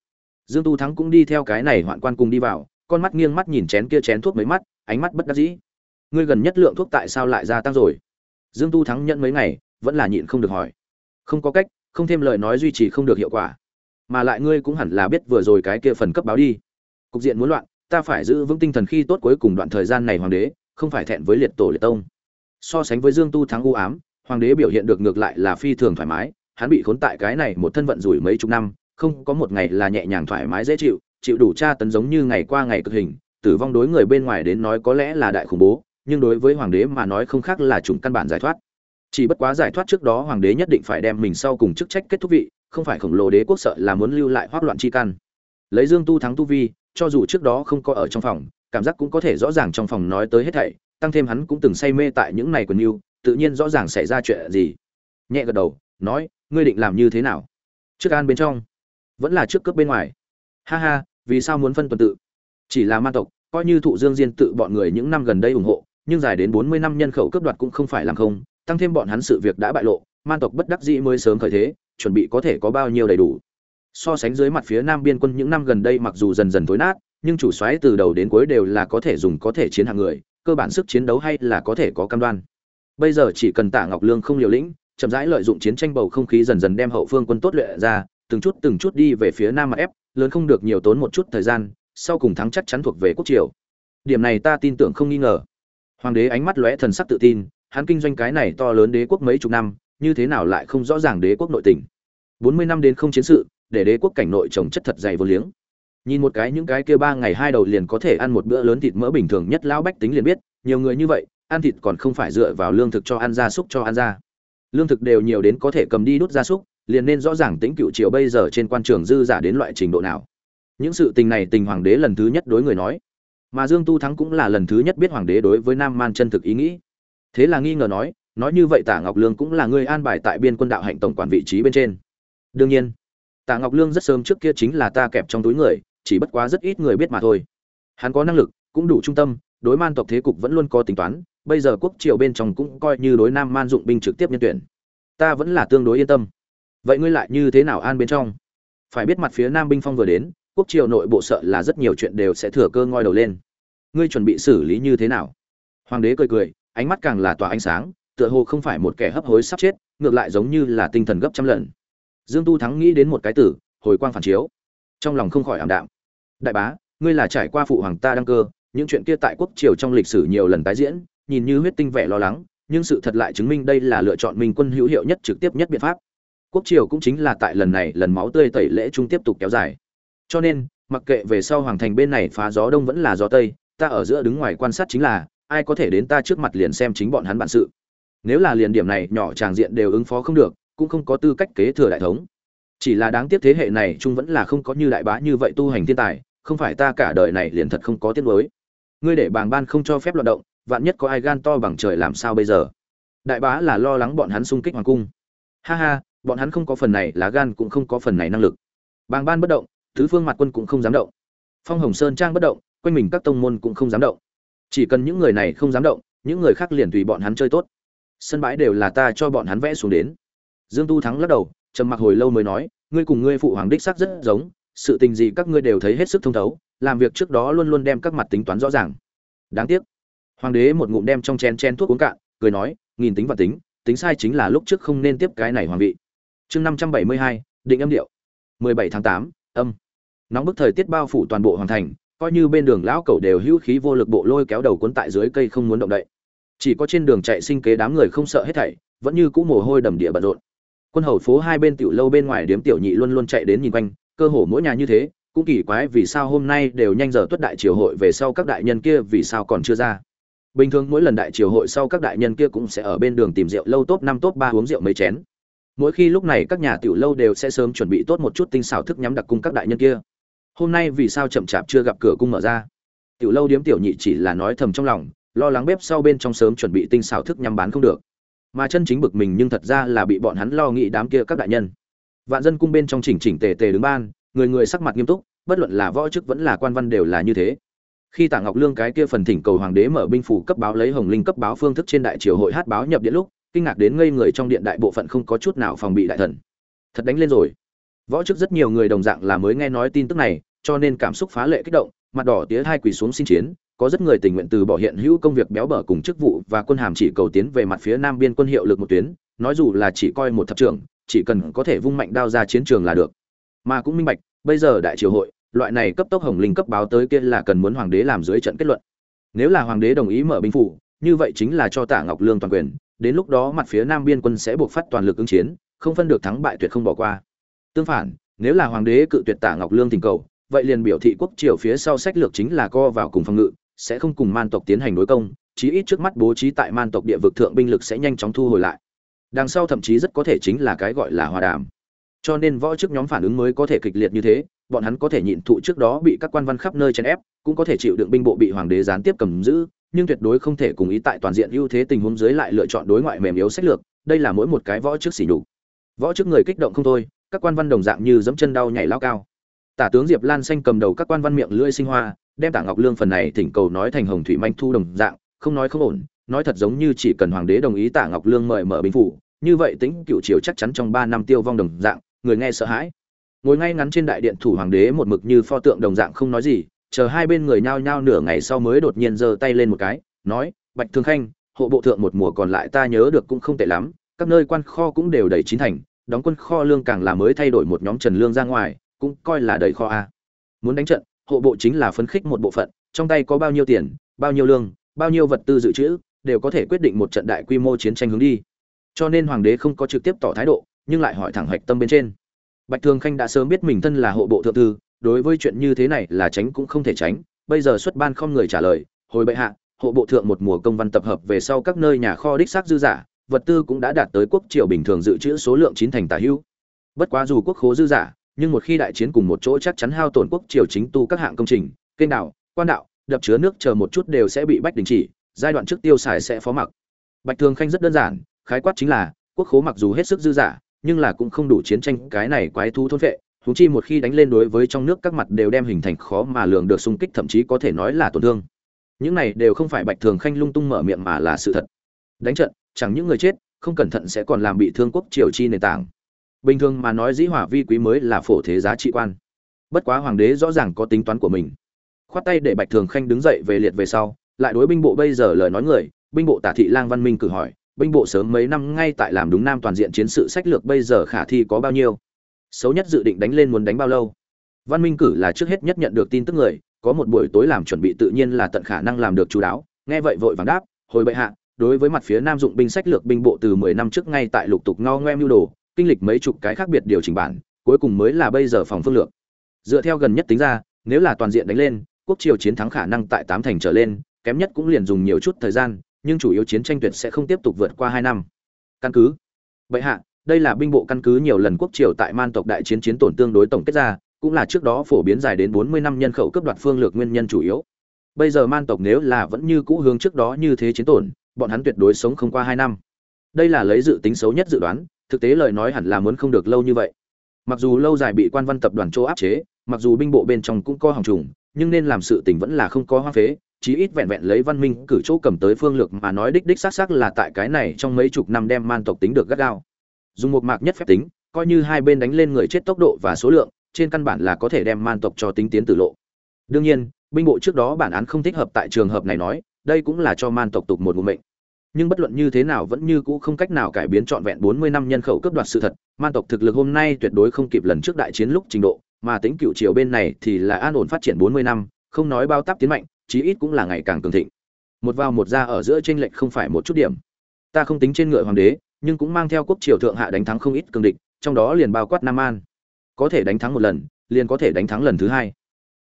Dương tu thắng cũng đi theo cái này hoạn quan cùng đi vào, con mắt nghiêng mắt nhìn chén kia chén thuốc mấy mắt, ánh mắt bất đắc dĩ. Ngươi gần nhất lượng thuốc tại sao lại gia tăng rồi? Dương tu thắng nhận mấy ngày, vẫn là nhịn không được hỏi. Không có cách, không thêm lời nói duy trì không được hiệu quả. Mà lại ngươi cũng hẳn là biết vừa rồi cái kia phần cấp báo đi cục diện muốn loạn, ta phải giữ vững tinh thần khi tốt cuối cùng đoạn thời gian này hoàng đế, không phải thẹn với liệt tổ liệt tông. So sánh với dương tu thắng u ám, hoàng đế biểu hiện được ngược lại là phi thường thoải mái, hắn bị khốn tại cái này một thân vận rủi mấy chục năm, không có một ngày là nhẹ nhàng thoải mái dễ chịu chịu đủ tra tấn giống như ngày qua ngày cực hình, tử vong đối người bên ngoài đến nói có lẽ là đại khủng bố, nhưng đối với hoàng đế mà nói không khác là chủng căn bản giải thoát. Chỉ bất quá giải thoát trước đó hoàng đế nhất định phải đem mình sau cùng chức trách kết thúc vị, không phải khổng lồ đế quốc sợ là muốn lưu lại hoác loạn chi căn. Lấy dương tu thắng tu vi cho dù trước đó không có ở trong phòng, cảm giác cũng có thể rõ ràng trong phòng nói tới hết thảy, tăng thêm hắn cũng từng say mê tại những này của yêu tự nhiên rõ ràng xảy ra chuyện gì. Nhẹ gật đầu, nói, ngươi định làm như thế nào? Trước an bên trong, vẫn là trước cướp bên ngoài. Ha ha, vì sao muốn phân tuần tự? Chỉ là ma tộc, coi như thụ dương diên tự bọn người những năm gần đây ủng hộ, nhưng dài đến bốn mươi năm nhân khẩu cướp đoạt cũng không phải làm không, tăng thêm bọn hắn sự việc đã bại lộ man tộc bất đắc dĩ mới sớm khởi thế, chuẩn bị có thể có bao nhiêu đầy đủ so sánh dưới mặt phía nam biên quân những năm gần đây mặc dù dần dần tối nát, nhưng chủ soái từ đầu đến cuối đều là có thể dùng có thể chiến hạng người, cơ bản sức chiến đấu hay là có thể có cam đoan. Bây giờ chỉ cần tạ ngọc lương không liều lĩnh, chậm rãi lợi dụng chiến tranh bầu không khí dần dần đem hậu phương quân tốt luyện ra, từng chút từng chút đi về phía nam mà ép, lớn không được nhiều tốn một chút thời gian, sau cùng thắng chắc chắn thuộc về quốc triều. Điểm này ta tin tưởng không nghi ngờ. Hoàng đế ánh mắt lóe thần sắc tự tin, hắn kinh doanh cái này to lớn đế quốc mấy chục năm, như thế nào lại không rõ ràng đế quốc nội tình. Bốn mươi năm đến không chiến sự để đế quốc cảnh nội trồng chất thật dày vô liếng. Nhìn một cái những cái kia ba ngày hai đầu liền có thể ăn một bữa lớn thịt mỡ bình thường nhất lão bách tính liền biết, nhiều người như vậy, ăn thịt còn không phải dựa vào lương thực cho ăn gia súc cho ăn ra lương thực đều nhiều đến có thể cầm đi đốt gia súc, liền nên rõ ràng tính cựu triều bây giờ trên quan trường dư giả đến loại trình độ nào. Những sự tình này tình hoàng đế lần thứ nhất đối người nói. Mà dương tu thắng cũng là lần thứ nhất biết hoàng đế đối với nam man chân thực ý nghĩ. Thế là nghi ngờ nói nói như vậy tả ngọc lương cũng là người an bài tại biên quân đạo hạnh tổng quản vị trí bên trên. Đương nhiên. Tạ ngọc lương rất sớm trước kia chính là ta kẹp trong túi người, chỉ bất quá rất ít người biết mà thôi. Hắn có năng lực, cũng đủ trung tâm, đối man tộc thế cục vẫn luôn có tính toán, bây giờ quốc triều bên trong cũng coi như đối nam man dụng binh trực tiếp nhân tuyển. Ta vẫn là tương đối yên tâm. Vậy ngươi lại như thế nào an bên trong? Phải biết mặt phía nam binh phong vừa đến, quốc triều nội bộ sợ là rất nhiều chuyện đều sẽ thừa cơ ngoi đầu lên. Ngươi chuẩn bị xử lý như thế nào? Hoàng đế cười cười, ánh mắt càng là tỏa ánh sáng, tựa hồ không phải một kẻ hấp hối sắp chết, ngược lại giống như là tinh thần gấp trăm lần dương tu thắng nghĩ đến một cái tử, hồi quang phản chiếu. Trong lòng không khỏi ảm đạm. Đại bá, ngươi là trải qua phụ hoàng ta đăng cơ, những chuyện kia tại quốc triều trong lịch sử nhiều lần tái diễn, nhìn như huyết tinh vẻ lo lắng, nhưng sự thật lại chứng minh đây là lựa chọn minh quân hữu hiệu nhất trực tiếp nhất biện pháp. Quốc triều cũng chính là tại lần này lần máu tươi tẩy lễ trung tiếp tục kéo dài. Cho nên, mặc kệ về sau hoàng thành bên này phá gió đông vẫn là gió tây, ta ở giữa đứng ngoài quan sát chính là, ai có thể đến ta trước mặt liền xem chính bọn hắn bản sự. Nếu là liền điểm này nhỏ tràng diện đều ứng phó không được cũng không có tư cách kế thừa đại thống. Chỉ là đáng tiếc thế hệ này chung vẫn là không có như đại bá như vậy tu hành thiên tài, không phải ta cả đời này liền thật không có tiết mới ngươi để bàng ban không cho phép loạt động, vạn nhất có ai gan to bằng trời làm sao bây giờ? Đại bá là lo lắng bọn hắn xung kích hoàng cung. Ha ha, bọn hắn không có phần này lá gan cũng không có phần này năng lực. Bàng ban bất động, tứ phương mặt quân cũng không dám động. Phong hồng sơn trang bất động, quanh mình các tông môn cũng không dám động. Chỉ cần những người này không dám động, những người khác liền tùy bọn hắn chơi tốt. Sân bãi đều là ta cho bọn hắn vẽ xuống đến dương tu thắng lắc đầu, trầm mặc hồi lâu mới nói, ngươi cùng ngươi phụ hoàng đích sắc rất giống, sự tình gì các ngươi đều thấy hết sức thông thấu, làm việc trước đó luôn luôn đem các mặt tính toán rõ ràng. Đáng tiếc. Hoàng đế một ngụm đem trong chén chén thuốc uống cạn, cười nói, nghìn tính và tính tính sai chính là lúc trước không nên tiếp cái này hoàng vị. Chương năm trăm bảy mươi hai, định âm điệu. mười bảy tháng tám, âm. Nóng bức thời tiết bao phủ toàn bộ hoàng thành, coi như bên đường lão cẩu đều hữu khí vô lực bộ lôi kéo đầu cuốn tại dưới cây không muốn động đậy. Chỉ có trên đường chạy sinh kế đám người không sợ hết thảy, vẫn như cũ mồ hôi đầm địa bận rộn quân hầu phố hai bên tiểu lâu bên ngoài điếm tiểu nhị luôn luôn chạy đến nhìn quanh, cơ hồ mỗi nhà như thế, cũng kỳ quái vì sao hôm nay đều nhanh giờ tuất đại triều hội về sau các đại nhân kia vì sao còn chưa ra. Bình thường mỗi lần đại triều hội sau các đại nhân kia cũng sẽ ở bên đường tìm rượu lâu top năm, top ba uống rượu mấy chén. Mỗi khi lúc này các nhà tiểu lâu đều sẽ sớm chuẩn bị tốt một chút tinh xảo thức nhắm đặc cung các đại nhân kia. Hôm nay vì sao chậm chạp chưa gặp cửa cung mở ra? Tiểu lâu điếm tiểu nhị chỉ là nói thầm trong lòng, lo lắng bếp sau bên trong sớm chuẩn bị tinh xảo thức nhắm bán không được mà chân chính bực mình nhưng thật ra là bị bọn hắn lo nghĩ đám kia các đại nhân. Vạn dân cung bên trong chỉnh chỉnh tề tề đứng ban, người người sắc mặt nghiêm túc, bất luận là võ chức vẫn là quan văn đều là như thế. Khi tạ ngọc lương cái kia phần thỉnh cầu hoàng đế mở binh phủ cấp báo lấy hồng linh cấp báo phương thức trên đại triều hội hát báo nhập điện lúc, kinh ngạc đến ngây người trong điện đại bộ phận không có chút nào phòng bị đại thần. Thật đánh lên rồi. Võ chức rất nhiều người đồng dạng là mới nghe nói tin tức này, cho nên cảm xúc phá lệ kích động, mặt đỏ tía hai quỳ xuống xin chiến có rất người tình nguyện từ bỏ hiện hữu công việc béo bở cùng chức vụ và quân hàm chỉ cầu tiến về mặt phía nam biên quân hiệu lực một tuyến, nói dù là chỉ coi một thập trưởng, chỉ cần có thể vung mạnh đao ra chiến trường là được. Mà cũng minh bạch, bây giờ đại triều hội, loại này cấp tốc hồng linh cấp báo tới kia là cần muốn hoàng đế làm dưới trận kết luận. Nếu là hoàng đế đồng ý mở binh phủ, như vậy chính là cho tả ngọc lương toàn quyền, đến lúc đó mặt phía nam biên quân sẽ buộc phát toàn lực ứng chiến, không phân được thắng bại tuyệt không bỏ qua. Tương phản, nếu là hoàng đế cự tuyệt tả ngọc lương tình cầu, vậy liền biểu thị quốc triều phía sau sách lược chính là co vào cùng phòng ngự sẽ không cùng man tộc tiến hành đối công, chí ít trước mắt bố trí tại man tộc địa vực thượng binh lực sẽ nhanh chóng thu hồi lại. Đằng sau thậm chí rất có thể chính là cái gọi là hòa đàm. Cho nên võ chức nhóm phản ứng mới có thể kịch liệt như thế, bọn hắn có thể nhịn thụ trước đó bị các quan văn khắp nơi chèn ép, cũng có thể chịu đựng binh bộ bị hoàng đế gián tiếp cầm giữ, nhưng tuyệt đối không thể cùng ý tại toàn diện ưu thế tình huống dưới lại lựa chọn đối ngoại mềm yếu sách lược, đây là mỗi một cái võ chức xỉ nhục. Võ chức người kích động không thôi, các quan văn đồng dạng như dẫm chân đau nhảy lao cao. Tả tướng diệp lan xanh cầm đầu các quan văn miệng lưỡi sinh hoa đem tả ngọc lương phần này thỉnh cầu nói thành hồng thủy manh thu đồng dạng, không nói không ổn, nói thật giống như chỉ cần hoàng đế đồng ý tả ngọc lương mời mở binh phủ, như vậy tính cựu triều chắc chắn trong ba năm tiêu vong đồng dạng, người nghe sợ hãi. Ngồi ngay ngắn trên đại điện thủ hoàng đế một mực như pho tượng đồng dạng không nói gì, chờ hai bên người nhao nhao nửa ngày sau mới đột nhiên giơ tay lên một cái, nói, bạch thương khanh, hộ bộ thượng một mùa còn lại ta nhớ được cũng không tệ lắm, các nơi quan kho cũng đều đầy chín thành, đóng quân kho lương càng là mới thay đổi một nhóm trần lương ra ngoài, cũng coi là đầy kho a. Muốn đánh trận hộ bộ chính là phấn khích một bộ phận, trong tay có bao nhiêu tiền, bao nhiêu lương, bao nhiêu vật tư dự trữ, đều có thể quyết định một trận đại quy mô chiến tranh hướng đi. Cho nên hoàng đế không có trực tiếp tỏ thái độ, nhưng lại hỏi thẳng hoạch tâm bên trên. Bạch thường khanh đã sớm biết mình thân là hộ bộ thượng thư, đối với chuyện như thế này là tránh cũng không thể tránh. Bây giờ xuất ban không người trả lời, hồi bệ hạ, hộ bộ thượng một mùa công văn tập hợp về sau các nơi nhà kho đích xác dư giả, vật tư cũng đã đạt tới quốc triều bình thường dự trữ số lượng chín thành tả hữu bất quá dù quốc khố dư giả nhưng một khi đại chiến cùng một chỗ chắc chắn hao tổn quốc triều chính tu các hạng công trình, kênh đảo, quan đạo, đập chứa nước chờ một chút đều sẽ bị bách đình chỉ, giai đoạn trước tiêu xài sẽ phó mặc. Bạch thường khanh rất đơn giản, khái quát chính là, quốc khố mặc dù hết sức dư giả nhưng là cũng không đủ chiến tranh, cái này quái thú thôn vệ thú chi một khi đánh lên đối với trong nước các mặt đều đem hình thành khó mà lường được xung kích, thậm chí có thể nói là tổn thương. Những này đều không phải bạch thường khanh lung tung mở miệng mà là sự thật. Đánh trận, chẳng những người chết, không cẩn thận sẽ còn làm bị thương quốc triều chi nền tảng bình thường mà nói dĩ hỏa vi quý mới là phổ thế giá trị quan. Bất quá hoàng đế rõ ràng có tính toán của mình. Khoát tay để bạch thường khanh đứng dậy về liệt về sau, lại đối binh bộ bây giờ lời nói người, binh bộ tả thị lang văn minh cử hỏi, binh bộ sớm mấy năm ngay tại làm đúng nam toàn diện chiến sự sách lược bây giờ khả thi có bao nhiêu? Xấu nhất dự định đánh lên muốn đánh bao lâu? Văn minh cử là trước hết nhất nhận được tin tức người, có một buổi tối làm chuẩn bị tự nhiên là tận khả năng làm được chú đáo, nghe vậy vội vàng đáp, hồi bệ hạ, đối với mặt phía nam dụng binh sách lược binh bộ từ mười năm trước ngay tại lục tục ngao ngoe mưu đồ kinh lịch mấy chục cái khác biệt điều chỉnh bản, cuối cùng mới là bây giờ phòng phương lược. Dựa theo gần nhất tính ra, nếu là toàn diện đánh lên, quốc triều chiến thắng khả năng tại tám thành trở lên, kém nhất cũng liền dùng nhiều chút thời gian, nhưng chủ yếu chiến tranh tuyệt sẽ không tiếp tục vượt qua hai năm. Căn cứ. Bệ hạ, đây là binh bộ căn cứ nhiều lần quốc triều tại man tộc đại chiến chiến tổn tương đối tổng kết ra, cũng là trước đó phổ biến dài đến bốn mươi năm nhân khẩu cấp đoạt phương lược nguyên nhân chủ yếu. Bây giờ man tộc nếu là vẫn như cũ hướng trước đó như thế chiến tổn, bọn hắn tuyệt đối sống không qua hai năm. Đây là lấy dự tính xấu nhất dự đoán thực tế lời nói hẳn là muốn không được lâu như vậy. Mặc dù lâu dài bị quan văn tập đoàn châu áp chế, mặc dù binh bộ bên trong cũng có hỏng trùng, nhưng nên làm sự tình vẫn là không có hoa phế, chí ít vẹn vẹn lấy văn minh cử chỗ cầm tới phương lược mà nói đích đích xác xác là tại cái này trong mấy chục năm đem man tộc tính được gắt gao. Dùng một mạc nhất phép tính, coi như hai bên đánh lên người chết tốc độ và số lượng, trên căn bản là có thể đem man tộc cho tính tiến tử lộ. Đương nhiên, binh bộ trước đó bản án không thích hợp tại trường hợp này nói, đây cũng là cho man tộc tục một ngụ mệnh nhưng bất luận như thế nào vẫn như cũ không cách nào cải biến trọn vẹn 40 năm nhân khẩu cướp đoạt sự thật, man tộc thực lực hôm nay tuyệt đối không kịp lần trước đại chiến lúc trình độ, mà tính cựu triều bên này thì là an ổn phát triển 40 năm, không nói bao táp tiến mạnh, chí ít cũng là ngày càng cường thịnh. Một vào một ra ở giữa chênh lệch không phải một chút điểm. Ta không tính trên ngựa hoàng đế, nhưng cũng mang theo quốc triều thượng hạ đánh thắng không ít cường địch, trong đó liền bao quát Nam An. Có thể đánh thắng một lần, liền có thể đánh thắng lần thứ hai.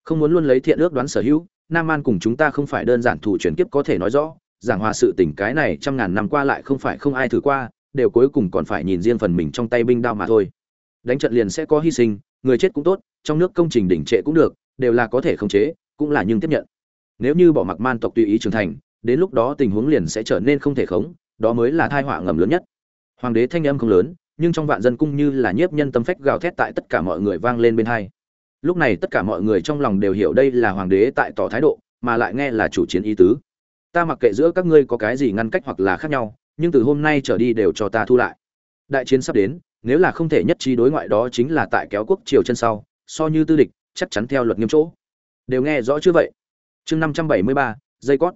Không muốn luôn lấy thiện ước đoán sở hữu, Nam An cùng chúng ta không phải đơn giản thủ chuyển kiếp có thể nói rõ, giảng hòa sự tình cái này trăm ngàn năm qua lại không phải không ai thử qua, đều cuối cùng còn phải nhìn riêng phần mình trong tay binh đao mà thôi. Đánh trận liền sẽ có hy sinh, người chết cũng tốt, trong nước công trình đỉnh trệ cũng được, đều là có thể khống chế, cũng là nhưng tiếp nhận. Nếu như bỏ mặc man tộc tùy ý trưởng thành, đến lúc đó tình huống liền sẽ trở nên không thể khống, đó mới là tai họa ngầm lớn nhất. Hoàng đế thanh âm không lớn, nhưng trong vạn dân cung như là nhiếp nhân tâm phách gào thét tại tất cả mọi người vang lên bên hai. Lúc này tất cả mọi người trong lòng đều hiểu đây là hoàng đế tại tỏ thái độ, mà lại nghe là chủ chiến ý tứ ta mặc kệ giữa các ngươi có cái gì ngăn cách hoặc là khác nhau, nhưng từ hôm nay trở đi đều cho ta thu lại. Đại chiến sắp đến, nếu là không thể nhất trí đối ngoại đó chính là tại kéo quốc triều chân sau, so như tư địch, chắc chắn theo luật nghiêm chỗ. Đều nghe rõ chưa vậy? Chương năm trăm bảy mươi ba, dây cót.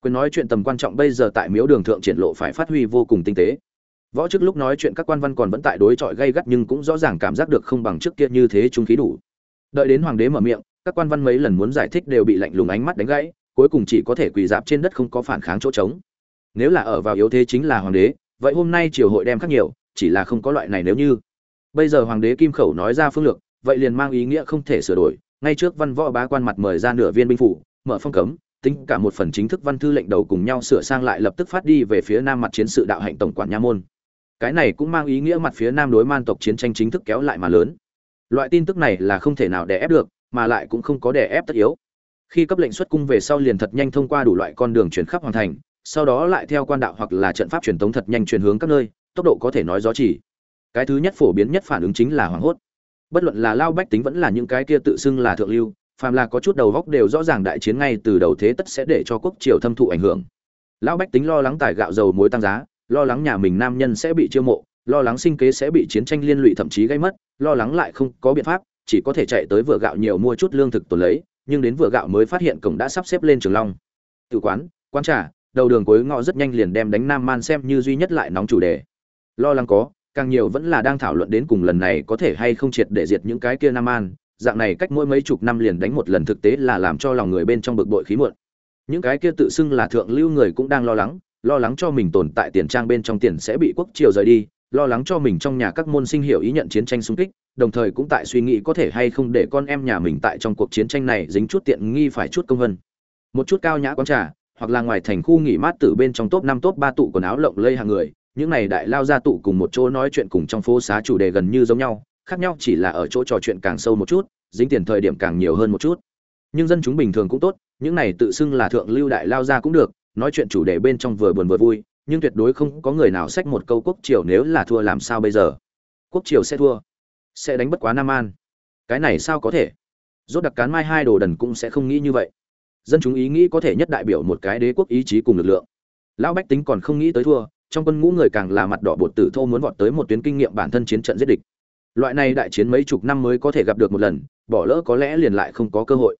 Quyền nói chuyện tầm quan trọng bây giờ tại miếu đường thượng triển lộ phải phát huy vô cùng tinh tế. Võ trước lúc nói chuyện các quan văn còn vẫn tại đối chọi gây gắt nhưng cũng rõ ràng cảm giác được không bằng trước kia như thế trung khí đủ. Đợi đến hoàng đế mở miệng, các quan văn mấy lần muốn giải thích đều bị lạnh lùng ánh mắt đánh gãy cuối cùng chỉ có thể quỳ dạp trên đất không có phản kháng chỗ trống. Nếu là ở vào yếu thế chính là hoàng đế, vậy hôm nay triều hội đem khác nhiều, chỉ là không có loại này nếu như. Bây giờ hoàng đế kim khẩu nói ra phương lược, vậy liền mang ý nghĩa không thể sửa đổi. Ngay trước văn võ bá quan mặt mời ra nửa viên binh phủ, mở phong cấm, tính cả một phần chính thức văn thư lệnh đầu cùng nhau sửa sang lại lập tức phát đi về phía nam mặt chiến sự đạo hạnh tổng quản nha môn. Cái này cũng mang ý nghĩa mặt phía nam đối man tộc chiến tranh chính thức kéo lại mà lớn. Loại tin tức này là không thể nào đè ép được, mà lại cũng không có đè ép tất yếu khi cấp lệnh xuất cung về sau liền thật nhanh thông qua đủ loại con đường chuyển khắp hoàn thành, sau đó lại theo quan đạo hoặc là trận pháp truyền thống thật nhanh chuyển hướng các nơi, tốc độ có thể nói gió chỉ. Cái thứ nhất phổ biến nhất phản ứng chính là hoảng hốt. Bất luận là lao bách tính vẫn là những cái kia tự xưng là thượng lưu, phàm là có chút đầu góc đều rõ ràng đại chiến ngay từ đầu thế tất sẽ để cho quốc triều thâm thụ ảnh hưởng. Lão bách tính lo lắng tài gạo dầu muối tăng giá, lo lắng nhà mình nam nhân sẽ bị chiêu mộ, lo lắng sinh kế sẽ bị chiến tranh liên lụy thậm chí gây mất, lo lắng lại không có biện pháp, chỉ có thể chạy tới vừa gạo nhiều mua chút lương thực tồn lấy nhưng đến vừa gạo mới phát hiện cổng đã sắp xếp lên trường long. Tự quán quán trà, đầu đường cuối ngõ rất nhanh liền đem đánh nam man xem như duy nhất lại nóng chủ đề. Lo lắng có, càng nhiều vẫn là đang thảo luận đến cùng lần này có thể hay không triệt để diệt những cái kia nam man, dạng này cách mỗi mấy chục năm liền đánh một lần thực tế là làm cho lòng người bên trong bực bội khí muộn. Những cái kia tự xưng là thượng lưu người cũng đang lo lắng lo lắng cho mình tồn tại tiền trang bên trong tiền sẽ bị quốc triều rời đi, lo lắng cho mình trong nhà các môn sinh hiểu ý nhận chiến tranh xung kích đồng thời cũng tại suy nghĩ có thể hay không để con em nhà mình tại trong cuộc chiến tranh này dính chút tiện nghi phải chút công vân. Một chút cao nhã quán trà, hoặc là ngoài thành khu nghỉ mát từ bên trong top năm top ba tụ quần áo lộng lây hàng người, những này đại lao ra tụ cùng một chỗ nói chuyện cùng trong phố xá chủ đề gần như giống nhau, khác nhau chỉ là ở chỗ trò chuyện càng sâu một chút, dính tiền thời điểm càng nhiều hơn một chút. Nhưng dân chúng bình thường cũng tốt, những này tự xưng là thượng lưu đại lao ra cũng được, nói chuyện chủ đề bên trong vừa buồn vừa vui, nhưng tuyệt đối không có người nào xách một câu quốc triều nếu là thua làm sao bây giờ. Quốc triều sẽ thua sẽ đánh bất quá nam an. Cái này sao có thể? Rốt đặc cán mai hai đồ đần cũng sẽ không nghĩ như vậy. Dân chúng ý nghĩ có thể nhất đại biểu một cái đế quốc ý chí cùng lực lượng. Lão bách tính còn không nghĩ tới thua, trong quân ngũ người càng là mặt đỏ bột tử thô muốn vọt tới một tuyến kinh nghiệm bản thân chiến trận giết địch. Loại này đại chiến mấy chục năm mới có thể gặp được một lần, bỏ lỡ có lẽ liền lại không có cơ hội.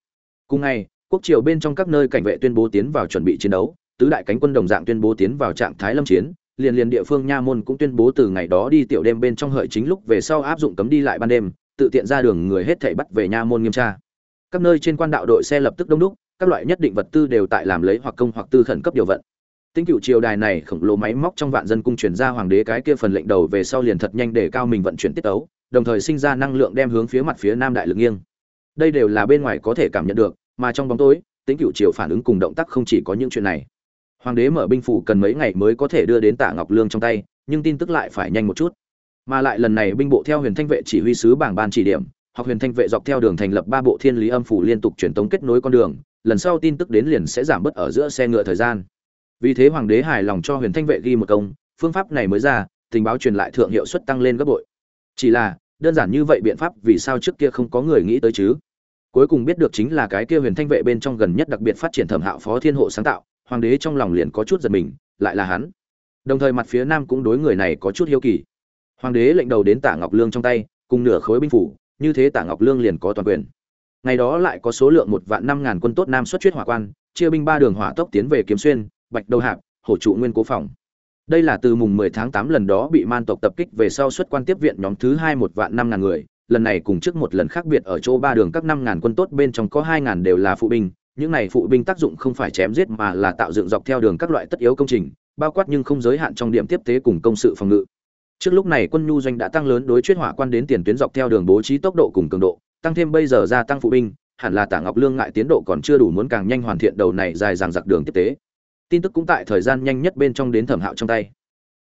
Cùng ngày, quốc triều bên trong các nơi cảnh vệ tuyên bố tiến vào chuẩn bị chiến đấu, tứ đại cánh quân đồng dạng tuyên bố tiến vào trạng thái lâm chiến liền liền địa phương nha môn cũng tuyên bố từ ngày đó đi tiểu đêm bên trong hợi chính lúc về sau áp dụng cấm đi lại ban đêm, tự tiện ra đường người hết thảy bắt về nha môn nghiêm tra. Các nơi trên quan đạo đội xe lập tức đông đúc, các loại nhất định vật tư đều tại làm lấy hoặc công hoặc tư khẩn cấp điều vận. Tinh cựu triều đài này khổng lồ máy móc trong vạn dân cung chuyển ra hoàng đế cái kia phần lệnh đầu về sau liền thật nhanh để cao mình vận chuyển tiết tấu, đồng thời sinh ra năng lượng đem hướng phía mặt phía nam đại lực nghiêng. Đây đều là bên ngoài có thể cảm nhận được, mà trong bóng tối tính cựu triều phản ứng cùng động tác không chỉ có những chuyện này hoàng đế mở binh phủ cần mấy ngày mới có thể đưa đến tạ ngọc lương trong tay, nhưng tin tức lại phải nhanh một chút. Mà lại lần này binh bộ theo huyền thanh vệ chỉ huy sứ bảng ban chỉ điểm học huyền thanh vệ dọc theo đường thành lập ba bộ thiên lý âm phủ liên tục truyền tống kết nối con đường, lần sau tin tức đến liền sẽ giảm bớt ở giữa xe ngựa thời gian. Vì thế hoàng đế hài lòng cho huyền thanh vệ ghi một công, phương pháp này mới ra, tình báo truyền lại thượng hiệu suất tăng lên gấp bội. Chỉ là, đơn giản như vậy biện pháp vì sao trước kia không có người nghĩ tới chứ? Cuối cùng biết được chính là cái kia huyền thanh vệ bên trong gần nhất đặc biệt phát triển thẩm hạo phó thiên hộ sáng tạo hoàng đế trong lòng liền có chút giật mình, lại là hắn. Đồng thời mặt phía nam cũng đối người này có chút hiếu kỳ. Hoàng đế lệnh đầu đến tả ngọc lương trong tay, cùng nửa khối binh phủ, như thế tả ngọc lương liền có toàn quyền. Ngày đó lại có số lượng một vạn năm ngàn quân tốt nam xuất chuyết hỏa quan, chia binh ba đường hỏa tốc tiến về kiếm xuyên, bạch đầu hạp, hổ trụ nguyên cố phòng. Đây là từ mùng 10 tháng 8 lần đó bị man tộc tập kích về sau xuất quan tiếp viện nhóm thứ hai một vạn năm ngàn người, lần này cùng trước một lần khác biệt ở chỗ ba đường các năm ngàn quân tốt bên trong có hai ngàn đều là phụ binh những này phụ binh tác dụng không phải chém giết mà là tạo dựng dọc theo đường các loại tất yếu công trình, bao quát nhưng không giới hạn trong điểm tiếp tế cùng công sự phòng ngự. Trước lúc này quân nhu doanh đã tăng lớn đối chuyên hỏa quan đến tiền tuyến dọc theo đường bố trí tốc độ cùng cường độ, tăng thêm bây giờ gia tăng phụ binh, hẳn là tả ngọc lương ngại tiến độ còn chưa đủ muốn càng nhanh hoàn thiện đầu này dài dằng dặc đường tiếp tế. Tin tức cũng tại thời gian nhanh nhất bên trong đến thẩm hạo trong tay.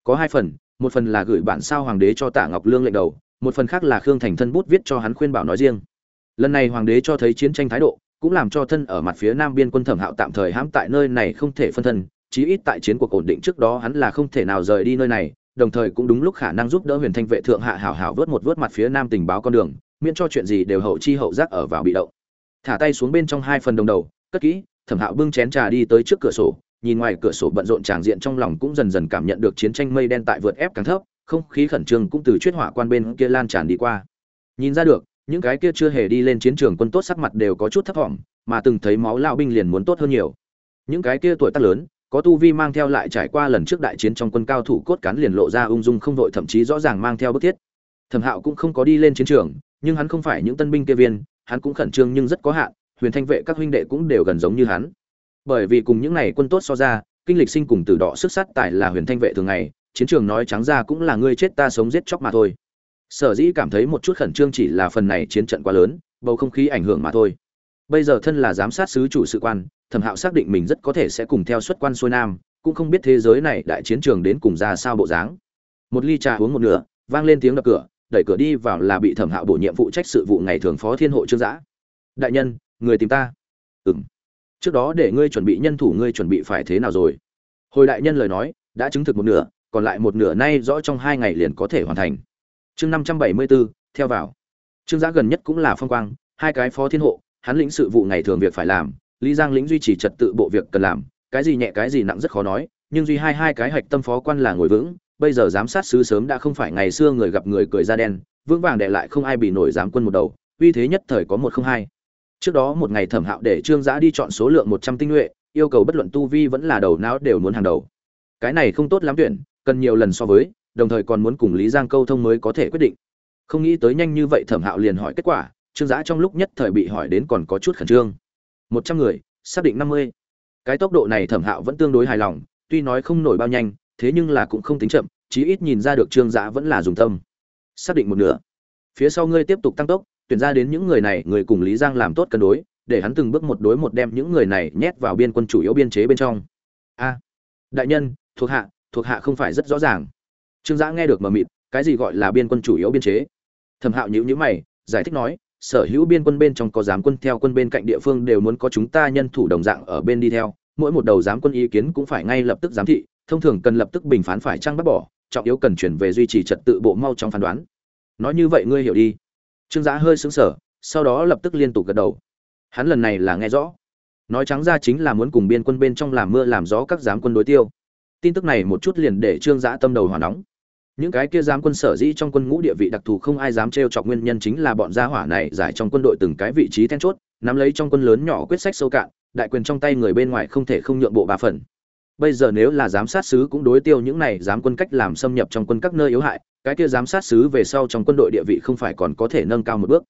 Có hai phần, một phần là gửi bản sao hoàng đế cho tạ ngọc lương lệnh đầu, một phần khác là khương thành thân bút viết cho hắn khuyên bảo nói riêng. Lần này hoàng đế cho thấy chiến tranh thái độ cũng làm cho thân ở mặt phía nam biên quân thẩm hạo tạm thời hãm tại nơi này không thể phân thân, chí ít tại chiến cuộc ổn định trước đó hắn là không thể nào rời đi nơi này, đồng thời cũng đúng lúc khả năng giúp đỡ huyền thanh vệ thượng hạ hảo hảo vớt một vớt mặt phía nam tình báo con đường, miễn cho chuyện gì đều hậu chi hậu giác ở vào bị động. Thả tay xuống bên trong hai phần đồng đầu, cất kỹ, thẩm hạo bưng chén trà đi tới trước cửa sổ, nhìn ngoài cửa sổ bận rộn tràng diện trong lòng cũng dần dần cảm nhận được chiến tranh mây đen tại vượt ép càng thấp, không khí khẩn trương cũng từ chuyết hỏa quan bên kia lan tràn đi qua. Nhìn ra được những cái kia chưa hề đi lên chiến trường quân tốt sắc mặt đều có chút thấp thỏm, mà từng thấy máu lao binh liền muốn tốt hơn nhiều. Những cái kia tuổi tác lớn, có tu vi mang theo lại trải qua lần trước đại chiến trong quân cao thủ cốt cán liền lộ ra ung dung không vội thậm chí rõ ràng mang theo bức thiết. Thẩm hạo cũng không có đi lên chiến trường, nhưng hắn không phải những tân binh kia viên, hắn cũng khẩn trương nhưng rất có hạn, huyền thanh vệ các huynh đệ cũng đều gần giống như hắn. Bởi vì cùng những này quân tốt so ra, kinh lịch sinh cùng tử đỏ sức sát tại là huyền thanh vệ thường ngày, chiến trường nói trắng ra cũng là ngươi chết ta sống giết chóc mà thôi sở dĩ cảm thấy một chút khẩn trương chỉ là phần này chiến trận quá lớn, bầu không khí ảnh hưởng mà thôi. Bây giờ thân là giám sát sứ chủ sự quan, thẩm hạo xác định mình rất có thể sẽ cùng theo xuất quan xuôi nam, cũng không biết thế giới này đại chiến trường đến cùng ra sao bộ dáng. Một ly trà uống một nửa, vang lên tiếng đập cửa, đẩy cửa đi vào là bị thẩm hạo bổ nhiệm phụ trách sự vụ ngày thường phó thiên hộ trương giã. Đại nhân, người tìm ta. Ừ m trước đó để ngươi chuẩn bị nhân thủ ngươi chuẩn bị phải thế nào rồi? Hồi đại nhân lời nói, đã chứng thực một nửa, còn lại một nửa nay rõ trong hai ngày liền có thể hoàn thành chương năm trăm bảy mươi bốn, theo vào. Trương giã gần nhất cũng là phong quang, hai cái phó thiên hộ, hắn lĩnh sự vụ ngày thường việc phải làm, lý giang lĩnh duy trì trật tự bộ việc cần làm, cái gì nhẹ cái gì nặng rất khó nói, nhưng duy hai hai cái hạch tâm phó quan là ngồi vững, bây giờ giám sát sứ sớm đã không phải ngày xưa người gặp người cười da đen, vững vàng đệ lại không ai bị nổi giám quân một đầu, uy thế nhất thời có một không hai. Trước đó một ngày thẩm hạo để trương giã đi chọn số lượng một trăm tinh nhuệ, yêu cầu bất luận tu vi vẫn là đầu não đều muốn hàng đầu. Cái này không tốt lắm tuyển, cần nhiều lần so với đồng thời còn muốn cùng lý giang câu thông mới có thể quyết định. Không nghĩ tới nhanh như vậy thẩm hạo liền hỏi kết quả, trương giã trong lúc nhất thời bị hỏi đến còn có chút khẩn trương. Một trăm người, xác định năm mươi. Cái tốc độ này thẩm hạo vẫn tương đối hài lòng, tuy nói không nổi bao nhanh, thế nhưng là cũng không tính chậm, chí ít nhìn ra được trương giã vẫn là dùng tâm. Xác định một nửa. Phía sau ngươi tiếp tục tăng tốc, tuyển ra đến những người này, người cùng lý giang làm tốt cân đối, để hắn từng bước một đối một đem những người này nhét vào biên quân chủ yếu biên chế bên trong. A. Đại nhân, thuộc hạ thuộc hạ không phải rất rõ ràng trương giã nghe được mờ mịt, cái gì gọi là biên quân chủ yếu biên chế? Thẩm hạo nhữ nhữ mày, giải thích nói, sở hữu biên quân bên trong có giám quân theo quân bên cạnh địa phương đều muốn có chúng ta nhân thủ đồng dạng ở bên đi theo, mỗi một đầu giám quân ý kiến cũng phải ngay lập tức giám thị, thông thường cần lập tức bình phán phải trang bắt bỏ, trọng yếu cần chuyển về duy trì trật tự bộ mau trong phán đoán. Nói như vậy ngươi hiểu đi. Trương giã hơi xứng sở sau đó lập tức liên tục gật đầu. Hắn lần này là nghe rõ. Nói trắng ra chính là muốn cùng biên quân bên trong làm mưa làm gió các giám quân đối tiêu. Tin tức này một chút liền để trương giã tâm đầu hỏa nóng những cái kia giám quân sở dĩ trong quân ngũ địa vị đặc thù không ai dám trêu chọc nguyên nhân chính là bọn gia hỏa này giải trong quân đội từng cái vị trí then chốt, nắm lấy trong quân lớn nhỏ quyết sách sâu cạn, đại quyền trong tay người bên ngoài không thể không nhượng bộ ba phần. Bây giờ nếu là giám sát sứ cũng đối tiêu những này giám quân cách làm xâm nhập trong quân các nơi yếu hại, cái kia giám sát sứ về sau trong quân đội địa vị không phải còn có thể nâng cao một bước.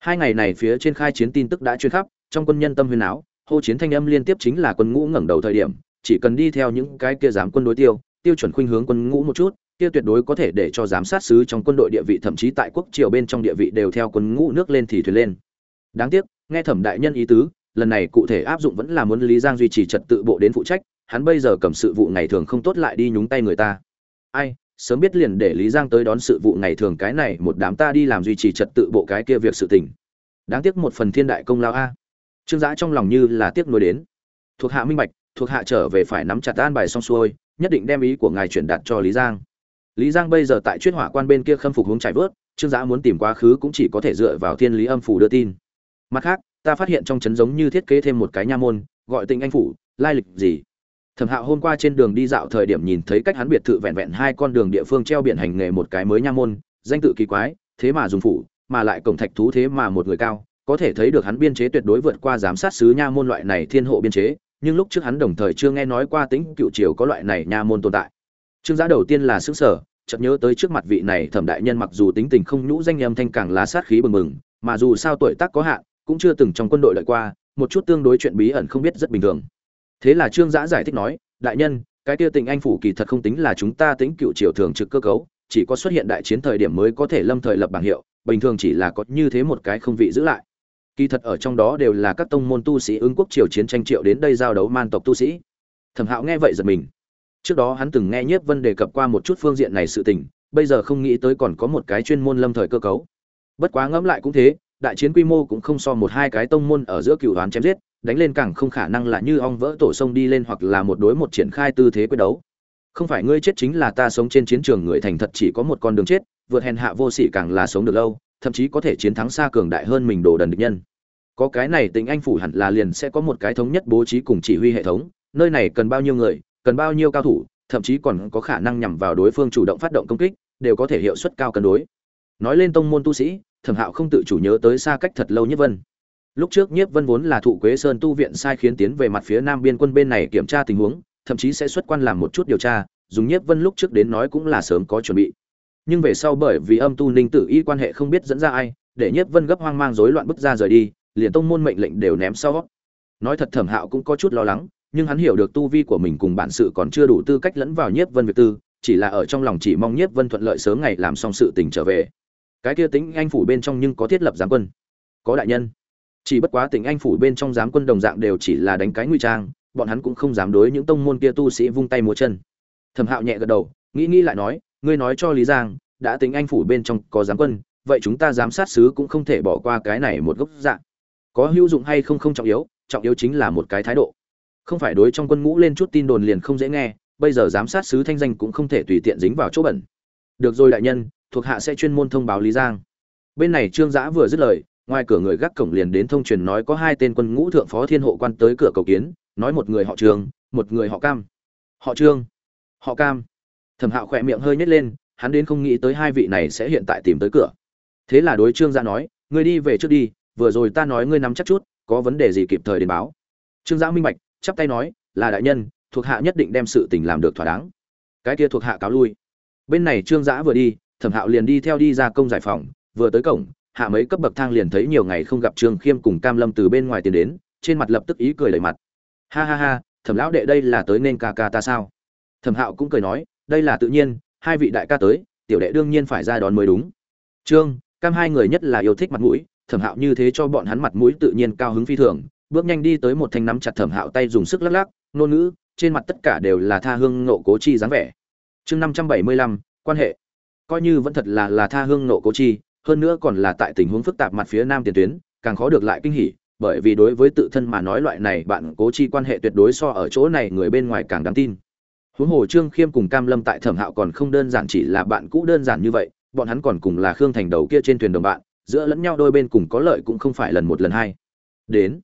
Hai ngày này phía trên khai chiến tin tức đã truyền khắp, trong quân nhân tâm huyền áo, hô chiến thanh âm liên tiếp chính là quân ngũ ngẩng đầu thời điểm, chỉ cần đi theo những cái kia giám quân đối tiêu tiêu chuẩn khuynh hướng quân ngũ một chút kia tuyệt đối có thể để cho giám sát sứ trong quân đội địa vị, thậm chí tại quốc triều bên trong địa vị đều theo quân ngũ nước lên thì thuyền lên. Đáng tiếc, nghe thẩm đại nhân ý tứ, lần này cụ thể áp dụng vẫn là muốn lý giang duy trì trật tự bộ đến phụ trách, hắn bây giờ cầm sự vụ ngày thường không tốt lại đi nhúng tay người ta. Ai, sớm biết liền để lý giang tới đón sự vụ ngày thường cái này, một đám ta đi làm duy trì trật tự bộ cái kia việc sự tình. Đáng tiếc một phần thiên đại công lao a. Trương giã trong lòng như là tiếc nuối đến. Thuộc hạ minh bạch, thuộc hạ trở về phải nắm chặt an bài xong xuôi, nhất định đem ý của ngài chuyển đạt cho lý giang lý giang bây giờ tại chuyên hỏa quan bên kia khâm phục hướng trải vớt, trương giã muốn tìm quá khứ cũng chỉ có thể dựa vào thiên lý âm phủ đưa tin. Mặt khác, ta phát hiện trong trấn giống như thiết kế thêm một cái nha môn, gọi tình anh phủ, lai lịch gì? Thẩm hạo hôm qua trên đường đi dạo thời điểm nhìn thấy cách hắn biệt thự vẹn vẹn hai con đường địa phương treo biển hành nghề một cái mới nha môn, danh tự kỳ quái, thế mà dùng phủ, mà lại cổng thạch thú thế mà một người cao, có thể thấy được hắn biên chế tuyệt đối vượt qua giám sát sứ nha môn loại này thiên hộ biên chế, nhưng lúc trước hắn đồng thời chưa nghe nói qua tính cựu triều có loại này nha môn tồn tại trương giá đầu tiên là sững sở chợt nhớ tới trước mặt vị này thẩm đại nhân mặc dù tính tình không nhũ danh âm thanh càng lá sát khí bừng bừng, mà dù sao tuổi tác có hạn, cũng chưa từng trong quân đội đợi qua, một chút tương đối chuyện bí ẩn không biết rất bình thường. Thế là trương giã giải thích nói, đại nhân, cái kia tình anh phủ kỳ thật không tính là chúng ta tính cựu triều thường trực cơ cấu, chỉ có xuất hiện đại chiến thời điểm mới có thể lâm thời lập bảng hiệu, bình thường chỉ là có như thế một cái không vị giữ lại. Kỳ thật ở trong đó đều là các tông môn tu sĩ ứng quốc triều chiến tranh triệu đến đây giao đấu man tộc tu sĩ. Thẩm hạo nghe vậy giật mình trước đó hắn từng nghe nhiếp vân đề cập qua một chút phương diện này sự tình, bây giờ không nghĩ tới còn có một cái chuyên môn lâm thời cơ cấu. Bất quá ngẫm lại cũng thế, đại chiến quy mô cũng không so một hai cái tông môn ở giữa cựu đoán chém giết, đánh lên càng không khả năng là như ong vỡ tổ sông đi lên hoặc là một đối một triển khai tư thế quyết đấu. Không phải ngươi chết chính là ta sống trên chiến trường người thành thật chỉ có một con đường chết, vượt hèn hạ vô sỉ càng là sống được lâu, thậm chí có thể chiến thắng xa cường đại hơn mình đồ đần địch nhân. Có cái này tính anh phủ hẳn là liền sẽ có một cái thống nhất bố trí cùng chỉ huy hệ thống, nơi này cần bao nhiêu người cần bao nhiêu cao thủ, thậm chí còn có khả năng nhằm vào đối phương chủ động phát động công kích, đều có thể hiệu suất cao cân đối. Nói lên tông môn tu sĩ, thẩm hạo không tự chủ nhớ tới xa cách thật lâu nhất vân. Lúc trước nhiếp vân vốn là thụ quế sơn tu viện sai khiến tiến về mặt phía nam biên quân bên này kiểm tra tình huống, thậm chí sẽ xuất quan làm một chút điều tra, dùng nhiếp vân lúc trước đến nói cũng là sớm có chuẩn bị. Nhưng về sau bởi vì âm tu ninh tử y quan hệ không biết dẫn ra ai, để nhiếp vân gấp hoang mang rối loạn bước ra rời đi, liền tông môn mệnh lệnh đều ném sau. Nói thật thẩm hạo cũng có chút lo lắng nhưng hắn hiểu được tu vi của mình cùng bản sự còn chưa đủ tư cách lẫn vào nhiếp vân việc tư, chỉ là ở trong lòng chỉ mong nhiếp vân thuận lợi sớm ngày làm xong sự tình trở về. Cái kia tính anh phủ bên trong nhưng có thiết lập giám quân. Có đại nhân. Chỉ bất quá tỉnh anh phủ bên trong giám quân đồng dạng đều chỉ là đánh cái nguy trang, bọn hắn cũng không dám đối những tông môn kia tu sĩ vung tay múa chân. Thẩm hạo nhẹ gật đầu, nghĩ nghĩ lại nói, ngươi nói cho lý giang, đã tính anh phủ bên trong có giám quân, vậy chúng ta giám sát sứ cũng không thể bỏ qua cái này một gốc dạng. Có hữu dụng hay không không trọng yếu trọng yếu chính là một cái thái độ không phải đối trong quân ngũ lên chút tin đồn liền không dễ nghe, bây giờ giám sát sứ thanh danh cũng không thể tùy tiện dính vào chỗ bẩn. Được rồi đại nhân, thuộc hạ sẽ chuyên môn thông báo lý giang. Bên này trương giã vừa dứt lời, ngoài cửa người gác cổng liền đến thông truyền nói có hai tên quân ngũ thượng phó thiên hộ quan tới cửa cầu kiến, nói một người họ trường một người họ cam. Họ trương. Họ cam. Thẩm hạo khỏe miệng hơi nhét lên, hắn đến không nghĩ tới hai vị này sẽ hiện tại tìm tới cửa. Thế là đối trương giã nói, ngươi đi về trước đi, vừa rồi ta nói ngươi nắm chắc chút, có vấn đề gì kịp thời đến báo. Trương giã minh bạch chắp tay nói, là đại nhân, thuộc hạ nhất định đem sự tình làm được thỏa đáng. Cái kia thuộc hạ cáo lui. Bên này trương giã vừa đi, thẩm hạo liền đi theo đi ra công giải phòng, vừa tới cổng, hạ mấy cấp bậc thang liền thấy nhiều ngày không gặp trương khiêm cùng cam lâm từ bên ngoài tiến đến, trên mặt lập tức ý cười lầy mặt. Ha ha ha, thẩm lão đệ đây là tới nên ca ca ta sao? Thẩm hạo cũng cười nói, đây là tự nhiên, hai vị đại ca tới, tiểu đệ đương nhiên phải ra đón mới đúng. Trương, cam hai người nhất là yêu thích mặt mũi, thẩm hạo như thế cho bọn hắn mặt mũi tự nhiên cao hứng phi thường bước nhanh đi tới một thanh nắm chặt thẩm hạo tay dùng sức lắc lắc, ngôn ngữ, trên mặt tất cả đều là tha hương nộ cố chi dáng vẻ. Chương năm trăm bảy mươi lăm, quan hệ. Coi như vẫn thật là là tha hương nộ cố chi, hơn nữa còn là tại tình huống phức tạp mặt phía nam tiền tuyến, càng khó được lại kinh hỉ, bởi vì đối với tự thân mà nói loại này bạn cố chi quan hệ tuyệt đối so ở chỗ này người bên ngoài càng đáng tin. Huống hồ trương khiêm cùng cam lâm tại thẩm hạo còn không đơn giản chỉ là bạn cũ đơn giản như vậy, bọn hắn còn cùng là khương thành đầu kia trên thuyền đồng bạn, giữa lẫn nhau đôi bên cùng có lợi cũng không phải lần một lần hai. Đến.